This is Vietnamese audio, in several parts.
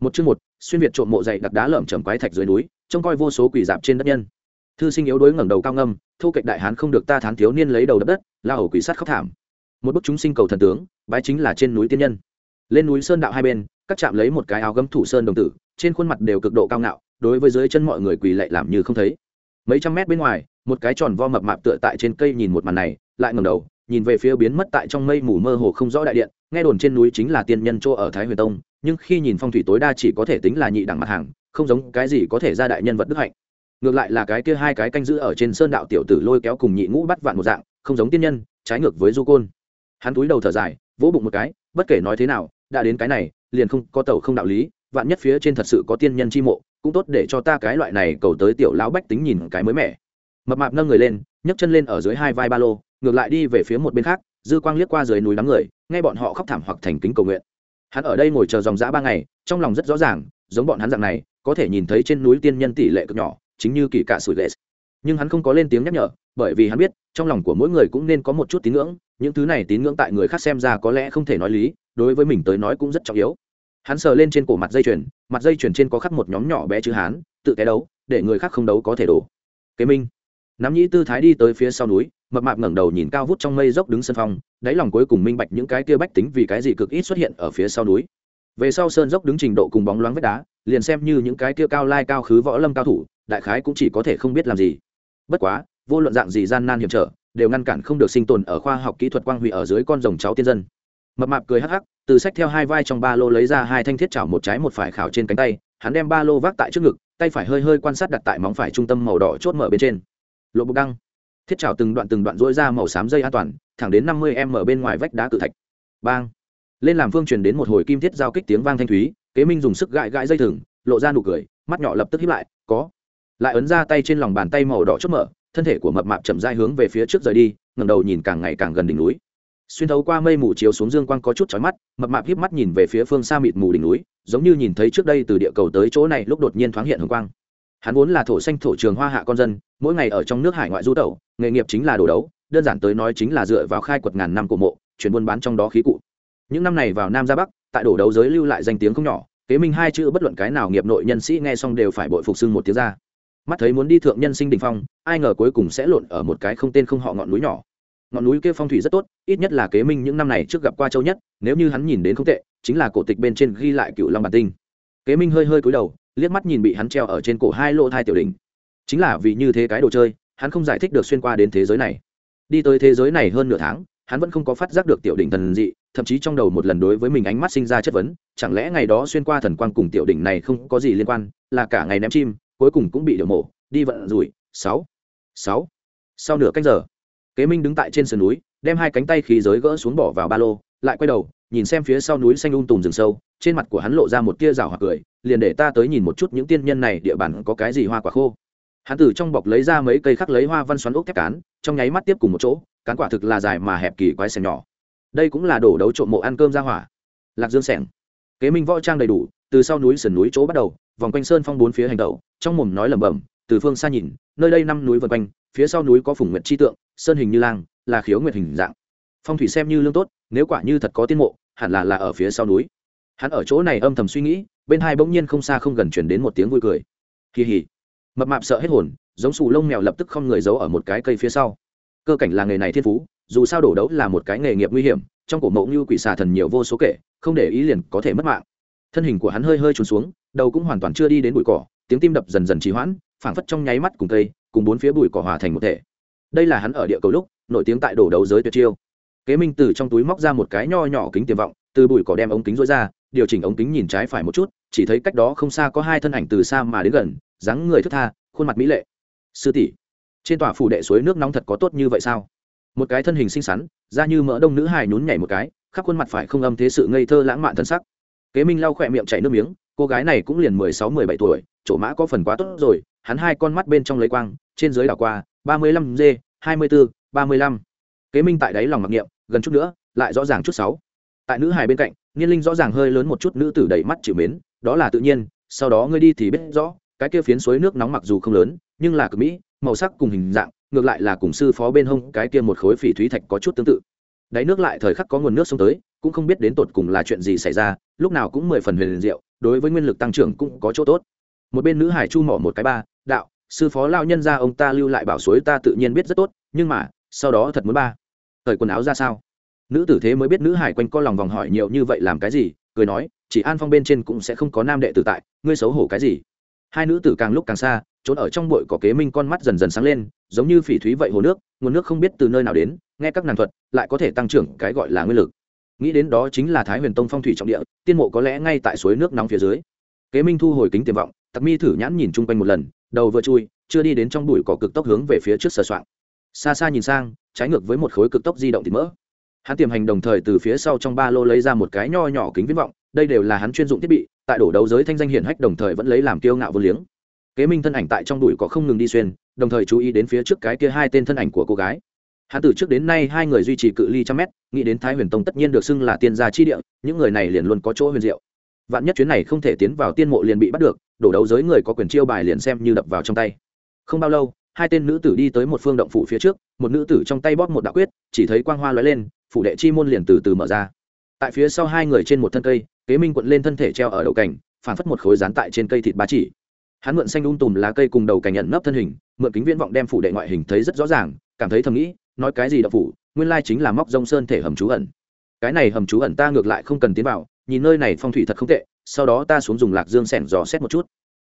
một chương một, xuyên việt trộm mộ dày đặc đá lởm chởm quái thạch dưới núi, trông coi vô số quỷ dạp trên đất nhân. Thư sinh yếu đuối ngẩng đầu cao ngâm thu kịch đại hán không được ta thán thiếu niên lấy đầu đập đất, la hầu quỷ sát khóc thảm. Một bức chúng sinh cầu thần tướng, bái chính là trên núi tiên nhân. Lên núi sơn đạo hai bên, các trạm lấy một cái áo gấm thủ sơn đồng tử, trên khuôn mặt đều cực độ cao ngạo, đối với dưới chân mọi người quỳ lạy làm như không thấy. Mấy trăm mét bên ngoài, một cái tròn vo mập mạp tựa tại trên cây nhìn một màn này, lại ngẩng đầu nhìn về phía biến mất tại trong mây mù mơ hồ không rõ đại điện, nghe đồn trên núi chính là tiên nhân chỗ ở thái huyền tông, nhưng khi nhìn phong thủy tối đa chỉ có thể tính là nhị đẳng mặt hàng, không giống cái gì có thể ra đại nhân vật đức hạnh. Ngược lại là cái kia hai cái canh giữ ở trên sơn đạo tiểu tử lôi kéo cùng nhị ngũ bắt vạn một dạng, không giống tiên nhân, trái ngược với du côn. Hắn túi đầu thở dài, vỗ bụng một cái, bất kể nói thế nào, đã đến cái này, liền không có tàu không đạo lý, vạn nhất phía trên thật sự có tiên nhân chi mộ, cũng tốt để cho ta cái loại này cầu tới tiểu lão bách tính nhìn cái mới mẻ. Mập mạp nâng người lên, nhấc chân lên ở dưới hai vai ba lô ngược lại đi về phía một bên khác, dư quang liếc qua dưới núi đám người, nghe bọn họ khóc thảm hoặc thành kính cầu nguyện. Hắn ở đây ngồi chờ dòng dã ba ngày, trong lòng rất rõ ràng, giống bọn hắn dạng này, có thể nhìn thấy trên núi tiên nhân tỷ lệ cực nhỏ, chính như kỳ cả sủi lệ. Nhưng hắn không có lên tiếng nhắc nhở, bởi vì hắn biết, trong lòng của mỗi người cũng nên có một chút tín ngưỡng, những thứ này tín ngưỡng tại người khác xem ra có lẽ không thể nói lý, đối với mình tới nói cũng rất trọng yếu. Hắn sờ lên trên cổ mặt dây chuyền, mặt dây chuyền trên có khắc một nhóm nhỏ bé chữ hán, tự té đấu, để người khác không đấu có thể đổ. Kế minh, nắm nhĩ tư thái đi tới phía sau núi mập mạp ngẩng đầu nhìn cao vút trong mây dốc đứng sân phong, đáy lòng cuối cùng minh bạch những cái kia bách tính vì cái gì cực ít xuất hiện ở phía sau núi. Về sau sơn dốc đứng trình độ cùng bóng loáng vách đá, liền xem như những cái kia cao lai cao khứ võ lâm cao thủ, đại khái cũng chỉ có thể không biết làm gì. Bất quá, vô luận dạng gì gian nan hiểm trở, đều ngăn cản không được sinh tồn ở khoa học kỹ thuật quang huy ở dưới con rồng cháu tiên dân. Mập mạp cười hắc hắc, từ sách theo hai vai trong ba lô lấy ra hai thanh thiết chảo một trái một phải khảo trên cánh tay, hắn đem ba lô vác tại trước ngực, tay phải hơi hơi quan sát đặt tại móng phải trung tâm màu đỏ chốt mở bên trên. Lộ bục đăng thiết trào từng đoạn từng đoạn rỗi ra màu xám dây an toàn, thẳng đến năm mươi m ở bên ngoài vách đá cự thạch. Bang! Lên làm phương truyền đến một hồi kim thiết giao kích tiếng vang thanh thúy, kế minh dùng sức gãi gãi dây thừng, lộ ra nụ cười, mắt nhỏ lập tức hiếp lại, có. Lại ấn ra tay trên lòng bàn tay màu đỏ chớp mở, thân thể của mập mạp chậm dai hướng về phía trước rời đi ngầm đầu nhìn càng ngày càng gần đỉnh núi. Xuyên thấu qua mây mù chiếu xuống dương quang có chút chói mắt, mập mạp híp mắt nhìn về phía phương xa mịt mù đỉnh núi, giống như nhìn thấy trước đây từ địa cầu tới chỗ này lúc đột nhiên thoáng hiện hồng quang hắn vốn là thổ xanh thổ trường hoa hạ con dân, mỗi ngày ở trong nước hải ngoại du tẩu, nghề nghiệp chính là đồ đấu, đơn giản tới nói chính là dựa vào khai quật ngàn năm của mộ, chuyển buôn bán trong đó khí cụ. Những năm này vào nam ra bắc, tại đổ đấu giới lưu lại danh tiếng không nhỏ, kế minh hai chữ bất luận cái nào nghiệp nội nhân sĩ nghe xong đều phải bội phục xưng một tiếng ra. Mắt thấy muốn đi thượng nhân sinh đình phong, ai ngờ cuối cùng sẽ lộn ở một cái không tên không họ ngọn núi nhỏ. Ngọn núi kia phong thủy rất tốt, ít nhất là kế minh những năm này trước gặp qua châu nhất, nếu như hắn nhìn đến không tệ, chính là cổ tịch bên trên ghi lại cựu long bản tinh. Kế minh hơi hơi cúi đầu liếc mắt nhìn bị hắn treo ở trên cổ hai lỗ thai tiểu đình chính là vì như thế cái đồ chơi, hắn không giải thích được xuyên qua đến thế giới này. Đi tới thế giới này hơn nửa tháng, hắn vẫn không có phát giác được tiểu đỉnh thần dị, thậm chí trong đầu một lần đối với mình ánh mắt sinh ra chất vấn, chẳng lẽ ngày đó xuyên qua thần quang cùng tiểu đỉnh này không có gì liên quan, là cả ngày ném chim, cuối cùng cũng bị điều mổ, đi vận rủi, sáu sáu. Sau nửa canh giờ, kế minh đứng tại trên sườn núi, đem hai cánh tay khí giới gỡ xuống bỏ vào ba lô, lại quay đầu, nhìn xem phía sau núi xanh um tùm rừng sâu, trên mặt của hắn lộ ra một tia rào hoặc cười liền để ta tới nhìn một chút những tiên nhân này địa bàn có cái gì hoa quả khô. Hắn từ trong bọc lấy ra mấy cây khắc lấy hoa văn xoắn ốc thép cán, trong nháy mắt tiếp cùng một chỗ, cán quả thực là dài mà hẹp kỳ quái xẻng nhỏ. Đây cũng là đổ đấu trộm mộ ăn cơm ra hỏa. Lạc dương xẻng kế minh võ trang đầy đủ, từ sau núi sườn núi chỗ bắt đầu, vòng quanh sơn phong bốn phía hành tẩu, trong mồm nói lẩm bẩm, từ phương xa nhìn, nơi đây năm núi vân quanh, phía sau núi có phủng nguyệt chi tượng, sơn hình như lang, là khiếu nguyệt hình dạng. Phong thủy xem như lương tốt, nếu quả như thật có tiên mộ, hẳn là là ở phía sau núi hắn ở chỗ này âm thầm suy nghĩ, bên hai bỗng nhiên không xa không gần chuyển đến một tiếng vui cười. Kỳ hỉ. Mập mạp sợ hết hồn, giống xù lông mèo lập tức không người giấu ở một cái cây phía sau. Cơ cảnh là nghề này thiên phú, dù sao đổ đấu là một cái nghề nghiệp nguy hiểm, trong cổ mộ như quỷ xà thần nhiều vô số kể, không để ý liền có thể mất mạng. Thân hình của hắn hơi hơi trốn xuống, đầu cũng hoàn toàn chưa đi đến bụi cỏ, tiếng tim đập dần dần trì hoãn, phảng phất trong nháy mắt cùng cây, cùng bốn phía bụi cỏ hòa thành một thể. Đây là hắn ở địa cầu lúc, nổi tiếng tại đổ đấu giới tuyệt chiêu. Kế minh từ trong túi móc ra một cái nho nhỏ kính tiềm vọng, từ bụi cỏ đem ống kính rối ra điều chỉnh ống kính nhìn trái phải một chút, chỉ thấy cách đó không xa có hai thân ảnh từ xa mà đến gần, dáng người thức tha, khuôn mặt mỹ lệ. Sư tỷ, trên tòa phủ đệ suối nước nóng thật có tốt như vậy sao? Một cái thân hình xinh xắn, da như mỡ đông nữ hài nhún nhảy một cái, khắp khuôn mặt phải không âm thế sự ngây thơ lãng mạn thân sắc. Kế minh lau khỏe miệng chảy nước miếng, cô gái này cũng liền mười sáu, mười bảy tuổi, chỗ mã có phần quá tốt rồi, hắn hai con mắt bên trong lấy quang, trên dưới đảo qua, ba mươi lăm g hai mươi bốn ba mươi lăm. Kế minh tại đáy lòng mặc niệm, gần chút nữa, lại rõ ràng chút sáu. Tại nữ hài bên cạnh niên linh rõ ràng hơi lớn một chút, nữ tử đầy mắt chịu mến, đó là tự nhiên, sau đó ngươi đi thì biết rõ, cái kia phiến suối nước nóng mặc dù không lớn, nhưng là cực mỹ, màu sắc cùng hình dạng, ngược lại là cùng sư phó bên hông, cái kia một khối phỉ thúy thạch có chút tương tự. Đáy nước lại thời khắc có nguồn nước xông tới, cũng không biết đến tột cùng là chuyện gì xảy ra, lúc nào cũng mười phần huyền diệu, đối với nguyên lực tăng trưởng cũng có chỗ tốt. Một bên nữ hải chu mỏ một cái ba, đạo, sư phó lao nhân ra ông ta lưu lại bảo suối ta tự nhiên biết rất tốt, nhưng mà, sau đó thật muốn ba. Thời quần áo ra sao? Nữ tử thế mới biết nữ hải quanh co lòng vòng hỏi nhiều như vậy làm cái gì, cười nói, chỉ an phong bên trên cũng sẽ không có nam đệ tử tại, ngươi xấu hổ cái gì? Hai nữ tử càng lúc càng xa, trốn ở trong bụi có kế minh con mắt dần dần sáng lên, giống như phỉ thúy vậy hồ nước, nguồn nước không biết từ nơi nào đến, nghe các nàng thuật, lại có thể tăng trưởng cái gọi là nguyên lực. Nghĩ đến đó chính là thái huyền tông phong thủy trọng địa, tiên mộ có lẽ ngay tại suối nước nóng phía dưới. Kế minh thu hồi kính tiềm vọng, tặc mi thử nhãn nhìn chung quanh một lần, đầu vừa chui, chưa đi đến trong bụi cỏ cực tốc hướng về phía trước sờ soạng. Xa xa nhìn sang, trái ngược với một khối cực tốc di động thì mỡ hắn tiềm hành đồng thời từ phía sau trong ba lô lấy ra một cái nho nhỏ kính viễn vọng, đây đều là hắn chuyên dụng thiết bị, tại đổ đấu giới thanh danh hiển hách đồng thời vẫn lấy làm kiêu ngạo vô liếng. Kế minh thân ảnh tại trong đùi có không ngừng đi xuyên, đồng thời chú ý đến phía trước cái kia hai tên thân ảnh của cô gái. Hắn từ trước đến nay hai người duy trì cự ly trăm mét, nghĩ đến thái huyền tông tất nhiên được xưng là tiên gia chi địa, những người này liền luôn có chỗ huyền diệu. Vạn nhất chuyến này không thể tiến vào tiên mộ liền bị bắt được, đổ đấu giới người có quyền chiêu bài liền xem như đập vào trong tay. Không bao lâu, hai tên nữ tử đi tới một phương động phủ phía trước, một nữ tử trong tay bóp một đạo quyết, chỉ thấy quang hoa lóe lên phủ đệ chi môn liền từ từ mở ra. Tại phía sau hai người trên một thân cây, kế minh quận lên thân thể treo ở đầu cảnh phản phất một khối rán tại trên cây thịt ba chỉ. Hắn mượn xanh un tùm lá cây cùng đầu cảnh nhận nấp thân hình, mượn kính viễn vọng đem phủ đệ ngoại hình thấy rất rõ ràng, cảm thấy thầm nghĩ, nói cái gì đập phủ, nguyên lai chính là móc rông sơn thể hầm trú ẩn. Cái này hầm trú ẩn ta ngược lại không cần tiến vào, nhìn nơi này phong thủy thật không tệ, sau đó ta xuống dùng lạc dương sẻn dò xét một chút.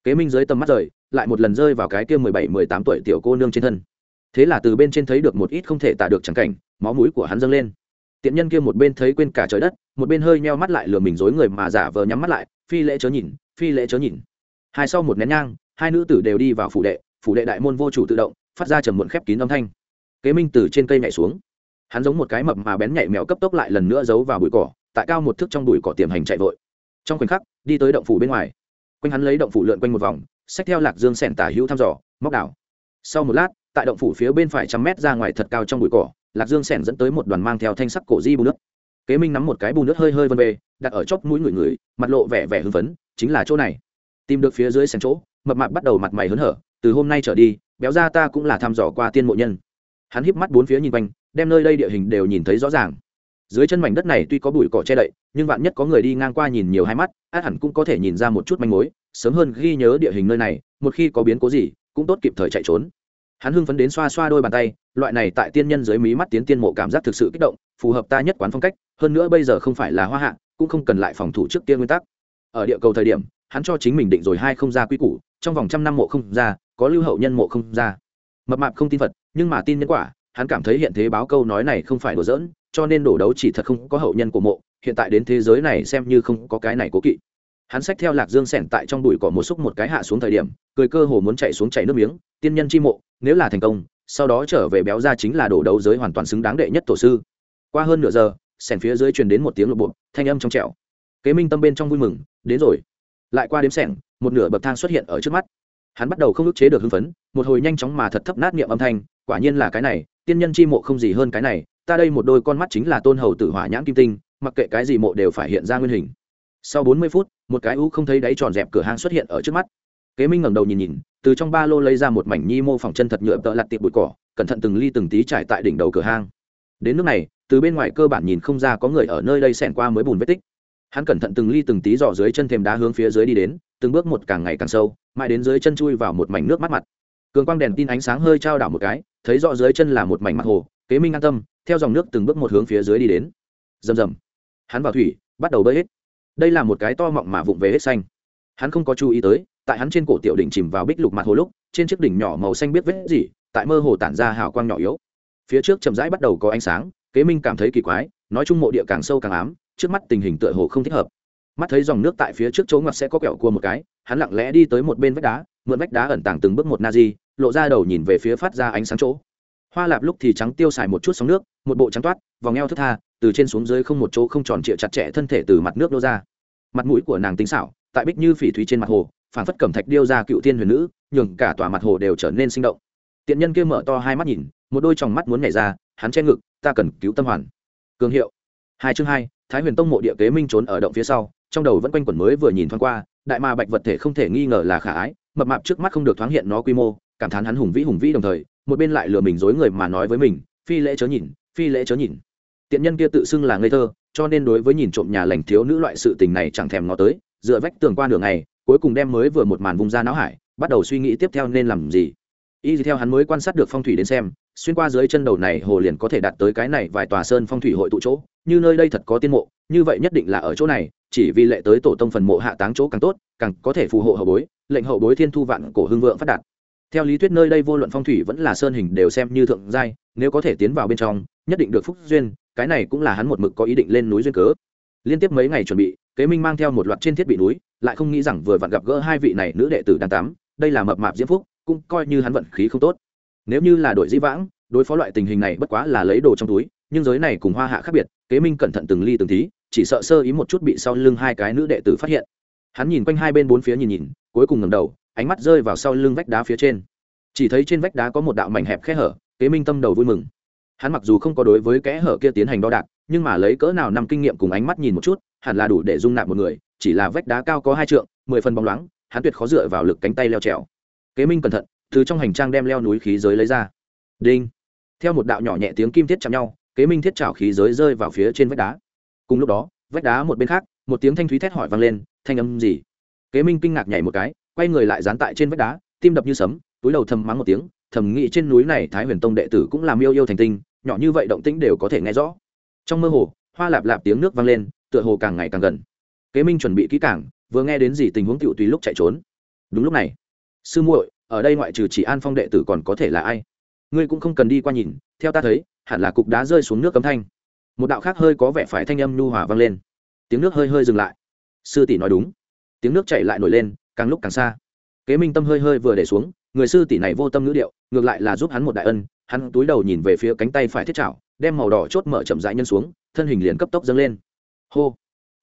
Kế minh dưới tầm mắt rời, lại một lần rơi vào cái kia mười bảy, mười tám tuổi tiểu cô nương trên thân. Thế là từ bên trên thấy được một ít không thể tả được chẳng cảnh, máu mũi của hắn dâng lên tiện nhân kia một bên thấy quên cả trời đất, một bên hơi meo mắt lại lừa mình dối người mà giả vờ nhắm mắt lại, phi lễ chớ nhìn, phi lễ chớ nhìn. Hai sau một nén nhang, hai nữ tử đều đi vào phủ đệ phủ đệ đại môn vô chủ tự động, phát ra trầm muộn khép kín âm thanh. Kế minh từ trên cây nhảy xuống. Hắn giống một cái mập mà bén nhảy mèo cấp tốc lại lần nữa giấu vào bụi cỏ, tại cao một thước trong bụi cỏ tiềm hành chạy vội. Trong khoảnh khắc, đi tới động phủ bên ngoài. Quanh hắn lấy động phủ lượn quanh một vòng, xách theo lạc dương sẻn tả hữu thăm dò, móc đảo. Sau một lát, tại động phủ phía bên phải trăm mét ra ngoài thật cao trong bụi cỏ lạc dương sẻn dẫn tới một đoàn mang theo thanh sắc cổ di bù nước. Kế minh nắm một cái bù nước hơi hơi vân về, đặt ở chóp mũi người người mặt lộ vẻ vẻ hưng phấn chính là chỗ này. Tìm được phía dưới sẻn chỗ mập mạp bắt đầu mặt mày hớn hở từ hôm nay trở đi béo ra ta cũng là thăm dò qua tiên mộ nhân. Hắn híp mắt bốn phía nhìn quanh đem nơi đây địa hình đều nhìn thấy rõ ràng. Dưới chân mảnh đất này tuy có bụi cỏ che đậy nhưng vạn nhất có người đi ngang qua nhìn nhiều hai mắt át hẳn cũng có thể nhìn ra một chút manh mối sớm hơn ghi nhớ địa hình nơi này một khi có biến cố gì cũng tốt kịp thời chạy trốn hắn hưng phấn đến xoa xoa đôi bàn tay, loại này tại tiên nhân dưới mí mắt tiến tiên mộ cảm giác thực sự kích động, phù hợp ta nhất quán phong cách, hơn nữa bây giờ không phải là hoa hạ, cũng không cần lại phòng thủ trước tiên nguyên tắc. Ở địa cầu thời điểm, hắn cho chính mình định rồi hai không ra quy củ, trong vòng trăm năm mộ không ra, có lưu hậu nhân mộ không ra. Mập mạp không tin phật, nhưng mà tin nhân quả, hắn cảm thấy hiện thế báo câu nói này không phải đùa giỡn, cho nên đổ đấu chỉ thật không có hậu nhân của mộ, hiện tại đến thế giới này xem như không có cái này cố kỵ hắn xách theo lạc dương sẻn tại trong bụi cỏ một xúc một cái hạ xuống thời điểm, cười cơ hồ muốn chạy xuống chảy nước miếng, tiên nhân chi mộ, nếu là thành công, sau đó trở về béo ra chính là đổ đấu giới hoàn toàn xứng đáng đệ nhất tổ sư. Qua hơn nửa giờ, sẻn phía dưới truyền đến một tiếng lộ bộ thanh âm trong trẻo. Kế minh tâm bên trong vui mừng, đến rồi. Lại qua đếm sẻn, một nửa bậc thang xuất hiện ở trước mắt. Hắn bắt đầu không ức chế được hưng phấn, một hồi nhanh chóng mà thật thấp nát niệm âm thanh, quả nhiên là cái này, tiên nhân chi mộ không gì hơn cái này, ta đây một đôi con mắt chính là tôn hầu tử hỏa nhãn kim tinh, mặc kệ cái gì mộ đều phải hiện ra nguyên hình. Sau bốn mươi phút một cái u không thấy đáy tròn dẹp cửa hang xuất hiện ở trước mắt. Kế minh ngẩng đầu nhìn nhìn, từ trong ba lô lấy ra một mảnh nhi mô phỏng chân thật nhựa tợ lặt tiệp bụi cỏ, cẩn thận từng ly từng tí trải tại đỉnh đầu cửa hang. Đến nước này, từ bên ngoài cơ bản nhìn không ra có người ở nơi đây xẻn qua mới bùn vết tích. Hắn cẩn thận từng ly từng tí dò dưới chân thềm đá hướng phía dưới đi đến, từng bước một càng ngày càng sâu, mãi đến dưới chân chui vào một mảnh nước mắt mặt. Cường quang đèn tin ánh sáng hơi trao đảo một cái, thấy rõ dưới chân là một mảnh mặt hồ, kế minh an tâm, theo dòng nước từng bước một hướng phía dưới đi đến. Rầm rầm. Hắn vào thủy, bắt đầu bơi hết đây là một cái to mọng mà vụng về hết xanh. Hắn không có chú ý tới, tại hắn trên cổ tiểu đỉnh chìm vào bích lục mặt hồ lúc, trên chiếc đỉnh nhỏ màu xanh biết vết gì, tại mơ hồ tản ra hào quang nhỏ yếu. Phía trước chậm rãi bắt đầu có ánh sáng, kế minh cảm thấy kỳ quái, nói chung mộ địa càng sâu càng ám, trước mắt tình hình tựa hồ không thích hợp. Mắt thấy dòng nước tại phía trước chỗ ngoặt sẽ có kẹo cua một cái, hắn lặng lẽ đi tới một bên vách đá, mượn vách đá ẩn tàng từng bước một na di, lộ ra đầu nhìn về phía phát ra ánh sáng chỗ. Hoa lạp lúc thì trắng tiêu xài một chút sóng nước, một bộ trắng toát, vòng eo thức tha từ trên xuống dưới không một chỗ không tròn trịa chặt chẽ thân thể từ mặt nước nô ra. Mặt mũi của nàng tính xảo, tại bích như phỉ thúy trên mặt hồ phản phất cẩm thạch điêu ra cựu thiên huyền nữ, nhường cả tòa mặt hồ đều trở nên sinh động. Tiện nhân kia mở to hai mắt nhìn, một đôi tròng mắt muốn nhảy ra, hắn che ngực, ta cần cứu tâm hoàn. Cường hiệu. Hai chương hai, thái huyền tông mộ địa kế minh trốn ở động phía sau, trong đầu vẫn quanh quẩn mới vừa nhìn thoáng qua, đại ma bạch vật thể không thể nghi ngờ là khả ái, mập mạp trước mắt không được thoáng hiện nó quy mô, cảm thán hắn hùng vĩ hùng vĩ đồng thời, một bên lại lừa mình dối người mà nói với mình, phi lễ chớ nhìn, phi lễ chớ nhìn tiện nhân kia tự xưng là ngây thơ cho nên đối với nhìn trộm nhà lành thiếu nữ loại sự tình này chẳng thèm ngó tới dựa vách tường qua đường này, cuối cùng đem mới vừa một màn vùng ra não hải bắt đầu suy nghĩ tiếp theo nên làm gì. Y theo hắn mới quan sát được phong thủy đến xem xuyên qua dưới chân đầu này hồ liền có thể đạt tới cái này vài tòa sơn phong thủy hội tụ chỗ như nơi đây thật có tiên mộ như vậy nhất định là ở chỗ này chỉ vì lệ tới tổ tông phần mộ hạ táng chỗ càng tốt càng có thể phù hộ hậu bối lệnh hậu bối thiên thu vạn cổ hưng vượng phát đạt. Theo lý thuyết nơi đây vô luận phong thủy vẫn là sơn hình đều xem như thượng giai nếu có thể tiến vào bên trong nhất định được phúc duyên cái này cũng là hắn một mực có ý định lên núi duyên cớ. Liên tiếp mấy ngày chuẩn bị, kế minh mang theo một loạt trên thiết bị núi, lại không nghĩ rằng vừa vặn gặp gỡ hai vị này nữ đệ tử đang tắm, đây là mập mạp diễm phúc, cũng coi như hắn vận khí không tốt. Nếu như là đội di vãng, đối phó loại tình hình này bất quá là lấy đồ trong túi, nhưng giới này cùng hoa hạ khác biệt, kế minh cẩn thận từng ly từng tí, chỉ sợ sơ ý một chút bị sau lưng hai cái nữ đệ tử phát hiện. Hắn nhìn quanh hai bên bốn phía nhìn nhìn, cuối cùng ngầm đầu, ánh mắt rơi vào sau lưng vách đá phía trên. Chỉ thấy trên vách đá có một đạo mảnh hẹp khe hở, kế minh tâm đầu vui mừng hắn mặc dù không có đối với kẽ hở kia tiến hành đo đạc, nhưng mà lấy cỡ nào nằm kinh nghiệm cùng ánh mắt nhìn một chút, hẳn là đủ để dung nạp một người, chỉ là vách đá cao có hai trượng, mười phần bóng loáng, hắn tuyệt khó dựa vào lực cánh tay leo trèo. Kế minh cẩn thận, từ trong hành trang đem leo núi khí giới lấy ra. Đinh. Theo một đạo nhỏ nhẹ tiếng kim thiết chạm nhau, kế minh thiết trào khí giới rơi vào phía trên vách đá. Cùng lúc đó, vách đá một bên khác, một tiếng thanh thúy thét hỏi vang lên, thanh âm gì? Kế minh kinh ngạc nhảy một cái, quay người lại dán tại trên vách đá, tim đập như sấm, túi đầu thầm mắng một tiếng, thầm nghĩ trên núi này thái huyền tông đệ tử cũng làm yêu yêu thành tinh nhỏ như vậy động tĩnh đều có thể nghe rõ. Trong mơ hồ, hoa lạp lạp tiếng nước vang lên, tựa hồ càng ngày càng gần. Kế minh chuẩn bị kỹ càng, vừa nghe đến gì tình huống tiểu tùy lúc chạy trốn. Đúng lúc này, sư muội, ở đây ngoại trừ chỉ an phong đệ tử còn có thể là ai? Ngươi cũng không cần đi qua nhìn, theo ta thấy, hẳn là cục đá rơi xuống nước cấm thanh. Một đạo khác hơi có vẻ phải thanh âm nhu hòa vang lên. Tiếng nước hơi hơi dừng lại. Sư tỷ nói đúng. Tiếng nước chảy lại nổi lên, càng lúc càng xa. Kế minh tâm hơi hơi vừa để xuống, người sư tỷ này vô tâm ngữ điệu, ngược lại là giúp hắn một đại ân hắn túi đầu nhìn về phía cánh tay phải thiết chảo, đem màu đỏ chốt mở chậm rãi nhân xuống, thân hình liền cấp tốc dâng lên. Hô!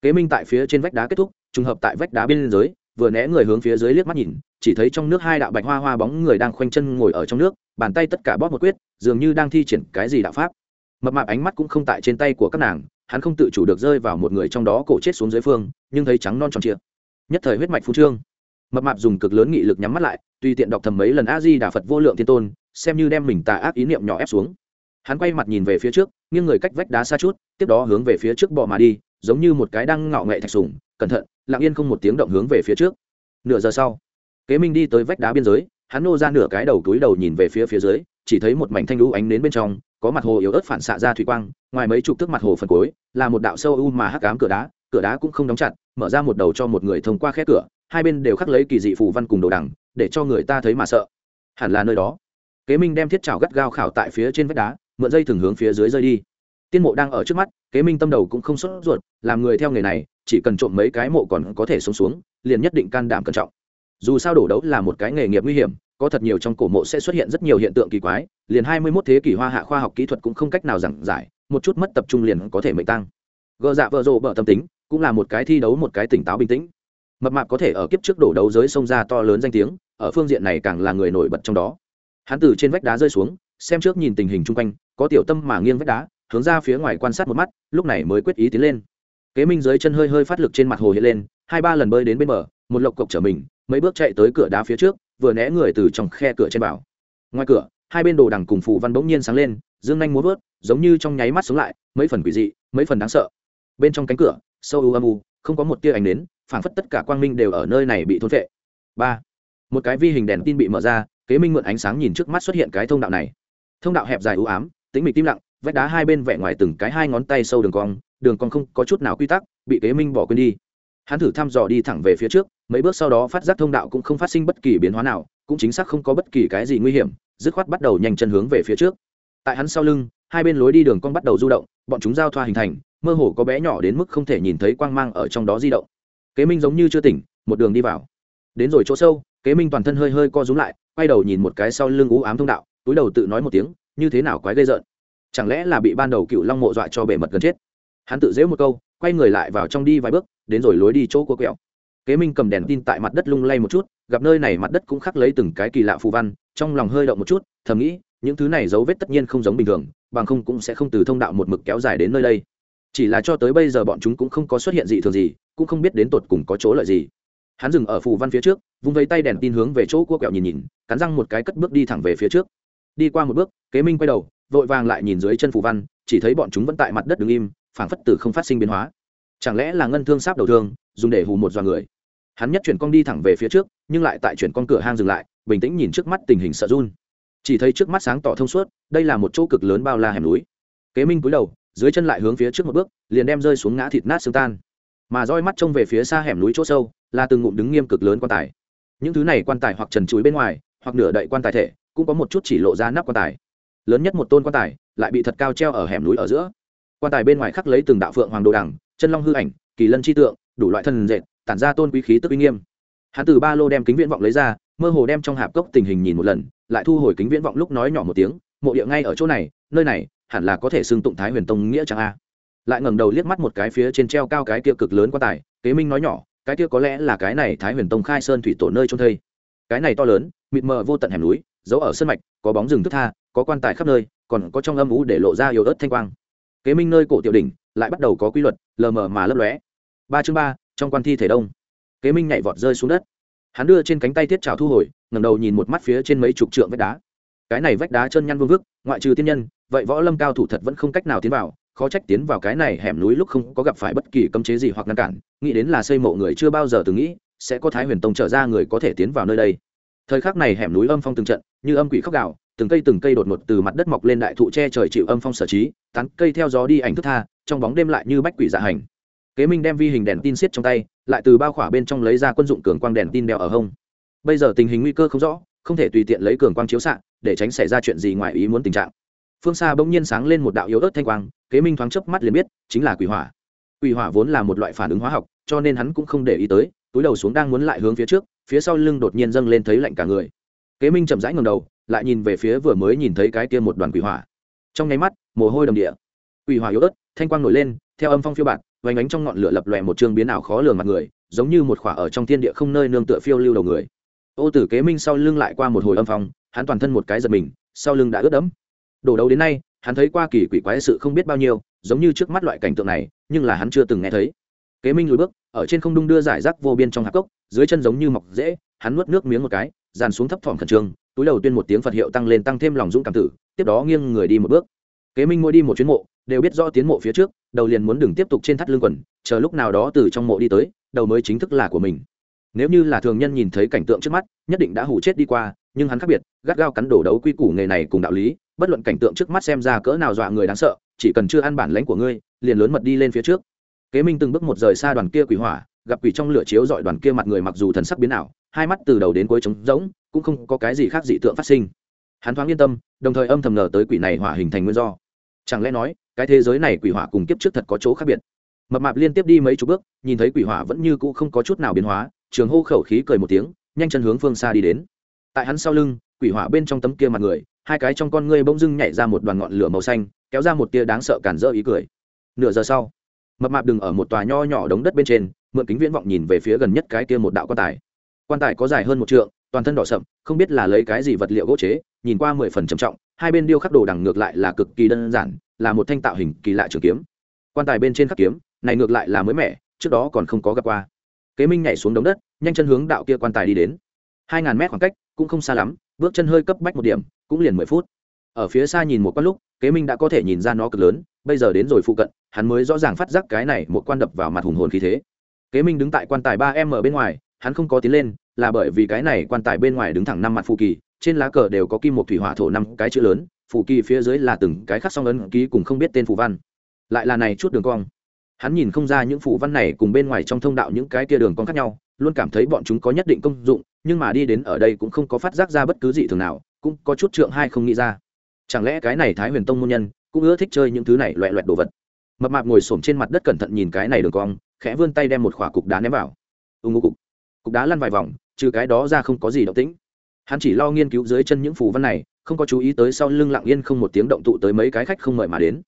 Kế minh tại phía trên vách đá kết thúc, trùng hợp tại vách đá bên dưới, vừa né người hướng phía dưới liếc mắt nhìn, chỉ thấy trong nước hai đạo bạch hoa hoa bóng người đang khoanh chân ngồi ở trong nước, bàn tay tất cả bóp một quyết, dường như đang thi triển cái gì đạo pháp. Mập mạp ánh mắt cũng không tại trên tay của các nàng, hắn không tự chủ được rơi vào một người trong đó cổ chết xuống dưới phương, nhưng thấy trắng non tròn trịa. Nhất thời huyết mạch phú trương. Mập mạp dùng cực lớn nghị lực nhắm mắt lại, tùy tiện đọc thầm mấy lần a di đà phật vô lượng thiên tôn xem như đem mình tà ác ý niệm nhỏ ép xuống. Hắn quay mặt nhìn về phía trước, nghiêng người cách vách đá xa chút, tiếp đó hướng về phía trước bò mà đi, giống như một cái đang ngạo nghệ thạch sùng cẩn thận, lặng yên không một tiếng động hướng về phía trước. Nửa giờ sau, kế minh đi tới vách đá biên giới, hắn nô ra nửa cái đầu túi đầu nhìn về phía phía dưới, chỉ thấy một mảnh thanh lũ ánh đến bên trong, có mặt hồ yếu ớt phản xạ ra thủy quang, ngoài mấy chục thước mặt hồ phần cuối, là một đạo sâu u mà hắc cám cửa đá cửa đá cũng không đóng chặt, mở ra một đầu cho một người thông qua khe cửa, hai bên đều khắc lấy kỳ dị phù văn cùng đồ đằng, để cho người ta thấy mà sợ. Hẳn là nơi đó kế minh đem thiết trào gắt gao khảo tại phía trên vách đá, mượn dây thường hướng phía dưới rơi đi. Tiên mộ đang ở trước mắt, kế minh tâm đầu cũng không sốt ruột, làm người theo nghề này, chỉ cần trộm mấy cái mộ còn có thể sống xuống, liền nhất định can đảm cẩn trọng. Dù sao đổ đấu là một cái nghề nghiệp nguy hiểm, có thật nhiều trong cổ mộ sẽ xuất hiện rất nhiều hiện tượng kỳ quái, liền hai mươi 21 thế kỷ hoa hạ khoa học kỹ thuật cũng không cách nào giảng giải, một chút mất tập trung liền có thể mệnh tăng. Gờ dạ vợ rộ bở tâm tính, cũng là một cái thi đấu một cái tỉnh táo bình tĩnh. Mập mạp có thể ở kiếp trước đổ đấu giới sông ra to lớn danh tiếng, ở phương diện này càng là người nổi bật trong đó hắn từ trên vách đá rơi xuống, xem trước nhìn tình hình chung quanh, có tiểu tâm mà nghiêng vách đá, hướng ra phía ngoài quan sát một mắt, lúc này mới quyết ý tiến lên. Kế minh dưới chân hơi hơi phát lực trên mặt hồ hiện lên, hai ba lần bơi đến bên bờ, một lộc cộc trở mình, mấy bước chạy tới cửa đá phía trước, vừa né người từ trong khe cửa trên bảo ngoài cửa, hai bên đồ đằng cùng phụ văn bỗng nhiên sáng lên, dương nhanh muốn vớt, giống như trong nháy mắt sống lại, mấy phần quỷ dị, mấy phần đáng sợ. Bên trong cánh cửa, sâu u âm u, không có một tia ánh đến phảng phất tất cả quang minh đều ở nơi này bị thôn vệ ba. Một cái vi hình đèn tin bị mở ra kế minh mượn ánh sáng nhìn trước mắt xuất hiện cái thông đạo này. Thông đạo hẹp dài u ám tính mịch tim lặng, vách đá hai bên vẽ ngoài từng cái hai ngón tay sâu đường cong đường cong không có chút nào quy tắc, bị kế minh bỏ quên đi. Hắn thử thăm dò đi thẳng về phía trước, mấy bước sau đó phát giác thông đạo cũng không phát sinh bất kỳ biến hóa nào, cũng chính xác không có bất kỳ cái gì nguy hiểm, dứt khoát bắt đầu nhanh chân hướng về phía trước. Tại hắn sau lưng, hai bên lối đi đường cong bắt đầu du động, bọn chúng giao thoa hình thành, mơ hồ có bé nhỏ đến mức không thể nhìn thấy quang mang ở trong đó di động. Kế minh giống như chưa tỉnh, một đường đi vào. Đến rồi chỗ sâu, kế minh toàn thân hơi hơi co rúm lại quay đầu nhìn một cái sau lưng ú ám thông đạo, túi đầu tự nói một tiếng, như thế nào quái gây rợn? Chẳng lẽ là bị ban đầu cựu long mộ dọa cho bể mật gần chết? Hắn tự dễu một câu, quay người lại vào trong đi vài bước, đến rồi lối đi chỗ của quẹo. Kế minh cầm đèn tin tại mặt đất lung lay một chút, gặp nơi này mặt đất cũng khắc lấy từng cái kỳ lạ phù văn, trong lòng hơi động một chút, thầm nghĩ, những thứ này dấu vết tất nhiên không giống bình thường, bằng không cũng sẽ không từ thông đạo một mực kéo dài đến nơi đây. Chỉ là cho tới bây giờ bọn chúng cũng không có xuất hiện gì thường gì, cũng không biết đến tột cùng có chỗ lợi gì hắn dừng ở phù văn phía trước, vung vấy tay đèn tin hướng về chỗ cua kẹo nhìn nhìn, cắn răng một cái cất bước đi thẳng về phía trước. Đi qua một bước, kế minh quay đầu, vội vàng lại nhìn dưới chân phù văn, chỉ thấy bọn chúng vẫn tại mặt đất đứng im, phảng phất từ không phát sinh biến hóa. Chẳng lẽ là ngân thương sáp đầu thương, dùng để hù một dọa người? Hắn nhất chuyển con đi thẳng về phía trước, nhưng lại tại chuyển con cửa hang dừng lại, bình tĩnh nhìn trước mắt tình hình sợ run. Chỉ thấy trước mắt sáng tỏ thông suốt, đây là một chỗ cực lớn bao la hẻm núi. Kế minh cúi đầu, dưới chân lại hướng phía trước một bước, liền đem rơi xuống ngã thịt nát xương tan. Mà roi mắt trông về phía xa hẻm núi chỗ sâu là từng ngụm đứng nghiêm cực lớn quan tài. Những thứ này quan tài hoặc trần chuối bên ngoài, hoặc nửa đậy quan tài thể, cũng có một chút chỉ lộ ra nắp quan tài. Lớn nhất một tôn quan tài, lại bị thật cao treo ở hẻm núi ở giữa. Quan tài bên ngoài khắc lấy từng đạo phượng hoàng đồ đằng, chân long hư ảnh, kỳ lân chi tượng, đủ loại thần dệt, tản ra tôn quý khí tức uy nghiêm. Hắn từ ba lô đem kính viễn vọng lấy ra, mơ hồ đem trong hạp cốc tình hình nhìn một lần, lại thu hồi kính viễn vọng lúc nói nhỏ một tiếng, mộ địa ngay ở chỗ này, nơi này hẳn là có thể xưng tụng thái huyền tông nghĩa chẳng a. Lại ngẩng đầu liếc mắt một cái phía trên treo cao cái kia cực lớn quan tài, kế minh nói nhỏ cái kia có lẽ là cái này thái huyền tông khai sơn thủy tổ nơi trông thây. Cái này to lớn, mịt mờ vô tận hẻm núi, giấu ở sân mạch, có bóng rừng thức tha, có quan tài khắp nơi, còn có trong âm ú để lộ ra yếu ớt thanh quang. Kế minh nơi cổ tiểu đỉnh, lại bắt đầu có quy luật, lờ mờ mà lấp lóe. Ba chương ba, trong quan thi thể đông. Kế minh nhảy vọt rơi xuống đất. Hắn đưa trên cánh tay thiết trào thu hồi, ngẩng đầu nhìn một mắt phía trên mấy chục trượng vách đá. Cái này vách đá chân nhăn vương vức, ngoại trừ tiên nhân, vậy võ lâm cao thủ thật vẫn không cách nào tiến vào khó trách tiến vào cái này hẻm núi lúc không có gặp phải bất kỳ cấm chế gì hoặc ngăn cản, nghĩ đến là xây mộ người chưa bao giờ từng nghĩ, sẽ có thái huyền tông trở ra người có thể tiến vào nơi đây. Thời khắc này hẻm núi âm phong từng trận, như âm quỷ khóc gạo từng cây từng cây đột ngột từ mặt đất mọc lên đại thụ che trời chịu âm phong sở trí, tán cây theo gió đi ảnh thức tha, trong bóng đêm lại như bách quỷ dạ hành. Kế minh đem vi hình đèn tin xiết trong tay, lại từ bao khỏa bên trong lấy ra quân dụng cường quang đèn tin đeo ở hông. Bây giờ tình hình nguy cơ không rõ, không thể tùy tiện lấy cường quang chiếu xạ, để tránh xảy ra chuyện gì ngoài ý muốn tình trạng. Phương xa bỗng nhiên sáng lên một đạo yếu ớt thanh quang kế minh thoáng chớp mắt liền biết, chính là quỷ hỏa. Quỷ hỏa vốn là một loại phản ứng hóa học, cho nên hắn cũng không để ý tới, túi đầu xuống đang muốn lại hướng phía trước, phía sau lưng đột nhiên dâng lên thấy lạnh cả người. Kế minh chậm rãi ngầm đầu, lại nhìn về phía vừa mới nhìn thấy cái kia một đoàn quỷ hỏa. Trong nháy mắt, mồ hôi đầm địa. Quỷ hỏa yếu ớt, thanh quang nổi lên, theo âm phong phiêu bạt vánh ánh trong ngọn lửa lập lòe một chương biến ảo khó lường mặt người, giống như một khỏa ở trong thiên địa không nơi nương tựa phiêu lưu đầu người. Ô tử kế minh sau lưng lại qua một hồi âm phong, hắn toàn thân một cái giật mình, sau lưng đã ướt đẫm. Đổ đầu đến nay hắn thấy qua kỳ quỷ quái sự không biết bao nhiêu, giống như trước mắt loại cảnh tượng này, nhưng là hắn chưa từng nghe thấy. Kế minh lùi bước, ở trên không đung đưa giải rác vô biên trong hạp cốc, dưới chân giống như mọc dễ hắn nuốt nước miếng một cái, dàn xuống thấp thỏm khẩn trương, túi đầu tuyên một tiếng phật hiệu tăng lên tăng thêm lòng dũng cảm tử, tiếp đó nghiêng người đi một bước. Kế minh mỗi đi một chuyến mộ, đều biết rõ tiến mộ phía trước, đầu liền muốn đừng tiếp tục trên thắt lưng quần, chờ lúc nào đó từ trong mộ đi tới, đầu mới chính thức là của mình. Nếu như là thường nhân nhìn thấy cảnh tượng trước mắt, nhất định đã hủ chết đi qua, nhưng hắn khác biệt gắt gao cắn đổ đấu quy củ nghề này cùng đạo lý, bất luận cảnh tượng trước mắt xem ra cỡ nào dọa người đáng sợ, chỉ cần chưa ăn bản lãnh của ngươi, liền lớn mật đi lên phía trước. Kế minh từng bước một rời xa đoàn kia quỷ hỏa, gặp quỷ trong lửa chiếu dọi đoàn kia mặt người mặc dù thần sắc biến ảo, hai mắt từ đầu đến cuối trống rỗng, cũng không có cái gì khác dị tượng phát sinh. Hắn thoáng yên tâm, đồng thời âm thầm ngờ tới quỷ này hỏa hình thành nguyên do. Chẳng lẽ nói, cái thế giới này quỷ hỏa cùng kiếp trước thật có chỗ khác biệt? Mập mạp liên tiếp đi mấy chục bước, nhìn thấy quỷ hỏa vẫn như cũ không có chút nào biến hóa, trường hô khẩu khí cười một tiếng, nhanh chân hướng phương xa đi đến. Tại hắn sau lưng quỷ hỏa bên trong tấm kia mặt người, hai cái trong con ngươi bỗng dưng nhảy ra một đoàn ngọn lửa màu xanh, kéo ra một tia đáng sợ cản rỡ ý cười. Nửa giờ sau, mập mạp đừng ở một tòa nho nhỏ đống đất bên trên, mượn kính viễn vọng nhìn về phía gần nhất cái kia một đạo quan tài. Quan tài có dài hơn một trượng, toàn thân đỏ sậm, không biết là lấy cái gì vật liệu gỗ chế, nhìn qua mười phần trầm trọng, hai bên điêu khắc đồ đằng ngược lại là cực kỳ đơn giản, là một thanh tạo hình kỳ lạ trường kiếm. Quan tài bên trên khắc kiếm, này ngược lại là mới mẻ, trước đó còn không có gặp qua. Kế minh nhảy xuống đống đất, nhanh chân hướng đạo kia quan tài đi đến hai ngàn mét khoảng cách, cũng không xa lắm, bước chân hơi cấp bách một điểm, cũng liền mười phút. Ở phía xa nhìn một quan lúc, kế minh đã có thể nhìn ra nó cực lớn, bây giờ đến rồi phụ cận, hắn mới rõ ràng phát giác cái này một quan đập vào mặt hùng hồn khí thế. Kế minh đứng tại quan tài ba m ở bên ngoài, hắn không có tiến lên, là bởi vì cái này quan tài bên ngoài đứng thẳng năm mặt phù kỳ, trên lá cờ đều có kim một thủy hỏa thổ năm cái chữ lớn, phù kỳ phía dưới là từng cái khắc song ấn ký cùng không biết tên phù văn. Lại là này chút đường cong. Hắn nhìn không ra những phù văn này cùng bên ngoài trong thông đạo những cái kia đường cong khác nhau, luôn cảm thấy bọn chúng có nhất định công dụng nhưng mà đi đến ở đây cũng không có phát giác ra bất cứ gì thường nào, cũng có chút trượng hai không nghĩ ra. Chẳng lẽ cái này thái huyền tông môn nhân cũng ưa thích chơi những thứ này loẹ loẹt đồ vật? Mập mạp ngồi s trên mặt đất cẩn thận nhìn cái này đường cong, khẽ vươn tay đem một khỏa cục đá ném vào. Ưng ngô cục. Cục đá lăn vài vòng, trừ cái đó ra không có gì động tĩnh. Hắn chỉ lo nghiên cứu dưới chân những phù văn này, không có chú ý tới sau lưng lặng yên không một tiếng động tụ tới mấy cái khách không mời mà đến.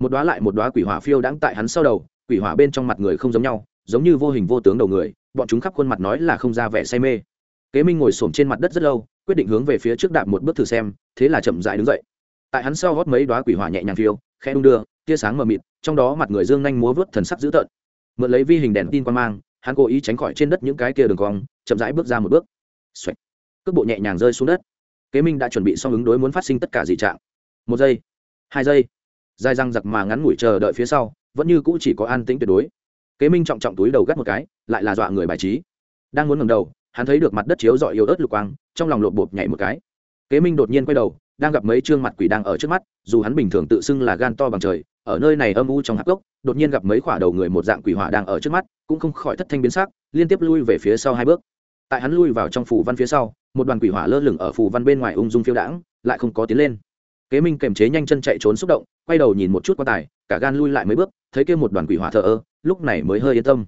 Một đoá lại một đoá quỷ hỏa phiêu đãng tại hắn sau đầu, quỷ hỏa bên trong mặt người không giống nhau, giống như vô hình vô tướng đầu người, bọn chúng khắp khuôn mặt nói là không ra vẻ say mê kế minh ngồi s trên mặt đất rất lâu, quyết định hướng về phía trước đạp một bước thử xem, thế là chậm dại đứng dậy. Tại hắn sau gót mấy đoá quỷ hỏa nhẹ nhàng phiêu khe đung đưa, tia sáng mờ mịt, trong đó mặt người dương nhanh múa vớt thần sắc dữ tợn. Mượn lấy vi hình đèn tin quan mang, hắn cố ý tránh khỏi trên đất những cái kia đường cong, chậm rãi bước ra một bước. Xoạch cước bộ nhẹ nhàng rơi xuống đất. Kế minh đã chuẩn bị xong ứng đối muốn phát sinh tất cả dị trạng. Một giây, hai giây. Dài răng giặc mà ngắn ngủi chờ đợi phía sau, vẫn như cũ chỉ có an tĩnh tuyệt đối. Kế minh trọng trọng túi đầu gắt một cái, lại là dọa người bài trí. Đang muốn ngầm đầu hắn thấy được mặt đất chiếu dọi yếu ớt lục quang, trong lòng lộp bộp nhảy một cái. Kế minh đột nhiên quay đầu, đang gặp mấy trương mặt quỷ đang ở trước mắt, dù hắn bình thường tự xưng là gan to bằng trời, ở nơi này âm u trong hạp gốc, đột nhiên gặp mấy khỏa đầu người một dạng quỷ hỏa đang ở trước mắt, cũng không khỏi thất thanh biến sắc, liên tiếp lui về phía sau hai bước. Tại hắn lui vào trong phủ văn phía sau, một đoàn quỷ hỏa lơ lửng ở phủ văn bên ngoài ung dung phiêu đãng, lại không có tiến lên. Kế minh kềm chế nhanh chân chạy trốn xúc động, quay đầu nhìn một chút quan tài, cả gan lui lại mấy bước, thấy kia một đoàn quỷ hỏa thờ ơ, lúc này mới hơi yên tâm.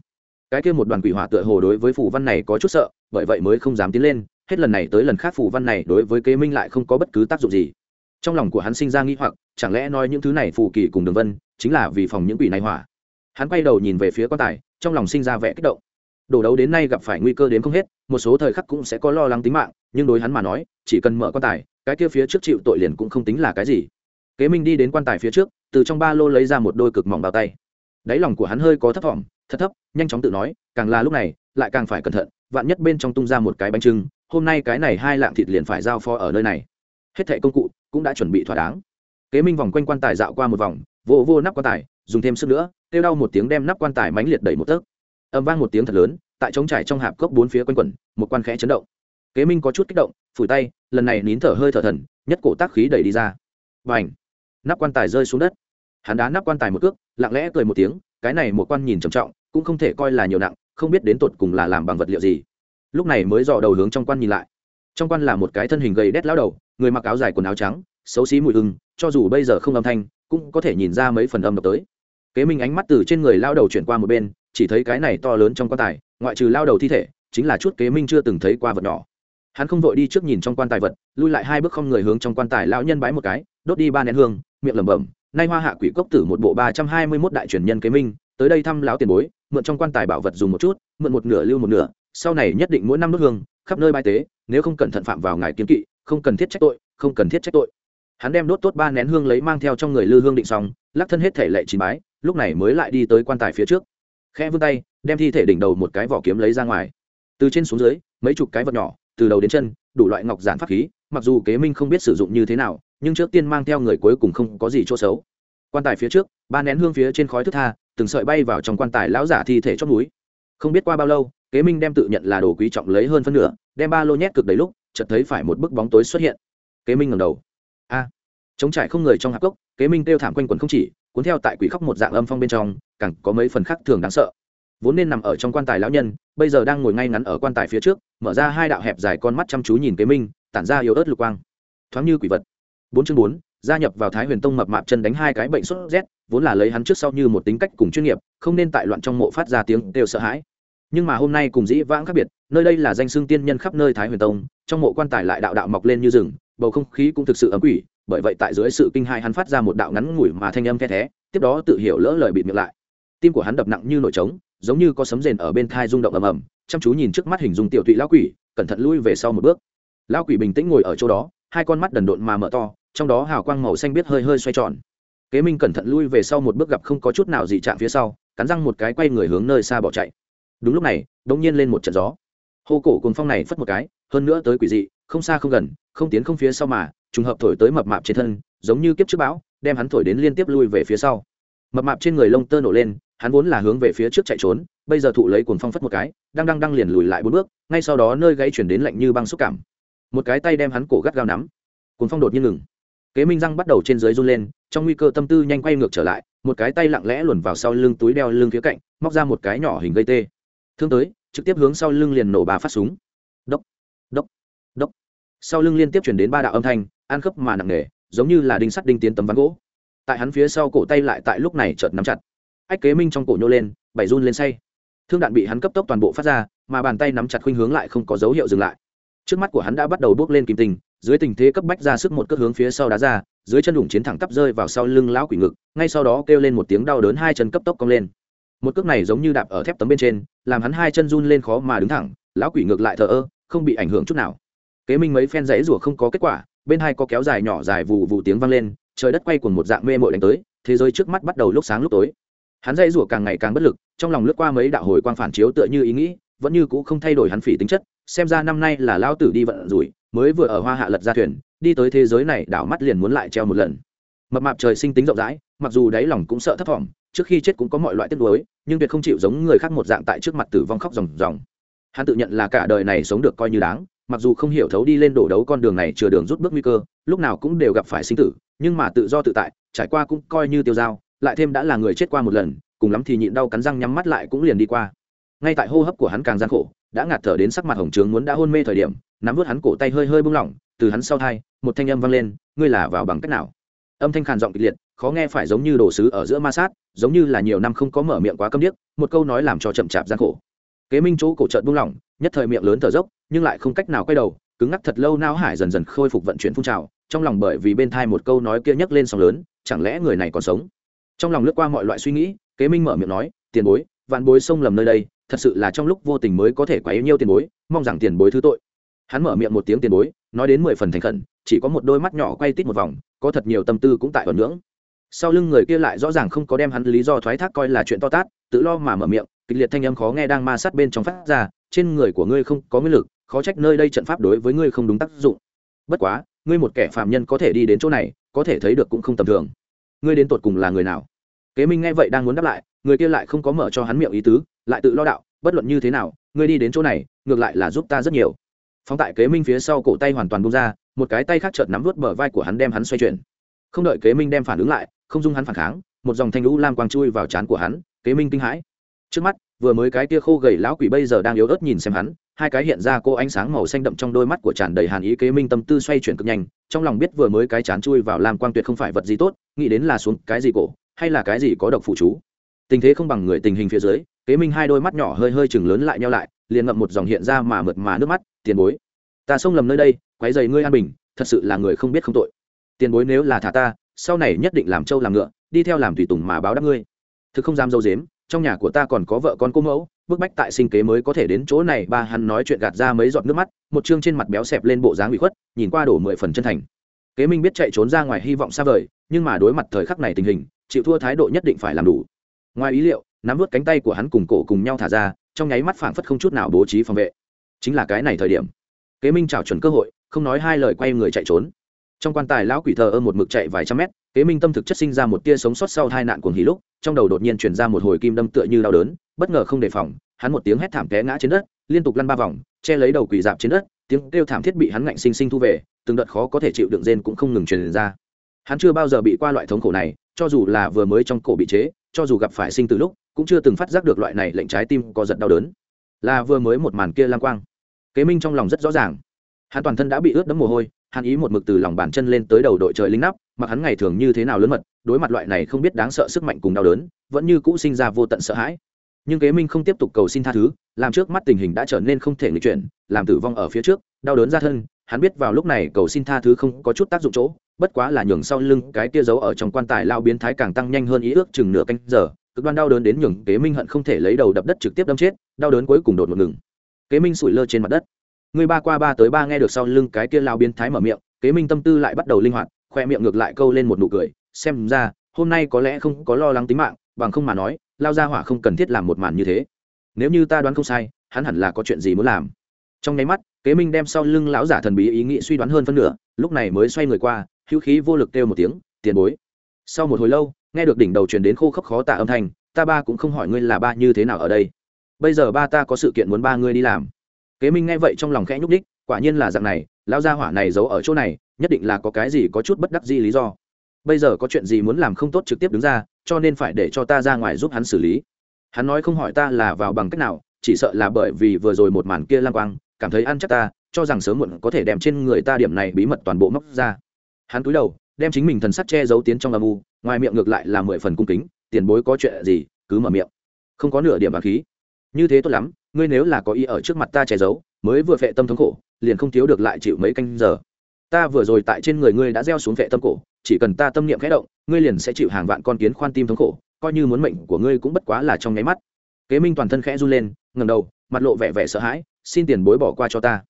Cái kia một đoàn quỷ hỏa tựa hồ đối với phủ văn này có chút sợ bởi vậy mới không dám tiến lên, hết lần này tới lần khác phù văn này đối với kế minh lại không có bất cứ tác dụng gì. Trong lòng của hắn sinh ra nghi hoặc, chẳng lẽ nói những thứ này phù kỳ cùng đường vân chính là vì phòng những quỷ này hỏa? Hắn quay đầu nhìn về phía quan tài, trong lòng sinh ra vẻ kích động. Đổ đấu đến nay gặp phải nguy cơ đến không hết, một số thời khắc cũng sẽ có lo lắng tính mạng, nhưng đối hắn mà nói, chỉ cần mở quan tài, cái kia phía trước chịu tội liền cũng không tính là cái gì. Kế minh đi đến quan tài phía trước, từ trong ba lô lấy ra một đôi cực mỏng bao tay. Đáy lòng của hắn hơi có thấp thỏm thật thấp, nhanh chóng tự nói, càng là lúc này, lại càng phải cẩn thận, vạn nhất bên trong tung ra một cái bánh trưng, hôm nay cái này hai lạng thịt liền phải giao pho ở nơi này. Hết thẻ công cụ, cũng đã chuẩn bị thỏa đáng. Kế minh vòng quanh quan tài dạo qua một vòng vô vô nắp quan tài, dùng thêm sức nữa, kêu đau một tiếng đem nắp quan tài mánh liệt đẩy một tấc. Âm vang một tiếng thật lớn, tại trống trải trong hạp cốc bốn phía quanh quẩn, một quan khẽ chấn động. Kế minh có chút kích động, phủi tay, lần này nín thở hơi thở thần, nhất cổ tác khí đẩy đi ra. Và ảnh nắp quan tài rơi xuống đất. Hắn đá nắp quan tài một cước, lặng lẽ cười một tiếng cái này một quan nhìn trầm trọng, cũng không thể coi là nhiều nặng, không biết đến tột cùng là làm bằng vật liệu gì. Lúc này mới dò đầu hướng trong quan nhìn lại. Trong quan là một cái thân hình gầy đét lao đầu, người mặc áo dài quần áo trắng, xấu xí mùi hưng cho dù bây giờ không âm thanh, cũng có thể nhìn ra mấy phần âm độc tới. Kế minh ánh mắt từ trên người lao đầu chuyển qua một bên, chỉ thấy cái này to lớn trong quan tài, ngoại trừ lao đầu thi thể, chính là chút kế minh chưa từng thấy qua vật nhỏ. Hắn không vội đi trước nhìn trong quan tài vật, lui lại hai bước không người hướng trong quan tài lão nhân bái một cái, đốt đi ba nén hương, miệng lẩm bẩm nay hoa hạ quỷ cốc tử một bộ ba trăm hai mươi mốt đại truyền nhân kế minh, tới đây thăm lão tiền bối, mượn trong quan tài bảo vật dùng một chút, mượn một nửa lưu một nửa, sau này nhất định mỗi năm đốt hương, khắp nơi bài tế, nếu không cẩn thận phạm vào ngài kiến kỵ, không cần thiết trách tội, không cần thiết trách tội. Hắn đem đốt tốt ba nén hương lấy mang theo trong người lư hương định xong, lắc thân hết thể lệ chín bái, lúc này mới lại đi tới quan tài phía trước. Khe vươn tay, đem thi thể đỉnh đầu một cái vỏ kiếm lấy ra ngoài. Từ trên xuống dưới, mấy chục cái vật nhỏ, từ đầu đến chân, đủ loại ngọc giản pháp khí, mặc dù kế minh không biết sử dụng như thế nào nhưng trước tiên mang theo người cuối cùng không có gì chỗ xấu. Quan tài phía trước, ba nén hương phía trên khói thức tha, từng sợi bay vào trong quan tài lão giả thi thể chót núi không biết qua bao lâu, kế minh đem tự nhận là đồ quý trọng lấy hơn phân nửa, đem ba lô nhét cực đầy lúc, chợt thấy phải một bức bóng tối xuất hiện. Kế minh ngầm đầu. A! Chống trải không người trong hạp cốc, kế minh kêu thảm quanh quần không chỉ, cuốn theo tại quỷ khóc một dạng âm phong bên trong, càng có mấy phần khác thường đáng sợ. Vốn nên nằm ở trong quan tài lão nhân, bây giờ đang ngồi ngay ngắn ở quan tài phía trước, mở ra hai đạo hẹp dài con mắt chăm chú nhìn kế minh, tản ra yếu ớt lục quang. Thoáng như quỷ vật bốn chương bốn, gia nhập vào thái huyền tông mập mạp chân đánh hai cái bệnh sốt rét, vốn là lấy hắn trước sau như một tính cách cùng chuyên nghiệp, không nên tại loạn trong mộ phát ra tiếng đều sợ hãi. Nhưng mà hôm nay cùng dĩ vãng khác biệt, nơi đây là danh xương tiên nhân khắp nơi thái huyền tông, trong mộ quan tài lại đạo đạo mọc lên như rừng, bầu không khí cũng thực sự ấm quỷ, bởi vậy tại dưới sự kinh hai hắn phát ra một đạo ngắn ngủi mà thanh âm the thé, tiếp đó tự hiểu lỡ lời bịt miệng lại. Tim của hắn đập nặng như nổi trống, giống như có sấm rền ở bên thai rung động ầm ầm, chăm chú nhìn trước mắt hình dung tiểu tụy lão quỷ, cẩn thận lui về sau một bước. Lão quỷ bình tĩnh ngồi ở chỗ đó, hai con mắt đần độn mà mở to trong đó hào quang màu xanh biết hơi hơi xoay tròn. Kế minh cẩn thận lui về sau một bước gặp không có chút nào dị trạng phía sau, cắn răng một cái quay người hướng nơi xa bỏ chạy. Đúng lúc này, đột nhiên lên một trận gió. Hô cổ cùng phong này phất một cái, hơn nữa tới quỷ dị, không xa không gần, không tiến không phía sau mà, trùng hợp thổi tới mập mạp trên thân, giống như kiếp trước bão, đem hắn thổi đến liên tiếp lui về phía sau. Mập mạp trên người lông tơ nổ lên, hắn vốn là hướng về phía trước chạy trốn, bây giờ thụ lấy cuồng phong phất một cái, đang đang đang liền lùi lại bốn bước, ngay sau đó nơi gãy chuyển đến lạnh như băng xúc cảm. Một cái tay đem hắn cổ gắt gao nắm. Cuồng phong đột nhiên ngừng kế minh răng bắt đầu trên dưới run lên, trong nguy cơ tâm tư nhanh quay ngược trở lại, một cái tay lặng lẽ luồn vào sau lưng túi đeo lưng phía cạnh, móc ra một cái nhỏ hình gây tê. Thương tới, trực tiếp hướng sau lưng liền nổ bà phát súng. Đốc đốc đốc. Sau lưng liên tiếp chuyển đến ba đạo âm thanh, ăn khớp mà nặng nề, giống như là đinh sắt đinh tiến tấm ván gỗ. Tại hắn phía sau cổ tay lại tại lúc này chợt nắm chặt. Ách kế minh trong cổ nhô lên bảy run lên say. Thương đạn bị hắn cấp tốc toàn bộ phát ra, mà bàn tay nắm chặt khuynh hướng lại không có dấu hiệu dừng lại. Trước mắt của hắn đã bắt đầu bước lên kim tình dưới tình thế cấp bách ra sức một cước hướng phía sau đá ra, dưới chân đủng chiến thẳng tắp rơi vào sau lưng lão quỷ ngực, ngay sau đó kêu lên một tiếng đau đớn hai chân cấp tốc cong lên. Một cước này giống như đạp ở thép tấm bên trên, làm hắn hai chân run lên khó mà đứng thẳng, lão quỷ ngược lại thờ ơ, không bị ảnh hưởng chút nào. Kế minh mấy phen rẫy rủa không có kết quả, bên hai có kéo dài nhỏ dài vụ vụ tiếng vang lên, trời đất quay cuồng một dạng mê mội đánh tới, thế giới trước mắt bắt đầu lúc sáng lúc tối. Hắn dây rủa càng ngày càng bất lực, trong lòng lướt qua mấy đạo hồi quang phản chiếu tựa như ý nghĩ vẫn như cũ không thay đổi hắn phỉ tính chất, xem ra năm nay là lao tử đi vận rủi, mới vừa ở hoa hạ lật ra thuyền, đi tới thế giới này, đảo mắt liền muốn lại treo một lần. Mập mạp trời sinh tính rộng rãi, mặc dù đáy lòng cũng sợ thấp thỏm trước khi chết cũng có mọi loại tiếc nuối, nhưng tuyệt không chịu giống người khác một dạng tại trước mặt tử vong khóc ròng ròng. Hắn tự nhận là cả đời này sống được coi như đáng, mặc dù không hiểu thấu đi lên đổ đấu con đường này chừa đường rút bước nguy cơ, lúc nào cũng đều gặp phải sinh tử, nhưng mà tự do tự tại, trải qua cũng coi như tiêu dao, lại thêm đã là người chết qua một lần, cùng lắm thì nhịn đau cắn răng nhắm mắt lại cũng liền đi qua ngay tại hô hấp của hắn càng gian khổ, đã ngạt thở đến sắc mặt hồng trướng muốn đã hôn mê thời điểm, nắm vớt hắn cổ tay hơi hơi bung lỏng, từ hắn sau thai, một thanh âm vang lên, ngươi là vào bằng cách nào? Âm thanh khàn giọng kịch liệt, khó nghe phải giống như đồ sứ ở giữa ma sát, giống như là nhiều năm không có mở miệng quá câm điếc, một câu nói làm cho chậm chạp gian khổ. Kế minh chỗ cổ trợn buông lỏng, nhất thời miệng lớn thở dốc, nhưng lại không cách nào quay đầu, cứng ngắc thật lâu nao hải dần dần khôi phục vận chuyển phun trào, trong lòng bởi vì bên thai một câu nói kia nhấc lên sóng lớn, chẳng lẽ người này còn sống? Trong lòng lướt qua mọi loại suy nghĩ, kế minh mở miệng nói, tiền bối, vạn bối sông lầm nơi đây thật sự là trong lúc vô tình mới có thể quá yêu nhiêu tiền bối, mong rằng tiền bối thứ tội. Hắn mở miệng một tiếng tiền bối, nói đến mười phần thành khẩn, chỉ có một đôi mắt nhỏ quay tít một vòng, có thật nhiều tâm tư cũng tại ẩn ngưỡng. Sau lưng người kia lại rõ ràng không có đem hắn lý do thoái thác coi là chuyện to tát, tự lo mà mở miệng, kịch liệt thanh âm khó nghe đang ma sát bên trong phát ra, trên người của ngươi không có nguyên lực, khó trách nơi đây trận pháp đối với ngươi không đúng tác dụng. Bất quá, ngươi một kẻ phạm nhân có thể đi đến chỗ này, có thể thấy được cũng không tầm thường. Ngươi đến tột cùng là người nào? Kế minh nghe vậy đang muốn đáp lại, người kia lại không có mở cho hắn miệng ý tứ lại tự lo đạo, bất luận như thế nào, ngươi đi đến chỗ này, ngược lại là giúp ta rất nhiều. Phóng tại kế minh phía sau cổ tay hoàn toàn bung ra, một cái tay khác chợt nắm vút bờ vai của hắn đem hắn xoay chuyển. Không đợi kế minh đem phản ứng lại, không dung hắn phản kháng, một dòng thanh lũ lam quang chui vào trán của hắn, kế minh kinh hãi. Trước mắt, vừa mới cái kia khô gầy lão quỷ bây giờ đang yếu ớt nhìn xem hắn, hai cái hiện ra cô ánh sáng màu xanh đậm trong đôi mắt của tràn đầy hàn ý kế minh tâm tư xoay chuyển cực nhanh, trong lòng biết vừa mới cái chán chui vào lam quang tuyệt không phải vật gì tốt, nghĩ đến là xuống cái gì cổ, hay là cái gì có độc phụ chú. Tình thế không bằng người tình hình phía dưới kế minh hai đôi mắt nhỏ hơi hơi chừng lớn lại nhau lại, liền ngậm một dòng hiện ra mà mượt mà nước mắt, tiền bối, ta xông lầm nơi đây, quấy dày ngươi an bình, thật sự là người không biết không tội. Tiền bối nếu là thả ta, sau này nhất định làm trâu làm ngựa, đi theo làm tùy tùng mà báo đáp ngươi. Thực không dám dâu dếm, trong nhà của ta còn có vợ con cô mẫu, bức bách tại sinh kế mới có thể đến chỗ này. Ba hắn nói chuyện gạt ra mấy giọt nước mắt, một chương trên mặt béo xẹp lên bộ dáng bị khuất, nhìn qua đổ mười phần chân thành. Kế minh biết chạy trốn ra ngoài hy vọng xa vời, nhưng mà đối mặt thời khắc này tình hình, chịu thua thái độ nhất định phải làm đủ. Ngoài ý liệu nắm vút cánh tay của hắn cùng cổ cùng nhau thả ra, trong nháy mắt phảng phất không chút nào bố trí phòng vệ. Chính là cái này thời điểm, kế minh trào chuẩn cơ hội, không nói hai lời quay người chạy trốn. Trong quan tài lão quỷ thờ ơ một mực chạy vài trăm mét, kế minh tâm thực chất sinh ra một tia sống sót sau hai nạn cuồng hỉ lúc, trong đầu đột nhiên chuyển ra một hồi kim đâm tựa như đau đớn, bất ngờ không đề phòng, hắn một tiếng hét thảm té ngã trên đất, liên tục lăn ba vòng, che lấy đầu quỷ dạp trên đất, tiếng kêu thảm thiết bị hắn ngạnh sinh sinh thu về, từng đợt khó có thể chịu đựng rên cũng không ngừng truyền ra. Hắn chưa bao giờ bị qua loại thống khổ này, cho dù là vừa mới trong cổ bị chế, cho dù gặp phải sinh từ lúc cũng chưa từng phát giác được loại này lệnh trái tim có giật đau đớn. Là vừa mới một màn kia lang quang. Kế minh trong lòng rất rõ ràng. Hắn toàn thân đã bị ướt đẫm mồ hôi, hắn ý một mực từ lòng bàn chân lên tới đầu đội trời linh nắp, mặc hắn ngày thường như thế nào lớn mật, đối mặt loại này không biết đáng sợ sức mạnh cùng đau đớn, vẫn như cũ sinh ra vô tận sợ hãi. Nhưng kế minh không tiếp tục cầu xin tha thứ, làm trước mắt tình hình đã trở nên không thể nghịch chuyển, làm tử vong ở phía trước, đau đớn ra thân, hắn biết vào lúc này cầu xin tha thứ không có chút tác dụng chỗ, bất quá là nhường sau lưng cái kia giấu ở trong quan tài lao biến thái càng tăng nhanh hơn ý ước chừng nửa canh giờ cực đoan đau đớn đến nhường kế minh hận không thể lấy đầu đập đất trực tiếp đâm chết, đau đớn cuối cùng đột một ngừng. Kế minh sủi lơ trên mặt đất. Người ba qua ba tới ba nghe được sau lưng cái kia lao biến thái mở miệng, kế minh tâm tư lại bắt đầu linh hoạt, khoe miệng ngược lại câu lên một nụ cười, xem ra, hôm nay có lẽ không có lo lắng tính mạng, bằng không mà nói, lao ra hỏa không cần thiết làm một màn như thế. Nếu như ta đoán không sai, hắn hẳn là có chuyện gì muốn làm. Trong nháy mắt, kế minh đem sau lưng lão giả thần bí ý nghĩ suy đoán hơn phân nửa, lúc này mới xoay người qua, hữu khí vô lực kêu một tiếng, tiền bối. Sau một hồi lâu nghe được đỉnh đầu truyền đến khô khốc khó tạ âm thanh, ta ba cũng không hỏi ngươi là ba như thế nào ở đây. Bây giờ ba ta có sự kiện muốn ba ngươi đi làm. Kế minh nghe vậy trong lòng khẽ nhúc đích quả nhiên là dạng này, lão gia hỏa này giấu ở chỗ này, nhất định là có cái gì có chút bất đắc gì lý do. Bây giờ có chuyện gì muốn làm không tốt trực tiếp đứng ra, cho nên phải để cho ta ra ngoài giúp hắn xử lý. Hắn nói không hỏi ta là vào bằng cách nào, chỉ sợ là bởi vì vừa rồi một màn kia lang quang, cảm thấy ăn chắc ta, cho rằng sớm muộn có thể đem trên người ta điểm này bí mật toàn bộ móc ra. Hắn cúi đầu đem chính mình thần sắc che giấu tiến trong âm u, ngoài miệng ngược lại là mười phần cung kính, tiền bối có chuyện gì, cứ mở miệng. Không có nửa điểm bà khí. Như thế tốt lắm, ngươi nếu là có ý ở trước mặt ta che giấu, mới vừa phệ tâm thống khổ, liền không thiếu được lại chịu mấy canh giờ. Ta vừa rồi tại trên người ngươi đã gieo xuống phệ tâm cổ, chỉ cần ta tâm niệm khẽ động, ngươi liền sẽ chịu hàng vạn con kiến khoan tim thống khổ, coi như muốn mệnh của ngươi cũng bất quá là trong nháy mắt. Kế minh toàn thân khẽ run lên ngầm đầu, mặt lộ vẻ vẻ sợ hãi, xin tiền bối bỏ qua cho ta.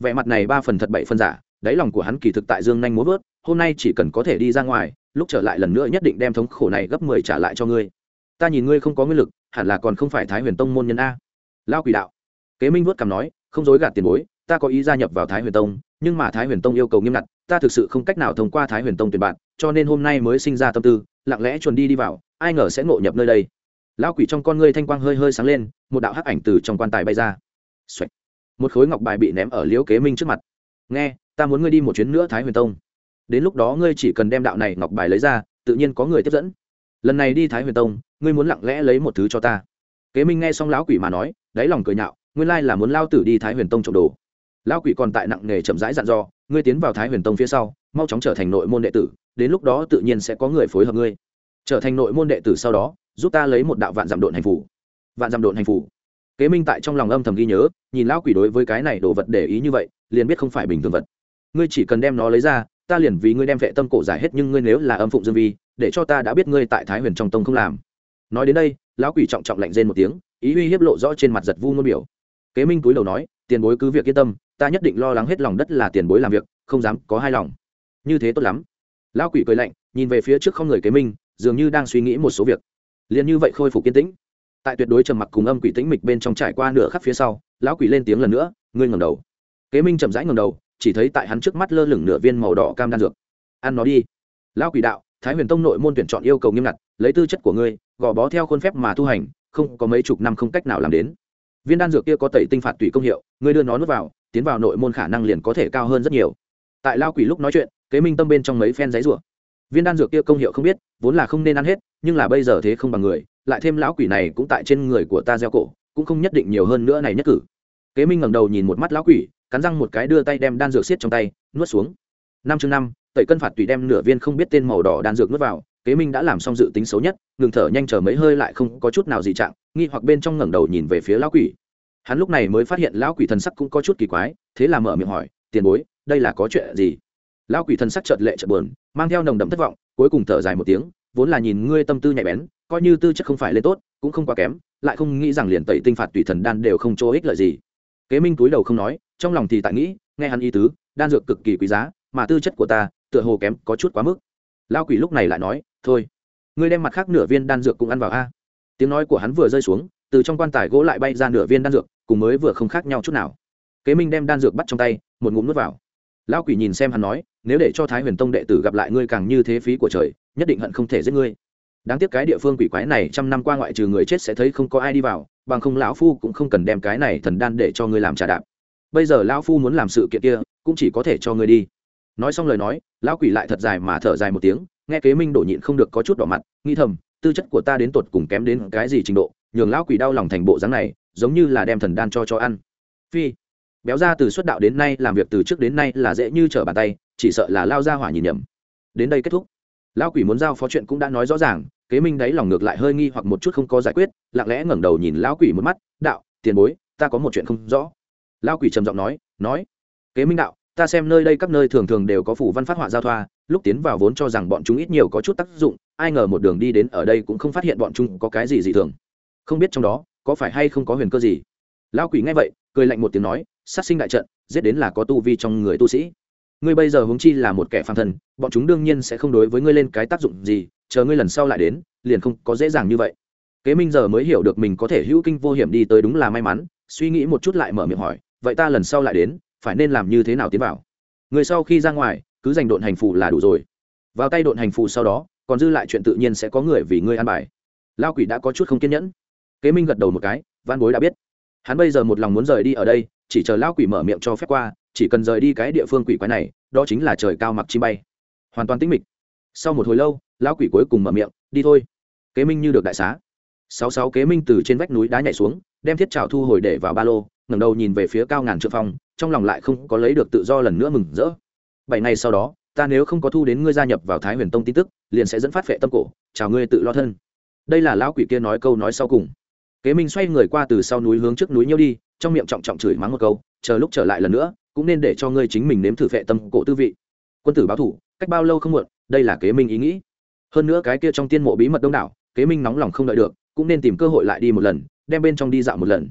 Vẻ mặt này ba phần thật bảy phần giả, đáy lòng của hắn kỳ thực tại dương nhanh muốn vớt hôm nay chỉ cần có thể đi ra ngoài, lúc trở lại lần nữa nhất định đem thống khổ này gấp mười trả lại cho ngươi. Ta nhìn ngươi không có nguyên lực, hẳn là còn không phải thái huyền tông môn nhân a. Lao quỷ đạo. Kế minh vuốt cằm nói, không dối gạt tiền bối, ta có ý gia nhập vào thái huyền tông, nhưng mà thái huyền tông yêu cầu nghiêm ngặt, ta thực sự không cách nào thông qua thái huyền tông tuyển bạn, cho nên hôm nay mới sinh ra tâm tư, lặng lẽ chuồn đi đi vào, ai ngờ sẽ ngộ nhập nơi đây. Lão quỷ trong con ngươi thanh quang hơi hơi sáng lên, một đạo hắc ảnh từ trong quan tài bay ra、Xoạch. một khối ngọc bài bị ném ở liễu kế minh trước mặt. Nghe, ta muốn ngươi đi một chuyến nữa thái huyền tông đến lúc đó ngươi chỉ cần đem đạo này ngọc bài lấy ra, tự nhiên có người tiếp dẫn. Lần này đi thái huyền tông, ngươi muốn lặng lẽ lấy một thứ cho ta. Kế minh nghe xong lão quỷ mà nói, đáy lòng cười nhạo, nguyên lai là muốn lao tử đi thái huyền tông trộm đồ. Lão quỷ còn tại nặng nghề chậm rãi dặn dò, ngươi tiến vào thái huyền tông phía sau, mau chóng trở thành nội môn đệ tử, đến lúc đó tự nhiên sẽ có người phối hợp ngươi. Trở thành nội môn đệ tử sau đó, giúp ta lấy một đạo vạn giảm độn hành phủ. Vạn giảm độn hành phủ. Kế minh tại trong lòng âm thầm ghi nhớ, nhìn lão quỷ đối với cái này đồ vật để ý như vậy, liền biết không phải bình thường vật. Ngươi chỉ cần đem nó lấy ra ta liền vì ngươi đem vệ tâm cổ giải hết nhưng ngươi nếu là âm phụng dương vi, để cho ta đã biết ngươi tại thái huyền trong tông không làm. Nói đến đây, lão quỷ trọng trọng lạnh rên một tiếng, ý uy hiếp lộ rõ trên mặt giật vu ngôn biểu. Kế minh túi đầu nói, tiền bối cứ việc yên tâm, ta nhất định lo lắng hết lòng đất là tiền bối làm việc, không dám có hai lòng. Như thế tốt lắm. Lão quỷ cười lạnh, nhìn về phía trước không người kế minh, dường như đang suy nghĩ một số việc. Liền như vậy khôi phục kiên tĩnh. Tại tuyệt đối trầm mặc cùng âm quỷ tĩnh mịch bên trong trải qua nửa khắc phía sau, lão quỷ lên tiếng lần nữa, ngươi ngẩng đầu. Kế minh chậm rãi ngẩng đầu chỉ thấy tại hắn trước mắt lơ lửng nửa viên màu đỏ cam đan dược. Ăn nó đi. Lão quỷ đạo, thái huyền tông nội môn tuyển chọn yêu cầu nghiêm ngặt, lấy tư chất của ngươi, gò bó theo khuôn phép mà tu hành, không có mấy chục năm không cách nào làm đến. Viên đan dược kia có tẩy tinh phạt tùy công hiệu, ngươi đưa nó nuốt vào, tiến vào nội môn khả năng liền có thể cao hơn rất nhiều. Tại lao quỷ lúc nói chuyện, kế minh tâm bên trong mấy phen giấy rủa. Viên đan dược kia công hiệu không biết, vốn là không nên ăn hết, nhưng là bây giờ thế không bằng người, lại thêm lão quỷ này cũng tại trên người của ta gieo cổ, cũng không nhất định nhiều hơn nữa này nhất cử. Kế minh ngẩng đầu nhìn một mắt lão quỷ cắn răng một cái đưa tay đem đan dược xiết trong tay, nuốt xuống. Năm chương năm, tẩy cân phạt tùy đem nửa viên không biết tên màu đỏ đan dược nuốt vào, kế minh đã làm xong dự tính xấu nhất, ngừng thở nhanh chờ mấy hơi lại không có chút nào dị trạng, nghi hoặc bên trong ngẩng đầu nhìn về phía lão quỷ. Hắn lúc này mới phát hiện lão quỷ thần sắc cũng có chút kỳ quái, thế là mở miệng hỏi, tiền bối, đây là có chuyện gì? Lão quỷ thần sắc chợt lệ chợt buồn, mang theo nồng đậm thất vọng, cuối cùng thở dài một tiếng, vốn là nhìn ngươi tâm tư nhạy bén, coi như tư chất không phải lên tốt, cũng không quá kém, lại không nghĩ rằng liền tẩy tinh phạt tùy thần đan đều không chỗ ích lợi gì. Kế minh túi đầu không nói trong lòng thì tại nghĩ, nghe hắn ý tứ, đan dược cực kỳ quý giá, mà tư chất của ta, tựa hồ kém, có chút quá mức. Lao quỷ lúc này lại nói, thôi, ngươi đem mặt khác nửa viên đan dược cũng ăn vào a. Tiếng nói của hắn vừa rơi xuống, từ trong quan tài gỗ lại bay ra nửa viên đan dược, cùng mới vừa không khác nhau chút nào. Kế minh đem đan dược bắt trong tay, một ngụm nuốt vào. Lão quỷ nhìn xem hắn nói, nếu để cho thái huyền tông đệ tử gặp lại ngươi càng như thế phí của trời, nhất định hận không thể giết ngươi. Đáng tiếc cái địa phương quỷ quái này trăm năm qua ngoại trừ người chết sẽ thấy không có ai đi vào, bằng không lão phu cũng không cần đem cái này thần đan để cho ngươi làm trà đạp bây giờ lão phu muốn làm sự kiện kia, cũng chỉ có thể cho ngươi đi. Nói xong lời nói, lão quỷ lại thật dài mà thở dài một tiếng, nghe kế minh đổ nhịn không được có chút đỏ mặt nghi thầm, tư chất của ta đến tột cùng kém đến cái gì trình độ, nhường lão quỷ đau lòng thành bộ dáng này, giống như là đem thần đan cho cho ăn. Phi, béo ra từ xuất đạo đến nay, làm việc từ trước đến nay là dễ như trở bàn tay, chỉ sợ là lao ra hỏa nhìn nhầm. Đến đây kết thúc. Lão quỷ muốn giao phó chuyện cũng đã nói rõ ràng, kế minh đáy lòng ngược lại hơi nghi hoặc một chút không có giải quyết, lặng lẽ ngẩng đầu nhìn lão quỷ một mắt, đạo, tiền bối, ta có một chuyện không rõ lão quỷ trầm giọng nói nói, kế minh đạo, ta xem nơi đây các nơi thường thường đều có phủ văn phát họa giao thoa, lúc tiến vào vốn cho rằng bọn chúng ít nhiều có chút tác dụng, ai ngờ một đường đi đến ở đây cũng không phát hiện bọn chúng có cái gì dị thường. Không biết trong đó, có phải hay không có huyền cơ gì? Lão quỷ nghe vậy, cười lạnh một tiếng nói, sát sinh đại trận, giết đến là có tu vi trong người tu sĩ. Ngươi bây giờ huống chi là một kẻ phàm thần, bọn chúng đương nhiên sẽ không đối với ngươi lên cái tác dụng gì, chờ ngươi lần sau lại đến, liền không có dễ dàng như vậy. Kế minh giờ mới hiểu được mình có thể hữu kinh vô hiểm đi tới đúng là may mắn, suy nghĩ một chút lại mở miệng hỏi vậy ta lần sau lại đến, phải nên làm như thế nào tiến vào? Người sau khi ra ngoài, cứ giành độn hành phù là đủ rồi. Vào tay độn hành phù sau đó, còn dư lại chuyện tự nhiên sẽ có người vì ngươi ăn bài. Lao quỷ đã có chút không kiên nhẫn. Kế minh gật đầu một cái, văn bối đã biết. Hắn bây giờ một lòng muốn rời đi ở đây, chỉ chờ lao quỷ mở miệng cho phép qua, chỉ cần rời đi cái địa phương quỷ quái này, đó chính là trời cao mặc chim bay. Hoàn toàn tĩnh mịch. Sau một hồi lâu, lao quỷ cuối cùng mở miệng, đi thôi. Kế minh như được đại xá. Sáu sáu kế minh từ trên vách núi đá nhảy xuống, đem thiết trào thu hồi để vào ba lô ngẩng đầu nhìn về phía cao ngàn trượng phong, trong lòng lại không có lấy được tự do lần nữa mừng rỡ. Bảy ngày sau đó, ta nếu không có thu đến ngươi gia nhập vào thái huyền tông tin tức, liền sẽ dẫn phát vệ tâm cổ, chào ngươi tự lo thân. Đây là lão quỷ kia nói câu nói sau cùng. Kế minh xoay người qua từ sau núi hướng trước núi nhiêu đi, trong miệng trọng trọng chửi mắng một câu, chờ lúc trở lại lần nữa, cũng nên để cho ngươi chính mình nếm thử vệ tâm cổ tư vị. Quân tử báo thủ, cách bao lâu không muộn, đây là kế minh ý nghĩ. Hơn nữa cái kia trong tiên mộ bí mật đông đảo, kế minh nóng lòng không đợi được, cũng nên tìm cơ hội lại đi một lần, đem bên trong đi dạo một lần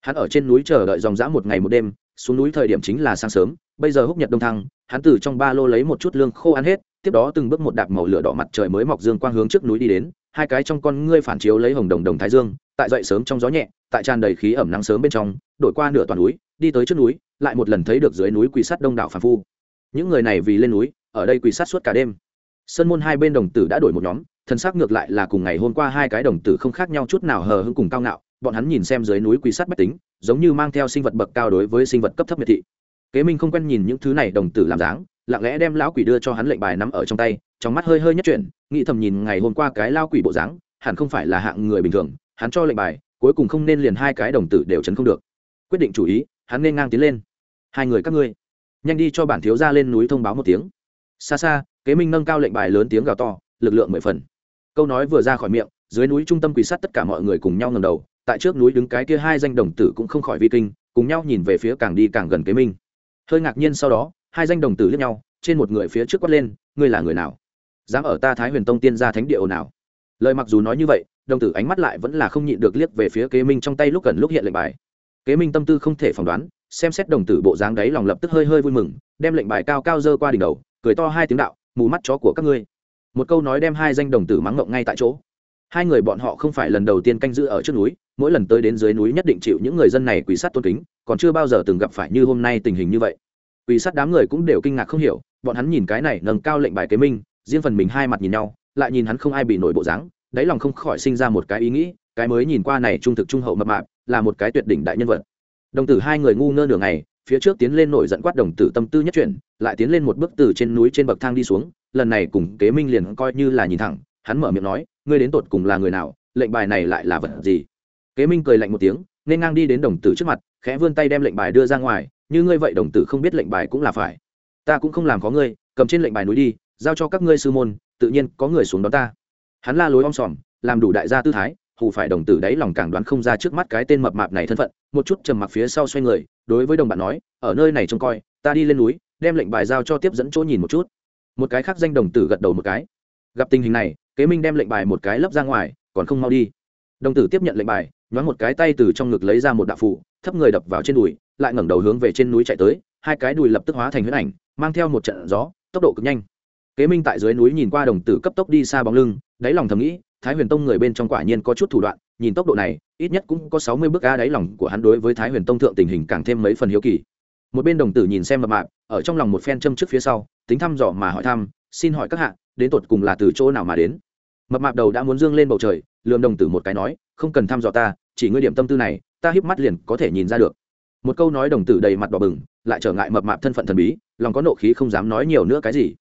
hắn ở trên núi chờ đợi dòng dã một ngày một đêm, xuống núi thời điểm chính là sáng sớm, bây giờ húc nhật đông thăng, hắn từ trong ba lô lấy một chút lương khô ăn hết, tiếp đó từng bước một đạp màu lửa đỏ mặt trời mới mọc dương quang hướng trước núi đi đến, hai cái trong con ngươi phản chiếu lấy hồng đồng đồng thái dương, tại dậy sớm trong gió nhẹ, tại tràn đầy khí ẩm nắng sớm bên trong, đổi qua nửa toàn núi, đi tới trước núi, lại một lần thấy được dưới núi quỳ sắt đông đảo phàm phu. Những người này vì lên núi, ở đây quỳ sát suốt cả đêm. Sân môn hai bên đồng tử đã đổi một nhóm, thân xác ngược lại là cùng ngày hôm qua hai cái đồng tử không khác nhau chút nào hờ hững cùng cao ngạo bọn hắn nhìn xem dưới núi quỷ sắt bách tính, giống như mang theo sinh vật bậc cao đối với sinh vật cấp thấp miệt thị. Kế minh không quen nhìn những thứ này đồng tử làm dáng, lặng lẽ đem lão quỷ đưa cho hắn lệnh bài nắm ở trong tay, trong mắt hơi hơi nhất chuyển, nghĩ thầm nhìn ngày hôm qua cái lao quỷ bộ dáng, hẳn không phải là hạng người bình thường, hắn cho lệnh bài, cuối cùng không nên liền hai cái đồng tử đều chấn không được. Quyết định chủ ý, hắn nên ngang tiến lên. Hai người các ngươi, nhanh đi cho bản thiếu ra lên núi thông báo một tiếng. Xa xa, kế minh nâng cao lệnh bài lớn tiếng gào to, lực lượng mười phần. Câu nói vừa ra khỏi miệng, dưới núi trung tâm quỷ sát tất cả mọi người cùng nhau ngầm đầu tại trước núi đứng cái kia hai danh đồng tử cũng không khỏi vi kinh, cùng nhau nhìn về phía càng đi càng gần kế minh. Hơi ngạc nhiên sau đó, hai danh đồng tử liếc nhau, trên một người phía trước quát lên, ngươi là người nào? Dám ở ta thái huyền tông tiên gia thánh địa ồn nào lời mặc dù nói như vậy, đồng tử ánh mắt lại vẫn là không nhịn được liếc về phía kế minh trong tay lúc cần lúc hiện lệnh bài. Kế minh tâm tư không thể phỏng đoán, xem xét đồng tử bộ dáng đấy lòng lập tức hơi hơi vui mừng, đem lệnh bài cao cao dơ qua đỉnh đầu, cười to hai tiếng đạo, mù mắt chó của các ngươi. Một câu nói đem hai danh đồng tử mắng ngộng ngay tại chỗ. Hai người bọn họ không phải lần đầu tiên canh giữ ở trước núi mỗi lần tới đến dưới núi nhất định chịu những người dân này quỷ sát tôn kính, còn chưa bao giờ từng gặp phải như hôm nay tình hình như vậy. Quỷ sát đám người cũng đều kinh ngạc không hiểu, bọn hắn nhìn cái này nâng cao lệnh bài kế minh, riêng phần mình hai mặt nhìn nhau, lại nhìn hắn không ai bị nổi bộ dáng, đáy lòng không khỏi sinh ra một cái ý nghĩ, cái mới nhìn qua này trung thực trung hậu mập mạp, là một cái tuyệt đỉnh đại nhân vật. Đồng tử hai người ngu ngơ nửa ngày, phía trước tiến lên nổi giận quát đồng tử tâm tư nhất chuyển, lại tiến lên một bước từ trên núi trên bậc thang đi xuống, lần này cùng kế minh liền coi như là nhìn thẳng, hắn mở miệng nói, ngươi đến tột cùng là người nào, lệnh bài này lại là vật gì? Kế minh cười lạnh một tiếng, nên ngang đi đến đồng tử trước mặt, khẽ vươn tay đem lệnh bài đưa ra ngoài, như ngươi vậy đồng tử không biết lệnh bài cũng là phải. Ta cũng không làm có ngươi, cầm trên lệnh bài núi đi, giao cho các ngươi sư môn, tự nhiên có người xuống đón ta. Hắn la lối om sòm, làm đủ đại gia tư thái, hù phải đồng tử đáy lòng càng đoán không ra trước mắt cái tên mập mạp này thân phận, một chút trầm mặc phía sau xoay người, đối với đồng bạn nói, ở nơi này trông coi, ta đi lên núi, đem lệnh bài giao cho tiếp dẫn chỗ nhìn một chút. Một cái khác danh đồng tử gật đầu một cái. Gặp tình hình này, kế minh đem lệnh bài một cái lấp ra ngoài, còn không mau đi. Đồng tử tiếp nhận lệnh bài nhoáng một cái tay từ trong ngực lấy ra một đạo phụ thấp người đập vào trên đùi, lại ngẩng đầu hướng về trên núi chạy tới, hai cái đùi lập tức hóa thành huyết ảnh, mang theo một trận gió, tốc độ cực nhanh. Kế minh tại dưới núi nhìn qua đồng tử cấp tốc đi xa bóng lưng, đáy lòng thầm nghĩ, thái huyền tông người bên trong quả nhiên có chút thủ đoạn, nhìn tốc độ này, ít nhất cũng có sáu mươi bước ga đáy lòng của hắn đối với thái huyền tông thượng tình hình càng thêm mấy phần hiếu kỳ. Một bên đồng tử nhìn xem mập mạp, ở trong lòng một phen châm trước phía sau, tính thăm dò mà hỏi thăm, xin hỏi các hạ, đến tột cùng là từ chỗ nào mà đến? Mập mạp đầu đã muốn dương lên bầu trời lượm đồng tử một cái nói, không cần thăm dò ta, chỉ ngươi điểm tâm tư này, ta híp mắt liền có thể nhìn ra được. Một câu nói đồng tử đầy mặt đỏ bừng, lại trở ngại mập mạp thân phận thần bí, lòng có nộ khí không dám nói nhiều nữa cái gì.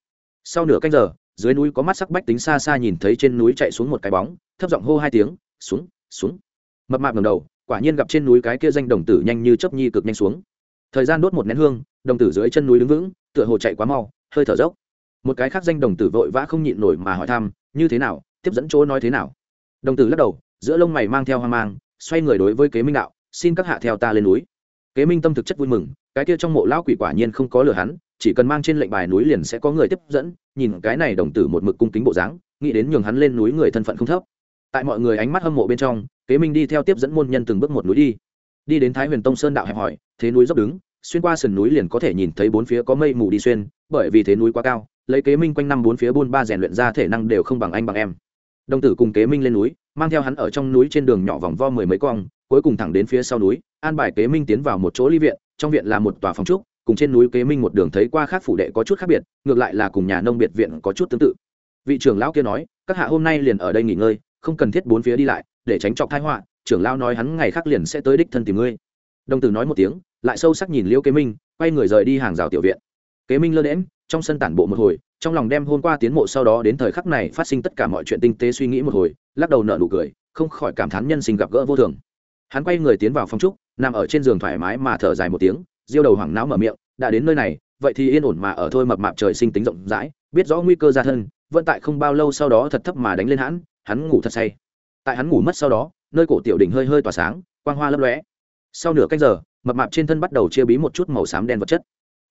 Sau nửa canh giờ, dưới núi có mắt sắc bách tính xa xa nhìn thấy trên núi chạy xuống một cái bóng, thấp giọng hô hai tiếng, xuống xuống. Mập mạp ngầm đầu, quả nhiên gặp trên núi cái kia danh đồng tử nhanh như chấp nhi cực nhanh xuống. Thời gian đốt một nén hương, đồng tử dưới chân núi đứng vững, tựa hồ chạy quá mau, hơi thở dốc. Một cái khác danh đồng tử vội vã không nhịn nổi mà hỏi thăm, như thế nào tiếp dẫn chỗ nói thế nào? Đồng tử lắc đầu, giữa lông mày mang theo hoang mang, xoay người đối với kế minh đạo, xin các hạ theo ta lên núi. Kế minh tâm thực chất vui mừng, cái kia trong mộ lão quỷ quả nhiên không có lừa hắn, chỉ cần mang trên lệnh bài núi liền sẽ có người tiếp dẫn, nhìn cái này đồng tử một mực cung kính bộ dáng, nghĩ đến nhường hắn lên núi người thân phận không thấp. Tại mọi người ánh mắt hâm mộ bên trong, kế minh đi theo tiếp dẫn môn nhân từng bước một núi đi. Đi đến thái huyền tông sơn đạo hẹp hỏi, thế núi dốc đứng, xuyên qua sườn núi liền có thể nhìn thấy bốn phía có mây mù đi xuyên, bởi vì thế núi quá cao, lấy kế minh quanh năm bốn phía buôn ba rèn luyện ra thể năng đều không bằng anh bằng em đồng tử cùng kế minh lên núi, mang theo hắn ở trong núi trên đường nhỏ vòng vo mười mấy cong, cuối cùng thẳng đến phía sau núi, an bài kế minh tiến vào một chỗ ly viện, trong viện là một tòa phòng trúc, cùng trên núi kế minh một đường thấy qua khác phủ đệ có chút khác biệt, ngược lại là cùng nhà nông biệt viện có chút tương tự. Vị trưởng lão kia nói, các hạ hôm nay liền ở đây nghỉ ngơi, không cần thiết bốn phía đi lại, để tránh trọc thái họa, trưởng lão nói hắn ngày khác liền sẽ tới đích thân tìm ngươi. Đồng tử nói một tiếng, lại sâu sắc nhìn liễu kế minh, quay người rời đi hàng rào tiểu viện kế minh lơ đễm trong sân tản bộ một hồi, trong lòng đem hôm qua tiến mộ sau đó đến thời khắc này phát sinh tất cả mọi chuyện tinh tế suy nghĩ một hồi, lắc đầu nợ nụ cười, không khỏi cảm thán nhân sinh gặp gỡ vô thường. Hắn quay người tiến vào phòng trúc, nằm ở trên giường thoải mái mà thở dài một tiếng, diêu đầu hoảng não mở miệng, đã đến nơi này, vậy thì yên ổn mà ở thôi mập mạp trời sinh tính rộng rãi, biết rõ nguy cơ ra thân, vận tại không bao lâu sau đó thật thấp mà đánh lên hắn hắn ngủ thật say. Tại hắn ngủ mất sau đó, nơi cổ tiểu đỉnh hơi hơi tỏa sáng, quang hoa lấp lóe. Sau nửa canh giờ, mập mạp trên thân bắt đầu chia bí một chút màu xám đen vật chất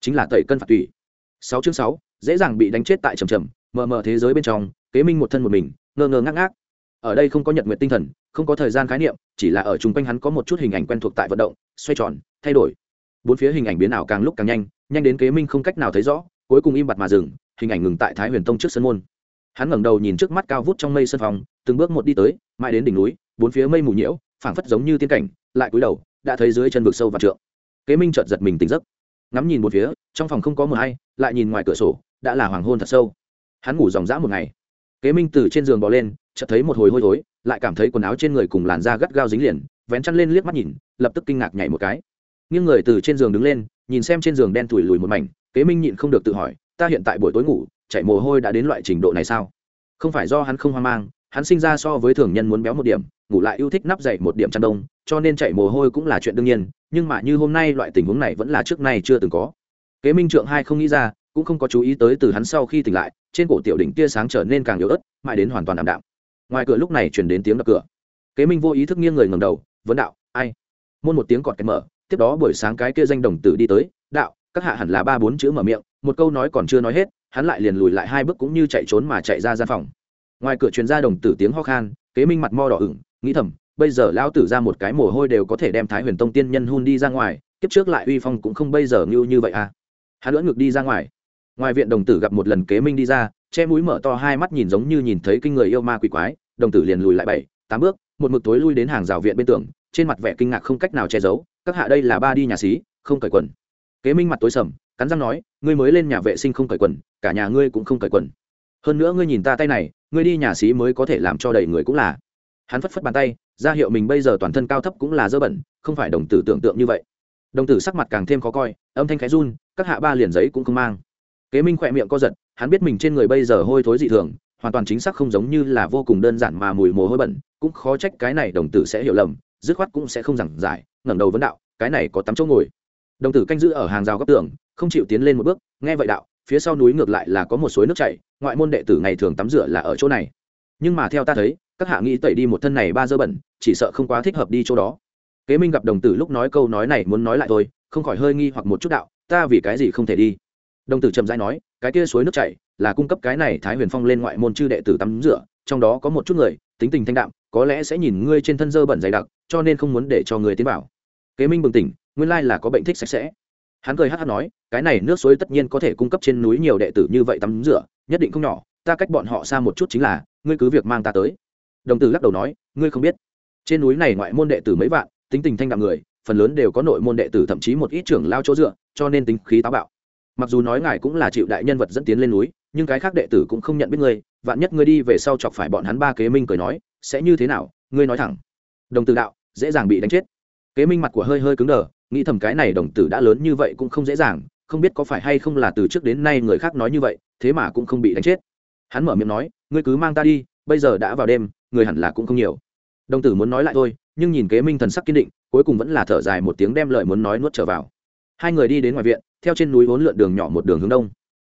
chính là tẩy cân phạt tùy sáu chương sáu, dễ dàng bị đánh chết tại trầm trầm, mờ mờ thế giới bên trong, kế minh một thân một mình, ngơ ngơ ngác ngác. Ở đây không có nhật nguyện tinh thần, không có thời gian khái niệm, chỉ là ở chung quanh hắn có một chút hình ảnh quen thuộc tại vận động, xoay tròn, thay đổi. Bốn phía hình ảnh biến ảo càng lúc càng nhanh nhanh đến kế minh không cách nào thấy rõ, cuối cùng im bặt mà dừng, hình ảnh ngừng tại thái huyền tông trước sân môn. Hắn ngẩng đầu nhìn trước mắt cao vút trong mây sân phòng, từng bước một đi tới, mãi đến đỉnh núi, bốn phía mây mù nhiễu, phảng phất giống như tiên cảnh, lại cúi đầu, đã thấy dưới chân vực sâu và trượng. Kế minh chợt giật mình tỉnh giấc ngắm nhìn một phía, trong phòng không có mờ hay, lại nhìn ngoài cửa sổ, đã là hoàng hôn thật sâu. Hắn ngủ dòng dã một ngày. Kế minh từ trên giường bò lên, chợt thấy một hồi hôi thối, lại cảm thấy quần áo trên người cùng làn da gắt gao dính liền, vén chăn lên liếc mắt nhìn, lập tức kinh ngạc nhảy một cái. Nghiêng người từ trên giường đứng lên, nhìn xem trên giường đen thủi lùi một mảnh, kế minh nhịn không được tự hỏi, ta hiện tại buổi tối ngủ, chảy mồ hôi đã đến loại trình độ này sao? Không phải do hắn không hoang mang hắn sinh ra so với thường nhân muốn béo một điểm, ngủ lại yêu thích nắp dậy một điểm chăn đông, cho nên chảy mồ hôi cũng là chuyện đương nhiên, nhưng mà như hôm nay loại tình huống này vẫn là trước nay chưa từng có. Kế minh trượng hai không nghĩ ra, cũng không có chú ý tới từ hắn sau khi tỉnh lại, trên cổ tiểu đỉnh tia sáng trở nên càng yếu ớt, mãi đến hoàn toàn ảm đạm. Ngoài cửa lúc này chuyển đến tiếng đập cửa. Kế minh vô ý thức nghiêng người ngầm đầu, vấn đạo, ai? Môn một tiếng cọt cái mở, tiếp đó buổi sáng cái kia danh đồng tử đi tới, đạo, các hạ hẳn là ba bốn chữ mở miệng, một câu nói còn chưa nói hết, hắn lại liền lùi lại hai bước cũng như chạy trốn mà chạy ra gian phòng ngoài cửa truyền ra đồng tử tiếng ho khan, kế minh mặt mo đỏ ửng, nghĩ thầm, bây giờ lão tử ra một cái mồ hôi đều có thể đem thái huyền tông tiên nhân hun đi ra ngoài, kiếp trước lại uy phong cũng không bây giờ ngưu như vậy à. Hắn lưỡn ngược đi ra ngoài. Ngoài viện đồng tử gặp một lần kế minh đi ra, che mũi mở to hai mắt nhìn giống như nhìn thấy kinh người yêu ma quỷ quái, đồng tử liền lùi lại bảy, tám bước, một mực tối lui đến hàng rào viện bên tường, trên mặt vẻ kinh ngạc không cách nào che giấu, các hạ đây là ba đi nhà xí, không cởi quần. Kế minh mặt tối sầm, cắn răng nói, ngươi mới lên nhà vệ sinh không cởi quần, cả nhà ngươi cũng không cởi quần hơn nữa ngươi nhìn ta tay này, ngươi đi nhà xí mới có thể làm cho đầy người cũng là. Hắn phất phất bàn tay, ra hiệu mình bây giờ toàn thân cao thấp cũng là dơ bẩn, không phải đồng tử tưởng tượng như vậy. Đồng tử sắc mặt càng thêm khó coi, âm thanh khẽ run, các hạ ba liền giấy cũng không mang. Kế minh khỏe miệng co giật, hắn biết mình trên người bây giờ hôi thối dị thường, hoàn toàn chính xác không giống như là vô cùng đơn giản mà mùi mồ hôi bẩn, cũng khó trách cái này đồng tử sẽ hiểu lầm, dứt khoát cũng sẽ không giảng giải, ngẩng đầu vấn đạo, cái này có tắm chỗ ngồi. Đồng tử canh giữ ở hàng rào góc tường, không chịu tiến lên một bước, nghe vậy đạo phía sau núi ngược lại là có một suối nước chảy, ngoại môn đệ tử ngày thường tắm rửa là ở chỗ này. Nhưng mà theo ta thấy, các hạ nghĩ tẩy đi một thân này ba dơ bẩn, chỉ sợ không quá thích hợp đi chỗ đó. Kế minh gặp đồng tử lúc nói câu nói này muốn nói lại thôi, không khỏi hơi nghi hoặc một chút đạo, ta vì cái gì không thể đi? Đồng tử trầm rãi nói, cái kia suối nước chảy là cung cấp cái này thái huyền phong lên ngoại môn chư đệ tử tắm rửa, trong đó có một chút người, tính tình thanh đạm, có lẽ sẽ nhìn ngươi trên thân dơ bẩn dày đặc, cho nên không muốn để cho người tiến vào. Kế minh bừng tỉnh, nguyên lai là có bệnh thích sạch sẽ hắn cười hát hát nói, cái này nước suối tất nhiên có thể cung cấp trên núi nhiều đệ tử như vậy tắm rửa, nhất định không nhỏ, ta cách bọn họ xa một chút chính là, ngươi cứ việc mang ta tới. Đồng tử lắc đầu nói, ngươi không biết, trên núi này ngoại môn đệ tử mấy vạn, tính tình thanh đạm người, phần lớn đều có nội môn đệ tử thậm chí một ít trưởng lao chỗ dựa, cho nên tính khí táo bạo. Mặc dù nói ngài cũng là chịu đại nhân vật dẫn tiến lên núi, nhưng cái khác đệ tử cũng không nhận biết ngươi, vạn nhất ngươi đi về sau chọc phải bọn hắn ba kế minh cười nói, sẽ như thế nào, ngươi nói thẳng. Đồng tử đạo, dễ dàng bị đánh chết. Kế minh mặt của hơi hơi cứng đờ nghĩ thầm cái này đồng tử đã lớn như vậy cũng không dễ dàng, không biết có phải hay không là từ trước đến nay người khác nói như vậy, thế mà cũng không bị đánh chết. Hắn mở miệng nói, ngươi cứ mang ta đi, bây giờ đã vào đêm, người hẳn là cũng không nhiều. Đồng tử muốn nói lại thôi, nhưng nhìn kế minh thần sắc kiên định, cuối cùng vẫn là thở dài một tiếng đem lời muốn nói nuốt trở vào. Hai người đi đến ngoài viện, theo trên núi vốn lượn đường nhỏ một đường hướng đông.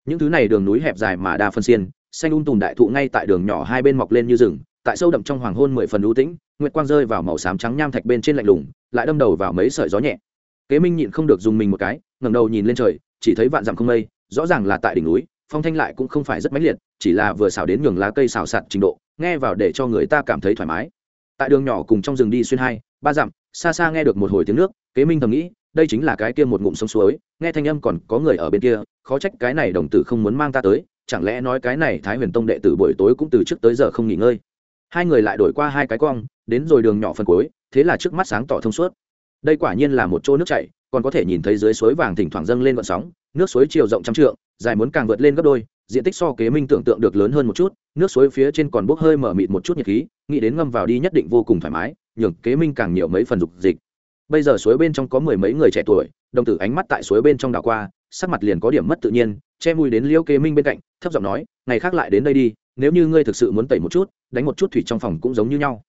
Những thứ này đường núi hẹp dài mà đa phân xiên, xanh un tùm đại thụ ngay tại đường nhỏ hai bên mọc lên như rừng, tại sâu đậm trong hoàng hôn mười phần lũ tĩnh, nguyệt quang rơi vào màu xám trắng nham thạch bên trên lạnh lùng, lại đâm đầu vào mấy sợi gió nhẹ kế minh nhịn không được dùng mình một cái, ngẩng đầu nhìn lên trời, chỉ thấy vạn dặm không mây, rõ ràng là tại đỉnh núi, phong thanh lại cũng không phải rất mãnh liệt, chỉ là vừa xào đến nhường lá cây xào sạt trình độ, nghe vào để cho người ta cảm thấy thoải mái. Tại đường nhỏ cùng trong rừng đi xuyên hai, ba dặm, xa xa nghe được một hồi tiếng nước, kế minh thầm nghĩ, đây chính là cái kia một ngụm sông suối, nghe thanh âm còn có người ở bên kia, khó trách cái này đồng tử không muốn mang ta tới, chẳng lẽ nói cái này thái huyền tông đệ tử buổi tối cũng từ trước tới giờ không nghỉ ngơi. Hai người lại đổi qua hai cái cong, đến rồi đường nhỏ phần cuối, thế là trước mắt sáng tỏ thông suốt đây quả nhiên là một chỗ nước chảy, còn có thể nhìn thấy dưới suối vàng thỉnh thoảng dâng lên vận sóng, nước suối chiều rộng trăm trượng, dài muốn càng vượt lên gấp đôi, diện tích so kế minh tưởng tượng được lớn hơn một chút, nước suối phía trên còn bốc hơi mở mịt một chút nhiệt khí, nghĩ đến ngâm vào đi nhất định vô cùng thoải mái, nhường kế minh càng nhiều mấy phần dục dịch. Bây giờ suối bên trong có mười mấy người trẻ tuổi, đồng tử ánh mắt tại suối bên trong đảo qua, sắc mặt liền có điểm mất tự nhiên, che mùi đến liêu kế minh bên cạnh, thấp giọng nói, ngày khác lại đến đây đi, nếu như ngươi thực sự muốn tẩy một chút, đánh một chút thủy trong phòng cũng giống như nhau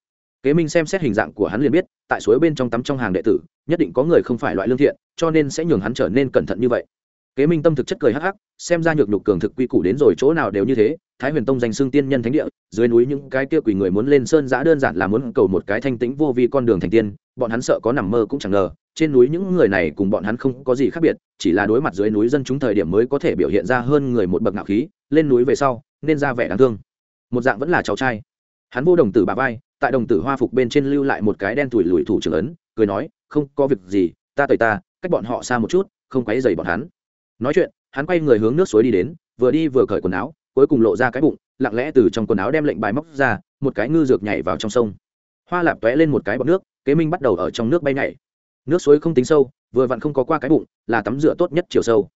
kế minh xem xét hình dạng của hắn liền biết, tại suối bên trong tắm trong hàng đệ tử, nhất định có người không phải loại lương thiện, cho nên sẽ nhường hắn trở nên cẩn thận như vậy. Kế minh tâm thực chất cười hắc hắc, xem ra nhược nhục cường thực quy củ đến rồi chỗ nào đều như thế, thái huyền tông danh xưng tiên nhân thánh địa, dưới núi những cái kia quỷ người muốn lên sơn giã đơn giản là muốn cầu một cái thanh tĩnh vô vi con đường thành tiên, bọn hắn sợ có nằm mơ cũng chẳng ngờ, trên núi những người này cùng bọn hắn không có gì khác biệt, chỉ là đối mặt dưới núi dân chúng thời điểm mới có thể biểu hiện ra hơn người một bậc ngạo khí, lên núi về sau, nên ra vẻ đáng thương. Một dạng vẫn là cháu trai. Hắn vô đồng tử bà vai tại đồng tử hoa phục bên trên lưu lại một cái đen tủi lùi thủ trưởng ấn, cười nói, không có việc gì, ta tời ta, cách bọn họ xa một chút, không quấy dày bọn hắn. Nói chuyện, hắn quay người hướng nước suối đi đến, vừa đi vừa cởi quần áo, cuối cùng lộ ra cái bụng, lặng lẽ từ trong quần áo đem lệnh bài móc ra, một cái ngư dược nhảy vào trong sông. Hoa lạp tóe lên một cái bọc nước, kế minh bắt đầu ở trong nước bay nhảy. Nước suối không tính sâu, vừa vặn không có qua cái bụng, là tắm rửa tốt nhất chiều sâu.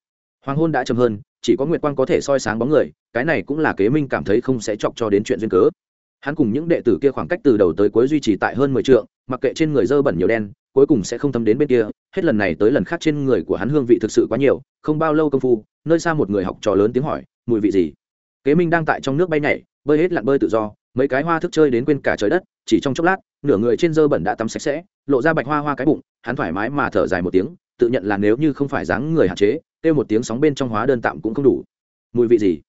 Hoàng hôn đã chầm hơn, chỉ có nguyệt quang có thể soi sáng bóng người, cái này cũng là kế minh cảm thấy không sẽ chọc cho đến chuyện duyên cớ hắn cùng những đệ tử kia khoảng cách từ đầu tới cuối duy trì tại hơn mười trượng, mặc kệ trên người dơ bẩn nhiều đen, cuối cùng sẽ không thấm đến bên kia. Hết lần này tới lần khác trên người của hắn hương vị thực sự quá nhiều, không bao lâu công phu, nơi xa một người học trò lớn tiếng hỏi, mùi vị gì? Kế minh đang tại trong nước bay nhảy, bơi hết lặn bơi tự do, mấy cái hoa thức chơi đến quên cả trời đất, chỉ trong chốc lát, nửa người trên dơ bẩn đã tắm sạch sẽ, lộ ra bạch hoa hoa cái bụng, hắn thoải mái mà thở dài một tiếng, tự nhận là nếu như không phải dáng người hạn chế, kêu một tiếng sóng bên trong hóa đơn tạm cũng không đủ. Mùi vị gì?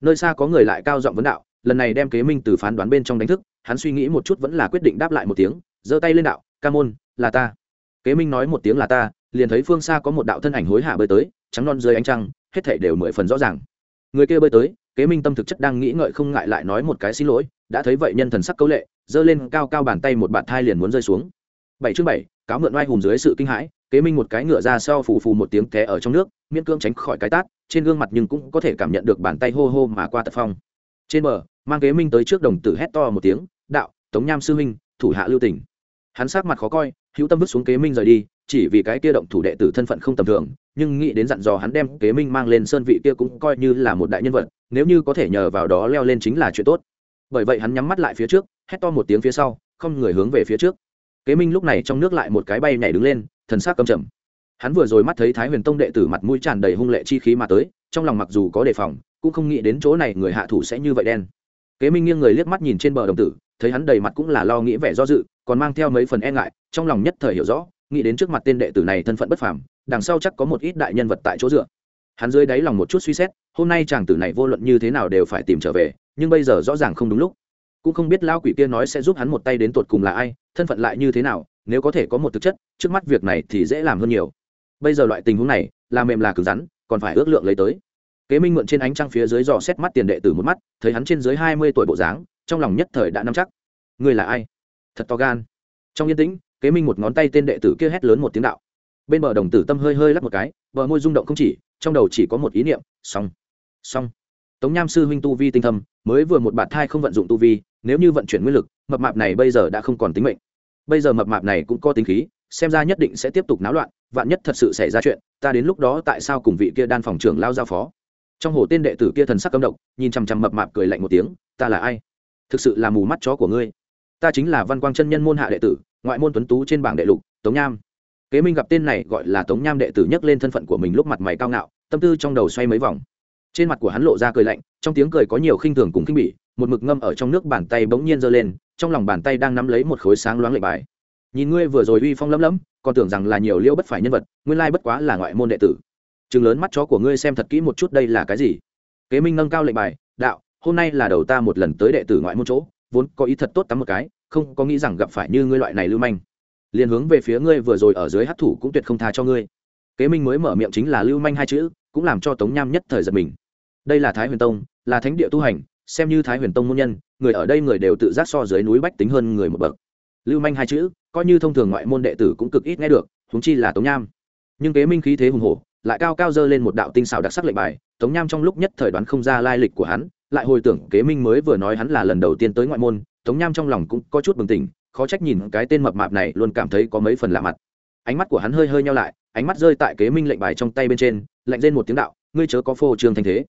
Nơi xa có người lại cao giọng vấn đạo lần này đem kế minh từ phán đoán bên trong đánh thức, hắn suy nghĩ một chút vẫn là quyết định đáp lại một tiếng, giơ tay lên đạo, ca môn, là ta. Kế minh nói một tiếng là ta, liền thấy phương xa có một đạo thân ảnh hối hả bơi tới, trắng non dưới ánh trăng, hết thảy đều mười phần rõ ràng. Người kia bơi tới, kế minh tâm thực chất đang nghĩ ngợi không ngại lại nói một cái xin lỗi, đã thấy vậy nhân thần sắc câu lệ, giơ lên cao cao bàn tay một bạn thai liền muốn rơi xuống. Bảy chương bảy, cáo mượn oai hùng dưới sự kinh hãi, kế minh một cái ngựa ra sau phù phù một tiếng té ở trong nước, miễn cưỡng tránh khỏi cái tát, trên gương mặt nhưng cũng có thể cảm nhận được bàn tay hô hô mà qua tật phong trên bờ mang kế minh tới trước đồng tử hét to một tiếng đạo tống nham sư huynh thủ hạ lưu tỉnh hắn sát mặt khó coi hữu tâm vứt xuống kế minh rời đi chỉ vì cái kia động thủ đệ tử thân phận không tầm thường nhưng nghĩ đến dặn dò hắn đem kế minh mang lên sơn vị kia cũng coi như là một đại nhân vật nếu như có thể nhờ vào đó leo lên chính là chuyện tốt. Bởi vậy hắn nhắm mắt lại phía trước hét to một tiếng phía sau không người hướng về phía trước. Kế minh lúc này trong nước lại một cái bay nhảy đứng lên thần sắc cầm chầm, hắn vừa rồi mắt thấy thái huyền tông đệ tử mặt mũi tràn đầy hung lệ chi khí mà tới trong lòng mặc dù có đề phòng cũng không nghĩ đến chỗ này người hạ thủ sẽ như vậy đen. Kế minh nghiêng người liếc mắt nhìn trên bờ đồng tử, thấy hắn đầy mặt cũng là lo nghĩ vẻ do dự, còn mang theo mấy phần e ngại, trong lòng nhất thời hiểu rõ, nghĩ đến trước mặt tên đệ tử này thân phận bất phàm, đằng sau chắc có một ít đại nhân vật tại chỗ dựa. Hắn dưới đáy lòng một chút suy xét, hôm nay chàng tử này vô luận như thế nào đều phải tìm trở về, nhưng bây giờ rõ ràng không đúng lúc. Cũng không biết lao quỷ kia nói sẽ giúp hắn một tay đến tột cùng là ai, thân phận lại như thế nào, nếu có thể có một thực chất, trước mắt việc này thì dễ làm hơn nhiều. Bây giờ loại tình huống này, là mềm là cứng rắn, còn phải ước lượng lấy tới kế minh mượn trên ánh trăng phía dưới dò xét mắt tiền đệ tử một mắt, thấy hắn trên dưới hai mươi tuổi bộ dáng, trong lòng nhất thời đã nắm chắc. Người là ai? Thật to gan. Trong yên tĩnh, kế minh một ngón tay tên đệ tử kia hét lớn một tiếng đạo. Bên bờ đồng tử tâm hơi hơi lắp một cái, bờ môi rung động không chỉ, trong đầu chỉ có một ý niệm, xong. Xong. Tống nham sư huynh tu vi tinh thâm, mới vừa một bạt thai không vận dụng tu vi, nếu như vận chuyển nguyên lực, mập mạp này bây giờ đã không còn tính mệnh. Bây giờ mập mạp này cũng có tính khí, xem ra nhất định sẽ tiếp tục náo loạn, vạn nhất thật sự xảy ra chuyện, ta đến lúc đó tại sao cùng vị kia đan phòng trưởng lao giao phó? Trong hồ tên đệ tử kia thần sắc cấm động nhìn chằm chằm mập mạp cười lạnh một tiếng, ta là ai? Thực sự là mù mắt chó của ngươi. Ta chính là văn quang chân nhân môn hạ đệ tử, ngoại môn tuấn tú trên bảng đệ lục, tống nham. Kế minh gặp tên này gọi là tống nham đệ tử nhắc lên thân phận của mình lúc mặt mày cao ngạo, tâm tư trong đầu xoay mấy vòng. Trên mặt của hắn lộ ra cười lạnh, trong tiếng cười có nhiều khinh thường cùng khinh bỉ, một mực ngâm ở trong nước bàn tay bỗng nhiên giơ lên, trong lòng bàn tay đang nắm lấy một khối sáng loáng lệ bài. Nhìn ngươi vừa rồi uy phong lấm lấm còn tưởng rằng là nhiều liêu bất phải nhân vật, nguyên lai bất quá là ngoại môn đệ tử chừng lớn mắt chó của ngươi xem thật kỹ một chút đây là cái gì? Kế minh nâng cao lệnh bài, đạo, hôm nay là đầu ta một lần tới đệ tử ngoại môn chỗ, vốn có ý thật tốt tắm một cái, không có nghĩ rằng gặp phải như ngươi loại này lưu manh. Liền hướng về phía ngươi vừa rồi ở dưới hát thủ cũng tuyệt không tha cho ngươi. Kế minh mới mở miệng chính là lưu manh hai chữ, cũng làm cho tống nham nhất thời giật mình. Đây là thái huyền tông, là thánh địa tu hành, xem như thái huyền tông môn nhân, người ở đây người đều tự giác so dưới núi bách tính hơn người một bậc. Lưu manh hai chữ, coi như thông thường ngoại môn đệ tử cũng cực ít nghe được húng chi là tống nham. Nhưng kế minh khí thế hùng hổ lại cao cao dơ lên một đạo tinh xảo đặc sắc lệnh bài, tống nham trong lúc nhất thời đoán không ra lai lịch của hắn, lại hồi tưởng kế minh mới vừa nói hắn là lần đầu tiên tới ngoại môn, tống nham trong lòng cũng có chút bừng tỉnh, khó trách nhìn cái tên mập mạp này luôn cảm thấy có mấy phần lạ mặt. Ánh mắt của hắn hơi hơi nhau lại, ánh mắt rơi tại kế minh lệnh bài trong tay bên trên, lạnh lên một tiếng đạo, ngươi chớ có phô trương thanh thế.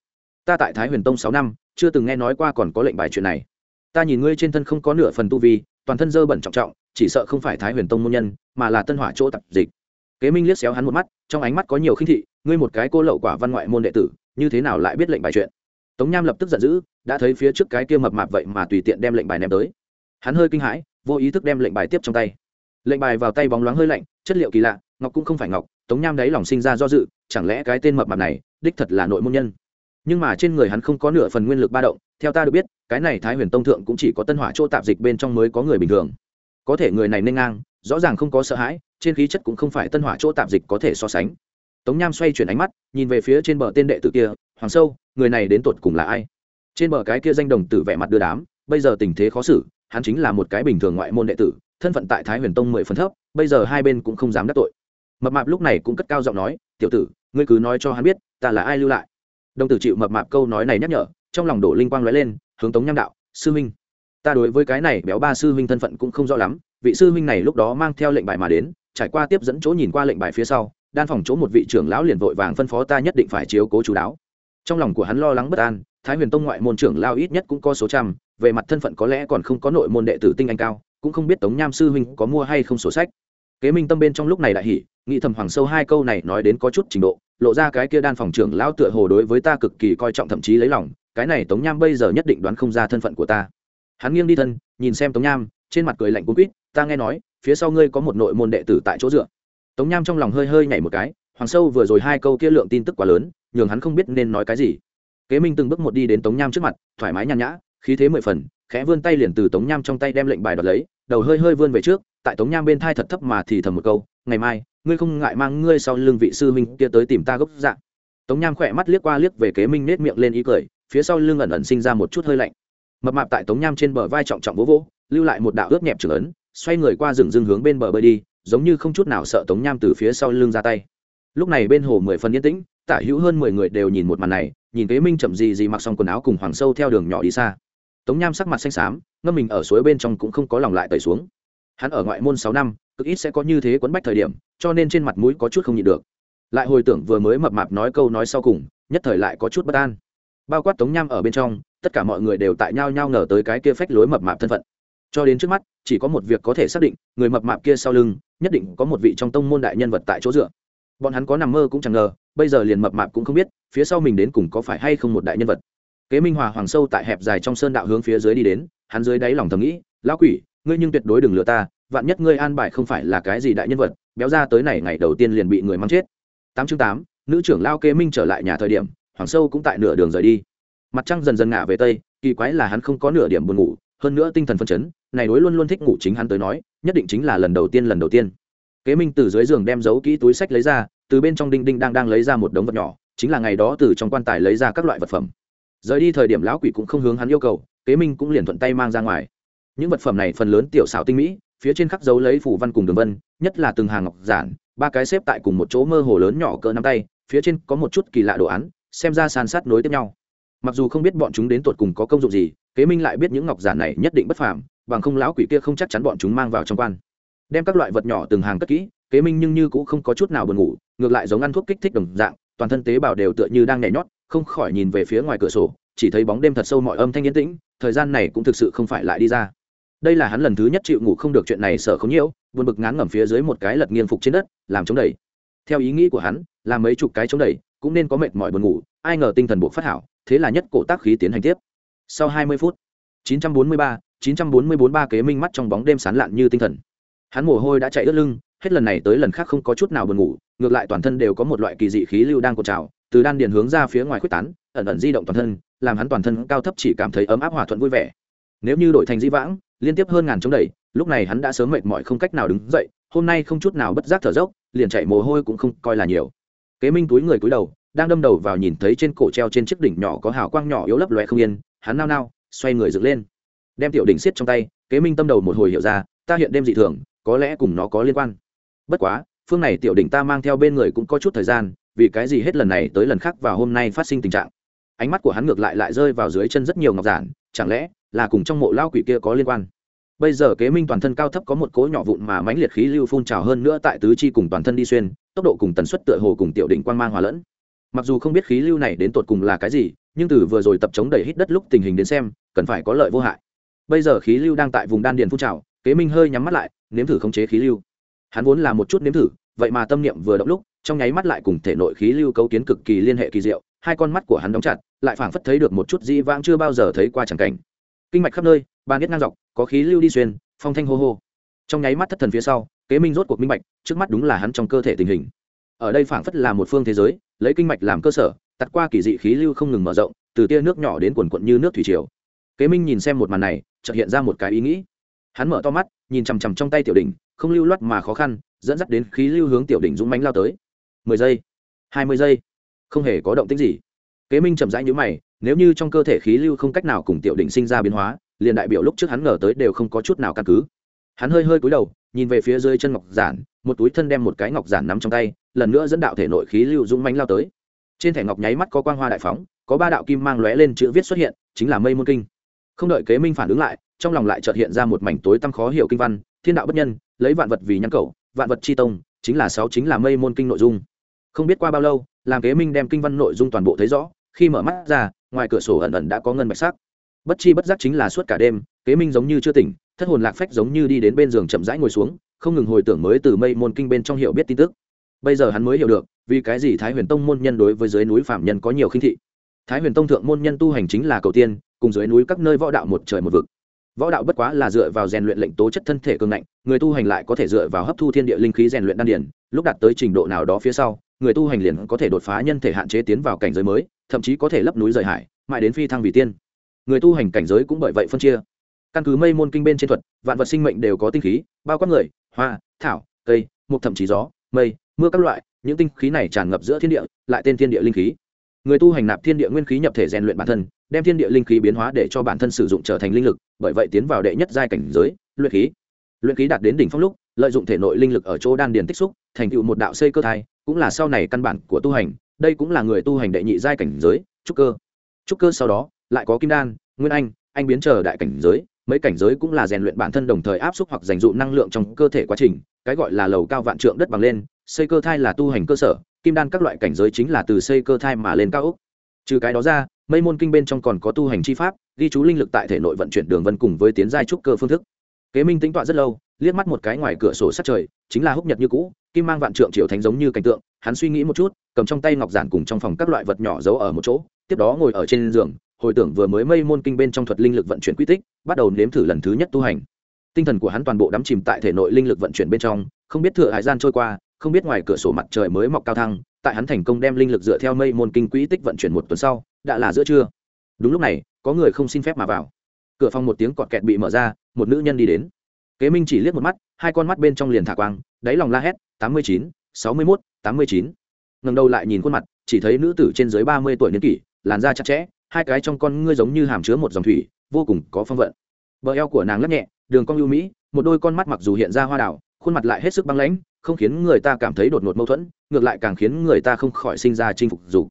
Ta tại thái huyền tông sáu năm, chưa từng nghe nói qua còn có lệnh bài chuyện này. Ta nhìn ngươi trên thân không có nửa phần tu vi, toàn thân dơ bẩn trọng trọng, chỉ sợ không phải thái huyền tông môn nhân, mà là tân hỏa chỗ tập dịch kế minh liếc xéo hắn một mắt, trong ánh mắt có nhiều khinh thị, ngươi một cái cô lậu quả văn ngoại môn đệ tử, như thế nào lại biết lệnh bài chuyện? Tống nham lập tức giận dữ, đã thấy phía trước cái kia mập mạp vậy mà tùy tiện đem lệnh bài ném tới. Hắn hơi kinh hãi, vô ý thức đem lệnh bài tiếp trong tay. Lệnh bài vào tay bóng loáng hơi lạnh, chất liệu kỳ lạ, ngọc cũng không phải ngọc, tống nham đáy lòng sinh ra do dự, chẳng lẽ cái tên mập mạp này, đích thật là nội môn nhân? Nhưng mà trên người hắn không có nửa phần nguyên lực ba động, theo ta được biết, cái này thái huyền tông thượng cũng chỉ có tân hỏa chỗ tạp dịch bên trong mới có người bình thường. Có thể người này nên ngang, rõ ràng không có sợ hãi trên khí chất cũng không phải tân hỏa chỗ tạp dịch có thể so sánh. Tống nham xoay chuyển ánh mắt, nhìn về phía trên bờ tên đệ tử kia, hoàng sâu, người này đến tột cùng là ai? Trên bờ cái kia danh đồng tử vẻ mặt đưa đám, bây giờ tình thế khó xử, hắn chính là một cái bình thường ngoại môn đệ tử, thân phận tại thái huyền tông mười phần thấp, bây giờ hai bên cũng không dám đắc tội. Mập mạp lúc này cũng cất cao giọng nói, tiểu tử, ngươi cứ nói cho hắn biết, ta là ai lưu lại? Đồng tử chịu mập mạp câu nói này nhắc nhở, trong lòng đổ linh quang lóe lên, hướng tống nham đạo, sư huynh ta đối với cái này béo ba sư huynh thân phận cũng không rõ lắm vị sư huynh này lúc đó mang theo lệnh bài mà đến, trải qua tiếp dẫn chỗ nhìn qua lệnh bài phía sau, đan phòng chỗ một vị trưởng lão liền vội vàng phân phó ta nhất định phải chiếu cố chú đáo. Trong lòng của hắn lo lắng bất an, thái huyền tông ngoại môn trưởng lao ít nhất cũng có số trăm, về mặt thân phận có lẽ còn không có nội môn đệ tử tinh anh cao, cũng không biết tống nham sư huynh có mua hay không sổ sách. Kế minh tâm bên trong lúc này đại hỉ, nghĩ thầm hoàng sâu hai câu này nói đến có chút trình độ, lộ ra cái kia đan phòng trưởng lão tựa hồ đối với ta cực kỳ coi trọng thậm chí lấy lòng, cái này tống nham bây giờ nhất định đoán không ra thân phận của ta. Hắn nghiêng đi thân, nhìn xem tống nham trên mặt cười lạnh cuốn quýt, ta nghe nói, phía sau ngươi có một nội môn đệ tử tại chỗ dựa. Tống nham trong lòng hơi hơi nhảy một cái, hoàng sâu vừa rồi hai câu kia lượng tin tức quá lớn, nhường hắn không biết nên nói cái gì. Kế minh từng bước một đi đến tống nham trước mặt, thoải mái nhàn nhã, khí thế mười phần, khẽ vươn tay liền từ tống nham trong tay đem lệnh bài đoạt lấy, đầu hơi hơi vươn về trước, tại tống nham bên thai thật thấp mà thì thầm một câu, ngày mai, ngươi không ngại mang ngươi sau lưng vị sư minh kia tới tìm ta gốc dạng tống nham khỏe mắt liếc qua liếc về kế minh nết miệng lên ý cười, phía sau lưng ẩn ẩn sinh ra một chút hơi lạnh. Mập mạp tại tống nham trên bờ vai trọng trọng vỗ vỗ lưu lại một đạo ướt nhẹp trưởng ấn, xoay người qua rừng rừng hướng bên bờ bơi đi, giống như không chút nào sợ tống nham từ phía sau lưng ra tay. Lúc này bên hồ mười phần yên tĩnh, tả hữu hơn mười người đều nhìn một màn này, nhìn kế minh chậm gì gì mặc xong quần áo cùng hoàng sâu theo đường nhỏ đi xa. Tống nham sắc mặt xanh xám, ngâm mình ở suối bên trong cũng không có lòng lại tẩy xuống. Hắn ở ngoại môn sáu năm, cực ít sẽ có như thế quấn bách thời điểm, cho nên trên mặt mũi có chút không nhịn được. Lại hồi tưởng vừa mới mập mạp nói câu nói sau cùng, nhất thời lại có chút bất an. Bao quát tống nham ở bên trong, tất cả mọi người đều tại nhau nhau ngờ tới cái kia phách lối mập mạp thân phận cho đến trước mắt, chỉ có một việc có thể xác định, người mập mạp kia sau lưng, nhất định có một vị trong tông môn đại nhân vật tại chỗ dựa. Bọn hắn có nằm mơ cũng chẳng ngờ, bây giờ liền mập mạp cũng không biết, phía sau mình đến cùng có phải hay không một đại nhân vật. Kế minh hòa hoàng sâu tại hẹp dài trong sơn đạo hướng phía dưới đi đến, hắn dưới đáy lòng thầm nghĩ, lão quỷ, ngươi nhưng tuyệt đối đừng lừa ta, vạn nhất ngươi an bài không phải là cái gì đại nhân vật, béo ra tới này ngày đầu tiên liền bị người mắng chết. Tám chương tám, nữ trưởng lao kế minh trở lại nhà thời điểm, hoàng sâu cũng tại nửa đường rời đi. Mặt trăng dần dần ngả về tây, kỳ quái là hắn không có nửa điểm buồn ngủ, hơn nữa tinh thần phân chấn này đối luôn luôn thích ngủ chính hắn tới nói, nhất định chính là lần đầu tiên lần đầu tiên. Kế minh từ dưới giường đem giấu kỹ túi sách lấy ra, từ bên trong đinh đinh đang đang lấy ra một đống vật nhỏ, chính là ngày đó từ trong quan tài lấy ra các loại vật phẩm. Rời đi thời điểm lão quỷ cũng không hướng hắn yêu cầu, kế minh cũng liền thuận tay mang ra ngoài. Những vật phẩm này phần lớn tiểu xảo tinh mỹ, phía trên khắc dấu lấy phủ văn cùng đường vân, nhất là từng hàng ngọc giản, ba cái xếp tại cùng một chỗ mơ hồ lớn nhỏ cỡ nắm tay, phía trên có một chút kỳ lạ đồ án, xem ra san sát nối tiếp nhau mặc dù không biết bọn chúng đến tột cùng có công dụng gì, kế minh lại biết những ngọc giản này nhất định bất phàm, bằng không lão quỷ kia không chắc chắn bọn chúng mang vào trong quan. Đem các loại vật nhỏ từng hàng cất kỹ, kế minh nhưng như cũng không có chút nào buồn ngủ, ngược lại giống ăn thuốc kích thích đồng dạng, toàn thân tế bào đều tựa như đang nhảy nhót, không khỏi nhìn về phía ngoài cửa sổ, chỉ thấy bóng đêm thật sâu mọi âm thanh yên tĩnh, thời gian này cũng thực sự không phải lại đi ra. Đây là hắn lần thứ nhất chịu ngủ không được chuyện này sợ không nhiễu, buồn bực ngán ngẩm phía dưới một cái lật nghiêng phục trên đất, làm chống đẩy theo ý nghĩ của hắn, làm mấy chục cái chống đẩy cũng nên có mệt mỏi buồn ngủ, ai ngờ tinh thần buộc phát hảo thế là nhất cổ tác khí tiến hành tiếp. Sau hai mươi phút 943, 944 ba kế minh mắt trong bóng đêm sán lạn như tinh thần. Hắn mồ hôi đã chạy ướt lưng hết lần này tới lần khác không có chút nào buồn ngủ ngược lại toàn thân đều có một loại kỳ dị khí lưu đang cột trào từ đan điền hướng ra phía ngoài quyết tán ẩn ẩn di động toàn thân làm hắn toàn thân cao thấp chỉ cảm thấy ấm áp hòa thuận vui vẻ. Nếu như đổi thành di vãng liên tiếp hơn ngàn chống đẩy lúc này hắn đã sớm mệt mỏi không cách nào đứng dậy hôm nay không chút nào bất giác thở dốc liền chạy mồ hôi cũng không coi là nhiều. Kế minh túi người cúi đầu đang đâm đầu vào nhìn thấy trên cổ treo trên chiếc đỉnh nhỏ có hào quang nhỏ yếu lấp loe không yên, hắn nao nao, xoay người dựng lên. Đem tiểu đỉnh xiết trong tay, kế minh tâm đầu một hồi hiểu ra, ta hiện đêm dị thường, có lẽ cùng nó có liên quan. Bất quá, phương này tiểu đỉnh ta mang theo bên người cũng có chút thời gian, vì cái gì hết lần này tới lần khác và hôm nay phát sinh tình trạng? Ánh mắt của hắn ngược lại lại rơi vào dưới chân rất nhiều ngọc giản, chẳng lẽ là cùng trong mộ lao quỷ kia có liên quan? Bây giờ kế minh toàn thân cao thấp có một cỗ nhỏ vụn mà mãnh liệt khí lưu phun trào hơn nữa tại tứ chi cùng toàn thân đi xuyên, tốc độ cùng tần suất tựa hồ cùng tiểu đỉnh quang mang hòa lẫn mặc dù không biết khí lưu này đến tột cùng là cái gì, nhưng từ vừa rồi tập chống đẩy hít đất lúc tình hình đến xem, cần phải có lợi vô hại. Bây giờ khí lưu đang tại vùng đan điền phun trào, kế minh hơi nhắm mắt lại, nếm thử khống chế khí lưu. Hắn vốn là một chút nếm thử, vậy mà tâm niệm vừa động lúc, trong nháy mắt lại cùng thể nội khí lưu cấu kiến cực kỳ liên hệ kỳ diệu, hai con mắt của hắn đóng chặt, lại phảng phất thấy được một chút dĩ vãng chưa bao giờ thấy qua chẳng cảnh. Kinh mạch khắp nơi ba biết ngang dọc, có khí lưu đi xuyên, phong thanh hô hô. Trong nháy mắt thất thần phía sau, kế minh rốt cuộc minh bạch, trước mắt đúng là hắn trong cơ thể tình hình. Ở đây phảng phất là một phương thế giới lấy kinh mạch làm cơ sở, tạt qua kỳ dị khí lưu không ngừng mở rộng, từ tia nước nhỏ đến quần quận như nước thủy triều. Kế minh nhìn xem một màn này, chợt hiện ra một cái ý nghĩ. Hắn mở to mắt, nhìn chằm chằm trong tay tiểu đỉnh, không lưu loát mà khó khăn, dẫn dắt đến khí lưu hướng tiểu đỉnh dũng mánh lao tới. Mười giây, hai mươi giây, không hề có động tích gì. Kế minh chậm rãi nhữ mày, nếu như trong cơ thể khí lưu không cách nào cùng tiểu đỉnh sinh ra biến hóa, liền đại biểu lúc trước hắn ngờ tới đều không có chút nào căn cứ. Hắn hơi hơi cúi đầu nhìn về phía dưới chân ngọc giản, một túi thân đem một cái ngọc giản nắm trong tay, lần nữa dẫn đạo thể nội khí lưu dũng mánh lao tới. Trên thẻ ngọc nháy mắt có quang hoa đại phóng, có ba đạo kim mang lóe lên chữ viết xuất hiện, chính là mây môn kinh. Không đợi kế minh phản ứng lại, trong lòng lại chợt hiện ra một mảnh tối tăm khó hiểu kinh văn, thiên đạo bất nhân, lấy vạn vật vì nhãn cầu, vạn vật chi tông, chính là sáu chính là mây môn kinh nội dung. Không biết qua bao lâu, làm kế minh đem kinh văn nội dung toàn bộ thấy rõ, khi mở mắt ra, ngoài cửa sổ ẩn ẩn đã có ngân bạch sắc. Bất chi bất giác chính là suốt cả đêm, kế minh giống như chưa tỉnh thất hồn lạc phách giống như đi đến bên giường chậm rãi ngồi xuống, không ngừng hồi tưởng mới từ mây môn kinh bên trong hiểu biết tin tức. Bây giờ hắn mới hiểu được, vì cái gì thái huyền tông môn nhân đối với dưới núi phạm nhân có nhiều khinh thị. Thái huyền tông thượng môn nhân tu hành chính là cầu tiên, cùng dưới núi các nơi võ đạo một trời một vực. Võ đạo bất quá là dựa vào rèn luyện lệnh tố chất thân thể cường ngạnh, người tu hành lại có thể dựa vào hấp thu thiên địa linh khí rèn luyện đan điển lúc đạt tới trình độ nào đó phía sau, người tu hành liền có thể đột phá nhân thể hạn chế tiến vào cảnh giới mới, thậm chí có thể lấp núi rời hải, mãi đến phi thăng vì tiên. Người tu hành cảnh giới cũng bởi vậy phân chia căn cứ mây môn kinh bên trên thuật, vạn vật sinh mệnh đều có tinh khí, bao quát người, hoa, thảo, cây, mục thậm chí gió, mây, mưa các loại, những tinh khí này tràn ngập giữa thiên địa, lại tên thiên địa linh khí. Người tu hành nạp thiên địa nguyên khí nhập thể rèn luyện bản thân, đem thiên địa linh khí biến hóa để cho bản thân sử dụng trở thành linh lực, bởi vậy tiến vào đệ nhất giai cảnh giới, luyện khí. Luyện khí đạt đến đỉnh phong lúc, lợi dụng thể nội linh lực ở chỗ đan điền tích xúc, thành tựu một đạo xây cơ thai, cũng là sau này căn bản của tu hành, đây cũng là người tu hành đệ nhị giai cảnh giới, trúc cơ. Trúc cơ sau đó, lại có kim đan, nguyên anh anh biến chờ đại cảnh giới mấy cảnh giới cũng là rèn luyện bản thân đồng thời áp suất hoặc dành dụ năng lượng trong cơ thể quá trình, cái gọi là lầu cao vạn trượng đất bằng lên, xây cơ thai là tu hành cơ sở, kim đan các loại cảnh giới chính là từ xây cơ thai mà lên cao ốc. Trừ cái đó ra, mây môn kinh bên trong còn có tu hành chi pháp, ghi chú linh lực tại thể nội vận chuyển đường vân cùng với tiến giai trúc cơ phương thức. Kế minh tính tọa rất lâu, liếc mắt một cái ngoài cửa sổ sát trời, chính là húc nhật như cũ, kim mang vạn trượng triệu thánh giống như cảnh tượng, hắn suy nghĩ một chút, cầm trong tay ngọc giản cùng trong phòng các loại vật nhỏ giấu ở một chỗ, tiếp đó ngồi ở trên giường hồi tưởng vừa mới mây môn kinh bên trong thuật linh lực vận chuyển quy tích, bắt đầu nếm thử lần thứ nhất tu hành. Tinh thần của hắn toàn bộ đắm chìm tại thể nội linh lực vận chuyển bên trong, không biết thừa hải gian trôi qua, không biết ngoài cửa sổ mặt trời mới mọc cao thăng, tại hắn thành công đem linh lực dựa theo mây môn kinh quỹ tích vận chuyển một tuần sau, đã là giữa trưa. Đúng lúc này, có người không xin phép mà vào. Cửa phòng một tiếng cọt kẹt bị mở ra, một nữ nhân đi đến. Kế minh chỉ liếc một mắt, hai con mắt bên trong liền thả quang, đáy lòng la hét, tám mươi chín, sáu mươi mốt, tám mươi chín. Ngần đầu lại nhìn khuôn mặt, chỉ thấy nữ tử trên dưới ba mươi tuổi niên kỷ, làn da chặt chẽ hai cái trong con ngươi giống như hàm chứa một dòng thủy, vô cùng có phong vận. Bờ eo của nàng lắc nhẹ, đường cong ưu mỹ, một đôi con mắt mặc dù hiện ra hoa đảo khuôn mặt lại hết sức băng lãnh, không khiến người ta cảm thấy đột ngột mâu thuẫn, ngược lại càng khiến người ta không khỏi sinh ra chinh phục dù.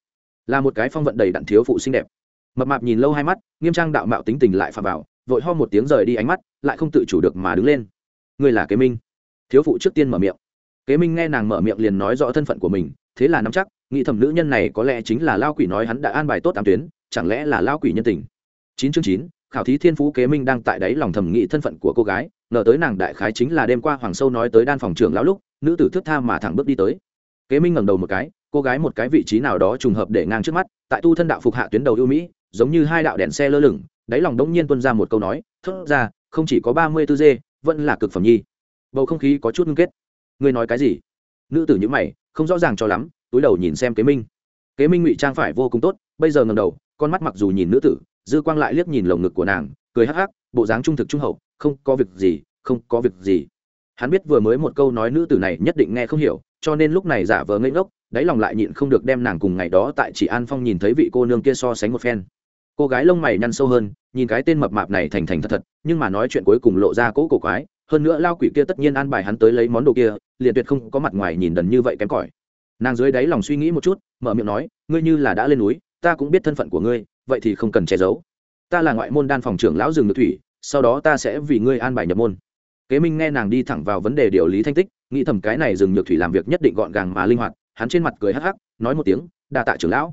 Là một cái phong vận đầy đặn thiếu phụ xinh đẹp. Mập mạp nhìn lâu hai mắt, nghiêm trang đạo mạo tính tình lại phà vào, vội ho một tiếng rời đi ánh mắt, lại không tự chủ được mà đứng lên. Người là kế minh. Thiếu phụ trước tiên mở miệng. Kế minh nghe nàng mở miệng liền nói rõ thân phận của mình, thế là nắm chắc, nghĩ thầm nữ nhân này có lẽ chính là lao quỷ nói hắn đã an bài tốt tám tuyến chẳng lẽ là lao quỷ nhân tình? Chín chương chín, khảo thí thiên phú kế minh đang tại đấy lòng thầm nghĩ thân phận của cô gái, ngờ tới nàng đại khái chính là đêm qua hoàng sâu nói tới đan phòng trưởng lão lúc, nữ tử thước tha mà thẳng bước đi tới. Kế minh ngẩng đầu một cái, cô gái một cái vị trí nào đó trùng hợp để ngang trước mắt, tại tu thân đạo phục hạ tuyến đầu ưu mỹ, giống như hai đạo đèn xe lơ lửng, đáy lòng đống nhiên tuân ra một câu nói, thốt ra, không chỉ có ba mươi tư dê, vẫn là cực phẩm nhi. Bầu không khí có chút ngưng kết. Ngươi nói cái gì? Nữ tử nhữ mày, không rõ ràng cho lắm, túi đầu nhìn xem kế minh. Kế minh ngụy trang phải vô cùng tốt, bây giờ ngầm đầu con mắt mặc dù nhìn nữ tử, dư quang lại liếc nhìn lồng ngực của nàng, cười hắc hắc, bộ dáng trung thực trung hậu, không có việc gì, không có việc gì. Hắn biết vừa mới một câu nói nữ tử này nhất định nghe không hiểu, cho nên lúc này giả vờ ngây ngốc, đáy lòng lại nhịn không được đem nàng cùng ngày đó tại chỉ an phong nhìn thấy vị cô nương kia so sánh một phen. Cô gái lông mày nhăn sâu hơn, nhìn cái tên mập mạp này thành thành thật thật, nhưng mà nói chuyện cuối cùng lộ ra cỗ cổ quái, hơn nữa lao quỷ kia tất nhiên an bài hắn tới lấy món đồ kia, liền tuyệt không có mặt ngoài nhìn đần như vậy kém cỏi. Nàng dưới đáy lòng suy nghĩ một chút, mở miệng nói, ngươi như là đã lên núi ta cũng biết thân phận của ngươi, vậy thì không cần che giấu. Ta là ngoại môn đan phòng trưởng lão rừng ngự thủy, sau đó ta sẽ vì ngươi an bài nhập môn. Kế minh nghe nàng đi thẳng vào vấn đề điều lý thanh tích, nghĩ thầm cái này rừng nhược thủy làm việc nhất định gọn gàng mà linh hoạt, hắn trên mặt cười hắc hắc, nói một tiếng, đa tạ trưởng lão.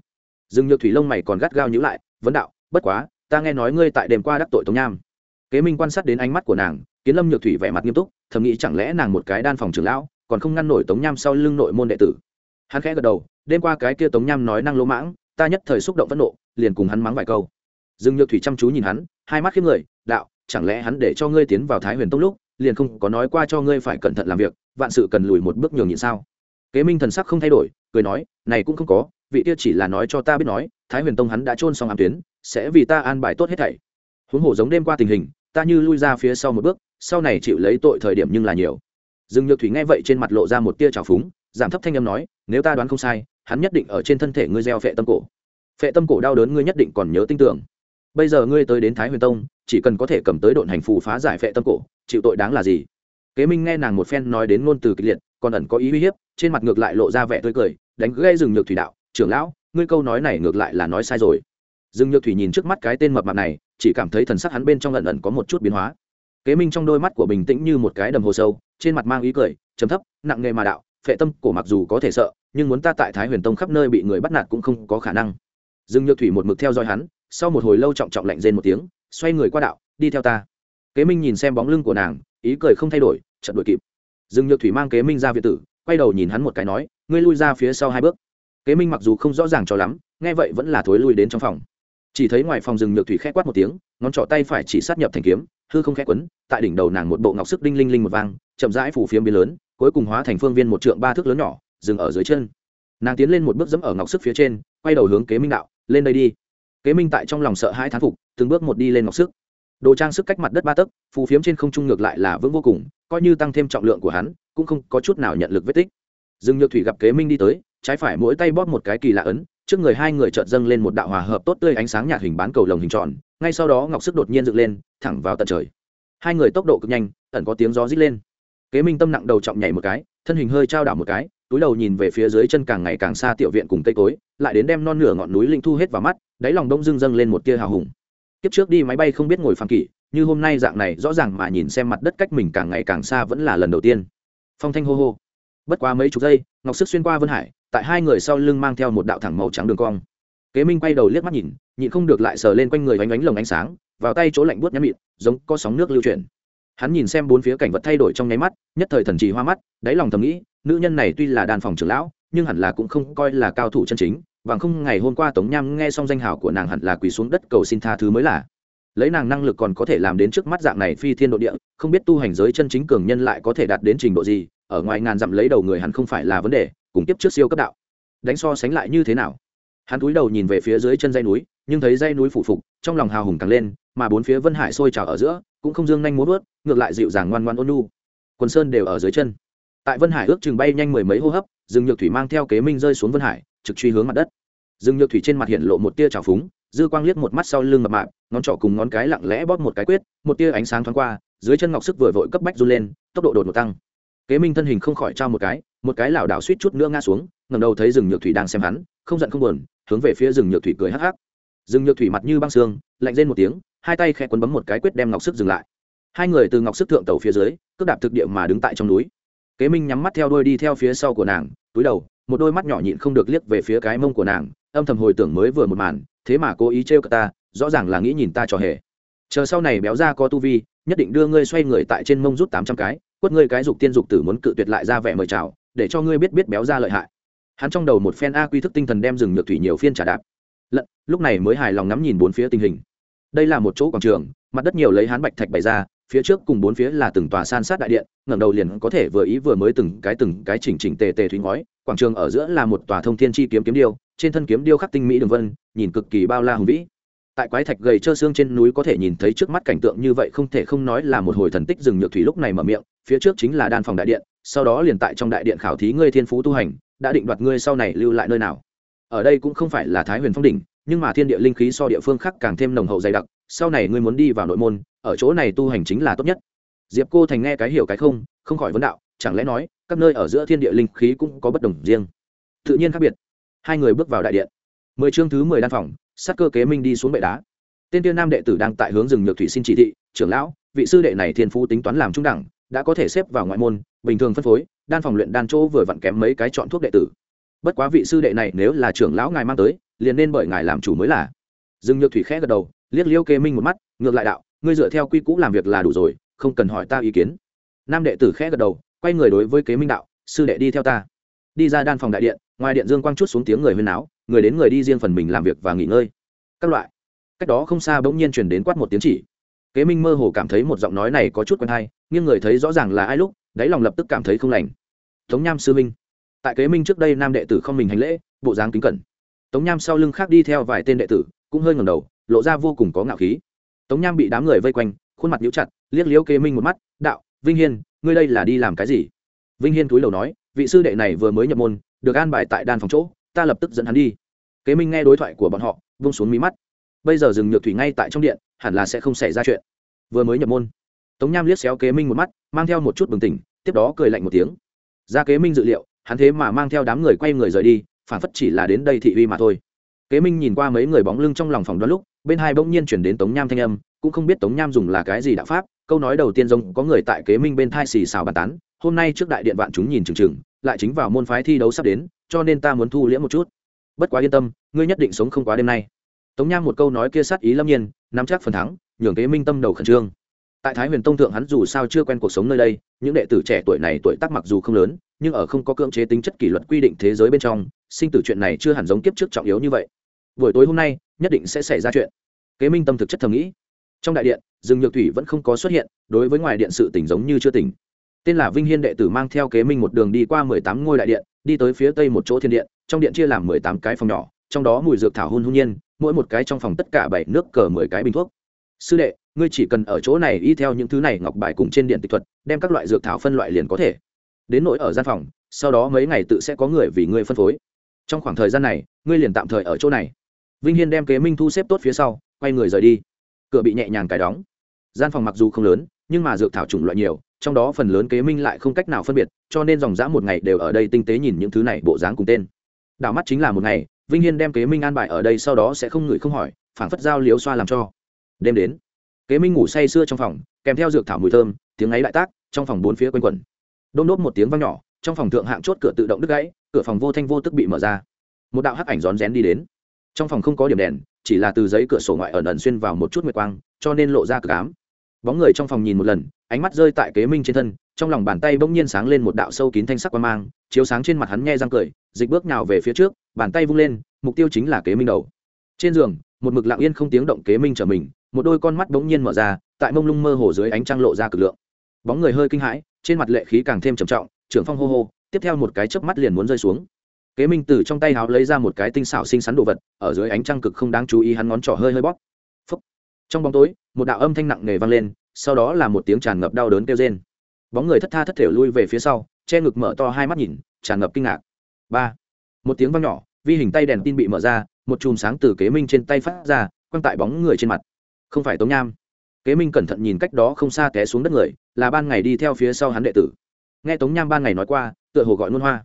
Rừng nhược thủy lông mày còn gắt gao nhữ lại, vấn đạo, bất quá, ta nghe nói ngươi tại đêm qua đắc tội tống nham. Kế minh quan sát đến ánh mắt của nàng, kiến lâm nhược thủy vẻ mặt nghiêm túc, thầm nghĩ chẳng lẽ nàng một cái đan phòng trưởng lão, còn không ngăn nổi tống nham sau lưng nội môn đệ tử. Hắn khẽ gật đầu, đêm qua cái kia tống nham nói năng lỗ mãng ta nhất thời xúc động phẫn nộ, liền cùng hắn mắng vài câu. Dương nhược thủy chăm chú nhìn hắn, hai mắt khiếp người, đạo, chẳng lẽ hắn để cho ngươi tiến vào thái huyền tông lúc, liền không có nói qua cho ngươi phải cẩn thận làm việc, vạn sự cần lùi một bước nhường nhịn sao? Kế minh thần sắc không thay đổi, cười nói, này cũng không có, vị kia chỉ là nói cho ta biết nói, thái huyền tông hắn đã trôn xong ám tuyến, sẽ vì ta an bài tốt hết thảy. Huống hồ giống đêm qua tình hình, ta như lui ra phía sau một bước, sau này chịu lấy tội thời điểm nhưng là nhiều. Dương nhược thủy nghe vậy trên mặt lộ ra một tia trào phúng, giảm thấp thanh âm nói, nếu ta đoán không sai hắn nhất định ở trên thân thể ngươi gieo phệ tâm cổ. Phệ tâm cổ đau đớn ngươi nhất định còn nhớ tin tưởng. Bây giờ ngươi tới đến thái huyền tông, chỉ cần có thể cầm tới độn hành phù phá giải phệ tâm cổ, chịu tội đáng là gì? Kế minh nghe nàng một phen nói đến ngôn từ kịch liệt, còn ẩn có ý uy hiếp, trên mặt ngược lại lộ ra vẻ tươi cười, đánh gây rừng nhược thủy đạo, trưởng lão, ngươi câu nói này ngược lại là nói sai rồi. Rừng nhược thủy nhìn trước mắt cái tên mập mạp này, chỉ cảm thấy thần sắc hắn bên trong ẩn ẩn có một chút biến hóa. Kế minh trong đôi mắt của bình tĩnh như một cái đầm hồ sâu, trên mặt mang ý cười chấm thấp, nặng nghề mà đạo, phệ tâm cổ mặc dù có thể sợ nhưng muốn ta tại thái huyền tông khắp nơi bị người bắt nạt cũng không có khả năng. Dương nhược thủy một mực theo dõi hắn, sau một hồi lâu trọng trọng lạnh rên một tiếng, xoay người qua đạo, đi theo ta. Kế minh nhìn xem bóng lưng của nàng, ý cười không thay đổi chật đuổi kịp. Dương nhược thủy mang kế minh ra việt tử, quay đầu nhìn hắn một cái nói, ngươi lui ra phía sau hai bước. Kế minh mặc dù không rõ ràng cho lắm, nghe vậy vẫn là thối lui đến trong phòng. Chỉ thấy ngoài phòng rừng nhược thủy khẽ quát một tiếng, ngón trỏ tay phải chỉ sát nhập thành kiếm, hư không khẽ quấn, tại đỉnh đầu nàng một bộ ngọc sức đinh linh linh một vang, chậm rãi phủ phiếm biến lớn, cuối cùng hóa thành phương viên một trượng ba thước lớn nhỏ dừng ở dưới chân. Nàng tiến lên một bước dẫm ở ngọc sức phía trên, quay đầu hướng kế minh đạo, lên đây đi. Kế minh tại trong lòng sợ hai thán phục, từng bước một đi lên ngọc sức. Đồ trang sức cách mặt đất ba tấc, phù phiếm trên không trung ngược lại là vững vô cùng, coi như tăng thêm trọng lượng của hắn, cũng không có chút nào nhận lực vết tích. Dương nhược thủy gặp kế minh đi tới, trái phải mỗi tay bóp một cái kỳ lạ ấn, trước người hai người chợt dâng lên một đạo hòa hợp tốt tươi ánh sáng nhạt hình bán cầu lồng hình tròn, ngay sau đó ngọc sức đột nhiên dựng lên, thẳng vào tận trời. Hai người tốc độ cực nhanh, ẩn có tiếng gió rít lên. Kế minh tâm nặng đầu trọng nhảy một cái, thân hình hơi trao đảo một cái túi đầu nhìn về phía dưới chân càng ngày càng xa tiểu viện cùng cây cối, lại đến đem non nửa ngọn núi linh thu hết vào mắt, đáy lòng đông dưng dâng lên một tia hào hùng. Kiếp trước đi máy bay không biết ngồi phàm kỷ, như hôm nay dạng này rõ ràng mà nhìn xem mặt đất cách mình càng ngày càng xa vẫn là lần đầu tiên. Phong thanh hô hô. Bất quá mấy chục giây, ngọc sức xuyên qua vân hải, tại hai người sau lưng mang theo một đạo thẳng màu trắng đường cong. Kế minh quay đầu liếc mắt nhìn, nhịn không được lại sờ lên quanh người oánh oánh lồng ánh sáng, vào tay chỗ lạnh buốt nhắm mịn, giống có sóng nước lưu chuyển hắn nhìn xem bốn phía cảnh vật thay đổi trong nháy mắt, nhất thời thần trì hoa mắt, đáy lòng thầm nghĩ, nữ nhân này tuy là đàn phòng trưởng lão, nhưng hẳn là cũng không coi là cao thủ chân chính và không ngày hôm qua tống nham nghe xong danh hào của nàng hẳn là quỳ xuống đất cầu xin tha thứ mới là. Lấy nàng năng lực còn có thể làm đến trước mắt dạng này phi thiên độ địa, không biết tu hành giới chân chính cường nhân lại có thể đạt đến trình độ gì, ở ngoài ngàn dặm lấy đầu người hẳn không phải là vấn đề, cùng tiếp trước siêu cấp đạo. Đánh so sánh lại như thế nào? Hắn cúi đầu nhìn về phía dưới chân dây núi, nhưng thấy dây núi phủ phục, trong lòng hào hùng càng lên mà bốn phía vân hải sôi trào ở giữa, cũng không dương nhanh muốn vớt, ngược lại dịu dàng ngoan ngoan ôn nu quần sơn đều ở dưới chân. Tại vân hải ước chừng bay nhanh mười mấy hô hấp rừng nhược thủy mang theo kế minh rơi xuống vân hải, trực truy hướng mặt đất. Rừng nhược thủy trên mặt hiện lộ một tia trào phúng, dư quang liếc một mắt sau lưng mập mạp, ngón trỏ cùng ngón cái lặng lẽ bóp một cái quyết, một tia ánh sáng thoáng qua, dưới chân ngọc sức vừa vội cấp bách run lên, tốc độ đột một tăng. Kế minh thân hình không khỏi trao một cái một cái lảo đảo suýt chút nữa ngã xuống ngầm đầu thấy rừng nhược thủy đang xem hắn, không giận không buồn, hướng về phía rừng nhược thủy cười hắc hắc. Rừng nhược thủy mặt như băng xương lạnh lên một tiếng hai tay khẽ quấn bấm một cái quyết đem ngọc sức dừng lại. Hai người từ ngọc sức thượng tàu phía dưới cướp đạp thực địa mà đứng tại trong núi. Kế minh nhắm mắt theo đôi đi theo phía sau của nàng, túi đầu, một đôi mắt nhỏ nhịn không được liếc về phía cái mông của nàng, âm thầm hồi tưởng mới vừa một màn, thế mà cố ý trêu cả ta, rõ ràng là nghĩ nhìn ta trò hề. Chờ sau này béo ra có tu vi, nhất định đưa ngươi xoay người tại trên mông rút tám trăm cái, quất ngươi cái dục tiên dục tử muốn cự tuyệt lại ra vẻ mời chào, để cho ngươi biết biết béo ra lợi hại. Hắn trong đầu một phen a quy thức tinh thần đem rừng nhược thủy nhiều phiên trả đạp. Lận, lúc này mới hài lòng ngắm nhìn bốn phía tình hình đây là một chỗ quảng trường, mặt đất nhiều lấy hán bạch thạch bày ra, phía trước cùng bốn phía là từng tòa san sát đại điện, ngẩng đầu liền có thể vừa ý vừa mới từng cái từng cái chỉnh chỉnh tề tề thúy ngói. Quảng trường ở giữa là một tòa thông thiên chi kiếm kiếm điêu, trên thân kiếm điêu khắc tinh mỹ đường vân, nhìn cực kỳ bao la hùng vĩ. Tại quái thạch gầy trơ xương trên núi có thể nhìn thấy trước mắt cảnh tượng như vậy không thể không nói là một hồi thần tích rừng nhược thủy lúc này mở miệng, phía trước chính là đan phòng đại điện, sau đó liền tại trong đại điện khảo thí ngươi thiên phú tu hành, đã định đoạt ngươi sau này lưu lại nơi nào. Ở đây cũng không phải là thái huyền phong đỉnh nhưng mà thiên địa linh khí so địa phương khác càng thêm nồng hậu dày đặc, sau này ngươi muốn đi vào nội môn, ở chỗ này tu hành chính là tốt nhất. Diệp cô thành nghe cái hiểu cái không không khỏi vấn đạo, chẳng lẽ nói, các nơi ở giữa thiên địa linh khí cũng có bất đồng riêng? Tự nhiên khác biệt. Hai người bước vào đại điện. Mười chương thứ mười đan phòng, sát cơ kế minh đi xuống bệ đá. Tên tiên nam đệ tử đang tại hướng rừng nhược thủy xin chỉ thị, trưởng lão, vị sư đệ này thiên phú tính toán làm trung đẳng, đã có thể xếp vào ngoại môn, bình thường phân phối, đan phòng luyện đan chỗ vừa vặn kém mấy cái chọn thuốc đệ tử. Bất quá vị sư đệ này nếu là trưởng lão ngài mang tới liền nên bởi ngài làm chủ mới là. Dương nhược thủy khẽ gật đầu, liếc liêu kế minh một mắt, ngược lại đạo, ngươi dựa theo quy cũ làm việc là đủ rồi, không cần hỏi ta ý kiến. Nam đệ tử khẽ gật đầu, quay người đối với kế minh đạo, sư đệ đi theo ta. Đi ra đan phòng đại điện, ngoài điện dương quang chút xuống tiếng người huyên náo, người đến người đi riêng phần mình làm việc và nghỉ ngơi. Các loại. Cách đó không xa bỗng nhiên chuyển đến quát một tiếng chỉ. Kế minh mơ hồ cảm thấy một giọng nói này có chút quen hay, nhưng người thấy rõ ràng là ai lúc, đáy lòng lập tức cảm thấy không lành. Tống nham sư minh tại kế minh trước đây nam đệ tử không mình hành lễ, bộ dáng kính cẩn tống nham sau lưng khác đi theo vài tên đệ tử, cũng hơi ngầm đầu, lộ ra vô cùng có ngạo khí. Tống nham bị đám người vây quanh, khuôn mặt nhũ chặt, liếc liếu kế minh một mắt, đạo, vinh hiên, ngươi đây là đi làm cái gì? Vinh hiên túi đầu nói, vị sư đệ này vừa mới nhập môn, được an bài tại đan phòng chỗ, ta lập tức dẫn hắn đi. Kế minh nghe đối thoại của bọn họ, vung xuống mí mắt. Bây giờ dừng nhược thủy ngay tại trong điện, hẳn là sẽ không xảy ra chuyện. Vừa mới nhập môn, tống nham liếc xéo kế minh một mắt, mang theo một chút bừng tỉnh, tiếp đó cười lạnh một tiếng. Ra kế minh dự liệu, hắn thế mà mang theo đám người quay người rời đi phản phất chỉ là đến đây thị uy mà thôi. Kế minh nhìn qua mấy người bóng lưng trong lòng phòng đoán lúc, bên hai bỗng nhiên chuyển đến tống nham thanh âm, cũng không biết tống nham dùng là cái gì đạo pháp, câu nói đầu tiên giống có người tại kế minh bên thai xì xào bàn tán, hôm nay trước đại điện vạn chúng nhìn chừng chừng, lại chính vào môn phái thi đấu sắp đến, cho nên ta muốn thu liễm một chút. Bất quá yên tâm, ngươi nhất định sống không quá đêm nay. Tống nham một câu nói kia sát ý lâm nhiên, nắm chắc phần thắng, nhường kế minh tâm đầu khẩn trương. Tại thái huyền tông thượng hắn dù sao chưa quen cuộc sống nơi đây, những đệ tử trẻ tuổi này tuổi tác mặc dù không lớn, nhưng ở không có cưỡng chế tính chất kỷ luật quy định thế giới bên trong sinh tử chuyện này chưa hẳn giống kiếp trước trọng yếu như vậy. Buổi tối hôm nay, nhất định sẽ xảy ra chuyện. Kế minh tâm thực chất thầm nghĩ. Trong đại điện rừng nhược thủy vẫn không có xuất hiện, đối với ngoài điện sự tỉnh giống như chưa tỉnh. Tên là vinh hiên đệ tử mang theo kế minh một đường đi qua mười tám ngôi đại điện, đi tới phía tây một chỗ thiên điện, trong điện chia làm mười tám cái phòng nhỏ, trong đó mùi dược thảo hun hôn nhiên, mỗi một cái trong phòng tất cả bảy nước cờ mười cái bình thuốc. Sư đệ, ngươi chỉ cần ở chỗ này y theo những thứ này ngọc bài cùng trên điện tịch thuật, đem các loại dược thảo phân loại liền có thể. Đến nỗi ở gian phòng, sau đó mấy ngày tự sẽ có người vì ngươi phân phối trong khoảng thời gian này, ngươi liền tạm thời ở chỗ này. Vinh hiên đem kế minh thu xếp tốt phía sau, quay người rời đi. Cửa bị nhẹ nhàng cài đóng. Gian phòng mặc dù không lớn, nhưng mà dược thảo chủng loại nhiều, trong đó phần lớn kế minh lại không cách nào phân biệt, cho nên dòng dã một ngày đều ở đây tinh tế nhìn những thứ này bộ dáng cùng tên. Đảo mắt chính là một ngày, vinh hiên đem kế minh an bài ở đây sau đó sẽ không ngửi không hỏi phản phất dao liếu xoa làm cho. Đêm đến, kế minh ngủ say sưa trong phòng, kèm theo dược thảo mùi thơm, tiếng ấy lại tác, trong phòng bốn phía quanh quẩn. Đôn nốt một tiếng vang nhỏ, trong phòng thượng hạng chốt cửa tự động đứt gãy cửa phòng vô thanh vô tức bị mở ra. Một đạo hắc ảnh rón rén đi đến. Trong phòng không có điểm đèn, chỉ là từ giấy cửa sổ ngoại ẩn ẩn xuyên vào một chút nguyệt quang, cho nên lộ ra cực ám. Bóng người trong phòng nhìn một lần, ánh mắt rơi tại kế minh trên thân, trong lòng bàn tay bỗng nhiên sáng lên một đạo sâu kín thanh sắc quang mang, chiếu sáng trên mặt hắn nghe răng cười, dịch bước nào về phía trước, bàn tay vung lên, mục tiêu chính là kế minh đầu. Trên giường, một mực lặng yên không tiếng động kế minh trở mình, một đôi con mắt bỗng nhiên mở ra, tại mông lung mơ hồ dưới ánh trăng lộ ra cực lượng. Bóng người hơi kinh hãi, trên mặt lệ khí càng thêm trầm trọng, trưởng phong hô hô tiếp theo một cái chớp mắt liền muốn rơi xuống. Kế minh từ trong tay háo lấy ra một cái tinh xảo xinh xắn đồ vật, ở dưới ánh trăng cực không đáng chú ý hắn ngón trỏ hơi hơi bóp. Phúc. trong bóng tối, một đạo âm thanh nặng nề vang lên, sau đó là một tiếng tràn ngập đau đớn kêu rên. Bóng người thất tha thất thể lui về phía sau, che ngực mở to hai mắt nhìn, tràn ngập kinh ngạc. Ba. Một tiếng vang nhỏ, vi hình tay đèn tin bị mở ra, một chùm sáng từ kế minh trên tay phát ra, quăng tại bóng người trên mặt. Không phải tống nham. Kế minh cẩn thận nhìn cách đó không xa té xuống đất người, là ban ngày đi theo phía sau hắn đệ tử. Nghe tống nham ban ngày nói qua tựa hồ gọi ngôn hoa.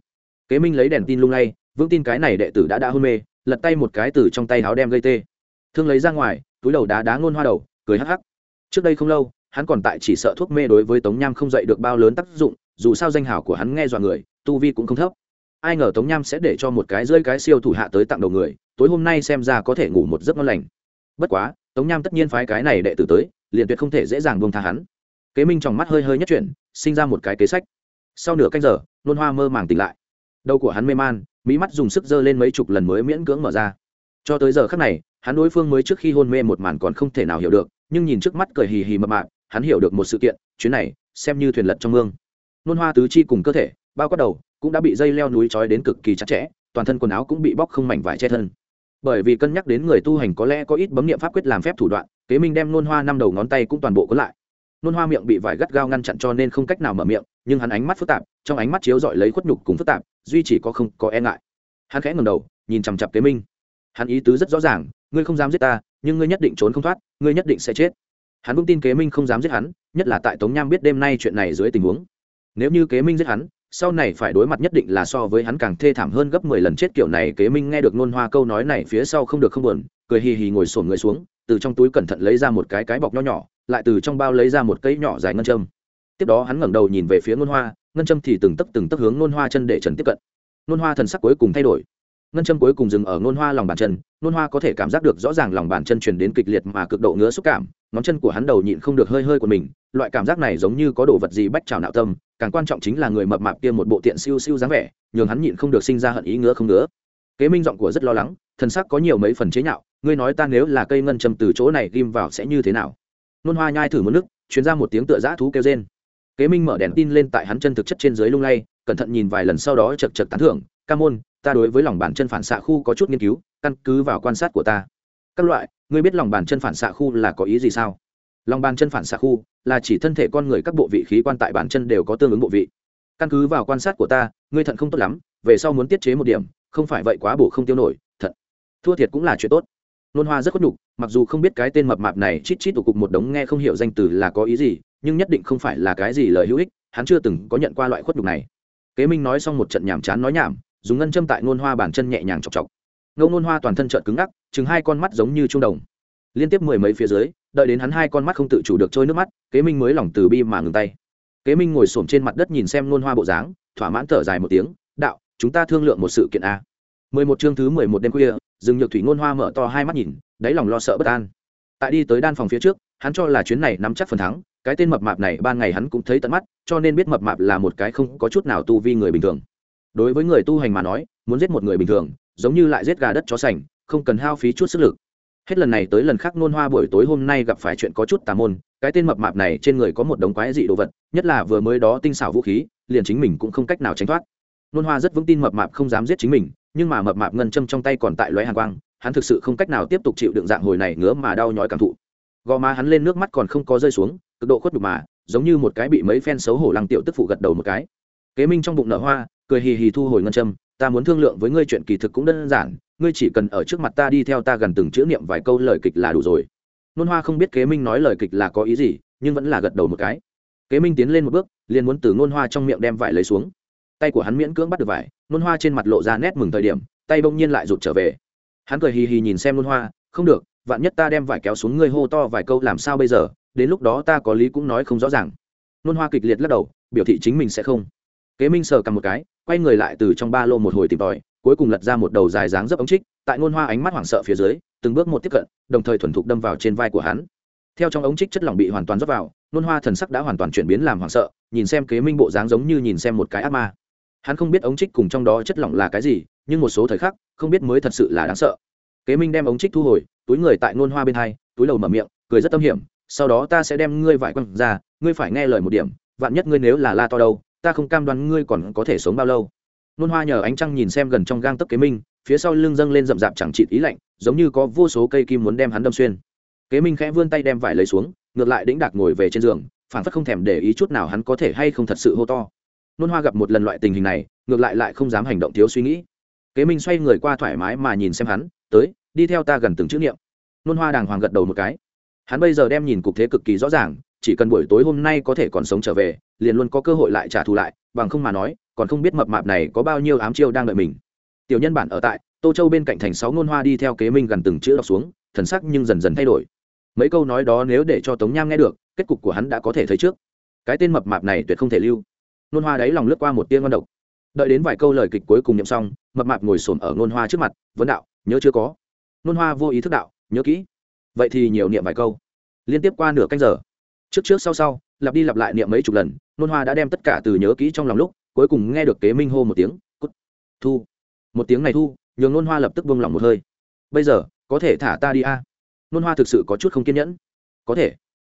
Kế minh lấy đèn tin lung lay, vững tin cái này đệ tử đã đã hôn mê, lật tay một cái từ trong tay áo đem gây tê. Thương lấy ra ngoài, túi đầu đá đá ngôn hoa đầu, cười hắc hắc. Trước đây không lâu, hắn còn tại chỉ sợ thuốc mê đối với tống nham không dậy được bao lớn tác dụng, dù sao danh hảo của hắn nghe dọa người, tu vi cũng không thấp. Ai ngờ tống nham sẽ để cho một cái rơi cái siêu thủ hạ tới tặng đầu người, tối hôm nay xem ra có thể ngủ một giấc ngon lành. Bất quá, tống nham tất nhiên phái cái này đệ tử tới, liền tuyệt không thể dễ dàng buông tha hắn. Kế minh trong mắt hơi hơi nhất chuyển, sinh ra một cái kế sách. Sau nửa canh giờ nôn hoa mơ màng tỉnh lại. Đầu của hắn mê man mỹ mắt dùng sức dơ lên mấy chục lần mới miễn cưỡng mở ra. Cho tới giờ khắc này, hắn đối phương mới trước khi hôn mê một màn còn không thể nào hiểu được, nhưng nhìn trước mắt cười hì hì mập mạp, hắn hiểu được một sự kiện, chuyến này, xem như thuyền lật trong mương. Nôn hoa tứ chi cùng cơ thể, bao quát đầu, cũng đã bị dây leo núi trói đến cực kỳ chặt chẽ, toàn thân quần áo cũng bị bóc không mảnh vải che thân. Bởi vì cân nhắc đến người tu hành có lẽ có ít bấm niệm pháp quyết làm phép thủ đoạn, kế minh đem nôn hoa năm đầu ngón tay cũng toàn bộ có lại. Nôn hoa miệng bị vải gắt gao ngăn chặn cho nên không cách nào mở miệng nhưng hắn ánh mắt phức tạp, trong ánh mắt chiếu dọi lấy khuất nhục cùng phức tạp, duy chỉ có không có e ngại. Hắn khẽ ngầm đầu, nhìn chằm chặp kế minh. Hắn ý tứ rất rõ ràng, ngươi không dám giết ta, nhưng ngươi nhất định trốn không thoát, ngươi nhất định sẽ chết. Hắn vững tin kế minh không dám giết hắn, nhất là tại tống nham biết đêm nay chuyện này dưới tình huống. Nếu như kế minh giết hắn, sau này phải đối mặt nhất định là so với hắn càng thê thảm hơn gấp mười lần chết kiểu này, kế minh nghe được nôn hoa câu nói này phía sau không được không buồn, cười hì hì ngồi sổn người xuống, từ trong túi cẩn thận lấy ra một cái cái bọc nho nhỏ, lại từ trong bao lấy ra một cây nhỏ dài ngân châm tiếp đó hắn ngẩng đầu nhìn về phía ngôn hoa, ngân châm thì từng tấc từng tấc hướng ngôn hoa chân để trần tiếp cận. Ngôn hoa thần sắc cuối cùng thay đổi. Ngân châm cuối cùng dừng ở ngôn hoa lòng bàn chân, ngôn hoa có thể cảm giác được rõ ràng lòng bàn chân truyền đến kịch liệt mà cực độ ngứa xúc cảm, ngón chân của hắn đầu nhịn không được hơi hơi của mình, loại cảm giác này giống như có đồ vật gì bách trào nạo tâm, càng quan trọng chính là người mập mạp kia một bộ tiện siêu siêu dáng vẻ, nhường hắn nhịn không được sinh ra hận ý ngứa không ngứa. Kế minh giọng của rất lo lắng, thần sắc có nhiều mấy phần chế nhạo, ngươi nói ta nếu là cây ngân châm từ chỗ này ghim vào sẽ như thế nào? Nôn hoa nhai thử một nước chuyến ra một tiếng tựa dã thú kêu rên kế minh mở đèn tin lên tại hắn chân thực chất trên dưới lung lay, cẩn thận nhìn vài lần sau đó chật chật tán thưởng, ca môn, ta đối với lòng bàn chân phản xạ khu có chút nghiên cứu, căn cứ vào quan sát của ta. Các loại, ngươi biết lòng bàn chân phản xạ khu là có ý gì sao? Lòng bàn chân phản xạ khu là chỉ thân thể con người các bộ vị khí quan tại bàn chân đều có tương ứng bộ vị. Căn cứ vào quan sát của ta, ngươi thận không tốt lắm, về sau muốn tiết chế một điểm, không phải vậy quá bổ không tiêu nổi, thận. Thua thiệt cũng là chuyện tốt. Nôn hoa rất khuất nhục, mặc dù không biết cái tên mập mạp này chít chít tụ cục một đống nghe không hiểu danh từ là có ý gì nhưng nhất định không phải là cái gì lời hữu ích, hắn chưa từng có nhận qua loại khuất nhục này. Kế minh nói xong một trận nhàm chán nói nhảm, dùng ngân châm tại nôn hoa bàn chân nhẹ nhàng chọc chọc. Ngâu nôn hoa toàn thân trợn cứng ngắc, chừng hai con mắt giống như trung đồng. Liên tiếp mười mấy phía dưới, đợi đến hắn hai con mắt không tự chủ được trôi nước mắt, kế minh mới lòng từ bi mà ngừng tay. Kế minh ngồi s trên mặt đất nhìn xem nôn hoa bộ dáng, thỏa mãn thở dài một tiếng, đạo, chúng ta thương lượng một sự kiện a. Mười một chương thứ mười một đêm khuya rừng nhược thủy ngôn hoa mở to hai mắt nhìn, đáy lòng lo sợ bất an. Tại đi tới đan phòng phía trước, hắn cho là chuyến này nắm chắc phần thắng cái tên mập mạp này ban ngày hắn cũng thấy tận mắt, cho nên biết mập mạp là một cái không có chút nào tu vi người bình thường. Đối với người tu hành mà nói, muốn giết một người bình thường, giống như lại giết gà đất chó sành, không cần hao phí chút sức lực. Hết lần này tới lần khác nôn hoa buổi tối hôm nay gặp phải chuyện có chút tà môn, cái tên mập mạp này trên người có một đống quái dị đồ vật, nhất là vừa mới đó tinh xảo vũ khí, liền chính mình cũng không cách nào tránh thoát. Nôn hoa rất vững tin mập mạp không dám giết chính mình, nhưng mà mập mạp ngân châm trong tay còn tại lóe hàn quang, hắn thực sự không cách nào tiếp tục chịu đựng dạng hồi này ngứa mà đau nhói cảm thụ. Gò má hắn lên nước mắt còn không có rơi xuống cực độ khuất đục mà, giống như một cái bị mấy phen xấu hổ lăng tiểu tức phụ gật đầu một cái. Kế minh trong bụng nở hoa, cười hì hì thu hồi ngân châm, ta muốn thương lượng với ngươi chuyện kỳ thực cũng đơn giản, ngươi chỉ cần ở trước mặt ta đi theo ta gần từng chữ niệm vài câu lời kịch là đủ rồi. Nôn hoa không biết kế minh nói lời kịch là có ý gì, nhưng vẫn là gật đầu một cái. Kế minh tiến lên một bước, liền muốn từ nôn hoa trong miệng đem vải lấy xuống. Tay của hắn miễn cưỡng bắt được vải, nôn hoa trên mặt lộ ra nét mừng thời điểm, tay bỗng nhiên lại rụt trở về. Hắn cười hì hì nhìn xem nôn hoa, không được, vạn nhất ta đem vải kéo xuống ngươi hô to vài câu làm sao bây giờ? Đến lúc đó ta có lý cũng nói không rõ ràng. Nôn hoa kịch liệt lắc đầu, biểu thị chính mình sẽ không. Kế minh sờ cầm một cái, quay người lại từ trong ba lô một hồi tìm tòi, cuối cùng lật ra một đầu dài dáng dấp ống trích, tại nôn hoa ánh mắt hoảng sợ phía dưới, từng bước một tiếp cận, đồng thời thuần thục đâm vào trên vai của hắn. Theo trong ống trích chất lỏng bị hoàn toàn rót vào, nôn hoa thần sắc đã hoàn toàn chuyển biến làm hoảng sợ, nhìn xem kế minh bộ dáng giống như nhìn xem một cái ác ma. Hắn không biết ống trích cùng trong đó chất lỏng là cái gì, nhưng một số thời khắc, không biết mới thật sự là đáng sợ. Kế minh đem ống trích thu hồi, túi người tại nôn hoa bên hai, túi đầu mở miệng, cười rất tâm hiểm sau đó ta sẽ đem ngươi vải quăng ra, ngươi phải nghe lời một điểm, vạn nhất ngươi nếu là la to đâu, ta không cam đoan ngươi còn có thể sống bao lâu. Nôn hoa nhờ ánh trăng nhìn xem gần trong gang tấc kế minh, phía sau lưng dâng lên rậm rạp chẳng chịt ý lạnh, giống như có vô số cây kim muốn đem hắn đâm xuyên. Kế minh khẽ vươn tay đem vải lấy xuống, ngược lại đĩnh đạc ngồi về trên giường phản phất không thèm để ý chút nào hắn có thể hay không thật sự hô to. Nôn hoa gặp một lần loại tình hình này, ngược lại lại không dám hành động thiếu suy nghĩ. Kế minh xoay người qua thoải mái mà nhìn xem hắn, tới, đi theo ta gần từng chữ niệm. Nôn hoa đàng hoàng gật đầu một cái hắn bây giờ đem nhìn cục thế cực kỳ rõ ràng, chỉ cần buổi tối hôm nay có thể còn sống trở về, liền luôn có cơ hội lại trả thù lại, bằng không mà nói, còn không biết mập mạp này có bao nhiêu ám chiêu đang đợi mình. Tiểu nhân bản ở tại, tô châu bên cạnh thành sáu ngôn hoa đi theo kế minh gần từng chữ đọc xuống, thần sắc nhưng dần dần thay đổi. Mấy câu nói đó nếu để cho tống nham nghe được, kết cục của hắn đã có thể thấy trước. Cái tên mập mạp này tuyệt không thể lưu. Nôn hoa đáy lòng lướt qua một tiên ngon độc. Đợi đến vài câu lời kịch cuối cùng nhậm xong, mập mạp ngồi xổm ở nôn hoa trước mặt vấn đạo, nhớ chưa có? Nôn hoa vô ý thức đạo, nhớ kỹ vậy thì nhiều niệm vài câu. Liên tiếp qua nửa canh giờ. Trước trước sau sau, lặp đi lặp lại niệm mấy chục lần, nôn hoa đã đem tất cả từ nhớ kỹ trong lòng lúc, cuối cùng nghe được kế minh hô một tiếng, cút, thu. Một tiếng này thu, nhường nôn hoa lập tức buông lỏng một hơi. Bây giờ, có thể thả ta đi a? À? nôn hoa thực sự có chút không kiên nhẫn. Có thể.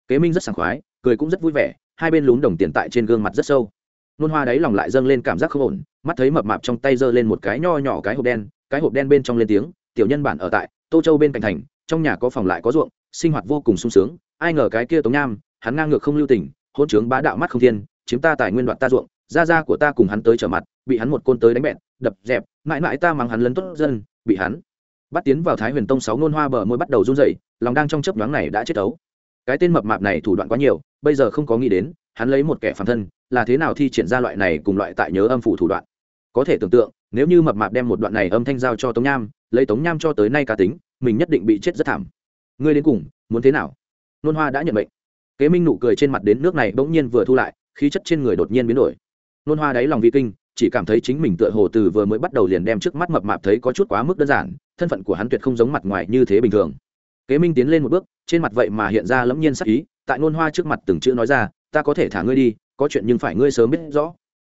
Kế minh rất sảng khoái, cười cũng rất vui vẻ, hai bên lún đồng tiền tại trên gương mặt rất sâu. Nôn hoa đáy lòng lại dâng lên cảm giác không ổn, mắt thấy mập mạp trong tay giơ lên một cái nho nhỏ cái hộp đen, cái hộp đen bên trong lên tiếng, tiểu nhân bản ở tại, tô châu bên cạnh thành trong nhà có phòng lại có ruộng, sinh hoạt vô cùng sung sướng, ai ngờ cái kia tống nham, hắn ngang ngược không lưu tình, hôn trướng bá đạo mắt không thiên, chiếm ta tài nguyên đoạn ta ruộng, gia gia của ta cùng hắn tới trở mặt, bị hắn một côn tới đánh bẹn, đập, dẹp, mãi mãi ta mắng hắn lấn tốt dân, bị hắn bắt tiến vào thái huyền tông sáu nôn hoa bờ môi bắt đầu run rẩy, lòng đang trong chấp nhoáng này đã chết tấu cái tên mập mạp này thủ đoạn quá nhiều, bây giờ không có nghĩ đến, hắn lấy một kẻ phản thân, là thế nào thi triển ra loại này cùng loại tại nhớ âm phủ thủ đoạn. Có thể tưởng tượng, nếu như mập mạp đem một đoạn này âm thanh giao cho tống nham, lấy tống nham cho tới nay cá tính mình nhất định bị chết rất thảm. Ngươi đến cùng, muốn thế nào? Nôn hoa đã nhận mệnh. Kế minh nụ cười trên mặt đến nước này bỗng nhiên vừa thu lại, khí chất trên người đột nhiên biến đổi. Nôn hoa đáy lòng vi kinh, chỉ cảm thấy chính mình tựa hồ từ vừa mới bắt đầu liền đem trước mắt mập mạp thấy có chút quá mức đơn giản, thân phận của hắn tuyệt không giống mặt ngoài như thế bình thường. Kế minh tiến lên một bước, trên mặt vậy mà hiện ra lẫm nhiên sắc ý, tại nôn hoa trước mặt từng chữ nói ra, ta có thể thả ngươi đi, có chuyện nhưng phải ngươi sớm biết rõ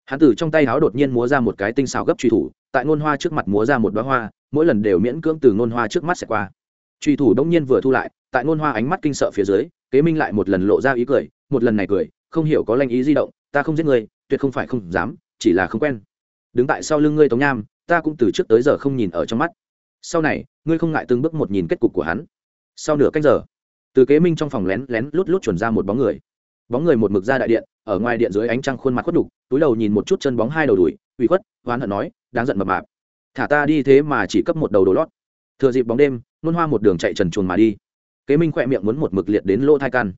hắn từ trong tay háo đột nhiên múa ra một cái tinh xào gấp truy thủ, tại nôn hoa trước mặt múa ra một đoá hoa, mỗi lần đều miễn cưỡng từ nôn hoa trước mắt sẽ qua. Truy thủ đông nhiên vừa thu lại, tại nôn hoa ánh mắt kinh sợ phía dưới, kế minh lại một lần lộ ra ý cười, một lần này cười, không hiểu có lanh ý di động, ta không giết người, tuyệt không phải không dám, chỉ là không quen. Đứng tại sau lưng ngươi tống nham, ta cũng từ trước tới giờ không nhìn ở trong mắt. Sau này, ngươi không ngại từng bước một nhìn kết cục của hắn. Sau nửa cách giờ, từ kế minh trong phòng lén lén lút lút chuẩn ra một bóng người. Bóng người một mực ra đại điện ở ngoài điện dưới ánh trăng khuôn mặt khuất đục túi đầu nhìn một chút chân bóng hai đầu đùi, ủy khuất hoán hận nói, đáng giận mập mạp. Thả ta đi thế mà chỉ cấp một đầu đồ lót. Thừa dịp bóng đêm, nôn hoa một đường chạy trần chuồn mà đi. Kế minh khỏe miệng muốn một mực liệt đến lỗ thai căn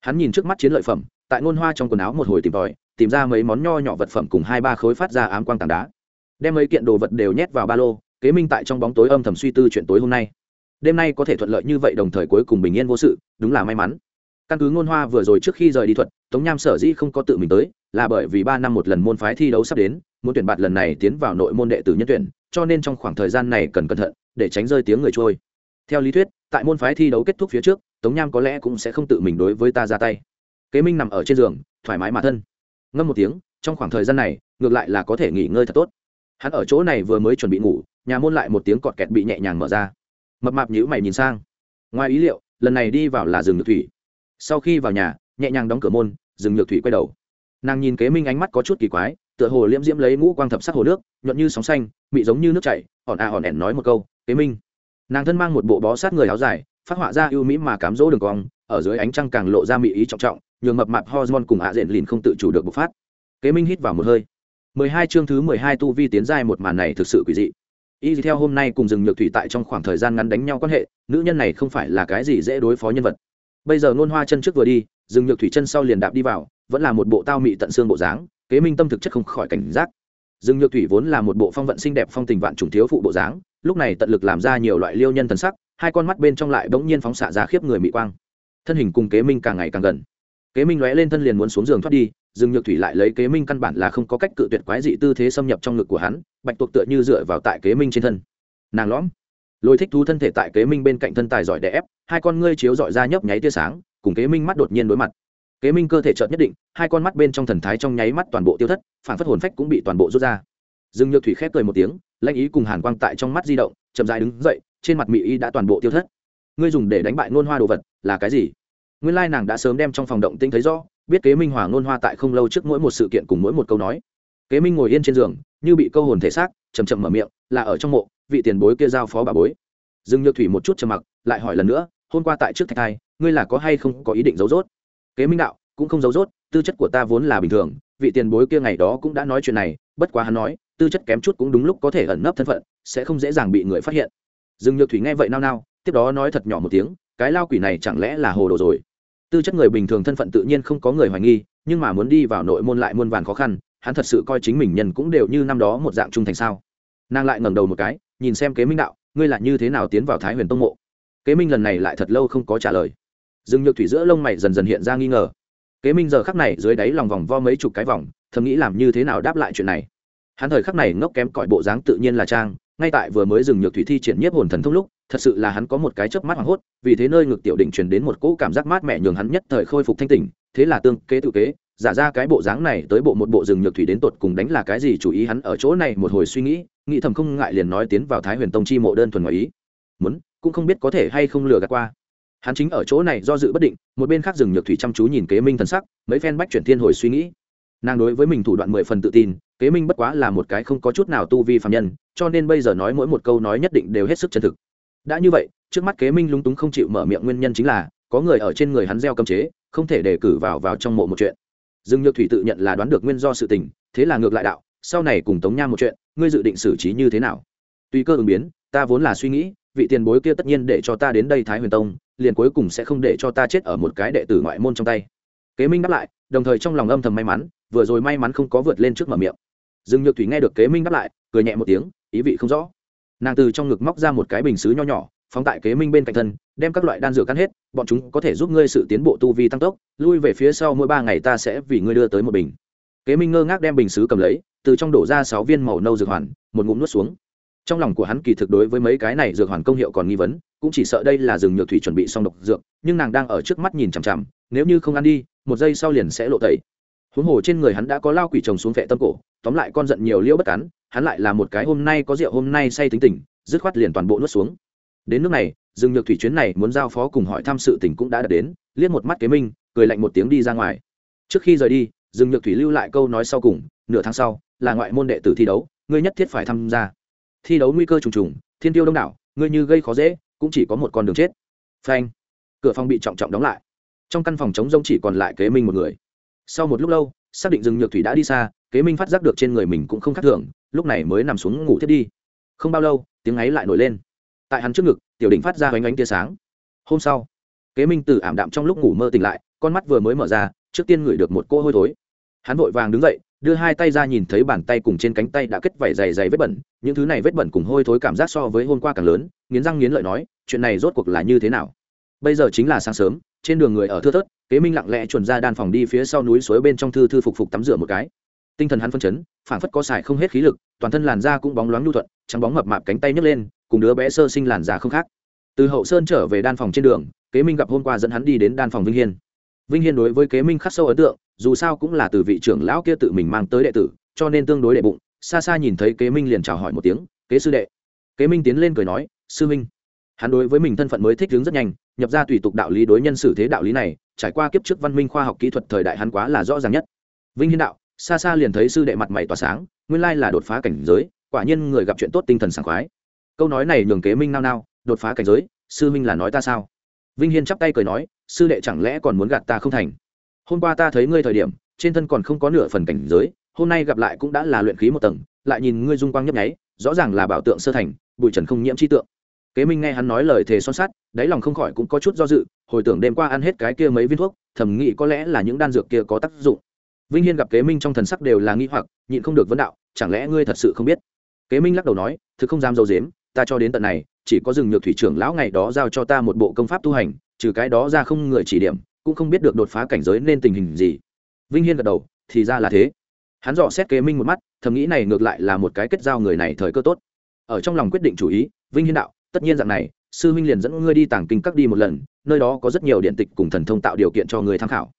hắn nhìn trước mắt chiến lợi phẩm, tại nôn hoa trong quần áo một hồi tìm tòi, tìm ra mấy món nho nhỏ vật phẩm cùng hai ba khối phát ra ám quang tảng đá. Đem mấy kiện đồ vật đều nhét vào ba lô, kế minh tại trong bóng tối âm thầm suy tư chuyện tối hôm nay. Đêm nay có thể thuận lợi như vậy đồng thời cuối cùng bình yên vô sự, đúng là may mắn căn cứ ngôn hoa vừa rồi trước khi rời đi thuật, tống nham sở dĩ không có tự mình tới, là bởi vì ba năm một lần môn phái thi đấu sắp đến, muốn tuyển bạn lần này tiến vào nội môn đệ tử nhân tuyển, cho nên trong khoảng thời gian này cần cẩn thận, để tránh rơi tiếng người trôi. Theo lý thuyết, tại môn phái thi đấu kết thúc phía trước, tống nham có lẽ cũng sẽ không tự mình đối với ta ra tay. Kế minh nằm ở trên giường, thoải mái mà thân. Ngâm một tiếng, trong khoảng thời gian này, ngược lại là có thể nghỉ ngơi thật tốt. Hắn ở chỗ này vừa mới chuẩn bị ngủ, nhà môn lại một tiếng cọt kẹt bị nhẹ nhàng mở ra. Mập mạp nhữ mày nhìn sang. Ngoài ý liệu, lần này đi vào là rừng được thủy sau khi vào nhà, nhẹ nhàng đóng cửa môn dừng nhược thủy quay đầu. Nàng nhìn kế minh ánh mắt có chút kỳ quái, tựa hồ liễm diễm lấy ngũ quang thập sắc hồ nước, nhuận như sóng xanh bị giống như nước chảy hòn à hòn ẻn nói một câu, kế minh. Nàng thân mang một bộ bó sát người áo dài, phát họa ra ưu mỹ mà cám dỗ đường cong, ở dưới ánh trăng càng lộ ra mỹ ý trọng trọng, nhường mập mạp hormone cùng ạ à diện lìn không tự chủ được bộc phát. Kế minh hít vào một hơi. Mười hai chương thứ mười hai tu vi tiến giai một màn này thực sự quỷ dị. Y theo hôm nay cùng rừng nhược thủy tại trong khoảng thời gian ngắn đánh nhau quan hệ, nữ nhân này không phải là cái gì dễ đối phó nhân vật bây giờ nôn hoa chân trước vừa đi dừng nhược thủy chân sau liền đạp đi vào, vẫn là một bộ tao mị tận xương bộ dáng, kế minh tâm thực chất không khỏi cảnh giác. Dừng nhược thủy vốn là một bộ phong vận xinh đẹp phong tình vạn trùng thiếu phụ bộ dáng, lúc này tận lực làm ra nhiều loại liêu nhân thần sắc, hai con mắt bên trong lại bỗng nhiên phóng xạ ra khiếp người mị quang. Thân hình cùng kế minh càng ngày càng gần. Kế minh lóe lên thân liền muốn xuống giường thoát đi dừng nhược thủy lại lấy kế minh căn bản là không có cách cự tuyệt quái dị tư thế xâm nhập trong ngực của hắn, bạch tuộc tựa như dựa vào tại kế minh trên thân. Nàng lõm lôi thích thú thân thể tại kế minh bên cạnh thân tài giỏi đè ép, hai con ngươi chiếu dọi ra nhấp nháy tia sáng, cùng kế minh mắt đột nhiên đối mặt. Kế minh cơ thể chợt nhất định, hai con mắt bên trong thần thái trong nháy mắt toàn bộ tiêu thất, phản phất hồn phách cũng bị toàn bộ rút ra. Dương nhược thủy khép cười một tiếng lanh ý cùng hàn quang tại trong mắt di động, chậm dài đứng dậy, trên mặt mỹ y đã toàn bộ tiêu thất. Ngươi dùng để đánh bại nôn hoa đồ vật, là cái gì? Nguyên lai nàng đã sớm đem trong phòng động tinh thấy rõ, biết kế minh hòa nôn hoa tại không lâu trước mỗi một sự kiện cùng mỗi một câu nói. Kế minh ngồi yên trên giường, như bị câu hồn thể xác chầm chậm mở miệng, là ở trong mộ vị tiền bối kia giao phó bà bối. Dương nhược thủy một chút trầm mặc, lại hỏi lần nữa, hôm qua tại trước thạch thai, ngươi là có hay không có ý định giấu rốt? Kế minh đạo cũng không giấu rốt, tư chất của ta vốn là bình thường, vị tiền bối kia ngày đó cũng đã nói chuyện này, bất quá hắn nói, tư chất kém chút cũng đúng lúc có thể ẩn nấp thân phận, sẽ không dễ dàng bị người phát hiện. Dương nhược thủy nghe vậy nao nao, tiếp đó nói thật nhỏ một tiếng, cái lao quỷ này chẳng lẽ là hồ đồ rồi? Tư chất người bình thường thân phận tự nhiên không có người hoài nghi, nhưng mà muốn đi vào nội môn lại muôn vàn khó khăn, hắn thật sự coi chính mình nhân cũng đều như năm đó một dạng trung thành sao. Nàng lại ngẩng đầu một cái nhìn xem kế minh đạo, ngươi lại như thế nào tiến vào thái huyền tông mộ? Kế minh lần này lại thật lâu không có trả lời. Dương nhược thủy giữa lông mày dần dần hiện ra nghi ngờ. Kế minh giờ khắc này dưới đáy lòng vòng vo mấy chục cái vòng, thầm nghĩ làm như thế nào đáp lại chuyện này. Hắn thời khắc này ngốc kém cõi bộ dáng tự nhiên là trang, ngay tại vừa mới dừng nhược thủy thi triển nhiếp hồn thần thông lúc, thật sự là hắn có một cái chớp mắt hoảng hốt, vì thế nơi ngực tiểu đỉnh truyền đến một cỗ cảm giác mát mẻ nhường hắn nhất thời khôi phục thanh tỉnh, thế là tương kế tự kế giả ra cái bộ dáng này tới bộ một bộ rừng nhược thủy đến tột cùng đánh là cái gì chủ ý hắn ở chỗ này một hồi suy nghĩ nghĩ thầm không ngại liền nói tiến vào thái huyền tông chi mộ đơn thuần ngoài ý. Muốn, cũng không biết có thể hay không lừa gạt qua. Hắn chính ở chỗ này do dự bất định, một bên khác rừng nhược thủy chăm chú nhìn kế minh thần sắc, mấy phen bách chuyển thiên hồi suy nghĩ. Nàng đối với mình thủ đoạn mười phần tự tin, kế minh bất quá là một cái không có chút nào tu vi phạm nhân, cho nên bây giờ nói mỗi một câu nói nhất định đều hết sức chân thực. Đã như vậy, trước mắt kế minh lúng túng không chịu mở miệng nguyên nhân chính là, có người ở trên người hắn gieo cấm chế, không thể đề cử vào vào trong mộ một chuyện dương nhược thủy tự nhận là đoán được nguyên do sự tình, thế là ngược lại đạo, sau này cùng tống nham một chuyện, ngươi dự định xử trí như thế nào? Tùy cơ ứng biến, ta vốn là suy nghĩ, vị tiền bối kia tất nhiên để cho ta đến đây thái huyền tông, liền cuối cùng sẽ không để cho ta chết ở một cái đệ tử ngoại môn trong tay. Kế minh đáp lại, đồng thời trong lòng âm thầm may mắn, vừa rồi may mắn không có vượt lên trước mở miệng. Dương nhược thủy nghe được kế minh đáp lại, cười nhẹ một tiếng, ý vị không rõ. Nàng từ trong ngực móc ra một cái bình xứ nho nhỏ, phóng tại kế minh bên cạnh thân đem các loại đan dược ăn hết, bọn chúng có thể giúp ngươi sự tiến bộ tu vi tăng tốc, lui về phía sau mỗi ba ngày ta sẽ vì ngươi đưa tới một bình. Kế minh ngơ ngác đem bình xứ cầm lấy, từ trong đổ ra sáu viên màu nâu dược hoàn, một ngụm nuốt xuống. Trong lòng của hắn kỳ thực đối với mấy cái này dược hoàn công hiệu còn nghi vấn, cũng chỉ sợ đây là rừng nhược thủy chuẩn bị xong độc dược, nhưng nàng đang ở trước mắt nhìn chằm chằm, nếu như không ăn đi, một giây sau liền sẽ lộ tẩy. Huống hồ trên người hắn đã có lao quỷ chồng xuống vệ tâm cổ, tóm lại con giận nhiều liễu bất cắn hắn lại là một cái hôm nay có rượu hôm nay say tính tình, dứt khoát liền toàn bộ nuốt xuống. Đến nước này Dừng nhược thủy chuyến này muốn giao phó cùng hỏi thăm sự tình cũng đã đạt đến, liếc một mắt kế minh, cười lạnh một tiếng đi ra ngoài. Trước khi rời đi, Dừng nhược thủy lưu lại câu nói sau cùng, nửa tháng sau, là ngoại môn đệ tử thi đấu, ngươi nhất thiết phải tham gia. Thi đấu nguy cơ trùng trùng, thiên tiêu đông đảo, ngươi như gây khó dễ, cũng chỉ có một con đường chết. Phanh. Cửa phòng bị trọng trọng đóng lại. Trong căn phòng chống rông chỉ còn lại kế minh một người. Sau một lúc lâu, xác định rừng nhược thủy đã đi xa, kế minh phát giác được trên người mình cũng không khác thường, lúc này mới nằm xuống ngủ thiết đi. Không bao lâu, tiếng ấy lại nổi lên tại hắn trước ngực, tiểu đỉnh phát ra hoành ánh tia sáng. Hôm sau, kế minh từ ảm đạm trong lúc ngủ mơ tỉnh lại, con mắt vừa mới mở ra, trước tiên ngửi được một cô hôi thối. Hắn vội vàng đứng dậy, đưa hai tay ra nhìn thấy bàn tay cùng trên cánh tay đã kết vảy dày dày vết bẩn, những thứ này vết bẩn cùng hôi thối cảm giác so với hôm qua càng lớn, nghiến răng nghiến lợi nói, chuyện này rốt cuộc là như thế nào? Bây giờ chính là sáng sớm, trên đường người ở thưa thớt, kế minh lặng lẽ chuẩn ra đan phòng đi phía sau núi suối bên trong thư thư phục phục tắm rửa một cái. Tinh thần hắn phân chấn, phảng phất có xài không hết khí lực, toàn thân làn da cũng bóng loáng nhu thuận, trắng bóng mập mạp cánh tay nhấc lên cùng đứa bé sơ sinh làn da không khác. Từ hậu sơn trở về đan phòng trên đường, kế minh gặp hôm qua dẫn hắn đi đến đan phòng vinh hiên. Vinh hiên đối với kế minh khắc sâu ấn tượng, dù sao cũng là từ vị trưởng lão kia tự mình mang tới đệ tử, cho nên tương đối đệ bụng, xa xa nhìn thấy kế minh liền chào hỏi một tiếng, kế sư đệ. Kế minh tiến lên cười nói, sư minh hắn đối với mình thân phận mới thích ứng rất nhanh, nhập ra tùy tục đạo lý đối nhân xử thế đạo lý này, trải qua kiếp trước văn minh khoa học kỹ thuật thời đại hắn quá là rõ ràng nhất. Vinh hiên đạo, xa xa liền thấy sư đệ mặt mày tỏa sáng, nguyên lai là đột phá cảnh giới, quả nhiên người gặp chuyện tốt tinh thần sảng khoái câu nói này nhường kế minh nao nao, đột phá cảnh giới, sư minh là nói ta sao? Vinh hiên chắp tay cười nói, sư đệ chẳng lẽ còn muốn gạt ta không thành? Hôm qua ta thấy ngươi thời điểm, trên thân còn không có nửa phần cảnh giới, hôm nay gặp lại cũng đã là luyện khí một tầng, lại nhìn ngươi dung quang nhấp nháy, rõ ràng là bảo tượng sơ thành, bụi trần không nhiễm chi tượng. Kế minh nghe hắn nói lời thề son sắt, đáy lòng không khỏi cũng có chút do dự, hồi tưởng đêm qua ăn hết cái kia mấy viên thuốc, thầm nghĩ có lẽ là những đan dược kia có tác dụng. Vinh hiên gặp kế minh trong thần sắc đều là nghi hoặc, nhịn không được vấn đạo, chẳng lẽ ngươi thật sự không biết? Kế minh lắc đầu nói, thực không dám dâu dếm ta cho đến tận này chỉ có rừng nhược thủy trưởng lão ngày đó giao cho ta một bộ công pháp tu hành trừ cái đó ra không người chỉ điểm cũng không biết được đột phá cảnh giới nên tình hình gì. Vinh hiên gật đầu thì ra là thế. Hắn dò xét kế minh một mắt thầm nghĩ này ngược lại là một cái kết giao người này thời cơ tốt. Ở trong lòng quyết định chủ ý vinh hiên đạo tất nhiên dạng này sư huynh liền dẫn ngươi đi tàng kinh các đi một lần nơi đó có rất nhiều điện tịch cùng thần thông tạo điều kiện cho người tham khảo.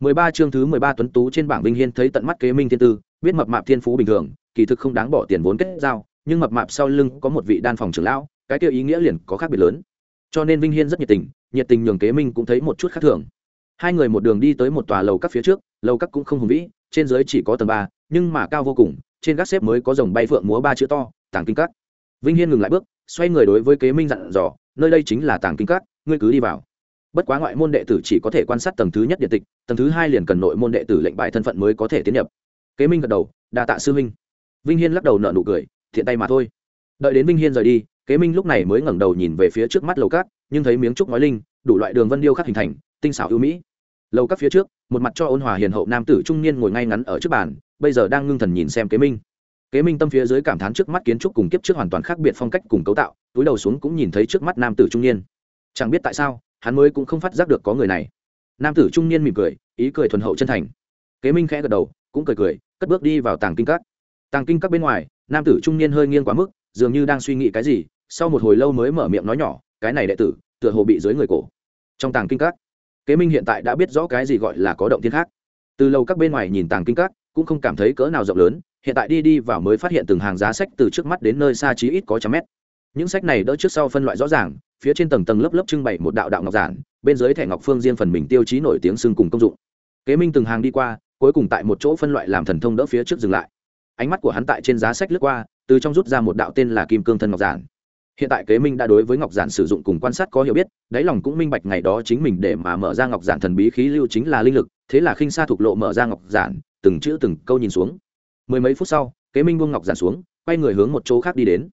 13 chương thứ 13 tuấn tú trên bảng Vinh Hiên thấy tận mắt kế minh thiên tư, biết mập mạp thiên phú bình thường, kỳ thực không đáng bỏ tiền vốn kết giao, nhưng mập mạp sau lưng có một vị đan phòng trưởng lão, cái kia ý nghĩa liền có khác biệt lớn. Cho nên Vinh Hiên rất nhiệt tình, nhiệt tình nhường kế minh cũng thấy một chút khác thường. Hai người một đường đi tới một tòa lầu các phía trước, lầu các cũng không hùng vĩ, trên dưới chỉ có tầng ba, nhưng mà cao vô cùng, trên gác xếp mới có dòng bay phượng múa ba chữ to, tàng kinh các. Vinh Hiên ngừng lại bước, xoay người đối với kế minh dặn dò, nơi đây chính là tàng kinh các, ngươi cứ đi vào bất quá ngoại môn đệ tử chỉ có thể quan sát tầng thứ nhất điện tịch tầng thứ hai liền cần nội môn đệ tử lệnh bài thân phận mới có thể tiến nhập kế minh gật đầu đa tạ sư minh vinh hiên lắc đầu nợ nụ cười thiện tay mà thôi. Đợi đến vinh hiên rời đi, kế minh lúc này mới ngẩng đầu nhìn về phía trước mắt lầu cát, nhưng thấy miếng trúc nói linh, đủ loại đường vân điêu khắc hình thành, tinh xảo ưu mỹ. Lầu các phía trước, một mặt cho ôn hòa hiền hậu nam tử trung niên ngồi ngay ngắn ở trước bàn, bây giờ đang ngưng thần nhìn xem kế minh. Kế minh tâm phía dưới cảm thán trước mắt kiến trúc cùng kiếp trước hoàn toàn khác biệt phong cách cùng cấu tạo, túi đầu xuống cũng nhìn thấy trước mắt nam tử trung niên. Chẳng biết tại sao, hắn mới cũng không phát giác được có người này. Nam tử trung niên mỉm cười, ý cười thuần hậu chân thành. Kế minh khẽ gật đầu, cũng cười cười, cất bước đi vào tàng kinh các. Tàng kinh các bên ngoài nam tử trung niên hơi nghiêng quá mức, dường như đang suy nghĩ cái gì, sau một hồi lâu mới mở miệng nói nhỏ, cái này đệ tử, tựa hồ bị dưới người cổ. Trong tàng kinh các, kế minh hiện tại đã biết rõ cái gì gọi là có động thiên khác. Từ lâu các bên ngoài nhìn tàng kinh các, cũng không cảm thấy cỡ nào rộng lớn, hiện tại đi đi vào mới phát hiện từng hàng giá sách từ trước mắt đến nơi xa chí ít có trăm mét. Những sách này đỡ trước sau phân loại rõ ràng, phía trên tầng tầng lớp lớp trưng bày một đạo đạo ngọc giản, bên dưới thẻ ngọc phương riêng phần mình tiêu chí nổi tiếng xưng cùng công dụng. Kế minh từng hàng đi qua, cuối cùng tại một chỗ phân loại làm thần thông đỡ phía trước dừng lại ánh mắt của hắn tại trên giá sách lướt qua, từ trong rút ra một đạo tên là kim cương thân ngọc giản. Hiện tại kế minh đã đối với ngọc giản sử dụng cùng quan sát có hiểu biết, đáy lòng cũng minh bạch ngày đó chính mình để mà mở ra ngọc giản thần bí khí lưu chính là linh lực, thế là khinh xa thục lộ mở ra ngọc giản, từng chữ từng câu nhìn xuống. Mười mấy phút sau, kế minh buông ngọc giản xuống, quay người hướng một chỗ khác đi đến.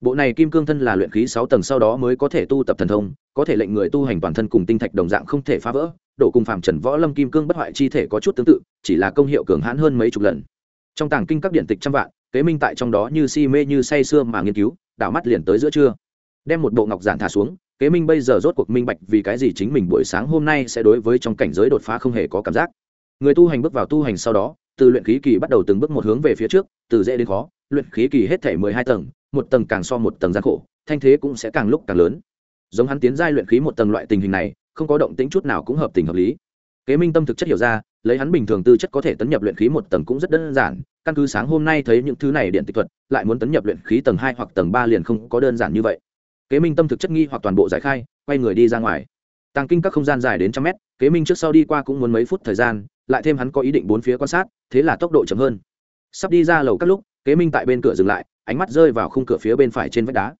Bộ này kim cương thân là luyện khí sáu tầng sau đó mới có thể tu tập thần thông, có thể lệnh người tu hành toàn thân cùng tinh thạch đồng dạng không thể phá vỡ đổ cùng phạm trần võ lâm kim cương bất hoại chi thể có chút tương tự, chỉ là công hiệu cường hãn hơn mấy chục lần trong tàng kinh các điện tịch trăm vạn, kế minh tại trong đó như si mê như say sưa mà nghiên cứu, đảo mắt liền tới giữa trưa. Đem một bộ ngọc giản thả xuống, kế minh bây giờ rốt cuộc minh bạch vì cái gì chính mình buổi sáng hôm nay sẽ đối với trong cảnh giới đột phá không hề có cảm giác. Người tu hành bước vào tu hành sau đó, từ luyện khí kỳ bắt đầu từng bước một hướng về phía trước, từ dễ đến khó, luyện khí kỳ hết thể mười hai tầng, một tầng càng so một tầng gian khổ, thanh thế cũng sẽ càng lúc càng lớn. Giống hắn tiến giai luyện khí một tầng loại tình hình này, không có động tĩnh chút nào cũng hợp tình hợp lý. Kế minh tâm thực chất hiểu ra lấy hắn bình thường tư chất có thể tấn nhập luyện khí một tầng cũng rất đơn giản, căn cứ sáng hôm nay thấy những thứ này điện tịch thuật, lại muốn tấn nhập luyện khí tầng hai hoặc tầng ba liền không có đơn giản như vậy. Kế minh tâm thực chất nghi hoặc toàn bộ giải khai, quay người đi ra ngoài. Tàng kinh các không gian dài đến trăm mét, kế minh trước sau đi qua cũng muốn mấy phút thời gian, lại thêm hắn có ý định bốn phía quan sát, thế là tốc độ chậm hơn. Sắp đi ra lầu các lúc, kế minh tại bên cửa dừng lại, ánh mắt rơi vào khung cửa phía bên phải trên vách đá.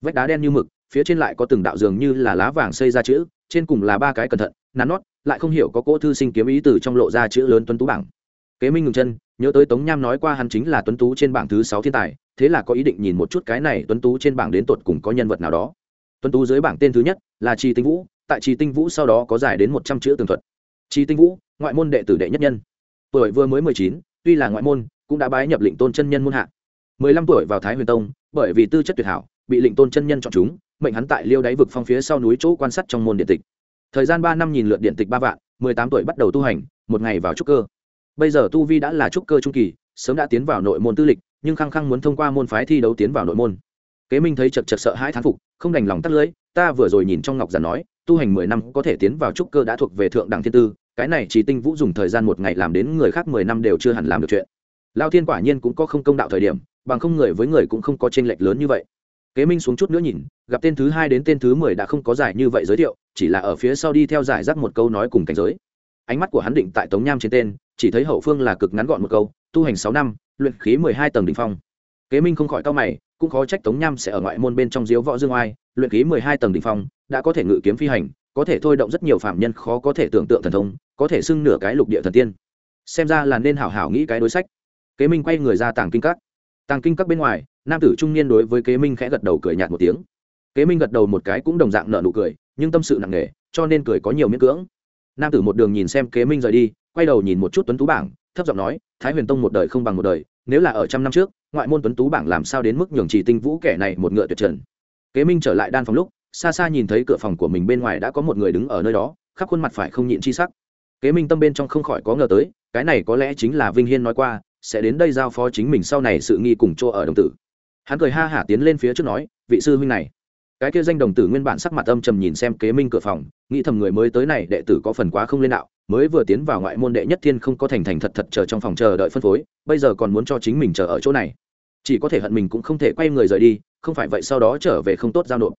Vách đá đen như mực, phía trên lại có từng đạo dường như là lá vàng xây ra chữ, trên cùng là ba cái cẩn thận, nắn nót lại không hiểu có cỗ thư sinh kiếm ý từ trong lộ ra chữ lớn tuấn tú bảng. Kế minh ngừng chân, nhớ tới tống nham nói qua hắn chính là tuấn tú trên bảng thứ sáu thiên tài, thế là có ý định nhìn một chút cái này tuấn tú trên bảng đến tột cùng có nhân vật nào đó. Tuấn tú dưới bảng tên thứ nhất là trì tinh vũ, tại trì tinh vũ sau đó có giải đến một trăm chữ tường thuật. Trì tinh vũ, ngoại môn đệ tử đệ nhất nhân. Tuổi vừa mới mười chín, tuy là ngoại môn, cũng đã bái nhập lĩnh tôn chân nhân môn hạ. Mười lăm tuổi vào thái huyền tông, bởi vì tư chất tuyệt hảo, bị lĩnh tôn chân nhân chọn chúng, mệnh hắn tại liêu đáy vực phong phía sau núi chỗ quan sát trong môn điện tịch thời gian ba năm nhìn lượt điện tịch ba vạn, mười tám tuổi bắt đầu tu hành, một ngày vào trúc cơ. Bây giờ tu vi đã là trúc cơ trung kỳ, sớm đã tiến vào nội môn tư lịch, nhưng khăng khăng muốn thông qua môn phái thi đấu tiến vào nội môn. Kế minh thấy chật chật sợ hãi thán phục, không đành lòng tắt lưỡi, ta vừa rồi nhìn trong ngọc giản nói, tu hành mười năm có thể tiến vào trúc cơ đã thuộc về thượng đẳng thiên tư, cái này chỉ tinh vũ dùng thời gian một ngày làm đến người khác mười năm đều chưa hẳn làm được chuyện. Lao thiên quả nhiên cũng có không công đạo thời điểm, bằng không người với người cũng không có tranh lệch lớn như vậy kế minh xuống chút nữa nhìn, gặp tên thứ hai đến tên thứ mười đã không có giải như vậy giới thiệu, chỉ là ở phía sau đi theo giải rác một câu nói cùng cảnh giới. Ánh mắt của hắn định tại tống nham trên tên, chỉ thấy hậu phương là cực ngắn gọn một câu, tu hành sáu năm, luyện khí mười hai tầng đ ỉ n h phong. Kế minh không khỏi cao mày, cũng khó trách tống nham sẽ ở ngoại môn bên trong diếu võ dương oai, luyện khí mười hai tầng đ ỉ n h phong, đã có thể ngự kiếm phi hành, có thể thôi động rất nhiều phạm nhân khó có thể tưởng tượng thần thông, có thể xưng nửa cái lục địa thần tiên. Xem ra là nên hảo hảo nghĩ cái đối sách. Kế minh quay người ra tàng kinh các tàng kinh các bên ngoài, nam tử trung niên đối với kế minh khẽ gật đầu cười nhạt một tiếng. Kế minh gật đầu một cái cũng đồng dạng nợ nụ cười, nhưng tâm sự nặng nề, cho nên cười có nhiều miễn cưỡng. Nam tử một đường nhìn xem kế minh rời đi, quay đầu nhìn một chút tuấn tú bảng, thấp giọng nói, thái huyền tông một đời không bằng một đời, nếu là ở trăm năm trước, ngoại môn tuấn tú bảng làm sao đến mức nhường chỉ tinh vũ kẻ này một ngựa tuyệt trần? Kế minh trở lại đan phòng lúc, xa xa nhìn thấy cửa phòng của mình bên ngoài đã có một người đứng ở nơi đó, khắp khuôn mặt phải không nhịn chi sắc. Kế minh tâm bên trong không khỏi có ngờ tới, cái này có lẽ chính là vinh hiên nói qua sẽ đến đây giao phó chính mình sau này sự nghi cùng chỗ ở đồng tử. Hắn cười ha hả tiến lên phía trước nói, vị sư huynh này. Cái kia danh đồng tử nguyên bản sắc mặt âm trầm nhìn xem kế minh cửa phòng, nghĩ thầm người mới tới này đệ tử có phần quá không lên đạo, mới vừa tiến vào ngoại môn đệ nhất thiên không có thành thành thật thật chờ trong phòng chờ đợi phân phối, bây giờ còn muốn cho chính mình chờ ở chỗ này. Chỉ có thể hận mình cũng không thể quay người rời đi, không phải vậy sau đó trở về không tốt giao nộp.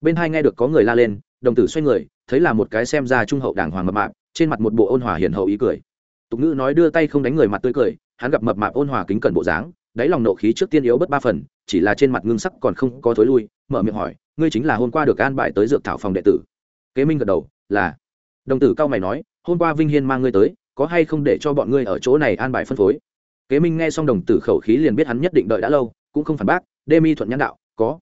Bên hai nghe được có người la lên, đồng tử xoay người, thấy là một cái xem ra trung hậu đàng hoàng mập mạp, trên mặt một bộ ôn hòa hiền hậu ý cười. Tục ngữ nói đưa tay không đánh người mặt tươi cười hắn gặp mập mạp ôn hòa kính cẩn bộ dáng, đáy lòng nộ khí trước tiên yếu bất ba phần, chỉ là trên mặt ngưng sắc còn không có thối lui, mở miệng hỏi, ngươi chính là hôm qua được an bài tới dược thảo phòng đệ tử? Kế minh gật đầu, là. Đồng tử cao mày nói, hôm qua vinh hiên mang ngươi tới, có hay không để cho bọn ngươi ở chỗ này an bài phân phối? Kế minh nghe xong đồng tử khẩu khí liền biết hắn nhất định đợi đã lâu, cũng không phản bác, đê mi thuận nhãn đạo, có.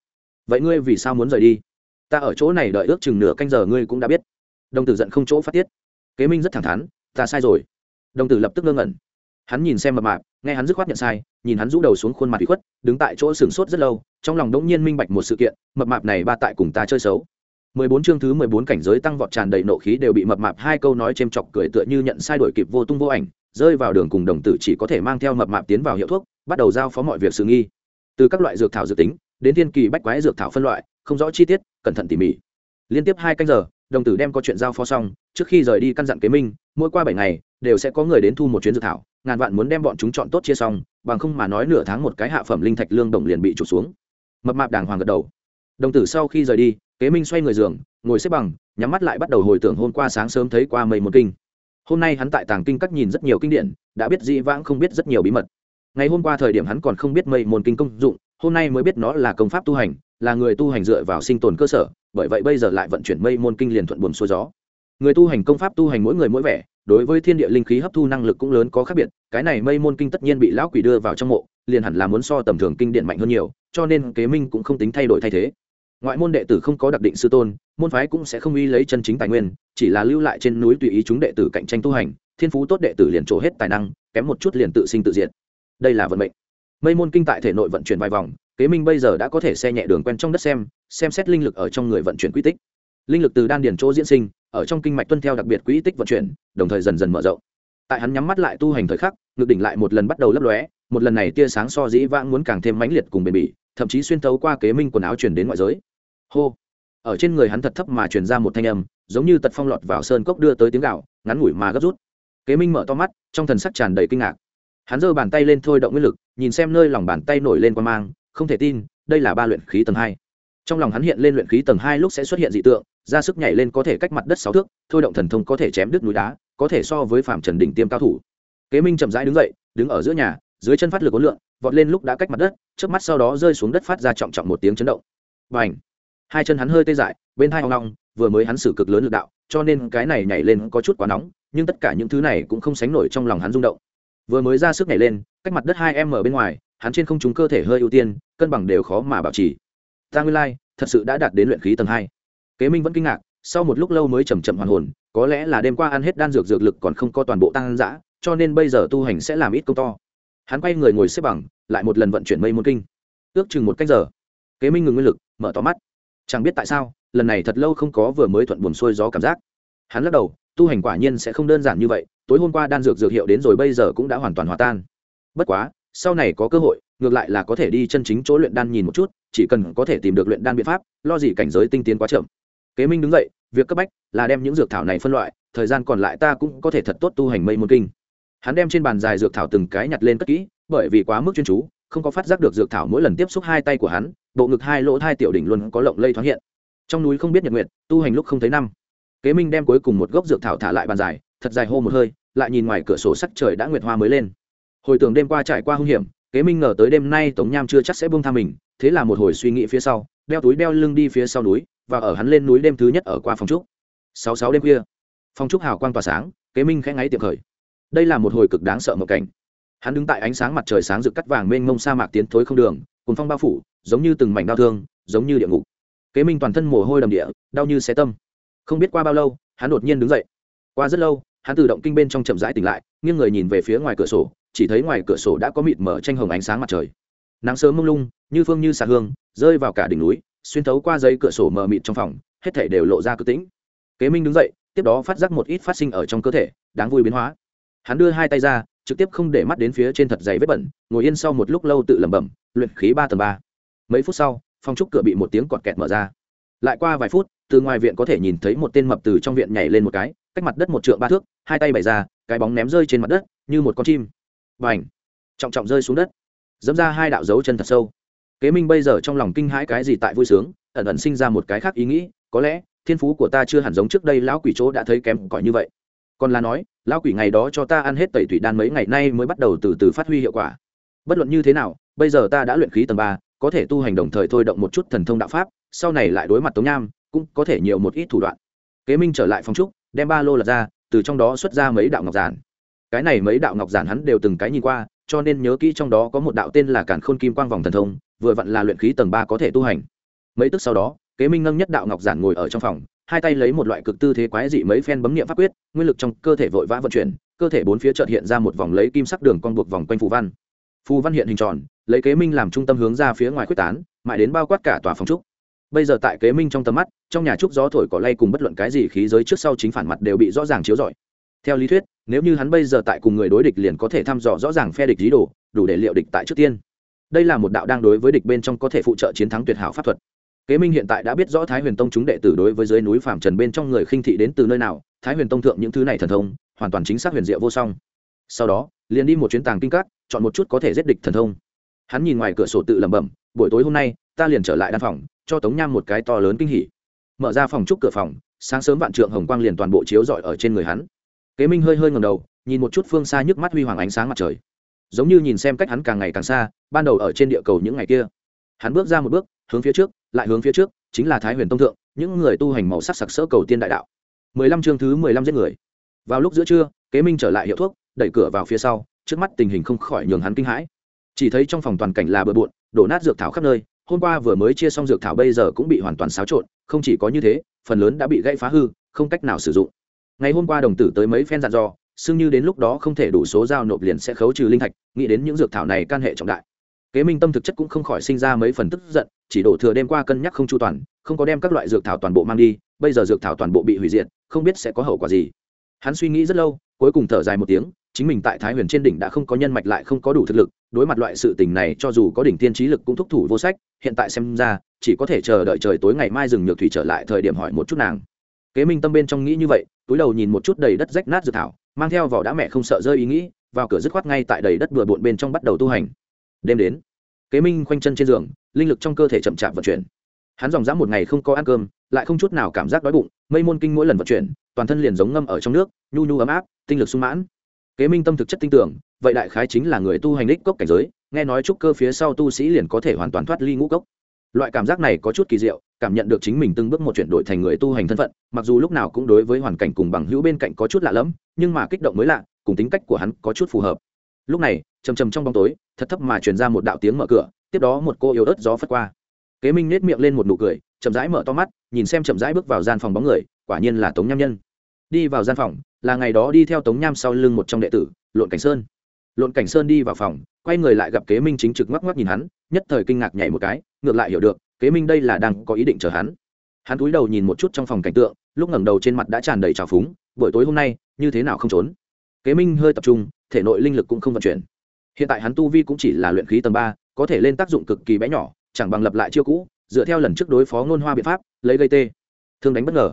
Vậy ngươi vì sao muốn rời đi? Ta ở chỗ này đợi ước chừng nửa canh giờ ngươi cũng đã biết. Đồng tử giận không chỗ phát tiết. Kế minh rất thẳng thắn, ta sai rồi. Đồng tử lập tức ngơ ngẩn hắn nhìn xem mập mạp, nghe hắn dứt khoát nhận sai, nhìn hắn rũ đầu xuống khuôn mặt bị khuất, đứng tại chỗ sửng sốt rất lâu, trong lòng đống nhiên minh bạch một sự kiện, mập mạp này ba tại cùng ta chơi xấu. Mười bốn chương thứ mười bốn cảnh giới tăng vọt tràn đầy nộ khí đều bị mập mạp hai câu nói chêm chọc cười tựa như nhận sai đổi kịp vô tung vô ảnh, rơi vào đường cùng đồng tử chỉ có thể mang theo mập mạp tiến vào hiệu thuốc, bắt đầu giao phó mọi việc sự nghi. Từ các loại dược thảo dự tính, đến thiên kỳ bách quái dược thảo phân loại, không rõ chi tiết, cẩn thận tỉ mỉ. Liên tiếp hai canh giờ, đồng tử đem có chuyện giao phó xong, trước khi rời đi căn dặn kế minh, mỗi qua bảy ngày, đều sẽ có người đến thu một chuyến dược thảo ngàn vạn muốn đem bọn chúng chọn tốt chia xong, bằng không mà nói nửa tháng một cái hạ phẩm linh thạch lương đồng liền bị trục xuống. Mập mạp đàng hoàng gật đầu. Đồng tử sau khi rời đi, kế minh xoay người giường, ngồi xếp bằng, nhắm mắt lại bắt đầu hồi tưởng hôm qua sáng sớm thấy qua mây một kinh. Hôm nay hắn tại tàng kinh các nhìn rất nhiều kinh điển, đã biết dĩ vãng không biết rất nhiều bí mật. Ngày hôm qua thời điểm hắn còn không biết mây môn kinh công dụng, hôm nay mới biết nó là công pháp tu hành, là người tu hành dựa vào sinh tồn cơ sở, bởi vậy bây giờ lại vận chuyển mây môn kinh liền thuận buồm xuôi gió. Người tu hành công pháp tu hành mỗi người mỗi vẻ đối với thiên địa linh khí hấp thu năng lực cũng lớn có khác biệt, cái này mây môn kinh tất nhiên bị lão quỷ đưa vào trong mộ, liền hẳn là muốn so tầm thường kinh điện mạnh hơn nhiều, cho nên kế minh cũng không tính thay đổi thay thế. Ngoại môn đệ tử không có đặc định sư tôn, môn phái cũng sẽ không uy lấy chân chính tài nguyên, chỉ là lưu lại trên núi tùy ý chúng đệ tử cạnh tranh tu hành, thiên phú tốt đệ tử liền trổ hết tài năng, kém một chút liền tự sinh tự diệt. Đây là vận mệnh. Mây môn kinh tại thể nội vận chuyển vài vòng, kế minh bây giờ đã có thể xe nhẹ đường quen trong đất xem xem xét linh lực ở trong người vận chuyển quy tích linh lực từ đan điền chỗ diễn sinh, ở trong kinh mạch tuân theo đặc biệt quỹ tích vận chuyển, đồng thời dần dần mở rộng. Tại hắn nhắm mắt lại tu hành thời khắc, ngực đỉnh lại một lần bắt đầu lấp lóe, một lần này tia sáng so dĩ vãng muốn càng thêm mãnh liệt cùng bền bỉ, thậm chí xuyên thấu qua kế minh quần áo truyền đến ngoại giới. Hô! Ở trên người hắn thật thấp mà truyền ra một thanh âm, giống như tật phong lọt vào sơn cốc đưa tới tiếng gạo ngắn ngủi mà gấp rút. Kế minh mở to mắt, trong thần sắc tràn đầy kinh ngạc. Hắn giơ bàn tay lên thôi động nguyên lực, nhìn xem nơi lòng bàn tay nổi lên qua mang, không thể tin, đây là ba luyện khí tầng hai trong lòng hắn hiện lên luyện khí tầng hai lúc sẽ xuất hiện dị tượng, ra sức nhảy lên có thể cách mặt đất sáu thước, thôi động thần thông có thể chém đứt núi đá, có thể so với phạm trần đỉnh tiêm cao thủ. Kế minh chậm rãi đứng dậy, đứng ở giữa nhà, dưới chân phát lực ối lượng vọt lên lúc đã cách mặt đất trước mắt sau đó rơi xuống đất phát ra trọng trọng một tiếng chấn động. Và ảnh hai chân hắn hơi tê dại, bên hai hoang long, vừa mới hắn xử cực lớn lực đạo, cho nên cái này nhảy lên có chút quá nóng, nhưng tất cả những thứ này cũng không sánh nổi trong lòng hắn rung động. Vừa mới ra sức nhảy lên, cách mặt đất hai em ở bên ngoài, hắn trên không chúng cơ thể hơi ưu tiên, cân bằng đều khó mà bảo trì ta nguyên lai, thật sự đã đạt đến luyện khí tầng hai. Kế minh vẫn kinh ngạc, sau một lúc lâu mới chầm chậm hoàn hồn, có lẽ là đêm qua ăn hết đan dược dược lực còn không có toàn bộ tăng dã, cho nên bây giờ tu hành sẽ làm ít công to. Hắn quay người ngồi xếp bằng, lại một lần vận chuyển mây môn kinh. Ước chừng một cách giờ, kế minh ngừng nguyên lực, mở to mắt. Chẳng biết tại sao, lần này thật lâu không có vừa mới thuận buồn xuôi gió cảm giác. Hắn lắc đầu, tu hành quả nhiên sẽ không đơn giản như vậy, tối hôm qua đan dược dược hiệu đến rồi bây giờ cũng đã hoàn toàn hòa tan. Bất quá, sau này có cơ hội, ngược lại là có thể đi chân chính chỗ luyện đan nhìn một chút chỉ cần có thể tìm được luyện đan biện pháp, lo gì cảnh giới tinh tiến quá chậm. Kế minh đứng dậy, việc cấp bách là đem những dược thảo này phân loại, thời gian còn lại ta cũng có thể thật tốt tu hành mây môn kinh. Hắn đem trên bàn dài dược thảo từng cái nhặt lên cất kỹ, bởi vì quá mức chuyên chú, không có phát giác được dược thảo mỗi lần tiếp xúc hai tay của hắn, bộ ngực hai lỗ hai tiểu đỉnh luôn có lộng lây thoáng hiện. Trong núi không biết nhật nguyện tu hành lúc không thấy năm. Kế minh đem cuối cùng một gốc dược thảo thả lại bàn dài, thật dài hô một hơi, lại nhìn ngoài cửa sổ sắc trời đã nguyệt hoa mới lên. Hồi tưởng đêm qua trải qua hung hiểm kế minh ngờ tới đêm nay tống nham chưa chắc sẽ buông tha mình, thế là một hồi suy nghĩ phía sau, đeo túi đeo lưng đi phía sau núi, và ở hắn lên núi đêm thứ nhất ở qua phòng trúc. Sáu sáu đêm khuya, phòng trúc hào quang tỏa sáng, kế minh khẽ ngáy tiệm khởi. Đây là một hồi cực đáng sợ một cảnh. Hắn đứng tại ánh sáng mặt trời sáng rực cắt vàng mênh mông sa mạc tiến thối không đường cùng phong bao phủ, giống như từng mảnh đau thương, giống như địa ngục. Kế minh toàn thân mồ hôi đầm địa, đau như xé tâm. Không biết qua bao lâu, hắn đột nhiên đứng dậy. Qua rất lâu, hắn tự động kinh bên trong chậm rãi tỉnh lại, nghiêng người nhìn về phía ngoài cửa sổ chỉ thấy ngoài cửa sổ đã có mịt mở tranh hồng ánh sáng mặt trời. Nắng sớm mông lung, như phương như xà hương, rơi vào cả đỉnh núi, xuyên thấu qua giấy cửa sổ mờ mịt trong phòng, hết thể đều lộ ra cực tĩnh. Kế minh đứng dậy, tiếp đó phát giác một ít phát sinh ở trong cơ thể, đáng vui biến hóa. Hắn đưa hai tay ra, trực tiếp không để mắt đến phía trên thật dày vết bẩn, ngồi yên sau một lúc lâu tự lẩm bẩm, luyện khí ba tầng ba. Mấy phút sau phong trúc cửa bị một tiếng cọt kẹt mở ra. Lại qua vài phút, từ ngoài viện có thể nhìn thấy một tên mập từ trong viện nhảy lên một cái, cách mặt đất một trượng ba thước, hai tay bày ra, cái bóng ném rơi trên mặt đất, như một con chim và ảnh. Trọng trọng rơi xuống đất. Dẫm ra hai đạo dấu chân thật sâu. Kế minh bây giờ trong lòng kinh hãi cái gì tại vui sướng, ẩn ẩn sinh ra một cái khác ý nghĩ, có lẽ, thiên phú của ta chưa hẳn giống trước đây lão quỷ chỗ đã thấy kém cỏi như vậy. Còn là nói, lão quỷ ngày đó cho ta ăn hết tẩy thủy đan mấy ngày nay mới bắt đầu từ từ phát huy hiệu quả. Bất luận như thế nào, bây giờ ta đã luyện khí tầng ba, có thể tu hành đồng thời thôi động một chút thần thông đạo pháp, sau này lại đối mặt tống nham, cũng có thể nhiều một ít thủ đoạn. Kế minh trở lại phong trúc, đem ba lô lật ra, từ trong đó xuất ra mấy đạo ngọc giản cái này mấy đạo ngọc giản hắn đều từng cái nhìn qua, cho nên nhớ kỹ trong đó có một đạo tên là cản khôn kim quang vòng thần thông, vừa vặn là luyện khí tầng ba có thể tu hành. Mấy tức sau đó, kế minh nâng nhất đạo ngọc giản ngồi ở trong phòng, hai tay lấy một loại cực tư thế quái dị mấy phen bấm nghiệm pháp quyết, nguyên lực trong cơ thể vội vã vận chuyển, cơ thể bốn phía trợt hiện ra một vòng lấy kim sắc đường con buộc vòng quanh phù văn. Phù văn hiện hình tròn, lấy kế minh làm trung tâm hướng ra phía ngoài quyết tán, mãi đến bao quát cả tòa phòng trúc. Bây giờ tại kế minh trong tầm mắt, trong nhà trúc gió thổi cỏ lay cùng bất luận cái gì khí giới trước sau chính phản mặt đều bị rõ ràng chiếu rọi theo lý thuyết, nếu như hắn bây giờ tại cùng người đối địch liền có thể thăm dò rõ ràng phe địch dí đồ, đủ để liệu địch tại trước tiên. Đây là một đạo đang đối với địch bên trong có thể phụ trợ chiến thắng tuyệt hảo pháp thuật. Kế minh hiện tại đã biết rõ thái huyền tông chúng đệ tử đối với dưới núi phạm trần bên trong người khinh thị đến từ nơi nào, thái huyền tông thượng những thứ này thần thông, hoàn toàn chính xác huyền diệu vô song. Sau đó, liền đi một chuyến tàng kinh các, chọn một chút có thể giết địch thần thông. Hắn nhìn ngoài cửa sổ tự lẩm bẩm, buổi tối hôm nay, ta liền trở lại đan phòng, cho tống nham một cái to lớn kinh hỉ. Mở ra phòng trúc cửa phòng, sáng sớm vạn trượng hồng quang liền toàn bộ chiếu rọi ở trên người hắn kế minh hơi hơi ngầm đầu, nhìn một chút phương xa nhức mắt huy hoàng ánh sáng mặt trời. Giống như nhìn xem cách hắn càng ngày càng xa, ban đầu ở trên địa cầu những ngày kia. Hắn bước ra một bước, hướng phía trước, lại hướng phía trước, chính là thái huyền tông thượng, những người tu hành màu sắc sặc sỡ cầu tiên đại đạo. Mười lăm chương thứ mười lăm giết người. Vào lúc giữa trưa, kế minh trở lại hiệu thuốc, đẩy cửa vào phía sau, trước mắt tình hình không khỏi nhường hắn kinh hãi. Chỉ thấy trong phòng toàn cảnh là bừa bộn, đổ nát dược thảo khắp nơi, hôm qua vừa mới chia xong dược thảo bây giờ cũng bị hoàn toàn xáo trộn, không chỉ có như thế, phần lớn đã bị gãy phá hư, không cách nào sử dụng ngày hôm qua đồng tử tới mấy phen dặn dò, xưng như đến lúc đó không thể đủ số giao nộp liền sẽ khấu trừ linh thạch, nghĩ đến những dược thảo này can hệ trọng đại. Kế minh tâm thực chất cũng không khỏi sinh ra mấy phần tức giận, chỉ đổ thừa đêm qua cân nhắc không chu toàn, không có đem các loại dược thảo toàn bộ mang đi, bây giờ dược thảo toàn bộ bị hủy diệt, không biết sẽ có hậu quả gì. Hắn suy nghĩ rất lâu, cuối cùng thở dài một tiếng, chính mình tại thái huyền trên đỉnh đã không có nhân mạch lại không có đủ thực lực, đối mặt loại sự tình này cho dù có đỉnh tiên trí lực cũng thúc thủ vô sách, hiện tại xem ra, chỉ có thể chờ đợi trời tối ngày mai rừng nhược thủy trở lại thời điểm hỏi một chút nàng kế minh tâm bên trong nghĩ như vậy, túi đầu nhìn một chút đầy đất rách nát dự thảo, mang theo vỏ đã mẹ không sợ rơi ý nghĩ, vào cửa dứt khoát ngay tại đầy đất bừa bộn bên trong bắt đầu tu hành. Đêm đến, kế minh khoanh chân trên giường, linh lực trong cơ thể chậm chạp vận chuyển. Hắn dòng dã một ngày không có ăn cơm, lại không chút nào cảm giác đói bụng, mây môn kinh mỗi lần vận chuyển, toàn thân liền giống ngâm ở trong nước, nhu nhu ấm áp, tinh lực sung mãn. Kế minh tâm thực chất tin tưởng, vậy đại khái chính là người tu hành đích cốc cảnh giới, nghe nói trúc cơ phía sau tu sĩ liền có thể hoàn toàn thoát ly ngũ cốc loại cảm giác này có chút kỳ diệu, cảm nhận được chính mình từng bước một chuyển đổi thành người tu hành thân phận, mặc dù lúc nào cũng đối với hoàn cảnh cùng bằng hữu bên cạnh có chút lạ lẫm, nhưng mà kích động mới lạ, cùng tính cách của hắn có chút phù hợp. Lúc này chầm chầm trong bóng tối, thật thấp mà truyền ra một đạo tiếng mở cửa, tiếp đó một cô yếu ớt gió phất qua. Kế minh nết miệng lên một nụ cười, chậm rãi mở to mắt, nhìn xem chậm rãi bước vào gian phòng bóng người, quả nhiên là tống nham nhân. Đi vào gian phòng, là ngày đó đi theo tống nham sau lưng một trong đệ tử, lộn cảnh sơn. Lộn cảnh sơn đi vào phòng quay người lại gặp kế minh chính trực ngoắc ngoắc nhìn hắn, nhất thời kinh ngạc nhảy một cái, ngược lại hiểu được, kế minh đây là đang có ý định chờ hắn. Hắn cúi đầu nhìn một chút trong phòng cảnh tượng, lúc ngẩng đầu trên mặt đã tràn đầy trào phúng, buổi tối hôm nay, như thế nào không trốn? Kế minh hơi tập trung, thể nội linh lực cũng không vận chuyển. Hiện tại hắn tu vi cũng chỉ là luyện khí tầng ba, có thể lên tác dụng cực kỳ bé nhỏ, chẳng bằng lập lại chiêu cũ, dựa theo lần trước đối phó ngôn hoa biện pháp, lấy gây tê. Thương đánh bất ngờ.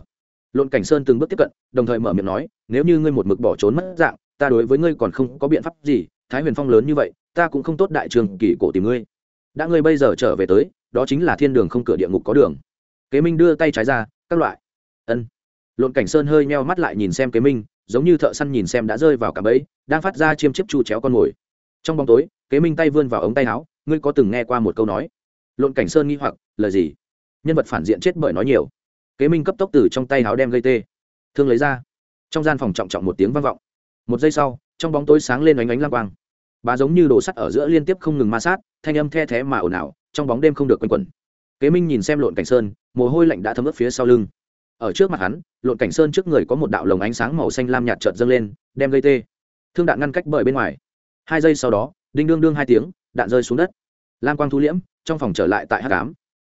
Lộn cảnh sơn từng bước tiếp cận, đồng thời mở miệng nói, nếu như ngươi một mực bỏ trốn mất dạng, ta đối với ngươi còn không có biện pháp gì, thái huyền phong lớn như vậy ta cũng không tốt đại trường kỳ cổ tìm ngươi. Đã ngươi bây giờ trở về tới, đó chính là thiên đường không cửa địa ngục có đường. Kế minh đưa tay trái ra, các loại. Ân. Lộn cảnh sơn hơi meo mắt lại nhìn xem kế minh, giống như thợ săn nhìn xem đã rơi vào cả bẫy, đang phát ra chiêm chiếp chu chéo con mồi trong bóng tối, kế minh tay vươn vào ống tay áo, ngươi có từng nghe qua một câu nói? Lộn cảnh sơn nghi hoặc, lời gì? Nhân vật phản diện chết bởi nói nhiều. Kế minh cấp tốc từ trong tay áo đem gây tê. Thương lấy ra. Trong gian phòng trọng trọng một tiếng vang vọng. Một giây sau, trong bóng tối sáng lên oánh oánh lang quang bà giống như đồ sắt ở giữa liên tiếp không ngừng ma sát, thanh âm the thé mà ồn ào, trong bóng đêm không được quanh quẩn. Kế minh nhìn xem lộn cảnh sơn, mồ hôi lạnh đã thấm ướt phía sau lưng. Ở trước mặt hắn, lộn cảnh sơn trước người có một đạo lồng ánh sáng màu xanh lam nhạt trợt dâng lên, đem gây tê. Thương đạn ngăn cách bởi bên ngoài. Hai giây sau đó, đinh đương đương hai tiếng, đạn rơi xuống đất. Lam quang thu liễm, trong phòng trở lại tại h tám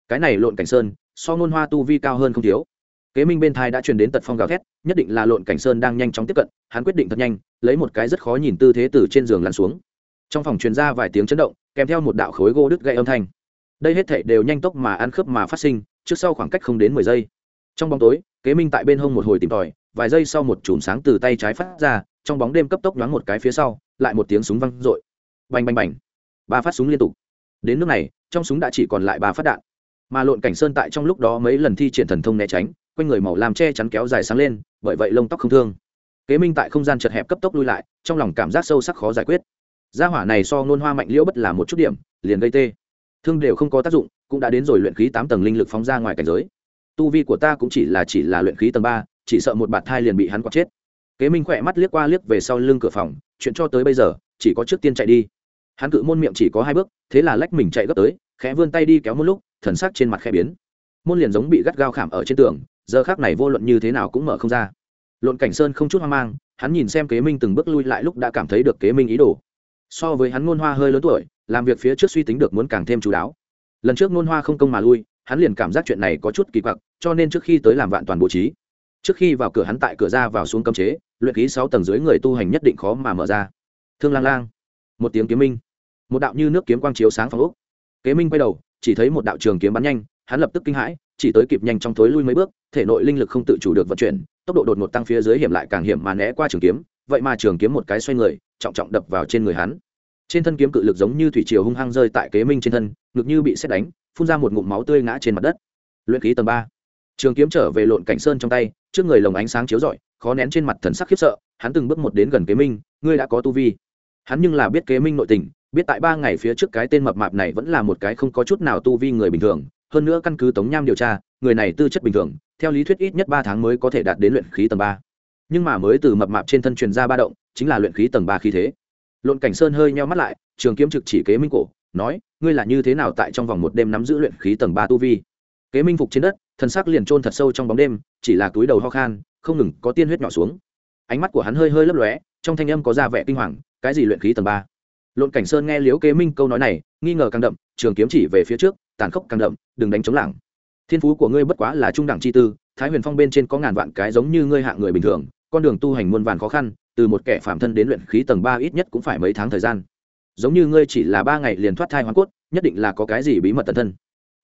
cái này lộn cảnh sơn, so ngôn hoa tu vi cao hơn không thiếu. Kế minh bên thai đã truyền đến tật phong gào thét, nhất định là lộn cảnh sơn đang nhanh chóng tiếp cận, hắn quyết định thật nhanh, lấy một cái rất khó nhìn tư thế từ trên giường lăn xuống trong phòng truyền ra vài tiếng chấn động, kèm theo một đạo khối gỗ đứt gãy âm thanh. Đây hết thể đều nhanh tốc mà ăn khớp mà phát sinh, trước sau khoảng cách không đến mười giây. Trong bóng tối, kế minh tại bên hông một hồi tìm tòi, vài giây sau một chùm sáng từ tay trái phát ra, trong bóng đêm cấp tốc nhoáng một cái phía sau, lại một tiếng súng văng r ộ i bành bành bành. Ba phát súng liên tục. Đến nước này, trong súng đã chỉ còn lại ba phát đạn. Mà lộn cảnh sơn tại trong lúc đó mấy lần thi triển thần thông né tránh, quanh người màu làm che chắn kéo dài sáng lên, bởi vậy lông tóc không thương. Kế minh tại không gian chật hẹp cấp tốc lui lại, trong lòng cảm giác sâu sắc khó giải quyết gia hỏa này so nôn hoa mạnh liễu bất là một chút điểm, liền gây tê. Thương đều không có tác dụng, cũng đã đến rồi luyện khí tám tầng linh lực phóng ra ngoài cảnh giới. Tu vi của ta cũng chỉ là chỉ là luyện khí tầng ba, chỉ sợ một bạt thai liền bị hắn quạt chết. Kế minh khỏe mắt liếc qua liếc về sau lưng cửa phòng, chuyện cho tới bây giờ, chỉ có trước tiên chạy đi. Hắn cự môn miệng chỉ có hai bước, thế là lách mình chạy gấp tới, khẽ vươn tay đi kéo một lúc, thần sắc trên mặt khẽ biến. Môn liền giống bị gắt gao khảm ở trên tường, giờ khác này vô luận như thế nào cũng mở không ra. Lộn cảnh sơn không chút hoang mang, hắn nhìn xem kế minh từng bước lui lại lúc đã cảm thấy được kế minh ý đồ so với hắn ngôn hoa hơi lớn tuổi, làm việc phía trước suy tính được muốn càng thêm chú đáo. Lần trước ngôn hoa không công mà lui, hắn liền cảm giác chuyện này có chút kỳ quặc, cho nên trước khi tới làm vạn toàn bố trí, trước khi vào cửa hắn tại cửa ra vào xuống cấm chế, luyện khí sáu tầng dưới người tu hành nhất định khó mà mở ra. Thương lang lang, một tiếng kiếm minh, một đạo như nước kiếm quang chiếu sáng phòng úc kế minh quay đầu, chỉ thấy một đạo trường kiếm bắn nhanh, hắn lập tức kinh hãi, chỉ tới kịp nhanh trong thối lui mấy bước, thể nội linh lực không tự chủ được vận chuyển, tốc độ đột ngột tăng phía dưới hiểm lại càng hiểm mà né qua trường kiếm vậy mà trường kiếm một cái xoay người, trọng trọng đập vào trên người hắn. Trên thân kiếm cự lực giống như thủy triều hung hăng rơi tại kế minh trên thân, ngực như bị xét đánh, phun ra một ngụm máu tươi ngã trên mặt đất. Luyện khí tầng ba. Trường kiếm trở về lộn cảnh sơn trong tay, trước người lồng ánh sáng chiếu rọi, khó nén trên mặt thần sắc khiếp sợ, hắn từng bước một đến gần kế minh, ngươi đã có tu vi. Hắn nhưng là biết kế minh nội tình, biết tại ba ngày phía trước cái tên mập mạp này vẫn là một cái không có chút nào tu vi người bình thường, hơn nữa căn cứ tống nham điều tra, người này tư chất bình thường, theo lý thuyết ít nhất ba tháng mới có thể đạt đến luyện khí tầng ba nhưng mà mới từ mập mạp trên thân truyền ra ba động, chính là luyện khí tầng ba khí thế. Lộn cảnh sơn hơi nheo mắt lại, trường kiếm trực chỉ kế minh cổ, nói, ngươi là như thế nào tại trong vòng một đêm nắm giữ luyện khí tầng ba tu vi? Kế minh phục trên đất thân xác liền trôn thật sâu trong bóng đêm, chỉ là túi đầu ho khan, không ngừng có tiên huyết nhỏ xuống. Ánh mắt của hắn hơi hơi lấp lóe, trong thanh âm có ra vẻ kinh hoàng, cái gì luyện khí tầng ba? Lộn cảnh sơn nghe liếu kế minh câu nói này, nghi ngờ càng đậm, trường kiếm chỉ về phía trước, tàn khốc càng đậm, đừng đánh chống lảng. Thiên phú của ngươi bất quá là trung đẳng chi tư thái huyền phong bên trên có ngàn vạn cái giống như ngươi hạng người bình thường, con đường tu hành muôn vàn khó khăn, từ một kẻ phạm thân đến luyện khí tầng ba ít nhất cũng phải mấy tháng thời gian. Giống như ngươi chỉ là ba ngày liền thoát thai hoàn cốt, nhất định là có cái gì bí mật tận thân.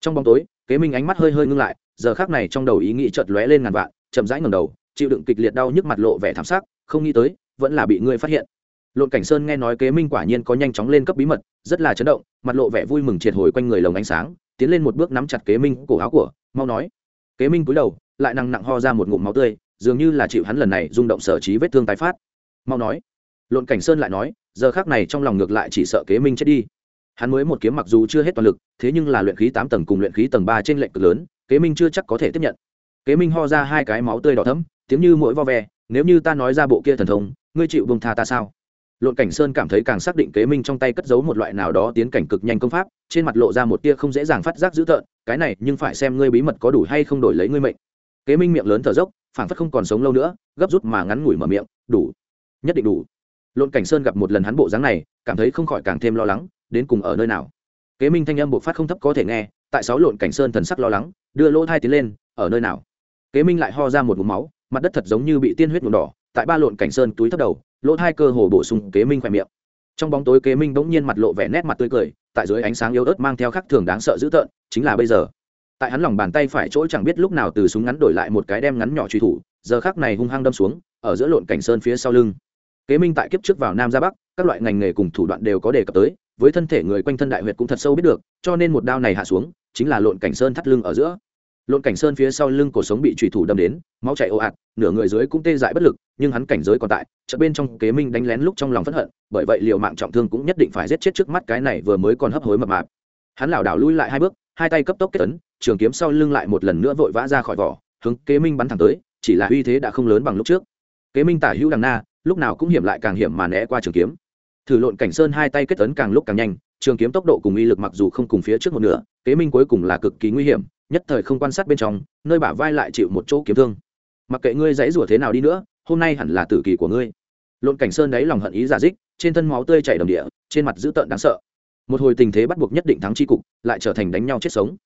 Trong bóng tối, kế minh ánh mắt hơi hơi ngưng lại, giờ khác này trong đầu ý nghĩ chợt lóe lên ngàn vạn, chậm rãi ngầm đầu, chịu đựng kịch liệt đau nhức mặt lộ vẻ thảm sắc, không nghĩ tới, vẫn là bị ngươi phát hiện. Lộn cảnh sơn nghe nói kế minh quả nhiên có nhanh chóng lên cấp bí mật, rất là chấn động, mặt lộ vẻ vui mừng triệt hồi quanh người lồng ánh sáng, tiến lên một bước nắm chặt kế minh cổ áo của, mau nói. Kế minh cúi đầu lại nặng nặng ho ra một ngụm máu tươi, dường như là chịu hắn lần này rung động sở trí vết thương tái phát. Mau nói. Lộn cảnh sơn lại nói, giờ khác này trong lòng ngược lại chỉ sợ kế minh chết đi. Hắn mới một kiếm mặc dù chưa hết toàn lực, thế nhưng là luyện khí tám tầng cùng luyện khí tầng ba trên lệnh cực lớn, kế minh chưa chắc có thể tiếp nhận. Kế minh ho ra hai cái máu tươi đỏ thấm tiếng như mỗi vo ve, nếu như ta nói ra bộ kia thần thông, ngươi chịu bông tha ta sao? Lộn cảnh sơn cảm thấy càng xác định kế minh trong tay cất giấu một loại nào đó tiến cảnh cực nhanh công pháp, trên mặt lộ ra một tia không dễ dàng phát giác dữ tợn, cái này nhưng phải xem ngươi bí mật có đủ hay không đổi lấy ngươi mệnh kế minh miệng lớn thở dốc phản phất không còn sống lâu nữa, gấp rút mà ngắn ngủi mở miệng, đủ. Nhất định đủ. Lộn cảnh sơn gặp một lần hắn bộ dáng này, cảm thấy không khỏi càng thêm lo lắng, đến cùng ở nơi nào? Kế minh thanh âm bộ phát không thấp có thể nghe, tại sáu lộn cảnh sơn thần sắc lo lắng, đưa lỗ thai tiến lên, ở nơi nào? Kế minh lại ho ra một mũ máu, mặt đất thật giống như bị tiên huyết nhuộm đỏ, tại ba lộn cảnh sơn túi thấp đầu, lỗ thai cơ hồ bổ sung kế minh khỏe miệng. Trong bóng tối kế minh bỗng nhiên mặt lộ vẻ nét mặt tươi cười, tại dưới ánh sáng yếu ớt mang theo khắc thường đáng sợ dữ tợn, chính là bây giờ tại hắn lòng bàn tay phải chỗ chẳng biết lúc nào từ súng ngắn đổi lại một cái đem ngắn nhỏ truy thủ, giờ khắc này hung hăng đâm xuống, ở giữa lộn cảnh sơn phía sau lưng. Kế minh tại kiếp trước vào nam ra bắc, các loại ngành nghề cùng thủ đoạn đều có đề cập tới, với thân thể người quanh thân đại huyệt cũng thật sâu biết được, cho nên một đao này hạ xuống, chính là lộn cảnh sơn thắt lưng ở giữa. Lộn cảnh sơn phía sau lưng cổ sống bị trùy thủ đâm đến, máu chảy ồ ạt, nửa người dưới cũng tê dại bất lực, nhưng hắn cảnh giới còn tại chợ bên trong kế minh đánh lén lúc trong lòng phẫn hận, bởi vậy liều mạng trọng thương cũng nhất định phải giết chết trước mắt cái này vừa mới còn hấp hối mập mạp. Hắn lảo đảo lui lại hai bước hai tay cấp tốc kết tấn trường kiếm sau lưng lại một lần nữa vội vã ra khỏi vỏ, hướng kế minh bắn thẳng tới, chỉ là uy thế đã không lớn bằng lúc trước. Kế minh tả hữu đằng na, lúc nào cũng hiểm lại càng hiểm mà né qua trường kiếm. Thử lộn cảnh sơn hai tay kết tấn càng lúc càng nhanh, trường kiếm tốc độ cùng uy lực mặc dù không cùng phía trước một nửa, kế minh cuối cùng là cực kỳ nguy hiểm, nhất thời không quan sát bên trong, nơi bả vai lại chịu một chỗ kiếm thương. Mặc kệ ngươi dãy rủa thế nào đi nữa, hôm nay hẳn là tử kỳ của ngươi. Lộn cảnh sơn đáy lòng hận ý giả dích, trên thân máu tươi chảy đầm địa, trên mặt dữ tợn đáng sợ một hồi tình thế bắt buộc nhất định thắng chi cục, lại trở thành đánh nhau chết sống.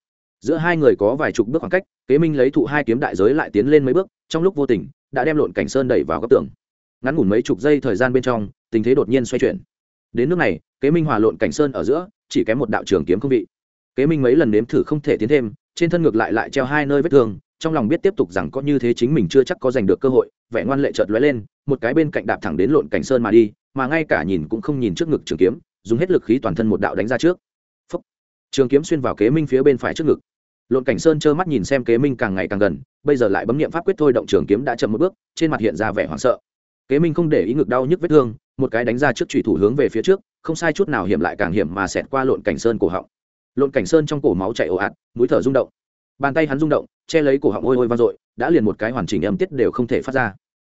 Giữa hai người có vài chục bước khoảng cách, kế minh lấy thụ hai kiếm đại giới lại tiến lên mấy bước, trong lúc vô tình, đã đem lộn cảnh sơn đẩy vào góc tường. Ngắn ngủn mấy chục giây thời gian bên trong, tình thế đột nhiên xoay chuyển. Đến nước này, kế minh hòa lộn cảnh sơn ở giữa, chỉ kém một đạo trường kiếm không vị. Kế minh mấy lần nếm thử không thể tiến thêm, trên thân ngược lại lại treo hai nơi vết thương, trong lòng biết tiếp tục rằng có như thế chính mình chưa chắc có giành được cơ hội, vẻ ngoan lệ chợt lóe lên, một cái bên cạnh đạp thẳng đến lộn cảnh sơn mà đi, mà ngay cả nhìn cũng không nhìn trước ngực trường kiếm dùng hết lực khí toàn thân một đạo đánh ra trước. Phúc. trường kiếm xuyên vào kế minh phía bên phải trước ngực. Lộn cảnh sơn trơ mắt nhìn xem kế minh càng ngày càng gần, bây giờ lại bấm nghiệm pháp quyết thôi động trường kiếm đã chậm một bước, trên mặt hiện ra vẻ hoảng sợ. Kế minh không để ý ngực đau nhức vết thương, một cái đánh ra trước trùy thủ hướng về phía trước, không sai chút nào hiểm lại càng hiểm mà xẹt qua lộn cảnh sơn cổ họng. Lộn cảnh sơn trong cổ máu chảy ồ ạt, mũi thở rung động. Bàn tay hắn rung động, che lấy cổ họng ôi ôi vang dội, đã liền một cái hoàn chỉnh âm tiết đều không thể phát ra.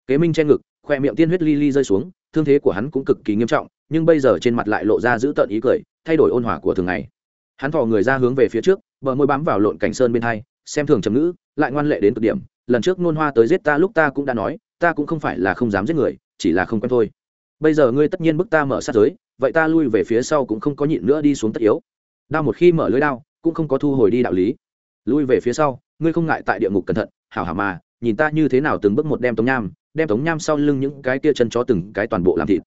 Kế minh che ngực, khoe miệng tiên huyết li li rơi xuống, thương thế của hắn cũng cực kỳ nghiêm trọng nhưng bây giờ trên mặt lại lộ ra giữ tợn ý cười, thay đổi ôn hòa của thường ngày. Hắn thò người ra hướng về phía trước, bờ môi bám vào lộn cảnh sơn bên hai, xem thường trầm ngữ, lại ngoan lệ đến cực điểm. Lần trước nôn hoa tới giết ta lúc ta cũng đã nói, ta cũng không phải là không dám giết người, chỉ là không quen thôi. Bây giờ ngươi tất nhiên bức ta mở sát giới, vậy ta lui về phía sau cũng không có nhịn nữa đi xuống tất yếu. Đao một khi mở lưới đao, cũng không có thu hồi đi đạo lý. Lui về phía sau, ngươi không ngại tại địa ngục cẩn thận, hảo hảo mà, nhìn ta như thế nào từng bước một đem tống nham, đem tống nham sau lưng những cái tia chân chó từng cái toàn bộ làm thịt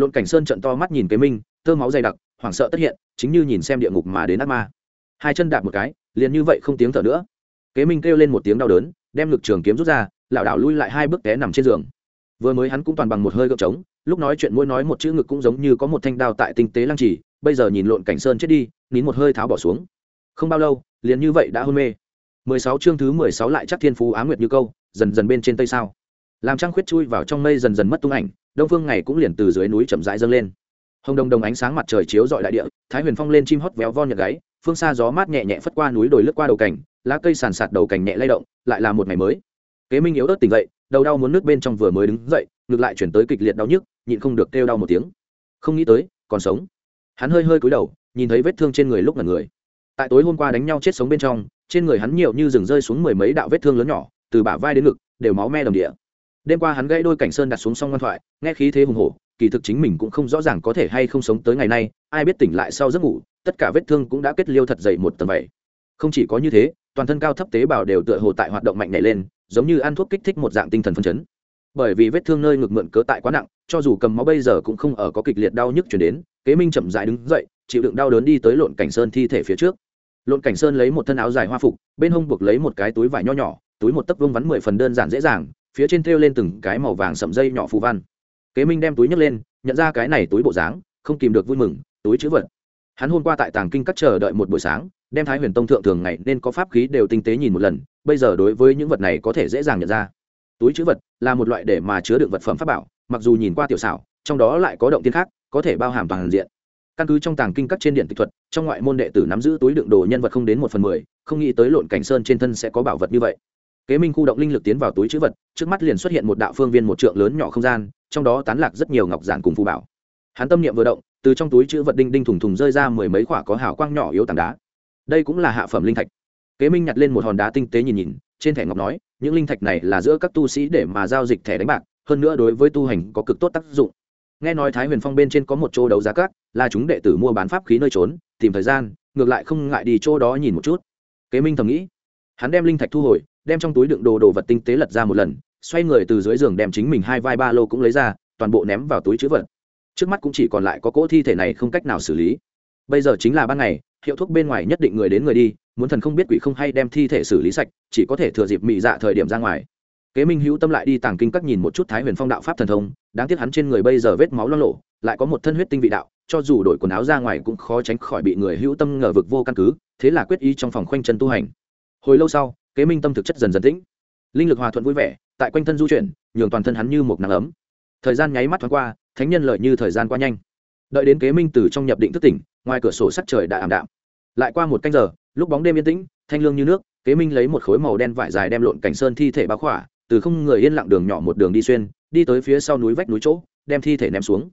lộn cảnh sơn trận to mắt nhìn kế minh thơ máu dày đặc, hoảng sợ tất hiện, chính như nhìn xem địa ngục mà đến ác ma. Hai chân đạp một cái, liền như vậy không tiếng thở nữa. Kế minh kêu lên một tiếng đau đớn, đem ngực trường kiếm rút ra, lảo đảo lui lại hai bước té nằm trên giường. Vừa mới hắn cũng toàn bằng một hơi gợp trống, lúc nói chuyện mỗi nói một chữ ngực cũng giống như có một thanh đao tại tinh tế lăng trì, bây giờ nhìn lộn cảnh sơn chết đi, nín một hơi tháo bỏ xuống. Không bao lâu, liền như vậy đã hôn mê. Mười sáu chương thứ mười sáu lại chắc thiên phú á nguyệt như câu, dần dần bên trên tây sao. Làm trăng khuyết chui vào trong mây dần dần mất tung ảnh đông phương ngày cũng liền từ dưới núi chậm rãi dâng lên. Hồng đồng đồng ánh sáng mặt trời chiếu dọi đại địa, thái huyền phong lên chim hót véo von nhật gáy, phương xa gió mát nhẹ nhẹ phất qua núi đồi lướt qua đầu cảnh, lá cây sàn sạt đầu cảnh nhẹ lay động, lại là một ngày mới. Kế minh yếu ớt tỉnh dậy, đầu đau muốn nước bên trong vừa mới đứng dậy, ngược lại chuyển tới kịch liệt đau nhức, nhịn không được kêu đau một tiếng. Không nghĩ tới, còn sống. Hắn hơi hơi cúi đầu, nhìn thấy vết thương trên người lúc là người. Tại tối hôm qua đánh nhau chết sống bên trong, trên người hắn nhiều như rừng rơi xuống mười mấy đạo vết thương lớn nhỏ, từ bả vai đến ngực, đều máu me đồng địa đêm qua hắn gãy đôi cảnh sơn đặt xuống xong ngoan thoại, nghe khí thế hùng hổ, kỳ thực chính mình cũng không rõ ràng có thể hay không sống tới ngày nay, ai biết tỉnh lại sau giấc ngủ, tất cả vết thương cũng đã kết liêu thật dậy một tầng vậy không chỉ có như thế, toàn thân cao thấp tế bào đều tựa hồ tại hoạt động mạnh nảy lên, giống như ăn thuốc kích thích một dạng tinh thần phân chấn. Bởi vì vết thương nơi ngực mượn cớ tại quá nặng, cho dù cầm máu bây giờ cũng không ở có kịch liệt đau nhức chuyển đến, kế minh chậm dại đứng dậy, chịu đựng đau đớn đi tới lộn cảnh sơn thi thể phía trước. Lộn cảnh sơn lấy một thân áo dài hoa phục, bên hông buộc lấy một cái túi vải nho nhỏ, túi một tấc vương vắn mười phần đơn giản dễ dàng phía trên thêu lên từng cái màu vàng sậm dây nhỏ phù văn. Kế minh đem túi nhấc lên, nhận ra cái này túi bộ dáng, không kìm được vui mừng, túi chữ vật. Hắn hôm qua tại tàng kinh cắt chờ đợi một buổi sáng, đem thái huyền tông thượng thường ngày nên có pháp khí đều tinh tế nhìn một lần, bây giờ đối với những vật này có thể dễ dàng nhận ra. Túi chữ vật là một loại để mà chứa đựng vật phẩm pháp bảo, mặc dù nhìn qua tiểu xảo, trong đó lại có động tiên khác, có thể bao hàm toàn diện. Căn cứ trong tàng kinh các trên điện tịch thuật, trong ngoại môn đệ tử nắm giữ túi đựng đồ nhân vật không đến một phần mười, không nghĩ tới lộn cảnh sơn trên thân sẽ có bảo vật như vậy kế minh khu động linh lực tiến vào túi chữ vật, trước mắt liền xuất hiện một đạo phương viên một trượng lớn nhỏ không gian, trong đó tán lạc rất nhiều ngọc giản cùng phù bảo. Hắn tâm niệm vừa động, từ trong túi chữ vật đinh đinh thùng thùng rơi ra mười mấy quả có hào quang nhỏ yếu tảng đá. Đây cũng là hạ phẩm linh thạch. Kế minh nhặt lên một hòn đá tinh tế nhìn nhìn, trên thẻ ngọc nói, những linh thạch này là giữa các tu sĩ để mà giao dịch thẻ đánh bạc, hơn nữa đối với tu hành có cực tốt tác dụng. Nghe nói thái huyền phong bên trên có một chỗ đấu giá cát, là chúng đệ tử mua bán pháp khí nơi trốn, tìm thời gian, ngược lại không ngại đi chỗ đó nhìn một chút. Kế minh thầm nghĩ, hắn đem linh thạch thu hồi đem trong túi đựng đồ đồ vật tinh tế lật ra một lần, xoay người từ dưới giường đem chính mình hai vai ba lô cũng lấy ra, toàn bộ ném vào túi chữ vật. Trước mắt cũng chỉ còn lại có cỗ thi thể này không cách nào xử lý. Bây giờ chính là ban ngày, hiệu thuốc bên ngoài nhất định người đến người đi, muốn thần không biết quỷ không hay đem thi thể xử lý sạch, chỉ có thể thừa dịp mị dạ thời điểm ra ngoài. Kế minh hữu tâm lại đi tàng kinh các nhìn một chút thái huyền phong đạo pháp thần thông, đáng tiếc hắn trên người bây giờ vết máu lo lộ, lại có một thân huyết tinh vị đạo, cho dù đổi quần áo ra ngoài cũng khó tránh khỏi bị người hữu tâm ngờ vực vô căn cứ, thế là quyết ý trong phòng khoanh chân tu hành. Hồi lâu sau kế minh tâm thực chất dần dần tĩnh. Linh lực hòa thuận vui vẻ, tại quanh thân du chuyển, nhường toàn thân hắn như một nắng ấm. Thời gian nháy mắt thoáng qua, thánh nhân lợi như thời gian qua nhanh. Đợi đến kế minh từ trong nhập định thức tỉnh, ngoài cửa sổ sắt trời đã ảm đạm. Lại qua một canh giờ, lúc bóng đêm yên tĩnh, thanh lương như nước, kế minh lấy một khối màu đen vải dài đem lộn cảnh sơn thi thể báo khỏa, từ không người yên lặng đường nhỏ một đường đi xuyên, đi tới phía sau núi vách núi chỗ, đem thi thể ném xuống.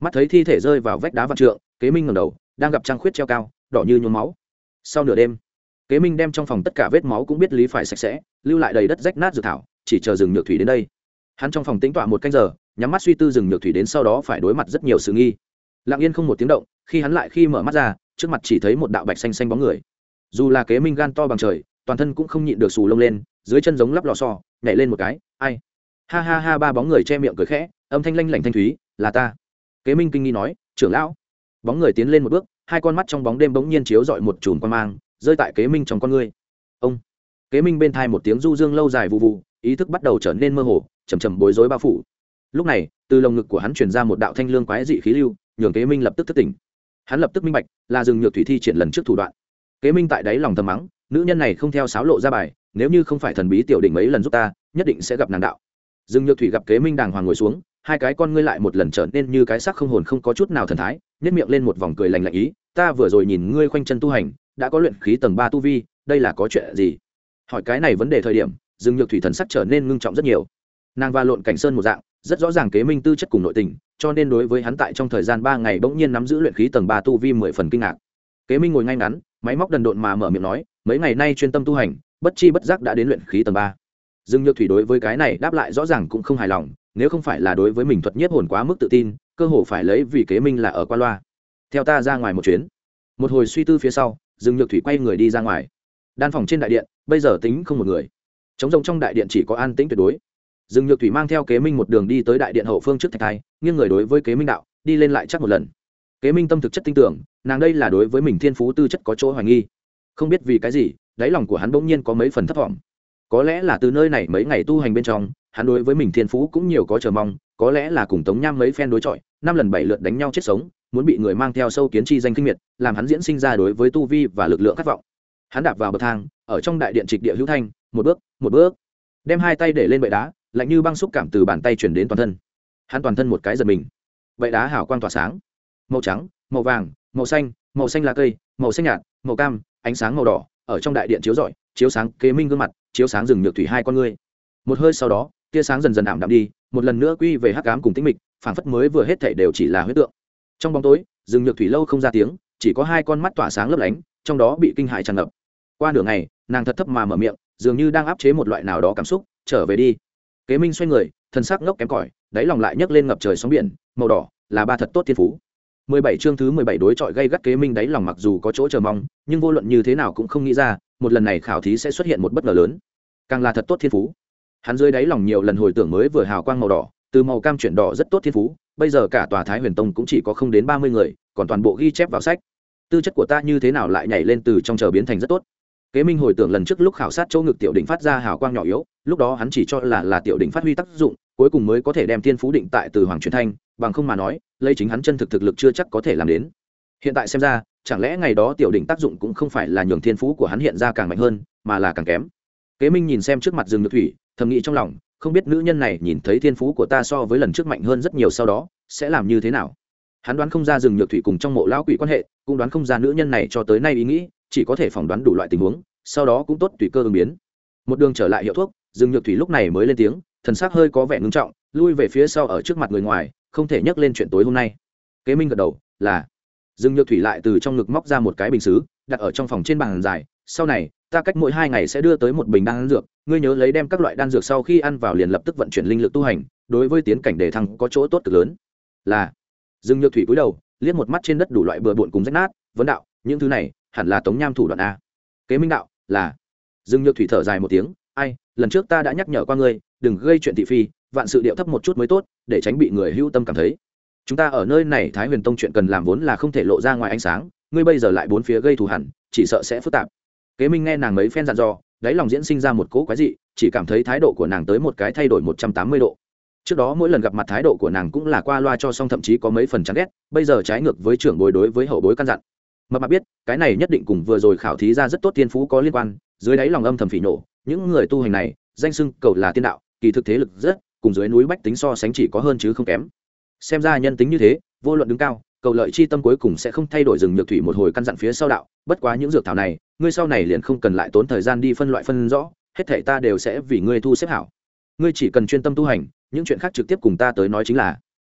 Mắt thấy thi thể rơi vào vách đá vạn trượng, kế minh ngầm đầu, đang gặp trăng khuyết treo cao, đỏ như nhuốm máu. Sau nửa đêm kế minh đem trong phòng tất cả vết máu cũng biết lý phải sạch sẽ, lưu lại đầy đất rách nát dược thảo, chỉ chờ rừng nhược thủy đến đây. Hắn trong phòng tính tọa một canh giờ, nhắm mắt suy tư rừng nhược thủy đến sau đó phải đối mặt rất nhiều sự nghi. Lặng yên không một tiếng động, khi hắn lại khi mở mắt ra, trước mặt chỉ thấy một đạo bạch xanh xanh bóng người. Dù là kế minh gan to bằng trời, toàn thân cũng không nhịn được xù lông lên, dưới chân giống lắp lò xo, nhảy lên một cái, ai? Ha ha ha, ba bóng người che miệng cười khẽ, âm thanh lanh lảnh thanh thúy, là ta. Kế minh kinh nghi nói, trưởng lão. Bóng người tiến lên một bước, hai con mắt trong bóng đêm bỗng nhiên chiếu dọi một chùm quan mang rơi tại kế minh trong con ngươi. Ông. Kế minh bên thai một tiếng du dương lâu dài vụ vụ ý thức bắt đầu trở nên mơ hồ, chầm chầm bối rối bao phủ. Lúc này, từ lồng ngực của hắn chuyển ra một đạo thanh lương quái dị khí lưu, nhường kế minh lập tức thất tỉnh. Hắn lập tức minh bạch, là dừng nhược thủy thi triển lần trước thủ đoạn. Kế minh tại đáy lòng thầm mắng, nữ nhân này không theo sáo lộ ra bài, nếu như không phải thần bí tiểu đỉnh mấy lần giúp ta, nhất định sẽ gặp nàng đạo. Dừng nhược thủy gặp kế minh đàng hoàng ngồi xuống, hai cái con ngươi lại một lần trở nên như cái sắc không hồn không có chút nào thần thái nhất miệng lên một vòng cười lành lạnh ý, ta vừa rồi nhìn ngươi khoanh chân tu hành đã có luyện khí tầng ba tu vi, đây là có chuyện gì? Hỏi cái này vấn đề thời điểm, dương nhược thủy thần sắc trở nên ngưng trọng rất nhiều. Nàng va lộn cảnh sơn một dạng, rất rõ ràng kế minh tư chất cùng nội tình, cho nên đối với hắn tại trong thời gian ba ngày bỗng nhiên nắm giữ luyện khí tầng ba tu vi mười phần kinh ngạc. Kế minh ngồi ngay ngắn, máy móc đần độn mà mở miệng nói, mấy ngày nay chuyên tâm tu hành, bất chi bất giác đã đến luyện khí tầng ba. Dương nhược thủy đối với cái này đáp lại rõ ràng cũng không hài lòng, nếu không phải là đối với mình thuật nhiếp hồn quá mức tự tin, cơ hồ phải lấy vì kế minh là ở qua loa. Theo ta ra ngoài một chuyến. Một hồi suy tư phía sau Dừng nhược thủy quay người đi ra ngoài. Đan phòng trên đại điện, bây giờ tính không một người. Chống rồng trong đại điện chỉ có an tĩnh tuyệt đối. Dừng nhược thủy mang theo kế minh một đường đi tới đại điện hậu phương trước thạch thai, nghiêng người đối với kế minh đạo, đi lên lại chắc một lần. Kế minh tâm thực chất tin tưởng, nàng đây là đối với mình thiên phú tư chất có chỗ hoài nghi. Không biết vì cái gì, đáy lòng của hắn bỗng nhiên có mấy phần thấp thỏm. Có lẽ là từ nơi này mấy ngày tu hành bên trong, hắn đối với mình thiên phú cũng nhiều có chờ mong, có lẽ là cùng tống nham mấy phen đối chọi, năm lần bảy lượt đánh nhau chết sống muốn bị người mang theo sâu kiến chi danh kinh miệt, làm hắn diễn sinh ra đối với tu vi và lực lượng khát vọng. Hắn đạp vào bậc thang, ở trong đại điện trịch địa hữu thanh, một bước một bước, đem hai tay để lên bệ đá, lạnh như băng xúc cảm từ bàn tay chuyển đến toàn thân. Hắn toàn thân một cái giật mình. Bệ đá hảo quang tỏa sáng. Màu trắng, màu vàng, màu xanh màu xanh lá cây, màu xanh nhạt, màu cam, ánh sáng màu đỏ, ở trong đại điện chiếu rọi, chiếu sáng kế minh gương mặt, chiếu sáng rừng nhược thủy hai con ngươi. Một hơi sau đó, tia sáng dần dần ảm đạm đi, một lần nữa quy về hắc ám cùng tĩnh mịch, phảng phất mới vừa hết thể đều chỉ là huyết tượng trong bóng tối, rừng nhược thủy lâu không ra tiếng, chỉ có hai con mắt tỏa sáng lấp lánh, trong đó bị kinh hại tràn ngập. Qua nửa ngày, nàng thật thấp mà mở miệng, dường như đang áp chế một loại nào đó cảm xúc, trở về đi. Kế minh xoay người, thân xác ngốc kém cỏi, đáy lòng lại nhấc lên ngập trời sóng biển, màu đỏ là ba thật tốt thiên phú. Mười bảy chương thứ mười bảy đối chọi gây gắt kế minh đáy lòng mặc dù có chỗ chờ mong, nhưng vô luận như thế nào cũng không nghĩ ra, một lần này khảo thí sẽ xuất hiện một bất ngờ lớn. Càng là thật tốt thiên phú. Hắn dưới đáy lòng nhiều lần hồi tưởng mới vừa hào quang màu đỏ, từ màu cam chuyển đỏ rất tốt thiên phú bây giờ cả tòa thái huyền tông cũng chỉ có không đến ba mươi người, còn toàn bộ ghi chép vào sách. Tư chất của ta như thế nào lại nhảy lên từ trong chờ biến thành rất tốt. Kế minh hồi tưởng lần trước lúc khảo sát chỗ ngực tiểu đỉnh phát ra hào quang nhỏ yếu, lúc đó hắn chỉ cho là là tiểu đỉnh phát huy tác dụng, cuối cùng mới có thể đem thiên phú định tại từ hoàng truyền thanh, bằng không mà nói, lấy chính hắn chân thực thực lực chưa chắc có thể làm đến. Hiện tại xem ra, chẳng lẽ ngày đó tiểu đỉnh tác dụng cũng không phải là nhường thiên phú của hắn hiện ra càng mạnh hơn, mà là càng kém. Kế minh nhìn xem trước mặt rừng nhược thủy, thầm nghĩ trong lòng không biết nữ nhân này nhìn thấy thiên phú của ta so với lần trước mạnh hơn rất nhiều sau đó, sẽ làm như thế nào? Hắn đoán không ra rừng nhược thủy cùng trong mộ lão quỷ quan hệ, cũng đoán không ra nữ nhân này cho tới nay ý nghĩ, chỉ có thể phỏng đoán đủ loại tình huống, sau đó cũng tốt tùy cơ ứng biến. Một đường trở lại hiệu thuốc, rừng nhược thủy lúc này mới lên tiếng, thần sắc hơi có vẻ ngưng trọng, lui về phía sau ở trước mặt người ngoài, không thể nhắc lên chuyện tối hôm nay. Kế minh gật đầu, là. Rừng nhược thủy lại từ trong ngực móc ra một cái bình xứ, đặt ở trong phòng trên bàn dài, sau này, ta cách mỗi hai ngày sẽ đưa tới một bình đan dược ngươi nhớ lấy đem các loại đan dược sau khi ăn vào liền lập tức vận chuyển linh lực tu hành, đối với tiến cảnh đề thăng có chỗ tốt cực lớn. Là, dương nhược thủy cúi đầu, liếc một mắt trên đất đủ loại bừa bộn cùng rách nát, vấn đạo, những thứ này, hẳn là tống nham thủ đoạn a. Kế minh đạo, là. Dương nhược thủy thở dài một tiếng, ai, lần trước ta đã nhắc nhở qua ngươi, đừng gây chuyện thị phi, vạn sự điệu thấp một chút mới tốt, để tránh bị người hưu tâm cảm thấy. Chúng ta ở nơi này thái huyền tông chuyện cần làm vốn là không thể lộ ra ngoài ánh sáng, ngươi bây giờ lại bốn phía gây thù hẳn, chỉ sợ sẽ phức tạp. Kế minh nghe nàng mấy phen dặn dò đáy lòng diễn sinh ra một cỗ quái dị, chỉ cảm thấy thái độ của nàng tới một cái thay đổi một trăm tám mươi độ. Trước đó mỗi lần gặp mặt thái độ của nàng cũng là qua loa cho xong thậm chí có mấy phần chán ghét, bây giờ trái ngược với trưởng bối đối với hậu bối căn dặn. Mập mạp biết, cái này nhất định cùng vừa rồi khảo thí ra rất tốt tiên phú có liên quan, dưới đáy lòng âm thầm phỉ nổ những người tu hành này, danh sưng cầu là tiên đạo, kỳ thực thế lực rất, cùng dưới núi bách tính so sánh chỉ có hơn chứ không kém. Xem ra nhân tính như thế, vô luận đứng cao cầu lợi chi tâm cuối cùng sẽ không thay đổi rừng nhược thủy một hồi căn dặn phía sau đạo, bất quá những dược thảo này, ngươi sau này liền không cần lại tốn thời gian đi phân loại phân rõ, hết thể ta đều sẽ vì ngươi thu xếp hảo. Ngươi chỉ cần chuyên tâm tu hành, những chuyện khác trực tiếp cùng ta tới nói chính là.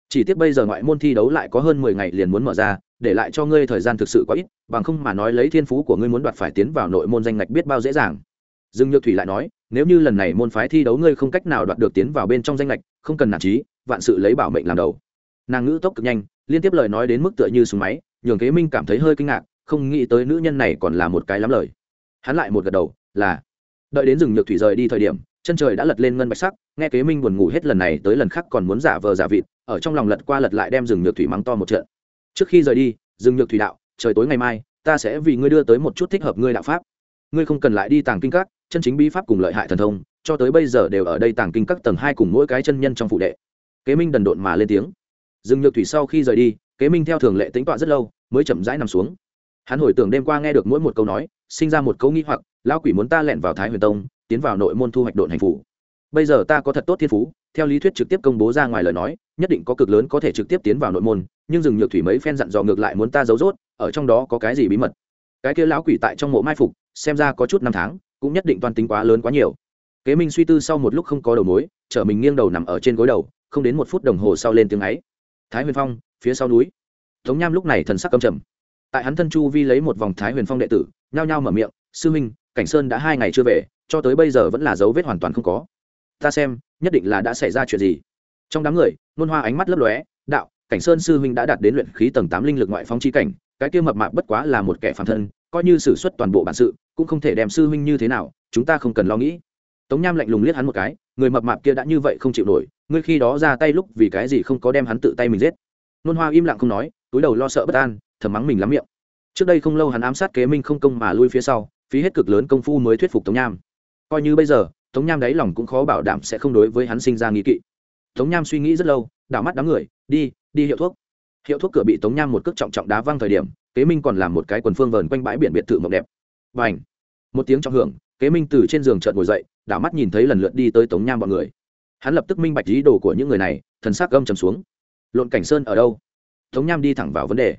Chỉ tiếc bây giờ ngoại môn thi đấu lại có hơn mười ngày liền muốn mở ra, để lại cho ngươi thời gian thực sự quá ít, bằng không mà nói lấy thiên phú của ngươi muốn đoạt phải tiến vào nội môn danh ngạch biết bao dễ dàng. Dương nhược thủy lại nói, nếu như lần này môn phái thi đấu ngươi không cách nào đoạt được tiến vào bên trong danh ngạch, không cần nản trí, vạn sự lấy bảo mệnh làm đầu. Nàng ngữ tốc cực nhanh liên tiếp lời nói đến mức tựa như súng máy, nhường kế minh cảm thấy hơi kinh ngạc, không nghĩ tới nữ nhân này còn là một cái lắm lời. Hắn lại một gật đầu, là, đợi đến rừng nhược thủy rời đi thời điểm, chân trời đã lật lên ngân bạch sắc, nghe kế minh buồn ngủ hết lần này tới lần khác còn muốn giả vờ giả vịt, ở trong lòng lật qua lật lại đem rừng nhược thủy mắng to một trận. Trước khi rời đi, rừng nhược thủy đạo, trời tối ngày mai, ta sẽ vì ngươi đưa tới một chút thích hợp ngươi đạo pháp. Ngươi không cần lại đi tàng kinh các, chân chính bí pháp cùng lợi hại thần thông, cho tới bây giờ đều ở đây tàng kinh các tầng hai cùng mỗi cái chân nhân trong phụ đệ. Kế minh đần độn mà lên tiếng. Dừng nhược thủy sau khi rời đi, kế minh theo thường lệ tính tọa rất lâu, mới chậm rãi nằm xuống. Hắn hồi tưởng đêm qua nghe được mỗi một câu nói, sinh ra một câu nghi hoặc, lão quỷ muốn ta lẻn vào thái huyền tông, tiến vào nội môn thu hoạch độn hành phủ. Bây giờ ta có thật tốt thiên phú, theo lý thuyết trực tiếp công bố ra ngoài lời nói, nhất định có cực lớn có thể trực tiếp tiến vào nội môn, nhưng Dừng nhược thủy mấy phen dặn dò ngược lại muốn ta giấu rốt, ở trong đó có cái gì bí mật? Cái kia lão quỷ tại trong mộ mai phục, xem ra có chút năm tháng, cũng nhất định toàn tính quá lớn quá nhiều. Kế minh suy tư sau một lúc không có đầu mối, trở mình nghiêng đầu nằm ở trên gối đầu, không đến một phút đồng hồ sau lên tiếng ấy thái huyền phong, phía sau núi. Tống nham lúc này thần sắc cầm trầm. Tại hắn thân chu vi lấy một vòng thái huyền phong đệ tử, nhao nhao mở miệng, sư minh cảnh sơn đã hai ngày chưa về, cho tới bây giờ vẫn là dấu vết hoàn toàn không có. Ta xem, nhất định là đã xảy ra chuyện gì. Trong đám người, nôn hoa ánh mắt lấp lóe, đạo, cảnh sơn sư huynh đã đạt đến luyện khí tầng tám linh lực ngoại phong chi cảnh, cái kia mập mạp bất quá là một kẻ phản thân, coi như xử suất toàn bộ bản sự, cũng không thể đem sư huynh như thế nào, chúng ta không cần lo nghĩ. Tống nham lạnh lùng liếc hắn một cái người mập mạp kia đã như vậy không chịu nổi, ngươi khi đó ra tay lúc vì cái gì không có đem hắn tự tay mình giết? Nôn hoa im lặng không nói, túi đầu lo sợ bất an, thầm mắng mình lắm miệng. Trước đây không lâu hắn ám sát kế minh không công mà lui phía sau, phí hết cực lớn công phu mới thuyết phục tống nham. Coi như bây giờ, tống nham đáy lòng cũng khó bảo đảm sẽ không đối với hắn sinh ra nghi kỵ. Tống nham suy nghĩ rất lâu, đảo mắt đám người, đi đi hiệu thuốc. Hiệu thuốc cửa bị tống nham một cước trọng trọng đá văng thời điểm, kế minh còn làm một cái quần phương vờn quanh bãi biển biệt thự mộng đẹp. Và ảnh một tiếng trọng hưởng, kế minh từ trên giường trợn ngồi dậy đảo mắt nhìn thấy lần lượt đi tới tống nham bọn người. Hắn lập tức minh bạch ý đồ của những người này, thần sắc gâm trầm xuống. Lộn cảnh sơn ở đâu? Tống nham đi thẳng vào vấn đề.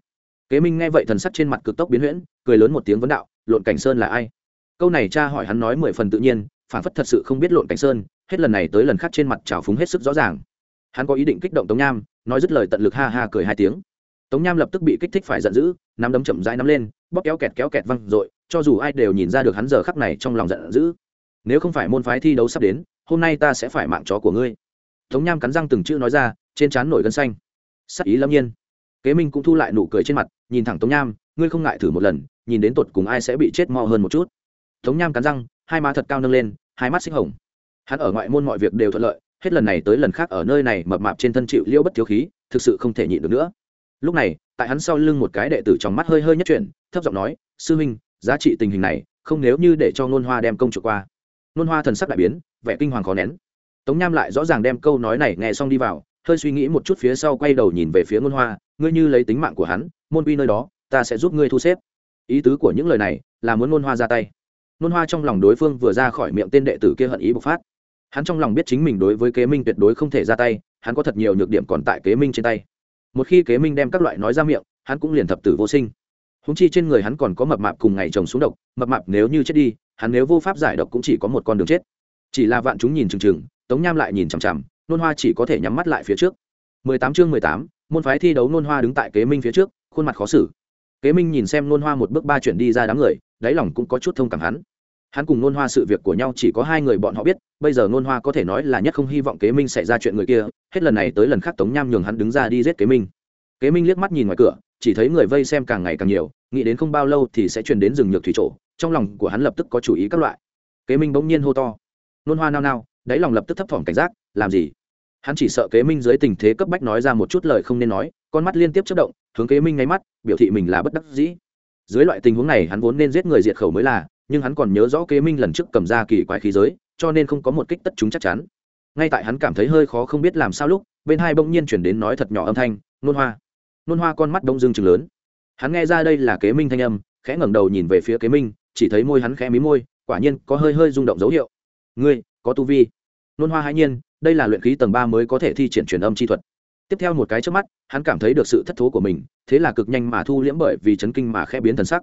Kế minh nghe vậy thần sắc trên mặt cực tốc biến huyễn, cười lớn một tiếng vấn đạo, lộn cảnh sơn là ai? Câu này cha hỏi hắn nói mười phần tự nhiên, phản phất thật sự không biết lộn cảnh sơn, hết lần này tới lần khác trên mặt trào phúng hết sức rõ ràng. Hắn có ý định kích động tống nham, nói dứt lời tận lực ha ha cười hai tiếng. Tống nham lập tức bị kích thích phải giận dữ, nắm đấm chậm rãi nắm lên, bóp kéo kẹt kéo kẹt văng r ộ i cho dù ai đều nhìn ra được hắn giờ khắc này trong lòng giận dữ nếu không phải môn phái thi đấu sắp đến, hôm nay ta sẽ phải mạng chó của ngươi. Tống nham cắn răng từng chữ nói ra, trên trán nổi gân xanh. Sắc ý lâm nhiên. Kế minh cũng thu lại nụ cười trên mặt, nhìn thẳng tống nham, ngươi không ngại thử một lần, nhìn đến tột cùng ai sẽ bị chết mò hơn một chút. Tống nham cắn răng, hai má thật cao nâng lên, hai mắt xích hồng. Hắn ở ngoại môn mọi việc đều thuận lợi, hết lần này tới lần khác ở nơi này mập mạp trên thân chịu liễu bất thiếu khí, thực sự không thể nhịn được nữa. Lúc này, tại hắn sau lưng một cái đệ tử trong mắt hơi hơi nhất chuyển, thấp giọng nói, sư huynh, giá trị tình hình này, không nếu như để cho nôn hoa đem công chủ qua nôn hoa thần sắc đại biến, vẻ kinh hoàng khó nén. Tống nham lại rõ ràng đem câu nói này nghe xong đi vào, hơi suy nghĩ một chút phía sau quay đầu nhìn về phía nôn hoa, ngươi như lấy tính mạng của hắn, môn quy nơi đó, ta sẽ giúp ngươi thu xếp. Ý tứ của những lời này là muốn nôn hoa ra tay. Nôn hoa trong lòng đối phương vừa ra khỏi miệng tên đệ tử kia hận ý bộc phát. Hắn trong lòng biết chính mình đối với kế minh tuyệt đối không thể ra tay, hắn có thật nhiều nhược điểm còn tại kế minh trên tay. Một khi kế minh đem các loại nói ra miệng, hắn cũng liền thập tử vô sinh. Húng chi trên người hắn còn có mập mạp cùng ngày chồng xuống độc, mập mạp nếu như chết đi hắn nếu vô pháp giải độc cũng chỉ có một con đường chết. Chỉ là vạn chúng nhìn chừng chừng, tống nham lại nhìn chằm chằm, nôn hoa chỉ có thể nhắm mắt lại phía trước. Mười tám chương mười tám, môn phái thi đấu nôn hoa đứng tại kế minh phía trước, khuôn mặt khó xử. Kế minh nhìn xem nôn hoa một bước ba chuyển đi ra đám người, đáy lòng cũng có chút thông cảm hắn. Hắn cùng nôn hoa sự việc của nhau chỉ có hai người bọn họ biết, bây giờ nôn hoa có thể nói là nhất không hy vọng kế minh xảy ra chuyện người kia, hết lần này tới lần khác tống nham nhường hắn đứng ra đi giết kế minh. Kế minh liếc mắt nhìn ngoài cửa, chỉ thấy người vây xem càng ngày càng nhiều, nghĩ đến không bao lâu thì sẽ truyền đến rừng nhược thủy trổ trong lòng của hắn lập tức có chủ ý các loại. Kế minh bỗng nhiên hô to. Nôn hoa nao nao, đáy lòng lập tức thấp thỏm cảnh giác, làm gì? Hắn chỉ sợ kế minh dưới tình thế cấp bách nói ra một chút lời không nên nói, con mắt liên tiếp chất động, hướng kế minh ngay mắt, biểu thị mình là bất đắc dĩ. Dưới loại tình huống này, hắn vốn nên giết người diệt khẩu mới là, nhưng hắn còn nhớ rõ kế minh lần trước cầm ra kỳ quái khí giới, cho nên không có một kích tất chúng chắc chắn. Ngay tại hắn cảm thấy hơi khó không biết làm sao lúc, bên hai bỗng nhiên chuyển đến nói thật nhỏ âm thanh, nôn hoa. Nôn hoa con mắt đông dương chừng lớn. Hắn nghe ra đây là kế minh thanh âm, khẽ ngẩng đầu nhìn về phía kế minh chỉ thấy môi hắn khẽ mí môi, quả nhiên có hơi hơi rung động dấu hiệu. Ngươi, có tu vi. Nôn hoa hãi nhiên, đây là luyện khí tầng ba mới có thể thi triển truyền âm chi thuật. Tiếp theo một cái trước mắt, hắn cảm thấy được sự thất thố của mình, thế là cực nhanh mà thu liễm bởi vì chấn kinh mà khẽ biến thần sắc.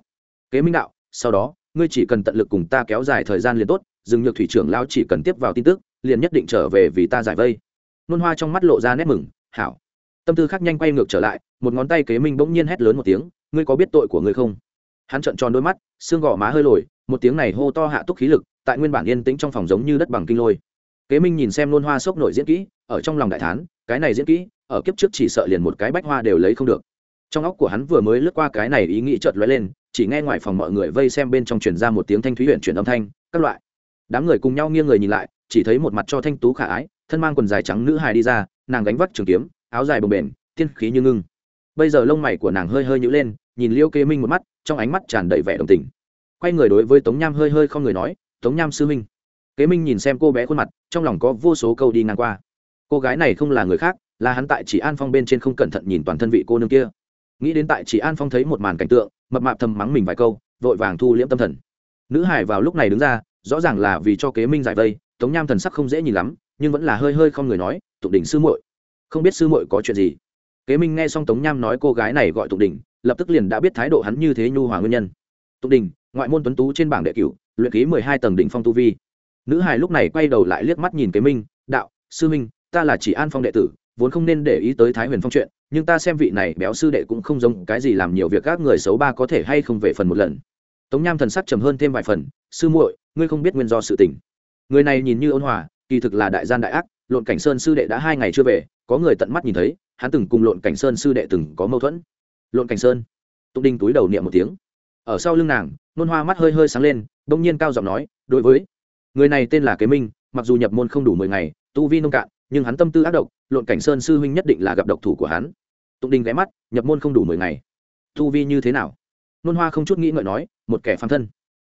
Kế minh đạo, sau đó, ngươi chỉ cần tận lực cùng ta kéo dài thời gian liền tốt dừng nhược thủy trưởng lao chỉ cần tiếp vào tin tức, liền nhất định trở về vì ta giải vây. Nôn hoa trong mắt lộ ra nét mừng, hảo. Tâm tư khác nhanh quay ngược trở lại, một ngón tay kế minh bỗng nhiên hét lớn một tiếng, ngươi có biết tội của ngươi không? Hắn trợn tròn đôi mắt, xương gò má hơi lồi, một tiếng này hô to hạ túc khí lực, tại nguyên bản yên tĩnh trong phòng giống như đất bằng kinh lôi. Kế minh nhìn xem nôn hoa sốc nổi diễn kỹ, ở trong lòng đại thán, cái này diễn kỹ, ở kiếp trước chỉ sợ liền một cái bách hoa đều lấy không được. Trong óc của hắn vừa mới lướt qua cái này ý nghĩ chợt lóe lên, chỉ nghe ngoài phòng mọi người vây xem bên trong truyền ra một tiếng thanh thúy huyện chuyển âm thanh, các loại. Đám người cùng nhau nghiêng người nhìn lại, chỉ thấy một mặt cho thanh tú khả ái, thân mang quần dài trắng nữ hài đi ra, nàng gánh vắt trường kiếm, áo dài bồng bềnh, tiên khí như ngưng. Bây giờ lông mày của nàng hơi hơi nhữ lên, nhìn liêu kế minh một mắt trong ánh mắt tràn đầy vẻ đồng tình. Quay người đối với tống nham hơi hơi không người nói, tống nham sư minh. Kế minh nhìn xem cô bé khuôn mặt, trong lòng có vô số câu đi ngang qua. Cô gái này không là người khác, là hắn tại chỉ an phong bên trên không cẩn thận nhìn toàn thân vị cô nương kia. Nghĩ đến tại chỉ an phong thấy một màn cảnh tượng, mập mạp thầm mắng mình vài câu, vội vàng thu liễm tâm thần. Nữ hải vào lúc này đứng ra, rõ ràng là vì cho kế minh giải vây, tống nham thần sắc không dễ nhìn lắm, nhưng vẫn là hơi hơi không người nói, tụng đỉnh sư muội. Không biết sư muội có chuyện gì. Kế minh nghe xong tống nham nói cô gái này gọi tụng đỉnh lập tức liền đã biết thái độ hắn như thế nhu hòa nguyên nhân. Tụng đình, ngoại môn tuấn tú trên bảng đệ cửu, luyện ký mười hai tầng đỉnh phong tu vi. Nữ hài lúc này quay đầu lại liếc mắt nhìn kế minh, đạo, sư minh ta là chỉ an phong đệ tử, vốn không nên để ý tới thái huyền phong chuyện, nhưng ta xem vị này béo sư đệ cũng không giống cái gì làm nhiều việc các người xấu ba có thể hay không về phần một lần. Tống nham thần sắc trầm hơn thêm vài phần, sư muội, ngươi không biết nguyên do sự tình. Người này nhìn như ôn hòa, kỳ thực là đại gian đại ác, lộn cảnh sơn sư đệ đã hai ngày chưa về, có người tận mắt nhìn thấy, hắn từng cùng lộn cảnh sơn sư đệ từng có mâu thuẫn lộn cảnh sơn. Tụng đinh túi đầu niệm một tiếng. Ở sau lưng nàng, nôn hoa mắt hơi hơi sáng lên đông nhiên cao giọng nói, đối với người này tên là kế minh, mặc dù nhập môn không đủ mười ngày, tu vi nông cạn, nhưng hắn tâm tư ác độc, lộn cảnh sơn sư huynh nhất định là gặp độc thủ của hắn. Tụng Đinh ghé mắt, nhập môn không đủ mười ngày. Tu vi như thế nào? Nôn hoa không chút nghĩ ngợi nói, một kẻ phán thân.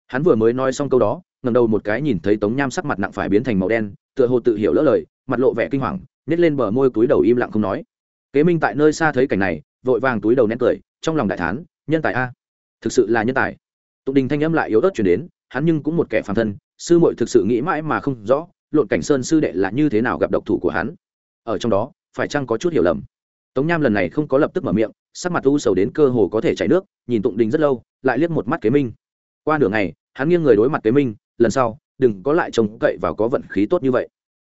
Hắn vừa mới nói xong câu đó ngầm đầu một cái nhìn thấy tống nham sắc mặt nặng phải biến thành màu đen, tựa hồ tự hiểu lỡ lời, mặt lộ vẻ kinh hoàng nhét lên bờ môi túi đầu im lặng không nói kế minh tại nơi xa thấy cảnh này, vội vàng túi đầu nén cười, trong lòng đại thán, nhân tài a, thực sự là nhân tài. Tụng đình thanh âm lại yếu ớt chuyển đến, hắn nhưng cũng một kẻ phản thân, sư muội thực sự nghĩ mãi mà không rõ, lộn cảnh sơn sư đệ là như thế nào gặp độc thủ của hắn. Ở trong đó, phải chăng có chút hiểu lầm? Tống nham lần này không có lập tức mở miệng, sắc mặt u sầu đến cơ hồ có thể chảy nước, nhìn tụng đình rất lâu, lại liếc một mắt kế minh. Qua nửa ngày, hắn nghiêng người đối mặt kế minh, lần sau, đừng có lại trông cậy vào có vận khí tốt như vậy.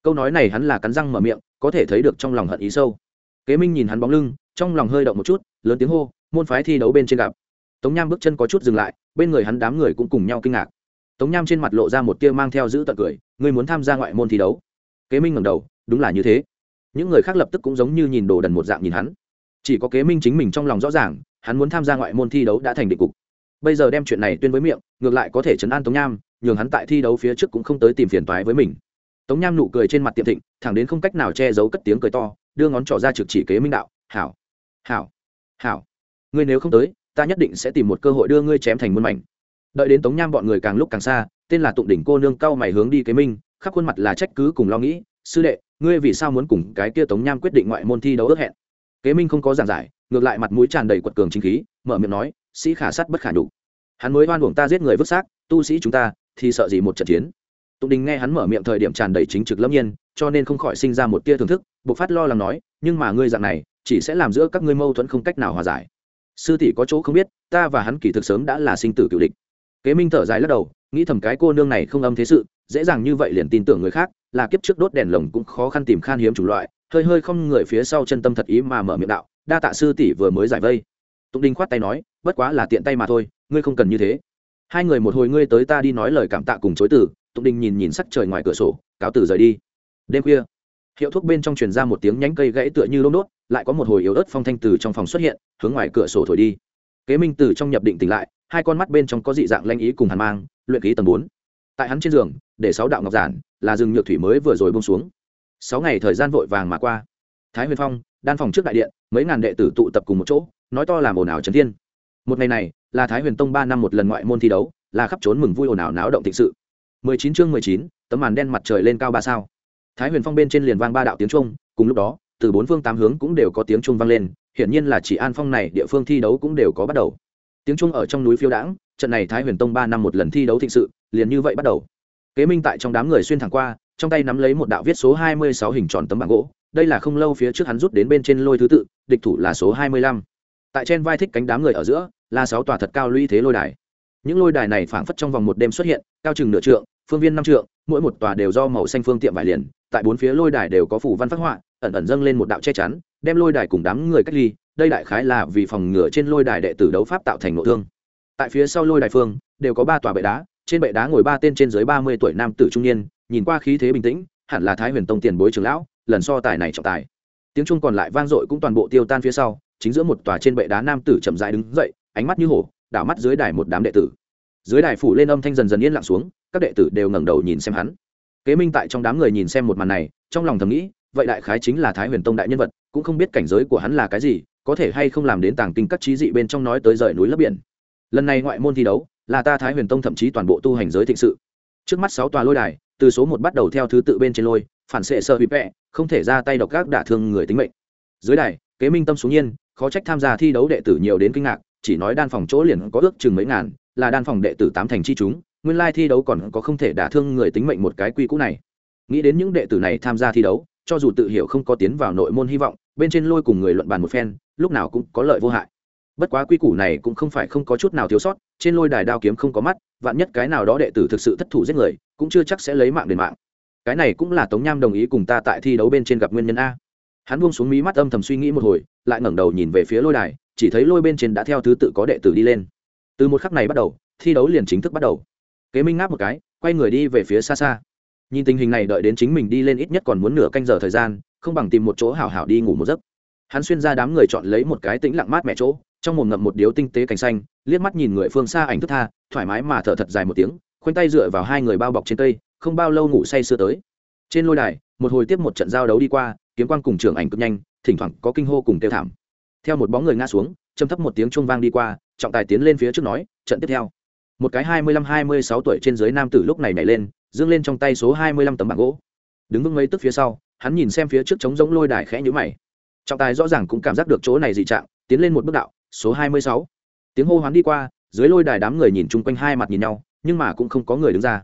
Câu nói này hắn là cắn răng mở miệng, có thể thấy được trong lòng hận ý sâu kế minh nhìn hắn bóng lưng, trong lòng hơi động một chút, lớn tiếng hô, môn phái thi đấu bên trên gặp. Tống nham bước chân có chút dừng lại, bên người hắn đám người cũng cùng nhau kinh ngạc. Tống nham trên mặt lộ ra một tia mang theo giữ tận cười, ngươi muốn tham gia ngoại môn thi đấu? Kế minh ngẩng đầu, đúng là như thế. Những người khác lập tức cũng giống như nhìn đồ đần một dạng nhìn hắn. Chỉ có kế minh chính mình trong lòng rõ ràng, hắn muốn tham gia ngoại môn thi đấu đã thành định cục. Bây giờ đem chuyện này tuyên với miệng, ngược lại có thể chấn an tống nham, nhường hắn tại thi đấu phía trước cũng không tới tìm phiền toái với mình. Tống nham nụ cười trên mặt tiệm thịnh, thẳng đến không cách nào che giấu cất tiếng cười to đưa ngón trỏ ra trực chỉ kế minh đạo, hảo hảo hảo. Ngươi nếu không tới, ta nhất định sẽ tìm một cơ hội đưa ngươi chém thành muôn mảnh. Đợi đến tống nham bọn người càng lúc càng xa, tên là tụng đỉnh cô nương cao mày hướng đi kế minh, khắp khuôn mặt là trách cứ cùng lo nghĩ, sư đệ, ngươi vì sao muốn cùng cái kia tống nham quyết định ngoại môn thi đấu ước hẹn? Kế minh không có giảng giải, ngược lại mặt mũi tràn đầy quật cường chính khí, mở miệng nói, sĩ khả sắt bất khả nhục. Hắn mới oan uổng ta giết người vứt xác, tu sĩ chúng ta, thì sợ gì một trận chiến? Tụng đình nghe hắn mở miệng thời điểm tràn đầy chính trực lâm nhiên cho nên không khỏi sinh ra một tia thưởng thức buộc phát lo lắng nói, nhưng mà ngươi dạng này, chỉ sẽ làm giữa các ngươi mâu thuẫn không cách nào hòa giải. Sư tỷ có chỗ không biết, ta và hắn kỳ thực sớm đã là sinh tử cựu địch. Kế minh thở dài lắc đầu, nghĩ thầm cái cô nương này không âm thế sự, dễ dàng như vậy liền tin tưởng người khác, là kiếp trước đốt đèn lồng cũng khó khăn tìm khan hiếm chủng loại, hơi hơi không người phía sau chân tâm thật ý mà mở miệng đạo, đa tạ sư tỷ vừa mới giải vây. Tụng đinh khoát tay nói, bất quá là tiện tay mà thôi, ngươi không cần như thế. Hai người một hồi ngươi tới ta đi nói lời cảm tạ cùng chối từ, tụng đinh nhìn nhìn sắc trời ngoài cửa sổ, cáo từ rời đi đêm khuya, hiệu thuốc bên trong truyền ra một tiếng nhánh cây gãy tựa như lông đốt, lại có một hồi yếu ớt phong thanh từ trong phòng xuất hiện, hướng ngoài cửa sổ thổi đi. Kế minh từ trong nhập định tỉnh lại, hai con mắt bên trong có dị dạng lanh ý cùng hàn mang, luyện khí tầng bốn. Tại hắn trên giường, để sáu đạo ngọc giản, là rừng nhược thủy mới vừa rồi bông xuống. Sáu ngày thời gian vội vàng mà qua. Thái huyền phong, đan phòng trước đại điện, mấy ngàn đệ tử tụ tập cùng một chỗ, nói to làm ồn ào trấn thiên. Một ngày này, là thái huyền tông ba năm một lần ngoại môn thi đấu, là khắp trốn mừng vui ồn ào náo động thịnh sự. Mười chín chương mười chín, tấm màn đen mặt trời lên cao ba sao thái huyền phong bên trên liền vang ba đạo tiếng trung cùng lúc đó, từ bốn phương tám hướng cũng đều có tiếng trung vang lên, hiển nhiên là chỉ an phong này địa phương thi đấu cũng đều có bắt đầu. Tiếng trung ở trong núi phiêu đãng, trận này thái huyền tông ba năm một lần thi đấu thịnh sự, liền như vậy bắt đầu. Kế minh tại trong đám người xuyên thẳng qua, trong tay nắm lấy một đạo viết số hai mươi sáu hình tròn tấm bảng gỗ, đây là không lâu phía trước hắn rút đến bên trên lôi thứ tự, địch thủ là số hai mươi lăm. Tại trên vai thích cánh đám người ở giữa, là sáu tòa thật cao lũy thế lôi đài. Những lôi đài này phảng phất trong vòng một đêm xuất hiện, cao chừng nửa trượng, phương viên năm trượng, mỗi một tòa đều do màu xanh phương tiệm vải liền tại bốn phía lôi đài đều có phủ văn phát họa, ẩn ẩn dâng lên một đạo che chắn, đem lôi đài cùng đám người cách ly, đây đại khái là vì phòng ngừa trên lôi đài đệ tử đấu pháp tạo thành nội thương. Tại phía sau lôi đài phương, đều có ba tòa bệ đá, trên bệ đá ngồi ba tên trên dưới ba mươi tuổi nam tử trung niên, nhìn qua khí thế bình tĩnh, hẳn là thái huyền tông tiền bối trưởng lão, lần so tài này trọng tài. Tiếng trung còn lại vang dội cũng toàn bộ tiêu tan phía sau, chính giữa một tòa trên bệ đá nam tử chậm rãi đứng dậy, ánh mắt như hổ, đảo mắt dưới đài một đám đệ tử. Dưới đài phủ lên âm thanh dần dần yên lặng xuống, các đệ tử đều ngẩng đầu nhìn xem hắn kế minh tại trong đám người nhìn xem một màn này, trong lòng thầm nghĩ, vậy đại khái chính là thái huyền tông đại nhân vật, cũng không biết cảnh giới của hắn là cái gì, có thể hay không làm đến tàng kinh các trí dị bên trong nói tới rời núi lấp biển. Lần này ngoại môn thi đấu, là ta thái huyền tông thậm chí toàn bộ tu hành giới thịnh sự. Trước mắt sáu tòa lôi đài, từ số một bắt đầu theo thứ tự bên trên lôi, phản xệ sơ hủy vẹ, không thể ra tay độc gác đả thương người tính mệnh. Dưới đài, kế minh tâm xuống nhiên, khó trách tham gia thi đấu đệ tử nhiều đến kinh ngạc, chỉ nói đan phòng chỗ liền có ước chừng mấy ngàn, là đan phòng đệ tử tám thành chi chúng nguyên lai thi đấu còn có không thể đả thương người tính mệnh một cái quy cũ này. Nghĩ đến những đệ tử này tham gia thi đấu, cho dù tự hiểu không có tiến vào nội môn hy vọng, bên trên lôi cùng người luận bàn một phen, lúc nào cũng có lợi vô hại. Bất quá quy củ này cũng không phải không có chút nào thiếu sót, trên lôi đài đao kiếm không có mắt, vạn nhất cái nào đó đệ tử thực sự thất thủ giết người, cũng chưa chắc sẽ lấy mạng đền mạng. Cái này cũng là tống nham đồng ý cùng ta tại thi đấu bên trên gặp nguyên nhân a. Hắn buông xuống mí mắt âm thầm suy nghĩ một hồi, lại ngẩng đầu nhìn về phía lôi đài, chỉ thấy lôi bên trên đã theo thứ tự có đệ tử đi lên. Từ một khắc này bắt đầu, thi đấu liền chính thức bắt đầu kế minh ngáp một cái, quay người đi về phía xa xa. Nhìn tình hình này đợi đến chính mình đi lên ít nhất còn muốn nửa canh giờ thời gian, không bằng tìm một chỗ hảo hảo đi ngủ một giấc. Hắn xuyên ra đám người chọn lấy một cái tĩnh lặng mát mẹ chỗ, trong mồm ngậm một điếu tinh tế cành xanh, liếc mắt nhìn người phương xa ảnh thức tha, thoải mái mà thở thật dài một tiếng, khoanh tay dựa vào hai người bao bọc trên cây, không bao lâu ngủ say sưa tới. Trên lôi đài, một hồi tiếp một trận giao đấu đi qua, kiếm quan cùng trưởng ảnh cực nhanh, thỉnh thoảng có kinh hô cùng tiêu thảm. Theo một bóng người ngã xuống châm thấp một tiếng chuông vang đi qua, trọng tài tiến lên phía trước nói, trận tiếp theo một cái hai mươi lăm hai mươi sáu tuổi trên dưới nam tử lúc này nảy lên, dương lên trong tay số hai mươi lăm tấm bảng gỗ. Đứng vững mấy tức phía sau, hắn nhìn xem phía trước trống giống lôi đài khẽ nhũ mày. Trọng tài rõ ràng cũng cảm giác được chỗ này dị trạng, tiến lên một bước đạo, số hai mươi sáu. Tiếng hô hoán đi qua, dưới lôi đài đám người nhìn chung quanh hai mặt nhìn nhau, nhưng mà cũng không có người đứng ra.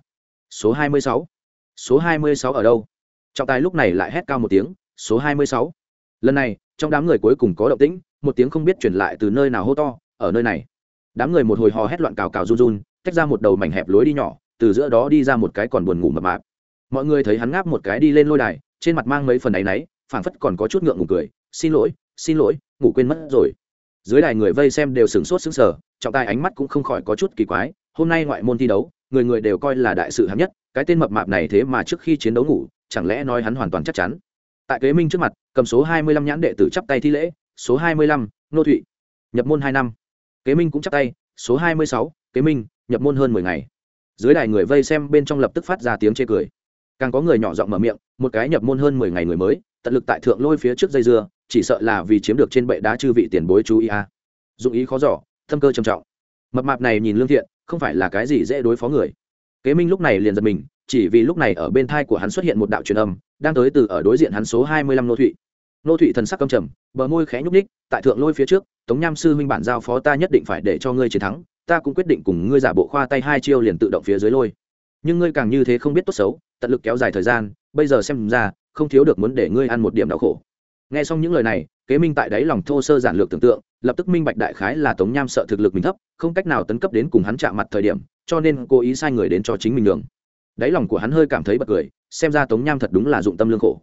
Số hai mươi sáu. Số hai mươi sáu ở đâu? Trọng tài lúc này lại hét cao một tiếng, số hai mươi sáu. Lần này, trong đám người cuối cùng có động tĩnh, một tiếng không biết chuyển lại từ nơi nào hô to, ở nơi này đám người một hồi hò hét loạn cào cào run run, tách ra một đầu mảnh hẹp lối đi nhỏ, từ giữa đó đi ra một cái còn buồn ngủ mập mạp. Mọi người thấy hắn ngáp một cái đi lên lôi đài, trên mặt mang mấy phần áy náy, phảng phất còn có chút ngượng ngùng cười, xin lỗi xin lỗi, ngủ quên mất rồi. Dưới đài người vây xem đều sửng sốt sững sờ, trọng tài ánh mắt cũng không khỏi có chút kỳ quái, hôm nay ngoại môn thi đấu, người người đều coi là đại sự hạng nhất, cái tên mập mạp này thế mà trước khi chiến đấu ngủ, chẳng lẽ nói hắn hoàn toàn chắc chắn? Tại kế minh trước mặt, cầm số hai mươi lăm nhãn đệ tử chắp tay thi lễ, số hai mươi lăm, nô thụy. Nhập môn hai năm kế minh cũng chắp tay, số hai mươi sáu, kế minh, nhập môn hơn mười ngày. Dưới đài người vây xem bên trong lập tức phát ra tiếng chê cười. Càng có người nhỏ giọng mở miệng, một cái nhập môn hơn mười ngày người mới, tận lực tại thượng lôi phía trước dây dưa, chỉ sợ là vì chiếm được trên bệ đá chư vị tiền bối chú ý a. À. dụng ý khó giỏ thâm cơ trầm trọng. Mập mạp này nhìn lương thiện, không phải là cái gì dễ đối phó người. Kế minh lúc này liền giật mình, chỉ vì lúc này ở bên thai của hắn xuất hiện một đạo truyền âm, đang tới từ ở đối diện hắn số hai mươi lăm nô thụy nô thụy thần sắc căm trầm, bờ môi khẽ nhúc ních tại thượng lôi phía trước, tống nham sư huynh bản giao phó ta nhất định phải để cho ngươi chiến thắng, ta cũng quyết định cùng ngươi giả bộ khoa tay hai chiêu liền tự động phía dưới lôi. Nhưng ngươi càng như thế không biết tốt xấu, tận lực kéo dài thời gian, bây giờ xem ra, không thiếu được muốn để ngươi ăn một điểm đau khổ. Nghe xong những lời này, kế minh tại đáy lòng thô sơ giản lược tưởng tượng, lập tức minh bạch đại khái là tống nham sợ thực lực mình thấp, không cách nào tấn cấp đến cùng hắn chạm mặt thời điểm, cho nên cố ý sai người đến cho chính mình đường đáy lòng của hắn hơi cảm thấy bật cười, xem ra tống nham thật đúng là dụng tâm lương khổ.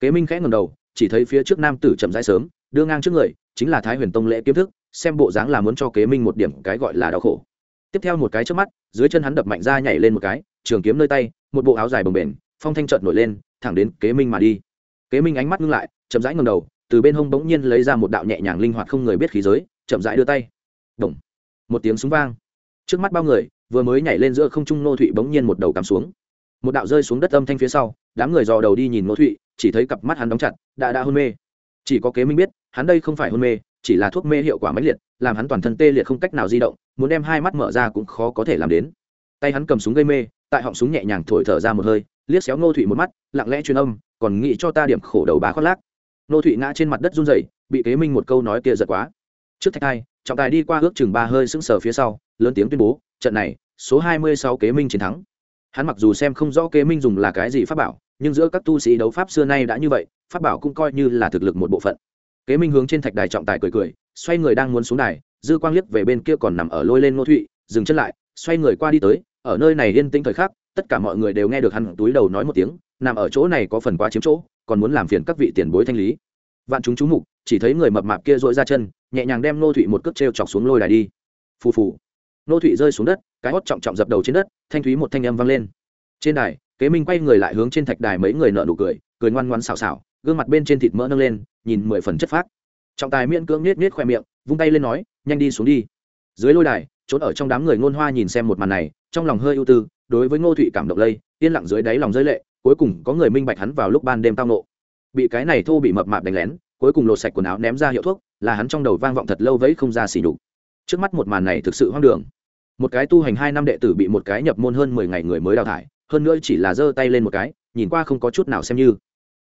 Kế minh khẽ ngầm đầu chỉ thấy phía trước nam tử chậm rãi sớm, đưa ngang trước người, chính là thái huyền tông lễ kiếm thức, xem bộ dáng là muốn cho kế minh một điểm cái gọi là đau khổ. Tiếp theo một cái trước mắt, dưới chân hắn đập mạnh ra nhảy lên một cái, trường kiếm nơi tay, một bộ áo dài bồng bềnh, phong thanh trợn nổi lên, thẳng đến kế minh mà đi. Kế minh ánh mắt ngưng lại, chậm rãi ngầm đầu, từ bên hông bỗng nhiên lấy ra một đạo nhẹ nhàng linh hoạt không người biết khí giới, chậm rãi đưa tay. Đùng một tiếng súng vang. Trước mắt bao người, vừa mới nhảy lên giữa không trung nô thụy bỗng nhiên một đầu cắm xuống. Một đạo rơi xuống đất âm thanh phía sau, đám người dò đầu đi nhìn nô thụy chỉ thấy cặp mắt hắn đóng chặt, đã đã hôn mê. Chỉ có kế minh biết, hắn đây không phải hôn mê, chỉ là thuốc mê hiệu quả mãnh liệt, làm hắn toàn thân tê liệt không cách nào di động, muốn đem hai mắt mở ra cũng khó có thể làm đến. Tay hắn cầm súng gây mê, tại họng súng nhẹ nhàng thổi thở ra một hơi, liếc xéo ngô thụy một mắt, lặng lẽ truyền âm, còn nghĩ cho ta điểm khổ đầu bà khoác lác. Ngô thụy ngã trên mặt đất run rẩy, bị kế minh một câu nói kia giật quá. Trước thạch hai, trọng tài đi qua ước chừng ba hơi sững sờ phía sau, lớn tiếng tuyên bố, trận này, số hai mươi sáu kế minh chiến thắng. Hắn mặc dù xem không rõ kế minh dùng là cái gì pháp bảo nhưng giữa các tu sĩ đấu pháp xưa nay đã như vậy, pháp bảo cũng coi như là thực lực một bộ phận. Kế minh hướng trên thạch đài trọng tài cười cười, xoay người đang muốn xuống đài, dư quang liếc về bên kia còn nằm ở lôi lên ngô thụy, dừng chân lại, xoay người qua đi tới, ở nơi này yên tĩnh thời khắc, tất cả mọi người đều nghe được hắn túi đầu nói một tiếng, nằm ở chỗ này có phần quá chiếm chỗ, còn muốn làm phiền các vị tiền bối thanh lý. Vạn chúng chú mục, chỉ thấy người mập mạp kia dội ra chân, nhẹ nhàng đem nô thụy một cước t r e o chọc xuống lôi đài đi. Phù phù. Nô thụy rơi xuống đất, cái hót trọng trọng dập đầu trên đất, thanh thúy một thanh âm vang lên. Trên đài kế minh quay người lại hướng trên thạch đài mấy người nợ nụ cười cười ngoan ngoan xào xào, gương mặt bên trên thịt mỡ nâng lên, nhìn mười phần chất phác. Trọng tài miễn cưỡng nết nết khoe miệng, vung tay lên nói, nhanh đi xuống đi. Dưới lôi đài, trốn ở trong đám người ngôn hoa nhìn xem một màn này, trong lòng hơi ưu tư, đối với ngô thụy cảm động lây, yên lặng dưới đáy lòng rơi lệ, cuối cùng có người minh bạch hắn vào lúc ban đêm tao nộ bị cái này thô bị mập mạp đánh lén, cuối cùng lột sạch quần áo ném ra hiệu thuốc, là hắn trong đầu vang vọng thật lâu vẫy không ra xỉ đục trước mắt một màn này thực sự hoang đường. Một cái tu hành hai năm đệ tử bị một cái nhập môn hơn mười ngày người mới đào thải hơn nữa chỉ là giơ tay lên một cái, nhìn qua không có chút nào xem như.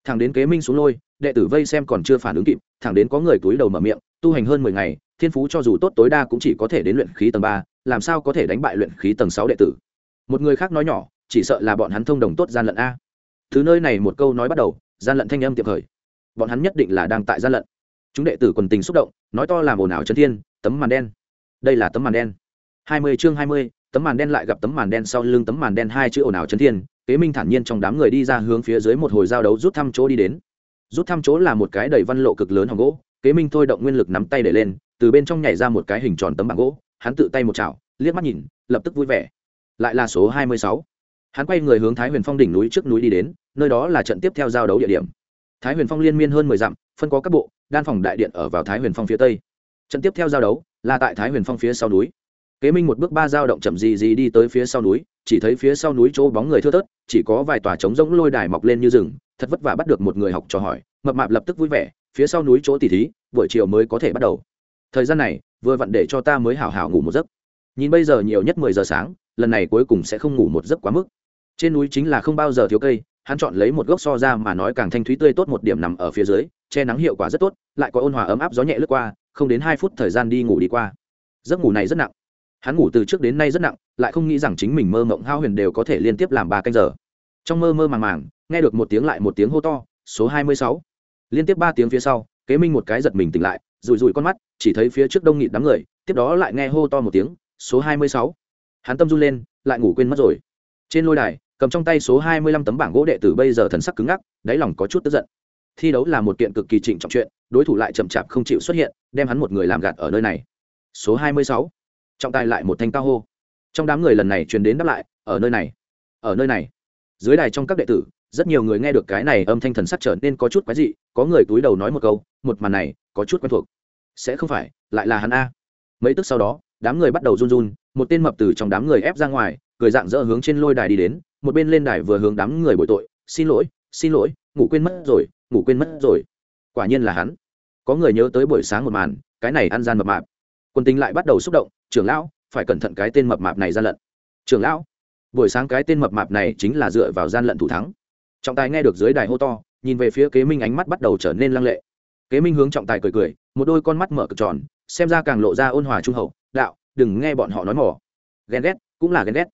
Thằng đến kế minh xuống lôi, đệ tử vây xem còn chưa phản ứng kịp, thẳng đến có người túi đầu mở miệng, tu hành hơn mười ngày, thiên phú cho dù tốt tối đa cũng chỉ có thể đến luyện khí tầng ba, làm sao có thể đánh bại luyện khí tầng sáu đệ tử? Một người khác nói nhỏ, chỉ sợ là bọn hắn thông đồng tốt gian lận a. Thứ nơi này một câu nói bắt đầu, gian lận thanh âm tiệp khởi. Bọn hắn nhất định là đang tại gian lận. Chúng đệ tử quần tình xúc động, nói to làm ồn ào chân thiên, tấm màn đen. Đây là tấm màn đen. Hai mươi chương hai mươi tấm màn đen lại gặp tấm màn đen sau lưng tấm màn đen hai chữ ồn ào chân thiên, kế minh thản nhiên trong đám người đi ra hướng phía dưới một hồi giao đấu rút thăm chỗ đi đến. Rút thăm chỗ là một cái đầy văn lộ cực lớn hòng gỗ, kế minh thôi động nguyên lực nắm tay để lên, từ bên trong nhảy ra một cái hình tròn tấm bảng gỗ, hắn tự tay một chảo, liếc mắt nhìn, lập tức vui vẻ. Lại là số hai mươi sáu. Hắn quay người hướng thái huyền phong đỉnh núi trước núi đi đến, nơi đó là trận tiếp theo giao đấu địa điểm. Thái huyền phong liên miên hơn mười dặm, phân có các bộ, đan phòng đại điện ở vào thái huyền phong phía tây. Trận tiếp theo giao đấu là tại thái huyền phong phía sau núi kế minh một bước ba dao động chậm gì gì đi tới phía sau núi, chỉ thấy phía sau núi chỗ bóng người thưa thớt, chỉ có vài tòa trống rỗng lôi đài mọc lên như rừng, thật vất vả bắt được một người học trò hỏi, mập mạp lập tức vui vẻ, phía sau núi chỗ tỉ thí, buổi chiều mới có thể bắt đầu. Thời gian này, vừa vặn để cho ta mới hảo hảo ngủ một giấc. Nhìn bây giờ nhiều nhất mười giờ sáng, lần này cuối cùng sẽ không ngủ một giấc quá mức. Trên núi chính là không bao giờ thiếu cây, hắn chọn lấy một gốc so ra mà nói càng thanh thúy tươi tốt một điểm nằm ở phía dưới, che nắng hiệu quả rất tốt, lại có ôn hòa ấm áp gió nhẹ lướt qua, không đến hai phút thời gian đi ngủ đi qua. Giấc ngủ này rất nặng hắn ngủ từ trước đến nay rất nặng, lại không nghĩ rằng chính mình mơ mộng hao huyền đều có thể liên tiếp làm ba canh giờ. Trong mơ mơ màng màng, nghe được một tiếng lại một tiếng hô to, số hai mươi sáu. Liên tiếp ba tiếng phía sau, kế minh một cái giật mình tỉnh lại rùi rùi con mắt, chỉ thấy phía trước đông nghịt đám người, tiếp đó lại nghe hô to một tiếng, số hai mươi sáu. Hắn tâm run lên, lại ngủ quên mất rồi. Trên lôi đài, cầm trong tay số hai mươi lăm tấm bảng gỗ đệ tử bây giờ thần sắc cứng ngắc, đáy lòng có chút tức giận. Thi đấu là một kiện cực kỳ trịnh trọng chuyện, đối thủ lại chậm chạp không chịu xuất hiện, đem hắn một người làm gạt ở nơi này. Số hai mươi sáu trọng tài lại một thanh cao hô. Trong đám người lần này truyền đến đáp lại, ở nơi này, ở nơi này. Dưới đài trong các đệ tử, rất nhiều người nghe được cái này âm thanh thần sắc trở nên có chút quái dị, có người túi đầu nói một câu, một màn này, có chút quen thuộc. Sẽ không phải, lại là hắn a. Mấy tức sau đó, đám người bắt đầu run run, một tên mập từ trong đám người ép ra ngoài, cười dạng dỡ hướng trên lôi đài đi đến, một bên lên đài vừa hướng đám người bồi tội, xin lỗi xin lỗi, ngủ quên mất rồi, ngủ quên mất rồi. Quả nhiên là hắn. Có người nhớ tới buổi sáng một màn, cái này ăn gian mập mạp. Quân tính lại bắt đầu xúc động trưởng lão, phải cẩn thận cái tên mập mạp này gian lận. Trưởng lão, buổi sáng cái tên mập mạp này chính là dựa vào gian lận thủ thắng. Trọng tài nghe được dưới đài hô to, nhìn về phía kế minh ánh mắt bắt đầu trở nên lăng lệ. Kế minh hướng trọng tài cười cười, một đôi con mắt mở cực tròn, xem ra càng lộ ra ôn hòa trung hậu. Đạo, đừng nghe bọn họ nói mỏ ghen ghét, cũng là ghen ghét.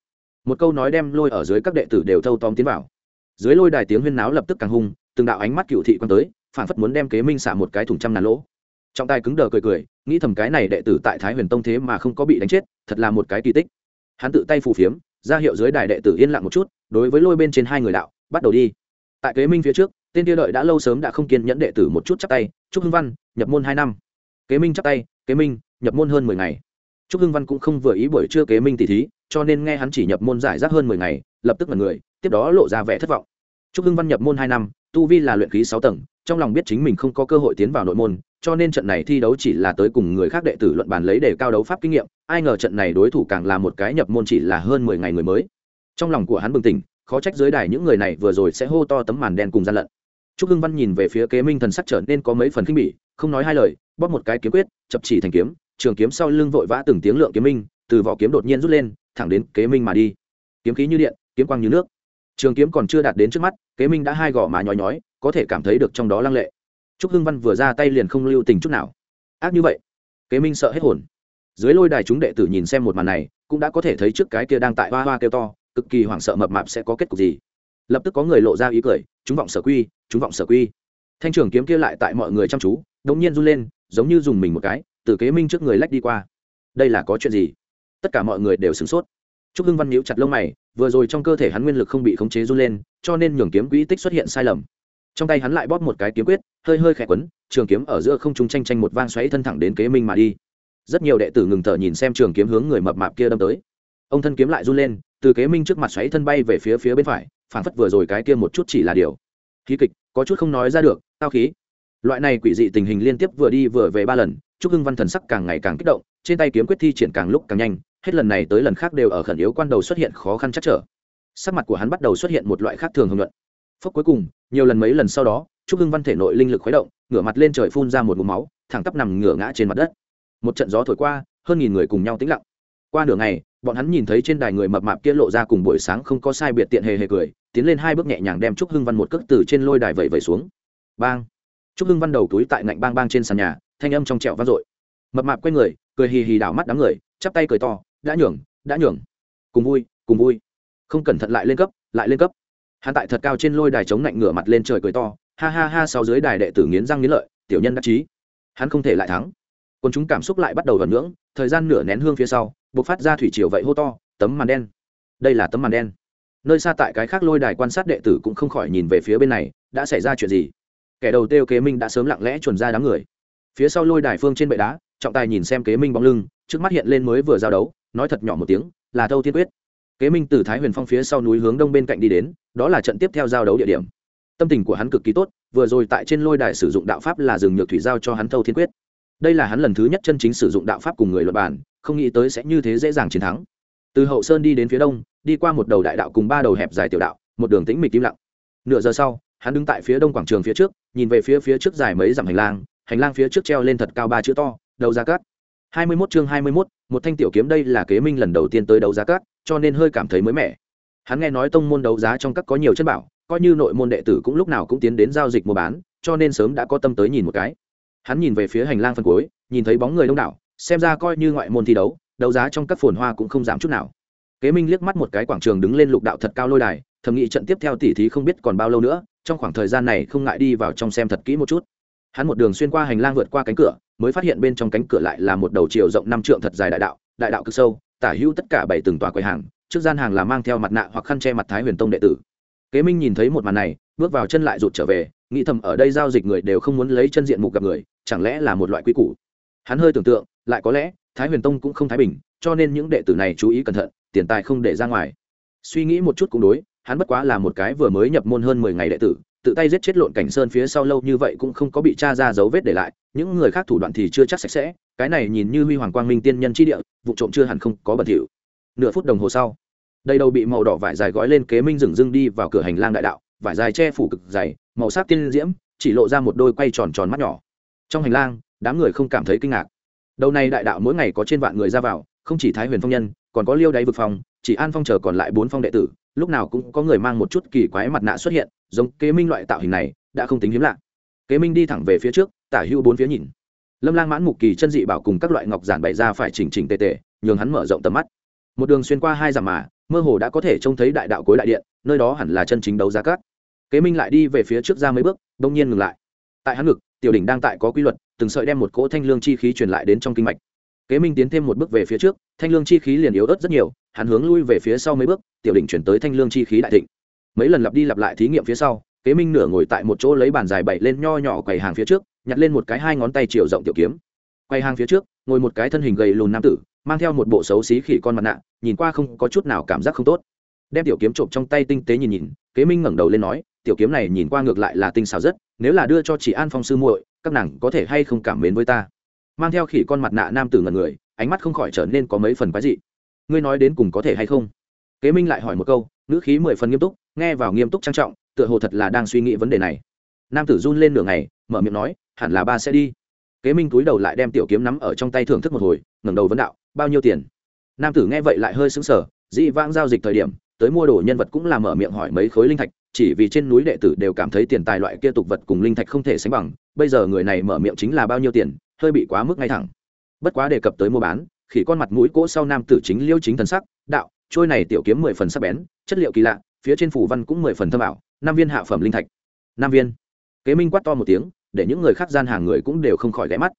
Một câu nói đem lôi ở dưới các đệ tử đều thâu tóm tiến vào. Dưới lôi đài tiếng huyên náo lập tức càng hung, từng đạo ánh mắt cựu thị quan tới, phản phất muốn đem kế minh xả một cái thùng trăm ngàn lỗ trọng tài cứng đờ cười cười, nghĩ thầm cái này đệ tử tại thái huyền tông thế mà không có bị đánh chết, thật là một cái kỳ tích. Hắn tự tay phù phiếm, ra hiệu dưới đài đệ tử yên lặng một chút, đối với lôi bên trên hai người đạo, bắt đầu đi. Tại kế minh phía trước, tên Tiêu đợi đã lâu sớm đã không kiên nhẫn đệ tử một chút chắp tay chúc hưng văn, nhập môn hai năm. Kế minh chắp tay, kế minh, nhập môn hơn mười ngày. Chúc hưng văn cũng không vừa ý buổi trưa kế minh tỷ thí, cho nên nghe hắn chỉ nhập môn giải rác hơn mười ngày, lập tức là người, tiếp đó lộ ra vẻ thất vọng. Chúc hưng văn nhập môn hai năm, tu vi là luyện khí sáu tầng, trong lòng biết chính mình không có cơ hội tiến vào nội môn cho nên trận này thi đấu chỉ là tới cùng người khác đệ tử luận bàn lấy để cao đấu pháp kinh nghiệm, ai ngờ trận này đối thủ càng là một cái nhập môn chỉ là hơn mười ngày người mới. Trong lòng của hắn bừng tỉnh, khó trách dưới đài những người này vừa rồi sẽ hô to tấm màn đen cùng gian lận. Trúc hưng văn nhìn về phía kế minh thần sắc trở nên có mấy phần kinh bỉ, không nói hai lời, bóp một cái kiếm quyết, chập chỉ thành kiếm, trường kiếm sau lưng vội vã từng tiếng lượng kiếm minh, từ vỏ kiếm đột nhiên rút lên, thẳng đến kế minh mà đi. Kiếm khí như điện, kiếm quang như nước. Trường kiếm còn chưa đạt đến trước mắt, kế minh đã hai gò má nhói nhói, có thể cảm thấy được trong đó lăng lệ trúc hưng văn vừa ra tay liền không lưu tình chút nào. Ác như vậy, kế minh sợ hết hồn. Dưới lôi đài chúng đệ tử nhìn xem một màn này, cũng đã có thể thấy trước cái kia đang tại hoa hoa kêu to, cực kỳ hoảng sợ mập mạp sẽ có kết cục gì. Lập tức có người lộ ra ý cười, chúng vọng sở quy, chúng vọng sở quy. Thanh trường kiếm kia lại tại mọi người chăm chú đống nhiên run lên, giống như dùng mình một cái, từ kế minh trước người lách đi qua. Đây là có chuyện gì? Tất cả mọi người đều sửng sốt. Trúc hưng văn níu chặt lông mày, vừa rồi trong cơ thể hắn nguyên lực không bị khống chế run lên, cho nên nhường kiếm quỹ tích xuất hiện sai lầm trong tay hắn lại bóp một cái kiếm quyết, hơi hơi khẽ quấn, trường kiếm ở giữa không trung tranh tranh một vang xoáy thân thẳng đến kế minh mà đi. Rất nhiều đệ tử ngừng thở nhìn xem trường kiếm hướng người mập mạp kia đâm tới. Ông thân kiếm lại run lên, từ kế minh trước mặt xoáy thân bay về phía phía bên phải phản phất vừa rồi cái kia một chút chỉ là điều. Khí kịch, có chút không nói ra được, tao khí. Loại này quỷ dị tình hình liên tiếp vừa đi vừa về ba lần chúc hưng văn thần sắc càng ngày càng kích động, trên tay kiếm quyết thi triển càng lúc càng nhanh, hết lần này tới lần khác đều ở khẩn yếu quan đầu xuất hiện khó khăn chắc trở. Sắc mặt của hắn bắt đầu xuất hiện một loại khác thường hưng luận phốc cuối cùng, nhiều lần mấy lần sau đó, trúc hưng văn thể nội linh lực khuấy động, ngửa mặt lên trời phun ra một mũ máu, thẳng tắp nằm ngửa ngã trên mặt đất. Một trận gió thổi qua, hơn nghìn người cùng nhau tĩnh lặng. Qua nửa ngày, bọn hắn nhìn thấy trên đài người mập mạp kia lộ ra cùng buổi sáng không có sai biệt tiện hề hề cười, tiến lên hai bước nhẹ nhàng đem trúc hưng văn một cước từ trên lôi đài vẩy vẩy xuống. Bang! Trúc hưng văn đầu túi tại ngạnh bang bang trên sàn nhà, thanh âm trong trẹo vang dội. Mập mạp quay người, cười hì hì đảo mắt đám người, chắp tay cười to, đã nhường đã nhường. Cùng vui cùng vui. Không cẩn thận lại lên cấp, lại lên cấp hắn tại thật cao trên lôi đài chống lạnh ngửa mặt lên trời cười to, ha ha ha, sau dưới đài đệ tử nghiến răng nghiến lợi, tiểu nhân đắc chí. Hắn không thể lại thắng. Quân chúng cảm xúc lại bắt đầu vẩn ngưỡng, thời gian nửa nén hương phía sau buộc phát ra thủy triều vậy hô to, tấm màn đen. Đây là tấm màn đen. Nơi xa tại cái khác lôi đài quan sát đệ tử cũng không khỏi nhìn về phía bên này, đã xảy ra chuyện gì? Kẻ đầu tiêu kế minh đã sớm lặng lẽ chuẩn ra đám người. Phía sau lôi đài phương trên bệ đá, trọng tài nhìn xem kế minh bóng lưng, trước mắt hiện lên mới vừa giao đấu, nói thật nhỏ một tiếng, là thâu thiên quyết kế minh từ thái huyền phong phía sau núi hướng đông bên cạnh đi đến đó là trận tiếp theo giao đấu địa điểm. Tâm tình của hắn cực kỳ tốt vừa rồi tại trên lôi đài sử dụng đạo pháp là rừng nhược thủy giao cho hắn thâu thiên quyết. Đây là hắn lần thứ nhất chân chính sử dụng đạo pháp cùng người luật bản không nghĩ tới sẽ như thế dễ dàng chiến thắng. Từ hậu sơn đi đến phía đông đi qua một đầu đại đạo cùng ba đầu hẹp dài tiểu đạo một đường tĩnh mịch im lặng. Nửa giờ sau hắn đứng tại phía đông quảng trường phía trước nhìn về phía phía trước dài mấy dặm hành lang hành lang phía trước treo lên thật cao ba chữ to đầu giá cát. Hai mươi 21 chương hai mươi 21, một thanh tiểu kiếm đây là kế minh lần đầu tiên tới đấu giá cát cho nên hơi cảm thấy mới mẻ. Hắn nghe nói tông môn đấu giá trong các có nhiều chân bảo, coi như nội môn đệ tử cũng lúc nào cũng tiến đến giao dịch mua bán, cho nên sớm đã có tâm tới nhìn một cái. Hắn nhìn về phía hành lang phân cuối, nhìn thấy bóng người đông đảo, xem ra coi như ngoại môn thi đấu đấu giá trong các phồn hoa cũng không giảm chút nào. Kế minh liếc mắt một cái quảng trường đứng lên lục đạo thật cao lôi đài, thầm nghĩ trận tiếp theo tỉ thí không biết còn bao lâu nữa, trong khoảng thời gian này không ngại đi vào trong xem thật kỹ một chút. Hắn một đường xuyên qua hành lang vượt qua cánh cửa, mới phát hiện bên trong cánh cửa lại là một đầu chiều rộng năm trượng thật dài đại đạo đại đạo cực sâu tả hữu tất cả bảy từng tòa quầy hàng, trước gian hàng là mang theo mặt nạ hoặc khăn che mặt thái huyền tông đệ tử. Kế minh nhìn thấy một màn này, bước vào chân lại rụt trở về, nghĩ thầm ở đây giao dịch người đều không muốn lấy chân diện mục gặp người, chẳng lẽ là một loại quy củ? Hắn hơi tưởng tượng, lại có lẽ, thái huyền tông cũng không thái bình, cho nên những đệ tử này chú ý cẩn thận, tiền tài không để ra ngoài. Suy nghĩ một chút cũng đối, hắn bất quá là một cái vừa mới nhập môn hơn mười ngày đệ tử, tự tay giết chết lộn cảnh sơn phía sau lâu như vậy cũng không có bị t ra dấu vết để lại, những người khác thủ đoạn thì chưa chắc sạch sẽ cái này nhìn như huy hoàng quang minh tiên nhân chi địa, vụ trộm chưa hẳn không có bẩn thỉu. Nửa phút đồng hồ sau đây đầu bị màu đỏ vải dài gói lên kế minh dừng dưng đi vào cửa hành lang đại đạo, vải dài che phủ cực dày, màu sắc tiên diễm, chỉ lộ ra một đôi quay tròn tròn mắt nhỏ. Trong hành lang, đám người không cảm thấy kinh ngạc. Đầu này đại đạo mỗi ngày có trên vạn người ra vào, không chỉ thái huyền phong nhân, còn có liêu đáy vực phòng chỉ an phong chờ còn lại bốn phong đệ tử, lúc nào cũng có người mang một chút kỳ quái mặt nạ xuất hiện, giống kế minh loại tạo hình này, đã không tính hiếm lạ. Kế minh đi thẳng về phía trước, tả hữu bốn phía nhìn lâm lang mãn mục kỳ chân dị bảo cùng các loại ngọc giản bày ra phải chỉnh chỉnh tề tề, nhường hắn mở rộng tầm mắt. Một đường xuyên qua hai dặm mà, mơ hồ đã có thể trông thấy đại đạo cuối đại điện, nơi đó hẳn là chân chính đấu giá cát kế minh lại đi về phía trước ra mấy bước, đông nhiên ngừng lại. Tại hắn ngực, tiểu đỉnh đang tại có quy luật, từng sợi đem một cỗ thanh lương chi khí truyền lại đến trong kinh mạch. Kế minh tiến thêm một bước về phía trước, thanh lương chi khí liền yếu ớt rất nhiều, hắn hướng lui về phía sau mấy bước, tiểu đỉnh chuyển tới thanh lương chi khí đại thịnh. Mấy lần lặp đi lặp lại thí nghiệm phía sau, kế minh nửa ngồi tại một chỗ lấy bàn dài bậy lên nho nhỏ quầy hàng phía trước nhặt lên một cái hai ngón tay chiều rộng tiểu kiếm. Quay hàng phía trước, ngồi một cái thân hình gầy lùn nam tử, mang theo một bộ xấu xí khỉ con mặt nạ, nhìn qua không có chút nào cảm giác không tốt. Đem tiểu kiếm trộm trong tay tinh tế nhìn nhìn, kế minh ngẩng đầu lên nói, tiểu kiếm này nhìn qua ngược lại là tinh xảo rất, nếu là đưa cho chị an phong sư muội, các nàng có thể hay không cảm mến với ta? Mang theo khỉ con mặt nạ nam tử ngần người, ánh mắt không khỏi trở nên có mấy phần quái dị. Ngươi nói đến cùng có thể hay không? Kế minh lại hỏi một câu, ngữ khí mười phần nghiêm túc, nghe vào nghiêm túc trang trọng, tựa hồ thật là đang suy nghĩ vấn đề này. Nam tử run lên nửa ngày, mở miệng nói hẳn là ba sẽ đi. Kế minh túi đầu lại đem tiểu kiếm nắm ở trong tay thưởng thức một hồi, ngẩng đầu vấn đạo, bao nhiêu tiền? Nam tử nghe vậy lại hơi sững sờ, dĩ vãng giao dịch thời điểm, tới mua đồ nhân vật cũng là mở miệng hỏi mấy khối linh thạch, chỉ vì trên núi đệ tử đều cảm thấy tiền tài loại kia tục vật cùng linh thạch không thể sánh bằng, bây giờ người này mở miệng chính là bao nhiêu tiền, hơi bị quá mức ngay thẳng. Bất quá đề cập tới mua bán khi con mặt mũi cỗ sau nam tử chính liêu chính thần sắc, đạo, trôi này tiểu kiếm mười phần sắc bén, chất liệu kỳ lạ, phía trên phủ văn cũng mười phần thâm ảo, năm viên hạ phẩm linh thạch. Năm viên. Kế minh quát to một tiếng để những người khác gian hàng người cũng đều không khỏi ghé mắt.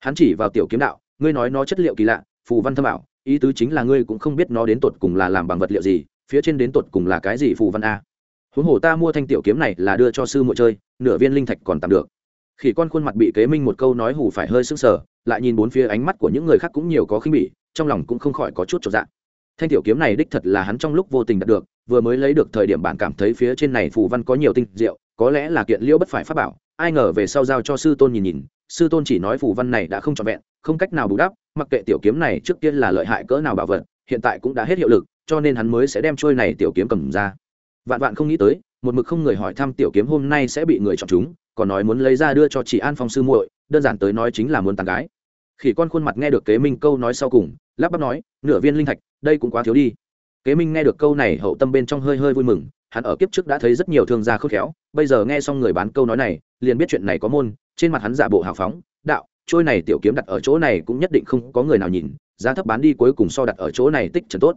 Hắn chỉ vào tiểu kiếm đạo, ngươi nói nó chất liệu kỳ lạ, phù văn thâm ảo, ý tứ chính là ngươi cũng không biết nó đến tột cùng là làm bằng vật liệu gì, phía trên đến tột cùng là cái gì phù văn a. Huống hồ ta mua thanh tiểu kiếm này là đưa cho sư muội chơi, nửa viên linh thạch còn tạm được. Khi con khuôn mặt bị kế minh một câu nói hù phải hơi sưng sờ, lại nhìn bốn phía ánh mắt của những người khác cũng nhiều có khinh bỉ, trong lòng cũng không khỏi có chút cho dạng thanh tiểu kiếm này đích thật là hắn trong lúc vô tình đạt được, vừa mới lấy được thời điểm bạn cảm thấy phía trên này phù văn có nhiều tinh diệu, có lẽ là kiện liễu bất phải pháp bảo ai ngờ về sau giao cho sư tôn nhìn nhìn, sư tôn chỉ nói phù văn này đã không trọn vẹn, không cách nào bù đắp, mặc kệ tiểu kiếm này trước tiên là lợi hại cỡ nào bảo vật, hiện tại cũng đã hết hiệu lực, cho nên hắn mới sẽ đem trôi này tiểu kiếm cầm ra. Vạn vạn không nghĩ tới, một mực không người hỏi thăm tiểu kiếm hôm nay sẽ bị người chọn chúng, còn nói muốn lấy ra đưa cho chị an phong sư muội, đơn giản tới nói chính là muốn tàn gái. Khi con khuôn mặt nghe được kế minh câu nói sau cùng, lắp bắp nói, nửa viên linh thạch, đây cũng quá thiếu đi. Kế minh nghe được câu này, hậu tâm bên trong hơi hơi vui mừng hắn ở kiếp trước đã thấy rất nhiều thương gia khôn khéo, bây giờ nghe xong người bán câu nói này, liền biết chuyện này có môn, trên mặt hắn giả bộ hào phóng, đạo, trôi này tiểu kiếm đặt ở chỗ này cũng nhất định không có người nào nhìn, giá thấp bán đi cuối cùng so đặt ở chỗ này tích trần tốt.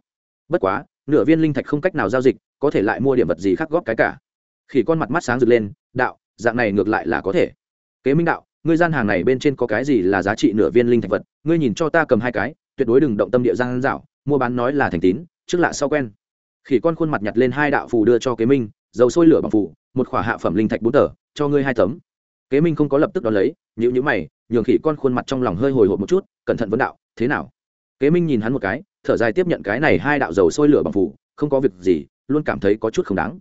Bất quá, nửa viên linh thạch không cách nào giao dịch, có thể lại mua điểm vật gì khác góp cái cả. Khi con mặt mắt sáng rực lên, đạo, dạng này ngược lại là có thể. Kế minh đạo, ngươi gian hàng này bên trên có cái gì là giá trị nửa viên linh thạch vật, ngươi nhìn cho ta cầm hai cái, tuyệt đối đừng động tâm địa gian dạo, mua bán nói là thành tín, trước lạ sau quen khỉ con khuôn mặt nhặt lên hai đạo phù đưa cho kế minh, dầu sôi lửa bằng phù, một khỏa hạ phẩm linh thạch bốn tờ, cho ngươi hai tấm. Kế minh không có lập tức đón lấy nhữ nhữ mày, nhường khỉ con khuôn mặt trong lòng hơi hồi hộp một chút, cẩn thận vấn đạo, thế nào? Kế minh nhìn hắn một cái, thở dài tiếp nhận cái này hai đạo dầu sôi lửa bằng phù, không có việc gì, luôn cảm thấy có chút không đáng.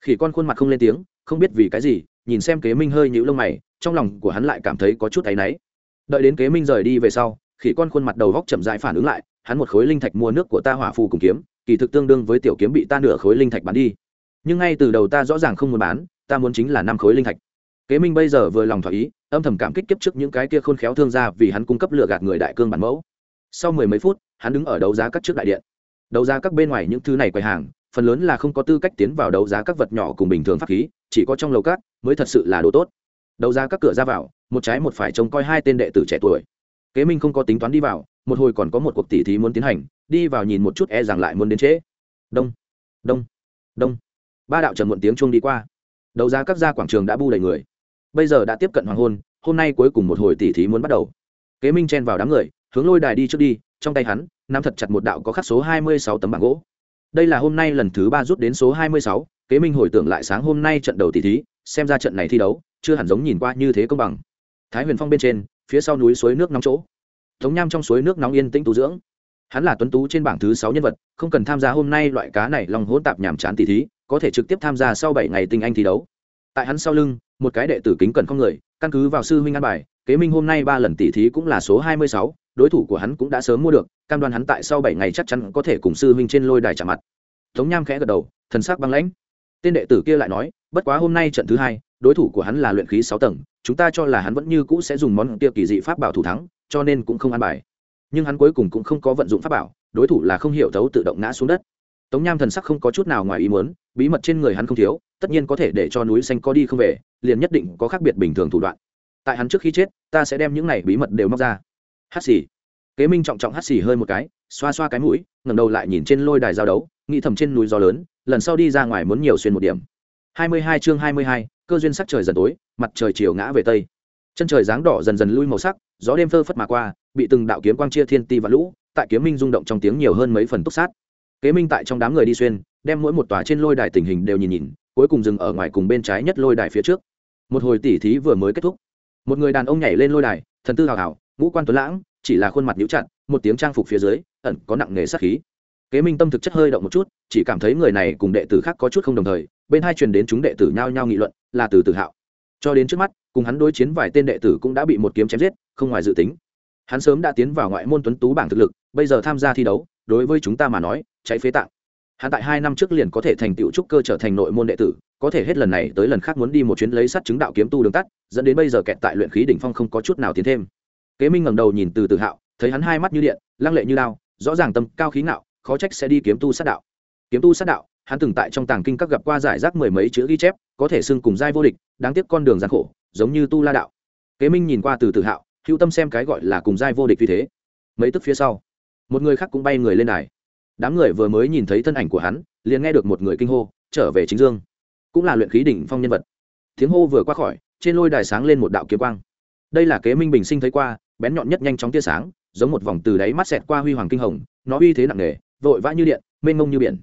Khỉ con khuôn mặt không lên tiếng, không biết vì cái gì, nhìn xem kế minh hơi nhũ lông mày, trong lòng của hắn lại cảm thấy có chút áy náy. Đợi đến kế minh rời đi về sau, khỉ con khuôn mặt đầu góc chậm dại phản ứng lại, hắn một khối linh thạch mua nước của ta hỏa phù cùng kiếm kỳ thực tương đương với tiểu kiếm bị ta nửa khối linh thạch bán đi. Nhưng ngay từ đầu ta rõ ràng không muốn bán, ta muốn chính là năm khối linh thạch. Kế minh bây giờ vừa lòng thỏa ý, âm thầm cảm kích kiếp trước những cái kia khôn khéo thương ra vì hắn cung cấp lựa gạt người đại cương bản mẫu. Sau mười mấy phút, hắn đứng ở đấu giá các trước đại điện. Đấu giá các bên ngoài những thứ này quầy hàng, phần lớn là không có tư cách tiến vào đấu giá các vật nhỏ cùng bình thường pháp khí, chỉ có trong lầu cát mới thật sự là đồ tốt. Đấu giá các cửa ra vào, một trái một phải trông coi hai tên đệ tử trẻ tuổi. Kế minh không có tính toán đi vào, một hồi còn có một cuộc tỉ thí muốn tiến hành đi vào nhìn một chút e rằng lại muốn đến trễ. Đông đông đông. Ba đạo trầm muộn tiếng chuông đi qua. Đầu giá các gia quảng trường đã bu đầy người. Bây giờ đã tiếp cận hoàng hôn, hôm nay cuối cùng một hồi tỉ thí muốn bắt đầu. Kế minh chen vào đám người, hướng lôi đài đi trước đi, trong tay hắn, nắm thật chặt một đạo có khắc số hai mươi sáu tấm bảng gỗ. Đây là hôm nay lần thứ ba rút đến số hai mươi sáu, kế minh hồi tưởng lại sáng hôm nay trận đầu tỷ thí, xem ra trận này thi đấu, chưa hẳn giống nhìn qua như thế công bằng. Thái huyền phong bên trên, phía sau núi suối nước nóng chỗ. Thống nham trong suối nước nóng yên tĩnh tu dưỡng hắn là tuấn tú trên bảng thứ sáu nhân vật, không cần tham gia hôm nay loại cá này lòng hỗn tạp nhàm chán tỷ thí, có thể trực tiếp tham gia sau bảy ngày tinh anh thi đấu. Tại hắn sau lưng, một cái đệ tử kính cẩn không người, căn cứ vào sư huynh an bài, kế minh hôm nay ba lần tỷ thí cũng là số hai mươi sáu, đối thủ của hắn cũng đã sớm mua được, cam đoan hắn tại sau bảy ngày chắc chắn có thể cùng sư huynh trên lôi đài trả mặt. Tống nham khẽ gật đầu, thần sắc băng lãnh. Tên đệ tử kia lại nói, bất quá hôm nay trận thứ hai, đối thủ của hắn là luyện khí sáu tầng, chúng ta cho là hắn vẫn như cũ sẽ dùng món kia kỳ dị pháp bảo thủ thắng, cho nên cũng không an bài nhưng hắn cuối cùng cũng không có vận dụng pháp bảo, đối thủ là không hiểu thấu tự động ngã xuống đất. Tống nham thần sắc không có chút nào ngoài ý muốn, bí mật trên người hắn không thiếu, tất nhiên có thể để cho núi xanh có đi không về, liền nhất định có khác biệt bình thường thủ đoạn. Tại hắn trước khi chết, ta sẽ đem những này bí mật đều móc ra. Hát xì. Kế minh trọng trọng hát xì hơi một cái, xoa xoa cái mũi, ngẩng đầu lại nhìn trên lôi đài giao đấu, nghĩ thầm trên núi gió lớn, lần sau đi ra ngoài muốn nhiều xuyên một điểm. Hai mươi hai chương hai mươi hai, cơ duyên sắc trời dần tối, mặt trời chiều ngã về tây chân trời dáng đỏ dần dần lui màu sắc, gió đêm phơ phất mà qua, bị từng đạo kiếm quang chia thiên ti và lũ, tại kiếm minh rung động trong tiếng nhiều hơn mấy phần túc sát. Kế minh tại trong đám người đi xuyên, đem mỗi một tòa trên lôi đài tình hình đều nhìn nhìn, cuối cùng dừng ở ngoài cùng bên trái nhất lôi đài phía trước. Một hồi tỉ thí vừa mới kết thúc. Một người đàn ông nhảy lên lôi đài, thần tư hào hào, ngũ quan tuấn lãng, chỉ là khuôn mặt nhũ chặt, một tiếng trang phục phía dưới, ẩn có nặng nghề sát khí. Kế minh tâm thực chất hơi động một chút, chỉ cảm thấy người này cùng đệ tử khác có chút không đồng thời, bên hai truyền đến chúng đệ tử nhao nhao nghị luận, là từ tự hạo cho đến trước mắt cùng hắn đối chiến vài tên đệ tử cũng đã bị một kiếm chém giết, không ngoài dự tính. Hắn sớm đã tiến vào ngoại môn tuấn tú bảng thực lực, bây giờ tham gia thi đấu, đối với chúng ta mà nói, cháy phế tạng. Hắn tại hai năm trước liền có thể thành tựu trúc cơ trở thành nội môn đệ tử, có thể hết lần này tới lần khác muốn đi một chuyến lấy sắt chứng đạo kiếm tu đường tắt, dẫn đến bây giờ kẹt tại luyện khí đỉnh phong không có chút nào tiến thêm. Kế minh ngẩng đầu nhìn từ tự hạo, thấy hắn hai mắt như điện, lăng lệ như lao rõ ràng tâm cao khí ngạo, khó trách sẽ đi kiếm tu sát đạo. Kiếm tu sát đạo, hắn từng tại trong tàng kinh các gặp qua giải rác mười mấy chữ ghi chép, có thể xưng cùng giai vô địch, đáng tiếc con đường gian khổ giống như tu la đạo. Kế minh nhìn qua từ tự hạo, hữu tâm xem cái gọi là cùng giai vô địch vì thế. Mấy tức phía sau, một người khác cũng bay người lên đài. Đám người vừa mới nhìn thấy thân ảnh của hắn, liền nghe được một người kinh hô, trở về chính dương. Cũng là luyện khí đỉnh phong nhân vật. Tiếng hô vừa qua khỏi, trên lôi đài sáng lên một đạo kiếm quang. Đây là kế minh bình sinh thấy qua, bén nhọn nhất nhanh chóng tia sáng, giống một vòng từ đáy mắt xẹt qua huy hoàng kinh hồng, nó uy thế nặng nề, vội vã như điện, mênh mông như biển.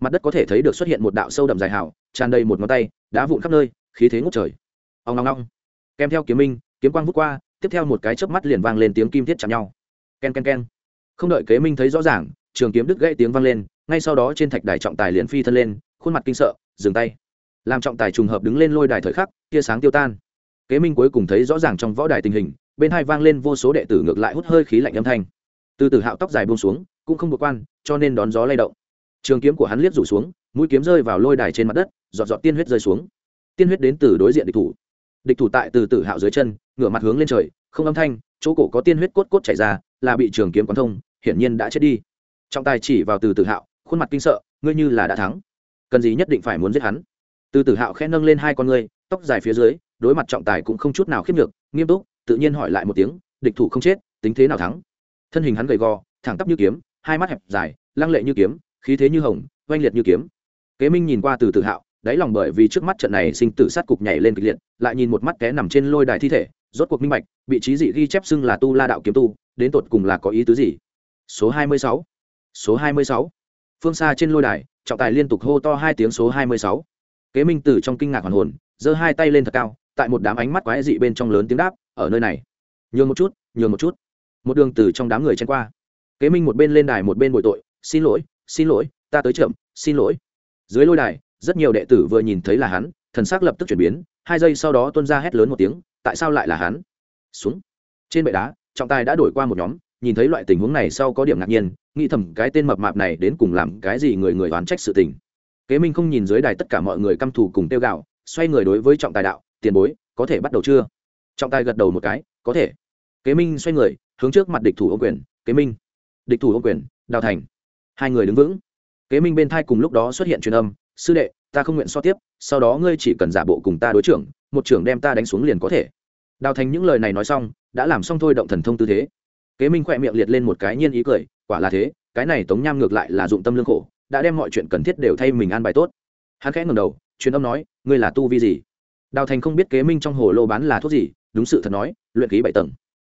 Mặt đất có thể thấy được xuất hiện một đạo sâu đậm dài hào, tràn đầy một ngón tay, đá vụn khắp nơi, khí thế ngút trời ông ngong ngong kèm theo kiếm minh, kiếm quang vút qua, tiếp theo một cái chớp mắt liền vang lên tiếng kim thiết chạm nhau. Ken ken ken. Không đợi kế minh thấy rõ ràng, trường kiếm đứt gãy tiếng vang lên, ngay sau đó trên thạch đài trọng tài liền phi thân lên, khuôn mặt kinh sợ, dừng tay. Làm trọng tài trùng hợp đứng lên lôi đài thời khắc, tia sáng tiêu tan. Kế minh cuối cùng thấy rõ ràng trong võ đài tình hình, bên hai vang lên vô số đệ tử ngược lại hút hơi khí lạnh âm thanh. Từ từ hạo tóc dài buông xuống, cũng không vượt quan, cho nên đón gió lay động. Trường kiếm của hắn liếc rủ xuống, mũi kiếm rơi vào lôi đài trên mặt đất, giọt giọt tiên huyết rơi xuống. Tiên huyết đến từ đối diện địch thủ địch thủ tại từ tử hạo dưới chân, ngửa mặt hướng lên trời, không âm thanh, chỗ cổ có tiên huyết cốt cốt chảy ra, là bị trường kiếm quán thông, hiển nhiên đã chết đi. Trọng tài chỉ vào từ tử hạo, khuôn mặt kinh sợ, ngươi như là đã thắng. Cần gì nhất định phải muốn giết hắn. Từ tử hạo khẽ nâng lên hai con ngươi, tóc dài phía dưới, đối mặt trọng tài cũng không chút nào khiếp nhược, nghiêm túc, tự nhiên hỏi lại một tiếng, địch thủ không chết, tính thế nào thắng? Thân hình hắn gầy gò, thẳng tắp như kiếm, hai mắt hẹp dài, lăng lệ như kiếm, khí thế như hồng, oanh liệt như kiếm. Kế minh nhìn qua từ tử hạo đáy lòng bởi vì trước mắt trận này sinh tử sát cục nhảy lên kịch liệt, lại nhìn một mắt té nằm trên lôi đài thi thể, rốt cuộc minh bạch, vị trí dị ghi chép xưng là tu la đạo kiếm tu, đến tột cùng là có ý tứ gì? Số hai mươi sáu. Số hai mươi sáu. Phương xa trên lôi đài, trọng tài liên tục hô to hai tiếng số hai mươi sáu. Kế minh tử trong kinh ngạc hoàn hồn, giơ hai tay lên thật cao, tại một đám ánh mắt quái dị bên trong lớn tiếng đáp, ở nơi này. Nhường một chút, nhường một chút. Một đường từ trong đám người chen qua. Kế minh một bên lên đài một bên bồi tội, xin lỗi xin lỗi, ta tới chậm, xin lỗi. Dưới lôi đài rất nhiều đệ tử vừa nhìn thấy là hắn, thần xác lập tức chuyển biến, hai giây sau đó tuân ra hét lớn một tiếng, tại sao lại là hắn? Xuống. Trên bệ đá, trọng tài đã đổi qua một nhóm, nhìn thấy loại tình huống này sau có điểm ngạc nhiên, nghĩ thầm cái tên mập mạp này đến cùng làm cái gì người người oán trách sự tình. Kế minh không nhìn dưới đài tất cả mọi người căm thù cùng tiêu gạo, xoay người đối với trọng tài đạo, tiền bối, có thể bắt đầu chưa? Trọng tài gật đầu một cái, có thể. Kế minh xoay người, hướng trước mặt địch thủ ô quyền, kế minh. Địch thủ ô quyền, đào thành. Hai người đứng vững. Kế minh bên thai cùng lúc đó xuất hiện truyền âm sư đệ, ta không nguyện so tiếp, sau đó ngươi chỉ cần giả bộ cùng ta đối trưởng, một trưởng đem ta đánh xuống liền có thể. Đào thành những lời này nói xong, đã làm xong thôi động thần thông tư thế. Kế minh khỏe miệng liệt lên một cái nhiên ý cười, quả là thế, cái này tống nham ngược lại là dụng tâm lương khổ, đã đem mọi chuyện cần thiết đều thay mình an bài tốt. Hắn khẽ ngầm đầu, truyền âm nói, ngươi là tu vi gì? Đào thành không biết kế minh trong hồ lô bán là thuốc gì, đúng sự thật nói, luyện khí bảy tầng.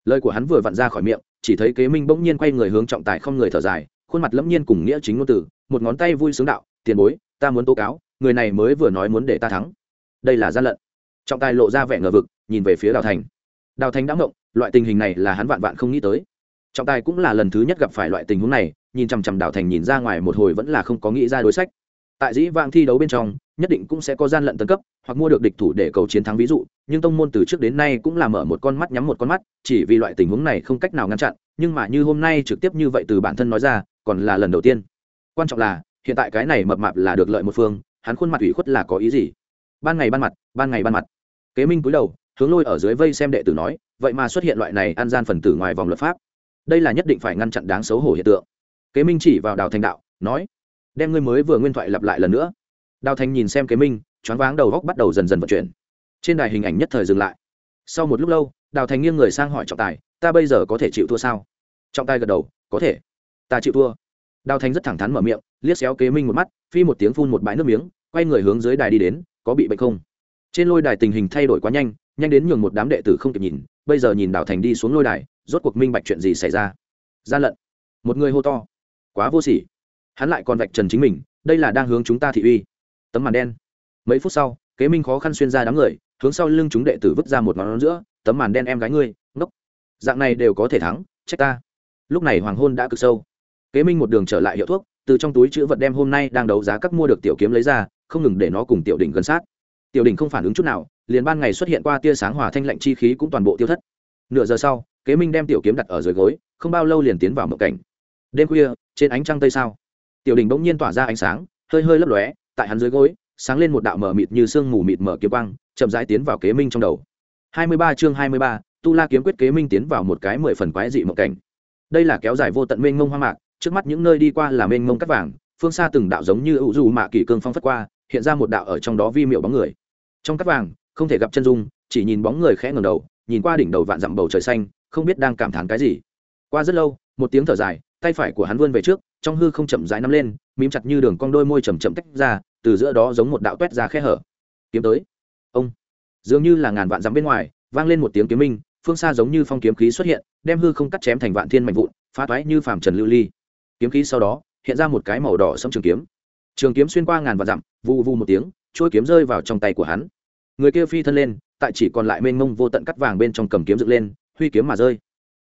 Lời của hắn vừa vặn ra khỏi miệng, chỉ thấy kế minh bỗng nhiên quay người hướng trọng tài không người thở dài, khuôn mặt lẫm nhiên cùng nghĩa chính ngôn từ một ngón tay vui sướng đạo tiền bối, ta muốn tố cáo, người này mới vừa nói muốn để ta thắng. Đây là gian lận. Trọng tài lộ ra vẻ ngờ vực, nhìn về phía đào thành. Đào thành đã ngộng, loại tình hình này là hắn vạn vạn không nghĩ tới. Trọng tài cũng là lần thứ nhất gặp phải loại tình huống này, nhìn chằm chằm đào thành nhìn ra ngoài một hồi vẫn là không có nghĩ ra đối sách. Tại dĩ vãng thi đấu bên trong, nhất định cũng sẽ có gian lận tấn cấp, hoặc mua được địch thủ để cầu chiến thắng ví dụ, nhưng tông môn từ trước đến nay cũng là mở một con mắt nhắm một con mắt, chỉ vì loại tình huống này không cách nào ngăn chặn, nhưng mà như hôm nay trực tiếp như vậy từ bản thân nói ra, còn là lần đầu tiên. Quan trọng là hiện tại cái này mập mạp là được lợi một phương, hắn khuôn mặt ủy khuất là có ý gì? Ban ngày ban mặt, ban ngày ban mặt. Kế minh cúi đầu, hướng lôi ở dưới vây xem đệ tử nói, vậy mà xuất hiện loại này ăn gian phần tử ngoài vòng luật pháp. Đây là nhất định phải ngăn chặn đáng xấu hổ hiện tượng. Kế minh chỉ vào đào thành đạo, nói, đem ngươi mới vừa nguyên thoại lặp lại lần nữa. Đào thành nhìn xem kế minh, choáng váng đầu góc bắt đầu dần dần vận chuyển. Trên đài hình ảnh nhất thời dừng lại. Sau một lúc lâu, đào thành nghiêng người sang hỏi trọng tài, ta bây giờ có thể chịu thua sao? Trọng tài gật đầu, có thể. Ta chịu thua. Đào thành rất thẳng thắn mở miệng liếc xéo kế minh một mắt, phi một tiếng phun một bãi nước miếng, quay người hướng dưới đài đi đến, có bị bệnh không? Trên lôi đài tình hình thay đổi quá nhanh nhanh đến nhường một đám đệ tử không kịp nhìn, bây giờ nhìn đào thành đi xuống lôi đài, rốt cuộc minh bạch chuyện gì xảy ra. Gian lận. Một người hô to. Quá vô sỉ. Hắn lại còn vạch trần chính mình, đây là đang hướng chúng ta thị uy. Tấm màn đen. Mấy phút sau, kế minh khó khăn xuyên ra đám người, hướng sau lưng chúng đệ tử vứt ra một ngón giữa, tấm màn đen em gái ngươi, ngốc. Dạng này đều có thể thắng, trách ta. Lúc này hoàng hôn đã cực sâu. Kế minh một đường trở lại hiệu thuốc từ trong túi chữ vật đem hôm nay đang đấu giá các mua được tiểu kiếm lấy ra không ngừng để nó cùng tiểu đỉnh gần sát. Tiểu đỉnh không phản ứng chút nào liền ban ngày xuất hiện qua tia sáng hòa thanh lạnh chi khí cũng toàn bộ tiêu thất. Nửa giờ sau kế minh đem tiểu kiếm đặt ở dưới gối không bao lâu liền tiến vào mộng cảnh. Đêm khuya trên ánh trăng tây sao? Tiểu đỉnh bỗng nhiên tỏa ra ánh sáng hơi hơi lấp lóe tại hắn dưới gối sáng lên một đạo mở mịt như sương mù mịt mở kiếm quang chậm rãi tiến vào kế minh trong đầu. 23 chương 23, tu la kiếm quyết kế minh tiến vào một cái mười phần quái dị mộng cảnh. Đây là kéo dài vô tận mênh mông hoang mạc trước mắt những nơi đi qua là mênh mông cắt vàng, phương xa từng đạo giống như ủ dù mạ kỷ cương phong phất qua, hiện ra một đạo ở trong đó vi miệu bóng người. Trong cắt vàng, không thể gặp chân dung, chỉ nhìn bóng người khẽ ngầm đầu, nhìn qua đỉnh đầu vạn dặm bầu trời xanh, không biết đang cảm thán cái gì. Qua rất lâu, một tiếng thở dài, tay phải của hắn vươn về trước, trong hư không chậm rãi nắm lên, mím chặt như đường cong đôi môi chầm chậm tách ra, từ giữa đó giống một đạo toét ra khe hở. Kiếm tới. Ông. Dường như là ngàn vạn dặm bên ngoài, vang lên một tiếng kiếm minh, phương xa giống như phong kiếm khí xuất hiện, đem hư không cắt chém thành vạn thiên mạnh vụn, phá toái như phàm trần lưu ly kiếm khí sau đó, hiện ra một cái màu đỏ sẫm trường kiếm. Trường kiếm xuyên qua ngàn vạn dặm, vù vù một tiếng, chuôi kiếm rơi vào trong tay của hắn. Người kia phi thân lên, tại chỉ còn lại mênh mông vô tận cắt vàng bên trong cầm kiếm dựng lên, huy kiếm mà rơi.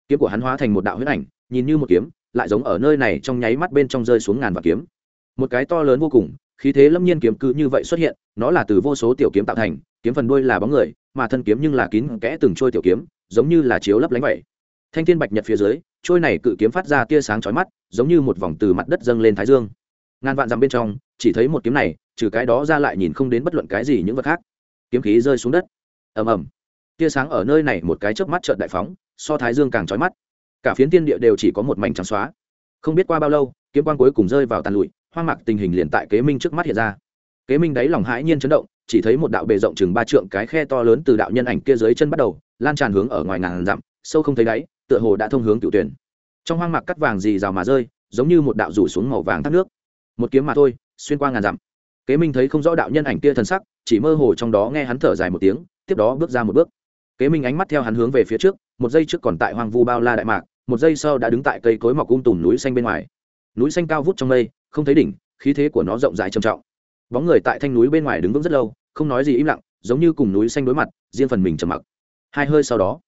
Kiếm của hắn hóa thành một đạo huyết ảnh, nhìn như một kiếm, lại giống ở nơi này trong nháy mắt bên trong rơi xuống ngàn vạn kiếm. Một cái to lớn vô cùng, khí thế lâm nhiên kiếm cứ như vậy xuất hiện, nó là từ vô số tiểu kiếm tạo thành, kiếm phần đuôi là bóng người, mà thân kiếm nhưng là kín kẽ từng trôi tiểu kiếm, giống như là chiếu lấp lánh vậy. Thanh thiên bạch nhật phía dưới trôi này cự kiếm phát ra tia sáng chói mắt, giống như một vòng từ mặt đất dâng lên thái dương. Ngàn vạn dặm bên trong, chỉ thấy một kiếm này, trừ cái đó ra lại nhìn không đến bất luận cái gì những vật khác. Kiếm khí rơi xuống đất. Ầm ầm. Tia sáng ở nơi này một cái chớp mắt trợn đại phóng, so thái dương càng chói mắt. Cả phiến tiên địa đều chỉ có một mảnh trắng xóa. Không biết qua bao lâu, kiếm quang cuối cùng rơi vào tàn lụi, hoang mạc tình hình liền tại kế minh trước mắt hiện ra. Kế minh đáy lòng hãi nhiên chấn động, chỉ thấy một đạo bề rộng chừng ba trượng cái khe to lớn từ đạo nhân ảnh kia dưới chân bắt đầu, lan tràn hướng ở ngoài ngàn dặm, sâu không thấy đáy tựa hồ đã thông hướng cựu tuyển. Trong hoang mạc cắt vàng dì rào mà rơi, giống như một đạo rủ xuống màu vàng thác nước. Một kiếm mà thôi, xuyên qua ngàn dặm. Kế minh thấy không rõ đạo nhân ảnh kia thân sắc, chỉ mơ hồ trong đó nghe hắn thở dài một tiếng, tiếp đó bước ra một bước. Kế minh ánh mắt theo hắn hướng về phía trước, một giây trước còn tại hoang vu bao la đại mạc, một giây sau đã đứng tại cây cối mọc um tùm núi xanh bên ngoài. Núi xanh cao vút trong mây, không thấy đỉnh, khí thế của nó rộng rãi trầm trọng. Bóng người tại thanh núi bên ngoài đứng vững rất lâu, không nói gì im lặng, giống như cùng núi xanh đối mặt, riêng phần mình trầm mặc. Hai hơi sau đó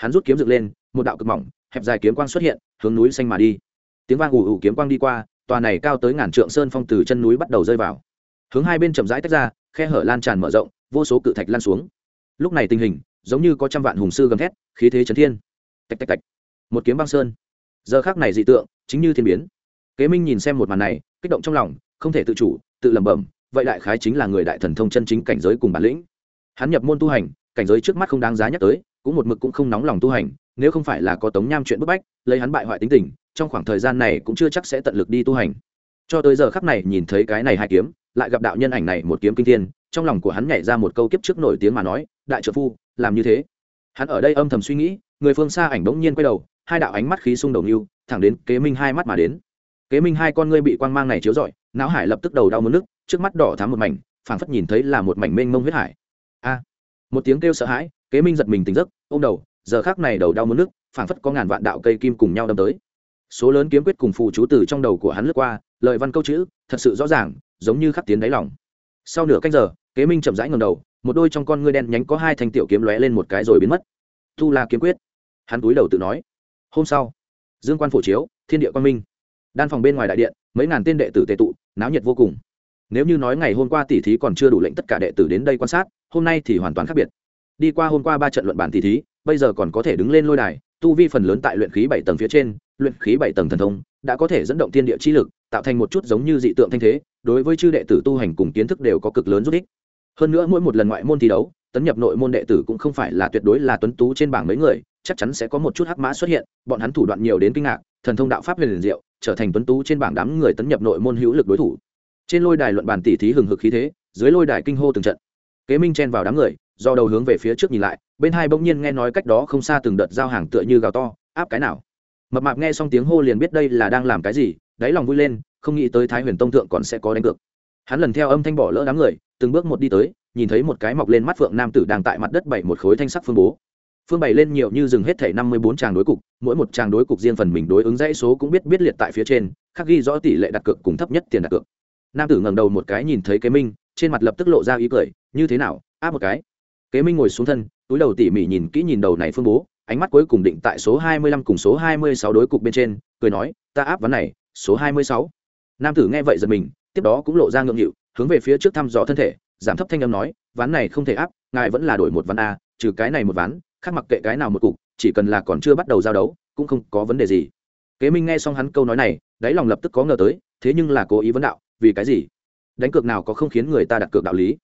hắn rút kiếm dựng lên, một đạo cực mỏng, hẹp dài kiếm quang xuất hiện, hướng núi xanh mà đi. Tiếng vang ủ ủ kiếm quang đi qua, tòa này cao tới ngàn trượng sơn phong từ chân núi bắt đầu rơi vào. Hướng hai bên chậm rãi tách ra, khe hở lan tràn mở rộng, vô số cự thạch lan xuống. Lúc này tình hình, giống như có trăm vạn hùng sư gầm thét, khí thế chấn thiên. Tạch tạch tạch. Một kiếm băng sơn. Giờ khác này dị tượng, chính như thiên biến. Kế minh nhìn xem một màn này, kích động trong lòng, không thể tự chủ, tự lẩm bẩm, vậy đại khái chính là người đại thần thông chân chính cảnh giới cùng bản lĩnh. Hắn nhập môn tu hành, cảnh giới trước mắt không đáng giá nhắc tới cũng một mực cũng không nóng lòng tu hành, nếu không phải là có tống nham chuyện bức bách, lấy hắn bại hoại tính tình, trong khoảng thời gian này cũng chưa chắc sẽ tận lực đi tu hành. Cho tới giờ khắc này nhìn thấy cái này hai kiếm, lại gặp đạo nhân ảnh này một kiếm kinh thiên, trong lòng của hắn nhảy ra một câu kiếp trước nổi tiếng mà nói, đại trợ phu, làm như thế. Hắn ở đây âm thầm suy nghĩ, người phương xa ảnh bỗng nhiên quay đầu, hai đạo ánh mắt khí xung đầu như thẳng đến kế minh hai mắt mà đến. Kế minh hai con ngươi bị quang mang này chiếu rọi, não hải lập tức đầu đau mất nước trước mắt đỏ thắm một mảnh, phảng phất nhìn thấy là một mảnh mênh mông huyết hải. A! Một tiếng kêu sợ hãi kế minh giật mình tỉnh giấc, ôm đầu, giờ khác này đầu đau mất nước phảng phất có ngàn vạn đạo cây kim cùng nhau đâm tới. Số lớn kiếm quyết cùng phù chú từ trong đầu của hắn lướt qua, lời văn câu chữ, thật sự rõ ràng, giống như khắc tiến đáy lòng. Sau nửa cách giờ, kế minh chậm rãi ngầm đầu, một đôi trong con ngươi đen nhánh có hai thanh tiểu kiếm lóe lên một cái rồi biến mất. Tu la kiếm quyết. Hắn túi đầu tự nói, hôm sau, dương quan phổ chiếu, thiên địa quan minh. Đan phòng bên ngoài đại điện, mấy ngàn tên đệ tử tệ tụ, náo nhiệt vô cùng. Nếu như nói ngày hôm qua tỷ thí còn chưa đủ lệnh tất cả đệ tử đến đây quan sát, hôm nay thì hoàn toàn khác biệt đi qua hôm qua ba trận luận bản tỷ thí, bây giờ còn có thể đứng lên lôi đài, tu vi phần lớn tại luyện khí bảy tầng phía trên, luyện khí bảy tầng thần thông, đã có thể dẫn động thiên địa chi lực, tạo thành một chút giống như dị tượng thanh thế, đối với chư đệ tử tu hành cùng kiến thức đều có cực lớn giúp ích. Hơn nữa mỗi một lần ngoại môn thi đấu, tấn nhập nội môn đệ tử cũng không phải là tuyệt đối là tuấn tú trên bảng mấy người, chắc chắn sẽ có một chút hắc mã xuất hiện, bọn hắn thủ đoạn nhiều đến kinh ngạc, thần thông đạo pháp huyền liền diệu, trở thành tuấn tú trên bảng đám người tấn nhập nội môn hữu lực đối thủ. Trên lôi đài luận bàn tỷ thí hừng hực khí thế, dưới lôi đài kinh hô từng trận. Kế minh chen vào đám người do đầu hướng về phía trước nhìn lại, bên hai bỗng nhiên nghe nói cách đó không xa từng đợt giao hàng tựa như gào to, áp cái nào. Mập mạp nghe xong tiếng hô liền biết đây là đang làm cái gì, đáy lòng vui lên, không nghĩ tới thái huyền tông thượng còn sẽ có đánh cược. Hắn lần theo âm thanh bỏ lỡ đám người, từng bước một đi tới, nhìn thấy một cái mọc lên mắt phượng nam tử đang tại mặt đất bảy một khối thanh sắc phương bố. Phương bày lên nhiều như rừng hết thể năm mươi bốn tràng đối cục, mỗi một tràng đối cục riêng phần mình đối ứng dãy số cũng biết biết liệt tại phía trên, khắc ghi rõ tỷ lệ đặt cược cùng thấp nhất tiền đặt cược. Nam tử ngẩng đầu một cái nhìn thấy kế minh, trên mặt lập tức lộ ra ý cười, như thế nào? Áp một cái kế minh ngồi xuống thân, túi đầu tỉ mỉ nhìn kỹ nhìn đầu này phương bố, ánh mắt cuối cùng định tại số hai mươi lăm cùng số hai mươi sáu đối cục bên trên, cười nói, ta áp ván này, số hai mươi sáu. Nam tử nghe vậy giật mình, tiếp đó cũng lộ ra ngượng nghịu, hướng về phía trước thăm dò thân thể, giảm thấp thanh âm nói, ván này không thể áp, ngài vẫn là đổi một ván a, trừ cái này một ván, khác mặc kệ cái nào một cục, chỉ cần là còn chưa bắt đầu giao đấu, cũng không có vấn đề gì. Kế minh nghe xong hắn câu nói này, đáy lòng lập tức có ngờ tới, thế nhưng là cố ý vấn đạo, vì cái gì? Đánh cược nào có không khiến người ta đặt cược đạo lý?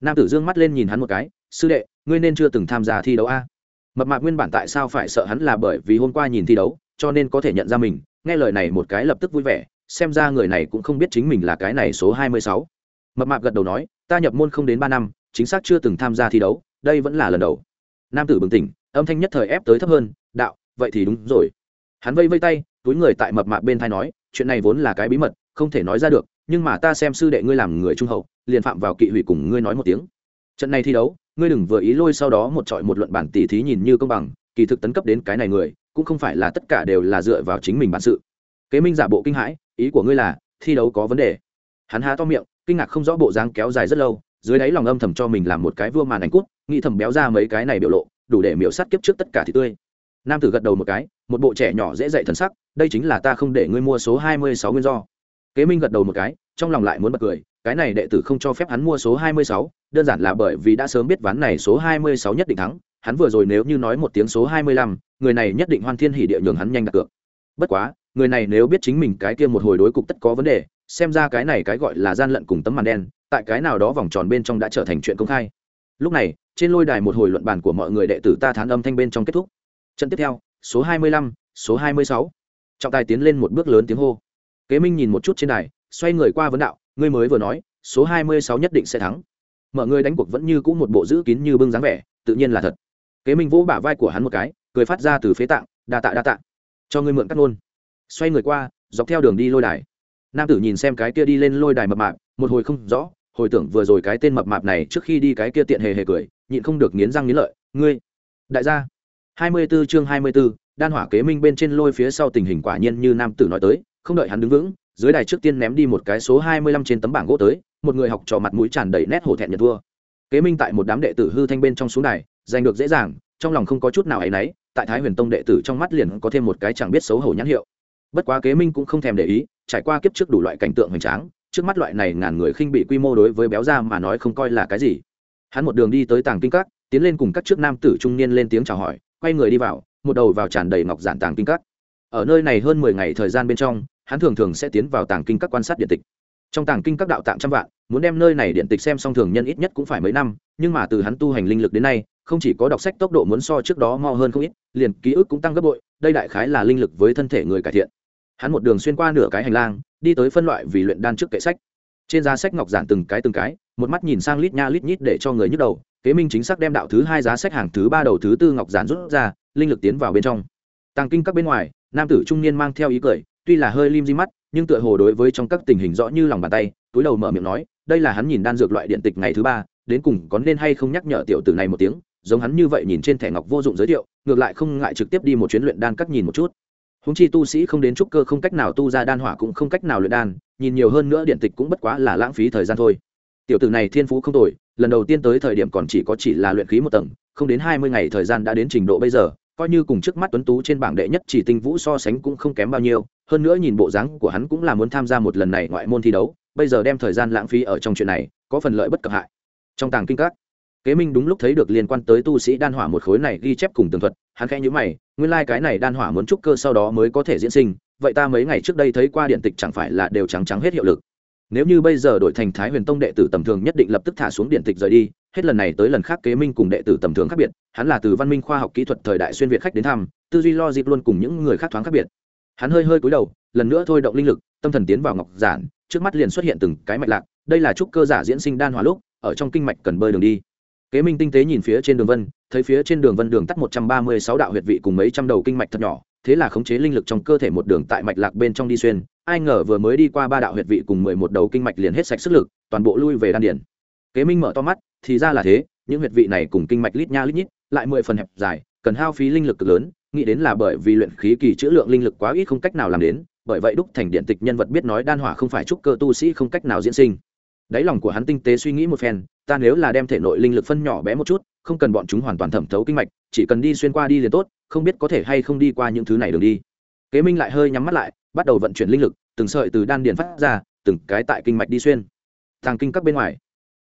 Nam tử dương mắt lên nhìn hắn một cái sư đệ, ngươi nên chưa từng tham gia thi đấu a. Mập mạc nguyên bản tại sao phải sợ hắn là bởi vì hôm qua nhìn thi đấu, cho nên có thể nhận ra mình, nghe lời này một cái lập tức vui vẻ, xem ra người này cũng không biết chính mình là cái này số hai mươi sáu. Mập mạc gật đầu nói, ta nhập môn không đến ba năm, chính xác chưa từng tham gia thi đấu, đây vẫn là lần đầu. Nam tử bừng tỉnh, âm thanh nhất thời ép tới thấp hơn, đạo, vậy thì đúng rồi. Hắn vây vây tay, túi người tại mập mạc bên thai nói, chuyện này vốn là cái bí mật, không thể nói ra được, nhưng mà ta xem sư đệ ngươi làm người trung hậu, liền phạm vào kỵ hủy cùng ngươi nói một tiếng. Trận này thi đấu ngươi đừng vừa ý lôi sau đó một trọi một luận bản tỉ thí nhìn như công bằng, kỳ thực tấn cấp đến cái này người, cũng không phải là tất cả đều là dựa vào chính mình bản sự. Kế minh giả bộ kinh hãi, ý của ngươi là, thi đấu có vấn đề. Hắn há to miệng, kinh ngạc không rõ bộ dáng kéo dài rất lâu, dưới đáy lòng âm thầm cho mình làm một cái vua màn ảnh cút, nghĩ thầm béo ra mấy cái này biểu lộ, đủ để miễu sát kiếp trước tất cả thì tươi. Nam tử gật đầu một cái, một bộ trẻ nhỏ dễ dạy thần sắc, đây chính là ta không để ngươi mua số hai mươi sáu nguyên do. Kế minh gật đầu một cái, trong lòng lại muốn bật cười cái này đệ tử không cho phép hắn mua số hai mươi sáu, đơn giản là bởi vì đã sớm biết ván này số hai mươi sáu nhất định thắng, hắn vừa rồi nếu như nói một tiếng số hai mươi lăm, người này nhất định hoan thiên hỉ địa nhường hắn nhanh đặt cược bất quá, người này nếu biết chính mình cái kia một hồi đối cục tất có vấn đề, xem ra cái này cái gọi là gian lận cùng tấm màn đen, tại cái nào đó vòng tròn bên trong đã trở thành chuyện công khai. Lúc này, trên lôi đài một hồi luận bàn của mọi người đệ tử ta thán âm thanh bên trong kết thúc. Trận tiếp theo, số hai mươi lăm, số hai mươi sáu. Trọng tài tiến lên một bước lớn tiếng hô. Kế minh nhìn một chút trên đài, xoay người qua vấn đạo ngươi mới vừa nói số hai mươi sáu nhất định sẽ thắng. Mở người đánh cuộc vẫn như cũ một bộ giữ kín như bưng dáng vẻ tự nhiên là thật. Kế minh vỗ bả vai của hắn một cái cười phát ra từ phế tạng đa tạ đa tạ. Cho ngươi mượn cắt ngôn. Xoay người qua dọc theo đường đi lôi đài. Nam tử nhìn xem cái kia đi lên lôi đài mập mạp một hồi không rõ hồi tưởng vừa rồi cái tên mập mạp này trước khi đi cái kia tiện hề hề cười nhịn không được nghiến răng nghiến lợi ngươi đại gia. hai mươi 24 chương hai mươi 24, đan hỏa kế minh bên trên lôi phía sau tình hình quả nhiên như nam tử nói tới không đợi hắn đứng vững dưới đài trước tiên ném đi một cái số hai mươi lăm trên tấm bảng gỗ tới, một người học trò mặt mũi tràn đầy nét hổ thẹn nhận thua. Kế minh tại một đám đệ tử hư thanh bên trong xuống đài, giành được dễ dàng, trong lòng không có chút nào áy náy, tại thái huyền tông đệ tử trong mắt liền có thêm một cái chẳng biết xấu hổ nhãn hiệu. Bất quá kế minh cũng không thèm để ý, trải qua kiếp trước đủ loại cảnh tượng hoành tráng, trước mắt loại này ngàn người khinh bị quy mô đối với béo ra mà nói không coi là cái gì. Hắn một đường đi tới tàng kinh các, tiến lên cùng các trước nam tử trung niên lên tiếng chào hỏi, quay người đi vào, một đầu vào tràn đầy ngọc giản tàng kinh các. Ở nơi này hơn mười ngày thời gian bên trong hắn thường thường sẽ tiến vào tàng kinh các quan sát điện tịch. Trong tàng kinh các đạo tạng trăm vạn, muốn đem nơi này điện tịch xem xong thường nhân ít nhất cũng phải mấy năm, nhưng mà từ hắn tu hành linh lực đến nay, không chỉ có đọc sách tốc độ muốn so trước đó mau hơn không ít, liền ký ức cũng tăng gấp bội, đây đại khái là linh lực với thân thể người cải thiện. Hắn một đường xuyên qua nửa cái hành lang, đi tới phân loại vì luyện đan trước kệ sách. Trên giá sách ngọc giản từng cái từng cái, một mắt nhìn sang lít nha lít nhít để cho người nhức đầu, kế minh chính xác đem đạo thứ hai giá sách hàng thứ ba đầu thứ tư ngọc giản rút ra, linh lực tiến vào bên trong. Tàng kinh các bên ngoài, nam tử trung niên mang theo ý cười tuy là hơi lim di mắt, nhưng tựa hồ đối với trong các tình hình rõ như lòng bàn tay, túi đầu mở miệng nói, đây là hắn nhìn đan dược loại điện tịch ngày thứ ba, đến cùng có nên hay không nhắc nhở tiểu tử này một tiếng, giống hắn như vậy nhìn trên thẻ ngọc vô dụng giới thiệu, ngược lại không ngại trực tiếp đi một chuyến luyện đan các nhìn một chút. Húng chi tu sĩ không đến trúc cơ không cách nào tu ra đan hỏa cũng không cách nào luyện đan, nhìn nhiều hơn nữa điện tịch cũng bất quá là lãng phí thời gian thôi. Tiểu tử này thiên phú không tồi, lần đầu tiên tới thời điểm còn chỉ có chỉ là luyện khí một tầng, không đến hai mươi ngày thời gian đã đến trình độ bây giờ coi như cùng trước mắt tuấn tú trên bảng đệ nhất chỉ tinh vũ so sánh cũng không kém bao nhiêu, hơn nữa nhìn bộ dáng của hắn cũng là muốn tham gia một lần này ngoại môn thi đấu, bây giờ đem thời gian lãng phí ở trong chuyện này, có phần lợi bất cập hại. Trong tàng kinh các, kế minh đúng lúc thấy được liên quan tới tu sĩ đan hỏa một khối này ghi chép cùng tường thuật, hắn khẽ nhữ mày, nguyên lai、like、cái này đan hỏa muốn trúc cơ sau đó mới có thể diễn sinh, vậy ta mấy ngày trước đây thấy qua điện tịch chẳng phải là đều trắng trắng hết hiệu lực. Nếu như bây giờ đổi thành thái huyền tông đệ tử tầm thường nhất định lập tức thả xuống điện tịch rời đi hết lần này tới lần khác kế minh cùng đệ tử tầm thường khác biệt, hắn là từ văn minh khoa học kỹ thuật thời đại xuyên việt khách đến thăm, tư duy lo dịp luôn cùng những người khác thoáng khác biệt. Hắn hơi hơi cúi đầu, lần nữa thôi động linh lực, tâm thần tiến vào ngọc giản, trước mắt liền xuất hiện từng cái mạch lạc, đây là trúc cơ giả diễn sinh đan hỏa lúc, ở trong kinh mạch cần bơi đường đi. Kế minh tinh tế nhìn phía trên đường vân, thấy phía trên đường vân đường tắt một trăm ba mươi sáu đạo huyệt vị cùng mấy trăm đầu kinh mạch thật nhỏ, thế là khống chế linh lực trong cơ thể một đường tại mạch lạc bên trong đi xuyên, ai ngờ vừa mới đi qua ba đạo huyệt vị cùng mười một đầu kinh mạch liền hết sạch sức lực, toàn bộ lui về đan điển kế minh mở to mắt thì ra là thế, những huyệt vị này cùng kinh mạch lít nha lít nhít, lại mười phần hẹp dài, cần hao phí linh lực cực lớn, nghĩ đến là bởi vì luyện khí kỳ chữ lượng linh lực quá ít không cách nào làm đến, bởi vậy đúc thành điện tịch nhân vật biết nói đan hỏa không phải trúc cơ tu sĩ không cách nào diễn sinh. Đáy lòng của hắn tinh tế suy nghĩ một phen, ta nếu là đem thể nội linh lực phân nhỏ bé một chút, không cần bọn chúng hoàn toàn thẩm thấu kinh mạch, chỉ cần đi xuyên qua đi liền tốt, không biết có thể hay không đi qua những thứ này đường đi. Kế minh lại hơi nhắm mắt lại, bắt đầu vận chuyển linh lực, từng sợi từ đan điền phát ra, từng cái tại kinh mạch đi xuyên. Thàng kinh các bên ngoài,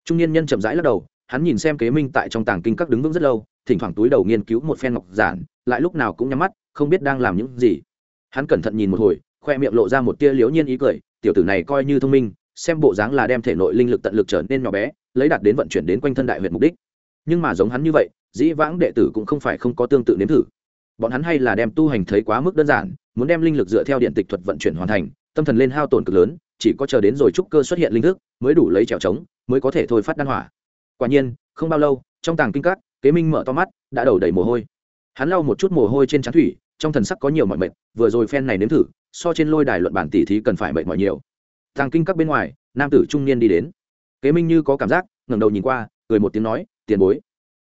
trung niên nhân chậm rãi lắc đầu hắn nhìn xem kế minh tại trong tàng kinh các đứng vững rất lâu, thỉnh thoảng túi đầu nghiên cứu một phen ngọc giản, lại lúc nào cũng nhắm mắt, không biết đang làm những gì. Hắn cẩn thận nhìn một hồi, khoe miệng lộ ra một tia liễu nhiên ý cười, tiểu tử này coi như thông minh, xem bộ dáng là đem thể nội linh lực tận lực trở nên nhỏ bé, lấy đạt đến vận chuyển đến quanh thân đại huyện mục đích. Nhưng mà giống hắn như vậy, dĩ vãng đệ tử cũng không phải không có tương tự nếm thử. Bọn hắn hay là đem tu hành thấy quá mức đơn giản, muốn đem linh lực dựa theo điện tịch thuật vận chuyển hoàn thành, tâm thần lên hao tổn cực lớn, chỉ có chờ đến rồi trúc cơ xuất hiện linh thức, mới đủ lấy trèo trống, mới có thể thôi phát đan hỏa quả nhiên, không bao lâu, trong tàng kinh các, kế minh mở to mắt, đã đầu đầy mồ hôi. Hắn lau một chút mồ hôi trên trán thủy, trong thần sắc có nhiều mọi mệt, vừa rồi phen này nếm thử, so trên lôi đài luận bản tỉ thí cần phải mệt mỏi nhiều. Tàng kinh các bên ngoài, nam tử trung niên đi đến. Kế minh như có cảm giác, ngẩng đầu nhìn qua, cười một tiếng nói, tiền bối.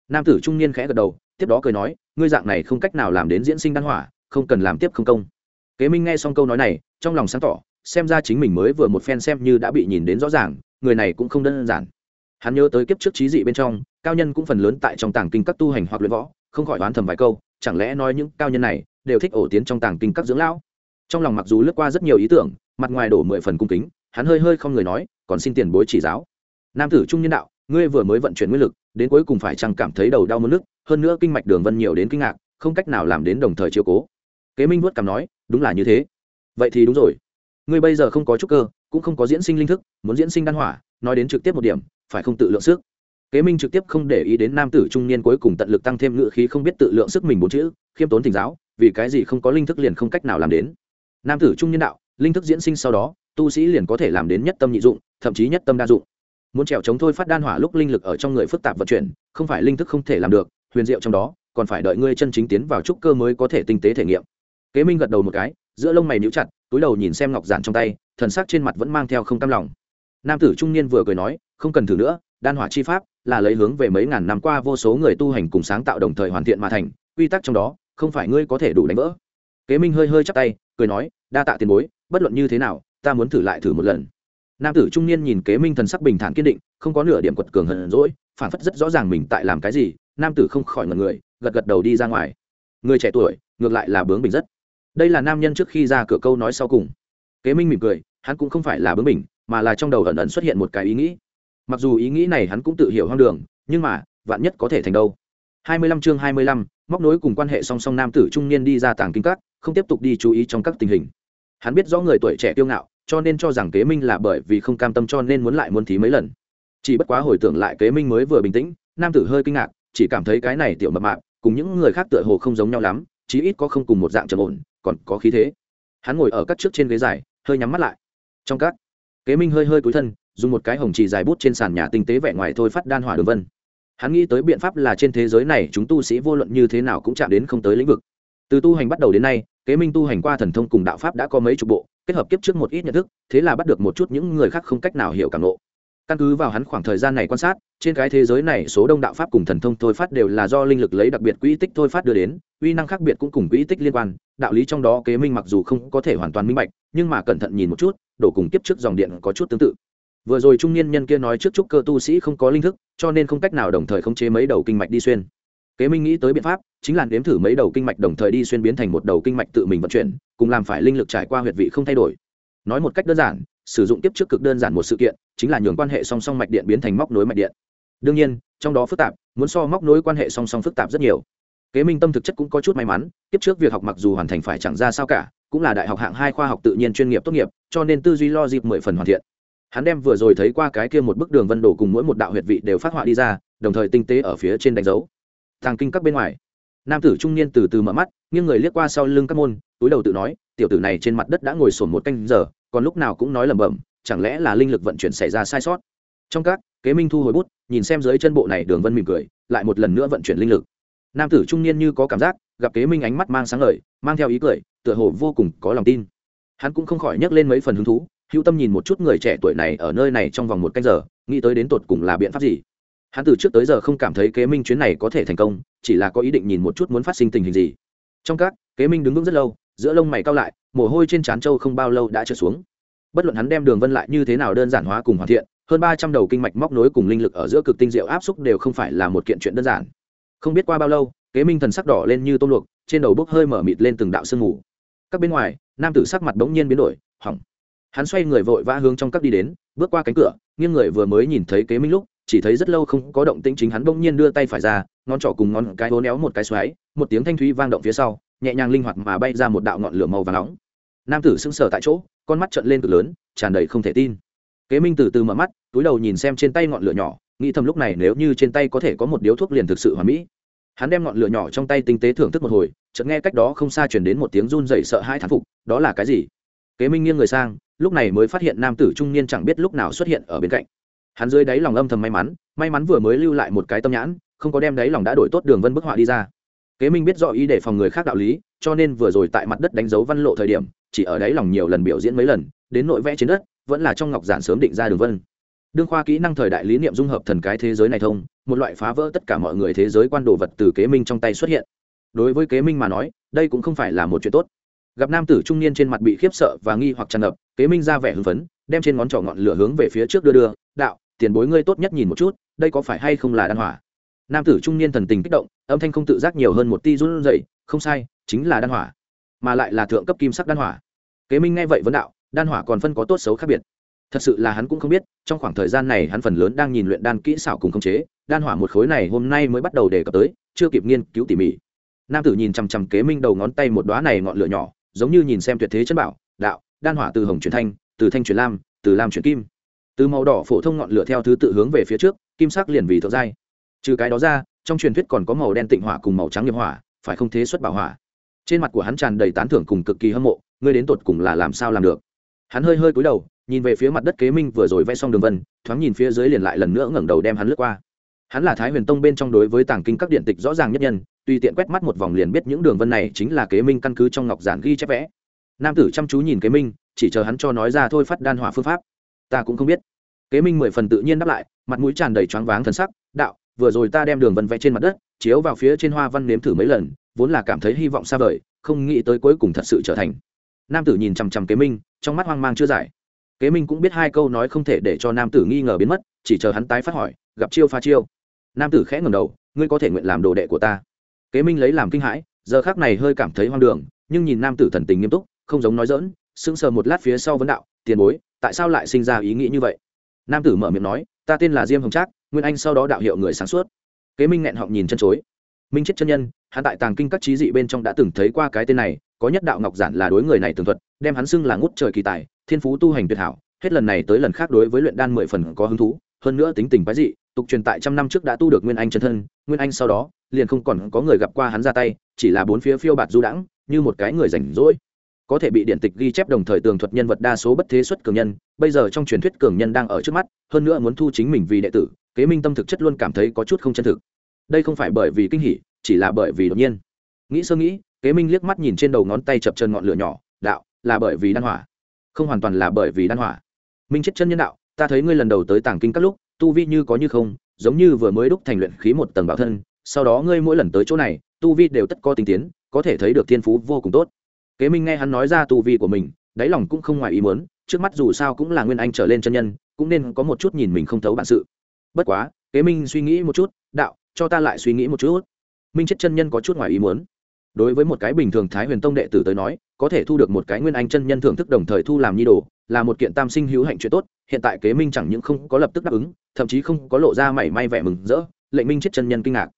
Nam tử trung niên khẽ gật đầu, tiếp đó cười nói, ngươi dạng này không cách nào làm đến diễn sinh đan hỏa, không cần làm tiếp không công. Kế minh nghe xong câu nói này, trong lòng sáng tỏ, xem ra chính mình mới vừa một phen xem như đã bị nhìn đến rõ ràng, người này cũng không đơn giản hắn nhớ tới kiếp trước trí dị bên trong, cao nhân cũng phần lớn tại trong tàng kinh các tu hành hoặc luyện võ, không khỏi đoán thầm vài câu, chẳng lẽ nói những cao nhân này đều thích ổ tiến trong tàng kinh các dưỡng lão? Trong lòng mặc dù lướt qua rất nhiều ý tưởng, mặt ngoài đổ mười phần cung kính, hắn hơi hơi không người nói, còn xin tiền bối chỉ giáo. Nam tử trung nhân đạo, ngươi vừa mới vận chuyển nguyên lực, đến cuối cùng phải chăng cảm thấy đầu đau mất nước hơn nữa kinh mạch đường vân nhiều đến kinh ngạc, không cách nào làm đến đồng thời chiều cố. Kế minh vuốt cằm nói, đúng là như thế. Vậy thì đúng rồi. Ngươi bây giờ không có trúc cơ, cũng không có diễn sinh linh thức, muốn diễn sinh đan hỏa, nói đến trực tiếp một điểm phải không tự lượng sức. Kế minh trực tiếp không để ý đến nam tử trung niên cuối cùng tận lực tăng thêm ngựa khí không biết tự lượng sức mình bốn chữ, khiêm tốn thỉnh giáo, vì cái gì không có linh thức liền không cách nào làm đến. Nam tử trung niên đạo, linh thức diễn sinh sau đó, tu sĩ liền có thể làm đến nhất tâm nhị dụng, thậm chí nhất tâm đa dụng. Muốn trèo chống thôi phát đan hỏa lúc linh lực ở trong người phức tạp vận chuyển, không phải linh thức không thể làm được, huyền diệu trong đó, còn phải đợi ngươi chân chính tiến vào trúc cơ mới có thể tinh tế thể nghiệm. Kế minh gật đầu một cái, giữa lông mày níu chặt, túi đầu nhìn xem ngọc giản trong tay, thần sắc trên mặt vẫn mang theo không cam lòng. Nam tử trung niên vừa cười nói không cần thử nữa, đan hỏa chi pháp là lấy hướng về mấy ngàn năm qua vô số người tu hành cùng sáng tạo đồng thời hoàn thiện mà thành, quy tắc trong đó, không phải ngươi có thể đủ đánh vỡ. Kế minh hơi hơi chắp tay, cười nói, đa tạ tiền bối, bất luận như thế nào, ta muốn thử lại thử một lần. Nam tử trung niên nhìn kế minh thần sắc bình thản kiên định, không có nửa điểm quật cường hận rỗi phản phất rất rõ ràng mình tại làm cái gì, nam tử không khỏi ngần người, gật gật đầu đi ra ngoài. Người trẻ tuổi, ngược lại là bướng bình rất. Đây là nam nhân trước khi ra cửa câu nói sau cùng. Kế minh mỉm cười, hắn cũng không phải là bướng bình mà là trong đầu ẩn ẩn xuất hiện một cái ý nghĩ mặc dù ý nghĩ này hắn cũng tự hiểu hoang đường nhưng mà vạn nhất có thể thành đâu? 25 chương 25, móc nối cùng quan hệ song song nam tử trung niên đi ra tảng kinh các không tiếp tục đi chú ý trong các tình hình. Hắn biết rõ người tuổi trẻ kiêu ngạo cho nên cho rằng kế minh là bởi vì không cam tâm cho nên muốn lại muốn thí mấy lần. Chỉ bất quá hồi tưởng lại kế minh mới vừa bình tĩnh nam tử hơi kinh ngạc chỉ cảm thấy cái này tiểu mập mạp cùng những người khác tựa hồ không giống nhau lắm chí ít có không cùng một dạng trầm ổn còn có khí thế. Hắn ngồi ở các trước trên ghế dài hơi nhắm mắt lại. Trong các kế minh hơi hơi cúi thân dùng một cái hồng trì dài bút trên sàn nhà tinh tế vẻ ngoài thôi phát đan hỏa đường vân. Hắn nghĩ tới biện pháp là trên thế giới này chúng tu sĩ vô luận như thế nào cũng chạm đến không tới lĩnh vực. Từ tu hành bắt đầu đến nay, kế minh tu hành qua thần thông cùng đạo pháp đã có mấy chục bộ, kết hợp kiếp trước một ít nhận thức, thế là bắt được một chút những người khác không cách nào hiểu cảm lộ căn cứ vào hắn khoảng thời gian này quan sát, trên cái thế giới này số đông đạo pháp cùng thần thông thôi phát đều là do linh lực lấy đặc biệt quỹ tích thôi phát đưa đến, uy năng khác biệt cũng cùng quỹ tích liên quan, đạo lý trong đó kế minh mặc dù không có thể hoàn toàn minh bạch, nhưng mà cẩn thận nhìn một chút đổ cùng kiếp trước dòng điện có chút tương tự vừa rồi trung niên nhân kia nói trước chúc cơ tu sĩ không có linh thức, cho nên không cách nào đồng thời khống chế mấy đầu kinh mạch đi xuyên. Kế minh nghĩ tới biện pháp, chính là nếm thử mấy đầu kinh mạch đồng thời đi xuyên biến thành một đầu kinh mạch tự mình vận chuyển, cùng làm phải linh lực trải qua huyệt vị không thay đổi. Nói một cách đơn giản, sử dụng tiếp trước cực đơn giản một sự kiện, chính là nhường quan hệ song song mạch điện biến thành móc nối mạch điện. Đương nhiên, trong đó phức tạp, muốn so móc nối quan hệ song song phức tạp rất nhiều. Kế minh tâm thực chất cũng có chút may mắn tiếp trước việc học mặc dù hoàn thành phải chẳng ra sao cả, cũng là đại học hạng hai khoa học tự nhiên chuyên nghiệp tốt nghiệp, cho nên tư duy lo dịp mười phần hoàn thiện hắn đem vừa rồi thấy qua cái kia một bức đường vân đồ cùng mỗi một đạo huyệt vị đều phát họa đi ra, đồng thời tinh tế ở phía trên đánh dấu. Tàng kinh các bên ngoài, nam tử trung niên từ từ mở mắt, nghiêng người liếc qua sau lưng các môn, túi đầu tự nói, tiểu tử này trên mặt đất đã ngồi sổn một canh giờ, còn lúc nào cũng nói lẩm bẩm, chẳng lẽ là linh lực vận chuyển xảy ra sai sót? Trong các, kế minh thu hồi bút, nhìn xem dưới chân bộ này đường vân mỉm cười, lại một lần nữa vận chuyển linh lực. Nam tử trung niên như có cảm giác, gặp kế minh ánh mắt mang sáng lời mang theo ý cười, tựa hồ vô cùng có lòng tin. Hắn cũng không khỏi nhắc lên mấy phần hứng thú hữu tâm nhìn một chút người trẻ tuổi này ở nơi này trong vòng một canh giờ, nghĩ tới đến tột cùng là biện pháp gì. Hắn từ trước tới giờ không cảm thấy kế minh chuyến này có thể thành công, chỉ là có ý định nhìn một chút muốn phát sinh tình hình gì. Trong các, kế minh đứng vững rất lâu, giữa lông mày cao lại, mồ hôi trên trán trâu không bao lâu đã trượt xuống. Bất luận hắn đem đường vân lại như thế nào đơn giản hóa cùng hoàn thiện, hơn ba trăm đầu kinh mạch móc nối cùng linh lực ở giữa cực tinh diệu áp xúc đều không phải là một kiện chuyện đơn giản. Không biết qua bao lâu, kế minh thần sắc đỏ lên như tôm luộc, trên đầu bốc hơi mở mịt lên từng đạo sương mù. Các bên ngoài, nam tử sắc mặt bỗng nhiên biến đổi, hỏng hắn xoay người vội vã hướng trong các đi đến, bước qua cánh cửa, nghiêng người vừa mới nhìn thấy kế minh lúc, chỉ thấy rất lâu không có động tĩnh chính hắn bỗng nhiên đưa tay phải ra, ngón trỏ cùng ngón cái hố néo một cái xoáy, một tiếng thanh thúy vang động phía sau, nhẹ nhàng linh hoạt mà bay ra một đạo ngọn lửa màu và nóng. Nam tử sững sờ tại chỗ, con mắt trợn lên cực lớn, tràn đầy không thể tin. Kế minh từ từ mở mắt, túi đầu nhìn xem trên tay ngọn lửa nhỏ, nghĩ thầm lúc này nếu như trên tay có thể có một điếu thuốc liền thực sự hoàn mỹ. Hắn đem ngọn lửa nhỏ trong tay tinh tế thưởng thức một hồi, chợt nghe cách đó không xa chuyển đến một tiếng run dậy sợ hai thán phục, đó là cái gì? Kế minh nghiêng người sang lúc này mới phát hiện nam tử trung niên chẳng biết lúc nào xuất hiện ở bên cạnh. Hắn dưới đáy lòng âm thầm may mắn may mắn vừa mới lưu lại một cái tâm nhãn, không có đem đáy lòng đã đổi tốt đường vân bức họa đi ra. Kế minh biết rõ ý để phòng người khác đạo lý, cho nên vừa rồi tại mặt đất đánh dấu văn lộ thời điểm, chỉ ở đáy lòng nhiều lần biểu diễn mấy lần, đến nội vẽ trên đất, vẫn là trong ngọc giản sớm định ra đường vân. Đương khoa kỹ năng thời đại lý niệm dung hợp thần cái thế giới này thông, một loại phá vỡ tất cả mọi người thế giới quan đồ vật từ kế minh trong tay xuất hiện. Đối với kế minh mà nói, đây cũng không phải là một chuyện tốt gặp nam tử trung niên trên mặt bị khiếp sợ và nghi hoặc tràn ngập, kế minh ra vẻ hưng phấn, đem trên ngón trỏ ngọn lửa hướng về phía trước đưa đưa, đạo, tiền bối ngươi tốt nhất nhìn một chút, đây có phải hay không là đan hỏa? Nam tử trung niên thần tình kích động, âm thanh không tự giác nhiều hơn một ti run rẩy, không sai, chính là đan hỏa, mà lại là thượng cấp kim sắc đan hỏa. Kế minh nghe vậy vấn đạo, đan hỏa còn phân có tốt xấu khác biệt. Thật sự là hắn cũng không biết, trong khoảng thời gian này hắn phần lớn đang nhìn luyện đan kỹ xảo cùng khống chế, đan hỏa một khối này hôm nay mới bắt đầu đề cập tới, chưa kịp nghiên cứu tỉ mỉ. Nam tử nhìn chằm chằm kế minh đầu ngón tay một đoá này ngọn lửa nhỏ giống như nhìn xem tuyệt thế chân bảo, đạo, đan hỏa từ hồng chuyển thanh, từ thanh chuyển lam, từ lam chuyển kim. Từ màu đỏ phổ thông ngọn lửa theo thứ tự hướng về phía trước, kim sắc liền vì thượng giai. Trừ cái đó ra, trong truyền thuyết còn có màu đen tịnh hỏa cùng màu trắng nghiệp hỏa, phải không thế xuất bảo hỏa? Trên mặt của hắn tràn đầy tán thưởng cùng cực kỳ hâm mộ, ngươi đến tột cùng là làm sao làm được? Hắn hơi hơi cúi đầu, nhìn về phía mặt đất kế minh vừa rồi vẽ xong đường vân, thoáng nhìn phía dưới liền lại lần nữa ngẩng đầu đem hắn lướt qua. Hắn là thái huyền tông bên trong đối với tàng kinh các điện tịch rõ ràng nhất nhân tùy tiện quét mắt một vòng liền biết những đường vân này chính là kế minh căn cứ trong ngọc giản ghi chép vẽ. Nam tử chăm chú nhìn kế minh, chỉ chờ hắn cho nói ra thôi phát đan hỏa phương pháp. Ta cũng không biết. Kế minh mười phần tự nhiên đáp lại, mặt mũi tràn đầy choáng váng thần sắc, đạo, vừa rồi ta đem đường vân vẽ trên mặt đất, chiếu vào phía trên hoa văn nếm thử mấy lần, vốn là cảm thấy hy vọng xa vời, không nghĩ tới cuối cùng thật sự trở thành. Nam tử nhìn chằm chằm kế minh, trong mắt hoang mang chưa giải. Kế minh cũng biết hai câu nói không thể để cho nam tử nghi ngờ biến mất, chỉ chờ hắn tái phát hỏi, gặp chiêu pha chiêu? Nam tử khẽ ngầm đầu, ngươi có thể nguyện làm đồ đệ của ta kế minh lấy làm kinh hãi, giờ khác này hơi cảm thấy hoang đường, nhưng nhìn nam tử thần tình nghiêm túc, không giống nói dỡn sững sờ một lát phía sau vấn đạo, tiền bối, tại sao lại sinh ra ý nghĩ như vậy? Nam tử mở miệng nói, ta tên là diêm hồng trác, nguyên anh sau đó đạo hiệu người sáng suốt. Kế minh nghẹn họng nhìn chân chối. Minh chết chân nhân, hắn tại tàng kinh các trí dị bên trong đã từng thấy qua cái tên này, có nhất đạo ngọc giản là đối người này tường thuật, đem hắn xưng là ngút trời kỳ tài, thiên phú tu hành tuyệt hảo, hết lần này tới lần khác đối với luyện đan mười phần có hứng thú, hơn nữa tính tình quái dị tục truyền tại trăm năm trước đã tu được nguyên anh chân thân, nguyên anh sau đó, liền không còn có người gặp qua hắn ra tay, chỉ là bốn phía phiêu bạt du đãng, như một cái người rảnh rỗi. Có thể bị điện tịch ghi chép đồng thời tường thuật nhân vật đa số bất thế xuất cường nhân, bây giờ trong truyền thuyết cường nhân đang ở trước mắt, hơn nữa muốn thu chính mình vì đệ tử, kế minh tâm thực chất luôn cảm thấy có chút không chân thực. Đây không phải bởi vì kinh hỉ, chỉ là bởi vì đột nhiên. Nghĩ sơ nghĩ, kế minh liếc mắt nhìn trên đầu ngón tay chập chân ngọn lửa nhỏ, đạo, là bởi vì đan hỏa. Không hoàn toàn là bởi vì đan hỏa. Minh chết chân nhân đạo, ta thấy ngươi lần đầu tới tàng kinh các lúc tu vi như có như không, giống như vừa mới đúc thành luyện khí một tầng bảo thân, sau đó ngươi mỗi lần tới chỗ này, tu vi đều tất có tinh tiến, có thể thấy được thiên phú vô cùng tốt. Kế minh nghe hắn nói ra tu vi của mình, đáy lòng cũng không ngoài ý muốn, trước mắt dù sao cũng là nguyên anh trở lên chân nhân, cũng nên có một chút nhìn mình không thấu bản sự. Bất quá, kế minh suy nghĩ một chút, đạo, cho ta lại suy nghĩ một chút. Minh chết chân nhân có chút ngoài ý muốn. Đối với một cái bình thường thái huyền tông đệ tử tới nói, có thể thu được một cái nguyên anh chân nhân thưởng thức đồng thời thu làm nhi đồ là một kiện tam sinh hữu hạnh chuyện tốt hiện tại kế minh chẳng những không có lập tức đáp ứng thậm chí không có lộ ra mảy may vẻ mừng rỡ lệnh minh chết chân nhân kinh ngạc.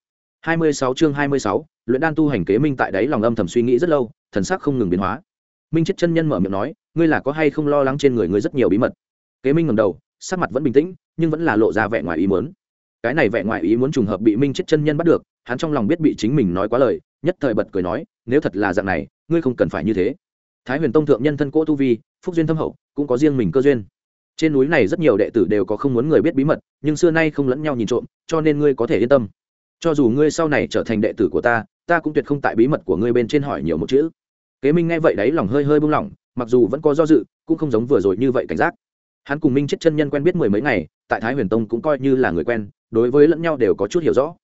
26 chương 26, luyện đan tu hành kế minh tại đấy lòng âm thầm suy nghĩ rất lâu thần sắc không ngừng biến hóa. Minh chết chân nhân mở miệng nói ngươi là có hay không lo lắng trên người ngươi rất nhiều bí mật? Kế minh ngẩng đầu sắc mặt vẫn bình tĩnh nhưng vẫn là lộ ra vẻ ngoài ý muốn. Cái này vẻ ngoài ý muốn trùng hợp bị minh chết chân nhân bắt được hắn trong lòng biết bị chính mình nói quá lời nhất thời bật cười nói nếu thật là dạng này ngươi không cần phải như thế thái huyền tông thượng nhân thân cỗ tu vi, phúc duyên thâm hậu, cũng có riêng mình cơ duyên. Trên núi này rất nhiều đệ tử đều có không muốn người biết bí mật, nhưng xưa nay không lẫn nhau nhìn trộm, cho nên ngươi có thể yên tâm. Cho dù ngươi sau này trở thành đệ tử của ta ta cũng tuyệt không tại bí mật của ngươi bên trên hỏi nhiều một chữ. Kế minh nghe vậy đấy lòng hơi hơi buông lỏng, mặc dù vẫn có do dự, cũng không giống vừa rồi như vậy cảnh giác. Hắn cùng minh chết chân nhân quen biết mười mấy ngày, tại thái huyền tông cũng coi như là người quen, đối với lẫn nhau đều có chút hiểu rõ.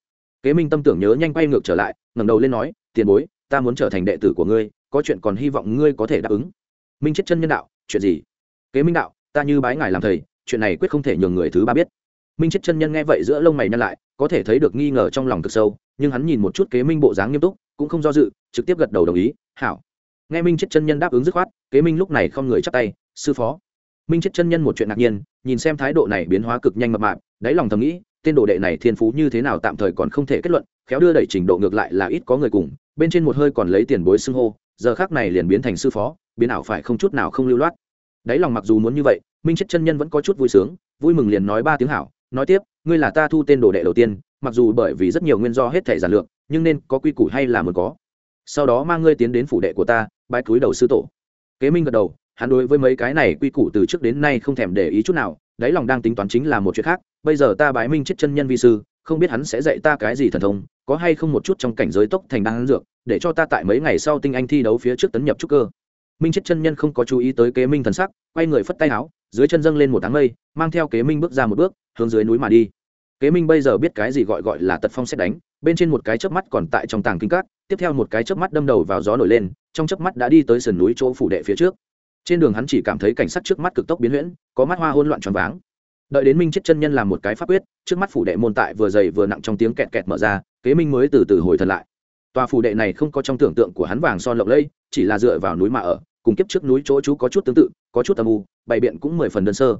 Kế minh tâm tưởng nhớ nhanh quay ngược trở lại, ngẩng đầu lên nói, tiền bối, ta muốn trở thành đệ tử của ngươi có chuyện còn hy vọng ngươi có thể đáp ứng. Minh chết chân nhân đạo, chuyện gì? Kế minh đạo, ta như bái ngài làm thầy, chuyện này quyết không thể nhường người thứ ba biết. Minh chết chân nhân nghe vậy giữa lông mày nhăn lại, có thể thấy được nghi ngờ trong lòng cực sâu, nhưng hắn nhìn một chút kế minh bộ dáng nghiêm túc, cũng không do dự, trực tiếp gật đầu đồng ý, hảo. Nghe minh chết chân nhân đáp ứng dứt khoát, kế minh lúc này không người chắp tay, sư phó. Minh chết chân nhân một chuyện ngạc nhiên, nhìn xem thái độ này biến hóa cực nhanh mập mạp, đáy lòng thầm nghĩ, tên đồ đệ này thiên phú như thế nào tạm thời còn không thể kết luận, khéo đưa đẩy trình độ ngược lại là ít có người cùng, bên trên một hơi còn lấy tiền bối xưng hô giờ khác này liền biến thành sư phó, biến ảo phải không chút nào không lưu loát. Đáy lòng mặc dù muốn như vậy, minh chết chân nhân vẫn có chút vui sướng, vui mừng liền nói ba tiếng hảo, nói tiếp, ngươi là ta thu tên đồ đệ đầu tiên, mặc dù bởi vì rất nhiều nguyên do hết thể giản lược, nhưng nên có quy củ hay là muốn có. Sau đó mang ngươi tiến đến phủ đệ của ta bãi cúi đầu sư tổ. Kế minh gật đầu, hắn đối với mấy cái này quy củ từ trước đến nay không thèm để ý chút nào, đáy lòng đang tính toán chính là một chuyện khác, bây giờ ta bái minh chết chân nhân vi sư, không biết hắn sẽ dạy ta cái gì thần thông có hay không một chút trong cảnh giới tốc thành đan dược, để cho ta tại mấy ngày sau tinh anh thi đấu phía trước tấn nhập trúc cơ. Minh chết chân nhân không có chú ý tới kế minh thần sắc, quay người phất tay áo, dưới chân dâng lên một tháng mây, mang theo kế minh bước ra một bước, hướng dưới núi mà đi. Kế minh bây giờ biết cái gì gọi gọi là tật phong xét đánh, bên trên một cái chớp mắt còn tại trong tàng kinh các, tiếp theo một cái chớp mắt đâm đầu vào gió nổi lên, trong chớp mắt đã đi tới sườn núi chỗ phủ đệ phía trước. Trên đường hắn chỉ cảm thấy cảnh sắc trước mắt cực tốc biến huyễn, có mắt hoa hôn loạn tròn váng. Đợi đến minh chết chân nhân làm một cái pháp quyết, trước mắt phủ đệ môn tại vừa dày vừa nặng trong tiếng kẹt kẹt mở ra kế minh mới từ từ hồi thật lại. Tòa phủ đệ này không có trong tưởng tượng của hắn vàng son lộng lẫy, chỉ là dựa vào núi mà ở, cùng kiếp trước núi chỗ chú có chút tương tự, có chút âm u, bày biện cũng mười phần đơn sơ.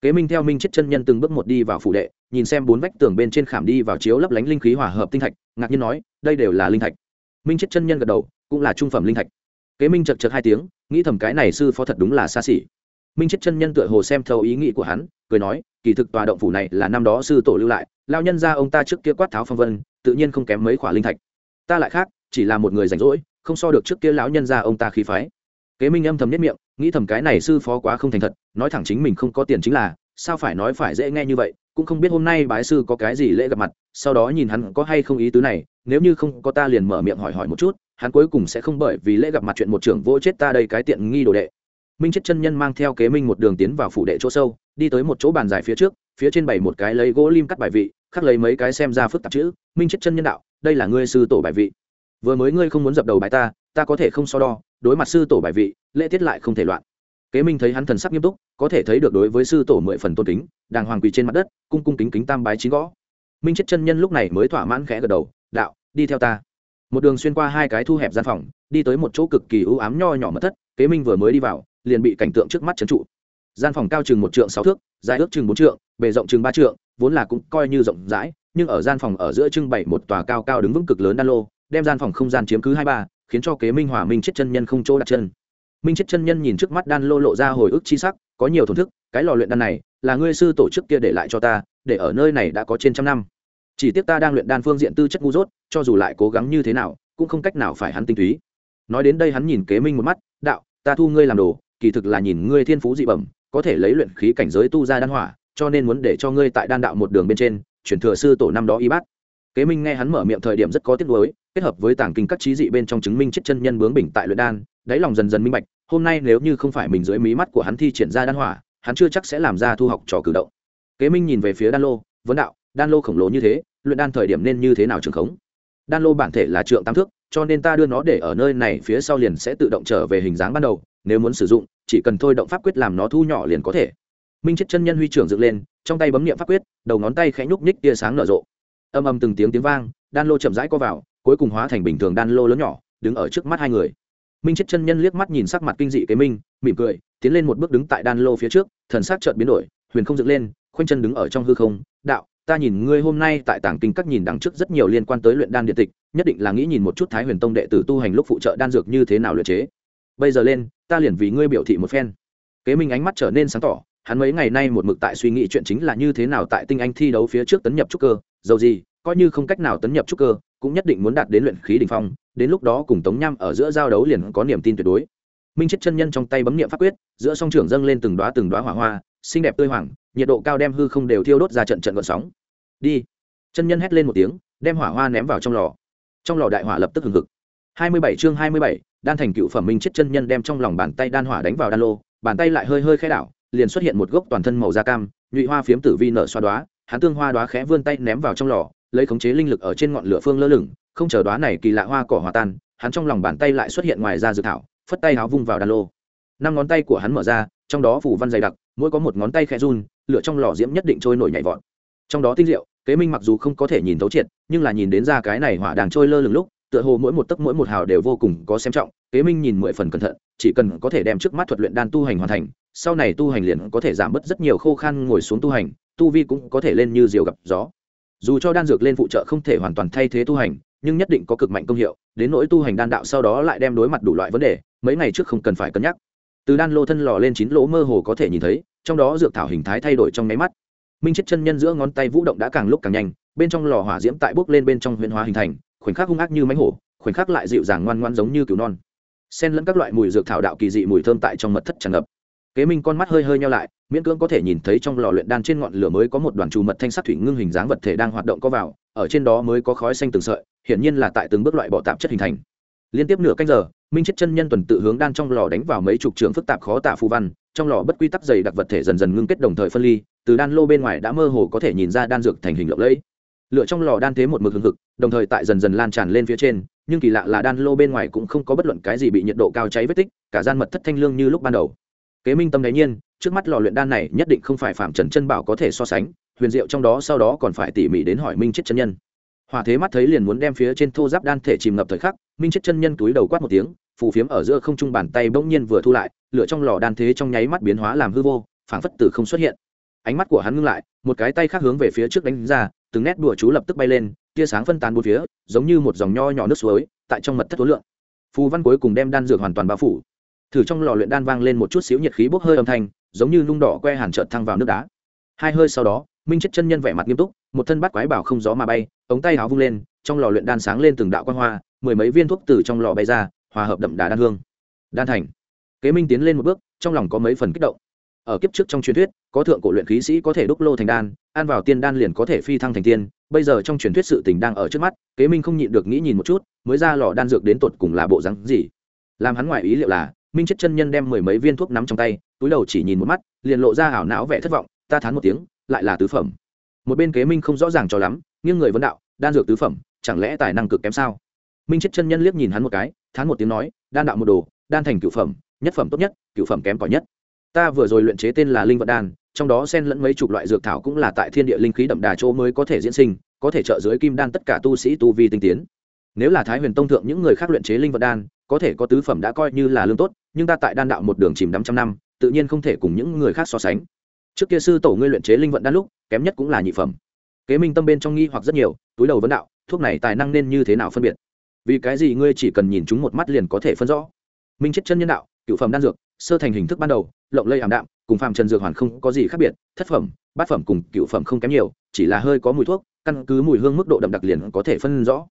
Kế minh theo minh chết chân nhân từng bước một đi vào phủ đệ, nhìn xem bốn vách tường bên trên khảm đi vào chiếu lấp lánh linh khí hòa hợp tinh thạch, ngạc nhiên nói, đây đều là linh thạch. Minh chết chân nhân gật đầu, cũng là trung phẩm linh thạch. Kế minh chật chật hai tiếng, nghĩ thầm cái này sư phó thật đúng là xa xỉ. Minh chết chân nhân tựa hồ xem thấu ý nghĩ của hắn, cười nói, kỳ thực tòa động phủ này là năm đó sư tổ lưu lại lao nhân ra ông ta trước kia quát tháo phong vân, tự nhiên không kém mấy khỏa linh thạch. Ta lại khác, chỉ là một người rảnh rỗi, không so được trước kia lão nhân ra ông ta khí phái. Kế minh âm thầm nhất miệng, nghĩ thầm cái này sư phó quá không thành thật, nói thẳng chính mình không có tiền chính là, sao phải nói phải dễ nghe như vậy, cũng không biết hôm nay bái sư có cái gì lễ gặp mặt, sau đó nhìn hắn có hay không ý tứ này, nếu như không có ta liền mở miệng hỏi hỏi một chút, hắn cuối cùng sẽ không bởi vì lễ gặp mặt chuyện một trưởng vô chết ta đây cái tiện nghi đồ đệ. Minh chết chân nhân mang theo kế minh một đường tiến vào phủ đệ chỗ sâu, đi tới một chỗ bàn dài phía trước phía trên bảy một cái lấy gỗ lim cắt bài vị, khắc lấy mấy cái xem ra phức tạp chữ, minh chết chân nhân đạo, đây là ngươi sư tổ bài vị. Vừa mới ngươi không muốn dập đầu bài ta ta có thể không so đo, đối mặt sư tổ bài vị, lễ tiết lại không thể loạn. Kế minh thấy hắn thần sắc nghiêm túc, có thể thấy được đối với sư tổ mười phần tôn kính, đàng hoàng quỳ trên mặt đất, cung cung kính kính tam bái chín gõ. Minh chết chân nhân lúc này mới thỏa mãn khẽ gật đầu, đạo, đi theo ta. Một đường xuyên qua hai cái thu hẹp gian phòng, đi tới một chỗ cực kỳ ưu ám nho nhỏ mất thất, kế minh vừa mới đi vào, liền bị cảnh tượng trước mắt trấn trụ gian phòng cao chừng một trượng sáu thước, dài ước chừng bốn trượng, bề rộng chừng ba trượng, vốn là cũng coi như rộng rãi, nhưng ở gian phòng ở giữa trưng bày một tòa cao cao đứng vững cực lớn đan lô, đem gian phòng không gian chiếm cứ hai ba, khiến cho kế minh hòa minh chết chân nhân không chỗ đặt chân. Minh chết chân nhân nhìn trước mắt đan lô lộ ra hồi ức chi sắc, có nhiều thổn thức, cái lò luyện đan này, là ngươi sư tổ chức kia để lại cho ta, để ở nơi này đã có trên trăm năm. Chỉ tiếc ta đang luyện đan phương diện tư chất ngu dốt, cho dù lại cố gắng như thế nào, cũng không cách nào phải hắn tinh túy. Nói đến đây hắn nhìn kế minh một mắt, đạo, ta thu ngươi làm đồ, kỳ thực là nhìn ngươi thiên phú dị bẩm có thể lấy luyện khí cảnh giới tu ra đan hỏa, cho nên muốn để cho ngươi tại đan đạo một đường bên trên, chuyển thừa sư tổ năm đó y bát. Kế minh nghe hắn mở miệng thời điểm rất có tiếc nuối, kết hợp với tàng kinh các trí dị bên trong chứng minh chết chân nhân bướng bình tại luyện đan, đáy lòng dần dần minh bạch, hôm nay nếu như không phải mình dưới mí mắt của hắn thi triển ra đan hỏa, hắn chưa chắc sẽ làm ra thu học trò cử động. Kế minh nhìn về phía đan lô, vấn đạo, đan lô khổng lồ như thế, luyện đan thời điểm nên như thế nào trường khống? Đan lô bản thể là trượng tam thước cho nên ta đưa nó để ở nơi này phía sau liền sẽ tự động trở về hình dáng ban đầu, nếu muốn sử dụng, chỉ cần thôi động pháp quyết làm nó thu nhỏ liền có thể. Minh chết chân nhân huy trưởng dựng lên, trong tay bấm nghiệm pháp quyết, đầu ngón tay khẽ nhúc nhích tia sáng nở rộ. Âm âm từng tiếng tiếng vang, đan lô chậm rãi co vào, cuối cùng hóa thành bình thường đan lô lớn nhỏ, đứng ở trước mắt hai người. Minh chết chân nhân liếc mắt nhìn sắc mặt kinh dị kế minh, mỉm cười, tiến lên một bước đứng tại đan lô phía trước, thần sắc chợt biến đổi, huyền không dựng lên, khoanh chân đứng ở trong hư không, đạo ta nhìn ngươi hôm nay tại tảng kinh các nhìn đằng trước rất nhiều liên quan tới luyện đan điện tịch, nhất định là nghĩ nhìn một chút thái huyền tông đệ tử tu hành lúc phụ trợ đan dược như thế nào luyện chế. Bây giờ lên, ta liền vì ngươi biểu thị một phen. Kế minh ánh mắt trở nên sáng tỏ, hắn mấy ngày nay một mực tại suy nghĩ chuyện chính là như thế nào tại tinh anh thi đấu phía trước tấn nhập trúc cơ, dầu gì, coi như không cách nào tấn nhập trúc cơ, cũng nhất định muốn đạt đến luyện khí đ ỉ n h phong, đến lúc đó cùng tống nham ở giữa giao đấu liền có niềm tin tuyệt đối. Minh chết chân nhân trong tay bấm n i ệ m pháp quyết, giữa song trưởng dâng lên từng đoá từng đoá hỏa hoa, xinh đẹp tươi hoàng nhiệt độ cao đem hư không đều thiêu đốt ra trận trận gợn sóng. Đi. Chân nhân hét lên một tiếng, đem hỏa hoa ném vào trong lò. Trong lò đại hỏa lập tức hừng hực. Hai mươi bảy chương hai mươi bảy, đan thành cựu phẩm minh chết chân nhân đem trong lòng bàn tay đan hỏa đánh vào đan lô, bàn tay lại hơi hơi khẽ đảo, liền xuất hiện một gốc toàn thân màu da cam, nhụy hoa phiếm tử vi nở xoa đoá hắn tương hoa đoá khẽ vươn tay ném vào trong lò, lấy khống chế linh lực ở trên ngọn lửa phương lơ lửng, không chờ đoá này kỳ lạ hoa cỏ hòa tan, hắn trong lòng bàn tay lại xuất hiện ngoài ra dự thảo, phất tay háo vung vào đan lô. Năm ngón tay của hắn mở ra, trong đó phủ văn dày đặc, mỗi có một ngón tay khẽ run lửa trong lò diễm nhất định trôi nổi nhảy vọt. Trong đó tinh diệu, kế minh mặc dù không có thể nhìn thấu triệt, nhưng là nhìn đến ra cái này hỏa đàng trôi lơ lửng lúc, tựa hồ mỗi một tấc mỗi một hào đều vô cùng có xem trọng, kế minh nhìn mười phần cẩn thận, chỉ cần có thể đem trước mắt thuật luyện đan tu hành hoàn thành, sau này tu hành liền có thể giảm bớt rất nhiều khô khan ngồi xuống tu hành, tu vi cũng có thể lên như diều gặp gió. Dù cho đan dược lên phụ trợ không thể hoàn toàn thay thế tu hành, nhưng nhất định có cực mạnh công hiệu, đến nỗi tu hành đan đạo sau đó lại đem đối mặt đủ loại vấn đề, mấy ngày trước không cần phải cân nhắc từ đan lô thân lò lên chín lỗ mơ hồ có thể nhìn thấy, trong đó dược thảo hình thái thay đổi trong nháy mắt. Minh chết chân nhân giữa ngón tay vũ động đã càng lúc càng nhanh, bên trong lò hỏa diễm tại bốc lên bên trong huyền hóa hình thành, khoảnh khắc hung ác như mánh hổ, khoảnh khắc lại dịu dàng ngoan ngoan giống như cứu non. Xen lẫn các loại mùi dược thảo đạo kỳ dị mùi thơm tại trong mật thất tràn ngập. Kế minh con mắt hơi hơi nhau lại, miễn cưỡng có thể nhìn thấy trong lò luyện đan trên ngọn lửa mới có một đoàn trù mật thanh sắc thủy ngưng hình dáng vật thể đang hoạt động có vào, ở trên đó mới có khói xanh từng sợi, hiển nhiên là tại từng bước loại bỏ tạp chất hình thành liên tiếp nửa canh giờ, minh chết chân nhân tuần tự hướng đan trong lò đánh vào mấy chục trường phức tạp khó tả phù văn, trong lò bất quy tắc dày đặc vật thể dần dần ngưng kết đồng thời phân ly, từ đan lô bên ngoài đã mơ hồ có thể nhìn ra đan dược thành hình lộng lẫy. Lựa trong lò đan thế một mực hương thực đồng thời tại dần dần lan tràn lên phía trên, nhưng kỳ lạ là đan lô bên ngoài cũng không có bất luận cái gì bị nhiệt độ cao cháy vết tích, cả gian mật thất thanh lương như lúc ban đầu. Kế minh tâm đáy nhiên, trước mắt lò luyện đan này nhất định không phải phạm trần chân bảo có thể so sánh, huyền diệu trong đó sau đó còn phải tỉ mỉ đến hỏi minh chết chân nhân hòa thế mắt thấy liền muốn đem phía trên thô giáp đan thể chìm ngập thời khắc, minh chết chân nhân túi đầu quát một tiếng, phù phiếm ở giữa không trung bàn tay bỗng nhiên vừa thu lại, lửa trong lò đan thế trong nháy mắt biến hóa làm hư vô, phảng phất từ không xuất hiện. Ánh mắt của hắn ngưng lại, một cái tay khác hướng về phía trước đánh ra, từng nét đùa chú lập tức bay lên, tia sáng phân tán bốn phía, giống như một dòng nho nhỏ nước suối, tại trong mật thất tối lượng. Phù văn cuối cùng đem đan dược hoàn toàn bao phủ. Thử trong lò luyện đan vang lên một chút xíu nhiệt khí bốc hơi âm thanh, giống như nung đỏ que hàn trợt thăng vào nước đá. Hai hơi sau đó, minh chất chân nhân vẻ mặt nghiêm túc, một thân bắt quái bảo không gió mà bay ống tay áo vung lên, trong lò luyện đan sáng lên từng đạo quan hoa, mười mấy viên thuốc từ trong lò bay ra, hòa hợp đậm đà đan hương. Đan thành. Kế minh tiến lên một bước, trong lòng có mấy phần kích động. Ở kiếp trước trong truyền thuyết, có thượng cổ luyện khí sĩ có thể đúc lô thành đan, ăn vào tiên đan liền có thể phi thăng thành tiên, bây giờ trong truyền thuyết sự tình đang ở trước mắt, kế minh không nhịn được nghĩ nhìn một chút, mới ra lò đan dược đến tột cùng là bộ rắn gì. Làm hắn ngoài ý liệu là, minh chết chân nhân đem mười mấy viên thuốc nắm trong tay, túi đầu chỉ nhìn một mắt, liền lộ ra ảo não vẻ thất vọng, ta thán một tiếng, lại là tứ phẩm. Một bên kế minh không rõ ràng cho lắm, nghiêng người vấn đạo đan dược tứ phẩm, chẳng lẽ tài năng cực kém sao? Minh chết chân nhân liếc nhìn hắn một cái, thán một tiếng nói, đan đạo một đồ, đan thành cựu phẩm, nhất phẩm tốt nhất cựu phẩm kém cỏi nhất. Ta vừa rồi luyện chế tên là linh vật đan, trong đó xen lẫn mấy chục loại dược thảo cũng là tại thiên địa linh khí đậm đà chỗ mới có thể diễn sinh, có thể trợ dưới kim đan tất cả tu sĩ tu vi tinh tiến. Nếu là thái huyền tông thượng những người khác luyện chế linh vật đan, có thể có tứ phẩm đã coi như là lương tốt, nhưng ta tại đan đạo một đường chìm đắm trăm năm, tự nhiên không thể cùng những người khác so sánh. Trước kia sư tổ ngươi luyện chế linh vận đan lúc, kém nhất cũng là nhị phẩm kế minh tâm bên trong nghi hoặc rất nhiều, túi đầu vấn đạo, thuốc này tài năng nên như thế nào phân biệt? Vì cái gì ngươi chỉ cần nhìn chúng một mắt liền có thể phân rõ? Minh chết chân nhân đạo, cựu phẩm đan dược, sơ thành hình thức ban đầu, lộng lây ảm đạm, cùng phàm trần dược hoàn không có gì khác biệt, thất phẩm, bát phẩm cùng cựu phẩm không kém nhiều, chỉ là hơi có mùi thuốc, căn cứ mùi hương mức độ đậm đặc liền có thể phân rõ.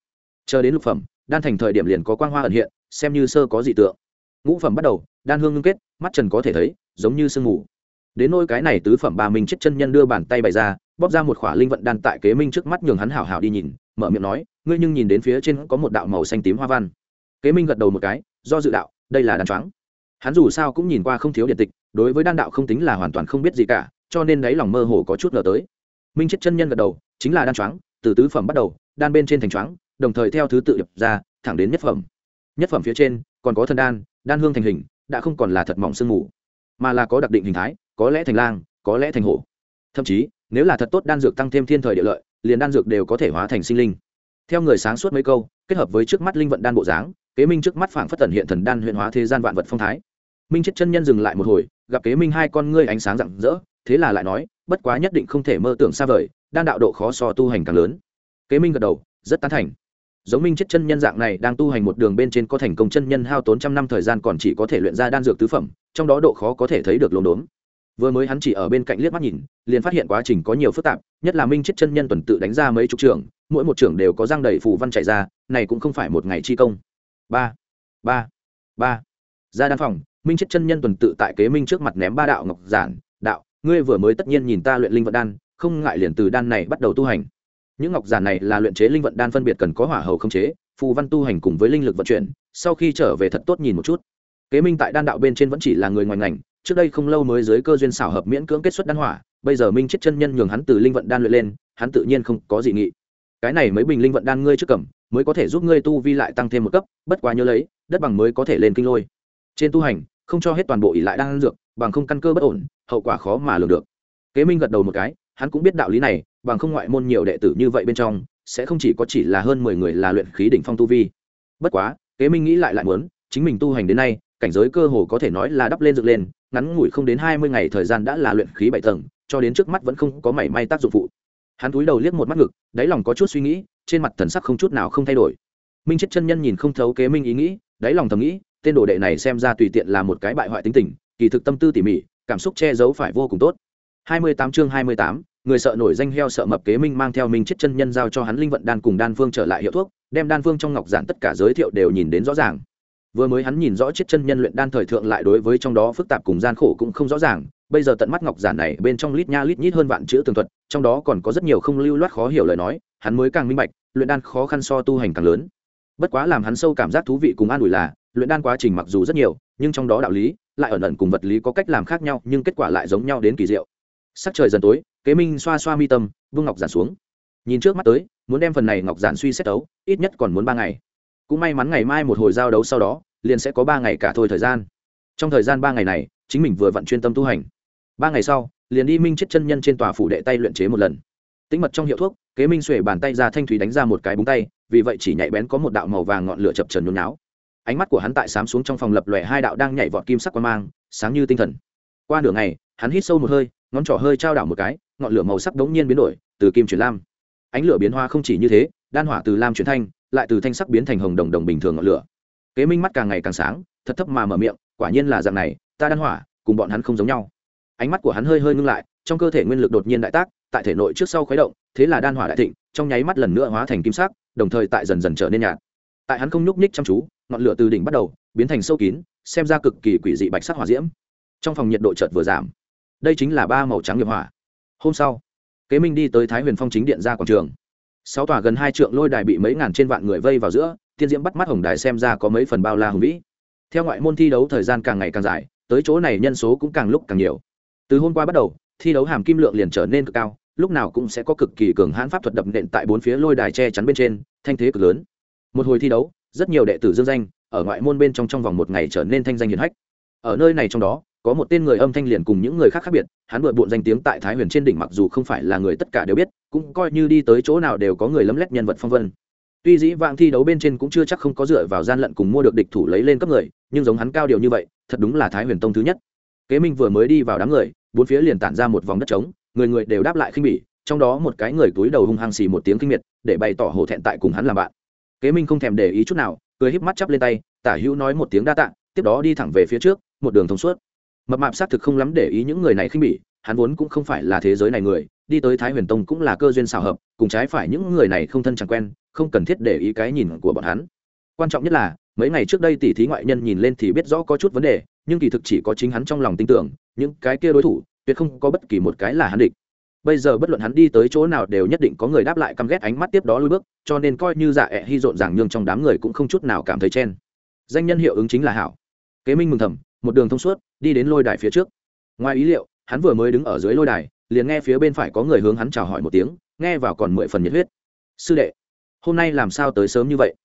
Chờ đến lục phẩm, đan thành thời điểm liền có quang hoa ẩn hiện, xem như sơ có dị tượng. Ngũ phẩm bắt đầu, đan hương ngưng kết, mắt trần có thể thấy, giống như sương mù. Đến nôi cái này tứ phẩm ba minh chết chân nhân đưa bàn tay bày ra bóp ra một khỏa linh vận đan tại kế minh trước mắt nhường hắn hảo hảo đi nhìn, mở miệng nói, ngươi nhưng nhìn đến phía trên có một đạo màu xanh tím hoa văn. Kế minh gật đầu một cái, do dự đạo, đây là đan choáng. Hắn dù sao cũng nhìn qua không thiếu điện tịch, đối với đan đạo không tính là hoàn toàn không biết gì cả, cho nên đáy lòng mơ hồ có chút ngờ tới. Minh chết chân nhân gật đầu, chính là đan choáng, từ tứ phẩm bắt đầu, đan bên trên thành choáng, đồng thời theo thứ tự đập ra, thẳng đến nhất phẩm. Nhất phẩm phía trên, còn có thần đan đan hương thành hình, đã không còn là thật mỏng sương mù, mà là có đặc định hình thái, có lẽ thành lang, có lẽ thành hổ. Thậm chí nếu là thật tốt đan dược tăng thêm thiên thời địa lợi, liền đan dược đều có thể hóa thành sinh linh. Theo người sáng suốt mấy câu, kết hợp với trước mắt linh vận đan bộ dáng, kế minh trước mắt phảng phất tần hiện thần đan huyện hóa thế gian vạn vật phong thái. Minh chết chân nhân dừng lại một hồi, gặp kế minh hai con ngươi ánh sáng rạng rỡ, thế là lại nói, bất quá nhất định không thể mơ tưởng xa vời, đan đạo độ khó so tu hành càng lớn. Kế minh gật đầu, rất tán thành. Giống minh chết chân nhân dạng này đang tu hành một đường bên trên có thành công chân nhân hao tốn trăm năm thời gian còn chỉ có thể luyện ra đan dược tứ phẩm, trong đó độ khó có thể thấy được lồn đốn vừa mới hắn chỉ ở bên cạnh liếc mắt nhìn, liền phát hiện quá trình có nhiều phức tạp, nhất là minh chết chân nhân tuần tự đánh ra mấy chục trường mỗi một trường đều có răng đầy phù văn chạy ra, này cũng không phải một ngày chi công. Ba ba ba. Ra đan phòng, minh chết chân nhân tuần tự tại kế minh trước mặt ném ba đạo ngọc giản, đạo, ngươi vừa mới tất nhiên nhìn ta luyện linh vận đan, không ngại liền từ đan này bắt đầu tu hành. Những ngọc giản này là luyện chế linh vận đan phân biệt cần có hỏa hầu không chế, phù văn tu hành cùng với linh lực vận chuyển, sau khi trở về thật tốt nhìn một chút. Kế minh tại đan đạo bên trên vẫn chỉ là người ngoài ngành trước đây không lâu mới dưới cơ duyên xảo hợp miễn cưỡng kết xuất đan hỏa, bây giờ minh chết chân nhân nhường hắn từ linh vận đan luyện lên, hắn tự nhiên không có gì nghị. Cái này mấy bình linh vận đan ngươi trước cầm, mới có thể giúp ngươi tu vi lại tăng thêm một cấp, bất quá nhớ lấy, đất bằng mới có thể lên kinh lôi. Trên tu hành, không cho hết toàn bộ ỷ lại đan dược, bằng không căn cơ bất ổn, hậu quả khó mà lường được. Kế minh gật đầu một cái, hắn cũng biết đạo lý này, bằng không ngoại môn nhiều đệ tử như vậy bên trong, sẽ không chỉ có chỉ là hơn mười người là luyện khí đỉnh phong tu vi. Bất quá, kế minh nghĩ lại lại muốn, chính mình tu hành đến nay, cảnh giới cơ hồ có thể nói là đắp lên dựng lên ngắn ngủi không đến hai mươi ngày thời gian đã là luyện khí bảy tầng cho đến trước mắt vẫn không có mảy may tác dụng phụ. Hắn cúi đầu liếc một mắt ngực đáy lòng có chút suy nghĩ trên mặt thần sắc không chút nào không thay đổi. Minh chết chân nhân nhìn không thấu kế minh ý nghĩ đáy lòng thầm nghĩ tên đồ đệ này xem ra tùy tiện là một cái bại hoại tính tình kỳ thực tâm tư tỉ mỉ cảm xúc che giấu phải vô cùng tốt. 28 chương 28, người sợ nổi danh heo sợ mập kế minh mang theo minh chết chân nhân giao cho hắn linh vận đan cùng đan phương trở lại hiệu thuốc đem đan phương trong ngọc giản tất cả giới thiệu đều nhìn đến rõ ràng vừa mới hắn nhìn rõ chết chân nhân luyện đan thời thượng lại đối với trong đó phức tạp cùng gian khổ cũng không rõ ràng, bây giờ tận mắt ngọc giản này bên trong lít nha lít nhít hơn vạn chữ tường thuật, trong đó còn có rất nhiều không lưu loát khó hiểu lời nói, hắn mới càng minh bạch, luyện đan khó khăn so tu hành càng lớn. Bất quá làm hắn sâu cảm giác thú vị cùng an ủi là, luyện đan quá trình mặc dù rất nhiều, nhưng trong đó đạo lý, lại ẩn ẩn cùng vật lý có cách làm khác nhau, nhưng kết quả lại giống nhau đến kỳ diệu. Sắc trời dần tối, kế minh xoa xoa mi tâm vương ngọc giản xuống. Nhìn trước mắt tới, muốn đem phần này ngọc giản suy xét đấu, ít nhất còn muốn ba ngày cũng may mắn ngày mai một hồi giao đấu sau đó, liền sẽ có ba ngày cả thôi thời gian. Trong thời gian ba ngày này, chính mình vừa vặn chuyên tâm tu hành. Ba ngày sau, liền đi minh chết chân nhân trên tòa phủ đệ tay luyện chế một lần. Tĩnh mật trong hiệu thuốc, kế minh xuể bàn tay ra thanh thủy đánh ra một cái búng tay, vì vậy chỉ nhạy bén có một đạo màu vàng ngọn lửa chập trần nhốn náo ánh mắt của hắn tại sám xuống trong phòng lập lòe hai đạo đang nhảy vọt kim sắc quan mang, sáng như tinh thần. Qua nửa ngày, hắn hít sâu một hơi, ngón trỏ hơi trao đảo một cái, ngọn lửa màu sắc đống nhiên biến đổi, từ kim chuyển lam. Ánh lửa biến hoa không chỉ như thế, đan hỏa từ lam chuyển thanh lại từ thanh sắc biến thành hồng đồng đồng bình thường ngọn lửa. Kế minh mắt càng ngày càng sáng, thật thấp mà mở miệng, quả nhiên là dạng này, ta đan hỏa, cùng bọn hắn không giống nhau. Ánh mắt của hắn hơi hơi ngưng lại, trong cơ thể nguyên lực đột nhiên đại tác, tại thể nội trước sau khuấy động, thế là đan hỏa đại thịnh, trong nháy mắt lần nữa hóa thành kim sắc, đồng thời tại dần dần trở nên nhạt. Tại hắn không nhúc nhích chăm chú, ngọn lửa từ đỉnh bắt đầu, biến thành sâu kín, xem ra cực kỳ quỷ dị bạch sắc hỏa diễm. Trong phòng nhiệt độ chợt vừa giảm. Đây chính là ba màu trắng nghiệp hỏa. Hôm sau, kế minh đi tới thái huyền phong chính điện ra quảng trường sáu tòa gần hai trượng lôi đài bị mấy ngàn trên vạn người vây vào giữa, tiên diễm bắt mắt hồng đài xem ra có mấy phần bao la hùng vĩ. Theo ngoại môn thi đấu thời gian càng ngày càng dài, tới chỗ này nhân số cũng càng lúc càng nhiều. Từ hôm qua bắt đầu, thi đấu hàm kim lượng liền trở nên cực cao, lúc nào cũng sẽ có cực kỳ cường hãn pháp thuật đập nện tại bốn phía lôi đài che chắn bên trên, thanh thế cực lớn. Một hồi thi đấu, rất nhiều đệ tử dương danh, ở ngoại môn bên trong trong vòng một ngày trở nên thanh danh hiển hách. Ở nơi này trong đó có một tên người âm thanh liền cùng những người khác khác biệt, hắn bựa bộn danh tiếng tại thái huyền trên đỉnh mặc dù không phải là người tất cả đều biết, cũng coi như đi tới chỗ nào đều có người lấm lét nhân vật phong vân. Tuy dĩ vãng thi đấu bên trên cũng chưa chắc không có dựa vào gian lận cùng mua được địch thủ lấy lên cấp người, nhưng giống hắn cao điều như vậy, thật đúng là thái huyền tông thứ nhất. Kế minh vừa mới đi vào đám người, bốn phía liền tản ra một vòng đất trống, người người đều đáp lại khinh bỉ, trong đó một cái người túi đầu hung hăng xì một tiếng kinh miệt, để bày tỏ hổ thẹn tại cùng hắn làm bạn. Kế minh không thèm để ý chút nào, cười híp mắt chắp lên tay, tả hữu nói một tiếng đa tạ, tiếp đó đi thẳng về phía trước, một đường thông suốt mập mạp xác thực không lắm để ý những người này khinh bỉ, hắn vốn cũng không phải là thế giới này người, đi tới thái huyền tông cũng là cơ duyên xào hợp, cùng trái phải những người này không thân chẳng quen, không cần thiết để ý cái nhìn của bọn hắn. Quan trọng nhất là, mấy ngày trước đây tỷ thí ngoại nhân nhìn lên thì biết rõ có chút vấn đề, nhưng kỳ thực chỉ có chính hắn trong lòng tin tưởng, những cái kia đối thủ, tuyệt không có bất kỳ một cái là hắn địch. Bây giờ bất luận hắn đi tới chỗ nào đều nhất định có người đáp lại căm ghét ánh mắt tiếp đó lui bước, cho nên coi như dạ ẹ hy rộn ràng nhường trong đám người cũng không chút nào cảm thấy chen. Danh nhân hiệu ứng chính là hảo. Kế minh mừng thầm, một đường thông suốt đi đến lôi đài phía trước. Ngoài ý liệu, hắn vừa mới đứng ở dưới lôi đài, liền nghe phía bên phải có người hướng hắn chào hỏi một tiếng, nghe vào còn mười phần nhiệt huyết. Sư đệ, hôm nay làm sao tới sớm như vậy?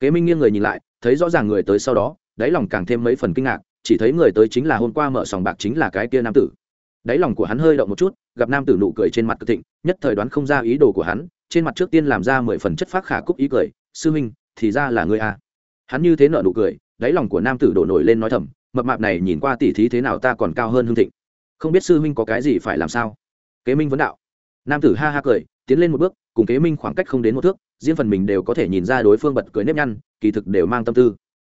Kế minh nghiêng người nhìn lại, thấy rõ ràng người tới sau đó, đáy lòng càng thêm mấy phần kinh ngạc, chỉ thấy người tới chính là hôm qua mở sòng bạc chính là cái kia nam tử. Đáy lòng của hắn hơi động một chút, gặp nam tử nụ cười trên mặt cực thịnh, nhất thời đoán không ra ý đồ của hắn, trên mặt trước tiên làm ra mười phần chất phác khả cúc ý cười, sư huynh, thì ra là ngươi a à. hắn như thế nợ nụ cười, đáy lòng của nam tử đổ nổi lên nói thầm mập mạp này nhìn qua tỉ thí thế nào ta còn cao hơn hương thịnh. Không biết sư huynh có cái gì phải làm sao? Kế minh vấn đạo. Nam tử ha ha cười, tiến lên một bước, cùng kế minh khoảng cách không đến một thước, riêng phần mình đều có thể nhìn ra đối phương bật cười nếp nhăn, kỳ thực đều mang tâm tư.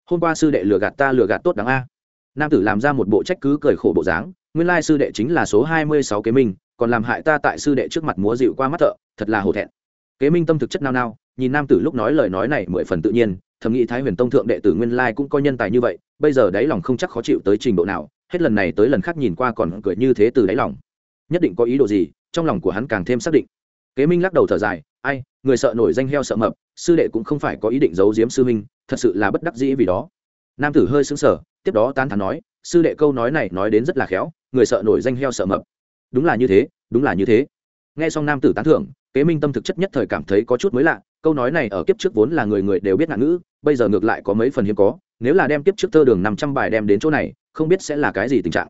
Hôm qua sư đệ lừa gạt ta lừa gạt tốt đáng a. Nam tử làm ra một bộ trách cứ cười khổ bộ dáng, nguyên lai sư đệ chính là số hai mươi sáu kế minh, còn làm hại ta tại sư đệ trước mặt múa dịu qua mắt thợ, thật là hổ thẹn. Kế minh tâm thực chất nao nao, nhìn nam tử lúc nói lời nói này mười phần tự nhiên thầm nghĩ thái huyền tông thượng đệ tử nguyên lai cũng có nhân tài như vậy, bây giờ đáy lòng không chắc khó chịu tới trình độ nào, hết lần này tới lần khác nhìn qua còn cười như thế từ đáy lòng. Nhất định có ý đồ gì, trong lòng của hắn càng thêm xác định. Kế minh lắc đầu thở dài, ai, người sợ nổi danh heo sợ mập, sư đệ cũng không phải có ý định giấu giếm sư minh thật sự là bất đắc dĩ vì đó. Nam tử hơi xứng sở tiếp đó tán thán nói, sư đệ câu nói này nói đến rất là khéo, người sợ nổi danh heo sợ mập. Đúng là như thế, đúng là như thế. Nghe xong nam tử tán thưởng, kế minh tâm thực chất nhất thời cảm thấy có chút mới lạ câu nói này ở kiếp trước vốn là người người đều biết ngạn ngữ, bây giờ ngược lại có mấy phần hiếm có, nếu là đem kiếp trước thơ đường năm trăm bài đem đến chỗ này, không biết sẽ là cái gì tình trạng.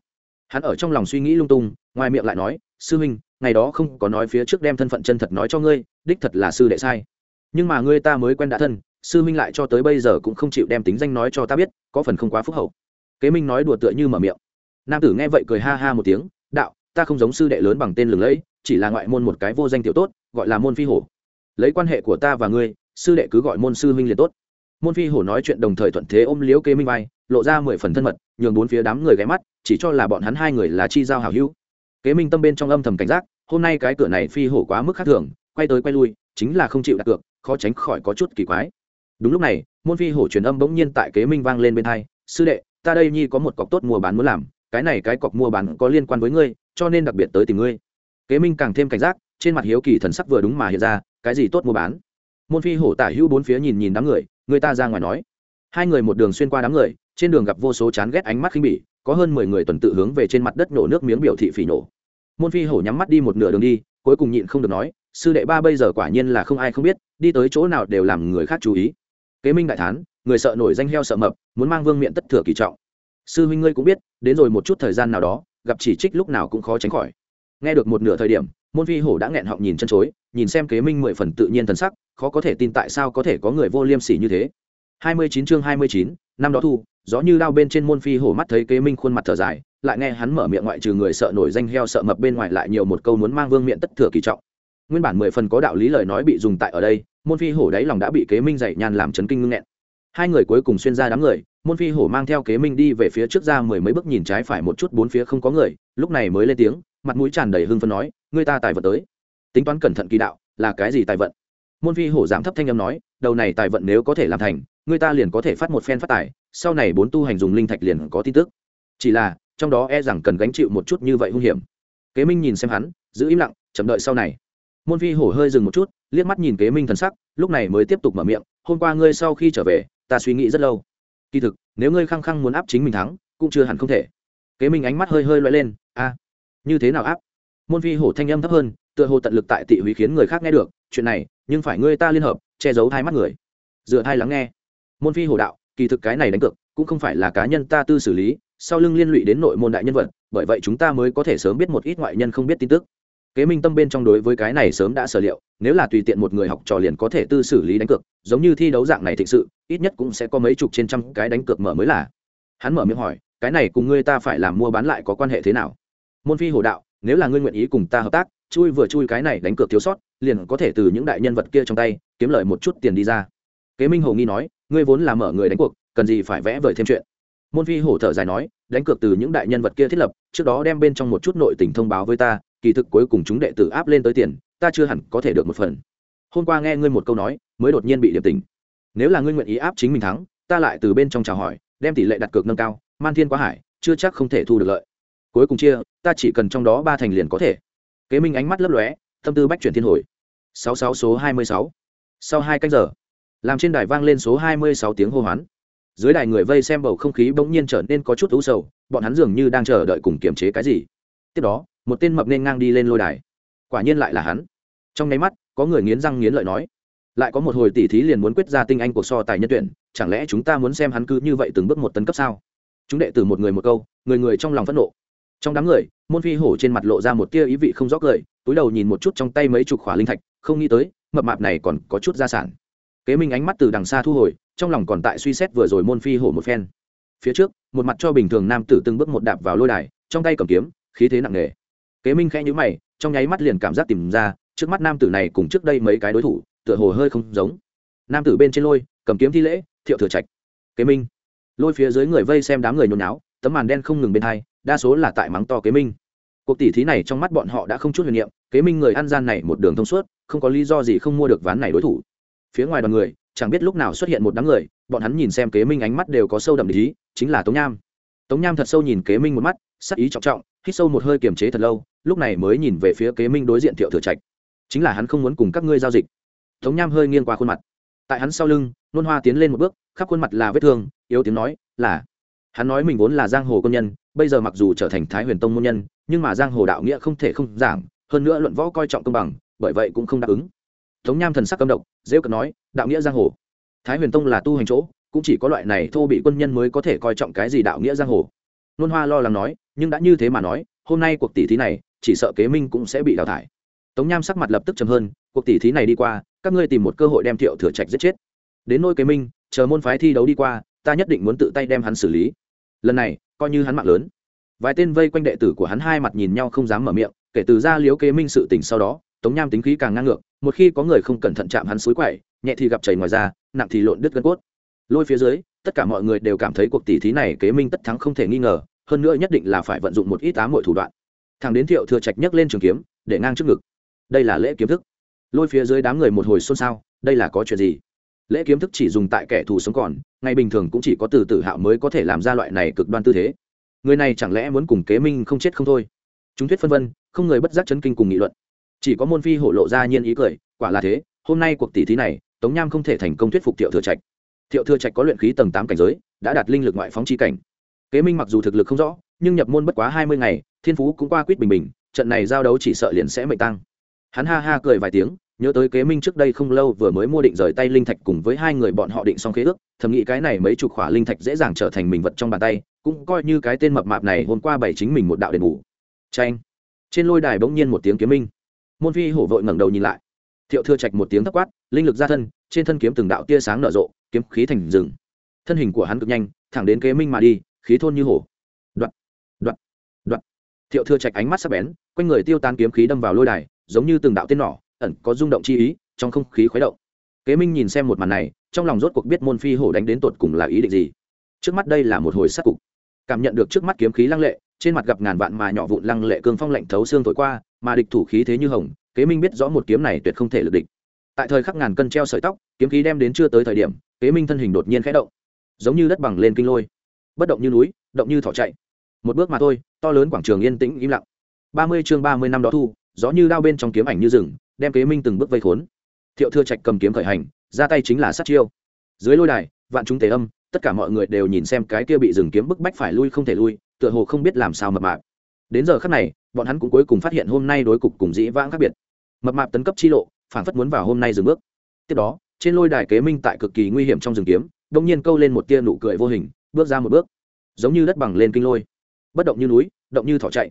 Hắn ở trong lòng suy nghĩ lung tung, ngoài miệng lại nói, sư huynh, ngày đó không có nói phía trước đem thân phận chân thật nói cho ngươi, đích thật là sư đệ sai. Nhưng mà ngươi ta mới quen đã thân, sư huynh lại cho tới bây giờ cũng không chịu đem tính danh nói cho ta biết, có phần không quá phúc hậu. Kế minh nói đùa tựa như mở miệng. Nam tử nghe vậy cười ha ha một tiếng, đạo, ta không giống sư đệ lớn bằng tên lừng lẫy, chỉ là ngoại môn một cái vô danh tiểu tốt, gọi là môn phi hổ lấy quan hệ của ta và ngươi, sư đệ cứ gọi môn sư huynh liền tốt. Môn phi hổ nói chuyện đồng thời thuận thế ôm liễu kế minh vai, lộ ra mười phần thân mật, nhường bốn phía đám người ghé mắt, chỉ cho là bọn hắn hai người là chi giao hảo hữu. Kế minh tâm bên trong âm thầm cảnh giác, hôm nay cái cửa này phi hổ quá mức khác thường, quay tới quay lui, chính là không chịu đặt cược, khó tránh khỏi có chút kỳ quái. Đúng lúc này, môn phi hổ truyền âm bỗng nhiên tại kế minh vang lên bên thai sư đệ, ta đây nhi có một cọc tốt mua bán muốn làm, cái này cái cọc mua bán có liên quan với ngươi, cho nên đặc biệt tới tìm ngươi. Kế minh càng thêm cảnh giác trên mặt hiếu kỳ thần sắc vừa đúng mà hiện ra, cái gì tốt mua bán? Môn phi hổ tả hữu bốn phía nhìn nhìn đám người người ta ra ngoài nói. Hai người một đường xuyên qua đám người, trên đường gặp vô số chán ghét ánh mắt khinh bỉ, có hơn mười người tuần tự hướng về trên mặt đất nổ nước miếng biểu thị phỉ nổ. Môn phi hổ nhắm mắt đi một nửa đường đi, cuối cùng nhịn không được nói, sư đệ ba bây giờ quả nhiên là không ai không biết, đi tới chỗ nào đều làm người khác chú ý. Kế minh đại thán, người sợ nổi danh heo sợ mập, muốn mang vương miện tất thừa kỳ trọng. Sư huynh ngươi cũng biết, đến rồi một chút thời gian nào đó, gặp chỉ trích lúc nào cũng khó tránh khỏi. Nghe được một nửa thời điểm môn phi hổ đã nghẹn họng nhìn chân chối, nhìn xem kế minh mười phần tự nhiên thần sắc, khó có thể tin tại sao có thể có người vô liêm sỉ như thế. Hai mươi chín chương hai mươi chín, năm đó thu, gió như lao bên trên môn phi hổ mắt thấy kế minh khuôn mặt thở dài, lại nghe hắn mở miệng ngoại trừ người sợ nổi danh heo sợ mập bên ngoài lại nhiều một câu muốn mang vương miệng tất thừa kỳ trọng. Nguyên bản mười phần có đạo lý lời nói bị dùng tại ở đây, môn phi hổ đáy lòng đã bị kế minh dạy nhàn làm chấn kinh ngưng nghẹn. Hai người cuối cùng xuyên ra đám người, môn phi hổ mang theo kế minh đi về phía trước ra mười mấy bước nhìn trái phải một chút bốn phía không có người, lúc này mới lên tiếng mặt mũi tràn đầy hưng phấn nói người ta tài vận tới. Tính toán cẩn thận kỳ đạo, là cái gì tài vận? Môn phi hổ giảm thấp thanh âm nói, đầu này tài vận nếu có thể làm thành người ta liền có thể phát một phen phát tài, sau này bốn tu hành dùng linh thạch liền có tin tức. Chỉ là, trong đó e rằng cần gánh chịu một chút như vậy hung hiểm. Kế minh nhìn xem hắn, giữ im lặng, chậm đợi sau này. Môn phi hổ hơi dừng một chút, liếc mắt nhìn kế minh thần sắc, lúc này mới tiếp tục mở miệng, hôm qua ngươi sau khi trở về, ta suy nghĩ rất lâu. Kỳ thực, nếu ngươi khăng khăng muốn áp chính mình thắng, cũng chưa hẳn không thể. Kế minh ánh mắt hơi hơi loay lên, a như thế nào áp? Môn phi hổ thanh âm thấp hơn, tựa hồ tận lực tại tị húy khiến người khác nghe được, chuyện này, nhưng phải ngươi ta liên hợp, che giấu hai mắt người. Dựa hai lắng nghe. Môn phi hổ đạo, kỳ thực cái này đánh cược, cũng không phải là cá nhân ta tư xử lý, sau lưng liên lụy đến nội môn đại nhân vật, bởi vậy chúng ta mới có thể sớm biết một ít ngoại nhân không biết tin tức. Kế minh tâm bên trong đối với cái này sớm đã sở liệu, nếu là tùy tiện một người học trò liền có thể tư xử lý đánh cược, giống như thi đấu dạng này thực sự, ít nhất cũng sẽ có mấy chục trên trăm cái đánh cược mở mới là. Hắn mở miệng hỏi, cái này cùng ngươi ta phải làm mua bán lại có quan hệ thế nào? Môn phi Hổ đạo, nếu là ngươi nguyện ý cùng ta hợp tác, chui vừa chui cái này đánh cược thiếu sót, liền có thể từ những đại nhân vật kia trong tay, kiếm lời một chút tiền đi ra. Kế minh hồ nghi nói, ngươi vốn là mở người đánh cuộc, cần gì phải vẽ vời thêm chuyện. Môn phi hổ thở dài nói, đánh cược từ những đại nhân vật kia thiết lập, trước đó đem bên trong một chút nội tình thông báo với ta, kỳ thực cuối cùng chúng đệ tử áp lên tới tiền, ta chưa hẳn có thể được một phần. Hôm qua nghe ngươi một câu nói, mới đột nhiên bị điểm tình nếu là ngươi nguyện ý áp chính mình thắng, ta lại từ bên trong chào hỏi, đem tỷ lệ đặt cược nâng cao, man thiên quá hải, chưa chắc không thể thu được lợi cuối cùng chia, ta chỉ cần trong đó ba thành liền có thể. Kế minh ánh mắt lấp lóe, tâm tư bách chuyển thiên hồi. Sáu sáu số hai mươi sáu. Sau hai canh giờ, làm trên đài vang lên số hai mươi sáu tiếng hô hoán. Dưới đài người vây xem bầu không khí bỗng nhiên trở nên có chút u sầu, bọn hắn dường như đang chờ đợi cùng kiềm chế cái gì. Tiếp đó, một tên mập nên ngang đi lên lôi đài. Quả nhiên lại là hắn. Trong nháy mắt, có người nghiến răng nghiến lợi nói, lại có một hồi tỉ thí liền muốn quyết ra tinh anh cuộc so tài nhân tuyển, chẳng lẽ chúng ta muốn xem hắn cứ như vậy từng bước một tấn cấp sao? Chúng đệ từ một người một câu, người người trong lòng phẫn nộ trong đám người, môn phi hổ trên mặt lộ ra một tia ý vị không rõ cười, túi đầu nhìn một chút trong tay mấy chục khỏa linh thạch, không nghĩ tới, mập mạp này còn có chút gia sản. Kế minh ánh mắt từ đằng xa thu hồi, trong lòng còn tại suy xét vừa rồi môn phi hổ một phen. Phía trước, một mặt cho bình thường nam tử từng bước một đạp vào lôi đài, trong tay cầm kiếm, khí thế nặng nề. Kế minh khẽ nhữ mày, trong nháy mắt liền cảm giác tìm ra, trước mắt nam tử này cùng trước đây mấy cái đối thủ, tựa hồ hơi không giống. Nam tử bên trên lôi, cầm kiếm thi lễ, thiệu thừa trạch. Kế minh, lôi phía dưới người vây xem đám người nhốn náo tấm màn đen không ngừng bên hai đa số là tại mắng to kế minh. Cuộc tỷ thí này trong mắt bọn họ đã không chút huyền niệm, kế minh người ăn gian này một đường thông suốt, không có lý do gì không mua được ván này đối thủ. Phía ngoài đoàn người, chẳng biết lúc nào xuất hiện một đám người, bọn hắn nhìn xem kế minh ánh mắt đều có sâu đậm ý, chính là tống nham. Tống nham thật sâu nhìn kế minh một mắt, sắc ý trọng trọng, hít sâu một hơi kiềm chế thật lâu, lúc này mới nhìn về phía kế minh đối diện thiệu thừa trạch. Chính là hắn không muốn cùng các ngươi giao dịch. Tống nham hơi nghiêng qua khuôn mặt. Tại hắn sau lưng, nôn hoa tiến lên một bước, khắp khuôn mặt là vết thương, yếu tiếng nói, là, hắn nói mình vốn là giang hồ công nhân bây giờ mặc dù trở thành thái huyền tông môn nhân, nhưng mà giang hồ đạo nghĩa không thể không giảng, hơn nữa luận võ coi trọng công bằng, bởi vậy cũng không đáp ứng. Tống nham thần sắc cấm độc dễ cận nói, đạo nghĩa giang hồ. Thái huyền tông là tu hành chỗ, cũng chỉ có loại này thô bị quân nhân mới có thể coi trọng cái gì đạo nghĩa giang hồ. Nôn hoa lo lắng nói, nhưng đã như thế mà nói, hôm nay cuộc tỷ thí này, chỉ sợ kế minh cũng sẽ bị đào thải. Tống nham sắc mặt lập tức chầm hơn, cuộc tỷ thí này đi qua, các ngươi tìm một cơ hội đem thiệu thừa trạch giết chết. Đến nôi kế minh, chờ môn phái thi đấu đi qua, ta nhất định muốn tự tay đem hắn xử lý. Lần này coi như hắn mạng lớn. Vài tên vây quanh đệ tử của hắn hai mặt nhìn nhau không dám mở miệng, kể từ ra liếu kế minh sự tình sau đó, tống nham tính khí càng ngang ngược, một khi có người không cẩn thận chạm hắn suối quậy, nhẹ thì gặp chảy ngoài ra nặng thì lộn đứt gân cốt. Lôi phía dưới, tất cả mọi người đều cảm thấy cuộc tỷ thí này kế minh tất thắng không thể nghi ngờ, hơn nữa nhất định là phải vận dụng một ít ám mọi thủ đoạn. Thằng đến thiệu thừa trạch nhấc lên trường kiếm, để ngang trước ngực. Đây là lễ kiếm thức. Lôi phía dưới đám người một hồi xôn xao, đây là có chuyện gì? Lễ kiếm thức chỉ dùng tại kẻ thù sống còn, ngày bình thường cũng chỉ có từ tử hạo mới có thể làm ra loại này cực đoan tư thế. Người này chẳng lẽ muốn cùng kế minh không chết không thôi? Chúng thuyết phân vân, không người bất giác chấn kinh cùng nghị luận. Chỉ có môn phi hổ lộ ra nhiên ý cười, quả là thế, hôm nay cuộc tỷ thí này, tống nham không thể thành công thuyết phục thiệu thừa trạch. Thiệu thừa trạch có luyện khí tầng tám cảnh giới, đã đạt linh lực ngoại phóng chi cảnh. Kế minh mặc dù thực lực không rõ, nhưng nhập môn bất quá hai mươi ngày, thiên phú cũng qua quýt bình bình, trận này giao đấu chỉ sợ liền sẽ mệnh tăng. Hắn ha ha cười vài tiếng nhớ tới kế minh trước đây không lâu vừa mới mua định rời tay linh thạch cùng với hai người bọn họ định xong khế ước, thầm nghĩ cái này mấy chục khỏa linh thạch dễ dàng trở thành mình vật trong bàn tay, cũng coi như cái tên mập mạp này hôm qua bày chính mình một đạo đền ngủ tranh trên lôi đài bỗng nhiên một tiếng kiếm minh. Môn phi hổ vội ngẩng đầu nhìn lại. Thiệu thưa trạch một tiếng thấp quát, linh lực ra thân, trên thân kiếm từng đạo tia sáng nở rộ, kiếm khí thành rừng. Thân hình của hắn cực nhanh, thẳng đến kế minh mà đi, khí thôn như hổ. Đoạn đoạn đoạn thiệu thưa trạch ánh mắt sắc bén, quanh người tiêu tan kiếm khí đâm vào lôi đài, giống như từng đạo tên nỏ ẩn có rung động chi ý, trong không khí khuấy động. Kế minh nhìn xem một màn này, trong lòng rốt cuộc biết môn phi hổ đánh đến tột cùng là ý định gì. Trước mắt đây là một hồi sát cục. Cảm nhận được trước mắt kiếm khí lăng lệ, trên mặt gặp ngàn vạn mà nhỏ vụn lăng lệ cương phong lạnh thấu xương thổi qua, mà địch thủ khí thế như hồng, kế minh biết rõ một kiếm này tuyệt không thể lực địch. Tại thời khắc ngàn cân treo sợi tóc, kiếm khí đem đến chưa tới thời điểm, kế minh thân hình đột nhiên khẽ động. Giống như đất bằng lên kinh lôi. Bất động như núi, động như thỏ chạy. Một bước mà thôi, to lớn quảng trường yên tĩnh im lặng. Ba mươi chương ba mươi năm đó thu, gió như đao bên trong kiếm ảnh như rừng đem kế minh từng bước vây khốn. Thiệu thừa trạch cầm kiếm khởi hành, ra tay chính là sát chiêu. Dưới lôi đài, vạn chúng tề âm, tất cả mọi người đều nhìn xem cái kia bị dừng kiếm bức bách phải lui không thể lui, tựa hồ không biết làm sao mập mạp. Đến giờ khắc này, bọn hắn cũng cuối cùng phát hiện hôm nay đối cục cùng dĩ vãng khác biệt. Mập mạp tấn cấp chi lộ, phản phất muốn vào hôm nay dừng bước. Tiếp đó, trên lôi đài kế minh tại cực kỳ nguy hiểm trong rừng kiếm đông nhiên câu lên một tia nụ cười vô hình, bước ra một bước. Giống như đất bằng lên kinh lôi. Bất động như núi, động như thỏ chạy.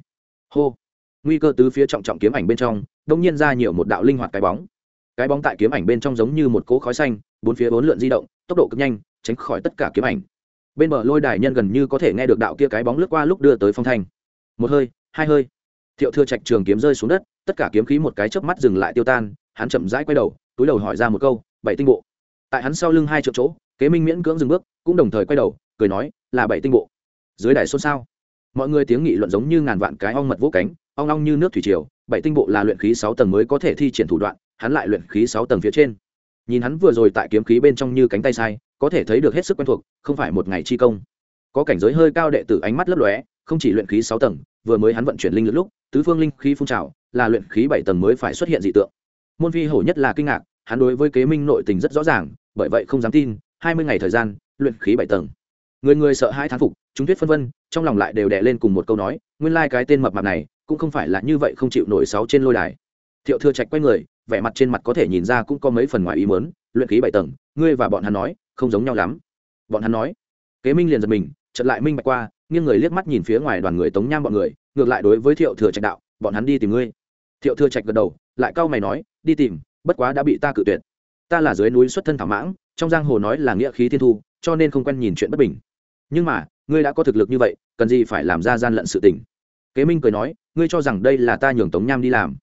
Hô. Nguy cơ tứ phía trọng trọng kiếm ảnh bên trong đông nhiên ra nhiều một đạo linh hoạt cái bóng. Cái bóng tại kiếm ảnh bên trong giống như một cỗ khói xanh, bốn phía bốn lượn di động, tốc độ cực nhanh, tránh khỏi tất cả kiếm ảnh. Bên bờ lôi đài nhân gần như có thể nghe được đạo kia cái bóng lướt qua lúc đưa tới phong thanh. Một hơi, hai hơi. Thiệu thừa trạch trường kiếm rơi xuống đất, tất cả kiếm khí một cái chớp mắt dừng lại tiêu tan, hắn chậm rãi quay đầu, túi đầu hỏi ra một câu, bảy tinh bộ? Tại hắn sau lưng hai triệu chỗ, kế minh miễn cưỡng dừng bước, cũng đồng thời quay đầu, cười nói, là bảy tinh bộ. Dưới đài xôn xao mọi người tiếng nghị luận giống như ngàn vạn cái ong mật vỗ cánh, ong ong như nước thủy triều, bảy tinh bộ là luyện khí sáu tầng mới có thể thi triển thủ đoạn, hắn lại luyện khí sáu tầng phía trên. Nhìn hắn vừa rồi tại kiếm khí bên trong như cánh tay sai, có thể thấy được hết sức quen thuộc, không phải một ngày chi công. Có cảnh giới hơi cao đệ tử ánh mắt lấp lóe, không chỉ luyện khí sáu tầng, vừa mới hắn vận chuyển linh lực lúc, tứ phương linh khí phun trào, là luyện khí bảy tầng mới phải xuất hiện dị tượng. Môn phi hổ nhất là kinh ngạc, hắn đối với kế minh nội tình rất rõ ràng, bởi vậy không dám tin, hai mươi ngày thời gian, luyện khí bảy tầng người người sợ hai thán phục, chúng thuyết phân vân, trong lòng lại đều đè lên cùng một câu nói, nguyên lai cái tên mập mạp này, cũng không phải là như vậy không chịu nổi sáu trên lôi đài. Thiệu thừa trạch quay người, vẻ mặt trên mặt có thể nhìn ra cũng có mấy phần ngoài ý mớn luyện khí bảy tầng, ngươi và bọn hắn nói, không giống nhau lắm. Bọn hắn nói, kế minh liền giật mình, chợt lại minh bạch qua, nghiêng người liếc mắt nhìn phía ngoài đoàn người tống nham bọn người, ngược lại đối với thiệu thừa trạch đạo, bọn hắn đi tìm ngươi. Thiệu thừa trạch gật đầu, lại cau mày nói, đi tìm, bất quá đã bị ta cự tuyệt. Ta là dưới núi xuất thân thảo mãng, trong giang hồ nói là nghĩa khí thiên thu, cho nên không quen nhìn chuyện bất bình nhưng mà, ngươi đã có thực lực như vậy, cần gì phải làm ra gian lận sự tình. Kế minh cười nói, ngươi cho rằng đây là ta nhường tống nham đi làm.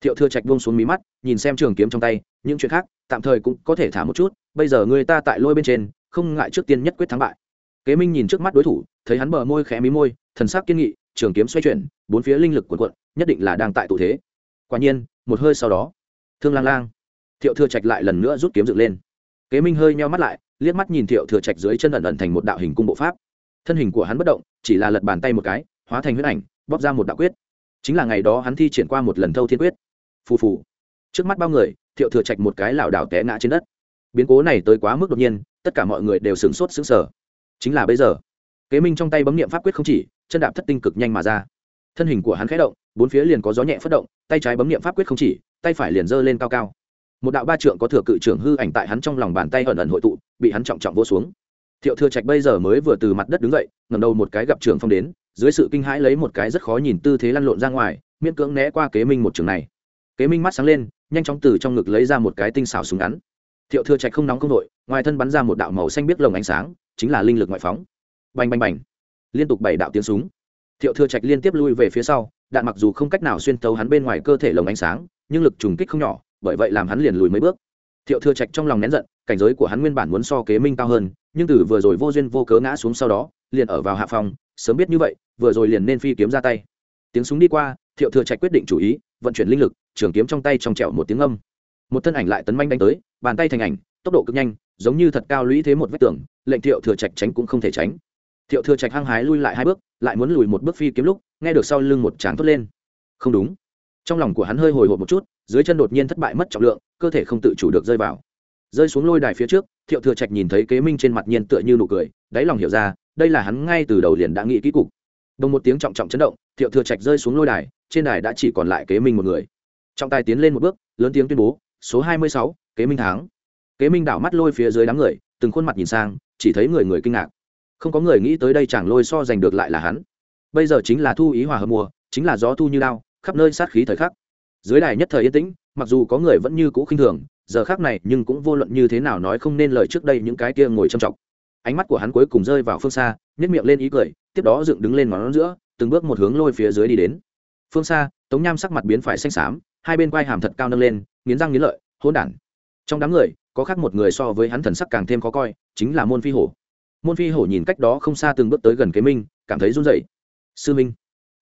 Thiệu thừa trạch buông xuống mí mắt, nhìn xem trường kiếm trong tay, những chuyện khác, tạm thời cũng có thể thả một chút, bây giờ ngươi ta tại lôi bên trên, không ngại trước tiên nhất quyết thắng bại. Kế minh nhìn trước mắt đối thủ, thấy hắn bờ môi khẽ mí môi, thần sắc kiên nghị, trường kiếm xoay chuyển, bốn phía linh lực cuộn cuộn, nhất định là đang tại tụ thế. Quả nhiên, một hơi sau đó, thương lang lang, thiệu thừa trạch lại lần nữa rút kiếm dựng lên. Kế minh hơi meo mắt lại liếc mắt nhìn thiệu thừa trạch dưới chân ẩn ẩn thành một đạo hình cung bộ pháp. Thân hình của hắn bất động, chỉ là lật bàn tay một cái, hóa thành huyết ảnh, bóp ra một đạo quyết. Chính là ngày đó hắn thi triển qua một lần thâu thiên quyết. Phù phù. Trước mắt bao người, thiệu thừa trạch một cái lảo đảo té ngã trên đất. Biến cố này tới quá mức đột nhiên, tất cả mọi người đều sửng sốt sững sờ. Chính là bây giờ, kế minh trong tay bấm niệm pháp quyết không chỉ, chân đạp thất tinh cực nhanh mà ra. Thân hình của hắn khẽ động, bốn phía liền có gió nhẹ phất động, tay trái bấm niệm pháp quyết không chỉ, tay phải liền giơ lên cao cao một đạo ba trượng có thừa cự trưởng hư ảnh tại hắn trong lòng bàn tay ẩn ẩn hội tụ, bị hắn trọng trọng vô xuống. Thiệu thừa trạch bây giờ mới vừa từ mặt đất đứng dậy ngầm đầu một cái gặp trường phong đến, dưới sự kinh hãi lấy một cái rất khó nhìn tư thế lăn lộn ra ngoài, miễn cưỡng né qua kế minh một trường này. Kế minh mắt sáng lên, nhanh chóng từ trong ngực lấy ra một cái tinh xảo súng ngắn. Thiệu thừa trạch không nóng không đội ngoài thân bắn ra một đạo màu xanh biết lồng ánh sáng, chính là linh lực ngoại phóng. Bành bành bành. Liên tục bảy đạo tiếng súng. Thiệu thừa trạch liên tiếp lui về phía sau, đạn mặc dù không cách nào xuyên tấu hắn bên ngoài cơ thể lồng ánh sáng, nhưng lực trùng kích không nhỏ bởi vậy làm hắn liền lùi mấy bước. Thiệu thừa trạch trong lòng nén giận, cảnh giới của hắn nguyên bản muốn so kế minh cao hơn, nhưng từ vừa rồi vô duyên vô cớ ngã xuống sau đó, liền ở vào hạ phòng, sớm biết như vậy, vừa rồi liền nên phi kiếm ra tay. Tiếng súng đi qua, thiệu thừa trạch quyết định chủ ý, vận chuyển linh lực, trường kiếm trong tay trong trẹo một tiếng âm. Một thân ảnh lại tấn manh đánh tới, bàn tay thành ảnh, tốc độ cực nhanh, giống như thật cao lũy thế một vách tường, lệnh thiệu thừa trạch tránh cũng không thể tránh. Thiệu thừa trạch hăng hái lui lại hai bước, lại muốn lùi một bước phi kiếm lúc, nghe được sau lưng một tràng thốt lên. Không đúng trong lòng của hắn hơi hồi hộp một chút, dưới chân đột nhiên thất bại mất trọng lượng, cơ thể không tự chủ được rơi vào. Rơi xuống lôi đài phía trước, thiệu thừa trạch nhìn thấy kế minh trên mặt nhiên tựa như nụ cười, đáy lòng hiểu ra, đây là hắn ngay từ đầu liền đã nghĩ kỹ cục. Đồng một tiếng trọng trọng chấn động, thiệu thừa trạch rơi xuống lôi đài, trên đài đã chỉ còn lại kế minh một người. Trọng tài tiến lên một bước, lớn tiếng tuyên bố, số hai mươi sáu, kế minh thắng. Kế minh đảo mắt lôi phía dưới đám người, từng khuôn mặt nhìn sang, chỉ thấy người người kinh ngạc. Không có người nghĩ tới đây chẳng lôi so giành được lại là hắn. Bây giờ chính là thu ý hòa hợp mùa, chính là gió thu như lao khắp nơi sát khí thời khắc. Dưới đài nhất thời yên tĩnh, mặc dù có người vẫn như cũ khinh thường, giờ khác này nhưng cũng vô luận như thế nào nói không nên lời trước đây những cái kia ngồi trầm trọng ánh mắt của hắn cuối cùng rơi vào phương xa nhét miệng lên ý cười, tiếp đó dựng đứng lên ngón giữa, từng bước một hướng lôi phía dưới đi đến. Phương xa, tống nham sắc mặt biến phải xanh xám, hai bên quai hàm thật cao nâng lên, nghiến răng nghiến lợi hôn đản. Trong đám người, có khác một người so với hắn thần sắc càng thêm khó coi, chính là môn phi hổ. Môn phi hổ nhìn cách đó không xa từng bước tới gần kế minh, cảm thấy run rẩy. Sư minh.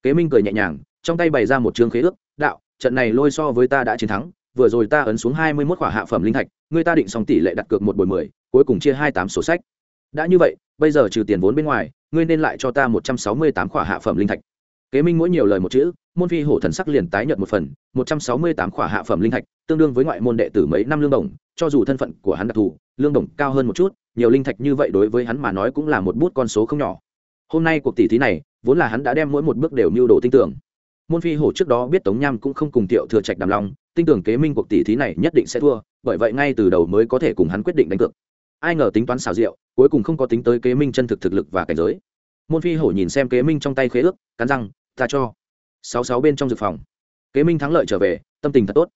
Kế minh cười nhẹ nhàng trong tay bày ra một chương khế ước, đạo, trận này lôi so với ta đã chiến thắng, vừa rồi ta ấn xuống hai mươi mốt khỏa hạ phẩm linh thạch người ta định xong tỷ lệ đặt cược một buổi mười, cuối cùng chia hai tám sổ sách. Đã như vậy, bây giờ trừ tiền vốn bên ngoài, ngươi nên lại cho ta một trăm sáu mươi tám khỏa hạ phẩm linh thạch. Kế minh mỗi nhiều lời một chữ, môn phi hổ thần sắc liền tái nhận một phần, một trăm sáu mươi tám khỏa hạ phẩm linh thạch, tương đương với ngoại môn đệ tử mấy năm lương đồng, cho dù thân phận của hắn đặc thù, lương đồng cao hơn một chút, nhiều linh thạch như vậy đối với hắn mà nói cũng là một bút con số không nhỏ. Hôm nay cuộc tỷ thí này, vốn là hắn đã đem mỗi một bước đều mưu đồ tin tưởng môn phi hổ trước đó biết tống nham cũng không cùng tiểu thừa trạch đàm long, tin tưởng kế minh cuộc tỷ thí này nhất định sẽ thua bởi vậy ngay từ đầu mới có thể cùng hắn quyết định đánh cược. Ai ngờ tính toán xào rượu cuối cùng không có tính tới kế minh chân thực thực lực và cảnh giới. Môn phi hổ nhìn xem kế minh trong tay khế ước cắn răng ta cho. Sáu sáu bên trong dược phòng. Kế minh thắng lợi trở về tâm tình thật tốt.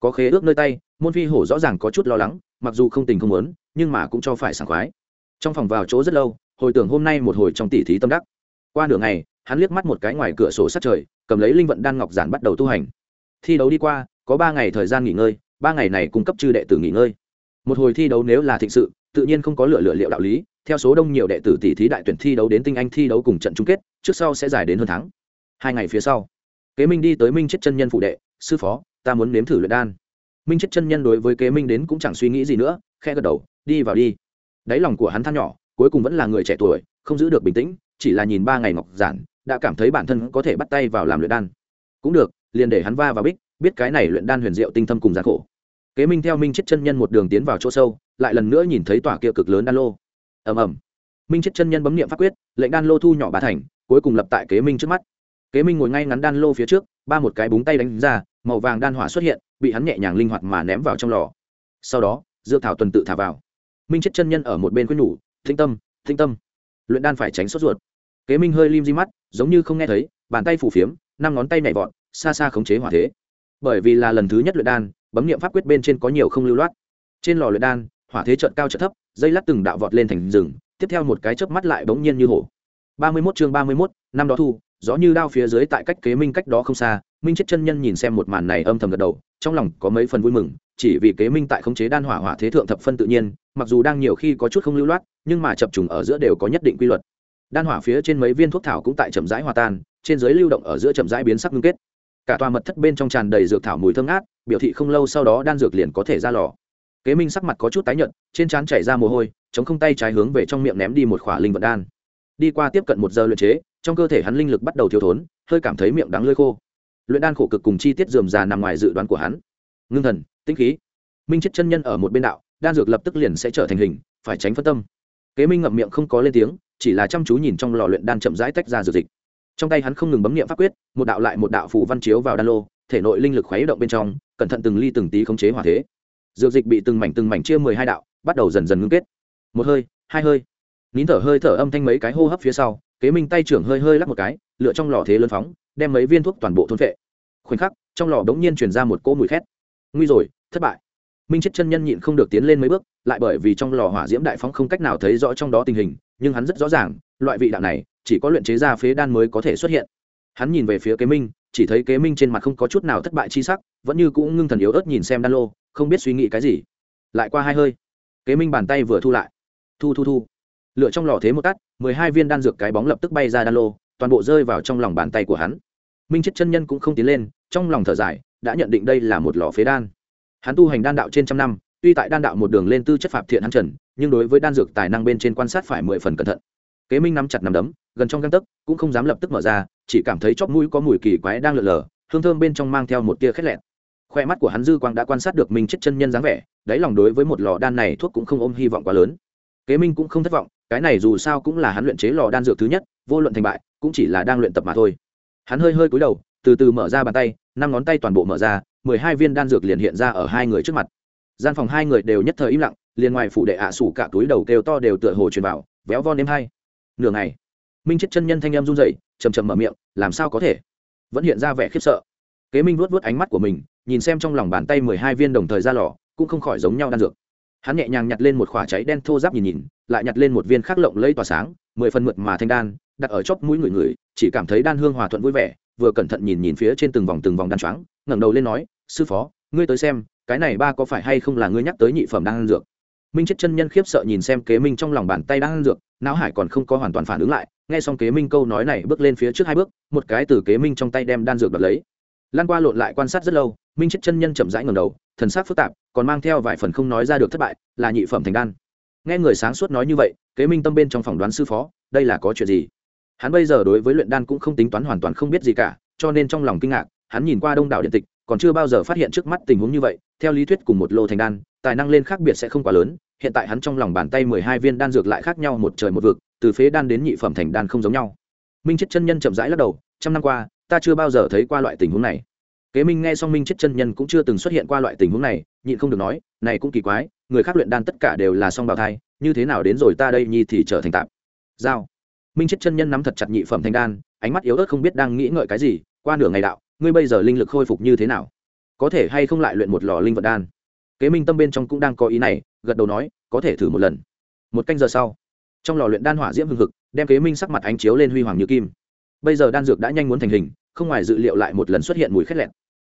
Có khế ước nơi tay môn phi hổ rõ ràng có chút lo lắng mặc dù không tình không muốn nhưng mà cũng cho phải sảng khoái. Trong phòng vào chỗ rất lâu hồi tưởng hôm nay một hồi trong tỷ thí tâm đắc. Qua nửa ngày hắn liếc mắt một cái ngoài cửa sổ sát trời, cầm lấy linh vận đan ngọc giản bắt đầu tu hành. Thi đấu đi qua, có ba ngày thời gian nghỉ ngơi, ba ngày này cung cấp chư đệ tử nghỉ ngơi. Một hồi thi đấu nếu là thịnh sự, tự nhiên không có lựa lựa liệu đạo lý, theo số đông nhiều đệ tử tỷ thí đại tuyển thi đấu đến tinh anh thi đấu cùng trận chung kết, trước sau sẽ dài đến hơn tháng. Hai ngày phía sau, kế minh đi tới minh chết chân nhân phụ đệ, sư phó, ta muốn nếm thử luyện đan. Minh chết chân nhân đối với kế minh đến cũng chẳng suy nghĩ gì nữa khe gật đầu, đi vào đi. Đáy lòng của hắn than nhỏ, cuối cùng vẫn là người trẻ tuổi, không giữ được bình tĩnh chỉ là nhìn ba ngày ngọc giản, đã cảm thấy bản thân có thể bắt tay vào làm luyện đan. Cũng được, liền để hắn va vào bích, biết cái này luyện đan huyền diệu tinh thâm cùng gian khổ. Kế minh theo minh chết chân nhân một đường tiến vào chỗ sâu, lại lần nữa nhìn thấy tòa kia cực lớn đan lô. Ầm ầm. Minh chết chân nhân bấm niệm pháp quyết, lệnh đan lô thu nhỏ bà thành, cuối cùng lập tại kế minh trước mắt. Kế minh ngồi ngay ngắn đan lô phía trước, ba một cái búng tay đánh ra, màu vàng đan hỏa xuất hiện, bị hắn nhẹ nhàng linh hoạt mà ném vào trong lò. Sau đó, dược thảo tuần tự thả vào. Minh chết chân nhân ở một bên quyết nhủ thinh tâm thinh tâm. Luyện đan phải tránh sốt ruột kế minh hơi lim di mắt, giống như không nghe thấy, bàn tay phủ phiếm, năm ngón tay nhảy vọt, xa xa khống chế hỏa thế. Bởi vì là lần thứ nhất luyện đan, bấm nghiệm pháp quyết bên trên có nhiều không lưu loát. Trên lò luyện đan, hỏa thế trợn cao trợn thấp, dây lát từng đạo vọt lên thành rừng, tiếp theo một cái chớp mắt lại bỗng nhiên như hổ. Ba mươi mốt chương ba mươi mốt, năm đó thu, gió như đao phía dưới tại cách kế minh cách đó không xa, minh chết chân nhân nhìn xem một màn này âm thầm gật đầu, trong lòng có mấy phần vui mừng, chỉ vì kế minh tại khống chế đan hỏa hỏa thế thượng thập phân tự nhiên, mặc dù đang nhiều khi có chút không lưu loát, nhưng mà chập trùng ở giữa đều có nhất định quy luật đan hỏa phía trên mấy viên thuốc thảo cũng tại chậm rãi hòa tan, trên dưới lưu động ở giữa chậm rãi biến sắc ngưng kết. Cả tòa mật thất bên trong tràn đầy dược thảo mùi thơm ngát, biểu thị không lâu sau đó đan dược liền có thể ra lò. Kế minh sắc mặt có chút tái nhợt, trên trán chảy ra mồ hôi, chống không tay trái hướng về trong miệng ném đi một khỏa linh vật đan. Đi qua tiếp cận một giờ luyện chế, trong cơ thể hắn linh lực bắt đầu thiếu thốn, hơi cảm thấy miệng đắng lơi khô. Luyện đan khổ cực cùng chi tiết dườm già nằm ngoài dự đoán của hắn. Ngưng thần tinh khí. Minh chết chân nhân ở một bên đạo, đan dược lập tức liền sẽ trở thành hình, phải tránh phân tâm. Kế minh ngậm miệng không có lên tiếng chỉ là chăm chú nhìn trong lò luyện đan chậm rãi tách ra dược dịch. Trong tay hắn không ngừng bấm niệm pháp quyết, một đạo lại một đạo phù văn chiếu vào đan lô, thể nội linh lực khuấy động bên trong, cẩn thận từng ly từng tí khống chế hỏa thế. Dược dịch bị từng mảnh từng mảnh chia mười hai đạo, bắt đầu dần dần ngưng kết. Một hơi, hai hơi. Nín thở hơi thở âm thanh mấy cái hô hấp phía sau, kế minh tay trưởng hơi hơi lắc một cái, lựa trong lò thế lớn phóng, đem mấy viên thuốc toàn bộ thôn vệ khoảnh khắc, trong lò đống nhiên truyền ra một cỗ mùi khét. Nguy rồi, thất bại minh chết chân nhân nhịn không được tiến lên mấy bước, lại bởi vì trong lò hỏa diễm đại phóng không cách nào thấy rõ trong đó tình hình, nhưng hắn rất rõ ràng, loại vị đạo này, chỉ có luyện chế ra phế đan mới có thể xuất hiện. Hắn nhìn về phía kế minh, chỉ thấy kế minh trên mặt không có chút nào thất bại chi sắc, vẫn như cũng ngưng thần yếu ớt nhìn xem đan lô, không biết suy nghĩ cái gì. Lại qua hai hơi, kế minh bàn tay vừa thu lại. Thu thu thu. Lựa trong lò thế một tắt mười hai viên đan dược cái bóng lập tức bay ra đan lô, toàn bộ rơi vào trong lòng bàn tay của hắn. Minh chết chân nhân cũng không tiến lên, trong lòng thở dài, đã nhận định đây là một lò phế đan hắn tu hành đan đạo trên trăm năm, tuy tại đan đạo một đường lên tư chất phạm thiện hắn trần, nhưng đối với đan dược tài năng bên trên quan sát phải mười phần cẩn thận. Kế minh nắm chặt nắm đấm, gần trong găng tấc, cũng không dám lập tức mở ra, chỉ cảm thấy chóp mũi có mùi kỳ quái đang lượn lờ, hương thơm bên trong mang theo một tia khét lẹn. Khoe mắt của hắn dư quang đã quan sát được minh chết chân nhân dáng vẻ, đáy lòng đối với một lò đan này thuốc cũng không ôm hy vọng quá lớn. Kế minh cũng không thất vọng, cái này dù sao cũng là hắn luyện chế lò đan dược thứ nhất, vô luận thành bại, cũng chỉ là đang luyện tập mà thôi. Hắn hơi hơi cúi đầu, từ từ mở ra bàn tay, năm ngón tay toàn bộ mở ra mười hai viên đan dược liền hiện ra ở hai người trước mặt. Gian phòng hai người đều nhất thời im lặng liền ngoài phụ đệ ạ sủ cả túi đầu kêu to đều tựa hồ truyền vào véo von đêm hai. Nửa ngày minh chết chân nhân thanh em run rẩy, chầm chầm mở miệng làm sao có thể? Vẫn hiện ra vẻ khiếp sợ. Kế minh vuốt vuốt ánh mắt của mình nhìn xem trong lòng bàn tay mười hai viên đồng thời ra lò cũng không khỏi giống nhau đan dược. Hắn nhẹ nhàng nhặt lên một khỏa cháy đen thô giáp nhìn nhìn lại nhặt lên một viên khắc lộng lây tỏa sáng mười phần mượt mà thanh đan đặt ở chóp mũi người người chỉ cảm thấy đan hương hòa thuận vui vẻ vừa cẩn thận nhìn nhìn phía trên từng vòng từng vòng đan choáng ngẩng đầu lên nói, sư phó, ngươi tới xem, cái này ba có phải hay không là ngươi nhắc tới nhị phẩm đan dược? Minh chết chân nhân khiếp sợ nhìn xem kế minh trong lòng bàn tay đang dược, não hải còn không có hoàn toàn phản ứng lại, nghe xong kế minh câu nói này bước lên phía trước hai bước, một cái từ kế minh trong tay đem đan dược đoạt lấy. Lan qua lộn lại quan sát rất lâu, minh chết chân nhân chậm rãi ngầm đầu, thần sắc phức tạp, còn mang theo vài phần không nói ra được thất bại, là nhị phẩm thành đan. Nghe người sáng suốt nói như vậy, kế minh tâm bên trong phỏng đoán sư phó, đây là có chuyện gì? Hắn bây giờ đối với luyện đan cũng không tính toán hoàn toàn không biết gì cả, cho nên trong lòng kinh ngạc hắn nhìn qua đông đảo điện tịch, còn chưa bao giờ phát hiện trước mắt tình huống như vậy, theo lý thuyết cùng một lô thành đan, tài năng lên khác biệt sẽ không quá lớn, hiện tại hắn trong lòng bàn tay mười hai viên đan dược lại khác nhau một trời một vực, từ phế đan đến nhị phẩm thành đan không giống nhau. Minh chết chân nhân chậm rãi lắc đầu, trăm năm qua, ta chưa bao giờ thấy qua loại tình huống này. Kế minh nghe xong minh chết chân nhân cũng chưa từng xuất hiện qua loại tình huống này, nhịn không được nói, này cũng kỳ quái, người khác luyện đan tất cả đều là song bào thai, như thế nào đến rồi ta đây nhi thì trở thành tạp. Giao. Minh chết chân nhân nắm thật chặt nhị phẩm thành đan, ánh mắt yếu ớt không biết đang nghĩ ngợi cái gì, qua nửa ngày đạo ngươi bây giờ linh lực khôi phục như thế nào? Có thể hay không lại luyện một lò linh vật đan? Kế minh tâm bên trong cũng đang có ý này, gật đầu nói, có thể thử một lần. Một canh giờ sau, trong lò luyện đan hỏa diễm hưng hực, đem kế minh sắc mặt ánh chiếu lên huy hoàng như kim. Bây giờ đan dược đã nhanh muốn thành hình, không ngoài dự liệu lại một lần xuất hiện mùi khét lẹn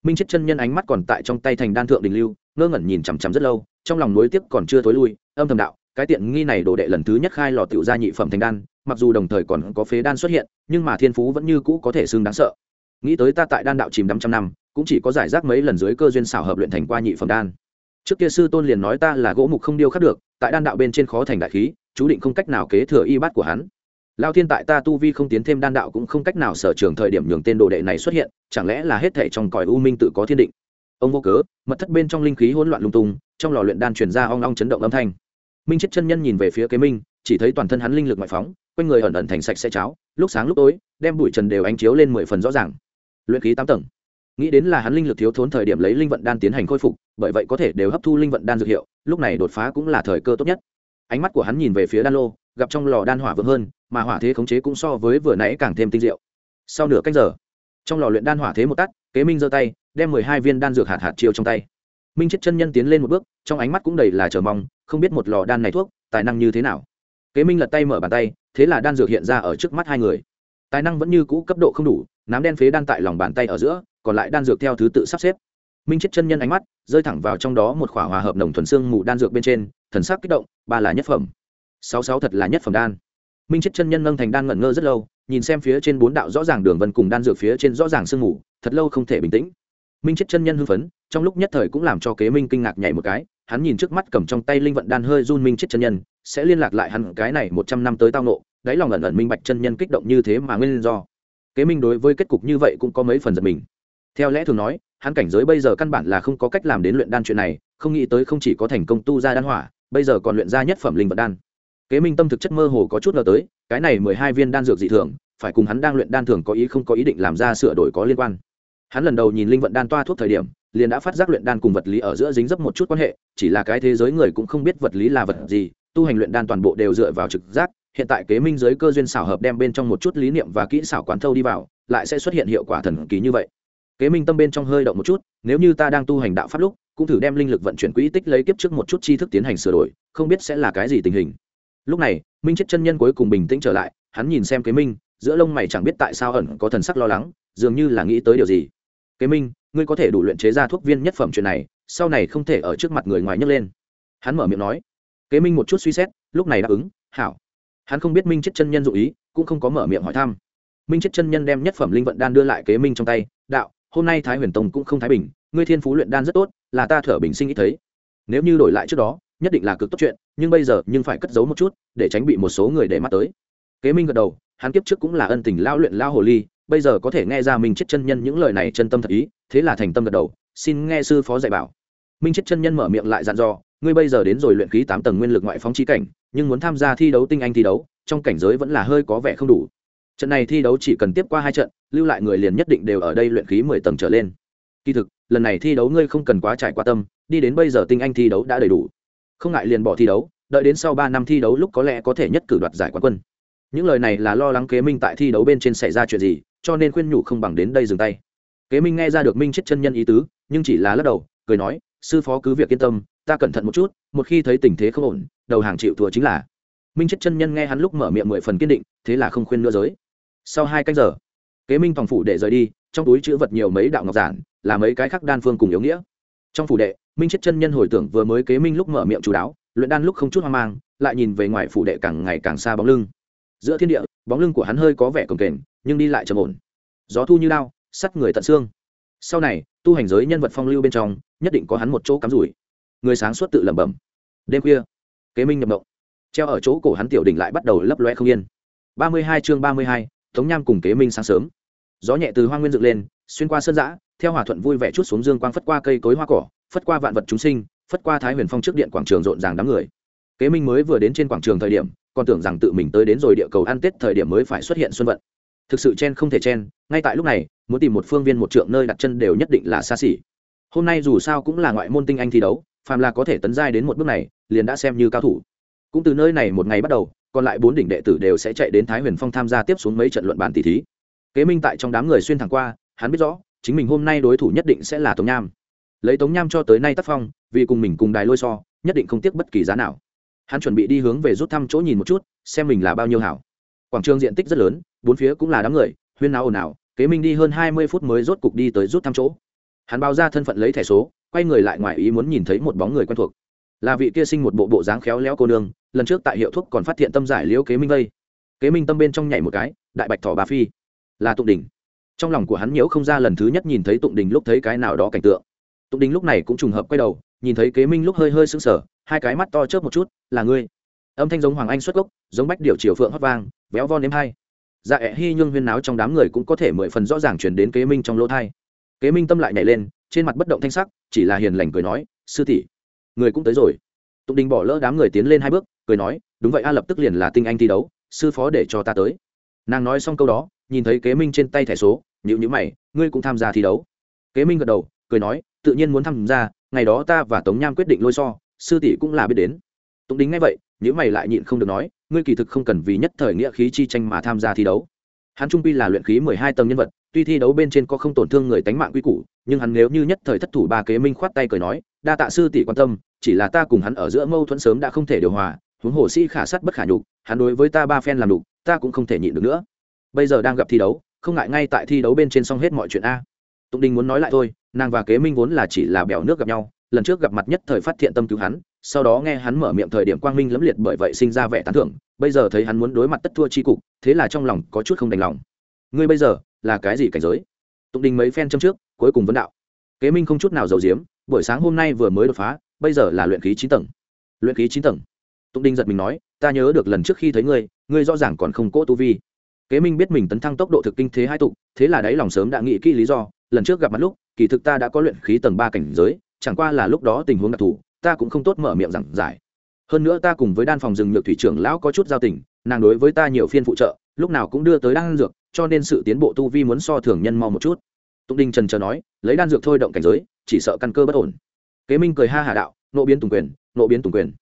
minh chết chân nhân ánh mắt còn tại trong tay thành đan thượng đình lưu, ngơ ngẩn nhìn chằm chằm rất lâu, trong lòng nối tiếp còn chưa thối lui, âm thầm đạo, cái tiện nghi này đồ đệ lần thứ nhất khai lò tiểu gia nhị phẩm thành đan, mặc dù đồng thời còn có phế đan xuất hiện, nhưng mà thiên phú vẫn như cũ có thể xương đáng sợ nghĩ tới ta tại đan đạo chìm đắm trăm năm, cũng chỉ có giải rác mấy lần dưới cơ duyên xảo hợp luyện thành qua nhị phẩm đan. Trước kia sư tôn liền nói ta là gỗ mục không điêu khắc được, tại đan đạo bên trên khó thành đại khí, chú định không cách nào kế thừa y bát của hắn. Lao thiên tại ta tu vi không tiến thêm đan đạo cũng không cách nào sở trường thời điểm nhường tên đồ đệ này xuất hiện, chẳng lẽ là hết thể trong cõi u minh tự có thiên định? Ông vô cớ, mật thất bên trong linh khí hỗn loạn lung tung, trong lò luyện đan truyền ra ong ong chấn động âm thanh. Minh chết chân nhân nhìn về phía kế minh, chỉ thấy toàn thân hắn linh lực ngoại phóng, quanh người ẩn ẩn thành sạch sẽ cháo, lúc sáng lúc tối, đem bụi trần đều ánh chiếu lên mười phần rõ ràng luyện khí tám tầng. Nghĩ đến là hắn linh lực thiếu thốn thời điểm lấy linh vận đan tiến hành khôi phục, bởi vậy có thể đều hấp thu linh vận đan dược hiệu, lúc này đột phá cũng là thời cơ tốt nhất. Ánh mắt của hắn nhìn về phía đan lô, gặp trong lò đan hỏa vượng hơn, mà hỏa thế khống chế cũng so với vừa nãy càng thêm tinh diệu. Sau nửa cách giờ, trong lò luyện đan hỏa thế một tắt kế minh giơ tay, đem mười hai viên đan dược hạt hạt chiều trong tay. Minh chết chân nhân tiến lên một bước, trong ánh mắt cũng đầy là chờ mong, không biết một lò đan này thuốc, tài năng như thế nào. Kế minh lật tay mở bàn tay, thế là đan dược hiện ra ở trước mắt hai người. Tài năng vẫn như cũ cấp độ không đủ nám đen phế đan tại lòng bàn tay ở giữa, còn lại đan dược theo thứ tự sắp xếp. Minh chết chân nhân ánh mắt, rơi thẳng vào trong đó một khỏa hòa hợp nồng thuần xương mù đan dược bên trên, thần sắc kích động, ba là nhất phẩm. Sáu sáu thật là nhất phẩm đan. Minh chết chân nhân nâng thành đan ngẩn ngơ rất lâu, nhìn xem phía trên bốn đạo rõ ràng đường vân cùng đan dược phía trên rõ ràng sương mù, thật lâu không thể bình tĩnh. Minh chết chân nhân hưng phấn, trong lúc nhất thời cũng làm cho kế minh kinh ngạc nhảy một cái, hắn nhìn trước mắt cầm trong tay linh vận đan hơi run minh chết chân nhân, sẽ liên lạc lại hắn cái này một trăm năm tới tao nộ đáy lòng ẩn ẩn minh bạch chân nhân kích động như thế mà nguyên do kế minh đối với kết cục như vậy cũng có mấy phần giật mình. Theo lẽ thường nói, hắn cảnh giới bây giờ căn bản là không có cách làm đến luyện đan chuyện này, không nghĩ tới không chỉ có thành công tu ra đan hỏa, bây giờ còn luyện ra nhất phẩm linh vật đan. Kế minh tâm thực chất mơ hồ có chút ngờ tới, cái này mười hai viên đan dược dị thường, phải cùng hắn đang luyện đan thường có ý không có ý định làm ra sửa đổi có liên quan. Hắn lần đầu nhìn linh vận đan toa thuốc thời điểm, liền đã phát giác luyện đan cùng vật lý ở giữa dính dấp một chút quan hệ, chỉ là cái thế giới người cũng không biết vật lý là vật gì, tu hành luyện đan toàn bộ đều dựa vào trực giác hiện tại kế minh giới cơ duyên xảo hợp đem bên trong một chút lý niệm và kỹ xảo quán thâu đi vào, lại sẽ xuất hiện hiệu quả thần kỳ như vậy. Kế minh tâm bên trong hơi động một chút, nếu như ta đang tu hành đạo pháp lúc, cũng thử đem linh lực vận chuyển quỹ tích lấy kiếp trước một chút tri thức tiến hành sửa đổi, không biết sẽ là cái gì tình hình. Lúc này, minh chết chân nhân cuối cùng bình tĩnh trở lại, hắn nhìn xem kế minh, giữa lông mày chẳng biết tại sao ẩn có thần sắc lo lắng, dường như là nghĩ tới điều gì. Kế minh, ngươi có thể đủ luyện chế ra thuốc viên nhất phẩm chuyện này, sau này không thể ở trước mặt người ngoài nhấc lên. Hắn mở miệng nói. Kế minh một chút suy xét, lúc này đáp ứng, hảo hắn không biết minh chết chân nhân dụ ý, cũng không có mở miệng hỏi thăm. Minh chết chân nhân đem nhất phẩm linh vận đan đưa lại kế minh trong tay, đạo, hôm nay thái huyền tông cũng không thái bình, ngươi thiên phú luyện đan rất tốt, là ta thở bình sinh ít thấy. Nếu như đổi lại trước đó, nhất định là cực tốt chuyện, nhưng bây giờ nhưng phải cất giấu một chút, để tránh bị một số người để mắt tới. Kế minh gật đầu, hắn kiếp trước cũng là ân tình lao luyện lao hồ ly, bây giờ có thể nghe ra minh chết chân nhân những lời này chân tâm thật ý, thế là thành tâm gật đầu, xin nghe sư phó dạy bảo. Minh chết chân nhân mở miệng lại dặn dò, ngươi bây giờ đến rồi luyện khí tám tầng nguyên lực ngoại phóng chi cảnh nhưng muốn tham gia thi đấu tinh anh thi đấu, trong cảnh giới vẫn là hơi có vẻ không đủ. Trận này thi đấu chỉ cần tiếp qua hai trận, lưu lại người liền nhất định đều ở đây luyện khí mười tầng trở lên. Kỳ thực, lần này thi đấu ngươi không cần quá trải qua tâm, đi đến bây giờ tinh anh thi đấu đã đầy đủ. Không ngại liền bỏ thi đấu, đợi đến sau ba năm thi đấu lúc có lẽ có thể nhất cử đoạt giải quán quân. Những lời này là lo lắng kế minh tại thi đấu bên trên xảy ra chuyện gì, cho nên khuyên nhủ không bằng đến đây dừng tay. Kế minh nghe ra được minh chết chân nhân ý tứ, nhưng chỉ là lắc đầu, cười nói, sư phó cứ việc yên tâm, ta cẩn thận một chút, một khi thấy tình thế không ổn đầu hàng chịu thua chính là. Minh chết chân nhân nghe hắn lúc mở miệng mười phần kiên định, thế là không khuyên nữa giới. Sau hai canh giờ, kế minh phòng phủ để rời đi, trong túi chữ vật nhiều mấy đạo ngọc giản, là mấy cái khác đan phương cùng yếu nghĩa. Trong phủ đệ, minh chết chân nhân hồi tưởng vừa mới kế minh lúc mở miệng chú đáo, luyện đan lúc không chút hoang mang, lại nhìn về ngoài phủ đệ càng ngày càng xa bóng lưng. Giữa thiên địa, bóng lưng của hắn hơi có vẻ cồng kềnh, nhưng đi lại trầm ổn. Gió thu như lao sắt người tận xương. Sau này, tu hành giới nhân vật phong lưu bên trong, nhất định có hắn một chỗ cắm rủi. Người sáng suốt tự lẩm bẩm. Đêm khuya kế minh nhập động treo ở chỗ cổ hắn tiểu đỉnh lại bắt đầu lấp loe không yên. Ba mươi hai chương ba mươi hai, tống nham cùng kế minh sáng sớm. Gió nhẹ từ hoa nguyên dựng lên, xuyên qua sơn giã theo hòa thuận vui vẻ chút xuống dương quang phất qua cây cối hoa cỏ, phất qua vạn vật chúng sinh, phất qua thái huyền phong trước điện quảng trường rộn ràng đám người. Kế minh mới vừa đến trên quảng trường thời điểm, còn tưởng rằng tự mình tới đến rồi địa cầu ăn tết thời điểm mới phải xuất hiện xuân vận. Thực sự chen không thể chen, ngay tại lúc này, muốn tìm một phương viên một trượng nơi đặt chân đều nhất định là xa xỉ. Hôm nay dù sao cũng là ngoại môn tinh anh thi đấu, phàm là có thể tấn giai đến một bước này liền đã xem như cao thủ. Cũng từ nơi này một ngày bắt đầu, còn lại bốn đỉnh đệ tử đều sẽ chạy đến thái huyền phong tham gia tiếp xuống mấy trận luận bàn tỷ thí. Kế minh tại trong đám người xuyên thẳng qua, hắn biết rõ, chính mình hôm nay đối thủ nhất định sẽ là tống nham. Lấy tống nham cho tới nay tác phong, vì cùng mình cùng đài lôi so, nhất định không tiếc bất kỳ giá nào. Hắn chuẩn bị đi hướng về rút thăm chỗ nhìn một chút, xem mình là bao nhiêu hảo. Quảng trường diện tích rất lớn, bốn phía cũng là đám người, huyên náo ồn ào, kế minh đi hơn hai mươi phút mới rốt cục đi tới rút thăm chỗ. Hắn bao ra thân phận lấy thẻ số, quay người lại ngoài ý muốn nhìn thấy một bóng người quen thuộc là vị kia sinh một bộ bộ dáng khéo léo cô nương, lần trước tại hiệu thuốc còn phát hiện tâm giải liễu kế minh vây. Kế minh tâm bên trong nhảy một cái, đại bạch thỏ bà phi. Là tụng đình. Trong lòng của hắn nhiễu không ra lần thứ nhất nhìn thấy tụng đình lúc thấy cái nào đó cảnh tượng. Tụng đình lúc này cũng trùng hợp quay đầu, nhìn thấy kế minh lúc hơi hơi sững sờ, hai cái mắt to chớp một chút, là ngươi. Âm thanh giống hoàng anh xuất gốc, giống bách điệu triều phượng hót vang, véo von đếm hai. Dạ ẹ hy nhương huyên náo trong đám người cũng có thể mười phần rõ ràng chuyển đến kế minh trong lỗ thai. Kế minh tâm lại nhảy lên, trên mặt bất động thanh sắc, chỉ là hiền lành cười nói, sư tỷ người cũng tới rồi. Tụng đình bỏ lỡ đám người tiến lên hai bước, cười nói, đúng vậy a, lập tức liền là tinh anh thi đấu, sư phó để cho ta tới. Nàng nói xong câu đó, nhìn thấy kế minh trên tay thẻ số nhịu nhữ mày, ngươi cũng tham gia thi đấu. Kế minh gật đầu, cười nói, tự nhiên muốn tham gia, ngày đó ta và tống nham quyết định lôi so, sư tỷ cũng là biết đến. Tụng đính ngay vậy nhữ mày lại nhịn không được nói, ngươi kỳ thực không cần vì nhất thời nghĩa khí chi tranh mà tham gia thi đấu. Hắn trung pi là luyện khí mười hai tầng nhân vật tuy thi đấu bên trên có không tổn thương người tánh mạng quy củ, nhưng hắn nếu như nhất thời thất thủ ba kế minh khoát tay cười nói, đa tạ sư tỷ quan tâm, chỉ là ta cùng hắn ở giữa mâu thuẫn sớm đã không thể điều hòa, huống hồ sĩ khả sắt bất khả nhục, hắn đối với ta ba phen làm đục ta cũng không thể nhịn được nữa. Bây giờ đang gặp thi đấu, không ngại ngay tại thi đấu bên trên xong hết mọi chuyện a. Tụng đình muốn nói lại thôi, nàng và kế minh vốn là chỉ là bèo nước gặp nhau, lần trước gặp mặt nhất thời phát thiện tâm cứu hắn, sau đó nghe hắn mở miệng thời điểm quang minh lẫm liệt bởi vậy sinh ra vẻ tán thưởng, bây giờ thấy hắn muốn đối mặt tất thua chi cục, thế là trong lòng có chút không đành lòng. Ngươi bây giờ là cái gì cảnh giới? Tụng đình mấy phen châm trước, cuối cùng vấn đạo. Kế minh không chút nào giàu diếm buổi sáng hôm nay vừa mới đột phá, bây giờ là luyện khí chín tầng. Luyện khí chín tầng. Tụng đình giật mình nói, ta nhớ được lần trước khi thấy ngươi ngươi rõ ràng còn không cỗ tu vi. Kế minh biết mình tấn thăng tốc độ thực kinh thế hai tụ thế là đáy lòng sớm đã nghĩ kỹ lý do, lần trước gặp mặt lúc, kỳ thực ta đã có luyện khí tầng ba cảnh giới, chẳng qua là lúc đó tình huống đặc thù, ta cũng không tốt mở miệng giảng giải. Hơn nữa ta cùng với đan phòng rừng nhược thủy trưởng lão có chút giao tình, nàng đối với ta nhiều phiên phụ trợ lúc nào cũng đưa tới đan dược, cho nên sự tiến bộ tu vi muốn so thường nhân mau một chút. Tụng đinh trần chờ nói, lấy đan dược thôi động cảnh giới, chỉ sợ căn cơ bất ổn. Kế minh cười ha hà đạo, nộ biến tùng quyền, nộ biến tùng quyền.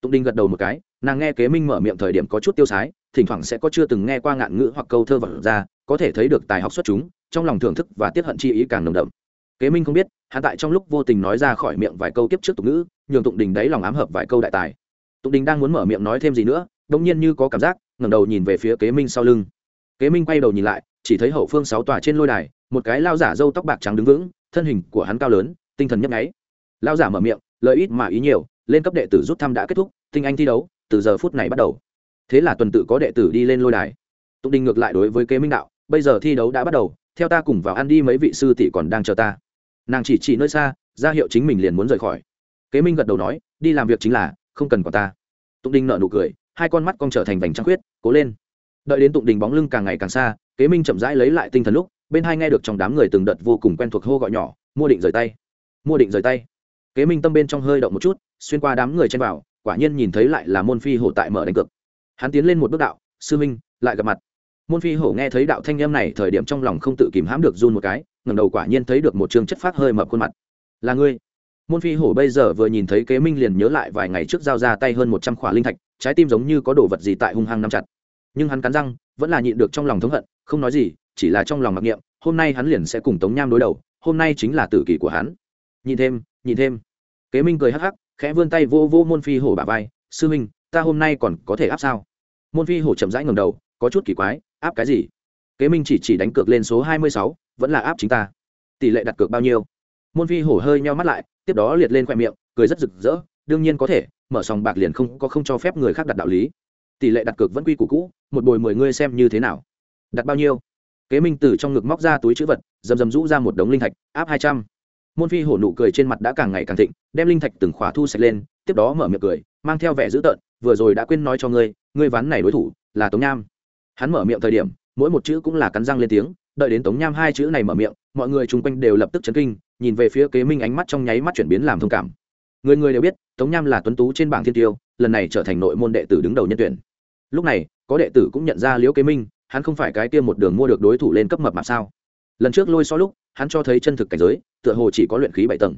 Tụng đinh gật đầu một cái, nàng nghe kế minh mở miệng thời điểm có chút tiêu sái, thỉnh thoảng sẽ có chưa từng nghe qua ngạn ngữ hoặc câu thơ vật ra, có thể thấy được tài học xuất chúng, trong lòng thưởng thức và tiết hận chi ý càng nồng đậm. Kế minh không biết hạ tại trong lúc vô tình nói ra khỏi miệng vài câu tiếp trước tục ngữ, nhường tụng đình đấy lòng ám hợp vài câu đại tài. Tụng đình đang muốn mở miệng nói thêm gì nữa đông nhiên như có cảm giác ngẩng đầu nhìn về phía kế minh sau lưng. Kế minh quay đầu nhìn lại, chỉ thấy hậu phương sáu tòa trên lôi đài, một cái lao giả râu tóc bạc trắng đứng vững, thân hình của hắn cao lớn, tinh thần nhấp nháy. Lao giả mở miệng lợi ít mà ý nhiều, lên cấp đệ tử rút thăm đã kết thúc, tinh anh thi đấu, từ giờ phút này bắt đầu. Thế là tuần tự có đệ tử đi lên lôi đài. Tụng đình ngược lại đối với kế minh đạo, bây giờ thi đấu đã bắt đầu, theo ta cùng vào ăn đi mấy vị sư tỷ còn đang chờ ta. Nàng chỉ chỉ nơi xa, ra hiệu chính mình liền muốn rời khỏi. Kế minh gật đầu nói, đi làm việc chính là, không cần còn ta. Tụng đình nợ nụ cười, hai con mắt con trở thành vành trăng khuyết cố lên. Đợi đến tụng đình bóng lưng càng ngày càng xa, kế minh chậm rãi lấy lại tinh thần lúc, bên hai nghe được trong đám người từng đợt vô cùng quen thuộc hô gọi nhỏ, mua định rời tay. Mua định rời tay. Kế minh tâm bên trong hơi động một chút, xuyên qua đám người chen vào, quả nhiên nhìn thấy lại là môn phi hổ tại mở đánh cực. hắn tiến lên một bước đạo, sư minh, lại gặp mặt. Môn phi hổ nghe thấy đạo thanh em này, thời điểm trong lòng không tự kìm hãm được run một cái ngầm đầu quả nhiên thấy được một trường chất phát hơi mập khuôn mặt. Là ngươi. Môn phi hổ bây giờ vừa nhìn thấy kế minh liền nhớ lại vài ngày trước giao ra tay hơn một trăm khỏa linh thạch trái tim giống như có đồ vật gì tại hung hăng nắm chặt. Nhưng hắn cắn răng, vẫn là nhịn được trong lòng thống hận, không nói gì, chỉ là trong lòng mặc niệm, hôm nay hắn liền sẽ cùng tống nham đối đầu, hôm nay chính là tử kỷ của hắn. Nhìn thêm nhìn thêm. Kế minh cười hắc hắc, khẽ vươn tay vô vô môn phi hổ bà vai, sư minh ta hôm nay còn có thể áp sao? Môn phi hổ chậm rãi ngầm đầu, có chút kỳ quái, áp cái gì? Kế minh chỉ chỉ đánh cược lên số hai mươi sáu, vẫn là áp chính ta. Tỷ lệ đặt cược bao nhiêu? Môn phi hổ hơi nheo mắt lại, tiếp đó liệt lên khoe miệng, cười rất rực rỡ, đương nhiên có thể mở sòng bạc liền không có không cho phép người khác đặt đạo lý. Tỷ lệ đặt cược vẫn quy củ cũ, một bồi mười ngươi xem như thế nào? Đặt bao nhiêu? Kế minh từ trong ngực móc ra túi chữ vật dầm dầm rũ ra một đống linh thạch, áp hai trăm. Môn phi hổ nụ cười trên mặt đã càng ngày càng thịnh, đem linh thạch từng khóa thu sạch lên, tiếp đó mở miệng cười, mang theo vẻ dữ tợn, vừa rồi đã quên nói cho ngươi ngươi ván này đối thủ là tống nham. Hắn mở miệng thời điểm, mỗi một chữ cũng là cắn răng lên tiếng, đợi đến tống nham hai chữ này mở miệng, mọi người chung quanh đều lập tức chấn kinh, nhìn về phía kế minh ánh mắt trong nháy mắt chuyển biến làm thông cảm người người đều biết, tống nham là tuấn tú trên bảng thiên tiêu, lần này trở thành nội môn đệ tử đứng đầu nhân tuyển. Lúc này, có đệ tử cũng nhận ra liễu kế minh, hắn không phải cái kia một đường mua được đối thủ lên cấp mập mà sao? Lần trước lôi so lúc, hắn cho thấy chân thực cảnh giới, tựa hồ chỉ có luyện khí bảy tầng.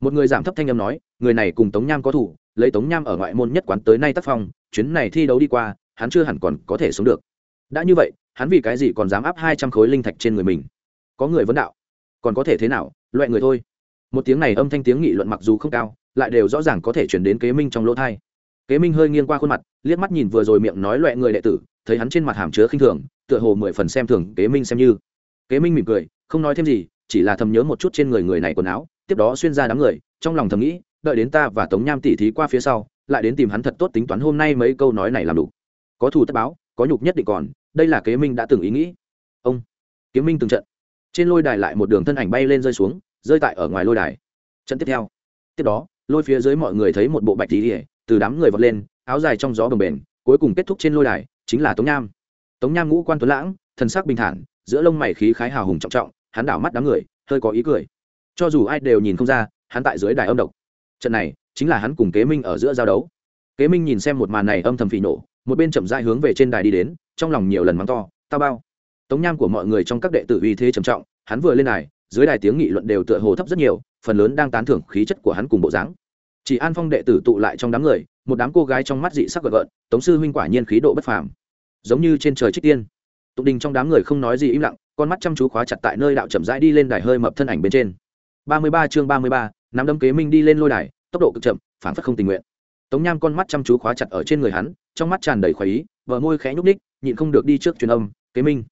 Một người giảm thấp thanh âm nói, người này cùng tống nham có thủ, lấy tống nham ở ngoại môn nhất quán tới nay tác phong, chuyến này thi đấu đi qua, hắn chưa hẳn còn có thể sống được. Đã như vậy, hắn vì cái gì còn dám áp hai trăm khối linh thạch trên người mình? Có người vấn đạo, còn có thể thế nào, loại người thôi. Một tiếng này âm thanh tiếng nghị luận mặc dù không cao lại đều rõ ràng có thể chuyển đến kế minh trong lỗ thai. Kế minh hơi nghiêng qua khuôn mặt, liếc mắt nhìn vừa rồi miệng nói loại người đệ tử, thấy hắn trên mặt hàm chứa khinh thường, tựa hồ mười phần xem thường kế minh xem như. Kế minh mỉm cười, không nói thêm gì, chỉ là thầm nhớ một chút trên người người này quần áo, tiếp đó xuyên ra đám người, trong lòng thầm nghĩ, đợi đến ta và tống nham tỉ thí qua phía sau, lại đến tìm hắn thật tốt tính toán hôm nay mấy câu nói này làm đủ. Có thù tất báo, có nhục nhất định còn, đây là kế minh đã từng ý nghĩ. Ông, kiếm minh từng trận. Trên lôi đài lại một đường thân ảnh bay lên rơi xuống, rơi tại ở ngoài lôi đài. Trận tiếp theo. Tiếp đó lôi phía dưới mọi người thấy một bộ bạch tí ỉa từ đám người vọt lên, áo dài trong gió bồng bềnh, cuối cùng kết thúc trên lôi đài, chính là tống nham. Tống nham ngũ quan tuấn lãng, thần sắc bình thản, giữa lông mày khí khái hào hùng trọng trọng, hắn đảo mắt đám người, hơi có ý cười. Cho dù ai đều nhìn không ra, hắn tại dưới đài âm độc. Trận này, chính là hắn cùng kế minh ở giữa giao đấu. Kế minh nhìn xem một màn này âm thầm phỉ nổ một bên chậm dại hướng về trên đài đi đến, trong lòng nhiều lần mắng to tao bao. Tống nham của mọi người trong các đệ tử uy thế trầm trọng, hắn vừa lên đài, dưới đài tiếng nghị luận đều tựa hồ thấp rất nhiều phần lớn đang tán thưởng khí chất của hắn cùng bộ dáng. Chỉ an phong đệ tử tụ lại trong đám người, một đám cô gái trong mắt dị sắc gợn gợn, tống sư huynh quả nhiên khí độ bất phàm. Giống như trên trời trích tiên. Tụng đình trong đám người không nói gì im lặng, con mắt chăm chú khóa chặt tại nơi đạo chậm rãi đi lên đài hơi mập thân ảnh bên trên. Ba mươi ba chương ba mươi ba, nắm đấm kế minh đi lên lôi đài, tốc độ cực chậm phản phất không tình nguyện. Tống nham con mắt chăm chú khóa chặt ở trên người hắn, trong mắt tràn đầy khoái ý vợ môi khẽ nhúc ních nhịn không được đi trước truyền âm, kế minh,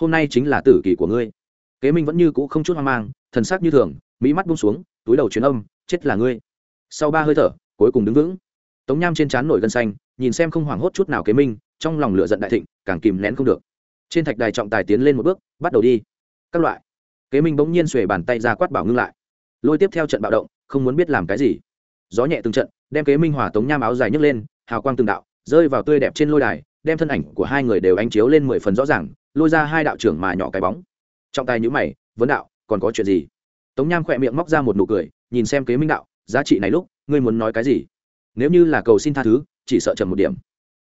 hôm nay chính là tử kỳ của ngươi. Kế minh vẫn như cũ không chút hoang mang, thần sắc như thường mỹ mắt bung xuống, túi đầu truyền âm, chết là ngươi. Sau ba hơi thở, cuối cùng đứng vững. Tống nham trên trán nổi gân xanh, nhìn xem không hoảng hốt chút nào kế minh, trong lòng lửa giận đại thịnh, càng kìm nén không được. Trên thạch đài trọng tài tiến lên một bước, bắt đầu đi. Các loại. Kế minh bỗng nhiên xuề bàn tay ra quát bảo ngưng lại. Lôi tiếp theo trận bạo động, không muốn biết làm cái gì. Gió nhẹ từng trận, đem kế minh hòa tống nham áo dài nhấc lên, hào quang từng đạo, rơi vào tươi đẹp trên lôi đài, đem thân ảnh của hai người đều ánh chiếu lên mười phần rõ ràng, lôi ra hai đạo trưởng mà nhỏ cái bóng. Trọng tài nhữ mày, vấn đạo, còn có chuyện gì? Tống nham khỏe miệng móc ra một nụ cười, nhìn xem kế minh đạo, giá trị này lúc, ngươi muốn nói cái gì? Nếu như là cầu xin tha thứ, chỉ sợ chậm một điểm.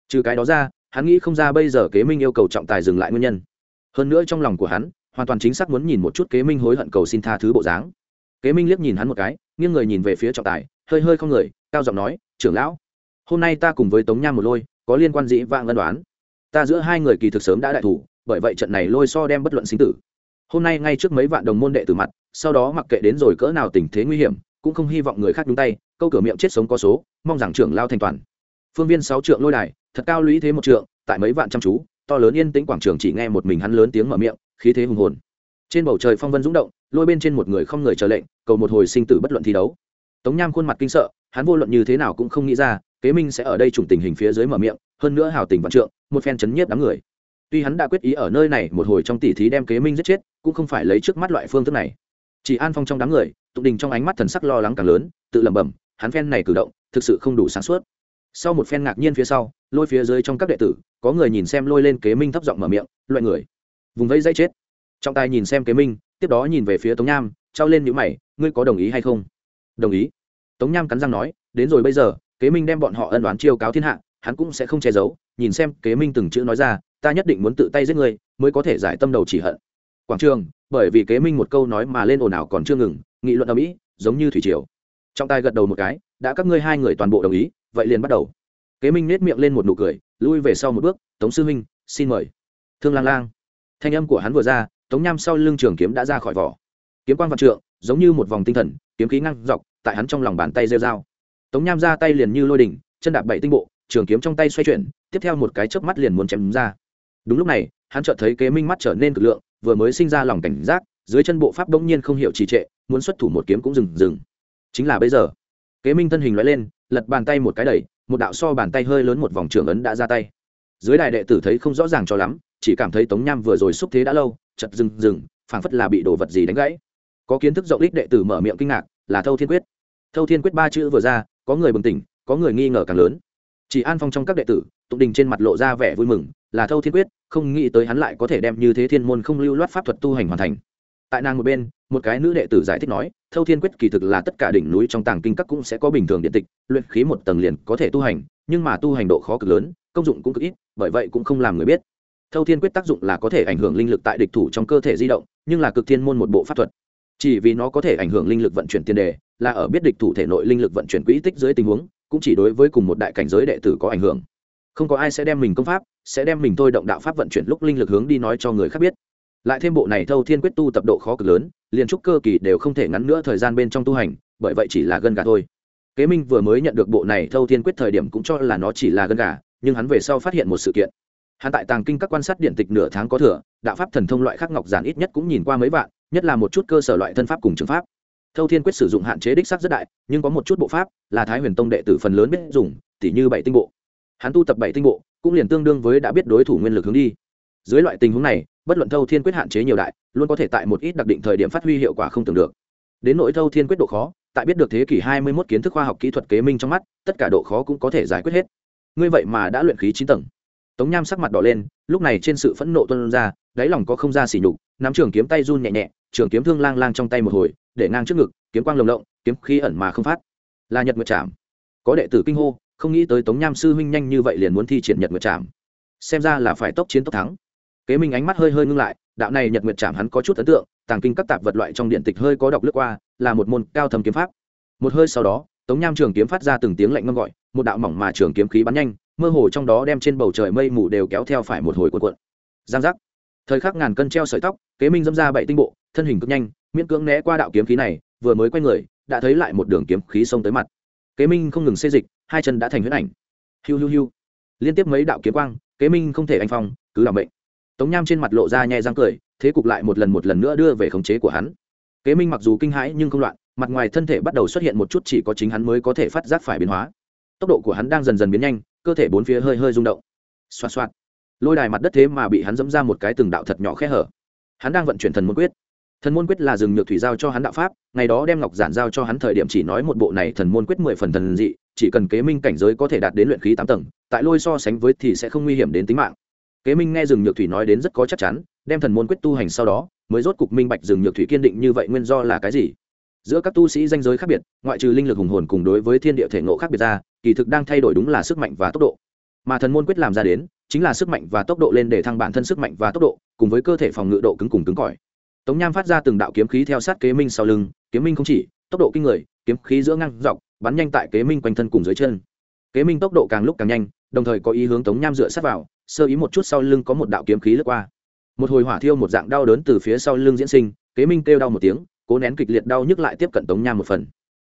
Trừ cái đó ra, hắn nghĩ không ra bây giờ kế minh yêu cầu trọng tài dừng lại nguyên nhân. Hơn nữa trong lòng của hắn, hoàn toàn chính xác muốn nhìn một chút kế minh hối hận cầu xin tha thứ bộ dáng. Kế minh liếc nhìn hắn một cái, nghiêng người nhìn về phía trọng tài, hơi hơi không người, cao giọng nói, trưởng lão, hôm nay ta cùng với tống nham một lôi, có liên quan dĩ vãng ân đoán? Ta giữa hai người kỳ thực sớm đã đại thủ, bởi vậy trận này lôi so đem bất luận sinh tử hôm nay ngay trước mấy vạn đồng môn đệ tử mặt, sau đó mặc kệ đến rồi cỡ nào tình thế nguy hiểm, cũng không hy vọng người khác nhúng tay, câu cửa miệng chết sống có số, mong rằng trưởng lao thành toàn. Phương viên sáu trượng lôi đài, thật cao lũy thế một trượng, tại mấy vạn chăm chú, to lớn yên tĩnh quảng trường chỉ nghe một mình hắn lớn tiếng mở miệng, khí thế hùng hồn. Trên bầu trời phong vân rung động, lôi bên trên một người không người chờ lệnh, cầu một hồi sinh tử bất luận thi đấu. Tống nham khuôn mặt kinh sợ, hắn vô luận như thế nào cũng không nghĩ ra, kế minh sẽ ở đây trùng tình hình phía dưới mở miệng, hơn nữa hào tình vạn trượng, một phen chấn nhiếp đám người tuy hắn đã quyết ý ở nơi này một hồi trong tỉ thí đem kế minh giết chết, cũng không phải lấy trước mắt loại phương thức này. Chỉ an phong trong đám người, tụng đình trong ánh mắt thần sắc lo lắng càng lớn, tự lẩm bẩm, hắn phen này cử động, thực sự không đủ sáng suốt. Sau một phen ngạc nhiên phía sau, lôi phía dưới trong các đệ tử, có người nhìn xem lôi lên kế minh thấp giọng mở miệng, loại người. Vùng vẫy dây chết. Trọng tài nhìn xem kế minh, tiếp đó nhìn về phía tống nham, trao lên nhữ mày, ngươi có đồng ý hay không? Đồng ý. Tống nham cắn răng nói, đến rồi bây giờ, kế minh đem bọn họ ân đoán chiêu cáo thiên hạ, hắn cũng sẽ không che giấu. Nhìn xem kế minh từng chữ nói ra ta nhất định muốn tự tay giết ngươi, mới có thể giải tâm đầu chỉ hận. Quảng trường, bởi vì kế minh một câu nói mà lên ồn ào còn chưa ngừng, nghị luận ở mỹ, giống như thủy triều. Trọng tài gật đầu một cái, đã các ngươi hai người toàn bộ đồng ý, vậy liền bắt đầu. Kế minh nết miệng lên một nụ cười, lui về sau một bước, tống sư huynh, xin mời. Thương lang lang. Thanh âm của hắn vừa ra, tống nham sau lưng trường kiếm đã ra khỏi vỏ. Kiếm quan vạn trượng, giống như một vòng tinh thần, kiếm khí ngăn dọc, tại hắn trong lòng bàn tay rêu dao tống nham ra tay liền như lôi đỉnh, chân đạp bảy tinh bộ, trường kiếm trong tay xoay chuyển, tiếp theo một cái chớp mắt liền muốn chém đúng ra đúng lúc này, hắn chợt thấy kế minh mắt trở nên cực lượng, vừa mới sinh ra lòng cảnh giác, dưới chân bộ pháp bỗng nhiên không hiểu trì trệ, muốn xuất thủ một kiếm cũng dừng dừng. Chính là bây giờ, kế minh thân hình loại lên, lật bàn tay một cái đẩy, một đạo so bàn tay hơi lớn một vòng trường ấn đã ra tay. Dưới đài đệ tử thấy không rõ ràng cho lắm, chỉ cảm thấy tống nham vừa rồi xúc thế đã lâu chật dừng dừng, phảng phất là bị đồ vật gì đánh gãy. Có kiến thức rộng ích đệ tử mở miệng kinh ngạc, là thâu thiên quyết. Thâu thiên quyết ba chữ vừa ra, có người bừng tỉnh, có người nghi ngờ càng lớn. Chỉ an phong trong các đệ tử, tụng đình trên mặt lộ ra vẻ vui mừng, là thâu thiên quyết không nghĩ tới hắn lại có thể đem như thế thiên môn không lưu loát pháp thuật tu hành hoàn thành. Tại nàng một bên, một cái nữ đệ tử giải thích nói, thâu thiên quyết kỳ thực là tất cả đỉnh núi trong tàng kinh các cũng sẽ có bình thường điện tịch, luyện khí một tầng liền có thể tu hành, nhưng mà tu hành độ khó cực lớn, công dụng cũng cực ít, bởi vậy cũng không làm người biết. Thâu thiên quyết tác dụng là có thể ảnh hưởng linh lực tại địch thủ trong cơ thể di động, nhưng là cực thiên môn một bộ pháp thuật. Chỉ vì nó có thể ảnh hưởng linh lực vận chuyển tiền đề, là ở biết địch thủ thể nội linh lực vận chuyển quỹ tích dưới tình huống, cũng chỉ đối với cùng một đại cảnh giới đệ tử có ảnh hưởng không có ai sẽ đem mình công pháp, sẽ đem mình thôi động đạo pháp vận chuyển lúc linh lực hướng đi nói cho người khác biết. Lại thêm bộ này thâu thiên quyết tu tập độ khó cực lớn, liền trúc cơ kỳ đều không thể ngắn nữa thời gian bên trong tu hành, bởi vậy chỉ là gân gà thôi. Kế minh vừa mới nhận được bộ này thâu thiên quyết thời điểm cũng cho là nó chỉ là gân gà, nhưng hắn về sau phát hiện một sự kiện. Hắn tại tàng kinh các quan sát điện tịch nửa tháng có thừa, đạo pháp thần thông loại khắc ngọc giản ít nhất cũng nhìn qua mấy vạn, nhất là một chút cơ sở loại thân pháp cùng trường pháp. Thâu thiên quyết sử dụng hạn chế đích sắc rất đại, nhưng có một chút bộ pháp là thái huyền tông đệ tử phần lớn biết dùng, tỉ như bảy tinh bộ hắn tu tập bảy tinh bộ cũng liền tương đương với đã biết đối thủ nguyên lực hướng đi. Dưới loại tình huống này bất luận thâu thiên quyết hạn chế nhiều đại luôn có thể tại một ít đặc định thời điểm phát huy hiệu quả không tưởng được. Đến nỗi thâu thiên quyết độ khó tại biết được thế kỷ hai mươi 21 kiến thức khoa học kỹ thuật kế minh trong mắt tất cả độ khó cũng có thể giải quyết hết. Ngươi vậy mà đã luyện khí chín tầng. Tống nham sắc mặt đỏ lên lúc này trên sự phẫn nộ tuân ra đáy lòng có không ra xỉ nhục nắm trường kiếm tay run nhẹ nhẹ trường kiếm thương lang lang trong tay một hồi để ngang trước ngực kiếm quang lồng lộng kiếm khí ẩn mà không phát. Là nhật nguyệt chạm, có đệ tử kinh hô không nghĩ tới tống nham sư huynh nhanh như vậy liền muốn thi triển nhật nguyệt trạm xem ra là phải tốc chiến tốc thắng. Kế minh ánh mắt hơi hơi ngưng lại, đạo này nhật nguyệt trạm hắn có chút ấn tượng, tàng kinh các tạp vật loại trong điện tịch hơi có đọc lướt qua, là một môn cao thầm kiếm pháp. Một hơi sau đó, tống nham trường kiếm phát ra từng tiếng lạnh ngâm gọi, một đạo mỏng mà trường kiếm khí bắn nhanh, mơ hồ trong đó đem trên bầu trời mây mù đều kéo theo phải một hồi cuộn cuộn. Giang giác. Thời khắc ngàn cân treo sợi tóc, kế minh dâm ra bảy tinh bộ, thân hình cực nhanh, miễn cưỡng né qua đạo kiếm khí này, vừa mới quay người, đã thấy lại một đường kiếm khí xông tới mặt. Kế minh không ngừng xê dịch hai chân đã thành huyết ảnh. Hiu hiu hiu. Liên tiếp mấy đạo kiếm quang, kế minh không thể anh phong, cứ làm bệnh. Tống nham trên mặt lộ ra nhẹ răng cười, thế cục lại một lần một lần nữa đưa về khống chế của hắn. Kế minh mặc dù kinh hãi nhưng không loạn, mặt ngoài thân thể bắt đầu xuất hiện một chút chỉ có chính hắn mới có thể phát giác phải biến hóa. Tốc độ của hắn đang dần dần biến nhanh, cơ thể bốn phía hơi hơi rung động. Xoạt xoạt. Lôi đài mặt đất thế mà bị hắn dẫm ra một cái từng đạo thật nhỏ khe hở. Hắn đang vận chuyển thần môn quyết. Thần môn quyết là rừng nhược thủy giao cho hắn đạo pháp, ngày đó đem ngọc giản giao cho hắn thời điểm chỉ nói một bộ này thần môn quyết mười phần thần dị chỉ cần kế minh cảnh giới có thể đạt đến luyện khí tám tầng, tại lôi so sánh với thì sẽ không nguy hiểm đến tính mạng. Kế minh nghe rừng nhược thủy nói đến rất có chắc chắn, đem thần môn quyết tu hành sau đó, mới rốt cục minh bạch rừng nhược thủy kiên định như vậy nguyên do là cái gì. Giữa các tu sĩ danh giới khác biệt, ngoại trừ linh lực hùng hồn cùng đối với thiên địa thể ngộ khác biệt ra, kỳ thực đang thay đổi đúng là sức mạnh và tốc độ. Mà thần môn quyết làm ra đến, chính là sức mạnh và tốc độ lên để thăng bản thân sức mạnh và tốc độ, cùng với cơ thể phòng ngự độ cứng cùng cứng cỏi. Tống nham phát ra từng đạo kiếm khí theo sát kế minh sau lưng, kiếm minh không chỉ, tốc độ kinh người kiếm khí giữa ngang dọc, bắn nhanh tại kế minh quanh thân cùng dưới chân. Kế minh tốc độ càng lúc càng nhanh, đồng thời có ý hướng tống nham dựa sát vào, sơ ý một chút sau lưng có một đạo kiếm khí lướt qua. Một hồi hỏa thiêu một dạng đau đớn từ phía sau lưng diễn sinh, kế minh kêu đau một tiếng, cố nén kịch liệt đau nhức lại tiếp cận tống nham một phần.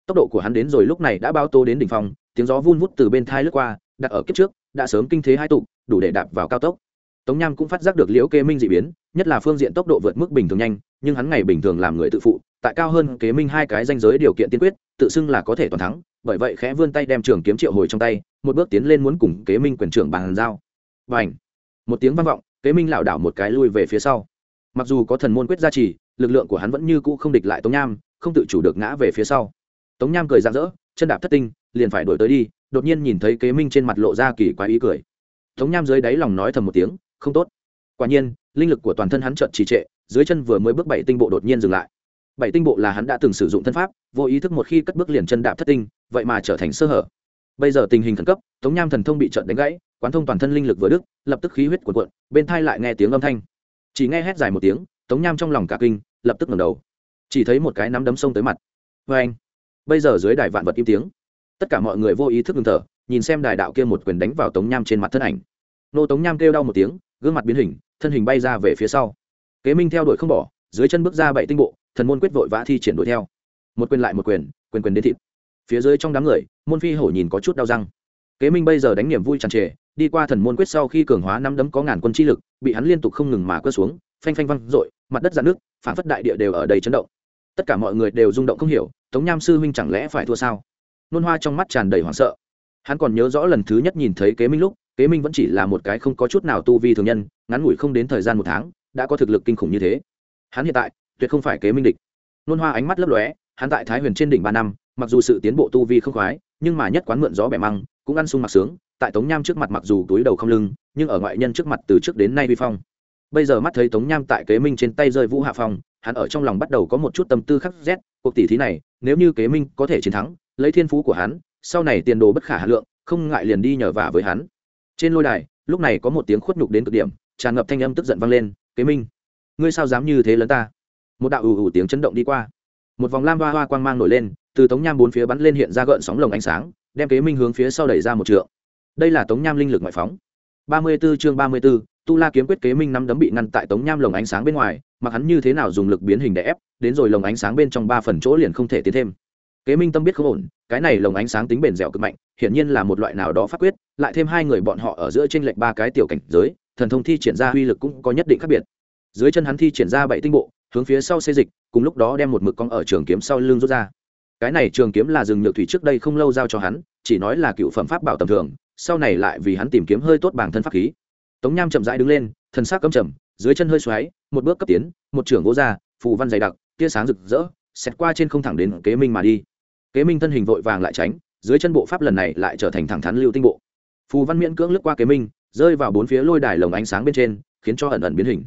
Tốc độ của hắn đến rồi lúc này đã bao tô đến đỉnh phong, tiếng gió vun vút từ bên thai lướt qua đặt ở kiếp trước, đã sớm kinh thế hai tụ, đủ để đạp vào cao tốc. Tống nham cũng phát giác được liễu kế minh d ị biến, nhất là phương diện tốc độ vượt mức bình thường nhanh, nhưng hắn ngày bình thường làm người tự phụ tại cao hơn kế minh hai cái danh giới điều kiện tiên quyết, tự xưng là có thể toàn thắng, bởi vậy khẽ vươn tay đem trường kiếm triệu hồi trong tay, một bước tiến lên muốn cùng kế minh quyền trưởng bàn giao. Và ảnh một tiếng vang vọng, kế minh lảo đảo một cái lui về phía sau. Mặc dù có thần môn quyết gia trì, lực lượng của hắn vẫn như cũ không địch lại tống nham, không tự chủ được ngã về phía sau. Tống nham cười rạng rỡ, chân đạp thất tinh, liền phải đổi tới đi, đột nhiên nhìn thấy kế minh trên mặt lộ ra kỳ quái ý cười. Tống nham dưới đáy lòng nói thầm một tiếng, không tốt. Quả nhiên, linh lực của toàn thân hắn trợn trì trệ, dưới chân vừa mới bước bảy tinh bộ đột nhiên dừng lại bảy tinh bộ là hắn đã từng sử dụng thân pháp, vô ý thức một khi cất bước liền chân đạp thất tinh, vậy mà trở thành sơ hở. Bây giờ tình hình khẩn cấp, tống nham thần thông bị trận đánh gãy, quán thông toàn thân linh lực vừa đức lập tức khí huyết cuộn cuộn, bên thai lại nghe tiếng âm thanh. Chỉ nghe hét dài một tiếng, tống nham trong lòng cả kinh, lập tức ngẩng đầu. Chỉ thấy một cái nắm đấm sông tới mặt. Vê anh, bây giờ dưới đài vạn vật im tiếng. Tất cả mọi người vô ý thức ngừng thở, nhìn xem đài đạo kia một quyền đánh vào tống nham trên mặt thân ảnh. Nô tống nham kêu đau một tiếng, gương mặt biến hình, thân hình bay ra về phía sau. Kế minh theo đuổi không bỏ, dưới chân bước ra bảy tinh bộ thần môn quyết vội vã thi triển đuổi theo. Một quyền lại một quyền quyền quyền đến thịt. Phía dưới trong đám người, môn phi hổ nhìn có chút đau răng. Kế minh bây giờ đánh niềm vui tràn trề, đi qua thần môn quyết sau khi cường hóa năm đấm có ngàn quân chi lực, bị hắn liên tục không ngừng mà quất xuống, phanh phanh văng dội, mặt đất dạn nước phản phất đại địa đều ở đầy chấn động. Tất cả mọi người đều rung động không hiểu, tống nham sư huynh chẳng lẽ phải thua sao? Nôn hoa trong mắt tràn đầy hoảng sợ. Hắn còn nhớ rõ lần thứ nhất nhìn thấy kế minh lúc, kế minh vẫn chỉ là một cái không có chút nào tu vi thường nhân, ngắn ngủi không đến thời gian một tháng, đã có thực lực kinh khủng như thế. Hắn hiện tại tuyệt không phải kế minh địch. Nôn hoa ánh mắt lấp lóe, hắn tại thái huyền trên đỉnh ba năm, mặc dù sự tiến bộ tu vi không khoái, nhưng mà nhất quán mượn gió bẻ măng, cũng ăn sung mặc sướng, tại tống nham trước mặt mặc dù túi đầu không lưng, nhưng ở ngoại nhân trước mặt từ trước đến nay vi phong. Bây giờ mắt thấy tống nham tại kế minh trên tay rơi vũ hạ phong, hắn ở trong lòng bắt đầu có một chút tâm tư khắc rét cuộc tỷ thí này, nếu như kế minh có thể chiến thắng, lấy thiên phú của hắn, sau này tiền đồ bất khả hà lượng, không ngại liền đi nhờ vả với hắn. Trên lôi đài, lúc này có một tiếng khuất nhục đến cực điểm, tràn ngập thanh âm tức giận vang lên, kế minh, ngươi sao dám như thế lớn ta? Một đạo ù ù tiếng chấn động đi qua. Một vòng lam hoa hoa quang mang nổi lên từ tống nham bốn phía bắn lên hiện ra gợn sóng lồng ánh sáng đem kế minh hướng phía sau đẩy ra một trượng. Đây là tống nham linh lực ngoại phóng. Ba mươi 34 chương ba mươi 34, tu la kiếm quyết kế minh năm đấm bị ngăn tại tống nham lồng ánh sáng bên ngoài mặc hắn như thế nào dùng lực biến hình để ép đến rồi lồng ánh sáng bên trong ba phần chỗ liền không thể tiến thêm. Kế minh tâm biết không ổn cái này lồng ánh sáng tính bền dẻo cực mạnh hiển nhiên là một loại nào đó pháp quyết lại thêm hai người bọn họ ở giữa trên lệch ba cái tiểu cảnh giới thần thông thi triển ra uy lực cũng có nhất định khác biệt. Dưới chân hắn thi triển ra bảy tinh bộ hướng phía sau xê dịch, cùng lúc đó đem một mực cong ở trường kiếm sau lưng rút ra. Cái này trường kiếm là rừng nhược thủy trước đây không lâu giao cho hắn, chỉ nói là cựu phẩm pháp bảo tầm thường, sau này lại vì hắn tìm kiếm hơi tốt bản thân pháp khí. Tống nham chậm rãi đứng lên thân xác cấm chầm dưới chân hơi xoáy, một bước cấp tiến, một trưởng gỗ ra, phù văn dày đặc, tia sáng rực rỡ, xẹt qua trên không thẳng đến kế minh mà đi. Kế minh thân hình vội vàng lại tránh, dưới chân bộ pháp lần này lại trở thành thẳng thắn lưu tinh bộ. Phù văn miễn cưỡng lướt qua kế minh, rơi vào bốn phía lôi đài lồng ánh sáng bên trên, khiến cho ẩn ẩn biến hình.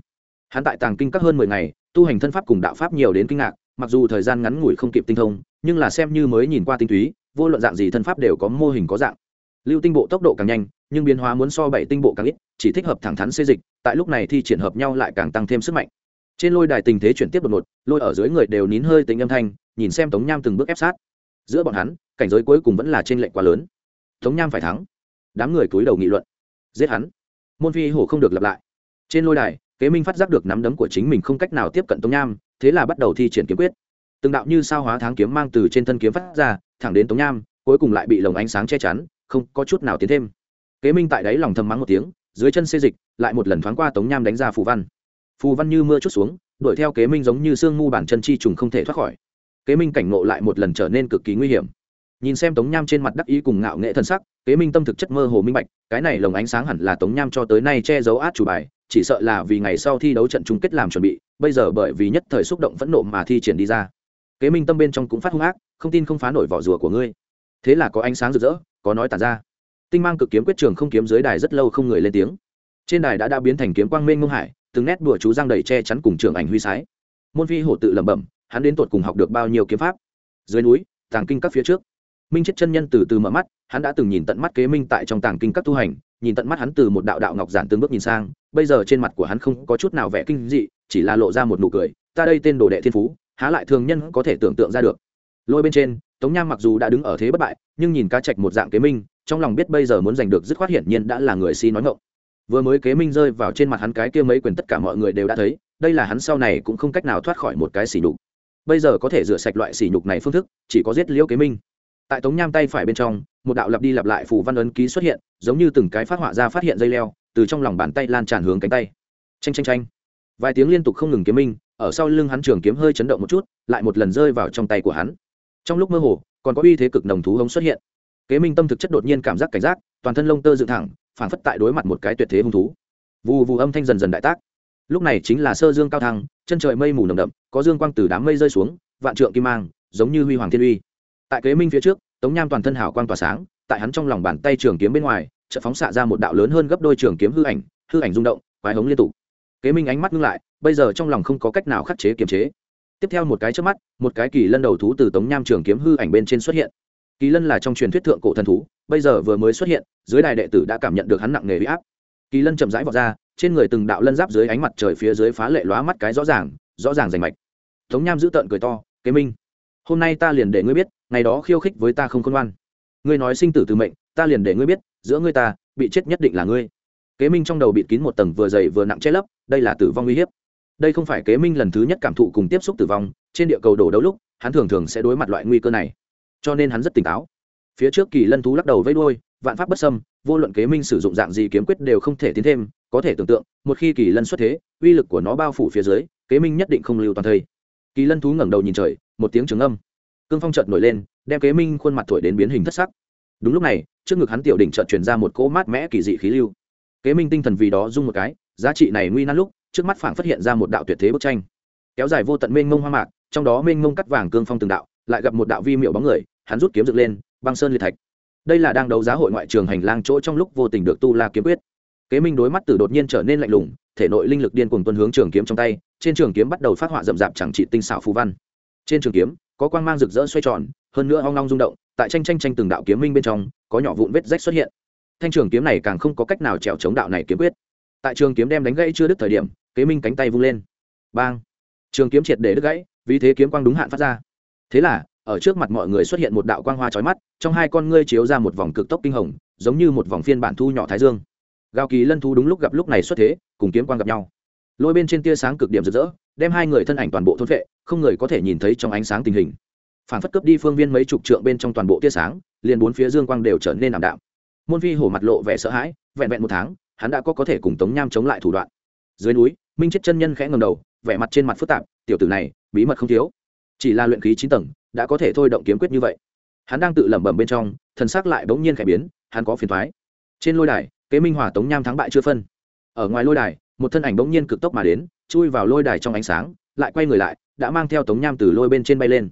Hắn tại tàng kinh các hơn mười ngày tu hành thân pháp cùng đạo pháp nhiều đến kinh ngạc, mặc dù thời gian ngắn ngủi không kịp tinh thông, nhưng là xem như mới nhìn qua tinh túy, vô luận dạng gì thân pháp đều có mô hình có dạng. Lưu tinh bộ tốc độ càng nhanh, nhưng biến hóa muốn so bảy tinh bộ càng ít, chỉ thích hợp thẳng thắn xê dịch, tại lúc này thì triển hợp nhau lại càng tăng thêm sức mạnh. Trên lôi đài tình thế chuyển tiếp đột ngột, lôi ở dưới người đều nín hơi tính âm thanh, nhìn xem tống nham từng bước ép sát. Giữa bọn hắn, cảnh giới cuối cùng vẫn là trên lệnh quá lớn. Tống nham phải thắng. Đám người cúi đầu nghị luận. Giết hắn. Môn phi hổ không được lặp lại. Trên lôi đài kế minh phát giác được nắm đấm của chính mình không cách nào tiếp cận tống nham, thế là bắt đầu thi triển kiếm quyết. Từng đạo như sao hóa tháng kiếm mang từ trên thân kiếm phát ra, thẳng đến tống nham, cuối cùng lại bị lồng ánh sáng che chắn, không có chút nào tiến thêm. Kế minh tại đáy lòng thầm mắng một tiếng, dưới chân xê dịch, lại một lần thoáng qua tống nham đánh ra phù văn. Phù văn như mưa chút xuống, đuổi theo kế minh giống như sương mu bản chân chi trùng không thể thoát khỏi. Kế minh cảnh ngộ lại một lần trở nên cực kỳ nguy hiểm. Nhìn xem tống nham trên mặt đắc ý cùng ngạo nghệ thân sắc kế minh tâm thực chất mơ hồ minh bạch, cái này lồng ánh sáng hẳn là tống nham cho tới nay che giấu át chủ bài, chỉ sợ là vì ngày sau thi đấu trận chung kết làm chuẩn bị, bây giờ bởi vì nhất thời xúc động phẫn nộ mà thi triển đi ra. Kế minh tâm bên trong cũng phát hung ác, không tin không phá nổi vỏ rùa của ngươi. Thế là có ánh sáng rực rỡ, có nói tàn ra. Tinh mang cực kiếm quyết trường không kiếm dưới đài rất lâu không người lên tiếng. Trên đài đã đã biến thành kiếm quang mênh ngông hải, từng nét đùa chú giang đầy che chắn cùng trường ảnh huy sái. Môn phi hổ tự lẩm bẩm, hắn đến tột cùng học được bao nhiêu kiếm pháp? Dưới núi, tàng kinh các phía trước minh chết chân nhân từ từ mở mắt, hắn đã từng nhìn tận mắt kế minh tại trong tàng kinh các tu hành, nhìn tận mắt hắn từ một đạo đạo ngọc giản từng bước nhìn sang, bây giờ trên mặt của hắn không có chút nào vẻ kinh dị, chỉ là lộ ra một nụ cười, ta đây tên đồ đệ thiên phú, há lại thường nhân có thể tưởng tượng ra được. Lôi bên trên, tống nham mặc dù đã đứng ở thế bất bại, nhưng nhìn ca trạch một dạng kế minh, trong lòng biết bây giờ muốn giành được dứt khoát hiển nhiên đã là người si nói ngộng vừa mới kế minh rơi vào trên mặt hắn cái kia mấy quyền tất cả mọi người đều đã thấy, đây là hắn sau này cũng không cách nào thoát khỏi một cái sỉ nhục. Bây giờ có thể rửa sạch loại sỉ nhục này phương thức, chỉ có giết liễu kế minh tại tống nham tay phải bên trong, một đạo lặp đi lặp lại phủ văn ấn ký xuất hiện, giống như từng cái phát họa ra phát hiện dây leo, từ trong lòng bàn tay lan tràn hướng cánh tay. Tranh tranh tranh vài tiếng liên tục không ngừng kiếm minh, ở sau lưng hắn trường kiếm hơi chấn động một chút, lại một lần rơi vào trong tay của hắn. Trong lúc mơ hồ, còn có uy thế cực nồng thú hống xuất hiện. Kế minh tâm thực chất đột nhiên cảm giác cảnh giác, toàn thân lông tơ dựng thẳng phản phất tại đối mặt một cái tuyệt thế hung thú. Vù vù âm thanh dần dần đại tác. Lúc này chính là sơ dương cao thăng, chân trời mây mù nồng đậm, có dương quang từ đám mây rơi xuống, vạn trượng kim mang, giống như huy hoàng thiên uy tại kế minh phía trước, tống nham toàn thân hảo quang tỏa sáng, tại hắn trong lòng bàn tay trường kiếm bên ngoài, chợt phóng xạ ra một đạo lớn hơn gấp đôi trường kiếm hư ảnh hư ảnh rung động, quái hống liên tục. Kế minh ánh mắt ngưng lại, bây giờ trong lòng không có cách nào khắc chế kiềm chế. Tiếp theo một cái trước mắt, một cái kỳ lân đầu thú từ tống nham trường kiếm hư ảnh bên trên xuất hiện. Kỳ lân là trong truyền thuyết thượng cổ thần thú, bây giờ vừa mới xuất hiện, dưới đài đệ tử đã cảm nhận được hắn nặng nề bị áp. Kỳ lân chậm rãi vọt ra, trên người từng đạo lân giáp dưới ánh mặt trời phía dưới phá lệ lóa mắt cái rõ ràng rõ ràng rành mạch. Tống nham giữ tợn cười to, kế minh, hôm nay ta liền để ngươi biết ngày đó khiêu khích với ta không khôn ngoan. Ngươi nói sinh tử từ mệnh, ta liền để ngươi biết, giữa ngươi ta, bị chết nhất định là ngươi. Kế minh trong đầu bịt kín một tầng vừa dày vừa nặng che lấp, đây là tử vong uy hiếp. Đây không phải kế minh lần thứ nhất cảm thụ cùng tiếp xúc tử vong, trên địa cầu đổ đấu lúc, hắn thường thường sẽ đối mặt loại nguy cơ này. Cho nên hắn rất tỉnh táo. Phía trước kỳ lân thú lắc đầu vây đôi vạn pháp bất xâm, vô luận kế minh sử dụng dạng gì kiếm quyết đều không thể tiến thêm, có thể tưởng tượng, một khi kỳ lân xuất thế, uy lực của nó bao phủ phía dưới, kế minh nhất định không lưu toàn thây. Kỳ lân thú ngẩng đầu nhìn trời, một tiếng trứng âm cương phong trợt nổi lên, đem kế minh khuôn mặt thổi đến biến hình thất sắc. Đúng lúc này, trước ngực hắn tiểu đỉnh trợt truyền ra một cỗ mát mẽ kỳ dị khí lưu. Kế minh tinh thần vì đó rung một cái, giá trị này nguy nan lúc, trước mắt phảng phát hiện ra một đạo tuyệt thế bức tranh. Kéo dài vô tận mênh mông hoa mạc, trong đó mênh mông cắt vàng cương phong từng đạo, lại gặp một đạo vi miệu bóng người, hắn rút kiếm dựng lên, băng sơn liệt thạch. Đây là đang đấu giá hội ngoại trường hành lang chỗ trong lúc vô tình được tu la kiếm quyết. Kế minh đối mắt từ đột nhiên trở nên lạnh lùng, thể nội linh lực điên cuồng tuân hướng trường kiếm trong tay, trên trường kiếm bắt đầu phát họa rậm rạp chẳng trị tinh xảo phù văn. Trên trường kiếm có quang mang rực rỡ xoay tròn, hơn nữa hoang long rung động, tại tranh tranh tranh từng đạo kiếm minh bên trong, có nhỏ vụn vết rách xuất hiện. Thanh trường kiếm này càng không có cách nào trèo chống đạo này kiếm quyết. Tại trường kiếm đem đánh gãy chưa đứt thời điểm, kế minh cánh tay vung lên. Bang! Trường kiếm triệt để đứt gãy, vì thế kiếm quang đúng hạn phát ra. Thế là, ở trước mặt mọi người xuất hiện một đạo quang hoa chói mắt, trong hai con ngươi chiếu ra một vòng cực tốc kinh hồng, giống như một vòng phiên bản thu nhỏ thái dương. Gao kỳ lân thu đúng lúc gặp lúc này xuất thế, cùng kiếm quang gặp nhau lôi bên trên tia sáng cực điểm rực rỡ, đem hai người thân ảnh toàn bộ thôn vệ không người có thể nhìn thấy trong ánh sáng tình hình. Phản phất cấp đi phương viên mấy chục trượng bên trong toàn bộ tia sáng, liền bốn phía dương quang đều trở nên ảm đạm. Môn Vi hổ mặt lộ vẻ sợ hãi, vẹn vẹn một tháng, hắn đã có có thể cùng tống nham chống lại thủ đoạn. Dưới núi, minh chết chân nhân khẽ ngầm đầu, vẻ mặt trên mặt phức tạp, tiểu tử này, bí mật không thiếu. Chỉ là luyện khí chín tầng, đã có thể thôi động kiếm quyết như vậy. Hắn đang tự lẩm bẩm bên trong, thần sắc lại bỗng nhiên khẽ biến, hắn có phiền thoái. Trên lôi đài, kế minh hòa tống nham thắng bại chưa phân. Ở ngoài lôi đài một thân ảnh bỗng nhiên cực tốc mà đến, chui vào lôi đài trong ánh sáng, lại quay người lại, đã mang theo tống nham từ lôi bên trên bay lên.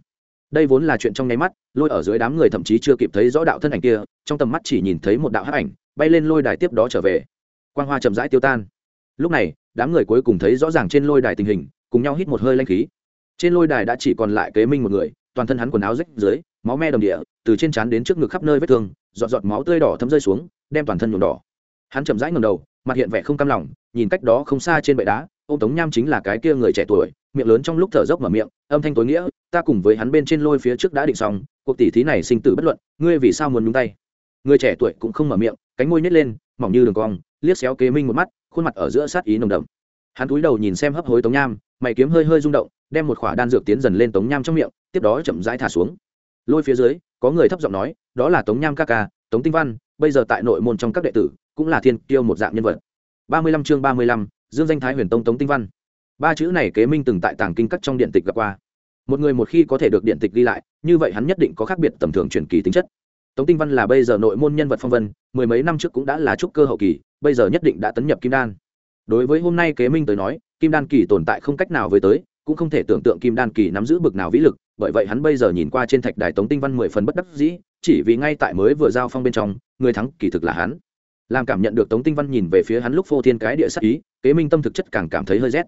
Đây vốn là chuyện trong nháy mắt, lôi ở dưới đám người thậm chí chưa kịp thấy rõ đạo thân ảnh kia, trong tầm mắt chỉ nhìn thấy một đạo hắc ảnh, bay lên lôi đài tiếp đó trở về. Quang hoa chậm rãi tiêu tan. Lúc này, đám người cuối cùng thấy rõ ràng trên lôi đài tình hình, cùng nhau hít một hơi lanh khí. Trên lôi đài đã chỉ còn lại kế minh một người, toàn thân hắn quần áo rách dưới máu me đầm địa, từ trên trán đến trước ngực khắp nơi vết thương, giọt giọt máu tươi đỏ thấm rơi xuống, đem toàn thân nhuộm đỏ. Hắn chậm rãi ngầm đầu mặt hiện vẻ không cam lòng, nhìn cách đó không xa trên bệ đá ô tống nham chính là cái kia người trẻ tuổi, miệng lớn trong lúc thở dốc mở miệng, âm thanh tối nghĩa, ta cùng với hắn bên trên lôi phía trước đã định xong, cuộc tỷ thí này sinh tử bất luận, ngươi vì sao muốn nhúng tay? Người trẻ tuổi cũng không mở miệng, cánh môi nhét lên, mỏng như đường cong, liếc xéo kế minh một mắt, khuôn mặt ở giữa sát ý nồng đậm. Hắn cúi đầu nhìn xem hấp hối tống nham, mày kiếm hơi hơi rung động, đem một khỏa đan dược tiến dần lên tống nham trong miệng, tiếp đó chậm rãi thả xuống. Lôi phía dưới, có người thấp giọng nói, đó là tống nham ca ca, tống tinh văn, bây giờ tại nội môn trong các đệ tử cũng là thiên tiêu một dạng nhân vật. Ba mươi lăm chương ba mươi lăm, dương danh thái huyền tông tống tinh văn. Ba chữ này kế minh từng tại tàng kinh các trong điện tịch gặp qua. Một người một khi có thể được điện tịch ghi lại, như vậy hắn nhất định có khác biệt tầm thường truyền kỳ tính chất. Tống tinh văn là bây giờ nội môn nhân vật phong vân, mười mấy năm trước cũng đã là trúc cơ hậu kỳ, bây giờ nhất định đã tấn nhập kim đan. Đối với hôm nay kế minh tới nói, kim đan kỳ tồn tại không cách nào với tới, cũng không thể tưởng tượng kim đan kỳ nắm giữ bực nào vĩ lực, bởi vậy hắn bây giờ nhìn qua trên thạch đài tống tinh văn mười phần bất đắc dĩ, chỉ vì ngay tại mới vừa giao phong bên trong, người thắng kỳ thực là hắn làm cảm nhận được tống tinh văn nhìn về phía hắn lúc phô thiên cái địa sắc ý, kế minh tâm thực chất càng cảm thấy hơi rét.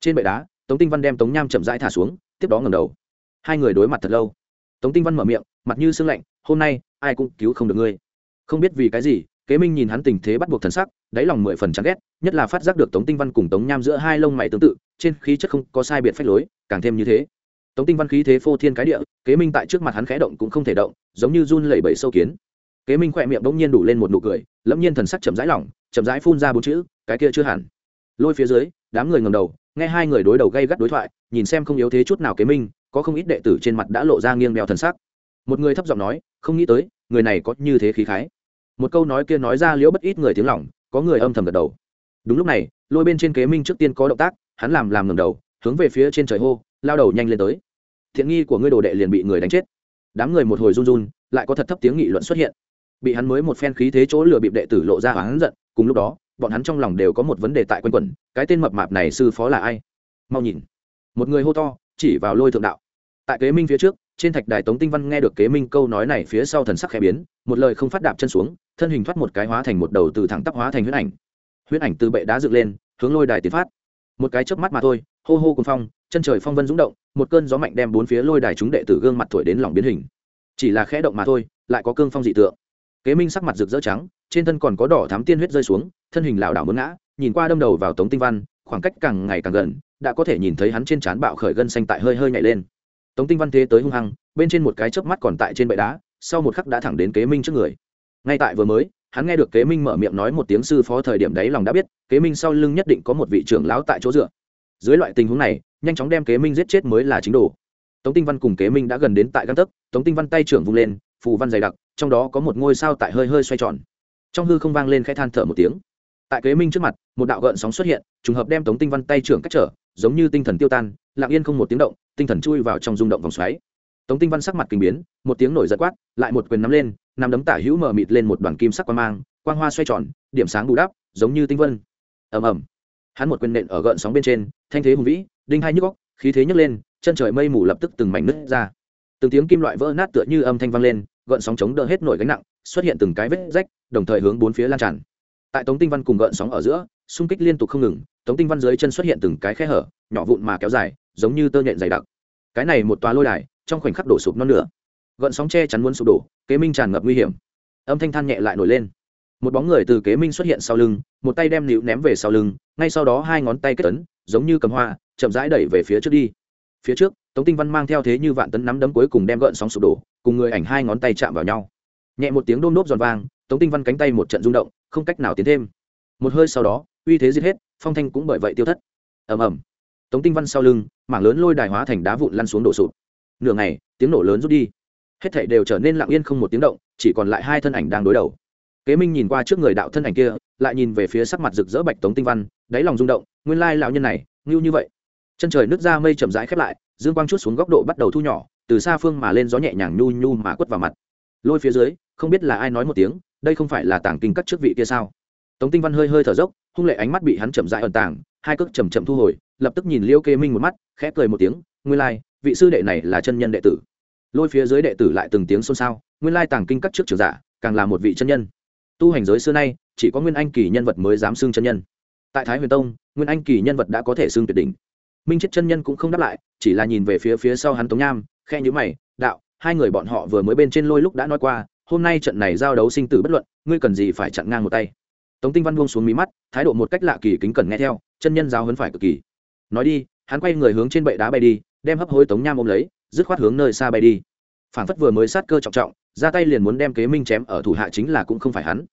Trên bệ đá, tống tinh văn đem tống nham chậm rãi thả xuống, tiếp đó ngầm đầu. Hai người đối mặt thật lâu. Tống tinh văn mở miệng, mặt như sương lạnh, hôm nay, ai cũng cứu không được ngươi. Không biết vì cái gì, kế minh nhìn hắn tình thế bắt buộc thần sắc, đáy lòng mười phần chán ghét, nhất là phát giác được tống tinh văn cùng tống nham giữa hai lông mày tương tự, trên khí chất không có sai biệt phách lối, càng thêm như thế. Tống tinh văn khí thế phô thiên cái địa, kế minh tại trước mặt hắn khẽ động cũng không thể động, giống như run lẩy bẩy sâu kiến kế minh khỏe miệng bỗng nhiên đủ lên một nụ cười lẫm nhiên thần sắc chậm rãi lỏng chậm rãi phun ra bốn chữ cái kia chưa hẳn. Lôi phía dưới đám người ngầm đầu nghe hai người đối đầu gây gắt đối thoại nhìn xem không yếu thế chút nào kế minh có không ít đệ tử trên mặt đã lộ ra nghiêng đeo thần sắc. Một người thấp giọng nói không nghĩ tới người này có như thế khí khái. Một câu nói kia nói ra liễu bất ít người tiếng lỏng, có người âm thầm gật đầu. Đúng lúc này lôi bên trên kế minh trước tiên có động tác hắn làm làm ngầm đầu hướng về phía trên trời hô lao đầu nhanh lên tới. Thiện nghi của ngươi đồ đệ liền bị người đánh chết. Đám người một hồi run run lại có thật thấp tiếng nghị luận xuất hiện bị hắn mới một phen khí thế chỗ lừa bịp đệ tử lộ ra hắn giận, cùng lúc đó, bọn hắn trong lòng đều có một vấn đề tại quanh quẩn, cái tên mập mạp này sư phó là ai? Mau nhìn. Một người hô to, chỉ vào lôi thượng đạo. Tại kế minh phía trước, trên thạch đài tống tinh văn nghe được kế minh câu nói này phía sau thần sắc khẽ biến, một lời không phát đạp chân xuống, thân hình thoát một cái hóa thành một đầu từ thẳng tắp hóa thành huyết ảnh. Huyết ảnh từ bệ đá dựng lên, hướng lôi đài tiến phát. Một cái chớp mắt mà thôi, hô hô cùng phong, chân trời phong vân rúng động, một cơn gió mạnh đem bốn phía lôi đài chúng đệ tử gương mặt thổi đến lòng biến hình. Chỉ là khẽ động mà thôi, lại có cương phong dị tượng kế minh sắc mặt rực rỡ trắng, trên thân còn có đỏ thám tiên huyết rơi xuống, thân hình lảo đảo muốn ngã, nhìn qua đâm đầu vào tống tinh văn, khoảng cách càng ngày càng gần, đã có thể nhìn thấy hắn trên trán bạo khởi gân xanh tại hơi hơi nhảy lên. Tống tinh văn thế tới hung hăng, bên trên một cái chớp mắt còn tại trên bệ đá, sau một khắc đã thẳng đến kế minh trước người. Ngay tại vừa mới, hắn nghe được kế minh mở miệng nói một tiếng sư phó thời điểm đấy lòng đã biết, kế minh sau lưng nhất định có một vị trưởng lão tại chỗ dựa. Dưới loại tình huống này, nhanh chóng đem kế minh giết chết mới là chính đồ. Tống tinh văn cùng kế minh đã gần đến tại găng tấc, tống tinh văn tay trưởng vung lên, phù văn dày đặc trong đó có một ngôi sao tại hơi hơi xoay tròn. Trong hư không vang lên khẽ than thở một tiếng. Tại kế minh trước mặt, một đạo gợn sóng xuất hiện, trùng hợp đem tống tinh văn tay trưởng cách trở, giống như tinh thần tiêu tan, lặng yên không một tiếng động, tinh thần chui vào trong rung động vòng xoáy. Tống tinh văn sắc mặt kinh biến, một tiếng nổi giật quát, lại một quyền nắm lên, nắm đấm tả hữu mờ mịt lên một đoàn kim sắc quang mang, quang hoa xoay tròn, điểm sáng bù đắp, giống như tinh vân. Ầm ầm. Hắn một quyền nện ở gợn sóng bên trên, thanh thế hùng vĩ, đinh hai nhức góc khí thế nhấc lên, chân trời mây mù lập tức từng mảnh nứt ra. Từng tiếng kim loại vỡ nát tựa như âm thanh vang lên gợn sóng chống đỡ hết nổi gánh nặng, xuất hiện từng cái vết rách, đồng thời hướng bốn phía lan tràn. Tại tống tinh văn cùng gợn sóng ở giữa, xung kích liên tục không ngừng, tống tinh văn dưới chân xuất hiện từng cái khe hở, nhỏ vụn mà kéo dài, giống như tơ nhện dày đặc. Cái này một tòa lôi đài, trong khoảnh khắc đổ sụp non lửa gợn sóng che chắn muốn sụp đổ, kế minh tràn ngập nguy hiểm. Âm thanh than nhẹ lại nổi lên. Một bóng người từ kế minh xuất hiện sau lưng, một tay đem nịu ném về sau lưng, ngay sau đó hai ngón tay kết tấn giống như cầm hoa, chậm rãi đẩy về phía trước đi. Phía trước, tống tinh văn mang theo thế như vạn tấn nắm đấm cuối cùng đem gợn sóng sụp đổ cùng người ảnh hai ngón tay chạm vào nhau. Nhẹ một tiếng đôm nốt giòn vang, tống tinh văn cánh tay một trận rung động, không cách nào tiến thêm. Một hơi sau đó, uy thế giết hết, phong thanh cũng bởi vậy tiêu thất. Ầm ầm. Tống tinh văn sau lưng, mảng lớn lôi đài hóa thành đá vụn lăn xuống đổ sụp. Nửa ngày, tiếng nổ lớn rút đi. Hết thảy đều trở nên lặng yên không một tiếng động, chỉ còn lại hai thân ảnh đang đối đầu. Kế minh nhìn qua trước người đạo thân ảnh kia, lại nhìn về phía sắc mặt rực rỡ bạch tống tinh văn, đáy lòng rung động, nguyên lai lão nhân này, ngưu như vậy. Chân trời nước ra mây chậm rãi khép lại, dương quang chút xuống góc độ bắt đầu thu nhỏ từ xa phương mà lên gió nhẹ nhàng nhu nhu mà quất vào mặt. Lôi phía dưới, không biết là ai nói một tiếng, đây không phải là tàng kinh các trước vị kia sao? Tống tinh văn hơi hơi thở dốc, hung lệ ánh mắt bị hắn chậm rãi ẩn tàng, hai cước chầm chậm thu hồi, lập tức nhìn liêu kê minh một mắt, khẽ cười một tiếng, nguyên lai, vị sư đệ này là chân nhân đệ tử. Lôi phía dưới đệ tử lại từng tiếng xôn xao, nguyên lai tàng kinh các trước trường giả, càng là một vị chân nhân. Tu hành giới xưa nay, chỉ có nguyên anh kỳ nhân vật mới dám xưng chân nhân. Tại thái huyền tông, nguyên anh kỳ nhân vật đã có thể xưng tuyệt đỉnh. Minh chết chân nhân cũng không đáp lại, chỉ là nhìn về phía phía sau hắn tống nham khe nhữ mày, đạo, hai người bọn họ vừa mới bên trên lôi lúc đã nói qua, hôm nay trận này giao đấu sinh tử bất luận, ngươi cần gì phải chặn ngang một tay. Tống tinh văn buông xuống mí mắt, thái độ một cách lạ kỳ kính cẩn nghe theo, chân nhân giao hấn phải cực kỳ. Nói đi, hắn quay người hướng trên bệ đá bay đi, đem hấp hối tống nham ôm lấy, dứt khoát hướng nơi xa bay đi. Phản phất vừa mới sát cơ trọng trọng, ra tay liền muốn đem kế minh chém ở thủ hạ chính là cũng không phải hắn.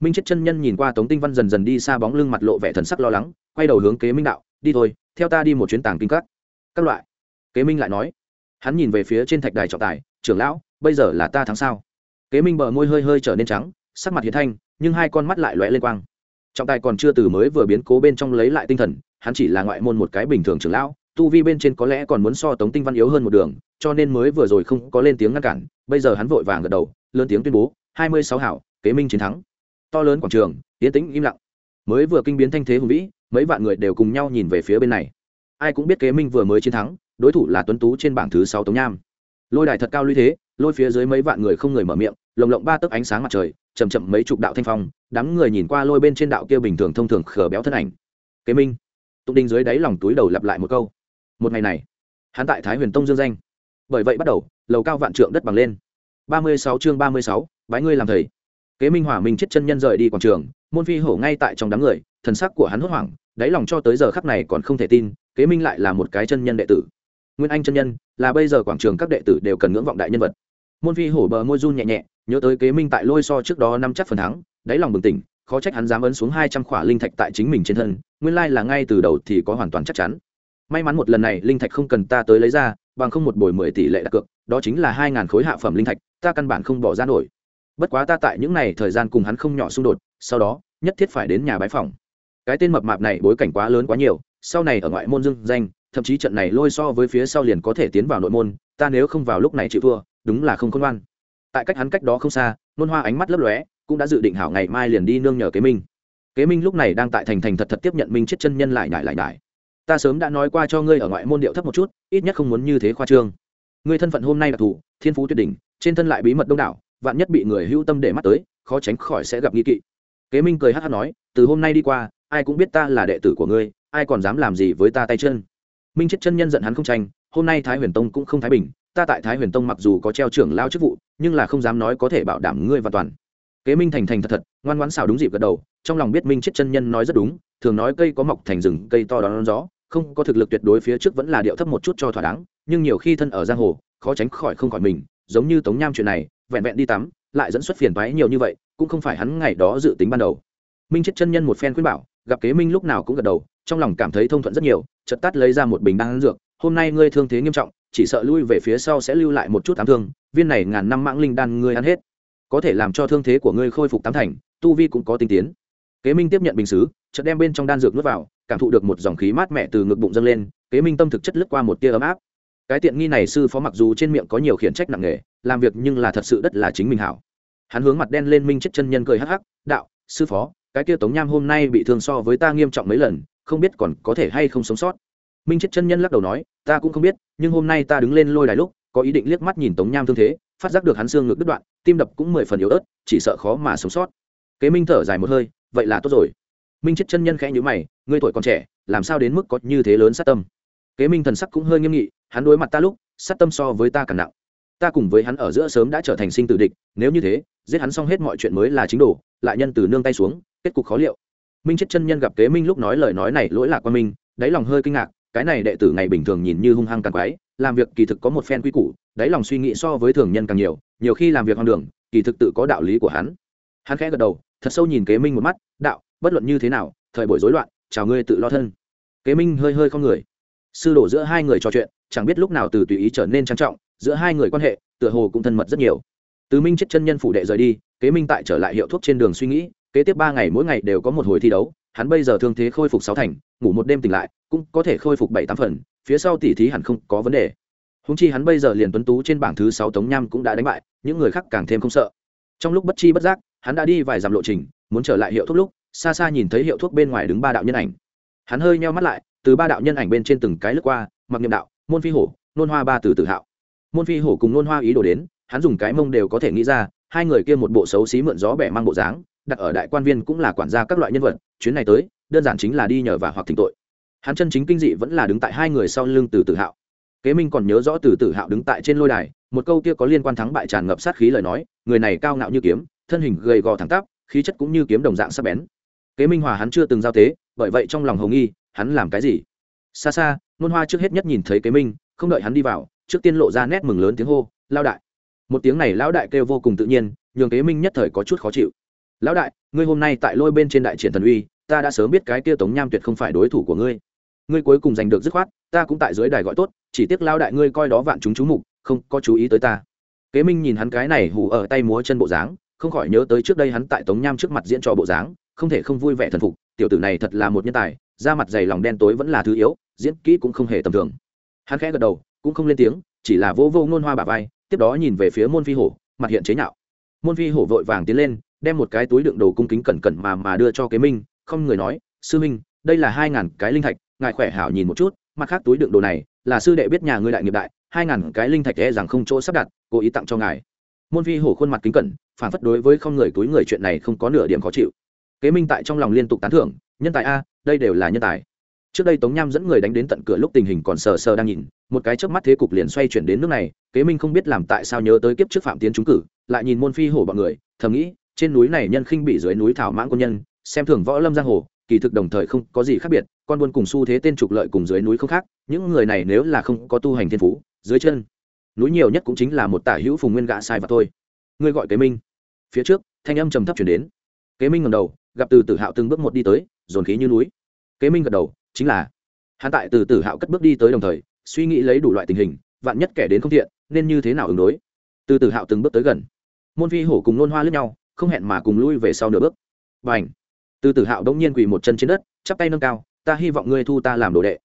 Minh chết chân nhân nhìn qua tống tinh văn dần dần đi xa bóng lưng mặt lộ vẻ thần sắc lo lắng, quay đầu hướng kế minh đạo, đi thôi, theo ta đi một chuyến tàng kinh các. Các loại. Kế minh lại nói hắn nhìn về phía trên thạch đài trọng tài, trưởng lão, bây giờ là ta thắng sao? Kế minh bờ môi hơi hơi trở nên trắng, sắc mặt hiền thanh, nhưng hai con mắt lại lóe lên quang. Trọng tài còn chưa từ mới vừa biến cố bên trong lấy lại tinh thần, hắn chỉ là ngoại môn một cái bình thường trưởng lão, tu vi bên trên có lẽ còn muốn so tống tinh văn yếu hơn một đường, cho nên mới vừa rồi không có lên tiếng ngăn cản, bây giờ hắn vội vàng gật đầu, lớn tiếng tuyên bố, hai mươi sáu hảo, kế minh chiến thắng. To lớn quảng trường tiến tĩnh im lặng. Mới vừa kinh biến thanh thế hùng vĩ, mấy vạn người đều cùng nhau nhìn về phía bên này. Ai cũng biết kế minh vừa mới chiến thắng đối thủ là tuấn tú trên bảng thứ sáu tống nham. Lôi đài thật cao lũy thế, lôi phía dưới mấy vạn người không người mở miệng, lồng lộng ba tấc ánh sáng mặt trời chầm chậm mấy chục đạo thanh phong, đám người nhìn qua lôi bên trên đạo kia bình thường thông thường khờ béo thân ảnh. Kế minh, tụng đinh dưới đáy lòng túi đầu lặp lại một câu. Một ngày này, hắn tại thái huyền tông dương danh. Bởi vậy bắt đầu, lầu cao vạn trượng đất bằng lên. Ba mươi sáu chương ba mươi sáu, bái ngươi làm thầy. Kế minh hỏa minh chết chân nhân rời đi quảng trường, môn phi hổ ngay tại trong đám người, thần sắc của hắn hốt hoảng, đáy lòng cho tới giờ khắc này còn không thể tin, kế minh lại là một cái chân nhân đệ tử nguyên anh chân nhân, là bây giờ quảng trường các đệ tử đều cần ngưỡng vọng đại nhân vật. Môn phi hổ bờ môi run nhẹ nhẹ, nhớ tới kế minh tại lôi so trước đó năm chắc phần thắng, đáy lòng bừng tỉnh, khó trách hắn dám ấn xuống hai trăm khỏa linh thạch tại chính mình trên thân, nguyên lai là ngay từ đầu thì có hoàn toàn chắc chắn. May mắn một lần này linh thạch không cần ta tới lấy ra, bằng không một bồi mười tỷ lệ đặt cược, đó chính là hai ngàn khối hạ phẩm linh thạch, ta căn bản không bỏ ra nổi. Bất quá ta tại những n à y thời gian cùng hắn không nhỏ xung đột, sau đó, nhất thiết phải đến nhà bái phòng cái tên mập mạp này bối cảnh quá lớn quá nhiều, sau này ở ngoại môn Dương danh thậm chí trận này lôi so với phía sau liền có thể tiến vào nội môn, ta nếu không vào lúc này chịu thua, đúng là không khôn ngoan. Tại cách hắn cách đó không xa, nôn hoa ánh mắt lấp lóe, cũng đã dự định hảo ngày mai liền đi nương nhờ kế minh. Kế minh lúc này đang tại thành thành thật thật tiếp nhận minh chết chân nhân lại nhải lại nhải. Ta sớm đã nói qua cho ngươi ở ngoại môn điệu thấp một chút, ít nhất không muốn như thế khoa trương. Ngươi thân phận hôm nay đặc thù thiên phú tuyệt đỉnh, trên thân lại bí mật đông đảo, vạn nhất bị người hữu tâm để mắt tới, khó tránh khỏi sẽ gặp nghi kỵ. Kế minh cười hát hát nói, từ hôm nay đi qua, ai cũng biết ta là đệ tử của ngươi, ai còn dám làm gì với ta tay chân? Minh chết chân nhân giận hắn không tranh, hôm nay thái huyền tông cũng không thái bình, ta tại thái huyền tông mặc dù có treo trưởng lao chức vụ, nhưng là không dám nói có thể bảo đảm ngươi và toàn. Kế minh thành thành thật thật, ngoan ngoãn xào đúng dịp gật đầu, trong lòng biết minh chết chân nhân nói rất đúng, thường nói cây có mọc thành rừng, cây to đón gió, không có thực lực tuyệt đối phía trước vẫn là điệu thấp một chút cho thỏa đáng, nhưng nhiều khi thân ở giang hồ, khó tránh khỏi không khỏi mình, giống như tống nham chuyện này, vẹn vẹn đi tắm, lại dẫn xuất phiền toái nhiều như vậy, cũng không phải hắn ngày đó dự tính ban đầu. Minh chết chân nhân một phen khuyên bảo, gặp kế minh lúc nào cũng gật đầu trong lòng cảm thấy thông thuận rất nhiều, chợt tắt lấy ra một bình đan dược, hôm nay ngươi thương thế nghiêm trọng, chỉ sợ lui về phía sau sẽ lưu lại một chút ám thương, viên này ngàn năm mãng linh đan ngươi ăn hết, có thể làm cho thương thế của ngươi khôi phục tám thành, tu vi cũng có tinh tiến. Kế minh tiếp nhận bình xứ, chợt đem bên trong đan dược nuốt vào, cảm thụ được một dòng khí mát mẻ từ ngực bụng dâng lên, kế minh tâm thực chất lướt qua một tia ấm áp. Cái tiện nghi này sư phó mặc dù trên miệng có nhiều khiển trách nặng nề, làm việc nhưng là thật sự đất là chính mình hảo. Hắn hướng mặt đen lên minh chết chân nhân cười hắc hắc, đạo, sư phó, cái kia tống nham hôm nay bị thương so với ta nghiêm trọng mấy lần không biết còn có thể hay không sống sót. Minh chết chân nhân lắc đầu nói, ta cũng không biết, nhưng hôm nay ta đứng lên lôi đài lúc, có ý định liếc mắt nhìn tống nham thương thế, phát giác được hắn xương ngực đứt đoạn, tim đập cũng mười phần yếu ớt, chỉ sợ khó mà sống sót. Kế minh thở dài một hơi, vậy là tốt rồi. Minh chết chân nhân khẽ nhữ mày, ngươi tuổi còn trẻ, làm sao đến mức có như thế lớn sát tâm? Kế minh thần sắc cũng hơi nghiêm nghị, hắn đối mặt ta lúc, sát tâm so với ta càng nặng. Ta cùng với hắn ở giữa sớm đã trở thành sinh tử địch, nếu như thế, giết hắn xong hết mọi chuyện mới là chính đồ, lại nhân từ nương tay xuống, kết cục khó liệu minh chết chân nhân gặp kế minh lúc nói lời nói này lỗi lạc qua minh, đáy lòng hơi kinh ngạc, cái này đệ tử ngày bình thường nhìn như hung hăng càng quái, làm việc kỳ thực có một phen quy củ, đáy lòng suy nghĩ so với thường nhân càng nhiều nhiều khi làm việc hoang đường, kỳ thực tự có đạo lý của hắn. Hắn khẽ gật đầu, thật sâu nhìn kế minh một mắt, đạo, bất luận như thế nào, thời buổi rối loạn, chào ngươi tự lo thân. Kế minh hơi hơi không người. Sư đổ giữa hai người trò chuyện, chẳng biết lúc nào từ tùy ý trở nên trang trọng, giữa hai người quan hệ, tựa hồ cũng thân mật rất nhiều. Từ minh chết chân nhân phủ đệ rời đi, kế minh tại trở lại hiệu thuốc trên đường suy nghĩ kế tiếp ba ngày mỗi ngày đều có một hồi thi đấu, hắn bây giờ thương thế khôi phục sáu thành, ngủ một đêm tỉnh lại, cũng có thể khôi phục bảy tám phần, phía sau tỉ thí hẳn không có vấn đề. Húng chi hắn bây giờ liền tuấn tú trên bảng thứ sáu tống nham cũng đã đánh bại, những người khác càng thêm không sợ. Trong lúc bất chi bất giác, hắn đã đi vài dặm lộ trình, muốn trở lại hiệu thuốc lúc, xa xa nhìn thấy hiệu thuốc bên ngoài đứng ba đạo nhân ảnh. Hắn hơi nheo mắt lại, từ ba đạo nhân ảnh bên trên từng cái lướt qua, mặc nhiệm đạo, môn phi hổ, nôn hoa ba từ tự hạo. Môn phi hổ cùng nôn hoa ý đồ đến, hắn dùng cái mông đều có thể nghĩ ra, hai người kia một bộ xấu xí mượn gió bẻ mang bộ dáng đặt ở đại quan viên cũng là quản gia các loại nhân vật, chuyến này tới, đơn giản chính là đi nhờ và hoặc thỉnh tội. Hắn chân chính kinh dị vẫn là đứng tại hai người sau lưng từ tự hạo. Kế minh còn nhớ rõ từ tự hạo đứng tại trên lôi đài, một câu kia có liên quan thắng bại tràn ngập sát khí lời nói, người này cao ngạo như kiếm, thân hình gầy gò thẳng tắp, khí chất cũng như kiếm đồng dạng sắc bén. Kế minh hòa hắn chưa từng giao tế, bởi vậy trong lòng hồng nghi, hắn làm cái gì? Xa xa, nôn hoa trước hết nhất nhìn thấy kế minh, không đợi hắn đi vào, trước tiên lộ ra nét mừng lớn tiếng hô lao đại. Một tiếng này, lão đại kêu vô cùng tự nhiên, nhường kế minh nhất thời có chút khó chịu lão đại, ngươi hôm nay tại lôi bên trên đại triển thần uy, ta đã sớm biết cái kia tống nham tuyệt không phải đối thủ của ngươi. Ngươi cuối cùng giành được dứt khoát, ta cũng tại dưới đài gọi tốt, chỉ tiếc lao đại ngươi coi đó vạn chúng chú mục, không có chú ý tới ta. Kế minh nhìn hắn cái này hủ ở tay múa chân bộ dáng, không khỏi nhớ tới trước đây hắn tại tống nham trước mặt diễn trò bộ dáng, không thể không vui vẻ thần phục, tiểu tử này thật là một nhân tài, da mặt dày lòng đen tối vẫn là thứ yếu, diễn kỹ cũng không hề tầm thường. Hắn khẽ gật đầu, cũng không lên tiếng, chỉ là vô vô ngôn hoa bà vai, tiếp đó nhìn về phía môn phi hổ, mặt hiện chế nhạo. Môn phi hổ vội vàng tiến lên đem một cái túi đựng đồ cung kính cẩn cẩn mà mà đưa cho kế minh, không người nói, sư minh, đây là hai ngàn cái linh thạch, ngài khỏe hảo nhìn một chút, mặt khác túi đựng đồ này, là sư đệ biết nhà ngươi đại nghiệp đại, hai ngàn cái linh thạch e rằng không chỗ sắp đặt, cố ý tặng cho ngài. Môn phi hổ khuôn mặt kính cẩn, phản phất đối với không người túi người chuyện này không có nửa điểm khó chịu. Kế minh tại trong lòng liên tục tán thưởng, nhân tài a, đây đều là nhân tài. Trước đây tống nham dẫn người đánh đến tận cửa lúc tình hình còn sờ sờ đang nhìn, một cái chớp mắt thế cục liền xoay chuyển đến nước này, kế minh không biết làm tại sao nhớ tới kiếp trước phạm tiến trúng cử, lại nhìn môn phi hổ bọn người, thầm nghĩ trên núi này nhân khinh bị dưới núi thảo mãng quân nhân, xem thường võ lâm giang hồ, kỳ thực đồng thời không có gì khác biệt, con buôn cùng xu thế tên trục lợi cùng dưới núi không khác, những người này nếu là không có tu hành thiên phú, dưới chân, núi nhiều nhất cũng chính là một tả hữu phùng nguyên gạ sai và thôi. Ngươi gọi kế minh. Phía trước, thanh âm trầm thấp chuyển đến. Kế minh ngầm đầu, gặp từ tử hạo từng bước một đi tới, dồn khí như núi. Kế minh gật đầu, chính là. Hắn tại từ tử hạo cất bước đi tới đồng thời, suy nghĩ lấy đủ loại tình hình, vạn nhất kẻ đến không thiện, nên như thế nào ứng đối? Từ tử hạo từng bước tới gần. Môn phi hổ cùng nôn hoa lướt nhau không hẹn mà cùng lui về sau nửa bước. Và ảnh từ tử hạo đông nhiên quỳ một chân trên đất, chắp tay nâng cao, ta hy vọng ngươi thu ta làm đồ đệ.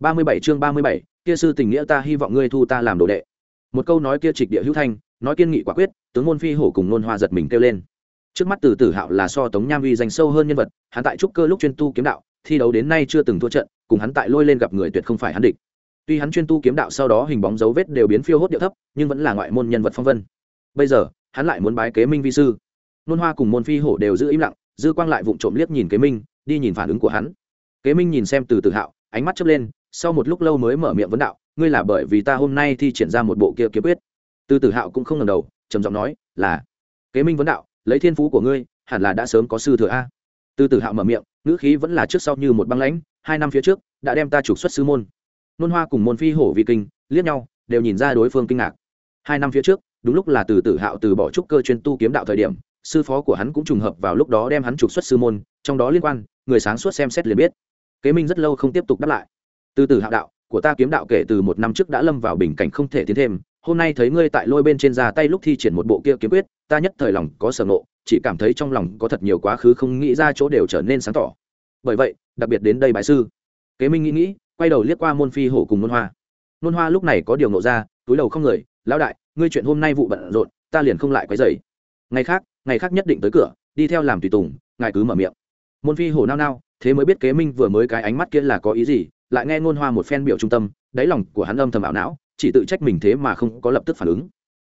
Ba mươi bảy chương ba mươi bảy, kia sư tình nghĩa ta hy vọng ngươi thu ta làm đồ đệ. Một câu nói kia trịch địa hữu thanh, nói kiên nghị quả quyết, tướng môn phi hổ cùng nôn hoa giật mình kêu lên. Trước mắt từ tử hạo là so tống nham uy dành sâu hơn nhân vật, hắn tại trúc cơ lúc chuyên tu kiếm đạo, thi đấu đến nay chưa từng thua trận, cùng hắn tại lôi lên gặp người tuyệt không phải hắn địch. Tuy hắn chuyên tu kiếm đạo sau đó hình bóng dấu vết đều biến phiêu hốt điệu thấp, nhưng vẫn là ngoại môn nhân vật phong vân. Bây giờ, hắn lại muốn bái kế minh vi sư nôn hoa cùng môn phi hổ đều giữ im lặng, dư quang lại vụng trộm liếc nhìn kế minh, đi nhìn phản ứng của hắn. Kế minh nhìn xem từ tự hạo, ánh mắt chớp lên, sau một lúc lâu mới mở miệng vấn đạo, ngươi là bởi vì ta hôm nay thi triển ra một bộ kia kiếm quyết? Từ tử hạo cũng không ngần đầu, trầm giọng nói, là. Kế minh vấn đạo, lấy thiên phú của ngươi, hẳn là đã sớm có sư thừa a. Từ tử hạo mở miệng, ngữ khí vẫn là trước sau như một băng lãnh, hai năm phía trước, đã đem ta trục xuất sư môn. Nôn hoa cùng môn phi hổ vi kinh, liếc nhau, đều nhìn ra đối phương kinh ngạc. Hai năm phía trước, đúng lúc là từ tử hạo từ bỏ trúc cơ chuyên tu kiếm đạo thời điểm sư phó của hắn cũng trùng hợp vào lúc đó đem hắn trục xuất sư môn, trong đó liên quan, người sáng suốt xem xét liền biết. Kế minh rất lâu không tiếp tục đáp lại. Từ từ hạo đạo, của ta kiếm đạo kể từ một năm trước đã lâm vào bình cảnh không thể tiến thêm, hôm nay thấy ngươi tại lôi bên trên ra tay lúc thi triển một bộ kia kiếm quyết, ta nhất thời lòng có sở nộ chỉ cảm thấy trong lòng có thật nhiều quá khứ không nghĩ ra chỗ đều trở nên sáng tỏ. Bởi vậy, đặc biệt đến đây bài sư. Kế minh nghĩ nghĩ, quay đầu liếc qua môn phi hổ cùng nôn hoa. Nôn hoa lúc này có điều nộ ra, túi đầu không người, lão đại, ngươi chuyện hôm nay vụ bận rộn, ta liền không lại quấy dày ngày khác ngày khác nhất định tới cửa, đi theo làm tùy tùng, ngài cứ mở miệng. Môn phi hổ nao nao, thế mới biết kế minh vừa mới cái ánh mắt kia là có ý gì, lại nghe ngôn hoa một phen biểu trung tâm, đáy lòng của hắn âm thầm ảo não, chỉ tự trách mình thế mà không có lập tức phản ứng.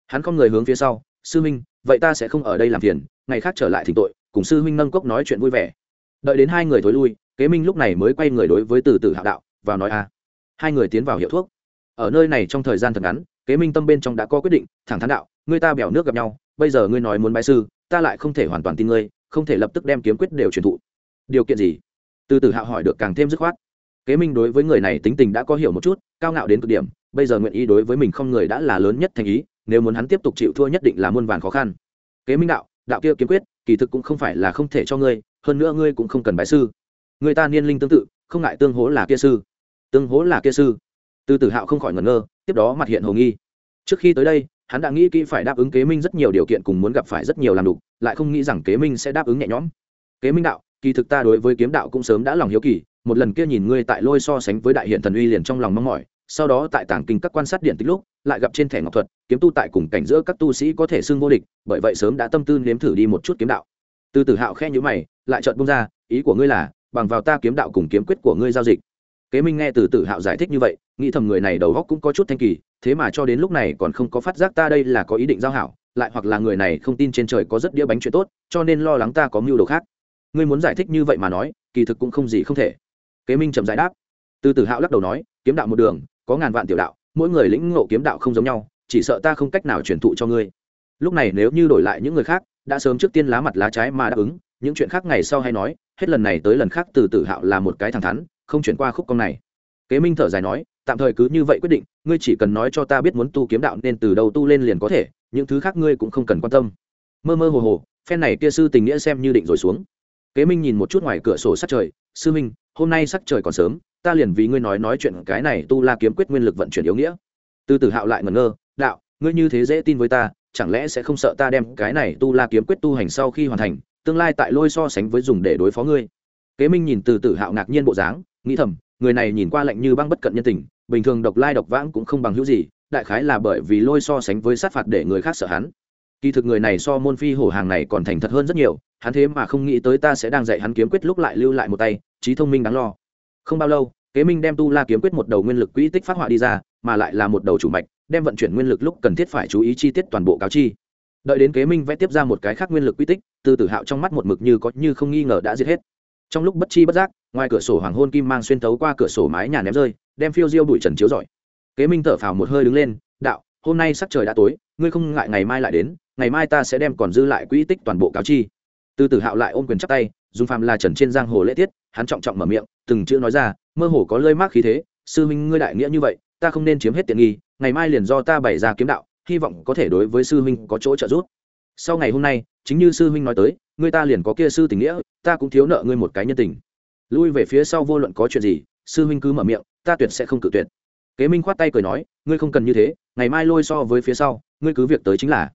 Hắn không người hướng phía sau, sư minh, vậy ta sẽ không ở đây làm phiền, ngày khác trở lại thỉnh tội, cùng sư minh nâng cốc nói chuyện vui vẻ. Đợi đến hai người thối lui, kế minh lúc này mới quay người đối với từ từ hạo đạo, vào nói a. Hai người tiến vào hiệu thuốc. Ở nơi này trong thời gian thật ngắn, kế minh tâm bên trong đã có quyết định, thẳng thắn đạo người ta bèo nước gặp nhau, bây giờ ngươi nói muốn bái sư ta lại không thể hoàn toàn tin ngươi, không thể lập tức đem kiếm quyết đều truyền thụ. Điều kiện gì? Từ từ hạo hỏi được càng thêm dứt khoát. Kế minh đối với người này tính tình đã có hiểu một chút, cao ngạo đến cực điểm, bây giờ nguyện ý đối với mình không người đã là lớn nhất thành ý, nếu muốn hắn tiếp tục chịu thua nhất định là muôn vàn khó khăn. Kế minh đạo đạo kia kiếm quyết, kỳ thực cũng không phải là không thể cho ngươi, hơn nữa ngươi cũng không cần bái sư. Người ta niên linh tương tự, không ngại tương hố là kia sư. Tương hố là kia sư. Từ tử hạo không khỏi ngẩn ngơ, tiếp đó mặt hiện hồ nghi. Trước khi tới đây hắn đã nghĩ kỹ phải đáp ứng kế minh rất nhiều điều kiện cùng muốn gặp phải rất nhiều làm đục, lại không nghĩ rằng kế minh sẽ đáp ứng nhẹ nhõm. Kế minh đạo, kỳ thực ta đối với kiếm đạo cũng sớm đã lòng hiếu kỳ, một lần kia nhìn ngươi tại lôi so sánh với đại hiện thần uy liền trong lòng mong mỏi, sau đó tại tảng kinh các quan sát điện tích lúc, lại gặp trên thẻ ngọc thuật, kiếm tu tại cùng cảnh giữa các tu sĩ có thể xưng vô địch, bởi vậy sớm đã tâm tư nếm thử đi một chút kiếm đạo. Từ tử hạo khe nhữ mày, lại chợt bung ra, ý của ngươi là, bằng vào ta kiếm đạo cùng kiếm quyết của ngươi giao dịch. Kế minh nghe từ tử hạo giải thích như vậy nghĩ thầm người này đầu góc cũng có chút thanh kỳ, thế mà cho đến lúc này còn không có phát giác ta đây là có ý định giao hảo, lại hoặc là người này không tin trên trời có rất đĩa bánh chuyện tốt, cho nên lo lắng ta có mưu đồ khác. Ngươi muốn giải thích như vậy mà nói, kỳ thực cũng không gì không thể. Kế minh trầm giải đáp. Từ tử hạo lắc đầu nói, kiếm đạo một đường, có ngàn vạn tiểu đạo, mỗi người lĩnh ngộ kiếm đạo không giống nhau, chỉ sợ ta không cách nào truyền thụ cho ngươi. Lúc này nếu như đổi lại những người khác, đã sớm trước tiên lá mặt lá trái mà đáp ứng, những chuyện khác ngày sau hay nói, hết lần này tới lần khác từ tử hạo là một cái thẳng thắn, không chuyển qua khúc công này. Kế minh thở dài nói tạm thời cứ như vậy quyết định, ngươi chỉ cần nói cho ta biết muốn tu kiếm đạo nên từ đầu tu lên liền có thể, những thứ khác ngươi cũng không cần quan tâm. Mơ mơ hồ hồ, phen này kia sư tình nghĩa xem như định rồi xuống. Kế minh nhìn một chút ngoài cửa sổ sắc trời, sư minh, hôm nay sắc trời còn sớm, ta liền vì ngươi nói nói chuyện cái này tu la kiếm quyết nguyên lực vận chuyển yếu nghĩa. Từ tử hạo lại ngẩn ngơ, đạo, ngươi như thế dễ tin với ta, chẳng lẽ sẽ không sợ ta đem cái này tu la kiếm quyết tu hành sau khi hoàn thành, tương lai tại lôi so sánh với dùng để đối phó ngươi? Kế minh nhìn từ tử hạo ngạc nhiên bộ dáng, nghĩ thầm người này nhìn qua lạnh như băng bất cận nhân tình, bình thường độc lai độc vãng cũng không bằng hữu gì, đại khái là bởi vì lôi so sánh với sát phạt để người khác sợ hắn. Kỳ thực người này so môn phi hổ hàng này còn thành thật hơn rất nhiều, hắn thế mà không nghĩ tới ta sẽ đang dạy hắn kiếm quyết lúc lại lưu lại một tay, trí thông minh đáng lo. Không bao lâu, kế minh đem tu la kiếm quyết một đầu nguyên lực quỹ tích phát họa đi ra, mà lại là một đầu chủ mạch, đem vận chuyển nguyên lực lúc cần thiết phải chú ý chi tiết toàn bộ cáo chi. Đợi đến kế minh vẽ tiếp ra một cái khác nguyên lực quy tích từ tử hạo trong mắt một mực như có như không nghi ngờ đã giết hết. Trong lúc bất chi bất giác ngoài cửa sổ hoàng hôn kim mang xuyên tấu qua cửa sổ mái nhà ném rơi, đem phiêu diêu bụi trần chiếu rọi. Kế minh thở phào một hơi đứng lên, đạo, hôm nay sắc trời đã tối, ngươi không ngại ngày mai lại đến, ngày mai ta sẽ đem còn dư lại quỹ tích toàn bộ cáo chi. Từ tử hạo lại ôm quyền chắc tay, dùng phàm là trần trên giang hồ lễ tiết, hắn trọng trọng mở miệng, từng chữ nói ra, mơ hồ có lơi mác khí thế, sư huynh ngươi đại nghĩa như vậy, ta không nên chiếm hết tiện nghi, ngày mai liền do ta bày ra kiếm đạo, hy vọng có thể đối với sư huynh có chỗ trợ giúp. Sau ngày hôm nay, chính như sư huynh nói tới, ngươi ta liền có kia sư tình nghĩa, ta cũng thiếu nợ ngươi một cái nhân tình lui về phía sau vô luận có chuyện gì, sư huynh cứ mở miệng, ta tuyệt sẽ không cự tuyệt. Kế minh khoát tay cười nói, ngươi không cần như thế, ngày mai lôi so với phía sau, ngươi cứ việc tới chính là.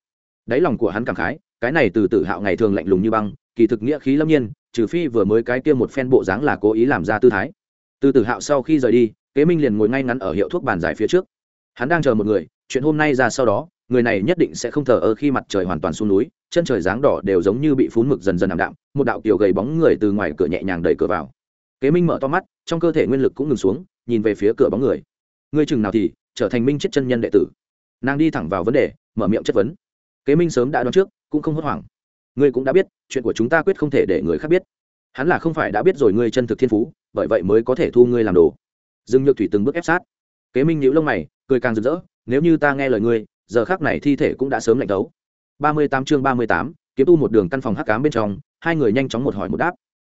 Đáy lòng của hắn cảm khái, cái này từ tự hạo ngày thường lạnh lùng như băng, kỳ thực nghĩa khí lâm nhiên, trừ phi vừa mới cái kia một phen bộ dáng là cố ý làm ra tư thái. Từ tự hạo sau khi rời đi, kế minh liền ngồi ngay ngắn ở hiệu thuốc bàn giải phía trước. Hắn đang chờ một người, chuyện hôm nay ra sau đó, người này nhất định sẽ không thờ ơ khi mặt trời hoàn toàn xuống núi, chân trời dáng đỏ đều giống như bị phún mực dần dần ảm đạm, một đạo kiểu gầy bóng người từ ngoài cửa nhẹ nhàng đẩy cửa vào kế minh mở to mắt, trong cơ thể nguyên lực cũng ngừng xuống, nhìn về phía cửa bóng người. Ngươi chừng nào thì trở thành minh chết chân nhân đệ tử. Nàng đi thẳng vào vấn đề, mở miệng chất vấn. Kế minh sớm đã đoán trước, cũng không hốt hoảng. Ngươi cũng đã biết, chuyện của chúng ta quyết không thể để người khác biết. Hắn là không phải đã biết rồi ngươi chân thực thiên phú, bởi vậy mới có thể thu ngươi làm đồ. Dương nhược thủy từng bước ép sát. Kế minh nhíu lông mày, cười càng rực rỡ, nếu như ta nghe lời ngươi, giờ khác này thi thể cũng đã sớm lạnh tấu. ba mươi tám chương ba mươi tám, kiếm tu một đường căn phòng hắc cám bên trong, hai người nhanh chóng một hỏi một đáp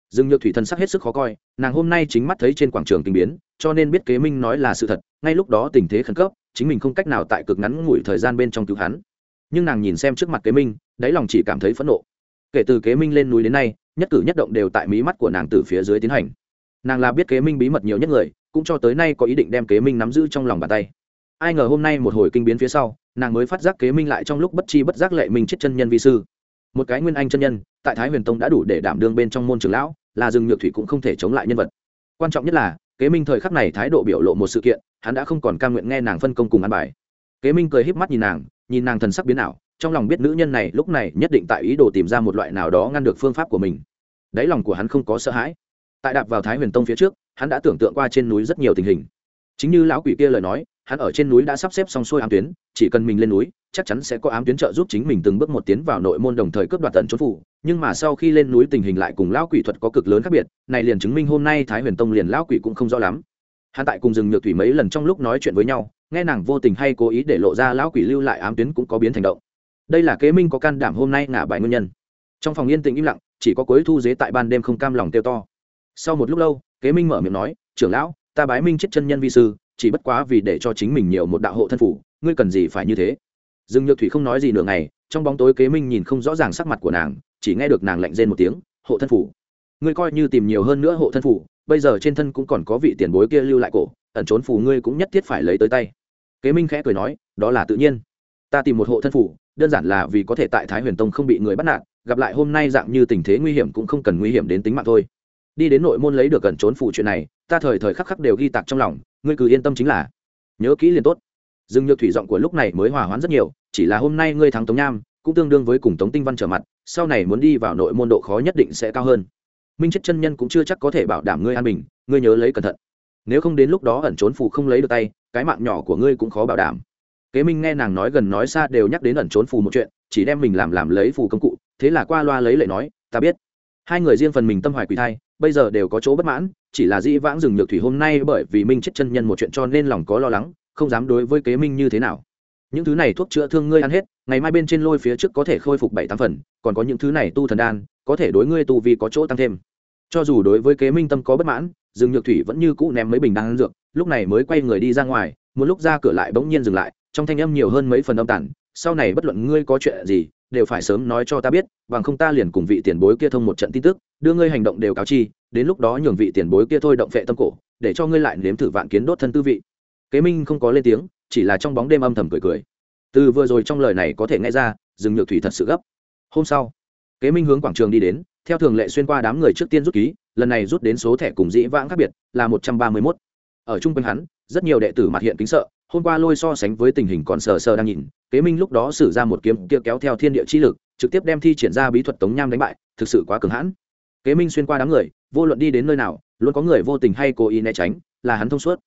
dương nhược thủy thân sắc hết sức khó coi, nàng hôm nay chính mắt thấy trên quảng trường kinh biến, cho nên biết kế minh nói là sự thật, ngay lúc đó tình thế khẩn cấp, chính mình không cách nào tại cực ngắn ngủi thời gian bên trong cứu hắn. Nhưng nàng nhìn xem trước mặt kế minh, đáy lòng chỉ cảm thấy phẫn nộ. Kể từ kế minh lên núi đến nay, nhất cử nhất động đều tại mí mắt của nàng từ phía dưới tiến hành. Nàng là biết kế minh bí mật nhiều nhất người, cũng cho tới nay có ý định đem kế minh nắm giữ trong lòng bàn tay. Ai ngờ hôm nay một hồi kinh biến phía sau, nàng mới phát giác kế minh lại trong lúc bất chi bất giác lệ minh chết chân nhân vi sư một cái nguyên anh chân nhân, tại thái huyền tông đã đủ để đảm đương bên trong môn trường lão, là rừng nhược thủy cũng không thể chống lại nhân vật. Quan trọng nhất là, kế minh thời khắc này thái độ biểu lộ một sự kiện, hắn đã không còn cam nguyện nghe nàng phân công cùng ăn bài. Kế minh cười híp mắt nhìn nàng nhìn nàng thần sắc biến ảo, trong lòng biết nữ nhân này lúc này nhất định tại ý đồ tìm ra một loại nào đó ngăn được phương pháp của mình. Đáy lòng của hắn không có sợ hãi. Tại đạp vào thái huyền tông phía trước, hắn đã tưởng tượng qua trên núi rất nhiều tình hình. Chính như lão quỷ kia lời nói, hắn ở trên núi đã sắp xếp xong xuôi ám tuyến, chỉ cần mình lên núi chắc chắn sẽ có ám tuyến trợ giúp chính mình từng bước một tiến vào nội môn đồng thời cướp đoạt tận trốn phủ. Nhưng mà sau khi lên núi tình hình lại cùng lão quỷ thuật có cực lớn khác biệt, này liền chứng minh hôm nay thái huyền tông liền lão quỷ cũng không rõ lắm. Hắn tại cùng rừng nhược thủy mấy lần trong lúc nói chuyện với nhau, nghe nàng vô tình hay cố ý để lộ ra lão quỷ lưu lại ám tuyến cũng có biến thành động. Đây là kế minh có can đảm hôm nay ngả bài nguyên nhân. Trong phòng yên tĩnh im lặng, chỉ có cuối thu dế tại ban đêm không cam lòng tiêu to. Sau một lúc lâu, kế minh mở miệng nói, trưởng lão, ta bái minh chết chân nhân vi sư, chỉ bất quá vì để cho chính mình nhiều một đạo hộ thân phủ, ngươi cần gì phải như thế? Dương nhược thủy không nói gì nửa ngày, trong bóng tối kế minh nhìn không rõ ràng sắc mặt của nàng, chỉ nghe được nàng lạnh rên một tiếng, hộ thân phủ, ngươi coi như tìm nhiều hơn nữa hộ thân phủ, bây giờ trên thân cũng còn có vị tiền bối kia lưu lại cổ, ẩn trốn phủ ngươi cũng nhất thiết phải lấy tới tay. Kế minh khẽ cười nói, đó là tự nhiên. Ta tìm một hộ thân phủ, đơn giản là vì có thể tại thái huyền tông không bị người bắt nạt, gặp lại hôm nay dạng như tình thế nguy hiểm cũng không cần nguy hiểm đến tính mạng thôi. Đi đến nội môn lấy được gần trốn phủ chuyện này, ta thời thời khắc khắc đều ghi tạc trong lòng, ngươi cứ yên tâm chính là. Nhớ kỹ liền tốt dương nhược thủy giọng của lúc này mới hòa hoãn rất nhiều, chỉ là hôm nay ngươi thắng tống nham, cũng tương đương với cùng tống tinh văn trở mặt, sau này muốn đi vào nội môn độ khó nhất định sẽ cao hơn. Minh chết chân nhân cũng chưa chắc có thể bảo đảm ngươi an bình, ngươi nhớ lấy cẩn thận. Nếu không đến lúc đó ẩn trốn phù không lấy được tay, cái mạng nhỏ của ngươi cũng khó bảo đảm. Kế minh nghe nàng nói gần nói xa đều nhắc đến ẩn trốn phù một chuyện, chỉ đem mình làm làm lấy phù công cụ, thế là qua loa lấy lệ nói, ta biết. Hai người riêng phần mình tâm hoài quỷ thai, bây giờ đều có chỗ bất mãn, chỉ là dĩ vãng rừng nhược thủy hôm nay bởi vì minh chết chân nhân một chuyện cho nên lòng có lo lắng không dám đối với kế minh như thế nào. Những thứ này thuốc chữa thương ngươi ăn hết, ngày mai bên trên lôi phía trước có thể khôi phục bảy tám phần, còn có những thứ này tu thần đan, có thể đối ngươi tu vì có chỗ tăng thêm. Cho dù đối với kế minh tâm có bất mãn, dương nhược thủy vẫn như cũ ném mấy bình đan dược, lúc này mới quay người đi ra ngoài, một lúc ra cửa lại bỗng nhiên dừng lại, trong thanh âm nhiều hơn mấy phần âm tản sau này bất luận ngươi có chuyện gì, đều phải sớm nói cho ta biết, bằng không ta liền cùng vị tiền bối kia thông một trận tin tức, đưa ngươi hành động đều cáo chi, đến lúc đó nhường vị tiền bối kia thôi động vệ tâm cổ, để cho ngươi lại nếm thử vạn kiến đốt thân tư vị kế minh không có lên tiếng, chỉ là trong bóng đêm âm thầm cười cười. Từ vừa rồi trong lời này có thể nghe ra, rừng nhược thủy thật sự gấp. Hôm sau, kế minh hướng quảng trường đi đến, theo thường lệ xuyên qua đám người trước tiên rút ký, lần này rút đến số thẻ cùng dĩ vãng khác biệt là một trăm ba mươi mốt. Ở chung quanh hắn, rất nhiều đệ tử mặt hiện kính sợ, hôm qua lôi so sánh với tình hình còn sờ sờ đang nhìn, kế minh lúc đó sử ra một kiếm kia kéo theo thiên địa chi lực, trực tiếp đem thi triển ra bí thuật tống nham đánh bại, thực sự quá cường hãn. Kế minh xuyên qua đám người, vô luận đi đến nơi nào, luôn có người vô tình hay cố ý né tránh, là hắn thông suốt.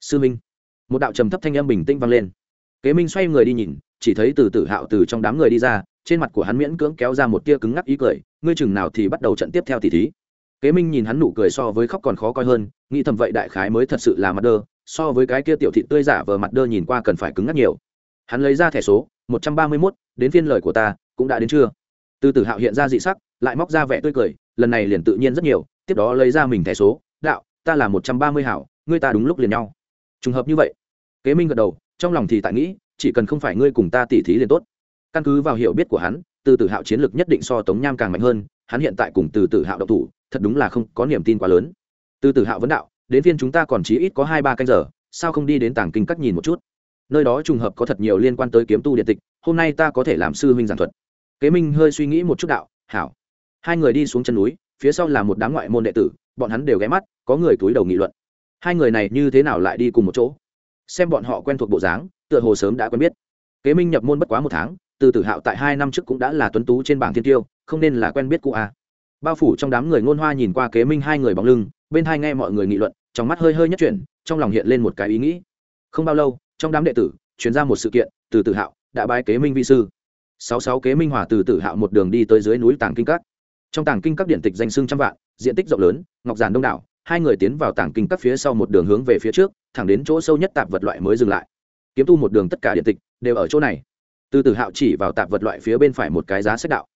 Sư minh một đạo trầm thấp thanh âm bình tĩnh vang lên. Kế minh xoay người đi nhìn, chỉ thấy từ tử hạo từ trong đám người đi ra, trên mặt của hắn miễn cưỡng kéo ra một tia cứng ngắc ý cười, ngươi chừng nào thì bắt đầu trận tiếp theo thì thí. Kế minh nhìn hắn nụ cười so với khóc còn khó coi hơn, nghĩ thầm vậy đại khái mới thật sự là mặt đơ, so với cái kia tiểu thị tươi giả vờ mặt đơ nhìn qua cần phải cứng ngắc nhiều. Hắn lấy ra thẻ số, một trăm ba mươi mốt, đến phiên lời của ta, cũng đã đến chưa từ tử hạo hiện ra dị sắc, lại móc ra vẻ tươi cười, lần này liền tự nhiên rất nhiều, tiếp đó lấy ra mình thẻ số, đạo, ta là một trăm ba mươi hảo, ngươi ta đúng lúc liền nhau. Trùng hợp như vậy kế minh gật đầu, trong lòng thì tại nghĩ, chỉ cần không phải ngươi cùng ta tỉ thí liền tốt. Căn cứ vào hiểu biết của hắn, từ tử hạo chiến lược nhất định so tống nham càng mạnh hơn, hắn hiện tại cùng từ tử hạo độc thủ, thật đúng là không có niềm tin quá lớn. Từ tử hạo vấn đạo, đến phiên chúng ta còn chí ít có hai ba canh giờ, sao không đi đến tàng kinh các nhìn một chút? Nơi đó trùng hợp có thật nhiều liên quan tới kiếm tu điện tịch, hôm nay ta có thể làm sư huynh giảng thuật. Kế minh hơi suy nghĩ một chút đạo, hảo. Hai người đi xuống chân núi, phía sau là một đám ngoại môn đệ tử, bọn hắn đều ghé mắt, có người túi đầu nghị luận. Hai người này như thế nào lại đi cùng một chỗ? Xem bọn họ quen thuộc bộ dáng, tựa hồ sớm đã quen biết. Kế minh nhập môn bất quá một tháng, từ tử hạo tại hai năm trước cũng đã là tuấn tú trên bảng thiên tiêu, không nên là quen biết cụ a à. bao phủ trong đám người ngôn hoa nhìn qua kế minh hai người bóng lưng, bên hai nghe mọi người nghị luận, trong mắt hơi hơi nhất chuyển, trong lòng hiện lên một cái ý nghĩ. Không bao lâu, trong đám đệ tử chuyển ra một sự kiện, từ tử hạo đã bái kế minh vi sư. Sáu sáu kế minh hòa từ tử hạo một đường đi tới dưới núi tàng kinh các. Trong tàng kinh các điện tịch danh sưng trăm vạn, diện tích rộng lớn, ngọc giản đông đảo hai người tiến vào tảng kinh các phía sau một đường hướng về phía trước, thẳng đến chỗ sâu nhất tạp vật loại mới dừng lại. Kiếm tu một đường tất cả điện tịch đều ở chỗ này. Từ tử hạo chỉ vào tạp vật loại phía bên phải một cái giá sách đạo.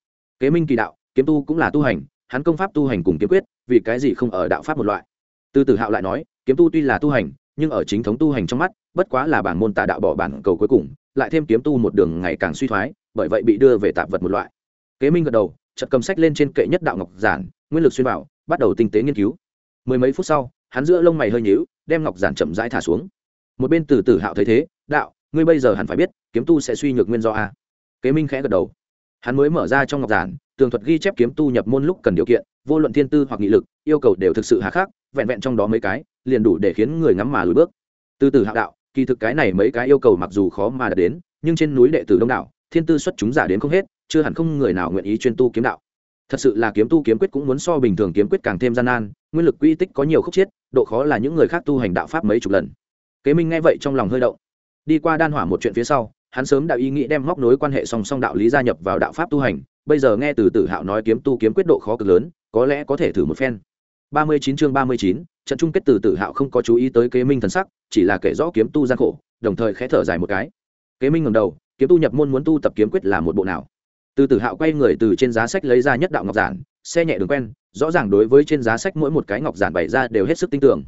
Kế minh kỳ đạo, kiếm tu cũng là tu hành, hắn công pháp tu hành cùng kiếm quyết, vì cái gì không ở đạo pháp một loại? Từ tử hạo lại nói, kiếm tu tuy là tu hành, nhưng ở chính thống tu hành trong mắt, bất quá là bản môn tà đạo bỏ bản cầu cuối cùng, lại thêm kiếm tu một đường ngày càng suy thoái, bởi vậy bị đưa về tạp vật một loại. Kế minh gật đầu, chợt cầm sách lên trên kệ nhất đạo ngọc giản, nguyên lực xuyên bảo bắt đầu tinh tế nghiên cứu mười mấy phút sau, hắn giữa lông mày hơi nhíu, đem ngọc giản chậm rãi thả xuống. Một bên từ tử hạo thấy thế, đạo, ngươi bây giờ hẳn phải biết, kiếm tu sẽ suy nhược nguyên do a. Kế minh khẽ gật đầu. Hắn mới mở ra trong ngọc giản, tường thuật ghi chép kiếm tu nhập môn lúc cần điều kiện, vô luận thiên tư hoặc nghị lực, yêu cầu đều thực sự hà khắc, vẹn vẹn trong đó mấy cái, liền đủ để khiến người ngắm mà lùi bước. Từ từ hạo đạo, kỳ thực cái này mấy cái yêu cầu mặc dù khó mà đạt đến, nhưng trên núi đệ tử đông đảo, thiên tư xuất chúng giả đến không hết, chưa hẳn không người nào nguyện ý chuyên tu kiếm đạo thật sự là kiếm tu kiếm quyết cũng muốn so bình thường kiếm quyết càng thêm gian nan, nguyên lực quy tích có nhiều khúc chiết, độ khó là những người khác tu hành đạo pháp mấy chục lần. Kế minh nghe vậy trong lòng hơi động. Đi qua đan hỏa một chuyện phía sau, hắn sớm đã ý nghĩ đem móc nối quan hệ song song đạo lý gia nhập vào đạo pháp tu hành, bây giờ nghe từ tử hạo nói kiếm tu kiếm quyết độ khó cực lớn, có lẽ có thể thử một phen. Ba mươi chín chương ba mươi chín, trận chung kết từ tử hạo không có chú ý tới kế minh thần sắc, chỉ là kể rõ kiếm tu gian khổ, đồng thời khẽ thở dài một cái. Kế minh ngẩng đầu, kiếm tu nhập môn muốn tu tập kiếm quyết là một bộ nào? Từ tử hạo quay người từ trên giá sách lấy ra nhất đạo ngọc giản, xe nhẹ đường quen, rõ ràng đối với trên giá sách mỗi một cái ngọc giản bày ra đều hết sức tin tưởng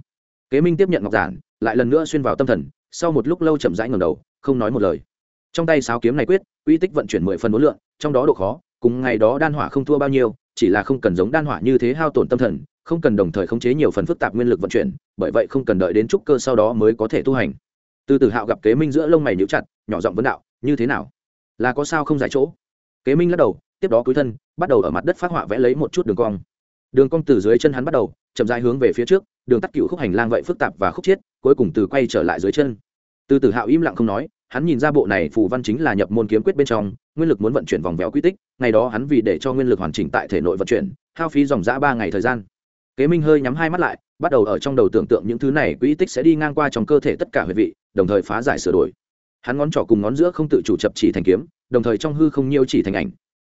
kế minh tiếp nhận ngọc giản, lại lần nữa xuyên vào tâm thần, sau một lúc lâu chậm rãi ngầm đầu, không nói một lời. Trong tay sáo kiếm này quyết uy tích vận chuyển mười phần bốn lượng, trong đó độ khó, cùng ngày đó đan hỏa không thua bao nhiêu, chỉ là không cần giống đan hỏa như thế hao tổn tâm thần, không cần đồng thời khống chế nhiều phần phức tạp nguyên lực vận chuyển, bởi vậy không cần đợi đến trúc cơ sau đó mới có thể tu hành. Từ từ hạo gặp kế minh giữa lông mày nhíu chặt, nhỏ giọng vấn đạo, như thế nào? Là có sao không giải chỗ? Kế minh lắc đầu, tiếp đó cúi thân, bắt đầu ở mặt đất phát họa vẽ lấy một chút đường cong. Đường cong từ dưới chân hắn bắt đầu, chậm dài hướng về phía trước, đường tắt cựu khúc hành lang vậy phức tạp và khúc chiết, cuối cùng từ quay trở lại dưới chân. Từ từ hạo im lặng không nói, hắn nhìn ra bộ này phù văn chính là nhập môn kiếm quyết bên trong, nguyên lực muốn vận chuyển vòng vèo quy tích, ngày đó hắn vì để cho nguyên lực hoàn chỉnh tại thể nội vận chuyển, hao phí dòng dã ba ngày thời gian. Kế minh hơi nhắm hai mắt lại, bắt đầu ở trong đầu tưởng tượng những thứ này quỹ tích sẽ đi ngang qua trong cơ thể tất cả huyệt vị, đồng thời phá giải sửa đổi. Hắn ngón trỏ cùng ngón giữa không tự chủ chập chỉ thành kiếm đồng thời trong hư không nhiêu chỉ thành ảnh.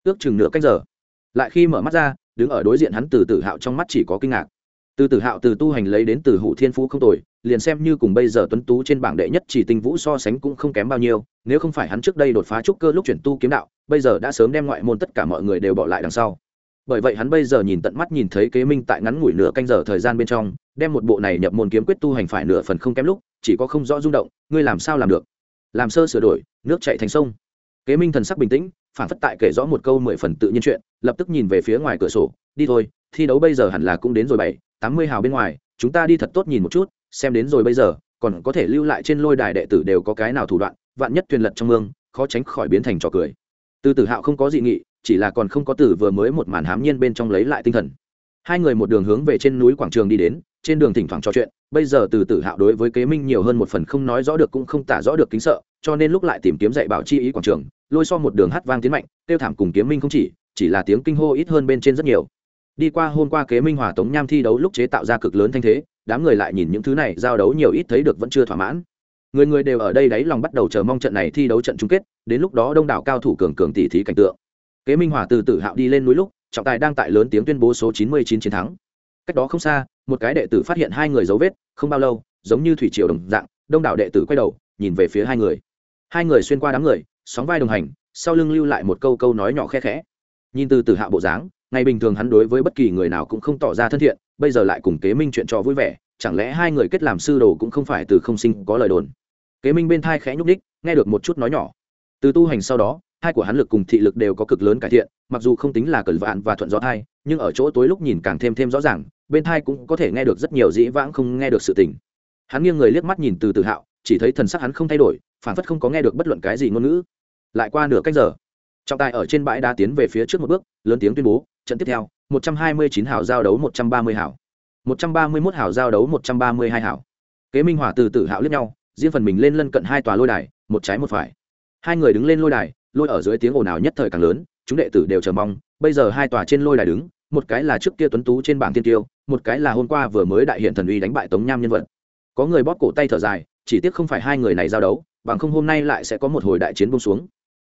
Ước chừng nửa cách giờ. Lại khi mở mắt ra, đứng ở đối diện hắn từ tử hạo trong mắt chỉ có kinh ngạc. Từ tử hạo từ tu hành lấy đến từ hụ thiên phú không tồi, liền xem như cùng bây giờ tuấn tú trên bảng đệ nhất chỉ tinh vũ so sánh cũng không kém bao nhiêu, nếu không phải hắn trước đây đột phá trúc cơ lúc chuyển tu kiếm đạo, bây giờ đã sớm đem ngoại môn tất cả mọi người đều bỏ lại đằng sau. Bởi vậy hắn bây giờ nhìn tận mắt nhìn thấy kế minh tại ngắn ngủi nửa canh giờ thời gian bên trong, đem một bộ này nhập môn kiếm quyết tu hành phải nửa phần không kém lúc, chỉ có không rõ rung động, ngươi làm sao làm được? Làm sơ sửa đổi, nước chạy thành sông kế minh thần sắc bình tĩnh, phản phất tại kể rõ một câu mười phần tự nhiên chuyện, lập tức nhìn về phía ngoài cửa sổ, đi thôi, thi đấu bây giờ hẳn là cũng đến rồi bảy, tám mươi hào bên ngoài, chúng ta đi thật tốt nhìn một chút, xem đến rồi bây giờ, còn có thể lưu lại trên lôi đài đệ tử đều có cái nào thủ đoạn, vạn nhất thuyền lật trong mương, khó tránh khỏi biến thành trò cười. Từ tử hạo không có dị nghị, chỉ là còn không có tử vừa mới một màn hám nhiên bên trong lấy lại tinh thần. Hai người một đường hướng về trên núi quảng trường đi đến, trên đường thỉnh thoảng trò chuyện, bây giờ từ tử hạo đối với kế minh nhiều hơn một phần không nói rõ được cũng không tả rõ được kính sợ, cho nên lúc lại tìm kiếm dạy bảo chi ý quảng trường lôi so một đường hát vang tiến mạnh, tiêu thảm cùng kiếm minh không chỉ chỉ là tiếng kinh hô ít hơn bên trên rất nhiều. Đi qua hôm qua kế minh hòa tống nham thi đấu lúc chế tạo ra cực lớn thanh thế, đám người lại nhìn những thứ này, giao đấu nhiều ít thấy được vẫn chưa thỏa mãn. Người người đều ở đây đáy lòng bắt đầu chờ mong trận này thi đấu trận chung kết, đến lúc đó đông đảo cao thủ cường cường tỷ thí cảnh tượng. Kế minh hòa từ tử hạo đi lên núi lúc, trọng tài đang tại lớn tiếng tuyên bố số chín mươi chín chiến thắng. Cách đó không xa, một cái đệ tử phát hiện hai người dấu vết, không bao lâu, giống như thủy triều đồng dạng, đông đảo đệ tử quay đầu, nhìn về phía hai người. Hai người xuyên qua đám người sóng vai đồng hành, sau lưng lưu lại một câu câu nói nhỏ khe khẽ. Nhìn từ từ hạ bộ dáng, ngày bình thường hắn đối với bất kỳ người nào cũng không tỏ ra thân thiện, bây giờ lại cùng kế minh chuyện trò vui vẻ, chẳng lẽ hai người kết làm sư đồ cũng không phải từ không sinh có lời đồn? Kế minh bên thai khẽ nhúc ních nghe được một chút nói nhỏ. Từ tu hành sau đó, hai của hắn lực cùng thị lực đều có cực lớn cải thiện, mặc dù không tính là cẩn vạn và thuận gió thai, nhưng ở chỗ tối lúc nhìn càng thêm thêm rõ ràng, bên thai cũng có thể nghe được rất nhiều dĩ vãng không nghe được sự tình. Hắn nghiêng người liếc mắt nhìn từ từ hạo, chỉ thấy thần sắc hắn không thay đổi phản phất không có nghe được bất luận cái gì ngôn ngữ lại qua nửa cách giờ. Trọng tài ở trên bãi đá tiến về phía trước một bước lớn tiếng tuyên bố trận tiếp theo 129 hảo giao đấu 130 hào 131 hảo. giao đấu 132 hảo, kế minh hỏa từ tử hạo liếc nhau riêng phần mình lên lân cận hai tòa lôi đài một trái một phải. Hai người đứng lên lôi đài lôi ở dưới tiếng ồn ào nhất thời càng lớn chúng đệ tử đều chờ mong bây giờ hai tòa trên lôi đài đứng một cái là trước kia tuấn tú trên bảng tiên tiêu một cái là hôm qua vừa mới đại hiện thần uy đánh bại tống nham nhân vật. Có người bóp cổ tay thở dài chỉ tiếc không phải hai người này giao đấu bằng không hôm nay lại sẽ có một hồi đại chiến bông xuống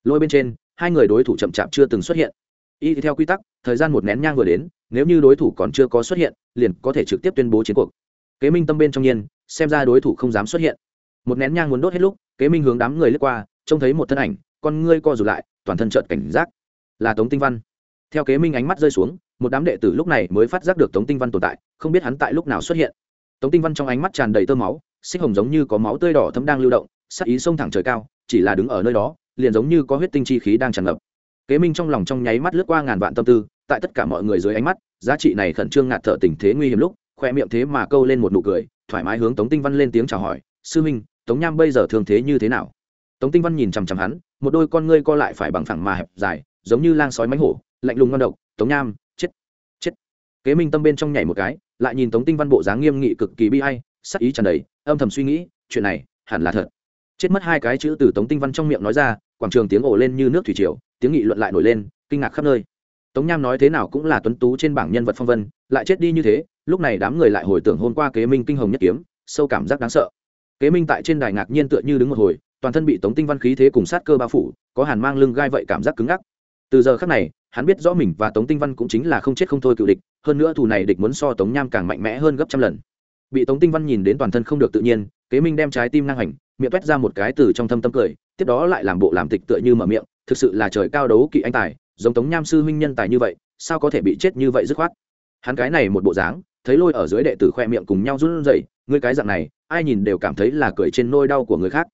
lôi bên trên, hai người đối thủ chậm chạp chưa từng xuất hiện. Y theo quy tắc, thời gian một nén nhang vừa đến, nếu như đối thủ còn chưa có xuất hiện, liền có thể trực tiếp tuyên bố chiến cuộc. Kế minh tâm bên trong nhiên, xem ra đối thủ không dám xuất hiện. Một nén nhang muốn đốt hết lúc, kế minh hướng đám người lướt qua, trông thấy một thân ảnh, con ngươi co rụt lại, toàn thân trợn cảnh giác. Là tống tinh văn. Theo kế minh ánh mắt rơi xuống, một đám đệ tử lúc này mới phát giác được tống tinh văn tồn tại, không biết hắn tại lúc nào xuất hiện. Tống tinh văn trong ánh mắt tràn đầy tơ máu, xích hồng giống như có máu tươi đỏ thấm đang lưu động, sắc ý sông thẳng trời cao, chỉ là đứng ở nơi đó liền giống như có huyết tinh chi khí đang tràn ngập. Kế minh trong lòng trong nháy mắt lướt qua ngàn vạn tâm tư, tại tất cả mọi người dưới ánh mắt, giá trị này khẩn trương ngạt thở tình thế nguy hiểm lúc, khoe miệng thế mà câu lên một nụ cười, thoải mái hướng tống tinh văn lên tiếng chào hỏi, sư minh, tống nham bây giờ thường thế như thế nào? Tống tinh văn nhìn chằm chằm hắn, một đôi con ngươi co lại phải bằng phẳng mà hẹp dài, giống như lang sói mánh hổ, lạnh lùng ngon độc, tống nham, chết chết. Kế minh tâm bên trong nhảy một cái, lại nhìn tống tinh văn bộ dáng nghiêm nghị cực kỳ bi hay sắc ý tràn đầy, âm thầm suy nghĩ, chuyện này hẳn là thật chết mất hai cái chữ từ tống tinh văn trong miệng nói ra, quảng trường tiếng ồ lên như nước thủy triều, tiếng nghị luận lại nổi lên, kinh ngạc khắp nơi. Tống nham nói thế nào cũng là tuấn tú trên bảng nhân vật phong vân, lại chết đi như thế, lúc này đám người lại hồi tưởng hôm qua kế minh kinh hồng nhất kiếm, sâu cảm giác đáng sợ. Kế minh tại trên đài ngạc nhiên tựa như đứng một hồi, toàn thân bị tống tinh văn khí thế cùng sát cơ bao phủ, có hàn mang lưng gai vậy cảm giác cứng ngắc. Từ giờ khác này, hắn biết rõ mình và tống tinh văn cũng chính là không chết không thôi cựu địch, hơn nữa thù này địch muốn so tống nham càng mạnh mẽ hơn gấp trăm lần. Bị tống tinh văn nhìn đến toàn thân không được tự nhiên, kế minh đem trái tim năng hành miệng toét ra một cái từ trong thâm tâm cười, tiếp đó lại làm bộ làm tịch tựa như mở miệng, thực sự là trời cao đấu kỵ anh tài, giống tống nham sư huynh nhân tài như vậy, sao có thể bị chết như vậy dứt khoát? Hắn cái này một bộ dáng, thấy lôi ở dưới đệ tử khoe miệng cùng nhau run rẩy, ngươi cái dạng này, ai nhìn đều cảm thấy là cười trên nôi đau của người khác.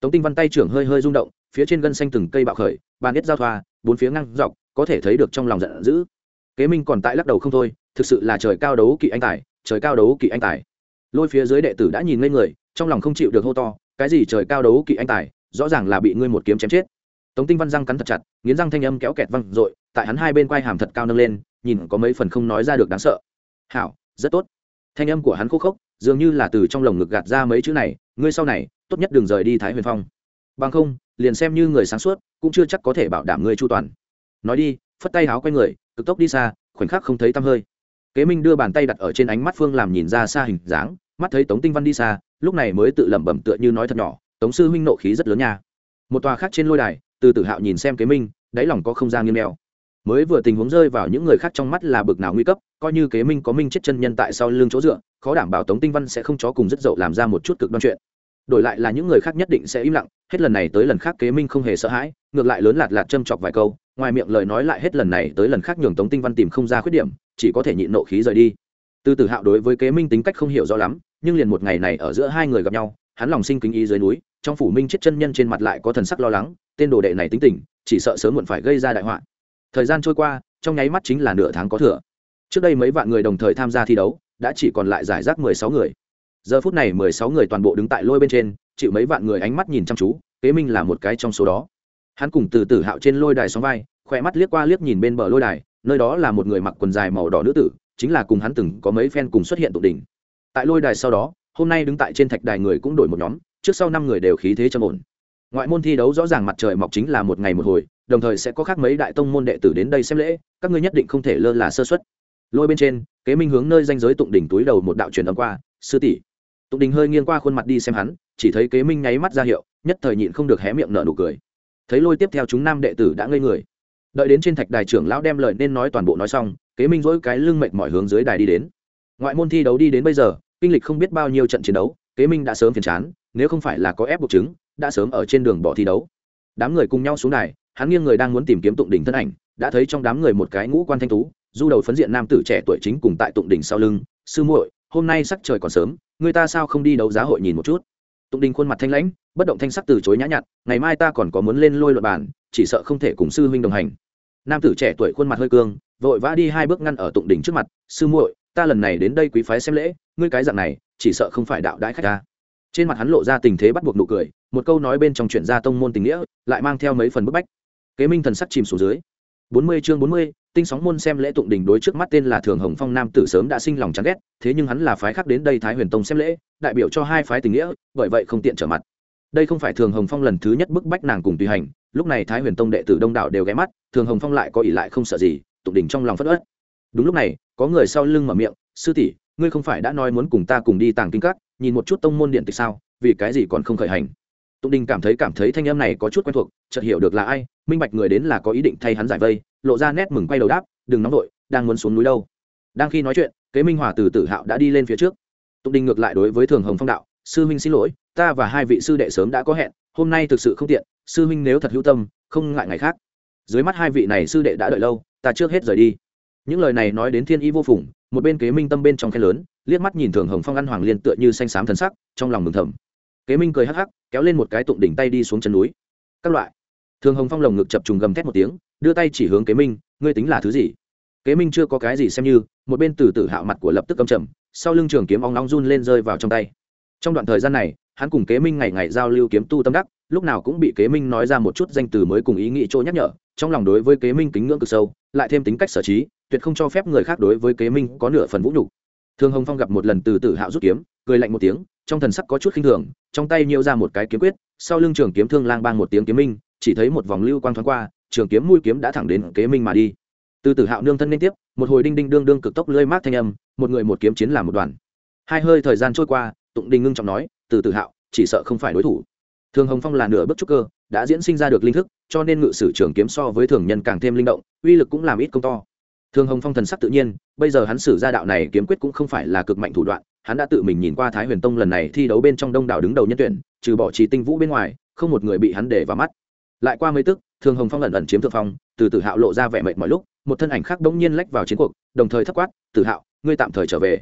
Tống tinh văn tay trưởng hơi hơi rung động, phía trên gân xanh từng cây bạo khởi, bàn ít giao thoa, bốn phía ngăn dọc, có thể thấy được trong lòng giận dữ. Kế minh còn tại lắc đầu không thôi, thực sự là trời cao đấu kỵ anh tài, trời cao đấu kỵ anh tài. Lôi phía dưới đệ tử đã nhìn lên người, trong lòng không chịu được hô to cái gì trời cao đấu kỵ anh tài, rõ ràng là bị ngươi một kiếm chém chết. Tống tinh văn răng cắn thật chặt, nghiến răng thanh âm kéo kẹt văng r ộ i tại hắn hai bên quai hàm thật cao nâng lên, nhìn có mấy phần không nói ra được đáng sợ. Hảo, rất tốt. Thanh âm của hắn khô khốc, dường như là từ trong lồng ngực gạt ra mấy chữ này, ngươi sau này, tốt nhất đừng rời đi thái huyền phong. Bằng không, liền xem như người sáng suốt, cũng chưa chắc có thể bảo đảm ngươi chu toàn. Nói đi, phất tay háo q u a y người, cực tốc đi xa, khoảnh khắc không thấy tăm hơi. Kế minh đưa bàn tay đặt ở trên ánh mắt phương làm nhìn ra xa hình dáng mắt thấy tống tinh văn đi xa, lúc này mới tự lẩm bẩm tựa như nói thật nhỏ, tống sư huynh nộ khí rất lớn nha. Một tòa khác trên lôi đài, từ tử hạo nhìn xem kế minh, đáy lòng có không gian nghiêm neo mới vừa tình huống rơi vào những người khác trong mắt là bực nào nguy cấp, coi như kế minh có minh chết chân nhân tại sau lưng chỗ dựa, khó đảm bảo tống tinh văn sẽ không chó cùng rất dậu làm ra một chút cực đoan chuyện. Đổi lại là những người khác nhất định sẽ im lặng, hết lần này tới lần khác kế minh không hề sợ hãi, ngược lại lớn lạt lạt châm chọc vài câu, ngoài miệng lời nói lại hết lần này tới lần khác nhường tống tinh văn tìm không ra khuyết điểm, chỉ có thể nhịn nộ khí rời đi từ tử hạo đối với kế minh tính cách không hiểu rõ lắm, nhưng liền một ngày này ở giữa hai người gặp nhau, hắn lòng sinh kính ý dưới núi, trong phủ minh chết chân nhân trên mặt lại có thần sắc lo lắng, tên đồ đệ này tính tình, chỉ sợ sớm muộn phải gây ra đại họa. Thời gian trôi qua, trong nháy mắt chính là nửa tháng có thừa. Trước đây mấy vạn người đồng thời tham gia thi đấu, đã chỉ còn lại giải rác mười sáu người. Giờ phút này mười sáu người toàn bộ đứng tại lôi bên trên, chịu mấy vạn người ánh mắt nhìn chăm chú, kế minh là một cái trong số đó. Hắn cùng từ tử hạo trên lôi đài sóng vai, khỏe mắt liếc qua liếc nhìn bên bờ lôi đài, nơi đó là một người mặc quần dài màu đỏ nữ tử chính là cùng hắn từng có mấy phen cùng xuất hiện tụ đỉnh. Tại lôi đài sau đó, hôm nay đứng tại trên thạch đài người cũng đổi một nhóm, trước sau năm người đều khí thế trầm ổn. Ngoại môn thi đấu rõ ràng mặt trời mọc chính là một ngày một hồi, đồng thời sẽ có khác mấy đại tông môn đệ tử đến đây xem lễ, các ngươi nhất định không thể lơ là sơ xuất lôi bên trên, kế minh hướng nơi danh giới tụng đỉnh túi đầu một đạo truyền âm qua, sư tỷ. Tụng đỉnh hơi nghiêng qua khuôn mặt đi xem hắn, chỉ thấy kế minh nháy mắt ra hiệu, nhất thời nhịn không được hé miệng nở nụ cười. Thấy lôi tiếp theo chúng nam đệ tử đã ngây người. Đợi đến trên thạch đài trưởng lão đem lời nên nói toàn bộ nói xong kế minh dỗi cái lưng mệt mỏi hướng dưới đài đi đến. Ngoại môn thi đấu đi đến bây giờ, kinh lịch không biết bao nhiêu trận chiến đấu, kế minh đã sớm phiền chán, nếu không phải là có ép buộc chứng, đã sớm ở trên đường bỏ thi đấu. Đám người cùng nhau xuống đài, hắn nghiêng người đang muốn tìm kiếm tụng đỉnh thân ảnh, đã thấy trong đám người một cái ngũ quan thanh tú, du đầu phấn diện nam tử trẻ tuổi chính cùng tại tụng đỉnh sau lưng, sư muội, hôm nay sắc trời còn sớm, người ta sao không đi đấu giá hội nhìn một chút? Tụng đỉnh khuôn mặt thanh lãnh, bất động thanh sắc từ chối nhã nhặn, ngày mai ta còn có muốn lên lôi luật bản chỉ sợ không thể cùng sư huynh đồng hành nam tử trẻ tuổi khuôn mặt hơi cương, vội vã đi hai bước ngăn ở tụng đỉnh trước mặt, sư muội, ta lần này đến đây quý phái xem lễ, ngươi cái dạng này, chỉ sợ không phải đạo đãi khách ta. Trên mặt hắn lộ ra tình thế bắt buộc nụ cười, một câu nói bên trong chuyện gia tông môn tình nghĩa, lại mang theo mấy phần bức bách. Kế minh thần sắc chìm xuống dưới. Bốn mươi chương bốn mươi, tinh sóng môn xem lễ tụng đình đối trước mắt tên là thường hồng phong nam tử sớm đã sinh lòng chán ghét, thế nhưng hắn là phái khác đến đây thái huyền tông xem lễ, đại biểu cho hai phái tình nghĩa, bởi vậy không tiện trở mặt. Đây không phải thường hồng phong lần thứ nhất bức bách nàng cùng tùy hành lúc này thái huyền tông đệ tử đông đảo đều ghé mắt, thường hồng phong lại có ỷ lại không sợ gì, tụng đỉnh trong lòng phất ớt đúng lúc này, có người sau lưng mở miệng, sư tỷ, ngươi không phải đã nói muốn cùng ta cùng đi tàng kinh các, nhìn một chút tông môn điện tịch sao, vì cái gì còn không khởi hành? Tụng đình cảm thấy cảm thấy thanh âm này có chút quen thuộc, chợt hiểu được là ai, minh bạch người đến là có ý định thay hắn giải vây, lộ ra nét mừng quay đầu đáp, đừng nóng vội, đang muốn xuống núi đâu. Đang khi nói chuyện, kế minh hòa từ tử hạo đã đi lên phía trước. Tụng đình ngược lại đối với thường hồng phong đạo, sư minh xin lỗi, ta và hai vị sư đệ sớm đã có hẹn hôm nay thực sự không tiện, sư huynh nếu thật hữu tâm, không ngại ngày khác. Dưới mắt hai vị này sư đệ đã đợi lâu, ta trước hết rời đi. Những lời này nói đến thiên y vô phùng, một bên kế minh tâm bên trong khe lớn, liếc mắt nhìn thường hồng phong ăn hoàng liên tựa như xanh xám thần sắc, trong lòng mừng thầm. Kế minh cười hắc hắc, kéo lên một cái tụng đỉnh tay đi xuống chân núi. Các loại. Thường hồng phong lồng ngực chập trùng gầm thét một tiếng, đưa tay chỉ hướng kế minh, ngươi tính là thứ gì? Kế minh chưa có cái gì xem như, một bên từ tử hạo mặt của lập tức cầm chậm sau lưng trường kiếm óng nóng run lên rơi vào trong tay. Trong đoạn thời gian này hắn cùng kế minh ngày ngày giao lưu kiếm tu tâm đắc, lúc nào cũng bị kế minh nói ra một chút danh từ mới cùng ý nghĩ chỗ nhắc nhở, trong lòng đối với kế minh kính ngưỡng cực sâu, lại thêm tính cách sở trí, tuyệt không cho phép người khác đối với kế minh có nửa phần vũ nhục. Thương hồng phong gặp một lần từ tử hạo rút kiếm, cười lạnh một tiếng, trong thần sắc có chút khinh thường, trong tay nhiêu ra một cái kiếm quyết, sau lưng trường kiếm thương lang bang một tiếng kiếm minh, chỉ thấy một vòng lưu quang thoáng qua, trường kiếm mũi kiếm đã thẳng đến kế minh mà đi. Từ tử hạo nương thân liên tiếp, một hồi đinh đinh đương đương cực tốc lơi mát thanh âm, một người một kiếm chiến làm một đoàn. Hai hơi thời gian trôi qua tụng đình ngưng trọng nói, từ tự hạo, chỉ sợ không phải đối thủ. Thường hồng phong là nửa bước trúc cơ, đã diễn sinh ra được linh thức, cho nên ngự sử trường kiếm so với thường nhân càng thêm linh động, uy lực cũng làm ít công to. Thường hồng phong thần sắc tự nhiên, bây giờ hắn sử gia đạo này kiếm quyết cũng không phải là cực mạnh thủ đoạn, hắn đã tự mình nhìn qua thái huyền tông lần này thi đấu bên trong đông đảo đứng đầu nhân tuyển, trừ bỏ trí tinh vũ bên ngoài, không một người bị hắn để vào mắt. Lại qua mấy tức, thường hồng phong lần ẩn chiếm thượng phong, từ tử hạo lộ ra vẻ mệt mọi lúc, một thân ảnh khác đống nhiên lách vào chiến cuộc, đồng thời thất quát, tử hạo, ngươi tạm thời trở về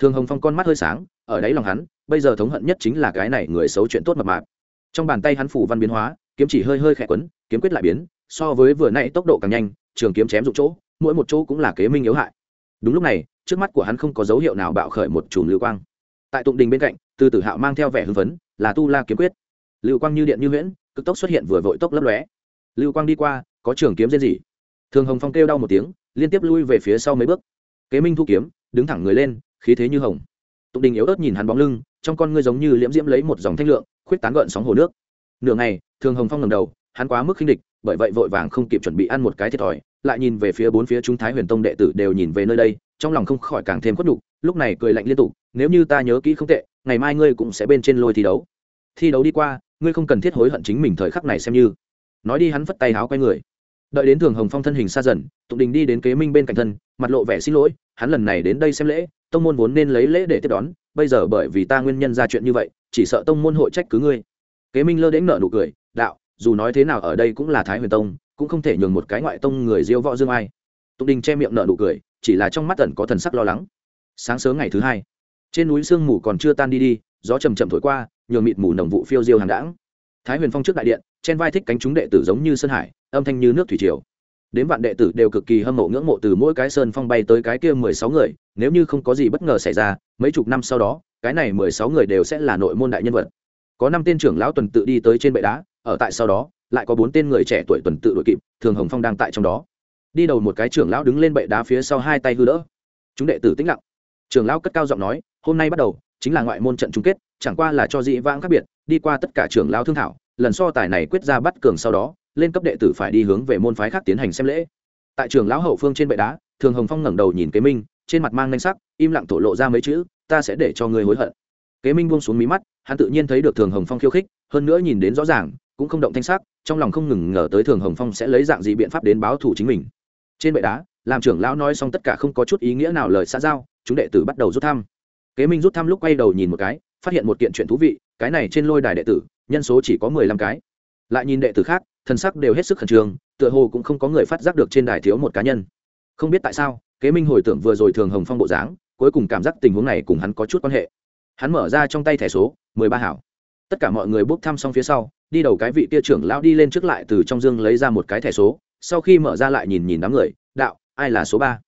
thường hồng phong con mắt hơi sáng, ở đáy lòng hắn, bây giờ thống hận nhất chính là cái này người xấu chuyện tốt mập mạp. Trong bàn tay hắn phủ văn biến hóa, kiếm chỉ hơi hơi khẽ quấn, kiếm quyết lại biến, so với vừa nãy tốc độ càng nhanh, trường kiếm chém dụng chỗ, mỗi một chỗ cũng là kế minh yếu hại. Đúng lúc này, trước mắt của hắn không có dấu hiệu nào bạo khởi một chùm lưu quang. Tại tụng đình bên cạnh, từ tử hạo mang theo vẻ hưng phấn, là tu la kiếm quyết. Lưu quang như điện như huyễn, cực tốc xuất hiện vừa vội tốc lấp lóe. Lưu quang đi qua, có trường kiếm riêng gì thường hồng phong kêu đau một tiếng, liên tiếp lui về phía sau mấy bước. Kế minh thu kiếm, đứng thẳng người lên khí thế như hồng. Tụng đình yếu ớt nhìn hắn bóng lưng, trong con ngươi giống như liễm diễm lấy một dòng thanh lượng, khuyết tán gợn sóng hồ nước. Nửa ngày, thường hồng phong ngầm đầu, hắn quá mức khinh địch, bởi vậy vội vàng không kịp chuẩn bị ăn một cái thiệt thòi, lại nhìn về phía bốn phía chúng thái huyền tông đệ tử đều nhìn về nơi đây, trong lòng không khỏi càng thêm khuất đục lúc này cười lạnh liên tục, nếu như ta nhớ kỹ không tệ, ngày mai ngươi cũng sẽ bên trên lôi thi đấu. Thi đấu đi qua, ngươi không cần thiết hối hận chính mình thời khắc này xem như. Nói đi hắn vất tay háo quay người. Đợi đến thường hồng phong thân hình xa dần, tụng đình đi đến kế minh bên cạnh thân, mặt lộ vẻ xin lỗi hắn lần này đến đây xem lễ, tông môn vốn nên lấy lễ để tiếp đón, bây giờ bởi vì ta nguyên nhân ra chuyện như vậy, chỉ sợ tông môn hội trách cứ ngươi. Kế minh lơ đến nợ nụ cười, đạo, dù nói thế nào ở đây cũng là thái huyền tông, cũng không thể nhường một cái ngoại tông người diêu võ dương ai. Tục đình che miệng nợ nụ cười, chỉ là trong mắt tần có thần sắc lo lắng. Sáng sớm ngày thứ hai, trên núi sương mù còn chưa tan đi đi, gió chầm chậm thổi qua, nhường mịt mù nồng vụ phiêu diêu hàng đãng. Thái huyền phong trước đại điện, trên vai thích cánh chúng đệ tử giống như sơn hải, âm thanh như nước thủy triều đến vạn đệ tử đều cực kỳ hâm mộ ngưỡng mộ từ mỗi cái sơn phong bay tới cái kia mười sáu người, nếu như không có gì bất ngờ xảy ra, mấy chục năm sau đó, cái này mười sáu người đều sẽ là nội môn đại nhân vật. Có năm tên trưởng lão tuần tự đi tới trên bệ đá, ở tại sau đó, lại có bốn tên người trẻ tuổi tuần tự đội kịp, thường hồng phong đang tại trong đó. Đi đầu một cái trưởng lão đứng lên bệ đá phía sau hai tay hư đỡ. Chúng đệ tử tĩnh lặng. Trưởng lão cất cao giọng nói, hôm nay bắt đầu, chính là ngoại môn trận chung kết, chẳng qua là cho dĩ vãng khác biệt, đi qua tất cả trưởng lão thương thảo, lần so tài này quyết ra bắt cường sau đó lên cấp đệ tử phải đi hướng về môn phái khác tiến hành xem lễ. Tại trường lão hậu phương trên bệ đá, thường hồng phong ngẩng đầu nhìn kế minh, trên mặt mang nanh sắc, im lặng thổ lộ ra mấy chữ, ta sẽ để cho ngươi hối hận. Kế minh buông xuống mí mắt, hắn tự nhiên thấy được thường hồng phong khiêu khích, hơn nữa nhìn đến rõ ràng, cũng không động thanh sắc, trong lòng không ngừng ngờ tới thường hồng phong sẽ lấy dạng gì biện pháp đến báo thủ chính mình. Trên bệ đá, làm trưởng lão nói xong tất cả không có chút ý nghĩa nào lời xã giao, chúng đệ tử bắt đầu rút thăm. Kế minh rút thăm lúc quay đầu nhìn một cái, phát hiện một kiện chuyện thú vị, cái này trên lôi đài đệ tử, nhân số chỉ có mười lăm cái. Lại nhìn đệ tử khác thân sắc đều hết sức khẩn trương, tựa hồ cũng không có người phát giác được trên đài thiếu một cá nhân. Không biết tại sao, kế minh hồi tưởng vừa rồi thường hồng phong bộ dáng, cuối cùng cảm giác tình huống này cùng hắn có chút quan hệ. Hắn mở ra trong tay thẻ số, mười ba hảo. Tất cả mọi người bốc thăm xong phía sau, đi đầu cái vị tia trưởng lão đi lên trước lại từ trong dương lấy ra một cái thẻ số, sau khi mở ra lại nhìn nhìn đám người, đạo, ai là số ba?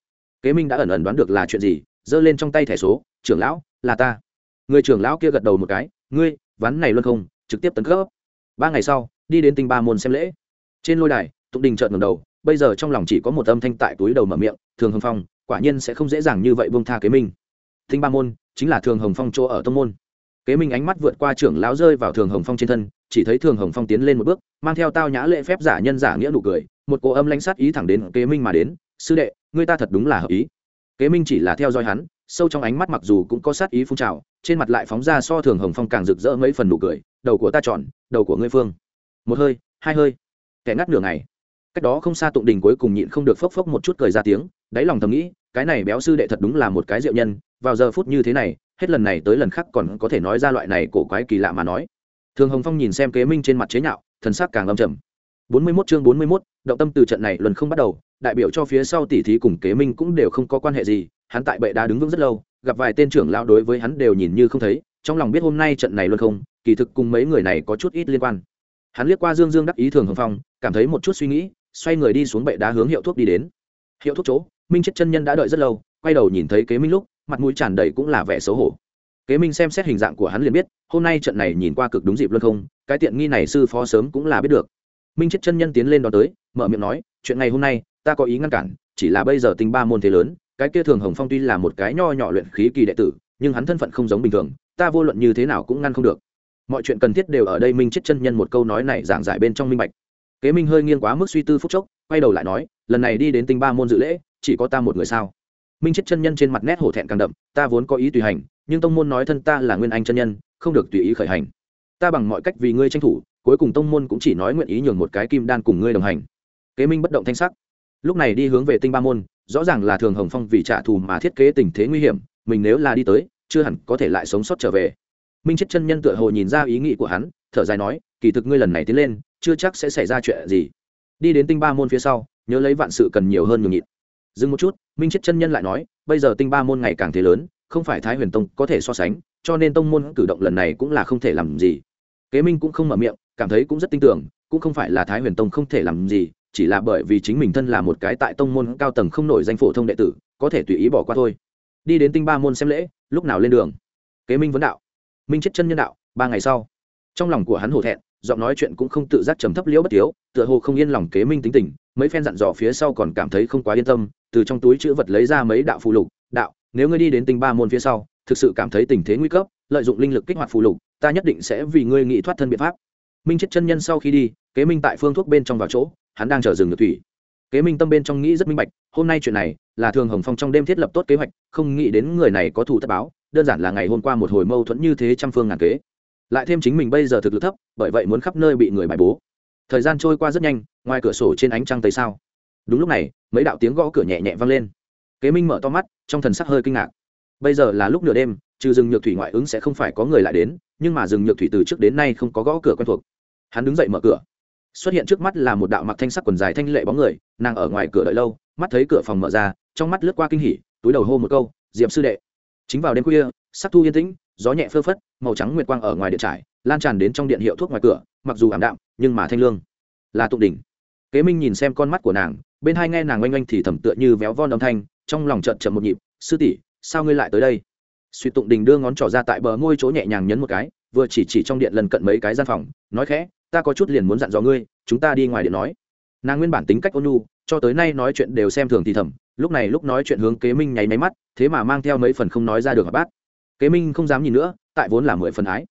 Kế minh đã ẩn ẩn đoán được là chuyện gì, giơ lên trong tay thẻ số, trưởng lão, là ta. Người trưởng lão kia gật đầu một cái, ngươi, ván này luôn không, trực tiếp tấn cấp. Ba ngày sau đi đến tinh ba môn xem lễ. Trên lôi đài, tụng đình trợn ngầm đầu, bây giờ trong lòng chỉ có một âm thanh tại túi đầu mở miệng, thường hồng phong, quả nhiên sẽ không dễ dàng như vậy buông tha kế minh. Tinh ba môn chính là thường hồng phong chỗ ở tông môn. Kế minh ánh mắt vượt qua trưởng lão rơi vào thường hồng phong trên thân, chỉ thấy thường hồng phong tiến lên một bước, mang theo tao nhã lễ phép giả nhân giả nghĩa nụ cười, một cỗ âm lãnh sát ý thẳng đến kế minh mà đến, sư đệ, ngươi ta thật đúng là hợp ý. Kế minh chỉ là theo dõi hắn, sâu trong ánh mắt mặc dù cũng có sát ý phun trào, trên mặt lại phóng ra so thường hồng phong càng rực rỡ mấy phần nụ cười, đầu của ta chọn đầu của ngươi phương một hơi hai hơi. Kẻ ngắt nửa ngày. Cách đó không xa tụng đình cuối cùng nhịn không được phốc phốc một chút cười ra tiếng đáy lòng thầm nghĩ cái này béo sư đệ thật đúng là một cái diệu nhân vào giờ phút như thế này hết lần này tới lần khác còn có thể nói ra loại này cổ quái kỳ lạ mà nói. Thường hồng phong nhìn xem kế minh trên mặt chế nhạo thần sắc càng âm trầm. Bốn mươi 41 chương bốn mươi 41, động tâm từ trận này lần không bắt đầu đại biểu cho phía sau tỷ thí cùng kế minh cũng đều không có quan hệ gì hắn tại bệ đá đứng vững rất lâu gặp vài tên trưởng lão đối với hắn đều nhìn như không thấy trong lòng biết hôm nay trận này luân không kỳ thực cùng mấy người này có chút ít liên quan hắn liếc qua dương dương đắc ý thường hồng phong, cảm thấy một chút suy nghĩ, xoay người đi xuống bệ đá hướng hiệu thuốc đi đến. Hiệu thuốc chỗ, minh chết chân nhân đã đợi rất lâu, quay đầu nhìn thấy kế minh lúc, mặt mũi tràn đầy cũng là vẻ xấu hổ. Kế minh xem xét hình dạng của hắn liền biết, hôm nay trận này nhìn qua cực đúng dịp luôn không, cái tiện nghi này sư phó sớm cũng là biết được. Minh chết chân nhân tiến lên đó tới, mở miệng nói, chuyện ngày hôm nay, ta có ý ngăn cản, chỉ là bây giờ tinh ba môn thế lớn, cái kia thường hồng phong tuy là một cái nho nhỏ luyện khí kỳ đệ tử, nhưng hắn thân phận không giống bình thường, ta vô luận như thế nào cũng ngăn không được mọi chuyện cần thiết đều ở đây minh chết chân nhân một câu nói này giảng giải bên trong minh bạch. Kế minh hơi nghiêng quá mức suy tư phúc chốc, quay đầu lại nói, lần này đi đến tinh ba môn dự lễ, chỉ có ta một người sao? Minh chết chân nhân trên mặt nét hổ thẹn càng đậm, ta vốn có ý tùy hành, nhưng tông môn nói thân ta là nguyên anh chân nhân, không được tùy ý khởi hành. Ta bằng mọi cách vì ngươi tranh thủ, cuối cùng tông môn cũng chỉ nói nguyện ý nhường một cái kim đan cùng ngươi đồng hành. Kế minh bất động thanh sắc. Lúc này đi hướng về tinh ba môn, rõ ràng là thường hồng phong vì trả thù mà thiết kế tình thế nguy hiểm, mình nếu là đi tới, chưa hẳn có thể lại sống sót trở về minh chết chân nhân tựa hồ nhìn ra ý nghĩ của hắn, thở dài nói, kỳ thực ngươi lần này tiến lên, chưa chắc sẽ xảy ra chuyện gì. Đi đến tinh ba môn phía sau, nhớ lấy vạn sự cần nhiều hơn nhường nhịn. Dừng một chút, minh chết chân nhân lại nói, bây giờ tinh ba môn ngày càng thế lớn, không phải thái huyền tông có thể so sánh, cho nên tông môn cử động lần này cũng là không thể làm gì. Kế minh cũng không mở miệng, cảm thấy cũng rất tin tưởng, cũng không phải là thái huyền tông không thể làm gì, chỉ là bởi vì chính mình thân là một cái tại tông môn cao tầng không nổi danh phổ thông đệ tử, có thể tùy ý bỏ qua thôi. Đi đến tinh ba môn xem lễ, lúc nào lên đường? Kế minh vấn đạo minh chết chân nhân đạo, ba ngày sau, trong lòng của hắn hổ thẹn, giọng nói chuyện cũng không tự giác trầm thấp liễu bất tiếu tựa hồ không yên lòng kế minh tính tình, mấy phen dặn dò phía sau còn cảm thấy không quá yên tâm, từ trong túi chữ vật lấy ra mấy đạo phù lục, đạo, nếu ngươi đi đến tinh ba môn phía sau, thực sự cảm thấy tình thế nguy cấp, lợi dụng linh lực kích hoạt phù lục, ta nhất định sẽ vì ngươi nghĩ thoát thân biện pháp. Minh chết chân nhân sau khi đi, kế minh tại phương thuốc bên trong vào chỗ, hắn đang chờ dừng được thủy. Kế minh tâm bên trong nghĩ rất minh bạch, hôm nay chuyện này là thường hồng phong trong đêm thiết lập tốt kế hoạch, không nghĩ đến người này có thủ thất báo đơn giản là ngày hôm qua một hồi mâu thuẫn như thế trăm phương ngàn kế. Lại thêm chính mình bây giờ thực lực thấp, bởi vậy muốn khắp nơi bị người bài bố. Thời gian trôi qua rất nhanh, ngoài cửa sổ trên ánh trăng tây sao. Đúng lúc này, mấy đạo tiếng gõ cửa nhẹ nhẹ vang lên. Kế minh mở to mắt, trong thần sắc hơi kinh ngạc. Bây giờ là lúc nửa đêm, trừ rừng nhược thủy ngoại ứng sẽ không phải có người lại đến, nhưng mà rừng nhược thủy từ trước đến nay không có gõ cửa quen thuộc. Hắn đứng dậy mở cửa. Xuất hiện trước mắt là một đạo mặc thanh sắc quần dài thanh lệ bóng người, nàng ở ngoài cửa đợi lâu, mắt thấy cửa phòng mở ra, trong mắt lướt qua kinh hỉ, túi đầu hô một câu, diệp sư đệ chính vào đêm khuya, sắc thu yên tĩnh, gió nhẹ phơ phất, màu trắng nguyệt quang ở ngoài điện trải, lan tràn đến trong điện hiệu thuốc ngoài cửa, mặc dù ảm đạm, nhưng mà thanh lương. Là tụng đỉnh. Kế minh nhìn xem con mắt của nàng, bên hai nghe nàng oanh oanh thì thầm tựa như véo von âm thanh, trong lòng trận chậm một nhịp, sư tỷ, sao ngươi lại tới đây? Suy tụng đình đưa ngón trỏ ra tại bờ ngôi chỗ nhẹ nhàng nhấn một cái, vừa chỉ chỉ trong điện lần cận mấy cái gian phòng, nói khẽ, ta có chút liền muốn dặn dò ngươi, chúng ta đi ngoài điện nói. Nàng nguyên bản tính cách ôn nhu cho tới nay nói chuyện đều xem thường thì thầm, lúc này lúc nói chuyện hướng kế minh nháy máy mắt, thế mà mang theo mấy phần không nói ra được hợp bát. Kế minh không dám nhìn nữa, tại vốn là mười phần ái.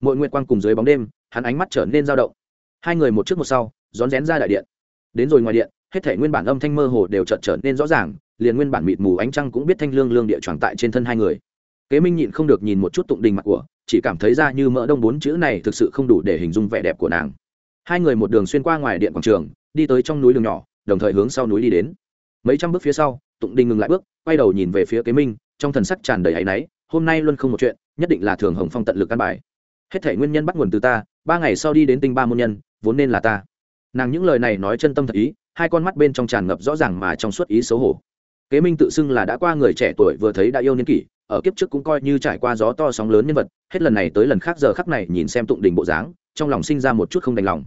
Mỗi nguyện quang cùng dưới bóng đêm, hắn ánh mắt trở nên dao động. Hai người một trước một sau, rón rén ra đại điện. Đến rồi ngoài điện, hết thể nguyên bản âm thanh mơ hồ đều chợt trở nên rõ ràng, liền nguyên bản mịt mù ánh trăng cũng biết thanh lương lương địa tròn tại trên thân hai người. Kế minh nhịn không được nhìn một chút tụng đình mặt của, chỉ cảm thấy ra như mỡ đông bốn chữ này thực sự không đủ để hình dung vẻ đẹp của nàng. Hai người một đường xuyên qua ngoài điện quảng trường, đi tới trong núi đường nhỏ đồng thời hướng sau núi đi đến. Mấy trăm bước phía sau, tụng đình ngừng lại bước, quay đầu nhìn về phía kế minh, trong thần sắc tràn đầy áy náy, hôm nay luôn không một chuyện, nhất định là thường hồng phong tận lực căn bài. Hết thể nguyên nhân bắt nguồn từ ta, ba ngày sau đi đến tinh ba môn nhân, vốn nên là ta. Nàng những lời này nói chân tâm thật ý, hai con mắt bên trong tràn ngập rõ ràng mà trong suốt ý xấu hổ. Kế minh tự xưng là đã qua người trẻ tuổi vừa thấy đã yêu niên kỷ, ở kiếp trước cũng coi như trải qua gió to sóng lớn nhân vật, hết lần này tới lần khác giờ khắc này nhìn xem tụng đình bộ dáng, trong lòng sinh ra một chút không đành lòng.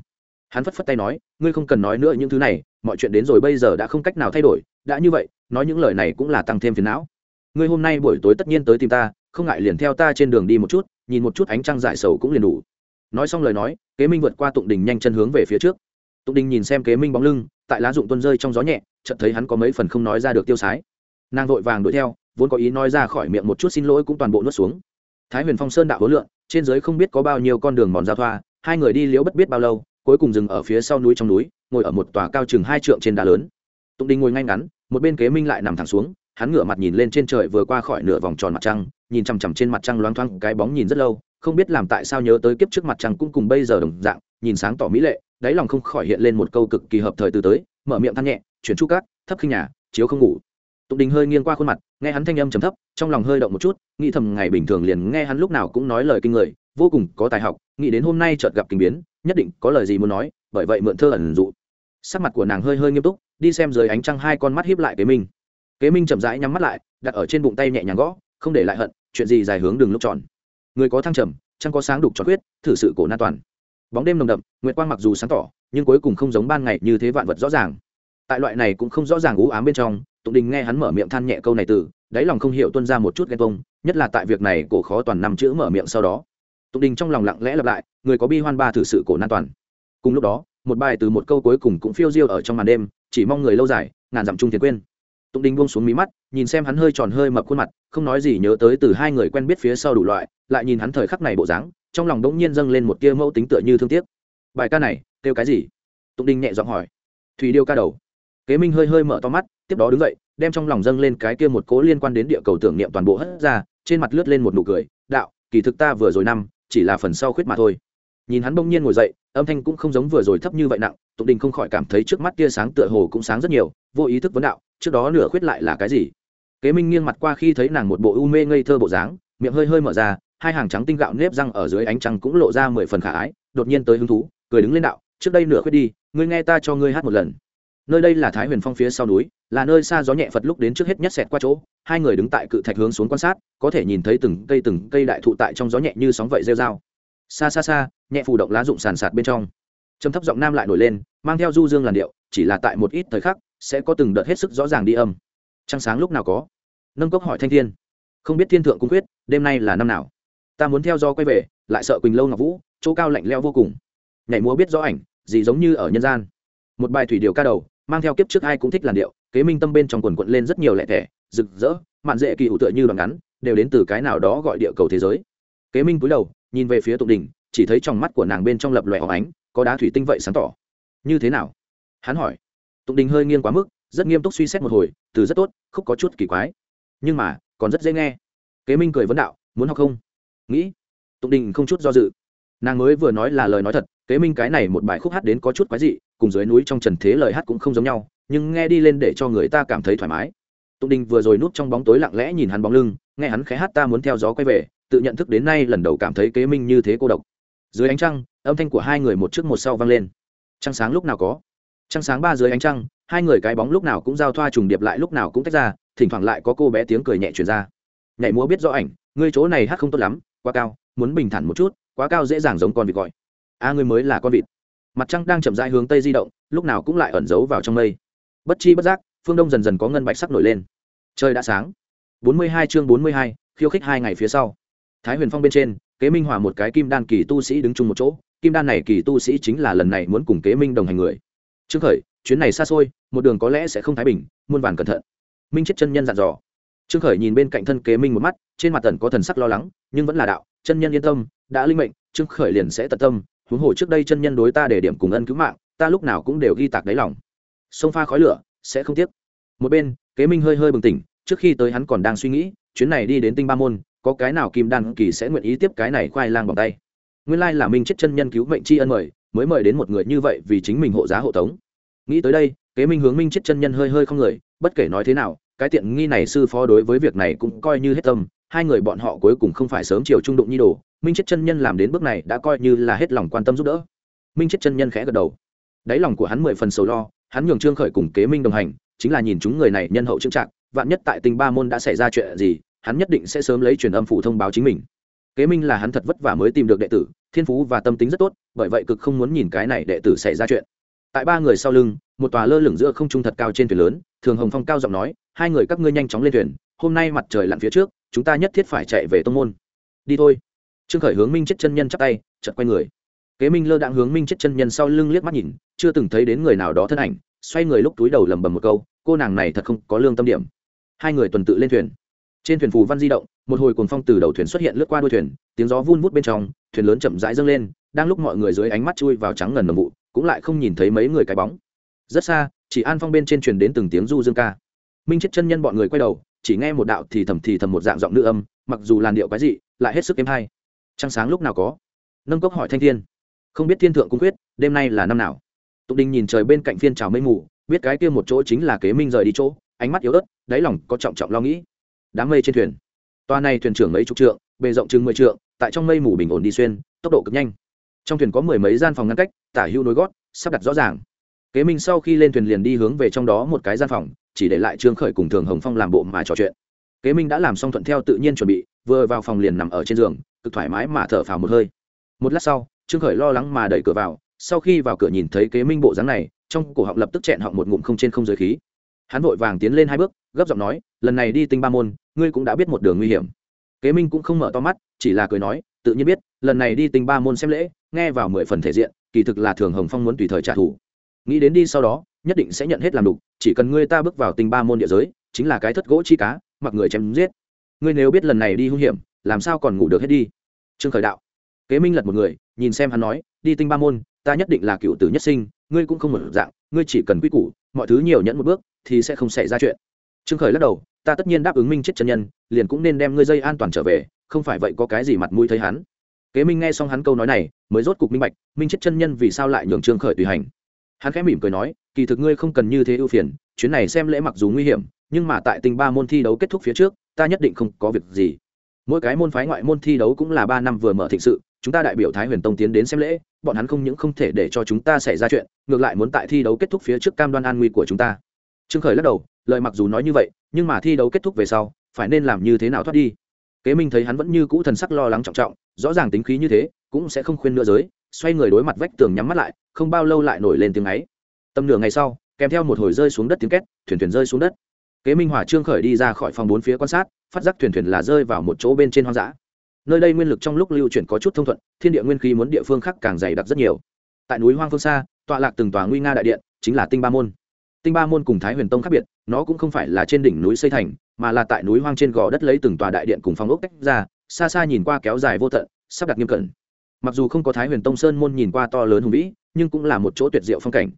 Hắn phất phất tay nói, ngươi không cần nói nữa những thứ này mọi chuyện đến rồi bây giờ đã không cách nào thay đổi, đã như vậy, nói những lời này cũng là tăng thêm phiền não. Ngươi hôm nay buổi tối tất nhiên tới tìm ta, không ngại liền theo ta trên đường đi một chút, nhìn một chút ánh trăng dại sầu cũng liền đủ. Nói xong lời nói, kế minh vượt qua tụng đình nhanh chân hướng về phía trước. Tụng đình nhìn xem kế minh bóng lưng, tại lá dụng tuân rơi trong gió nhẹ, chợt thấy hắn có mấy phần không nói ra được tiêu sái. Nàng vội vàng đuổi theo, vốn có ý nói ra khỏi miệng một chút xin lỗi cũng toàn bộ nuốt xuống. Thái huyền phong sơn đạo hối lượng, trên dưới không biết có bao nhiêu con đường mòn giao thoa, hai người đi liễu bất biết bao lâu cuối cùng dừng ở phía sau núi trong núi, ngồi ở một tòa cao chừng hai trượng trên đá lớn. Tụng đình ngồi ngay ngắn, một bên kế minh lại nằm thẳng xuống, hắn ngửa mặt nhìn lên trên trời vừa qua khỏi nửa vòng tròn mặt trăng, nhìn chằm chằm trên mặt trăng loáng thoáng cái bóng nhìn rất lâu, không biết làm tại sao nhớ tới kiếp trước mặt trăng cũng cùng bây giờ đồng dạng, nhìn sáng tỏ mỹ lệ, đáy lòng không khỏi hiện lên một câu cực kỳ hợp thời từ tới, mở miệng than nhẹ, chuyển chu cát, thấp khinh nhà, chiếu không ngủ. Tụng đình hơi nghiêng qua khuôn mặt, nghe hắn thanh âm trầm thấp, trong lòng hơi động một chút, nghĩ thầm ngày bình thường liền nghe hắn lúc nào cũng nói lời kinh người, vô cùng có tài học, nghĩ đến hôm nay chợt gặp kinh biến nhất định có lời gì muốn nói bởi vậy mượn thơ ẩn dụ. Sắc mặt của nàng hơi hơi nghiêm túc đi xem dưới ánh trăng hai con mắt hiếp lại kế minh. Kế minh chậm rãi nhắm mắt lại đặt ở trên bụng tay nhẹ nhàng gõ không để lại hận chuyện gì dài hướng đường lúc tròn. Người có thăng trầm trăng có sáng đục tròn huyết, thử sự cổ na toàn. Bóng đêm nồng đậm nguyệt quang mặc dù sáng tỏ nhưng cuối cùng không giống ban ngày như thế vạn vật rõ ràng. Tại loại này cũng không rõ ràng ú ám bên trong tụng đình nghe hắn mở miệng than nhẹ câu này từ đáy lòng không hiểu tuân ra một chút ghen tông nhất là tại việc này cổ khó toàn năm chữ mở miệng sau đó tụng đình trong lòng lặng lẽ lặp lại, người có bi hoan ba thử sự cổ nan toàn. Cùng lúc đó, một bài từ một câu cuối cùng cũng phiêu diêu ở trong màn đêm, chỉ mong người lâu dài, ngàn dặm chung thiền quên. Tụng đình buông xuống mí mắt, nhìn xem hắn hơi tròn hơi mập khuôn mặt, không nói gì nhớ tới từ hai người quen biết phía sau đủ loại, lại nhìn hắn thời khắc này bộ dáng, trong lòng đống nhiên dâng lên một tia mẫu tính tựa như thương tiếc. Bài ca này, kêu cái gì? Tụng đình nhẹ giọng hỏi. Thủy điêu ca đầu. Kế minh hơi hơi mở to mắt, tiếp đó đứng dậy, đem trong lòng dâng lên cái kia một cố liên quan đến địa cầu tưởng niệm toàn bộ hất ra, trên mặt lướt lên một nụ cười, đạo, kỳ thực ta vừa rồi năm chỉ là phần sau khuyết mà thôi. Nhìn hắn bỗng nhiên ngồi dậy, âm thanh cũng không giống vừa rồi thấp như vậy nặng, tụng đình không khỏi cảm thấy trước mắt tia sáng tựa hồ cũng sáng rất nhiều, vô ý thức vấn đạo, trước đó nửa khuyết lại là cái gì? Kế minh nghiêng mặt qua khi thấy nàng một bộ u mê ngây thơ bộ dáng, miệng hơi hơi mở ra, hai hàng trắng tinh gạo nếp răng ở dưới ánh trăng cũng lộ ra mười phần khả ái, đột nhiên tới hứng thú, cười đứng lên đạo, trước đây nửa khuyết đi, ngươi nghe ta cho ngươi hát một lần nơi đây là thái huyền phong phía sau núi, là nơi xa gió nhẹ phật lúc đến trước hết nhất xẹt qua chỗ. Hai người đứng tại cự thạch hướng xuống quan sát, có thể nhìn thấy từng cây từng cây đại thụ tại trong gió nhẹ như sóng vậy rêu dao xa xa xa, nhẹ phù động lá rụng sàn sạt bên trong. Trầm thấp giọng nam lại nổi lên, mang theo du dương làn điệu, chỉ là tại một ít thời khắc, sẽ có từng đợt hết sức rõ ràng đi âm. Trăng sáng lúc nào có? Nâng cốc hỏi thanh thiên. Không biết thiên thượng cung quyết, đêm nay là năm nào? Ta muốn theo do quay về, lại sợ quỳnh lâu ngọc vũ, chỗ cao lạnh leo vô cùng. Nhảy múa biết rõ ảnh, gì giống như ở nhân gian. Một bài thủy điều ca đầu mang theo kiếp trước ai cũng thích làn điệu, kế minh tâm bên trong quần quận lên rất nhiều lẻ thẻ, rực rỡ, mạn dễ kỳ hữu tựa như đoạn ngắn, đều đến từ cái nào đó gọi địa cầu thế giới. Kế minh cúi đầu, nhìn về phía tụng đình chỉ thấy trong mắt của nàng bên trong lập lòe óng ánh, có đá thủy tinh vậy sáng tỏ. Như thế nào? Hắn hỏi. Tụng đình hơi nghiêng quá mức, rất nghiêm túc suy xét một hồi, từ rất tốt không có chút kỳ quái. Nhưng mà, còn rất dễ nghe. Kế minh cười vấn đạo, muốn học không? Nghĩ. Tụng đình không chút do dự. Nàng mới vừa nói là lời nói thật, kế minh cái này một bài khúc hát đến có chút quái dị cùng dưới núi trong trần thế lời hát cũng không giống nhau nhưng nghe đi lên để cho người ta cảm thấy thoải mái. Tụng đình vừa rồi núp trong bóng tối lặng lẽ nhìn hắn bóng lưng nghe hắn khẽ hát ta muốn theo gió quay về tự nhận thức đến nay lần đầu cảm thấy kế minh như thế cô độc. Dưới ánh trăng âm thanh của hai người một trước một sau vang lên. Trăng sáng lúc nào có? Trăng sáng ba dưới ánh trăng hai người cái bóng lúc nào cũng giao thoa trùng điệp lại lúc nào cũng tách ra thỉnh thoảng lại có cô bé tiếng cười nhẹ truyền ra. Nhảy múa biết rõ ảnh ngươi chỗ này hát không tốt lắm quá cao muốn bình thản một chút quá cao dễ dàng giống con vịt gọi. A à, ngươi mới là con vịt mặt trăng đang chậm rãi hướng tây di động, lúc nào cũng lại ẩn giấu vào trong mây. Bất chi bất giác, phương đông dần dần có ngân bạch sắc nổi lên. Trời đã sáng. Bốn mươi hai chương bốn mươi hai, khiêu khích hai ngày phía sau. Thái huyền phong bên trên, kế minh hòa một cái kim đan kỳ tu sĩ đứng chung một chỗ. Kim đan này kỳ tu sĩ chính là lần này muốn cùng kế minh đồng hành người. Trương khởi, chuyến này xa xôi, một đường có lẽ sẽ không thái bình, muôn vàn cẩn thận. Minh chết chân nhân dặn dò. Trương khởi nhìn bên cạnh thân kế minh một mắt, trên mặt tần có thần sắc lo lắng, nhưng vẫn là đạo, chân nhân yên tâm, đã linh mệnh, trương khởi liền sẽ tận tâm huống hồ trước đây chân nhân đối ta để điểm cùng ân cứu mạng, ta lúc nào cũng đều ghi tạc đáy lòng. Sông pha khói lửa, sẽ không tiếc. Một bên, kế minh hơi hơi bừng tỉnh, trước khi tới hắn còn đang suy nghĩ, chuyến này đi đến tinh ba môn, có cái nào kim đan kỳ sẽ nguyện ý tiếp cái này khoai lang bằng tay? Nguyên lai là minh chết chân nhân cứu mệnh tri ân mời, mới mời đến một người như vậy vì chính mình hộ giá hộ tống. Nghĩ tới đây, kế minh hướng minh chết chân nhân hơi hơi không người, bất kể nói thế nào, cái tiện nghi này sư phó đối với việc này cũng coi như hết tâm hai người bọn họ cuối cùng không phải sớm chiều trung đụng nhi đồ, minh chết chân nhân làm đến bước này đã coi như là hết lòng quan tâm giúp đỡ. Minh chết chân nhân khẽ gật đầu. Đáy lòng của hắn mười phần sầu lo, hắn nhường trương khởi cùng kế minh đồng hành, chính là nhìn chúng người này nhân hậu trưng trạng vạn nhất tại tinh ba môn đã xảy ra chuyện gì, hắn nhất định sẽ sớm lấy truyền âm phủ thông báo chính mình. Kế minh là hắn thật vất vả mới tìm được đệ tử, thiên phú và tâm tính rất tốt, bởi vậy cực không muốn nhìn cái này đệ tử xảy ra chuyện. Tại ba người sau lưng, một tòa lơ lửng giữa không trung thật cao trên thuyền lớn, thường hồng phong cao giọng nói, hai người các ngươi nhanh chóng lên thuyền, hôm nay mặt trời lặn phía trước chúng ta nhất thiết phải chạy về tông môn. Đi thôi. Trương khởi hướng minh chết chân nhân chắp tay chật quay người. Kế minh lơ đãng hướng minh chết chân nhân sau lưng liếc mắt nhìn, chưa từng thấy đến người nào đó thân ảnh, xoay người lúc túi đầu lầm bầm một câu, cô nàng này thật không có lương tâm điểm. Hai người tuần tự lên thuyền. Trên thuyền phù văn di động, một hồi cuồng phong từ đầu thuyền xuất hiện lướt qua đuôi thuyền, tiếng gió vun vút bên trong, thuyền lớn chậm rãi dâng lên, đang lúc mọi người dưới ánh mắt chui vào trắng ngần nồng vụ cũng lại không nhìn thấy mấy người cái bóng. Rất xa, chỉ an phong bên trên truyền đến từng tiếng du dương ca. Minh chết chân nhân bọn người quay đầu chỉ nghe một đạo thì thầm thì thầm một dạng giọng nữ âm, mặc dù làn điệu quái dị, lại hết sức êm hay. Trăng sáng lúc nào có? Nâng cốc hỏi thanh thiên. Không biết thiên thượng cung quyết, đêm nay là năm nào? Tục đình nhìn trời bên cạnh phiên trào mây mù, biết cái kia một chỗ chính là kế minh rời đi chỗ, ánh mắt yếu ớt, đáy lòng có trọng trọng lo nghĩ. Đám mây trên thuyền. Toa này thuyền trưởng mấy chục trượng, bề rộng chừng mười trượng, tại trong mây mù bình ổn đi xuyên, tốc độ cực nhanh. Trong thuyền có mười mấy gian phòng ngăn cách, tả hưu nối gót, sắp đặt rõ ràng. Kế minh sau khi lên thuyền liền đi hướng về trong đó một cái gian phòng chỉ để lại trương khởi cùng thường hồng phong làm bộ mà trò chuyện. Kế minh đã làm xong thuận theo tự nhiên chuẩn bị, vừa vào phòng liền nằm ở trên giường, cực thoải mái mà thở phào một hơi. Một lát sau, trương khởi lo lắng mà đẩy cửa vào, sau khi vào cửa nhìn thấy kế minh bộ dáng này, trong cổ họng lập tức chẹn họng một ngụm không trên không giới khí. Hắn vội vàng tiến lên hai bước, gấp giọng nói, lần này đi tinh ba môn, ngươi cũng đã biết một đường nguy hiểm. Kế minh cũng không mở to mắt, chỉ là cười nói, tự nhiên biết, lần này đi tinh ba môn xem lễ, nghe vào mười phần thể diện, kỳ thực là thường hồng phong muốn tùy thời trả thù. Nghĩ đến đi sau đó nhất định sẽ nhận hết làm đục, chỉ cần ngươi ta bước vào tinh ba môn địa giới, chính là cái thất gỗ chi cá, mặc người chém giết. Ngươi nếu biết lần này đi hung hiểm, làm sao còn ngủ được hết đi? Trương khởi đạo. Kế minh lật một người, nhìn xem hắn nói, đi tinh ba môn, ta nhất định là cựu tử nhất sinh, ngươi cũng không một dạng, ngươi chỉ cần quy củ, mọi thứ nhiều nhẫn một bước, thì sẽ không xảy ra chuyện. Trương khởi lắc đầu, ta tất nhiên đáp ứng minh chết chân nhân, liền cũng nên đem ngươi dây an toàn trở về, không phải vậy có cái gì mặt mũi thấy hắn. Kế minh nghe xong hắn câu nói này, mới rốt cục minh bạch, minh chết chân nhân vì sao lại nhường trương khởi tùy hành. Hắn khẽ mỉm cười nói kỳ thực ngươi không cần như thế ưu phiền, chuyến này xem lễ mặc dù nguy hiểm, nhưng mà tại tình ba môn thi đấu kết thúc phía trước, ta nhất định không có việc gì. Mỗi cái môn phái ngoại môn thi đấu cũng là ba năm vừa mở thịnh sự, chúng ta đại biểu thái huyền tông tiến đến xem lễ, bọn hắn không những không thể để cho chúng ta xảy ra chuyện, ngược lại muốn tại thi đấu kết thúc phía trước cam đoan an nguy của chúng ta. Trương khởi lắc đầu, lời mặc dù nói như vậy, nhưng mà thi đấu kết thúc về sau, phải nên làm như thế nào thoát đi? Kế minh thấy hắn vẫn như cũ thần sắc lo lắng trọng trọng, rõ ràng tính khí như thế, cũng sẽ không khuyên nữa giới, xoay người đối mặt vách tường nhắm mắt lại, không bao lâu lại nổi lên tiếng ấy tầm nửa ngày sau, kèm theo một hồi rơi xuống đất tiếng két, thuyền thuyền rơi xuống đất. Kế minh hòa trương khởi đi ra khỏi phòng bốn phía quan sát, phát giác thuyền thuyền là rơi vào một chỗ bên trên hoang dã. Nơi đây nguyên lực trong lúc lưu chuyển có chút thông thuận, thiên địa nguyên khí muốn địa phương khác càng dày đặc rất nhiều. Tại núi hoang phương xa, tọa lạc từng tòa nguy nga đại điện, chính là tinh ba môn. Tinh ba môn cùng thái huyền tông khác biệt, nó cũng không phải là trên đỉnh núi xây thành, mà là tại núi hoang trên gò đất lấy từng tòa đại điện cùng phòng ốc tách ra, xa xa nhìn qua kéo dài vô tận, sắp đặt nghiêm cẩn. Mặc dù không có thái huyền tông sơn môn nhìn qua to lớn hùng vĩ, nhưng cũng là một chỗ tuyệt diệu phong cảnh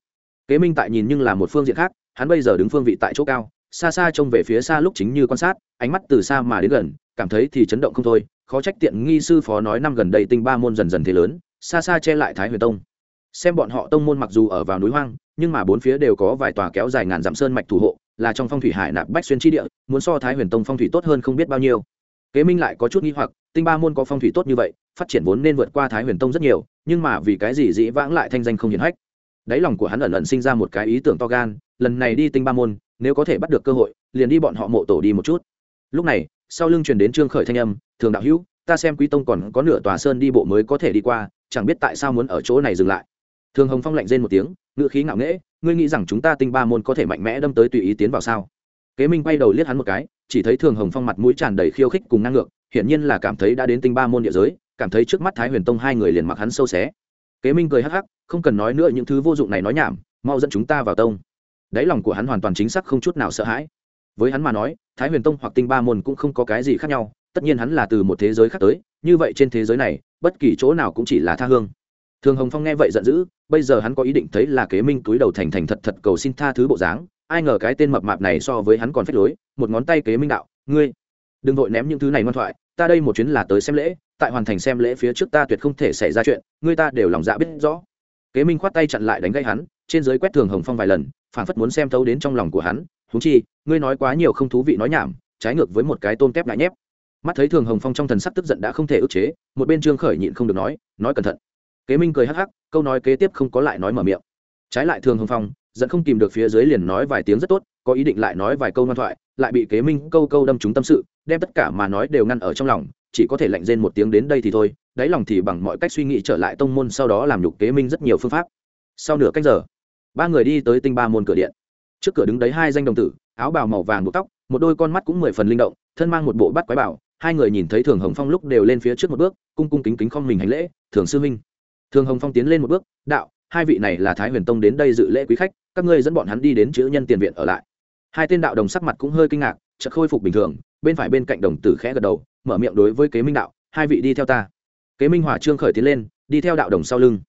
kế minh tại nhìn nhưng là một phương diện khác, hắn bây giờ đứng phương vị tại chỗ cao, xa xa trông về phía xa lúc chính như quan sát, ánh mắt từ xa mà đến gần, cảm thấy thì chấn động không thôi, khó trách tiện nghi sư phó nói năm gần đây tinh ba môn dần dần thế lớn, xa xa che lại thái huyền tông. Xem bọn họ tông môn mặc dù ở vào núi hoang, nhưng mà bốn phía đều có vài tòa kéo dài ngàn dặm sơn mạch thủ hộ, là trong phong thủy hải nạp bách xuyên tri địa, muốn so thái huyền tông phong thủy tốt hơn không biết bao nhiêu. Kế minh lại có chút nghi hoặc, tinh ba môn có phong thủy tốt như vậy, phát triển vốn nên vượt qua thái huyền tông rất nhiều, nhưng mà vì cái gì dĩ vãng lại thanh danh không hiển hách? Đáy lòng của hắn ẩn ẩn sinh ra một cái ý tưởng to gan, lần này đi tinh ba môn, nếu có thể bắt được cơ hội, liền đi bọn họ mộ tổ đi một chút. Lúc này, sau lưng truyền đến trương khởi thanh âm, thường đạo hữu, ta xem quý tông còn có nửa tòa sơn đi bộ mới có thể đi qua, chẳng biết tại sao muốn ở chỗ này dừng lại. Thường hồng phong lạnh rên một tiếng ngựa khí ngạo nghễ, ngươi nghĩ rằng chúng ta tinh ba môn có thể mạnh mẽ đâm tới tùy ý tiến vào sao? Kế minh bay đầu liếc hắn một cái, chỉ thấy thường hồng phong mặt mũi tràn đầy khiêu khích cùng năng ngược, hiển nhiên là cảm thấy đã đến tinh ba môn địa giới, cảm thấy trước mắt thái huyền tông hai người liền mặc hắn sâu xé. Kế minh cười hắc hắc không cần nói nữa những thứ vô dụng này nói nhảm, mau dẫn chúng ta vào tông. Đáy lòng của hắn hoàn toàn chính xác không chút nào sợ hãi. Với hắn mà nói, thái huyền tông hoặc tinh ba môn cũng không có cái gì khác nhau, tất nhiên hắn là từ một thế giới khác tới, như vậy trên thế giới này, bất kỳ chỗ nào cũng chỉ là tha hương. Thường hồng phong nghe vậy giận dữ, bây giờ hắn có ý định thấy là kế minh túi đầu thành thành thật thật cầu xin tha thứ bộ dáng, ai ngờ cái tên mập mạp này so với hắn còn phách lối, một ngón tay kế minh đạo, ngươi, đừng vội ném những thứ này ngoan thoại, ta đây một chuyến là tới xem lễ, tại hoàn thành xem lễ phía trước ta tuyệt không thể xảy ra chuyện, ngươi ta đều lòng dạ biết rõ kế minh khoát tay chặn lại đánh gây hắn, trên giới quét thường hồng phong vài lần phản phất muốn xem thấu đến trong lòng của hắn húng chi, ngươi nói quá nhiều không thú vị nói nhảm, trái ngược với một cái tôm kép ngại nhép. Mắt thấy thường hồng phong trong thần sắc tức giận đã không thể ức chế, một bên trương khởi nhịn không được nói nói cẩn thận. Kế minh cười hắc hắc, câu nói kế tiếp không có lại nói mở miệng. Trái lại thường hồng phong, giận không kìm được phía dưới liền nói vài tiếng rất tốt, có ý định lại nói vài câu ngoan thoại, lại bị kế minh câu câu đâm trúng tâm sự, đem tất cả mà nói đều ngăn ở trong lòng chỉ có thể lạnh rên một tiếng đến đây thì thôi, đáy lòng thì bằng mọi cách suy nghĩ trở lại tông môn sau đó làm nhục kế minh rất nhiều phương pháp. Sau nửa cách giờ, ba người đi tới tinh ba môn cửa điện. Trước cửa đứng đấy hai danh đồng tử, áo bào màu vàng buộc tóc, một đôi con mắt cũng mười phần linh động, thân mang một bộ bắt quái bảo, hai người nhìn thấy thường hồng phong lúc đều lên phía trước một bước, cung cung kính kính không mình hành lễ, thường sư huynh. Thường hồng phong tiến lên một bước, đạo, hai vị này là thái huyền tông đến đây dự lễ quý khách, các ngươi dẫn bọn hắn đi đến chữ nhân tiền viện ở lại. Hai tên đạo đồng sắc mặt cũng hơi kinh ngạc, chợt khôi phục bình thường, bên phải bên cạnh đồng tử khẽ gật đầu mở miệng đối với kế minh đạo, hai vị đi theo ta. Kế minh hỏa trương khởi tiến lên, đi theo đạo đồng sau lưng.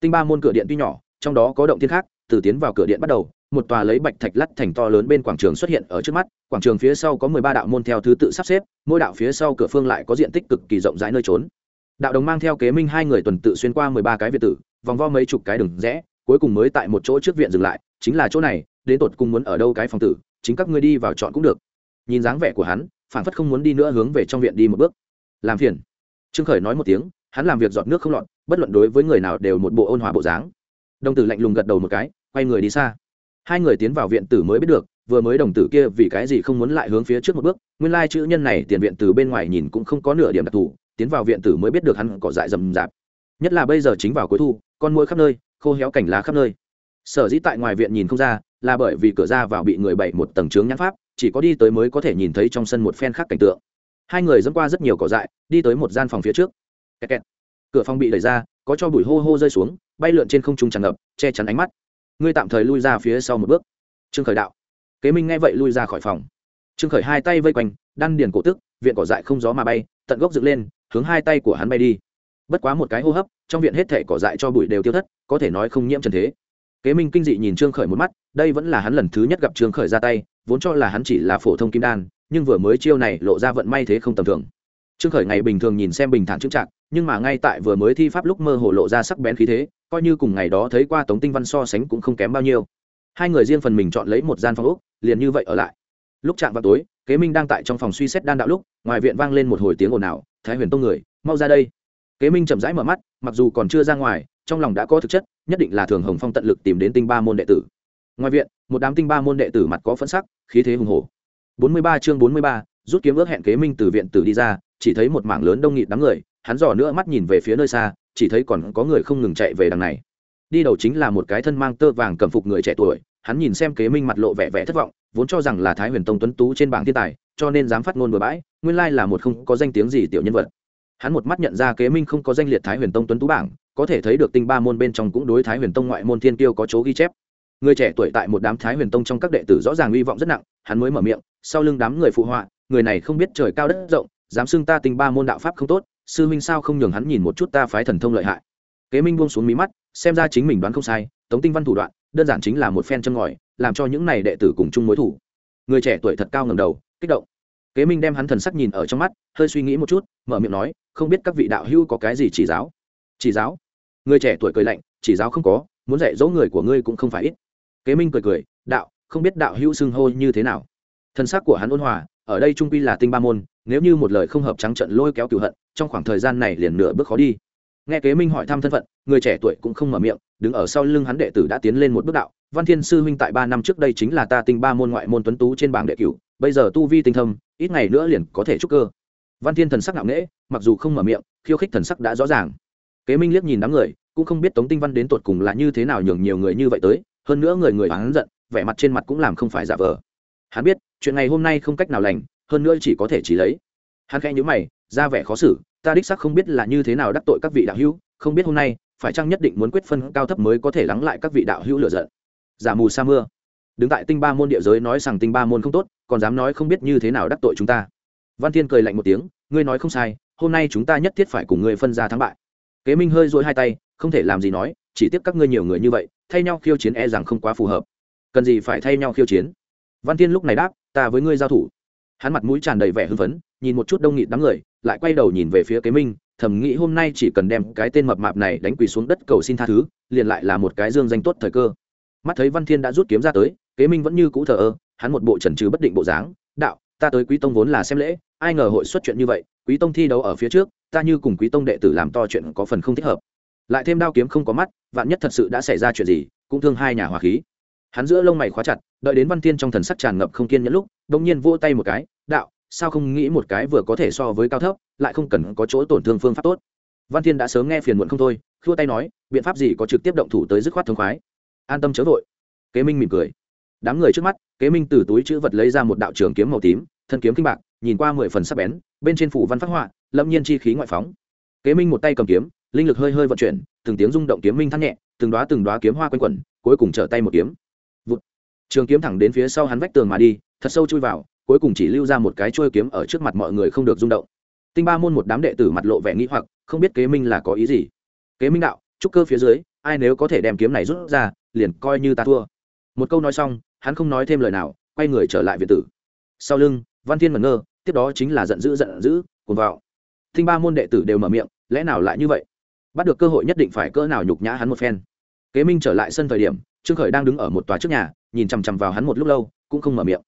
Tinh ba môn cửa điện tuy nhỏ, trong đó có động thiên khác, từ tiến vào cửa điện bắt đầu, một tòa lấy bạch thạch lắt thành to lớn bên quảng trường xuất hiện ở trước mắt, quảng trường phía sau có mười ba đạo môn theo thứ tự sắp xếp, mỗi đạo phía sau cửa phương lại có diện tích cực kỳ rộng rãi nơi trốn. Đạo đồng mang theo kế minh hai người tuần tự xuyên qua mười ba cái việt tử, vòng vo mấy chục cái đường rẽ, cuối cùng mới tại một chỗ trước viện dừng lại, chính là chỗ này, đến tột cùng muốn ở đâu cái phòng tử, chính các ngươi đi vào chọn cũng được. Nhìn dáng vẻ của hắn phản phất không muốn đi nữa hướng về trong viện đi một bước. Làm phiền. Trương khởi nói một tiếng, hắn làm việc giọt nước không lọt, bất luận đối với người nào đều một bộ ôn hòa bộ dáng. Đồng tử lạnh lùng gật đầu một cái, quay người đi xa. Hai người tiến vào viện tử mới biết được, vừa mới đồng tử kia vì cái gì không muốn lại hướng phía trước một bước, nguyên lai chữ nhân này tiền viện từ bên ngoài nhìn cũng không có nửa điểm đặc thù, tiến vào viện tử mới biết được hắn cỏ dại rầm rạp nhất là bây giờ chính vào cuối thu, con môi khắp nơi, khô héo cảnh lá khắp nơi. Sở dĩ tại ngoài viện nhìn không ra, là bởi vì cửa ra vào bị người bậy một tầng trướng nhãn pháp chỉ có đi tới mới có thể nhìn thấy trong sân một phen khác cảnh tượng. Hai người dẫm qua rất nhiều cỏ dại, đi tới một gian phòng phía trước. Kẹt kẹt. cửa phòng bị đẩy ra, có cho bụi hô hô rơi xuống, bay lượn trên không trung tràn ngập, che chắn ánh mắt. Ngươi tạm thời lui ra phía sau một bước. Trương khởi đạo. Kế minh nghe vậy lui ra khỏi phòng. Trương khởi hai tay vây quanh, đan điền cổ tức, viện cỏ dại không gió mà bay, tận gốc dựng lên, hướng hai tay của hắn bay đi. Bất quá một cái hô hấp, trong viện hết thể cỏ dại cho bụi đều tiêu thất, có thể nói không nhiễm trần thế kế minh kinh dị nhìn trương khởi một mắt, đây vẫn là hắn lần thứ nhất gặp trương khởi ra tay, vốn cho là hắn chỉ là phổ thông kim đan, nhưng vừa mới chiêu này lộ ra vận may thế không tầm thường. Trương khởi ngày bình thường nhìn xem bình thản trưng trạng nhưng mà ngay tại vừa mới thi pháp lúc mơ hồ lộ ra sắc bén khí thế, coi như cùng ngày đó thấy qua tống tinh văn so sánh cũng không kém bao nhiêu. Hai người riêng phần mình chọn lấy một gian phòng úc liền như vậy ở lại. Lúc chạm vào tối, kế minh đang tại trong phòng suy xét đan đạo lúc, ngoài viện vang lên một hồi tiếng ồn ào, thái huyền tông người, mau ra đây. Kế minh chậm rãi mở mắt, mặc dù còn chưa ra ngoài trong lòng đã có thực chất, nhất định là thường hồng phong tận lực tìm đến tinh ba môn đệ tử. Ngoài viện, một đám tinh ba môn đệ tử mặt có phẫn sắc, khí thế hùng hổ. Bốn mươi ba chương bốn mươi ba, rút kiếm ước hẹn kế minh từ viện tử đi ra, chỉ thấy một mảng lớn đông nghịt đám người, hắn dò nữa mắt nhìn về phía nơi xa, chỉ thấy còn có người không ngừng chạy về đằng này. Đi đầu chính là một cái thân mang tơ vàng cầm phục người trẻ tuổi, hắn nhìn xem kế minh mặt lộ vẻ vẻ thất vọng, vốn cho rằng là thái huyền tông tuấn tú trên bảng thiên tài, cho nên dám phát ngôn bừa bãi, nguyên lai là một không có danh tiếng gì tiểu nhân vật. Hắn một mắt nhận ra kế minh không có danh liệt thái huyền tông tuấn tú bảng có thể thấy được tinh ba môn bên trong cũng đối thái huyền tông ngoại môn thiên tiêu có chỗ ghi chép. Người trẻ tuổi tại một đám thái huyền tông trong các đệ tử rõ ràng hy vọng rất nặng, hắn mới mở miệng, sau lưng đám người phụ họa, người này không biết trời cao đất rộng, dám xưng ta tinh ba môn đạo pháp không tốt, sư minh sao không nhường hắn nhìn một chút ta phái thần thông lợi hại. Kế minh buông xuống mí mắt, xem ra chính mình đoán không sai, tống tinh văn thủ đoạn, đơn giản chính là một phen chân ngòi, làm cho những này đệ tử cùng chung mối thủ. Người trẻ tuổi thật cao ngầm đầu, kích động. Kế minh đem hắn thần sắc nhìn ở trong mắt, hơi suy nghĩ một chút, mở miệng nói, không biết các vị đạo hữu có cái gì chỉ giáo chỉ giáo. Người trẻ tuổi cười lạnh, chỉ giáo không có, muốn dạy dỗ người của ngươi cũng không phải ít. Kế minh cười cười, đạo, không biết đạo hữu xưng hô như thế nào? Thân xác của hắn ôn hòa, ở đây trung quy là tinh ba môn, nếu như một lời không hợp trắng trận lôi kéo cựu hận, trong khoảng thời gian này liền nửa bước khó đi. Nghe kế minh hỏi thăm thân phận, người trẻ tuổi cũng không mở miệng, đứng ở sau lưng hắn đệ tử đã tiến lên một bước đạo, văn thiên sư huynh tại ba năm trước đây chính là ta tinh ba môn ngoại môn tuấn tú trên bảng đệ cửu, bây giờ tu vi tinh thâm, ít ngày nữa liền có thể trúc cơ. Văn thiên thần sắc ngạo nghễ, mặc dù không mở miệng, khiêu khích thần sắc đã rõ ràng kế minh liếc nhìn đám người, cũng không biết tống tinh văn đến tột cùng là như thế nào nhường nhiều người như vậy tới, hơn nữa người người hắn giận, vẻ mặt trên mặt cũng làm không phải giả vờ. Hắn biết, chuyện ngày hôm nay không cách nào lành, hơn nữa chỉ có thể chỉ lấy. Hắn khẽ nhíu mày, ra vẻ khó xử, ta đích xác không biết là như thế nào đắc tội các vị đạo hữu, không biết hôm nay, phải chăng nhất định muốn quyết phân cao thấp mới có thể lắng lại các vị đạo hữu lựa giận. Giả mù sa mưa. Đứng tại tinh ba môn địa giới nói rằng tinh ba môn không tốt, còn dám nói không biết như thế nào đắc tội chúng ta. Văn thiên cười lạnh một tiếng, ngươi nói không sai, hôm nay chúng ta nhất thiết phải cùng ngươi phân ra thắng bại kế minh hơi dỗi hai tay, không thể làm gì nói, chỉ tiếp các ngươi nhiều người như vậy, thay nhau khiêu chiến e rằng không quá phù hợp. Cần gì phải thay nhau khiêu chiến? Văn thiên lúc này đáp, ta với ngươi giao thủ. Hắn mặt mũi tràn đầy vẻ hưng phấn, nhìn một chút đông nghịt đám người, lại quay đầu nhìn về phía kế minh, thầm nghĩ hôm nay chỉ cần đem cái tên mập mạp này đánh quỳ xuống đất cầu xin tha thứ, liền lại là một cái dương danh tốt thời cơ. Mắt thấy văn thiên đã rút kiếm ra tới, kế minh vẫn như cũ thờ ơ, hắn một bộ trần trừ bất định bộ dáng, đạo, ta tới quý tông vốn là xem lễ, ai ngờ hội xuất chuyện như vậy, quý tông thi đấu ở phía trước ta như cùng quý tông đệ tử làm to chuyện có phần không thích hợp. Lại thêm đao kiếm không có mắt, vạn nhất thật sự đã xảy ra chuyện gì, cũng thương hai nhà hòa khí. Hắn giữa lông mày khóa chặt, đợi đến văn thiên trong thần sắc tràn ngập không kiên nhẫn lúc đông nhiên vỗ tay một cái, đạo, sao không nghĩ một cái vừa có thể so với cao thấp, lại không cần có chỗ tổn thương phương pháp tốt? Văn thiên đã sớm nghe phiền muộn không thôi, khua tay nói, biện pháp gì có trực tiếp động thủ tới dứt khoát thương khoái? An tâm chớ vội. Kế minh mỉm cười. Đám người trước mắt, kế minh từ túi chữ vật lấy ra một đạo trường kiếm màu tím, thân kiếm kinh bạc, nhìn qua mười phần sắc bén, bên trên phủ văn phát họa lâm nhiên chi khí ngoại phóng. Kế minh một tay cầm kiếm, linh lực hơi hơi vận chuyển, từng tiếng rung động kiếm minh thắt nhẹ, từng đoá từng đoá kiếm hoa quanh quẩn, cuối cùng trở tay một kiếm. Vụt. trường kiếm thẳng đến phía sau hắn vách tường mà đi, thật sâu chui vào, cuối cùng chỉ lưu ra một cái trôi kiếm ở trước mặt mọi người không được rung động. Tinh ba môn một đám đệ tử mặt lộ vẻ nghĩ hoặc, không biết kế minh là có ý gì. Kế minh đạo, trúc cơ phía dưới, ai nếu có thể đem kiếm này rút ra, liền coi như ta thua. Một câu nói xong, hắn không nói thêm lời nào, quay người trở lại viện tử. Sau lưng, văn thiên mẩn ngơ, tiếp đó chính là giận dữ giận dữ, cuồng vào thinh ba môn đệ tử đều mở miệng, lẽ nào lại như vậy? Bắt được cơ hội nhất định phải cỡ nào nhục nhã hắn một phen. Kế minh trở lại sân thời điểm, trương khởi đang đứng ở một tòa trước nhà, nhìn chằm chằm vào hắn một lúc lâu, cũng không mở miệng.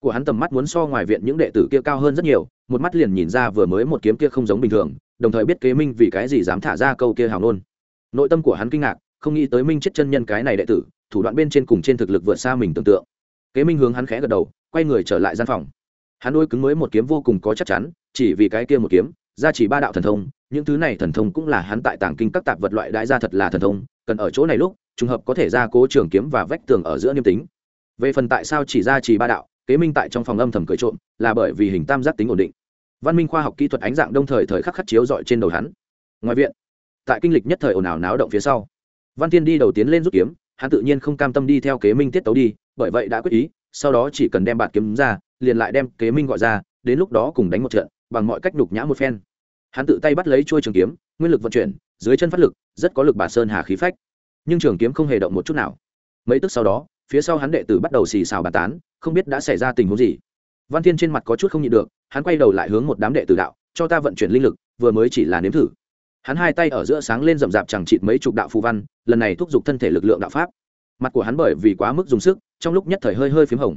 Của hắn tầm mắt muốn so ngoài viện những đệ tử kia cao hơn rất nhiều, một mắt liền nhìn ra vừa mới một kiếm kia không giống bình thường, đồng thời biết kế minh vì cái gì dám thả ra câu kia hào nôn nội tâm của hắn kinh ngạc, không nghĩ tới minh chết chân nhân cái này đệ tử, thủ đoạn bên trên cùng trên thực lực vượt xa mình tưởng tượng. Kế minh hướng hắn khẽ gật đầu, quay người trở lại gian phòng. Hắn đôi cứng mới một kiếm vô cùng có chắc chắn, chỉ vì cái kia một kiếm gia chỉ ba đạo thần thông, những thứ này thần thông cũng là hắn tại tàng kinh các tạp vật loại đại gia thật là thần thông, cần ở chỗ này lúc, trùng hợp có thể ra cố trường kiếm và vách tường ở giữa niêm tính. Về phần tại sao chỉ ra chỉ ba đạo, kế minh tại trong phòng âm thầm cười trộm, là bởi vì hình tam giác tính ổn định. Văn minh khoa học kỹ thuật ánh dạng đông thời thời khắc khắc chiếu dọi trên đầu hắn. Ngoài viện, tại kinh lịch nhất thời ồn ào náo động phía sau, văn thiên đi đầu tiến lên rút kiếm, hắn tự nhiên không cam tâm đi theo kế minh tiết tấu đi, bởi vậy đã quyết ý, sau đó chỉ cần đem bạt kiếm ra, liền lại đem kế minh gọi ra, đến lúc đó cùng đánh một trận bằng mọi cách đục nhã một phen. Hắn tự tay bắt lấy chuôi trường kiếm, nguyên lực vận chuyển, dưới chân phát lực, rất có lực bà sơn hà khí phách. Nhưng trường kiếm không hề động một chút nào. Mấy tức sau đó, phía sau hắn đệ tử bắt đầu xì xào bàn tán, không biết đã xảy ra tình huống gì. Văn thiên trên mặt có chút không nhịn được, hắn quay đầu lại hướng một đám đệ tử đạo, cho ta vận chuyển linh lực, vừa mới chỉ là nếm thử. Hắn hai tay ở giữa sáng lên rậm rạp chẳng chịt mấy chục đạo phù văn, lần này thúc giục thân thể lực lượng đạo pháp. Mặt của hắn bởi vì quá mức dùng sức, trong lúc nhất thời hơi hơi p h í m hồng.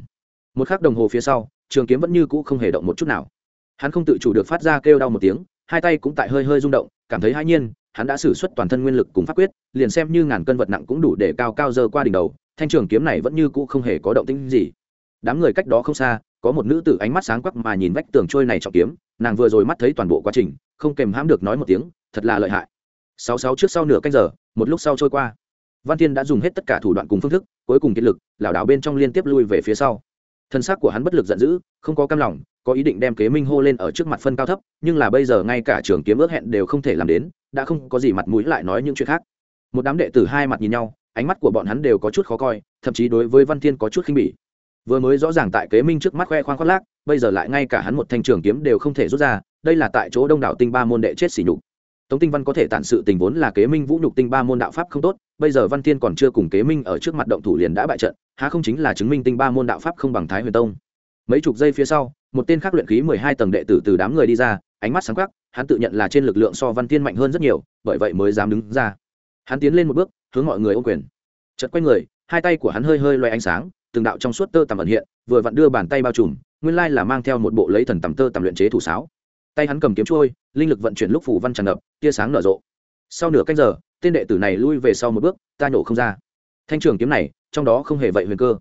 Một k h ắ c đồng hồ phía sau, trường kiếm vẫn như cũ không hề động một chút nào hắn không tự chủ được phát ra kêu đau một tiếng, hai tay cũng tại hơi hơi rung động, cảm thấy hai nhiên, hắn đã xử suất toàn thân nguyên lực cùng pháp quyết, liền xem như ngàn cân vật nặng cũng đủ để cao cao dơ qua đỉnh đầu, thanh trường kiếm này vẫn như cũ không hề có động tĩnh gì. Đám người cách đó không xa, có một nữ tử ánh mắt sáng quắc mà nhìn vách tường trôi này trọng kiếm, nàng vừa rồi mắt thấy toàn bộ quá trình, không kèm hãm được nói một tiếng, thật là lợi hại. Sáu sáu trước sau nửa canh giờ, một lúc sau trôi qua. Văn thiên đã dùng hết tất cả thủ đoạn cùng phương thức, cuối cùng kiệt lực, lảo đảo bên trong liên tiếp lui về phía sau. Thân xác của hắn bất lực giận dữ, không có cam lòng có ý định đem kế minh hô lên ở trước mặt phân cao thấp, nhưng là bây giờ ngay cả trường kiếm ước hẹn đều không thể làm đến, đã không có gì mặt mũi lại nói những chuyện khác. Một đám đệ tử hai mặt nhìn nhau, ánh mắt của bọn hắn đều có chút khó coi, thậm chí đối với văn thiên có chút khinh bỉ. Vừa mới rõ ràng tại kế minh trước mắt khoe khoang khoác lác, bây giờ lại ngay cả hắn một thanh trường kiếm đều không thể rút ra, đây là tại chỗ đông đảo tinh ba môn đệ chết xỉ nhục. Tống tinh văn có thể tản sự tình vốn là kế minh vũ nhục tinh ba môn đạo pháp không tốt, bây giờ văn thiên còn chưa cùng kế minh ở trước mặt động thủ liền đã bại trận, há không chính là chứng minh tinh ba môn đạo pháp không bằng thái huyền tông. Mấy chục giây phía sau một tên khác luyện khí mười hai tầng đệ tử từ đám người đi ra, ánh mắt sáng khắc, hắn tự nhận là trên lực lượng so văn thiên mạnh hơn rất nhiều, bởi vậy mới dám đứng ra. Hắn tiến lên một bước, hướng mọi người ô quyền. Chật quay người, hai tay của hắn hơi hơi loay ánh sáng, từng đạo trong suốt tơ tằm ẩn hiện, vừa vặn đưa bàn tay bao trùm, nguyên lai là mang theo một bộ lấy thần tầm tơ tằm luyện chế thủ sáo. Tay hắn cầm kiếm trôi linh lực vận chuyển lúc phủ văn tràn ngập, tia sáng nở rộ. Sau nửa canh giờ, tên đệ tử này lui về sau một bước, ta nhổ không ra. Thanh trường kiếm này, trong đó không hề vậy huyền cơ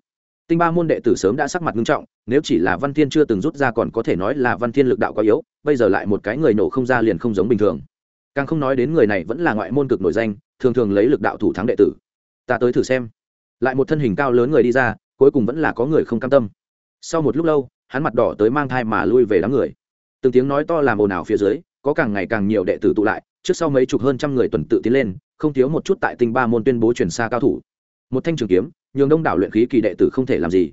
tinh ba môn đệ tử sớm đã sắc mặt nghiêm trọng, nếu chỉ là văn thiên chưa từng rút ra còn có thể nói là văn thiên lực đạo quá yếu, bây giờ lại một cái người nổ không ra liền không giống bình thường. Càng không nói đến người này vẫn là ngoại môn cực nổi danh, thường thường lấy lực đạo thủ thắng đệ tử. Ta tới thử xem. Lại một thân hình cao lớn người đi ra, cuối cùng vẫn là có người không cam tâm. Sau một lúc lâu, hắn mặt đỏ tới mang thai mà lui về đám người. Từng tiếng nói to làm ồn ào phía dưới, có càng ngày càng nhiều đệ tử tụ lại, trước sau mấy chục hơn trăm người tuần tự tiến lên, không thiếu một chút tại tinh ba môn tuyên bố chuyển xa cao thủ một thanh trường kiếm, nhường đông đảo luyện khí kỳ đệ tử không thể làm gì.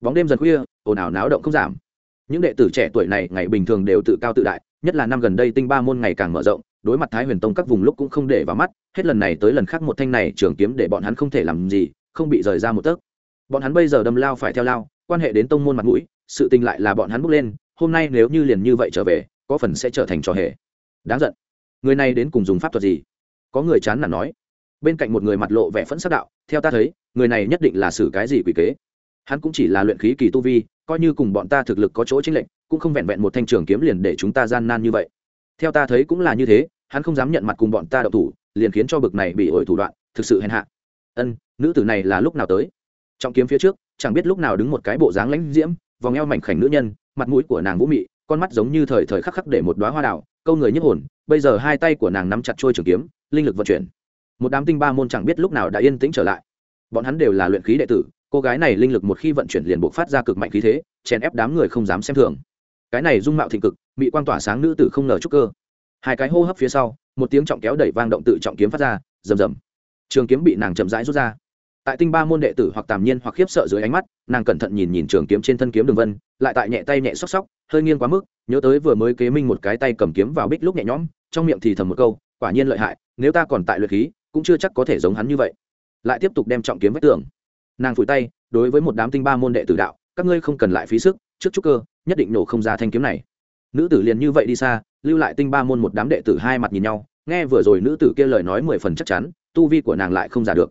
Bóng đêm dần khuya, ồn ào náo động không giảm. Những đệ tử trẻ tuổi này ngày bình thường đều tự cao tự đại, nhất là năm gần đây tinh ba môn ngày càng mở rộng, đối mặt thái huyền tông các vùng lúc cũng không để vào mắt, hết lần này tới lần khác một thanh này trường kiếm để bọn hắn không thể làm gì, không bị rời ra một tấc. Bọn hắn bây giờ đâm lao phải theo lao, quan hệ đến tông môn mặt mũi, sự tình lại là bọn hắn bước lên, hôm nay nếu như liền như vậy trở về, có phần sẽ trở thành trò hề. Đáng giận. Người này đến cùng dùng pháp thuật gì? Có người chán nản nói bên cạnh một người mặt lộ vẻ phẫn sắc đạo theo ta thấy người này nhất định là xử cái gì quỷ kế? Hắn cũng chỉ là luyện khí kỳ tu vi coi như cùng bọn ta thực lực có chỗ chính lệnh, cũng không vẹn vẹn một thanh trường kiếm liền để chúng ta gian nan như vậy. Theo ta thấy cũng là như thế hắn không dám nhận mặt cùng bọn ta đậu thủ liền khiến cho bực này bị ổi thủ đoạn thực sự hèn hạ. Ân nữ tử này là lúc nào tới? Trọng kiếm phía trước chẳng biết lúc nào đứng một cái bộ dáng lãnh diễm vòng eo mảnh khảnh nữ nhân mặt mũi của nàng vũ mị con mắt giống như thời thời khắc khắc để một đoá hoa đào câu người nhức hồn bây giờ hai tay của nàng nắm chặt trôi trường kiếm linh lực vận chuyển một đám tinh ba môn chẳng biết lúc nào đã yên tĩnh trở lại. Bọn hắn đều là luyện khí đệ tử, cô gái này linh lực một khi vận chuyển liền buộc phát ra cực mạnh khí thế, chèn ép đám người không dám xem thường. Cái này dung mạo thịnh cực bị quan tỏa sáng nữ tử không nở chút cơ. Hai cái hô hấp phía sau, một tiếng trọng kéo đẩy vang động tự trọng kiếm phát ra, rầm rầm. Trường kiếm bị nàng chậm rãi rút ra. Tại tinh ba môn đệ tử hoặc tàm nhiên hoặc khiếp sợ dưới ánh mắt, nàng cẩn thận nhìn nhìn trường kiếm trên thân kiếm đường vân, lại tại nhẹ tay nhẹ xóc xóc hơi nghiêng quá mức, nhớ tới vừa mới kế minh một cái tay cầm kiếm vào bích lúc nhẹ nhõm, trong miệng thì thầm một câu, quả nhiên lợi hại, nếu ta còn tại luyện khí cũng chưa chắc có thể giống hắn như vậy. Lại tiếp tục đem trọng kiếm vách tường. Nàng phủi tay đối với một đám tinh ba môn đệ tử đạo các ngươi không cần lại phí sức trước trúc cơ nhất định nổ không ra thanh kiếm này. Nữ tử liền như vậy đi xa lưu lại tinh ba môn một đám đệ tử hai mặt nhìn nhau nghe vừa rồi nữ tử kia lời nói mười phần chắc chắn tu vi của nàng lại không giả được.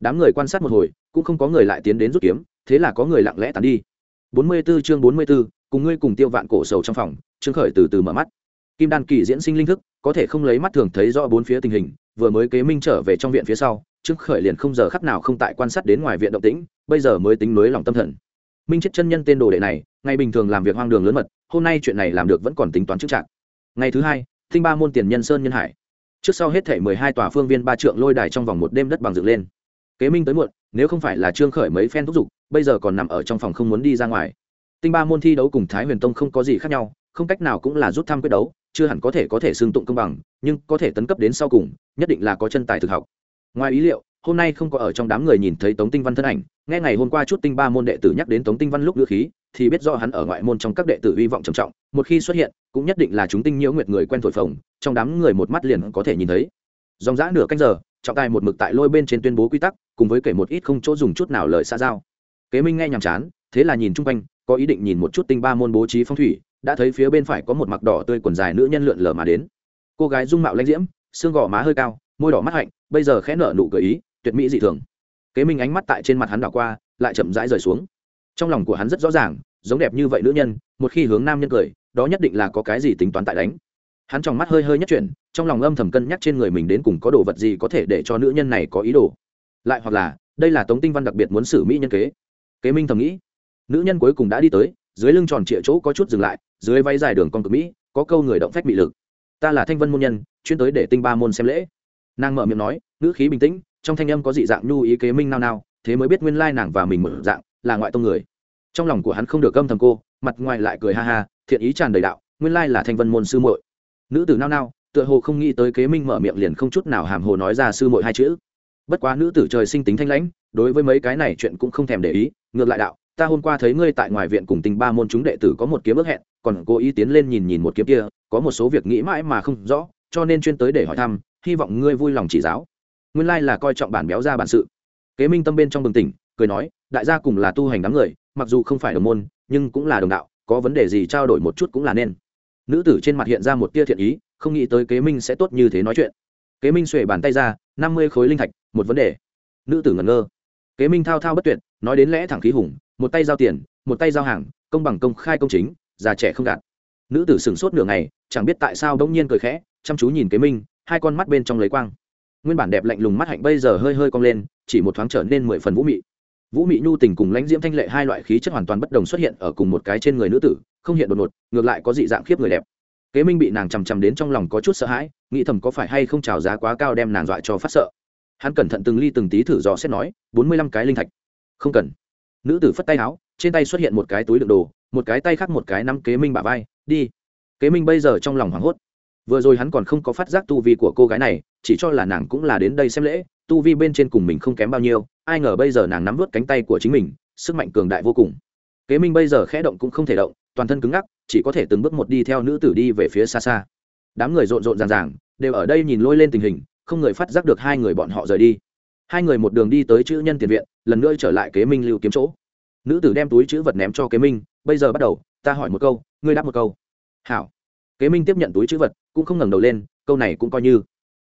Đám người quan sát một hồi cũng không có người lại tiến đến rút kiếm thế là có người lặng lẽ tàn đi. Bốn mươi 44 chương bốn mươi 44, cùng ngươi cùng tiêu vạn cổ sầu trong phòng trương khởi từ từ mở mắt. Kim đan kỳ diễn sinh linh thức có thể không lấy mắt thường thấy rõ bốn phía tình hình vừa mới kế minh trở về trong viện phía sau, trương khởi liền không giờ khắc nào không tại quan sát đến ngoài viện động tĩnh, bây giờ mới tính nối lòng tâm thần. Minh chết chân nhân tên đồ đệ này, ngày bình thường làm việc hoang đường lớn mật, hôm nay chuyện này làm được vẫn còn tính toán trước trạng ngày thứ hai thinh ba môn tiền nhân sơn nhân hải. Trước sau hết thể mười hai tòa phương viên ba trượng lôi đài trong vòng một đêm đất bằng dựng lên. Kế minh tới muộn, nếu không phải là trương khởi mấy phen thúc giục, bây giờ còn nằm ở trong phòng không muốn đi ra ngoài. Tinh ba môn thi đấu cùng thái huyền tông không có gì khác nhau, không cách nào cũng là rút thăm quyết đấu chưa hẳn có thể có thể xương tụng công bằng, nhưng có thể tấn cấp đến sau cùng, nhất định là có chân tài thực học. Ngoài ý liệu, hôm nay không có ở trong đám người nhìn thấy tống tinh văn thân ảnh, nghe ngày hôm qua chút tinh ba môn đệ tử nhắc đến tống tinh văn lúc ngữ khí, thì biết do hắn ở ngoại môn trong các đệ tử hy vọng trầm trọng, một khi xuất hiện, cũng nhất định là chúng tinh nhiễu nguyệt người quen thổi phồng, trong đám người một mắt liền có thể nhìn thấy. Dòng dã nửa canh giờ, trọng tài một mực tại lôi bên trên tuyên bố quy tắc, cùng với kể một ít không chỗ dùng chút nào lời xa giao. Kế minh nghe nhàm chán, thế là nhìn chung quanh, có ý định nhìn một chút tinh ba môn bố trí phong thủy đã thấy phía bên phải có một mặc đỏ tươi quần dài nữ nhân lượn lờ mà đến. Cô gái dung mạo lãnh diễm, xương gò má hơi cao, môi đỏ mắt hạnh, bây giờ khẽ nở nụ cười ý, tuyệt mỹ dị thường. Kế minh ánh mắt tại trên mặt hắn đảo qua, lại chậm rãi rời xuống. Trong lòng của hắn rất rõ ràng, giống đẹp như vậy nữ nhân, một khi hướng nam nhân cười, đó nhất định là có cái gì tính toán tại đánh. Hắn trong mắt hơi hơi nhất chuyển, trong lòng âm thầm cân nhắc trên người mình đến cùng có đồ vật gì có thể để cho nữ nhân này có ý đồ. Lại hoặc là, đây là tống tinh văn đặc biệt muốn xử mỹ nhân kế. Kế minh thầm nghĩ, nữ nhân cuối cùng đã đi tới, dưới lưng tròn trịa chỗ có chút dừng lại dưới váy dài đường con cực mỹ, có câu người động phách bị lực. Ta là thanh vân môn nhân, chuyên tới để tinh ba môn xem lễ. Nàng mở miệng nói, ngữ khí bình tĩnh, trong thanh âm có dị dạng nhu ý kế minh nao nao, thế mới biết nguyên lai nàng và mình mở dạng, là ngoại tông người. Trong lòng của hắn không được gâm thầm cô, mặt ngoài lại cười ha ha, thiện ý tràn đầy đạo, nguyên lai là thanh vân môn sư muội. Nữ tử nao nao, tựa hồ không nghĩ tới kế minh mở miệng liền không chút nào hàm hồ nói ra sư muội hai chữ. Bất quá nữ tử trời sinh tính thanh lãnh, đối với mấy cái này chuyện cũng không thèm để ý, ngược lại đạo, ta hôm qua thấy ngươi tại ngoài viện cùng tình ba môn chúng đệ tử có một kiếm ước hẹn còn cố ý tiến lên nhìn nhìn một kiếm kia, có một số việc nghĩ mãi mà không rõ, cho nên chuyên tới để hỏi thăm, hy vọng ngươi vui lòng chỉ giáo. Nguyên lai là coi trọng bản béo ra bản sự. Kế minh tâm bên trong bừng tỉnh, cười nói, đại gia cùng là tu hành đám người, mặc dù không phải đồng môn, nhưng cũng là đồng đạo, có vấn đề gì trao đổi một chút cũng là nên. Nữ tử trên mặt hiện ra một tia thiện ý, không nghĩ tới kế minh sẽ tốt như thế nói chuyện. Kế minh xuể bàn tay ra, năm mươi khối linh thạch, một vấn đề. Nữ tử ngẩn ngơ. Kế minh thao thao bất tuyệt, nói đến lẽ thẳng khí hùng, một tay giao tiền, một tay giao hàng, công bằng công khai công chính già trẻ không gạt. Nữ tử sửng sốt nửa ngày, chẳng biết tại sao bỗng nhiên cười khẽ, chăm chú nhìn kế minh, hai con mắt bên trong lấy quang. Nguyên bản đẹp lạnh lùng mắt hạnh bây giờ hơi hơi cong lên, chỉ một thoáng trở nên mười phần vũ mị. Vũ mị nhu tình cùng lãnh diễm thanh lệ hai loại khí chất hoàn toàn bất đồng xuất hiện ở cùng một cái trên người nữ tử, không hiện đột ngột, ngược lại có dị dạng khiếp người đẹp. Kế minh bị nàng chằm chằm đến trong lòng có chút sợ hãi, nghĩ thầm có phải hay không trào giá quá cao đem nàng dọa cho phát sợ. Hắn cẩn thận từng ly từng tí thử dò xét nói, bốn mươi lăm cái linh thạch. Không cần. Nữ tử phất tay áo, trên tay xuất hiện một cái túi đựng đồ một cái tay khác một cái nắm kế minh bả vai, đi. Kế minh bây giờ trong lòng hoảng hốt. Vừa rồi hắn còn không có phát giác tu vi của cô gái này, chỉ cho là nàng cũng là đến đây xem lễ, tu vi bên trên cùng mình không kém bao nhiêu, ai ngờ bây giờ nàng nắm vớt cánh tay của chính mình, sức mạnh cường đại vô cùng. Kế minh bây giờ khẽ động cũng không thể động, toàn thân cứng ngắc, chỉ có thể từng bước một đi theo nữ tử đi về phía xa xa. Đám người rộn rộn ràng ràng, đều ở đây nhìn lôi lên tình hình, không người phát giác được hai người bọn họ rời đi. Hai người một đường đi tới chữ nhân tiền viện, lần nữa trở lại kế minh lưu kiếm chỗ. Nữ tử đem túi chữ vật ném cho kế minh bây giờ bắt đầu, ta hỏi một câu, ngươi đáp một câu. Hảo. Kế minh tiếp nhận túi chữ vật, cũng không ngẩng đầu lên, câu này cũng coi như.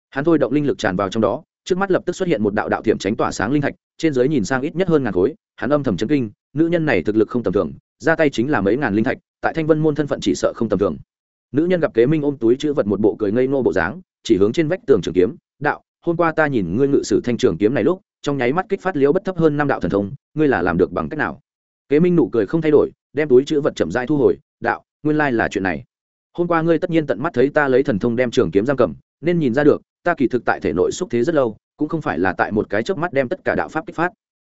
Hắn thôi động linh lực tràn vào trong đó, trước mắt lập tức xuất hiện một đạo đạo thiểm tránh tỏa sáng linh thạch, trên giới nhìn sang ít nhất hơn ngàn khối, hắn âm thầm chấn kinh, nữ nhân này thực lực không tầm thường, ra tay chính là mấy ngàn linh thạch, tại thanh vân môn thân phận chỉ sợ không tầm thường. Nữ nhân gặp kế minh ôm túi chữ vật một bộ cười ngây ngô bộ dáng, chỉ hướng trên vách tường trường kiếm, đạo, hôm qua ta nhìn ngươi ngự sử thanh trường kiếm này lúc, trong nháy mắt kích phát liễu bất thấp hơn năm đạo thần thông, ngươi là làm được bằng cách nào? Kế minh nụ cười không thay đổi, đem túi chữ vật chậm rãi thu hồi, đạo, nguyên lai là chuyện này. Hôm qua ngươi tất nhiên tận mắt thấy ta lấy thần thông đem trường kiếm giam cầm, nên nhìn ra được, ta kỳ thực tại thể nội xúc thế rất lâu, cũng không phải là tại một cái chớp mắt đem tất cả đạo pháp kích phát.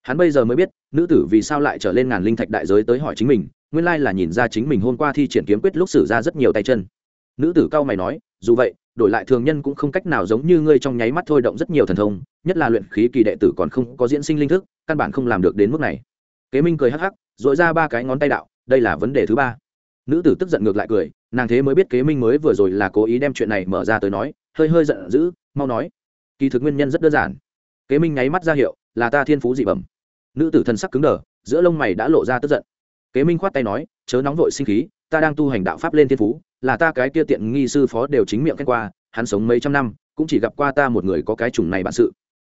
Hắn bây giờ mới biết, nữ tử vì sao lại trở lên ngàn linh thạch đại giới tới hỏi chính mình, nguyên lai là nhìn ra chính mình hôm qua thi triển kiếm quyết lúc xử ra rất nhiều tay chân. Nữ tử cao mày nói, dù vậy, đổi lại thường nhân cũng không cách nào giống như ngươi trong nháy mắt thôi động rất nhiều thần thông, nhất là luyện khí kỳ đệ tử còn không có diễn sinh linh thức, căn bản không làm được đến mức này. Kế minh cười hắc hắc dội ra ba cái ngón tay đạo, đây là vấn đề thứ ba. Nữ tử tức giận ngược lại cười, nàng thế mới biết kế minh mới vừa rồi là cố ý đem chuyện này mở ra tới nói, hơi hơi giận dữ, mau nói. Kỳ thực nguyên nhân rất đơn giản. Kế minh nháy mắt ra hiệu, là ta thiên phú dị bẩm. Nữ tử thân sắc cứng đờ, giữa lông mày đã lộ ra tức giận. Kế minh khoát tay nói, chớ nóng vội sinh khí, ta đang tu hành đạo pháp lên thiên phú, là ta cái kia tiện nghi sư phó đều chính miệng khen qua, hắn sống mấy trăm năm, cũng chỉ gặp qua ta một người có cái chủng này bản sự.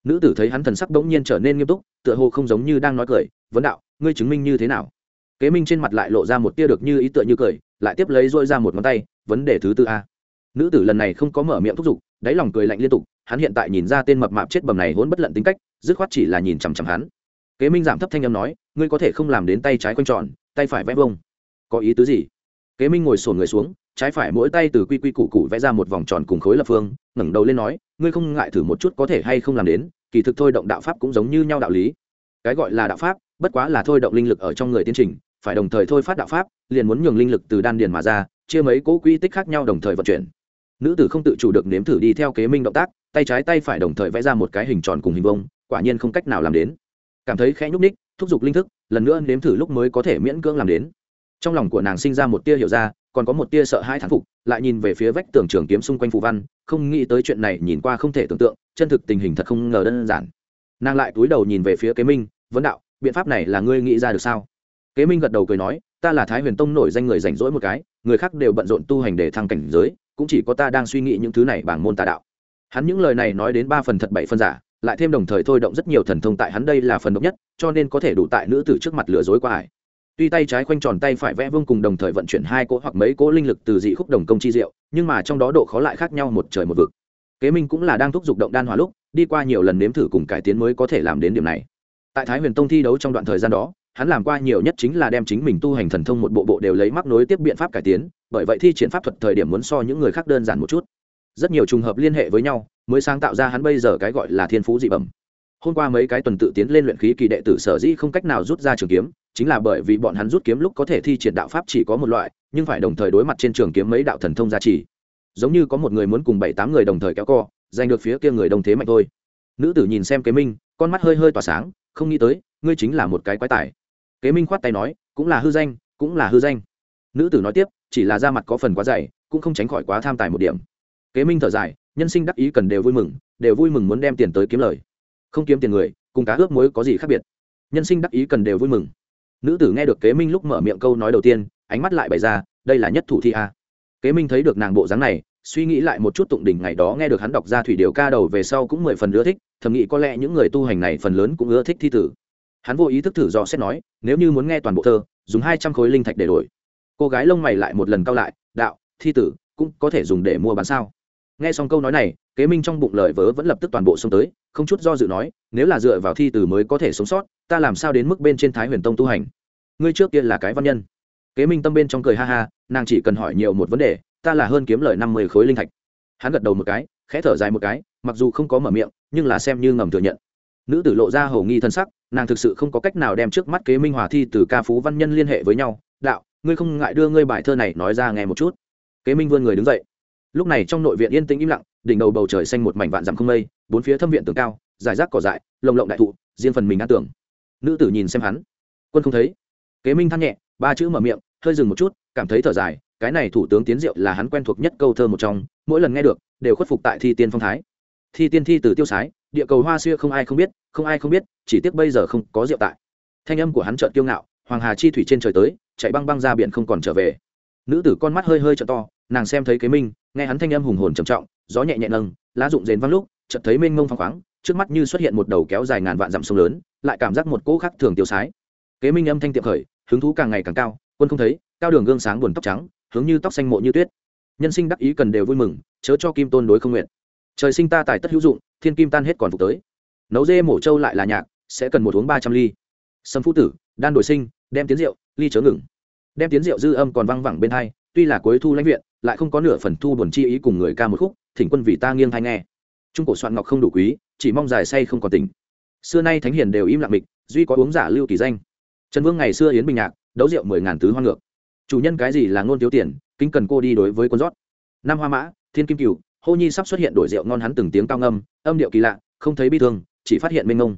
Nữ tử thấy hắn thần sắc bỗng nhiên trở nên nghiêm túc, tựa hồ không giống như đang nói cười, vấn đạo ngươi chứng minh như thế nào? Kế minh trên mặt lại lộ ra một tia được như ý tựa như cười, lại tiếp lấy dôi ra một ngón tay, vấn đề thứ tư a. Nữ tử lần này không có mở miệng thúc giục, đáy lòng cười lạnh liên tục, hắn hiện tại nhìn ra tên mập mạp chết bầm này hôn bất lận tính cách, dứt khoát chỉ là nhìn chằm chằm hắn. Kế minh giảm thấp thanh âm nói, ngươi có thể không làm đến tay trái quanh tròn, tay phải vẽ vông. Có ý tứ gì? Kế minh ngồi sổn người xuống, trái phải mỗi tay từ quy quy củ cụ vẽ ra một vòng tròn cùng khối lập phương, ngẩng đầu lên nói, ngươi không ngại thử một chút có thể hay không làm đến, kỳ thực thôi động đạo pháp cũng giống như nhau đạo lý. Cái gọi là đạo pháp bất quá là thôi động linh lực ở trong người tiến trình, phải đồng thời thôi phát đạo pháp, liền muốn nhường linh lực từ đan điền mà ra, chia mấy cỗ quy tích khác nhau đồng thời vận chuyển. Nữ tử không tự chủ được nếm thử đi theo kế minh động tác, tay trái tay phải đồng thời vẽ ra một cái hình tròn cùng hình vông quả nhiên không cách nào làm đến. Cảm thấy khẽ nhúc ních thúc giục linh thức, lần nữa nếm thử lúc mới có thể miễn cưỡng làm đến. Trong lòng của nàng sinh ra một tia hiểu ra, còn có một tia sợ hai thán phục, lại nhìn về phía vách tường trường kiếm xung quanh phù văn, không nghĩ tới chuyện này nhìn qua không thể tưởng tượng, chân thực tình hình thật không ngờ đơn giản. Nàng lại túi đầu nhìn về phía kế minh, vấn đạo biện pháp này là ngươi nghĩ ra được sao? Kế minh gật đầu cười nói, ta là thái huyền tông nổi danh người rảnh rỗi một cái, người khác đều bận rộn tu hành để thăng cảnh giới, cũng chỉ có ta đang suy nghĩ những thứ này bằng môn tà đạo. Hắn những lời này nói đến ba phần thật bảy phần giả, lại thêm đồng thời thôi động rất nhiều thần thông tại hắn đây là phần độc nhất, cho nên có thể đủ tại nữ tử trước mặt lừa dối qua ải. Tuy tay trái khoanh tròn tay phải vẽ vương cùng đồng thời vận chuyển hai cỗ hoặc mấy cỗ linh lực từ dị khúc đồng công chi diệu, nhưng mà trong đó độ khó lại khác nhau một trời một vực. Kế minh cũng là đang thúc giục động đan hỏa lúc, đi qua nhiều lần nếm thử cùng cải tiến mới có thể làm đến điểm này tại thái huyền tông thi đấu trong đoạn thời gian đó, hắn làm qua nhiều nhất chính là đem chính mình tu hành thần thông một bộ bộ đều lấy mắc nối tiếp biện pháp cải tiến, bởi vậy thi triển pháp thuật thời điểm muốn so những người khác đơn giản một chút. Rất nhiều trùng hợp liên hệ với nhau, mới sáng tạo ra hắn bây giờ cái gọi là thiên phú dị bẩm. Hôm qua mấy cái tuần tự tiến lên luyện khí kỳ đệ tử sở dĩ không cách nào rút ra trường kiếm, chính là bởi vì bọn hắn rút kiếm lúc có thể thi triển đạo pháp chỉ có một loại, nhưng phải đồng thời đối mặt trên trường kiếm mấy đạo thần thông gia trì. Giống như có một người muốn cùng bảy tám người đồng thời kéo co, giành được phía kia người đồng thế mạnh thôi. Nữ tử nhìn xem kế minh, con mắt hơi hơi tỏa sáng không nghĩ tới, ngươi chính là một cái quái tài. Kế minh khoát tay nói, cũng là hư danh, cũng là hư danh. Nữ tử nói tiếp, chỉ là da mặt có phần quá dày, cũng không tránh khỏi quá tham tài một điểm. Kế minh thở dài, nhân sinh đắc ý cần đều vui mừng, đều vui mừng muốn đem tiền tới kiếm lời. Không kiếm tiền người, cùng cá ướp muối có gì khác biệt? Nhân sinh đắc ý cần đều vui mừng. Nữ tử nghe được kế minh lúc mở miệng câu nói đầu tiên, ánh mắt lại bày ra, đây là nhất thủ thi a. Kế minh thấy được nàng bộ dáng này suy nghĩ lại một chút tụng đỉnh ngày đó nghe được hắn đọc ra thủy điều ca đầu về sau cũng mười phần ưa thích, thầm nghĩ có lẽ những người tu hành này phần lớn cũng ưa thích thi tử. Hắn vô ý thức thử dò xét nói, nếu như muốn nghe toàn bộ thơ, dùng hai trăm khối linh thạch để đổi. Cô gái lông mày lại một lần cao lại, đạo, thi tử, cũng có thể dùng để mua bán sao? Nghe xong câu nói này, kế minh trong bụng lời vớ vẫn lập tức toàn bộ xông tới, không chút do dự nói, nếu là dựa vào thi tử mới có thể sống sót, ta làm sao đến mức bên trên thái huyền tông tu hành? Ngươi trước kia là cái văn nhân. Kế minh tâm bên trong cười ha ha, nàng chỉ cần hỏi nhiều một vấn đề ta là hơn kiếm lời năm mươi khối linh thạch. Hắn gật đầu một cái, khẽ thở dài một cái, mặc dù không có mở miệng, nhưng là xem như ngầm thừa nhận. Nữ tử lộ ra hầu nghi thân sắc, nàng thực sự không có cách nào đem trước mắt kế minh hòa thi từ ca phú văn nhân liên hệ với nhau. Đạo, ngươi không ngại đưa ngươi bài thơ này nói ra nghe một chút. Kế minh vươn người đứng dậy. Lúc này trong nội viện yên tĩnh im lặng, đỉnh đầu bầu trời xanh một mảnh vạn dặm không mây, bốn phía thâm viện tường cao giải rác cỏ dại, lồng lộng đại thụ, riêng phần mình ăn tưởng nữ tử nhìn xem hắn. Quân không thấy. Kế minh than nhẹ, ba chữ mở miệng, hơi dừng một chút, cảm thấy thở dài cái này thủ tướng tiến diệu là hắn quen thuộc nhất câu thơ một trong, mỗi lần nghe được, đều khuất phục tại thi tiên phong thái. Thi tiên thi từ tiêu sái, địa cầu hoa xưa không ai không biết, không ai không biết, chỉ tiếc bây giờ không có rượu tại. Thanh âm của hắn trợn kiêu ngạo, hoàng hà chi thủy trên trời tới, chạy băng băng ra biển không còn trở về. Nữ tử con mắt hơi hơi trợ to, nàng xem thấy kế minh, nghe hắn thanh âm hùng hồn trầm trọng, gió nhẹ nhẹ nâng, lá rụng rền văng lúc, chợt thấy mênh mông phăng khoáng, trước mắt như xuất hiện một đầu kéo dài ngàn vạn dặm sông lớn, lại cảm giác một cỗ khác thường tiêu sái. Kế minh âm thanh tiệm khởi, hứng thú càng ngày càng cao, quân không thấy, cao đường gương sáng buồn tóc trắng hướng như tóc xanh mộ như tuyết. Nhân sinh đắc ý cần đều vui mừng, chớ cho kim tôn đối không nguyện. Trời sinh ta tài tất hữu dụng, thiên kim tan hết còn phục tới. Nấu dê mổ trâu lại là nhạc, sẽ cần một uống ba trăm ly. Sâm phú tử, đan đổi sinh, đem tiến rượu, ly chớ ngừng. Đem tiến rượu dư âm còn văng vẳng bên hai, tuy là cuối thu lãnh viện, lại không có nửa phần thu buồn chi ý cùng người ca một khúc, thỉnh quân vì ta nghiêng thai nghe. Trung cổ soạn ngọc không đủ quý, chỉ mong dài say không còn tỉnh. Xưa nay thánh hiền đều im lặng mịch, duy có uống giả lưu kỳ danh. Trần vương ngày xưa yến bình nhạc, đấu rượu mười ngàn tứ hoa ngược chủ nhân cái gì là ngôn thiếu tiền, kính cần cô đi đối với quân rót. Năm hoa mã, thiên kim cựu hô nhi sắp xuất hiện đổi rượu ngon hắn từng tiếng cao ngâm, âm điệu kỳ lạ, không thấy bi thương, chỉ phát hiện mênh ngông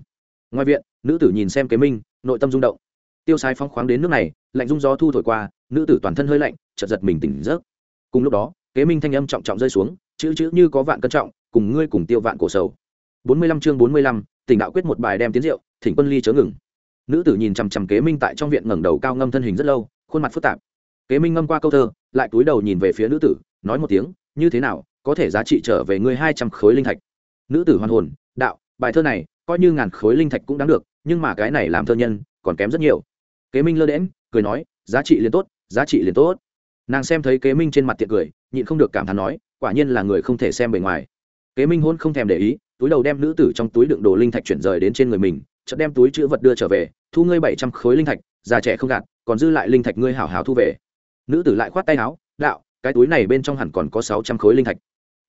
ngoài viện, nữ tử nhìn xem kế minh, nội tâm rung động. Tiêu sái phong khoáng đến nước này, lạnh rung gió thu thổi qua, nữ tử toàn thân hơi lạnh, chợt giật mình tỉnh giấc. Cùng lúc đó, kế minh thanh âm trọng trọng rơi xuống, chữ chữ như có vạn cân trọng, cùng ngươi cùng tiêu vạn cổ sầu. Bốn mươi lăm chương bốn mươi lăm, tỉnh đạo quyết một bài đem tiến rượu, thỉnh quân ly chớ ngừng. Nữ tử nhìn chằm chằm kế minh tại trong viện ngẩng đầu cao ngâm thân hình rất lâu, khuôn mặt phức tạp kế minh ngâm qua câu thơ, lại cúi đầu nhìn về phía nữ tử, nói một tiếng, như thế nào, có thể giá trị trở về ngươi hai trăm khối linh thạch? Nữ tử hoàn hồn, đạo, bài thơ này, coi như ngàn khối linh thạch cũng đáng được, nhưng mà cái này làm thơ nhân, còn kém rất nhiều. Kế minh lơ đễm cười nói, giá trị liền tốt, giá trị liền tốt. Nàng xem thấy kế minh trên mặt tiện cười, nhịn không được cảm thán nói, quả nhiên là người không thể xem bề ngoài. Kế minh hôn không thèm để ý, túi đầu đem nữ tử trong túi đựng đồ linh thạch chuyển rời đến trên người mình, chợt đem túi chữ vật đưa trở về, thu ngươi bảy trăm khối linh thạch, già trẻ không gạt, còn dư lại linh thạch ngươi hảo hảo thu về nữ tử lại khoát tay áo, đạo, cái túi này bên trong hẳn còn có sáu trăm khối linh thạch.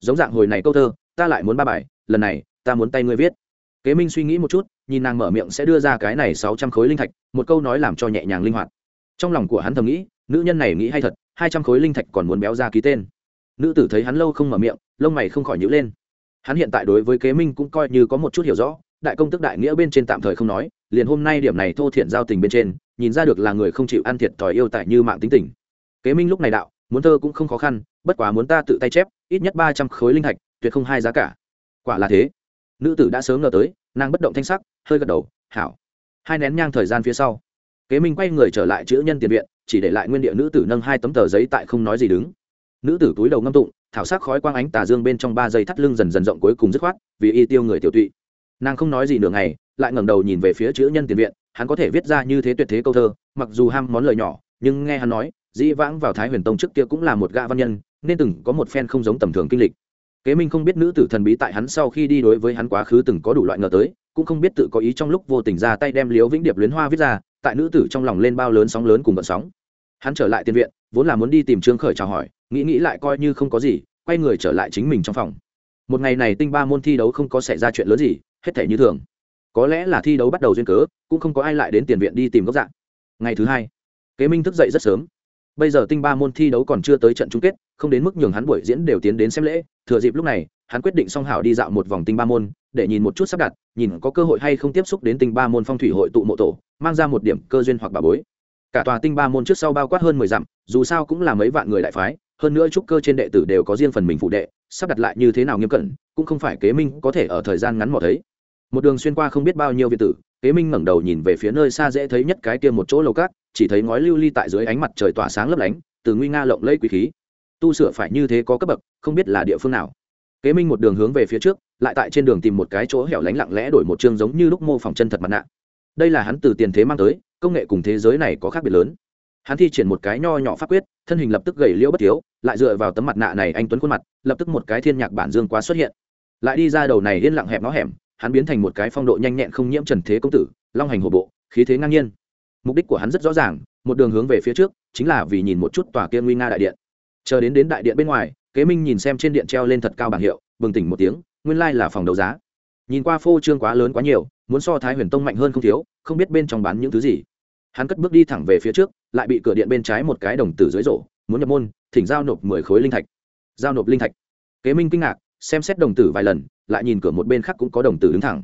Giống dạng hồi này câu thơ, ta lại muốn ba bài, lần này, ta muốn tay ngươi viết. Kế minh suy nghĩ một chút, nhìn nàng mở miệng sẽ đưa ra cái này sáu trăm khối linh thạch, một câu nói làm cho nhẹ nhàng linh hoạt. Trong lòng của hắn thầm nghĩ, nữ nhân này nghĩ hay thật, hai trăm khối linh thạch còn muốn béo ra ký tên. Nữ tử thấy hắn lâu không mở miệng, lông mày không khỏi nhữ lên. Hắn hiện tại đối với kế minh cũng coi như có một chút hiểu rõ, đại công tức đại nghĩa bên trên tạm thời không nói, liền hôm nay điểm này thô thiện giao tình bên trên, nhìn ra được là người không chịu ăn thiệt thòi yêu tại như mạng tính tình kế minh lúc này đạo, muốn thơ cũng không khó khăn, bất quá muốn ta tự tay chép, ít nhất ba trăm khối linh thạch, tuyệt không hai giá cả. Quả là thế. Nữ tử đã sớm ngờ tới, nàng bất động thanh sắc, hơi gật đầu, hảo. Hai nén nhang thời gian phía sau, kế minh quay người trở lại chữ nhân tiền viện, chỉ để lại nguyên địa nữ tử nâng hai tấm tờ giấy tại không nói gì đứng. Nữ tử túi đầu ngâm tụng, thảo sắc khói quang ánh tà dương bên trong ba giây thắt lưng dần dần rộng cuối cùng dứt khoát, vì y tiêu người tiểu tụy. Nàng không nói gì nửa ngày, lại ngẩng đầu nhìn về phía chữ nhân tiền viện, hắn có thể viết ra như thế tuyệt thế câu thơ, mặc dù ham món lời nhỏ, nhưng nghe hắn nói dĩ vãng vào thái huyền tông trước kia cũng là một gã văn nhân, nên từng có một phen không giống tầm thường kinh lịch. Kế minh không biết nữ tử thần bí tại hắn sau khi đi đối với hắn quá khứ từng có đủ loại ngờ tới, cũng không biết tự có ý trong lúc vô tình ra tay đem liếu vĩnh điệp luyến hoa viết ra, tại nữ tử trong lòng lên bao lớn sóng lớn cùng vận sóng. Hắn trở lại tiền viện, vốn là muốn đi tìm trương khởi chào hỏi, nghĩ nghĩ lại coi như không có gì, quay người trở lại chính mình trong phòng. Một ngày này tinh ba môn thi đấu không có xảy ra chuyện lớn gì, hết thể như thường. Có lẽ là thi đấu bắt đầu duyên cớ, cũng không có ai lại đến tiền viện đi tìm gốc dạng ngày thứ hai, kế minh thức dậy rất sớm bây giờ tinh ba môn thi đấu còn chưa tới trận chung kết, không đến mức nhường hắn buổi diễn đều tiến đến xem lễ. Thừa dịp lúc này, hắn quyết định song hảo đi dạo một vòng tinh ba môn, để nhìn một chút sắp đặt, nhìn có cơ hội hay không tiếp xúc đến tinh ba môn phong thủy hội tụ mộ tổ, mang ra một điểm cơ duyên hoặc bà bối. Cả tòa tinh ba môn trước sau bao quát hơn mười dặm, dù sao cũng là mấy vạn người đại phái, hơn nữa trúc cơ trên đệ tử đều có riêng phần mình phụ đệ, sắp đặt lại như thế nào nghiêm cẩn, cũng không phải kế minh có thể ở thời gian ngắn mò thấy. Một đường xuyên qua không biết bao nhiêu viện tử kế minh ngẩng đầu nhìn về phía nơi xa dễ thấy nhất cái kia một chỗ lầu cát, chỉ thấy ngói lưu ly tại dưới ánh mặt trời tỏa sáng lấp lánh, từ nguy nga lộng lẫy quý khí. Tu sửa phải như thế có cấp bậc, không biết là địa phương nào. Kế minh một đường hướng về phía trước, lại tại trên đường tìm một cái chỗ hẻo lánh lặng lẽ đổi một chương giống như lúc mô phỏng chân thật mặt nạ. Đây là hắn từ tiền thế mang tới, công nghệ cùng thế giới này có khác biệt lớn. Hắn thi triển một cái nho nhỏ pháp quyết, thân hình lập tức gầy liễu bất thiếu, lại dựa vào tấm mặt nạ này anh tuấn khuôn mặt, lập tức một cái thiên nhạc bản dương quá xuất hiện. Lại đi ra đầu này yên lặng hẹp nó hẻm hắn biến thành một cái phong độ nhanh nhẹn không nhiễm trần thế công tử, long hành hổ bộ, khí thế ngang nhiên. Mục đích của hắn rất rõ ràng, một đường hướng về phía trước, chính là vì nhìn một chút tòa kia nguy nga đại điện. Chờ đến đến đại điện bên ngoài, kế minh nhìn xem trên điện treo lên thật cao bảng hiệu, bừng tỉnh một tiếng, nguyên lai là phòng đấu giá. Nhìn qua phô trương quá lớn quá nhiều, muốn so thái huyền tông mạnh hơn không thiếu, không biết bên trong bán những thứ gì. Hắn cất bước đi thẳng về phía trước, lại bị cửa điện bên trái một cái đồng tử dưới rổ muốn nhập môn, thỉnh giao nộp mười khối linh thạch. Giao nộp linh thạch. Kế minh kinh ngạc, xem xét đồng tử vài lần lại nhìn cửa một bên khác cũng có đồng tử đứng thẳng.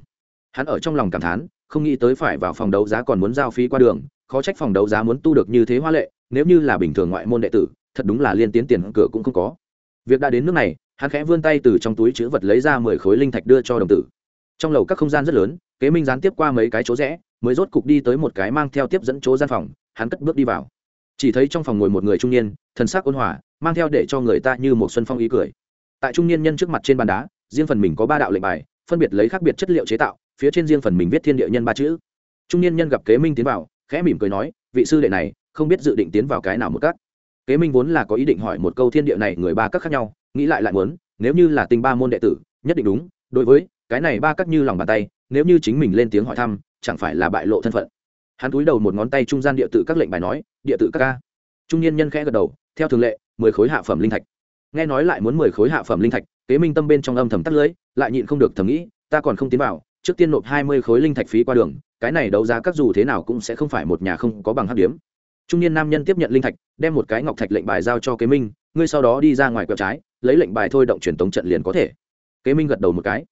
Hắn ở trong lòng cảm thán, không nghĩ tới phải vào phòng đấu giá còn muốn giao phí qua đường, khó trách phòng đấu giá muốn tu được như thế hoa lệ, nếu như là bình thường ngoại môn đệ tử, thật đúng là liên tiến tiền cửa cũng không có. Việc đã đến nước này, hắn khẽ vươn tay từ trong túi chữ vật lấy ra mười khối linh thạch đưa cho đồng tử. Trong lầu các không gian rất lớn, kế minh gián tiếp qua mấy cái chỗ rẽ, mới rốt cục đi tới một cái mang theo tiếp dẫn chỗ gian phòng, hắn cất bước đi vào. Chỉ thấy trong phòng ngồi một người trung niên, thần sắc ôn hòa, mang theo để cho người ta như một xuân phong ý cười. Tại trung niên nhân trước mặt trên bàn đá riêng phần mình có ba đạo lệnh bài, phân biệt lấy khác biệt chất liệu chế tạo, phía trên riêng phần mình viết thiên địa nhân ba chữ. Trung niên nhân gặp kế minh tiến vào, khẽ mỉm cười nói, vị sư đệ này, không biết dự định tiến vào cái nào một các. Kế minh vốn là có ý định hỏi một câu thiên địa này người ba các khác nhau, nghĩ lại lại muốn, nếu như là tinh ba môn đệ tử, nhất định đúng, đối với cái này ba các như lòng bàn tay, nếu như chính mình lên tiếng hỏi thăm, chẳng phải là bại lộ thân phận. Hắn túi đầu một ngón tay trung gian địa tự các lệnh bài nói, địa tự các ca. Trung niên nhân khẽ gật đầu, theo thường lệ, mười khối hạ phẩm linh thạch. Nghe nói lại muốn mười khối hạ phẩm linh thạch kế minh tâm bên trong âm thầm tắt lưới, lại nhịn không được thầm nghĩ, ta còn không tiến vào, trước tiên nộp hai mươi khối linh thạch phí qua đường, cái này đấu giá các dù thế nào cũng sẽ không phải một nhà không có bằng hát điếm. Trung niên nam nhân tiếp nhận linh thạch, đem một cái ngọc thạch lệnh bài giao cho kế minh, ngươi sau đó đi ra ngoài quẹo trái, lấy lệnh bài thôi động truyền tống trận liền có thể. Kế minh gật đầu một cái.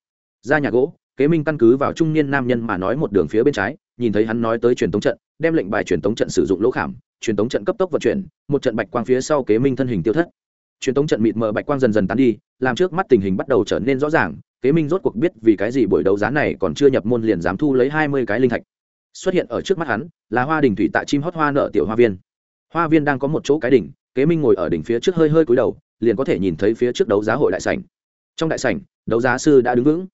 Ra nhà gỗ, kế minh căn cứ vào trung niên nam nhân mà nói một đường phía bên trái, nhìn thấy hắn nói tới truyền tống trận, đem lệnh bài truyền tống trận sử dụng lỗ khảm, truyền tống trận cấp tốc vận chuyển, một trận bạch quang phía sau kế minh thân hình tiêu thất. Truyền tống trận mịt mờ bạch quang dần dần tán đi làm trước mắt tình hình bắt đầu trở nên rõ ràng, kế minh rốt cuộc biết vì cái gì buổi đấu giá này còn chưa nhập môn liền dám thu lấy hai mươi cái linh thạch. Xuất hiện ở trước mắt hắn, là hoa đình thủy tạ chim hót hoa nợ tiểu hoa viên. Hoa viên đang có một chỗ cái đỉnh, kế minh ngồi ở đỉnh phía trước hơi hơi cúi đầu, liền có thể nhìn thấy phía trước đấu giá hội đại sảnh. Trong đại sảnh, đấu giá sư đã đứng vững.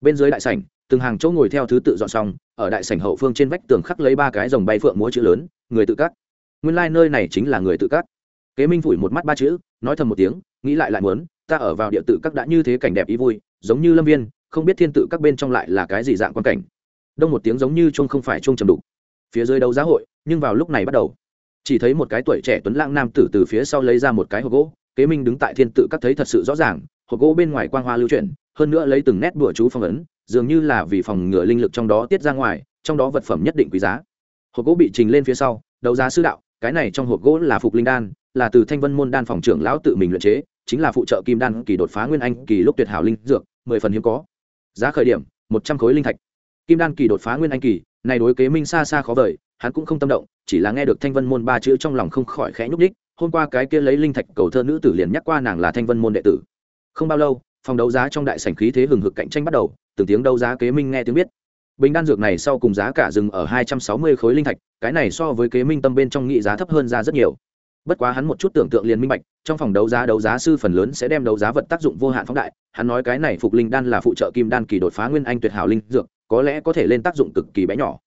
Bên dưới đại sảnh, từng hàng chỗ ngồi theo thứ tự dọn xong, ở đại sảnh hậu phương trên vách tường khắc lấy ba cái dòng bay phượng múa chữ lớn, người tự cắt. Nguyên lai、like、nơi này chính là người tự cắt. Kế minh phủi một mắt ba chữ, nói thầm một tiếng, nghĩ lại lại muốn ta ở vào địa tự các đã như thế cảnh đẹp ý vui, giống như lâm viên, không biết thiên tự các bên trong lại là cái gì dạng quan cảnh. Đông một tiếng giống như chung không phải chung trầm đục. Phía dưới đấu giá hội, nhưng vào lúc này bắt đầu. Chỉ thấy một cái tuổi trẻ tuấn lãng nam tử từ phía sau lấy ra một cái hộp gỗ, kế minh đứng tại thiên tự các thấy thật sự rõ ràng, hộp gỗ bên ngoài quang hoa lưu chuyển, hơn nữa lấy từng nét đùa chú phong ấn, dường như là vì phòng ngừa linh lực trong đó tiết ra ngoài, trong đó vật phẩm nhất định quý giá. Hộp gỗ bị trình lên phía sau, đấu giá sư đạo, cái này trong hộp gỗ là phục linh đan, là từ thanh vân môn đan phòng trưởng lão tự mình luyện chế chính là phụ trợ kim đan kỳ đột phá nguyên anh kỳ lúc tuyệt hảo linh dược, mười phần hiếm có. Giá khởi điểm, một trăm khối linh thạch. Kim đan kỳ đột phá nguyên anh kỳ này đối kế minh xa xa khó vời, hắn cũng không tâm động, chỉ là nghe được thanh vân môn ba chữ trong lòng không khỏi khẽ nhúc nhích, hôm qua cái kia lấy linh thạch cầu thơ nữ tử liền nhắc qua nàng là thanh vân môn đệ tử. Không bao lâu, phòng đấu giá trong đại sảnh khí thế hừng hực cạnh tranh bắt đầu, từng tiếng đấu giá kế minh nghe tiếng biết. Bình đan dược này sau cùng giá cả dừng ở hai trăm sáu mươi khối linh thạch, cái này so với kế minh tâm bên trong nghị giá thấp hơn ra rất nhiều bất quá hắn một chút tưởng tượng liền minh bạch, trong phòng đấu giá đấu giá sư phần lớn sẽ đem đấu giá vật tác dụng vô hạn phóng đại. Hắn nói cái này phục linh đan là phụ trợ kim đan kỳ đột phá nguyên anh tuyệt hảo linh dược, có lẽ có thể lên tác dụng cực kỳ bé nhỏ.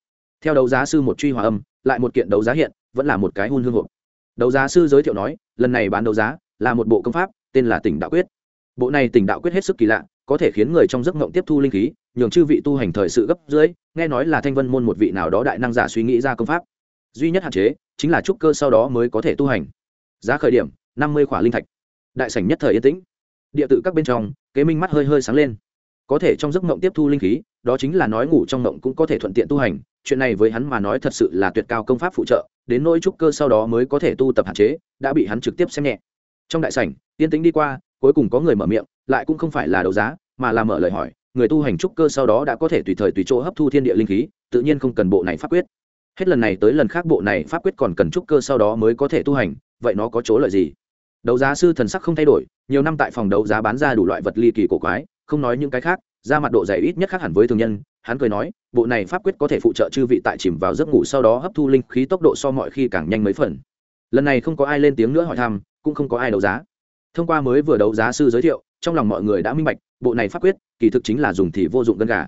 Theo đấu giá sư một truy hòa âm, lại một kiện đấu giá hiện, vẫn là một cái hun hương hộp. Đấu giá sư giới thiệu nói, lần này bán đấu giá là một bộ công pháp, tên là tỉnh đạo quyết. Bộ này tỉnh đạo quyết hết sức kỳ lạ, có thể khiến người trong giấc ngộng tiếp thu linh khí, nhường chư vị tu hành thời sự gấp dưới, nghe nói là thanh vân môn một vị nào đó đại năng giả suy nghĩ ra công pháp. Duy nhất hạn chế chính là trúc cơ sau đó mới có thể tu hành. Giá khởi điểm, năm mươi khỏa linh thạch. Đại sảnh nhất thời yên tĩnh. Địa tự các bên trong, kế minh mắt hơi hơi sáng lên. Có thể trong giấc mộng tiếp thu linh khí, đó chính là nói ngủ trong mộng cũng có thể thuận tiện tu hành. Chuyện này với hắn mà nói thật sự là tuyệt cao công pháp phụ trợ, đến nỗi trúc cơ sau đó mới có thể tu tập hạn chế, đã bị hắn trực tiếp xem nhẹ. Trong đại sảnh, yên tĩnh đi qua, cuối cùng có người mở miệng, lại cũng không phải là đấu giá, mà là mở lời hỏi, người tu hành trúc cơ sau đó đã có thể tùy thời tùy chỗ hấp thu thiên địa linh khí, tự nhiên không cần bộ này pháp quyết hết lần này tới lần khác bộ này pháp quyết còn cần trúc cơ sau đó mới có thể tu hành, vậy nó có chỗ lợi gì? Đấu giá sư thần sắc không thay đổi, nhiều năm tại phòng đấu giá bán ra đủ loại vật ly kỳ cổ quái, không nói những cái khác ra mặt độ dày ít nhất khác hẳn với thường nhân, hắn cười nói, bộ này pháp quyết có thể phụ trợ chư vị tại chìm vào giấc ngủ sau đó hấp thu linh khí tốc độ so mọi khi càng nhanh mấy phần. Lần này không có ai lên tiếng nữa hỏi thăm, cũng không có ai đấu giá. Thông qua mới vừa đấu giá sư giới thiệu, trong lòng mọi người đã minh bạch, bộ này pháp quyết, kỳ thực chính là dùng thì vô dụng gân gà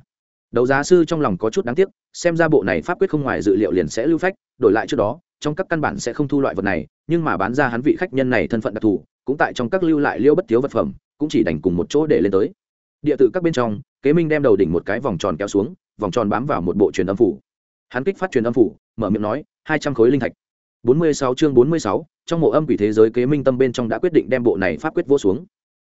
đấu giá sư trong lòng có chút đáng tiếc, xem ra bộ này pháp quyết không ngoài dự liệu liền sẽ lưu phách, đổi lại trước đó, trong các căn bản sẽ không thu loại vật này, nhưng mà bán ra hắn vị khách nhân này thân phận đặc thù, cũng tại trong các lưu lại liêu bất thiếu vật phẩm, cũng chỉ đành cùng một chỗ để lên tới. Địa tự các bên trong, kế minh đem đầu đỉnh một cái vòng tròn kéo xuống, vòng tròn bám vào một bộ truyền âm phủ. Hắn kích phát truyền âm phủ, mở miệng nói, hai trăm khối linh thạch. Bốn mươi sáu chương bốn mươi sáu, trong mộ âm quỷ thế giới kế minh tâm bên trong đã quyết định đem bộ này pháp quyết vô xuống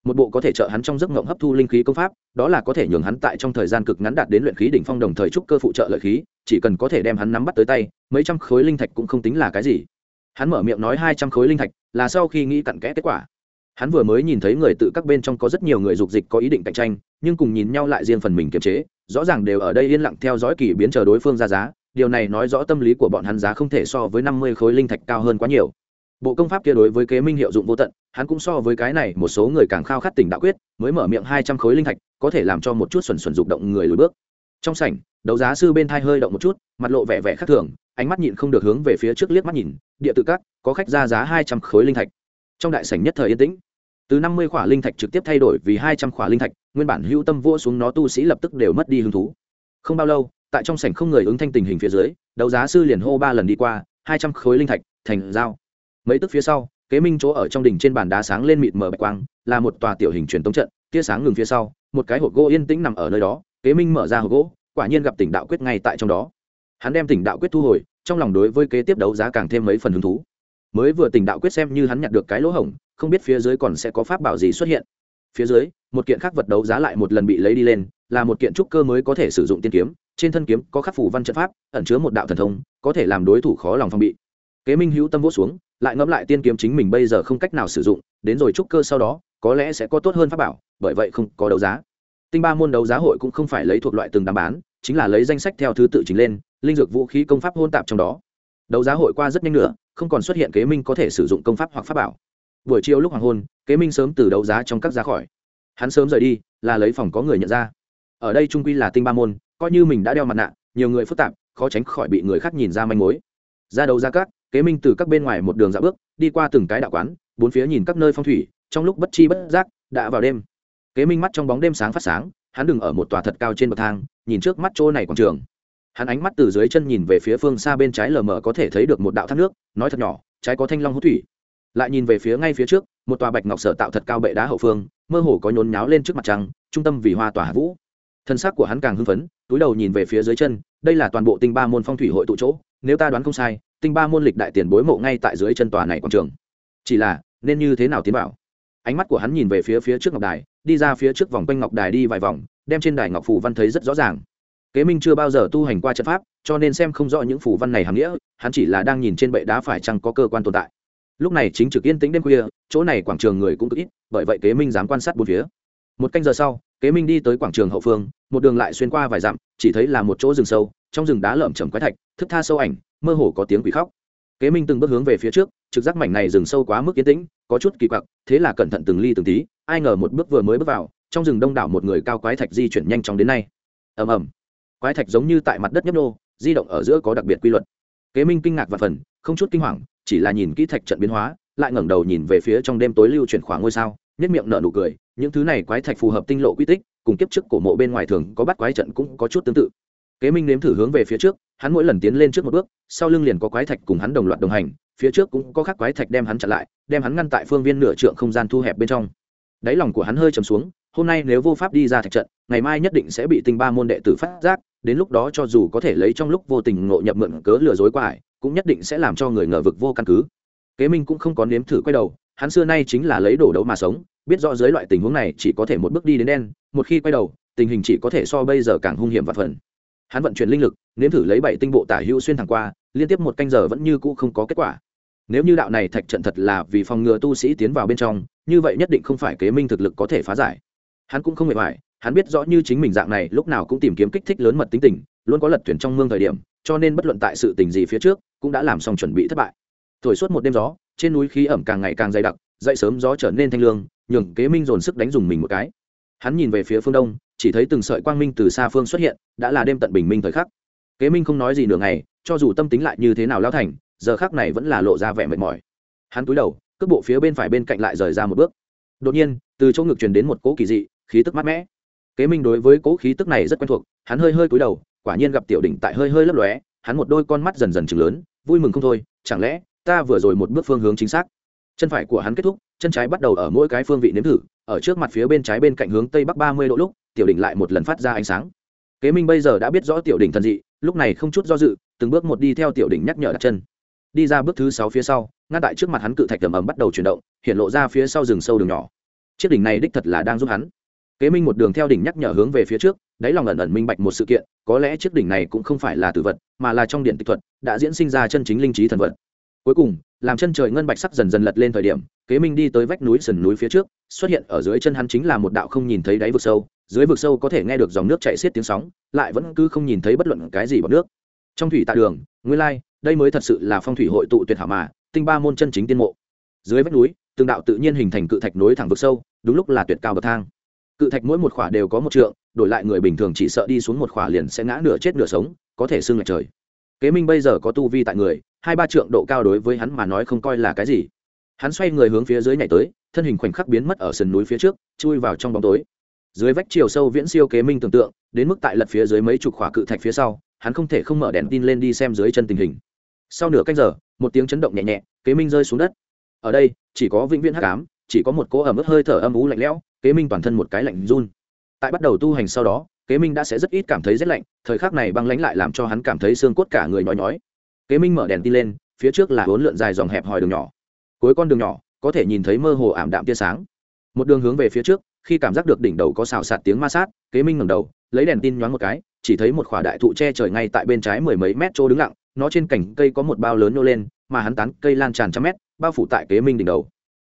một bộ có thể trợ hắn trong giấc ngộng hấp thu linh khí công pháp, đó là có thể nhường hắn tại trong thời gian cực ngắn đạt đến luyện khí đỉnh phong đồng thời trúc cơ phụ trợ lợi khí, chỉ cần có thể đem hắn nắm bắt tới tay, mấy trăm khối linh thạch cũng không tính là cái gì. Hắn mở miệng nói hai trăm khối linh thạch, là sau khi nghĩ cặn kẽ kết quả. Hắn vừa mới nhìn thấy người tự các bên trong có rất nhiều người dục dịch có ý định cạnh tranh, nhưng cùng nhìn nhau lại riêng phần mình kiềm chế, rõ ràng đều ở đây yên lặng theo dõi kỳ biến chờ đối phương ra giá, điều này nói rõ tâm lý của bọn hắn giá không thể so với năm mươi khối linh thạch cao hơn quá nhiều bộ công pháp kia đối với kế minh hiệu dụng vô tận, hắn cũng so với cái này một số người càng khao khát tỉnh đạo quyết, mới mở miệng hai trăm khối linh thạch, có thể làm cho một chút xuẩn xuẩn rụng động người lùi bước. Trong sảnh, đấu giá sư bên thai hơi động một chút, mặt lộ vẻ vẻ khác thường, ánh mắt nhịn không được hướng về phía trước liếc mắt nhìn, địa tự các, có khách ra giá hai trăm khối linh thạch. Trong đại sảnh nhất thời yên tĩnh. Từ năm mươi khỏa linh thạch trực tiếp thay đổi vì hai trăm khỏa linh thạch, nguyên bản hữu tâm vua xuống nó tu sĩ lập tức đều mất đi hứng thú. Không bao lâu, tại trong sảnh không người ứng thanh tình hình phía dưới, đấu giá sư liền hô ba lần đi qua, hai trăm khối linh thạch, thành giao mấy tức phía sau, kế minh chỗ ở trong đỉnh trên bàn đá sáng lên mịt mờ bạch quang, là một tòa tiểu hình truyền tống trận, tia sáng ngừng phía sau, một cái hộp gỗ yên tĩnh nằm ở nơi đó, kế minh mở ra hộp gỗ, quả nhiên gặp tỉnh đạo quyết ngay tại trong đó. Hắn đem tỉnh đạo quyết thu hồi, trong lòng đối với kế tiếp đấu giá càng thêm mấy phần hứng thú. Mới vừa tỉnh đạo quyết xem như hắn nhặt được cái lỗ hổng, không biết phía dưới còn sẽ có pháp bảo gì xuất hiện. Phía dưới, một kiện khác vật đấu giá lại một lần bị lấy đi lên, là một kiện trúc cơ mới có thể sử dụng tiên kiếm, trên thân kiếm có khắc phủ văn trận pháp, ẩn chứa một đạo thần thông, có thể làm đối thủ khó lòng phòng bị. Kế minh hữu tâm vỗ xuống lại ngẫm lại tiên kiếm chính mình bây giờ không cách nào sử dụng, đến rồi trúc cơ sau đó, có lẽ sẽ có tốt hơn pháp bảo, bởi vậy không có đấu giá. Tinh ba môn đấu giá hội cũng không phải lấy thuộc loại từng đàm bán, chính là lấy danh sách theo thứ tự chính lên, linh dược vũ khí công pháp hôn tạp trong đó. Đấu giá hội qua rất nhanh nữa, không còn xuất hiện kế minh có thể sử dụng công pháp hoặc pháp bảo. Buổi chiều lúc hoàng hôn, kế minh sớm từ đấu giá trong các giá khỏi. Hắn sớm rời đi, là lấy phòng có người nhận ra. Ở đây trung quy là tinh ba môn, coi như mình đã đeo mặt nạ, nhiều người phức tạp, khó tránh khỏi bị người khác nhìn ra manh mối. Ra đấu giá các kế minh từ các bên ngoài một đường dạo bước, đi qua từng cái đạo quán, bốn phía nhìn các nơi phong thủy, trong lúc bất chi bất giác, đã vào đêm. Kế minh mắt trong bóng đêm sáng phát sáng, hắn đừng ở một tòa thật cao trên bậc thang, nhìn trước mắt chỗ này quảng trường. Hắn ánh mắt từ dưới chân nhìn về phía phương xa bên trái lờ mờ có thể thấy được một đạo thác nước, nói thật nhỏ, trái có thanh long hút thủy. Lại nhìn về phía ngay phía trước, một tòa bạch ngọc sở tạo thật cao bệ đá hậu phương, mơ hồ có nhốn nháo lên trước mặt trăng, trung tâm vì hoa tòa hạ vũ. Thân xác của hắn càng hưng phấn, túi đầu nhìn về phía dưới chân, đây là toàn bộ tinh ba môn phong thủy hội tụ chỗ, nếu ta đoán không sai tinh ba môn lịch đại tiền bối mộ ngay tại dưới chân tòa này quảng trường. Chỉ là, nên như thế nào tiến bảo ánh mắt của hắn nhìn về phía phía trước ngọc đài, đi ra phía trước vòng quanh ngọc đài đi vài vòng, đem trên đài ngọc phủ văn thấy rất rõ ràng. Kế minh chưa bao giờ tu hành qua trận pháp, cho nên xem không rõ những phủ văn này hàm nghĩa, hắn chỉ là đang nhìn trên bệ đá phải chăng có cơ quan tồn tại. Lúc này chính trực yên tĩnh đêm khuya, chỗ này quảng trường người cũng cực ít, bởi vậy kế minh dám quan sát bốn phía. Một canh giờ sau, kế minh đi tới quảng trường hậu phương, một đường lại xuyên qua vài dặm, chỉ thấy là một chỗ rừng sâu, trong rừng đá lởm chởm quái thạch, thức tha sâu ảnh mơ hồ có tiếng quỷ khóc. Kế minh từng bước hướng về phía trước, trực giác mảnh này rừng sâu quá mức yên tĩnh, có chút kỳ quặc, thế là cẩn thận từng ly từng tí, ai ngờ một bước vừa mới bước vào, trong rừng đông đảo một người cao quái thạch di chuyển nhanh chóng đến nay. Ầm ầm. Quái thạch giống như tại mặt đất nhấp nô, di động ở giữa có đặc biệt quy luật. Kế minh kinh ngạc và phần, không chút kinh hoàng, chỉ là nhìn kỹ thạch trận biến hóa, lại ngẩng đầu nhìn về phía trong đêm tối lưu chuyển khoảng ngôi sao nhất miệng nở nụ cười, những thứ này quái thạch phù hợp tinh lộ quy tích, cùng kiếp trước cổ mộ bên ngoài thường có bắt quái trận cũng có chút tương tự kế minh nếm thử hướng về phía trước, hắn mỗi lần tiến lên trước một bước, sau lưng liền có quái thạch cùng hắn đồng loạt đồng hành, phía trước cũng có khác quái thạch đem hắn chặn lại, đem hắn ngăn tại phương viên nửa trượng không gian thu hẹp bên trong. Đáy lòng của hắn hơi trầm xuống, hôm nay nếu vô pháp đi ra thạch trận, ngày mai nhất định sẽ bị tinh ba môn đệ tử phát giác, đến lúc đó cho dù có thể lấy trong lúc vô tình ngộ nhập mượn cớ lừa dối quải cũng nhất định sẽ làm cho người ngờ vực vô căn cứ. Kế minh cũng không có nếm thử quay đầu, hắn xưa nay chính là lấy đổ đấu mà sống, biết rõ dưới loại tình huống này chỉ có thể một bước đi đến đen, một khi quay đầu, tình hình chỉ có thể so bây giờ càng hung hiểm và phần hắn vận chuyển linh lực, nếm thử lấy bảy tinh bộ tả hữu xuyên thẳng qua, liên tiếp một canh giờ vẫn như cũ không có kết quả. Nếu như đạo này thạch trận thật là vì phòng ngừa tu sĩ tiến vào bên trong, như vậy nhất định không phải kế minh thực lực có thể phá giải. Hắn cũng không hề hoài, hắn biết rõ như chính mình dạng này lúc nào cũng tìm kiếm kích thích lớn mật tính tình, luôn có lật thuyền trong mương thời điểm, cho nên bất luận tại sự tình gì phía trước, cũng đã làm xong chuẩn bị thất bại. Thổi suốt một đêm gió, trên núi khí ẩm càng ngày càng dày đặc, dậy sớm gió trở nên thanh lương, nhường kế minh dồn sức đánh dùng mình một cái. Hắn nhìn về phía phương đông chỉ thấy từng sợi quang minh từ xa phương xuất hiện, đã là đêm tận bình minh thời khắc. Kế minh không nói gì nửa ngày, cho dù tâm tính lại như thế nào lao thành, giờ khác này vẫn là lộ ra vẻ mệt mỏi. Hắn cúi đầu, cước bộ phía bên phải bên cạnh lại rời ra một bước. Đột nhiên, từ chỗ ngực truyền đến một cỗ kỳ dị, khí tức mát mẽ kế minh đối với cỗ khí tức này rất quen thuộc, hắn hơi hơi cúi đầu, quả nhiên gặp tiểu đỉnh tại hơi hơi lấp lóe, hắn một đôi con mắt dần dần chừng lớn, vui mừng không thôi, chẳng lẽ ta vừa rồi một bước phương hướng chính xác? Chân phải của hắn kết thúc, chân trái bắt đầu ở mỗi cái phương vị nếm thử, ở trước mặt phía bên trái bên cạnh hướng tây bắc ba mươi độ lúc tiểu đỉnh lại một lần phát ra ánh sáng. Kế minh bây giờ đã biết rõ tiểu đỉnh thần dị, lúc này không chút do dự, từng bước một đi theo tiểu đỉnh nhắc nhở đặt chân. Đi ra bước thứ sáu phía sau, ngăn tại trước mặt hắn cự thạch tầm ầm bắt đầu chuyển động, hiện lộ ra phía sau rừng sâu đường nhỏ. Chiếc đỉnh này đích thật là đang giúp hắn. Kế minh một đường theo đỉnh nhắc nhở hướng về phía trước, đáy lòng ẩn ẩn minh bạch một sự kiện, có lẽ chiếc đỉnh này cũng không phải là tử vật, mà là trong điện tịch thuật, đã diễn sinh ra chân chính linh trí thần vật. Cuối cùng làm chân trời ngân bạch sắc dần dần lật lên thời điểm, kế minh đi tới vách núi sườn núi phía trước, xuất hiện ở dưới chân hắn chính là một đạo không nhìn thấy đáy vực sâu, dưới vực sâu có thể nghe được dòng nước chảy xiết tiếng sóng, lại vẫn cứ không nhìn thấy bất luận cái gì bằng nước. Trong thủy tạ đường, nguyên lai, đây mới thật sự là phong thủy hội tụ tuyệt hảo mà, tinh ba môn chân chính tiên mộ. Dưới vách núi, từng đạo tự nhiên hình thành cự thạch nối thẳng vực sâu, đúng lúc là tuyệt cao bậc thang. Cự thạch mỗi một khỏa đều có một trượng, đổi lại người bình thường chỉ sợ đi xuống một khỏa liền sẽ ngã nửa chết nửa sống, có thể xưng lại trời. Kế minh bây giờ có tu vi tại người hai ba trượng độ cao đối với hắn mà nói không coi là cái gì. Hắn xoay người hướng phía dưới nhảy tới, thân hình khoảnh khắc biến mất ở sườn núi phía trước, chui vào trong bóng tối. Dưới vách chiều sâu viễn siêu kế minh tưởng tượng, đến mức tại lật phía dưới mấy chục khỏa cự thạch phía sau, hắn không thể không mở đèn tin lên đi xem dưới chân tình hình. Sau nửa canh giờ, một tiếng chấn động nhẹ nhẹ, kế minh rơi xuống đất. Ở đây, chỉ có vĩnh viễn hắc ám, chỉ có một cỗ ẩm ướt hơi thở âm ú lạnh lẽo, kế minh toàn thân một cái lạnh run. Tại bắt đầu tu hành sau đó, kế minh đã sẽ rất ít cảm thấy rét lạnh, thời khắc này băng lánh lại làm cho hắn cảm thấy xương cốt cả người nhói nhói kế minh mở đèn tin lên, phía trước là hốn lượn dài dòng hẹp hòi đường nhỏ. Cuối con đường nhỏ, có thể nhìn thấy mơ hồ ảm đạm tia sáng. Một đường hướng về phía trước, khi cảm giác được đỉnh đầu có xào sạt tiếng ma sát, kế minh ngẩng đầu, lấy đèn tin nhoáng một cái, chỉ thấy một khỏa đại thụ che trời ngay tại bên trái mười mấy mét chỗ đứng lặng, nó trên cành cây có một bao lớn nô lên, mà hắn tán cây lan tràn trăm mét, bao phủ tại kế minh đỉnh đầu.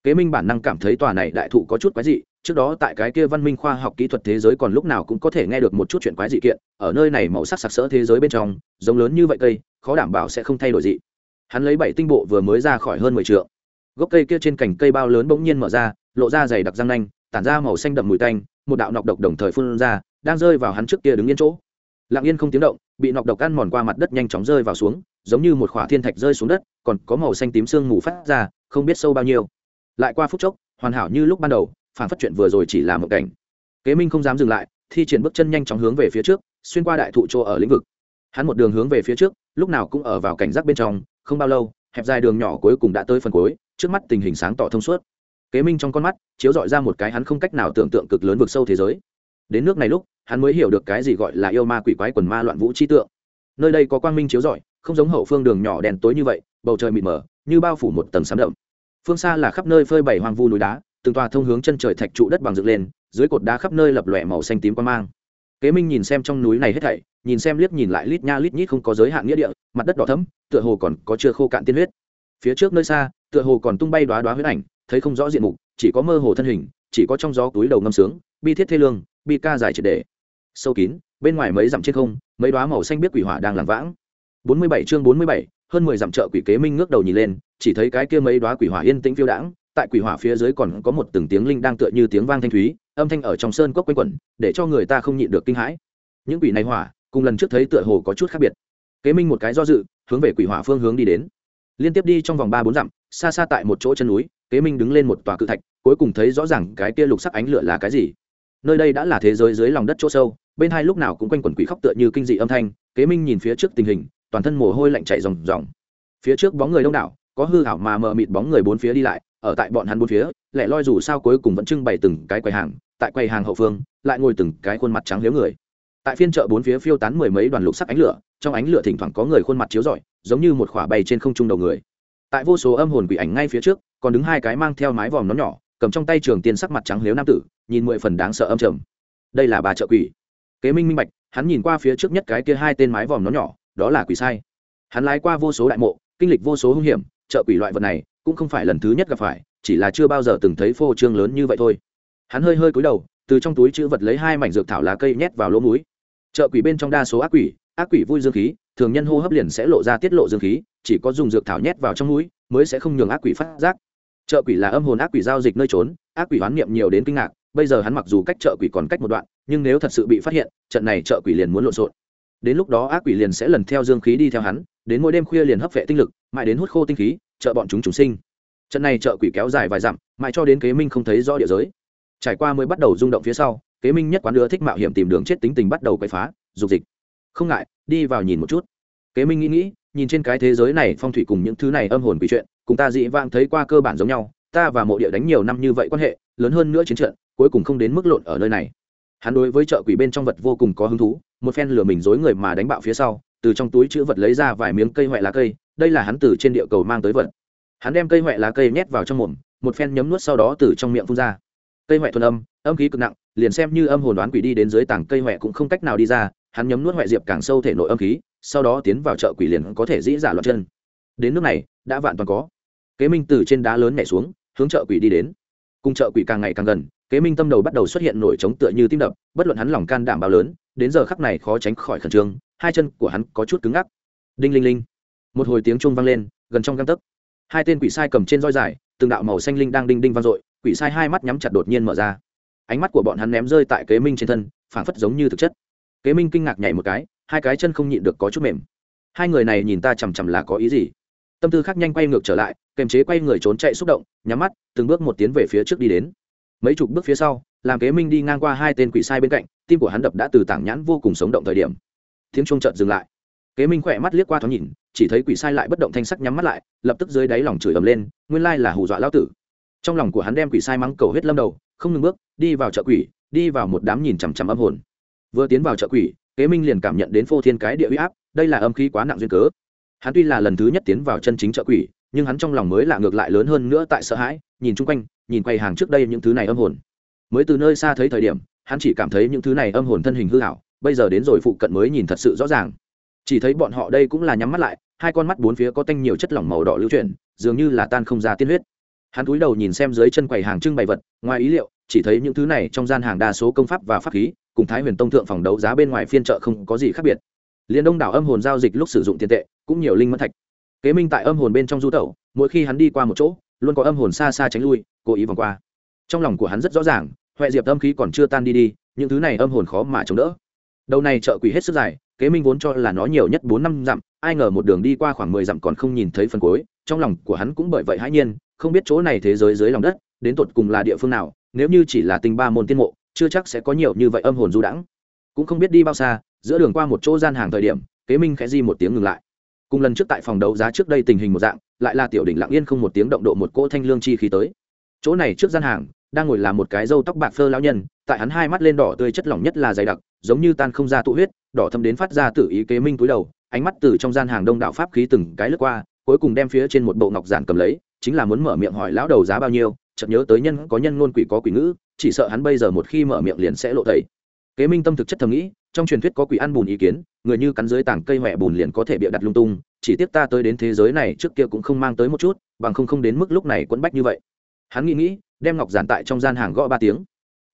Kế minh bản năng cảm thấy tòa này đại thụ có chút quái dị, trước đó tại cái kia văn minh khoa học kỹ thuật thế giới còn lúc nào cũng có thể nghe được một chút chuyện quái dị kiện, ở nơi này màu sắc sặc sỡ thế giới bên trong, giống lớn như vậy cây khó đảm bảo sẽ không thay đổi gì. hắn lấy bảy tinh bộ vừa mới ra khỏi hơn mười t gốc cây kia trên cành cây bao lớn bỗng nhiên mở ra, lộ ra dày đặc răng nanh, tản ra màu xanh đậm mùi tanh, một đạo nọc độc đồng thời phun ra, đang rơi vào hắn trước kia đứng yên chỗ. Lặng yên không tiếng động, bị nọc độc ăn mòn qua mặt đất nhanh chóng rơi vào xuống, giống như một khỏa thiên thạch rơi xuống đất, còn có màu xanh tím sương mù phát ra, không biết sâu bao nhiêu. Lại qua phút chốc, hoàn hảo như lúc ban đầu, phản phát chuyện vừa rồi chỉ là một cảnh. Kế minh không dám dừng lại, thi triển bước chân nhanh chóng hướng về phía trước, xuyên qua đại thụ chỗ ở lĩnh vực hắn một đường hướng về phía trước, lúc nào cũng ở vào cảnh giác bên trong, không bao lâu, hẹp dài đường nhỏ cuối cùng đã tới phần cuối, trước mắt tình hình sáng tỏ thông suốt. Kế minh trong con mắt, chiếu dọi ra một cái hắn không cách nào tưởng tượng cực lớn vực sâu thế giới. Đến nước này lúc, hắn mới hiểu được cái gì gọi là yêu ma quỷ quái quần ma loạn vũ chi tượng. Nơi đây có quang minh chiếu rọi, không giống hậu phương đường nhỏ đèn tối như vậy, bầu trời mịt mờ, như bao phủ một tầng sám đậm. Phương xa là khắp nơi phơi bày hoang vu núi đá, từng tòa thông hướng chân trời thạch trụ đất bằng dựng lên, dưới cột đá khắp nơi lập lòe màu xanh tím quan mang. Kế minh nhìn xem trong núi này hết thảy nhìn xem liếc nhìn lại lít nha lít nhít không có giới hạn nghĩa địa, mặt đất đỏ thấm tựa hồ còn có chưa khô cạn tiên huyết. Phía trước nơi xa, tựa hồ còn tung bay đoá đoá huyết ảnh, thấy không rõ diện mục, chỉ có mơ hồ thân hình, chỉ có trong gió túi đầu ngâm sướng, bi thiết thê lương, bi ca dài triệt đề. Sâu kín, bên ngoài mấy dặm trên không, mấy đoá màu xanh biết quỷ hỏa đang làm vãng. Bốn mươi bảy chương bốn mươi bảy, hơn mười dặm chợ quỷ kế minh ngước đầu nhìn lên, chỉ thấy cái kia mấy đoá quỷ hỏa yên tĩnh phiêu đãng, tại quỷ hỏa phía dưới còn có một từng tiếng linh đang tựa như tiếng vang thanh thúy, âm thanh ở trong sơn cốc quanh quẩn, để cho người ta không nhịn được kinh hãi. Những quỷ này hỏa cùng lần trước thấy tựa hồ có chút khác biệt. Kế minh một cái do dự, hướng về quỷ hỏa phương hướng đi đến. Liên tiếp đi trong vòng ba bốn dặm, xa xa tại một chỗ chân núi, kế minh đứng lên một tòa cự thạch, cuối cùng thấy rõ ràng cái kia lục sắc ánh lửa là cái gì. Nơi đây đã là thế giới dưới lòng đất chỗ sâu, bên hai lúc nào cũng quanh quẩn quỷ khóc tựa như kinh dị âm thanh, kế minh nhìn phía trước tình hình, toàn thân mồ hôi lạnh chạy ròng ròng. Phía trước bóng người đông đảo, có hư hảo mà mờ mịt bóng người bốn phía đi lại, ở tại bọn hắn bốn phía, lẻ loi dù sao cuối cùng vẫn trưng bày từng cái quầy hàng, tại quầy hàng hậu phương, lại ngồi từng cái khuôn mặt trắng liếu người tại phiên chợ bốn phía phiêu tán mười mấy đoàn lục sắc ánh lửa, trong ánh lửa thỉnh thoảng có người khuôn mặt chiếu rọi, giống như một khỏa bay trên không trung đầu người. Tại vô số âm hồn quỷ ảnh ngay phía trước, còn đứng hai cái mang theo mái vòm nó nhỏ, cầm trong tay trường tiên sắc mặt trắng liếu nam tử, nhìn mười phần đáng sợ âm trầm. Đây là bà trợ quỷ. Kế minh minh bạch, hắn nhìn qua phía trước nhất cái kia hai tên mái vòm nó nhỏ, đó là quỷ sai. Hắn lái qua vô số đại mộ, kinh lịch vô số hung hiểm, trợ quỷ loại vật này cũng không phải lần thứ nhất gặp phải, chỉ là chưa bao giờ từng thấy phô trương lớn như vậy thôi. Hắn hơi hơi cúi đầu, từ trong túi chữ vật lấy hai mảnh dược thảo lá cây nhét vào lỗ mũi chợ quỷ bên trong đa số ác quỷ ác quỷ vui dương khí, thường nhân hô hấp liền sẽ lộ ra tiết lộ dương khí, chỉ có dùng dược thảo nhét vào trong mũi mới sẽ không nhường ác quỷ phát giác. Chợ quỷ là âm hồn ác quỷ giao dịch nơi trốn, ác quỷ hoán niệm nhiều đến kinh ngạc, bây giờ hắn mặc dù cách chợ quỷ còn cách một đoạn, nhưng nếu thật sự bị phát hiện, trận này chợ quỷ liền muốn lộn xộn. Đến lúc đó ác quỷ liền sẽ lần theo dương khí đi theo hắn, đến mỗi đêm khuya liền hấp vệ tinh lực, mãi đến hút khô tinh khí, trợ bọn chúng chúng sinh. Trận này chợ quỷ kéo dài vài dặm, mãi cho đến kế minh không thấy rõ địa giới. Trải qua mới bắt đầu rung động phía sau kế minh nhất quán đưa thích mạo hiểm tìm đường chết tính tình bắt đầu quậy phá, dục dịch. Không ngại, đi vào nhìn một chút. Kế minh nghĩ nghĩ, nhìn trên cái thế giới này phong thủy cùng những thứ này âm hồn quỷ chuyện, cùng ta dị vang thấy qua cơ bản giống nhau, ta và mộ địa đánh nhiều năm như vậy quan hệ, lớn hơn nữa chiến trận, cuối cùng không đến mức lộn ở nơi này. Hắn đối với chợ quỷ bên trong vật vô cùng có hứng thú, một phen lừa mình dối người mà đánh bạo phía sau, từ trong túi chữ vật lấy ra vài miếng cây huệ lá cây, đây là hắn từ trên địa cầu mang tới vật. Hắn đem cây huệ lá cây nhét vào trong mồm, một phen nhấm nuốt sau đó từ trong miệng phun ra. Cây huệ thuần âm âm khí cực nặng liền xem như âm hồn đoán quỷ đi đến dưới tảng cây huệ cũng không cách nào đi ra, hắn nhấm nuốt huệ diệp càng sâu thể nội âm khí, sau đó tiến vào chợ quỷ liền có thể dĩ dạ giả loạt chân. Đến nước này, đã vạn toàn có. Kế minh từ trên đá lớn nhảy xuống, hướng chợ quỷ đi đến. Cùng chợ quỷ càng ngày càng gần, kế minh tâm đầu bắt đầu xuất hiện nổi trống tựa như tim đập, bất luận hắn lòng can đảm bao lớn, đến giờ khắc này khó tránh khỏi khẩn trương, hai chân của hắn có chút cứng ngắc. Đinh linh linh. Một hồi tiếng chuông vang lên, gần trong găng tấc. Hai tên quỷ sai cầm trên roi dài, từng đạo màu xanh linh đang đinh đinh vang dội, quỷ sai hai mắt nhắm chặt đột nhiên mở ra ánh mắt của bọn hắn ném rơi tại kế minh trên thân, phảng phất giống như thực chất. Kế minh kinh ngạc nhảy một cái, hai cái chân không nhịn được có chút mềm. Hai người này nhìn ta chằm chằm là có ý gì? Tâm tư khác nhanh quay ngược trở lại kềm chế quay người trốn chạy xúc động, nhắm mắt, từng bước một tiến về phía trước đi đến. Mấy chục bước phía sau, làm kế minh đi ngang qua hai tên quỷ sai bên cạnh, tim của hắn đập đã từ tảng nhãn vô cùng sống động thời điểm. Tiếng trung trợt dừng lại. Kế minh khỏe mắt liếc qua thoáng nhìn, chỉ thấy quỷ sai lại bất động thanh sắc nhắm mắt lại, lập tức dưới đáy lòng chửi ầm lên, nguyên lai là hù dọa lao tử. Trong lòng của hắn đem quỷ sai mắng cầu hết lâm đầu không ngừng bước, đi vào chợ quỷ, đi vào một đám nhìn chằm chằm âm hồn. Vừa tiến vào chợ quỷ, kế minh liền cảm nhận đến phô thiên cái địa huy áp, đây là âm khí quá nặng duyên cớ. Hắn tuy là lần thứ nhất tiến vào chân chính chợ quỷ, nhưng hắn trong lòng mới là ngược lại lớn hơn nữa tại sợ hãi, nhìn chung quanh, nhìn quay hàng trước đây những thứ này âm hồn. Mới từ nơi xa thấy thời điểm, hắn chỉ cảm thấy những thứ này âm hồn thân hình hư hảo bây giờ đến rồi phụ cận mới nhìn thật sự rõ ràng. Chỉ thấy bọn họ đây cũng là nhắm mắt lại, hai con mắt bốn phía có tanh nhiều chất lỏng màu đỏ lưu chuyển, dường như là tan không ra tiên huyết hắn cúi đầu nhìn xem dưới chân quầy hàng trưng bày vật, ngoài ý liệu, chỉ thấy những thứ này trong gian hàng đa số công pháp và pháp khí, cùng thái huyền tông thượng phòng đấu giá bên ngoài phiên chợ không có gì khác biệt. Liền đông đảo âm hồn giao dịch lúc sử dụng tiền tệ, cũng nhiều linh mẫn thạch. Kế minh tại âm hồn bên trong du tẩu, mỗi khi hắn đi qua một chỗ, luôn có âm hồn xa xa tránh lui, cố ý vòng qua. Trong lòng của hắn rất rõ ràng huệ diệp âm khí còn chưa tan đi đi, những thứ này âm hồn khó mà chống đỡ. Đầu này chợ quỷ hết sức dài, kế minh vốn cho là nó nhiều nhất bốn năm dặm, ai ngờ một đường đi qua khoảng mười dặm còn không nhìn thấy phần cuối, trong lòng của hắn cũng bởi vậy hãi nhiên không biết chỗ này thế giới dưới lòng đất, đến tột cùng là địa phương nào, nếu như chỉ là tinh ba môn tiên mộ, chưa chắc sẽ có nhiều như vậy âm hồn du đãng. Cũng không biết đi bao xa, giữa đường qua một chỗ gian hàng thời điểm, kế minh khẽ di một tiếng ngừng lại. Cùng lần trước tại phòng đấu giá trước đây tình hình một dạng, lại là tiểu đỉnh lặng yên không một tiếng động độ một cỗ thanh lương chi khí tới. Chỗ này trước gian hàng, đang ngồi là một cái râu tóc bạc phơ lão nhân, tại hắn hai mắt lên đỏ tươi chất lỏng nhất là dày đặc, giống như tan không ra tụ huyết, đỏ thâm đến phát ra tự ý kế minh túi đầu, ánh mắt từ trong gian hàng đông đạo pháp khí từng cái lướt qua, cuối cùng đem phía trên một bộ ngọc giản cầm lấy chính là muốn mở miệng hỏi lão đầu giá bao nhiêu, chợt nhớ tới nhân có nhân ngôn quỷ có quỷ ngữ, chỉ sợ hắn bây giờ một khi mở miệng liền sẽ lộ thầy kế minh tâm thực chất thầm nghĩ, trong truyền thuyết có quỷ ăn bùn ý kiến, người như cắn dưới tảng cây huệ bùn liền có thể bịa đặt lung tung, chỉ tiếc ta tới đến thế giới này trước kia cũng không mang tới một chút, bằng không không đến mức lúc này quẫn bách như vậy. Hắn nghĩ nghĩ, đem ngọc giản tại trong gian hàng gõ ba tiếng.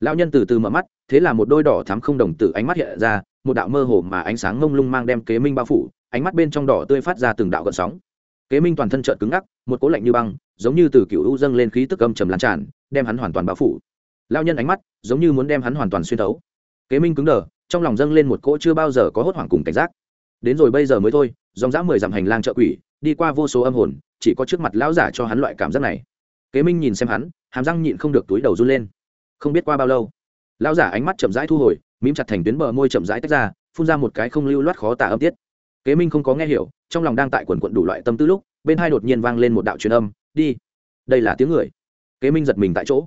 Lão nhân từ từ mở mắt, thế là một đôi đỏ thắm không đồng tử ánh mắt hiện ra, một đạo mơ hồ mà ánh sáng ngông lung mang đem kế minh bao phủ, ánh mắt bên trong đỏ tươi phát ra từng đạo gợn sóng kế minh toàn thân trợn cứng ngắc, một cố lạnh như băng, giống như từ cựu u dâng lên khí tức âm trầm lan tràn, đem hắn hoàn toàn bao phủ. Lao nhân ánh mắt, giống như muốn đem hắn hoàn toàn xuyên thấu. Kế minh cứng đờ, trong lòng dâng lên một cỗ chưa bao giờ có hốt hoảng cùng cảnh giác. Đến rồi bây giờ mới thôi, dòng dã mười dặm hành lang chợ quỷ, đi qua vô số âm hồn, chỉ có trước mặt lão giả cho hắn loại cảm giác này. Kế minh nhìn xem hắn, hàm răng nhịn không được túi đầu run lên. Không biết qua bao lâu, lão giả ánh mắt chậm rãi thu hồi, mím chặt thành tuyến bờ môi chậm rãi tách ra, phun ra một cái không lưu loát khó tả âm tiết. Kế minh không có nghe hiểu trong lòng đang tại quần quận đủ loại tâm tư lúc, bên hai đột nhiên vang lên một đạo truyền âm, đi. Đây là tiếng người. Kế minh giật mình tại chỗ.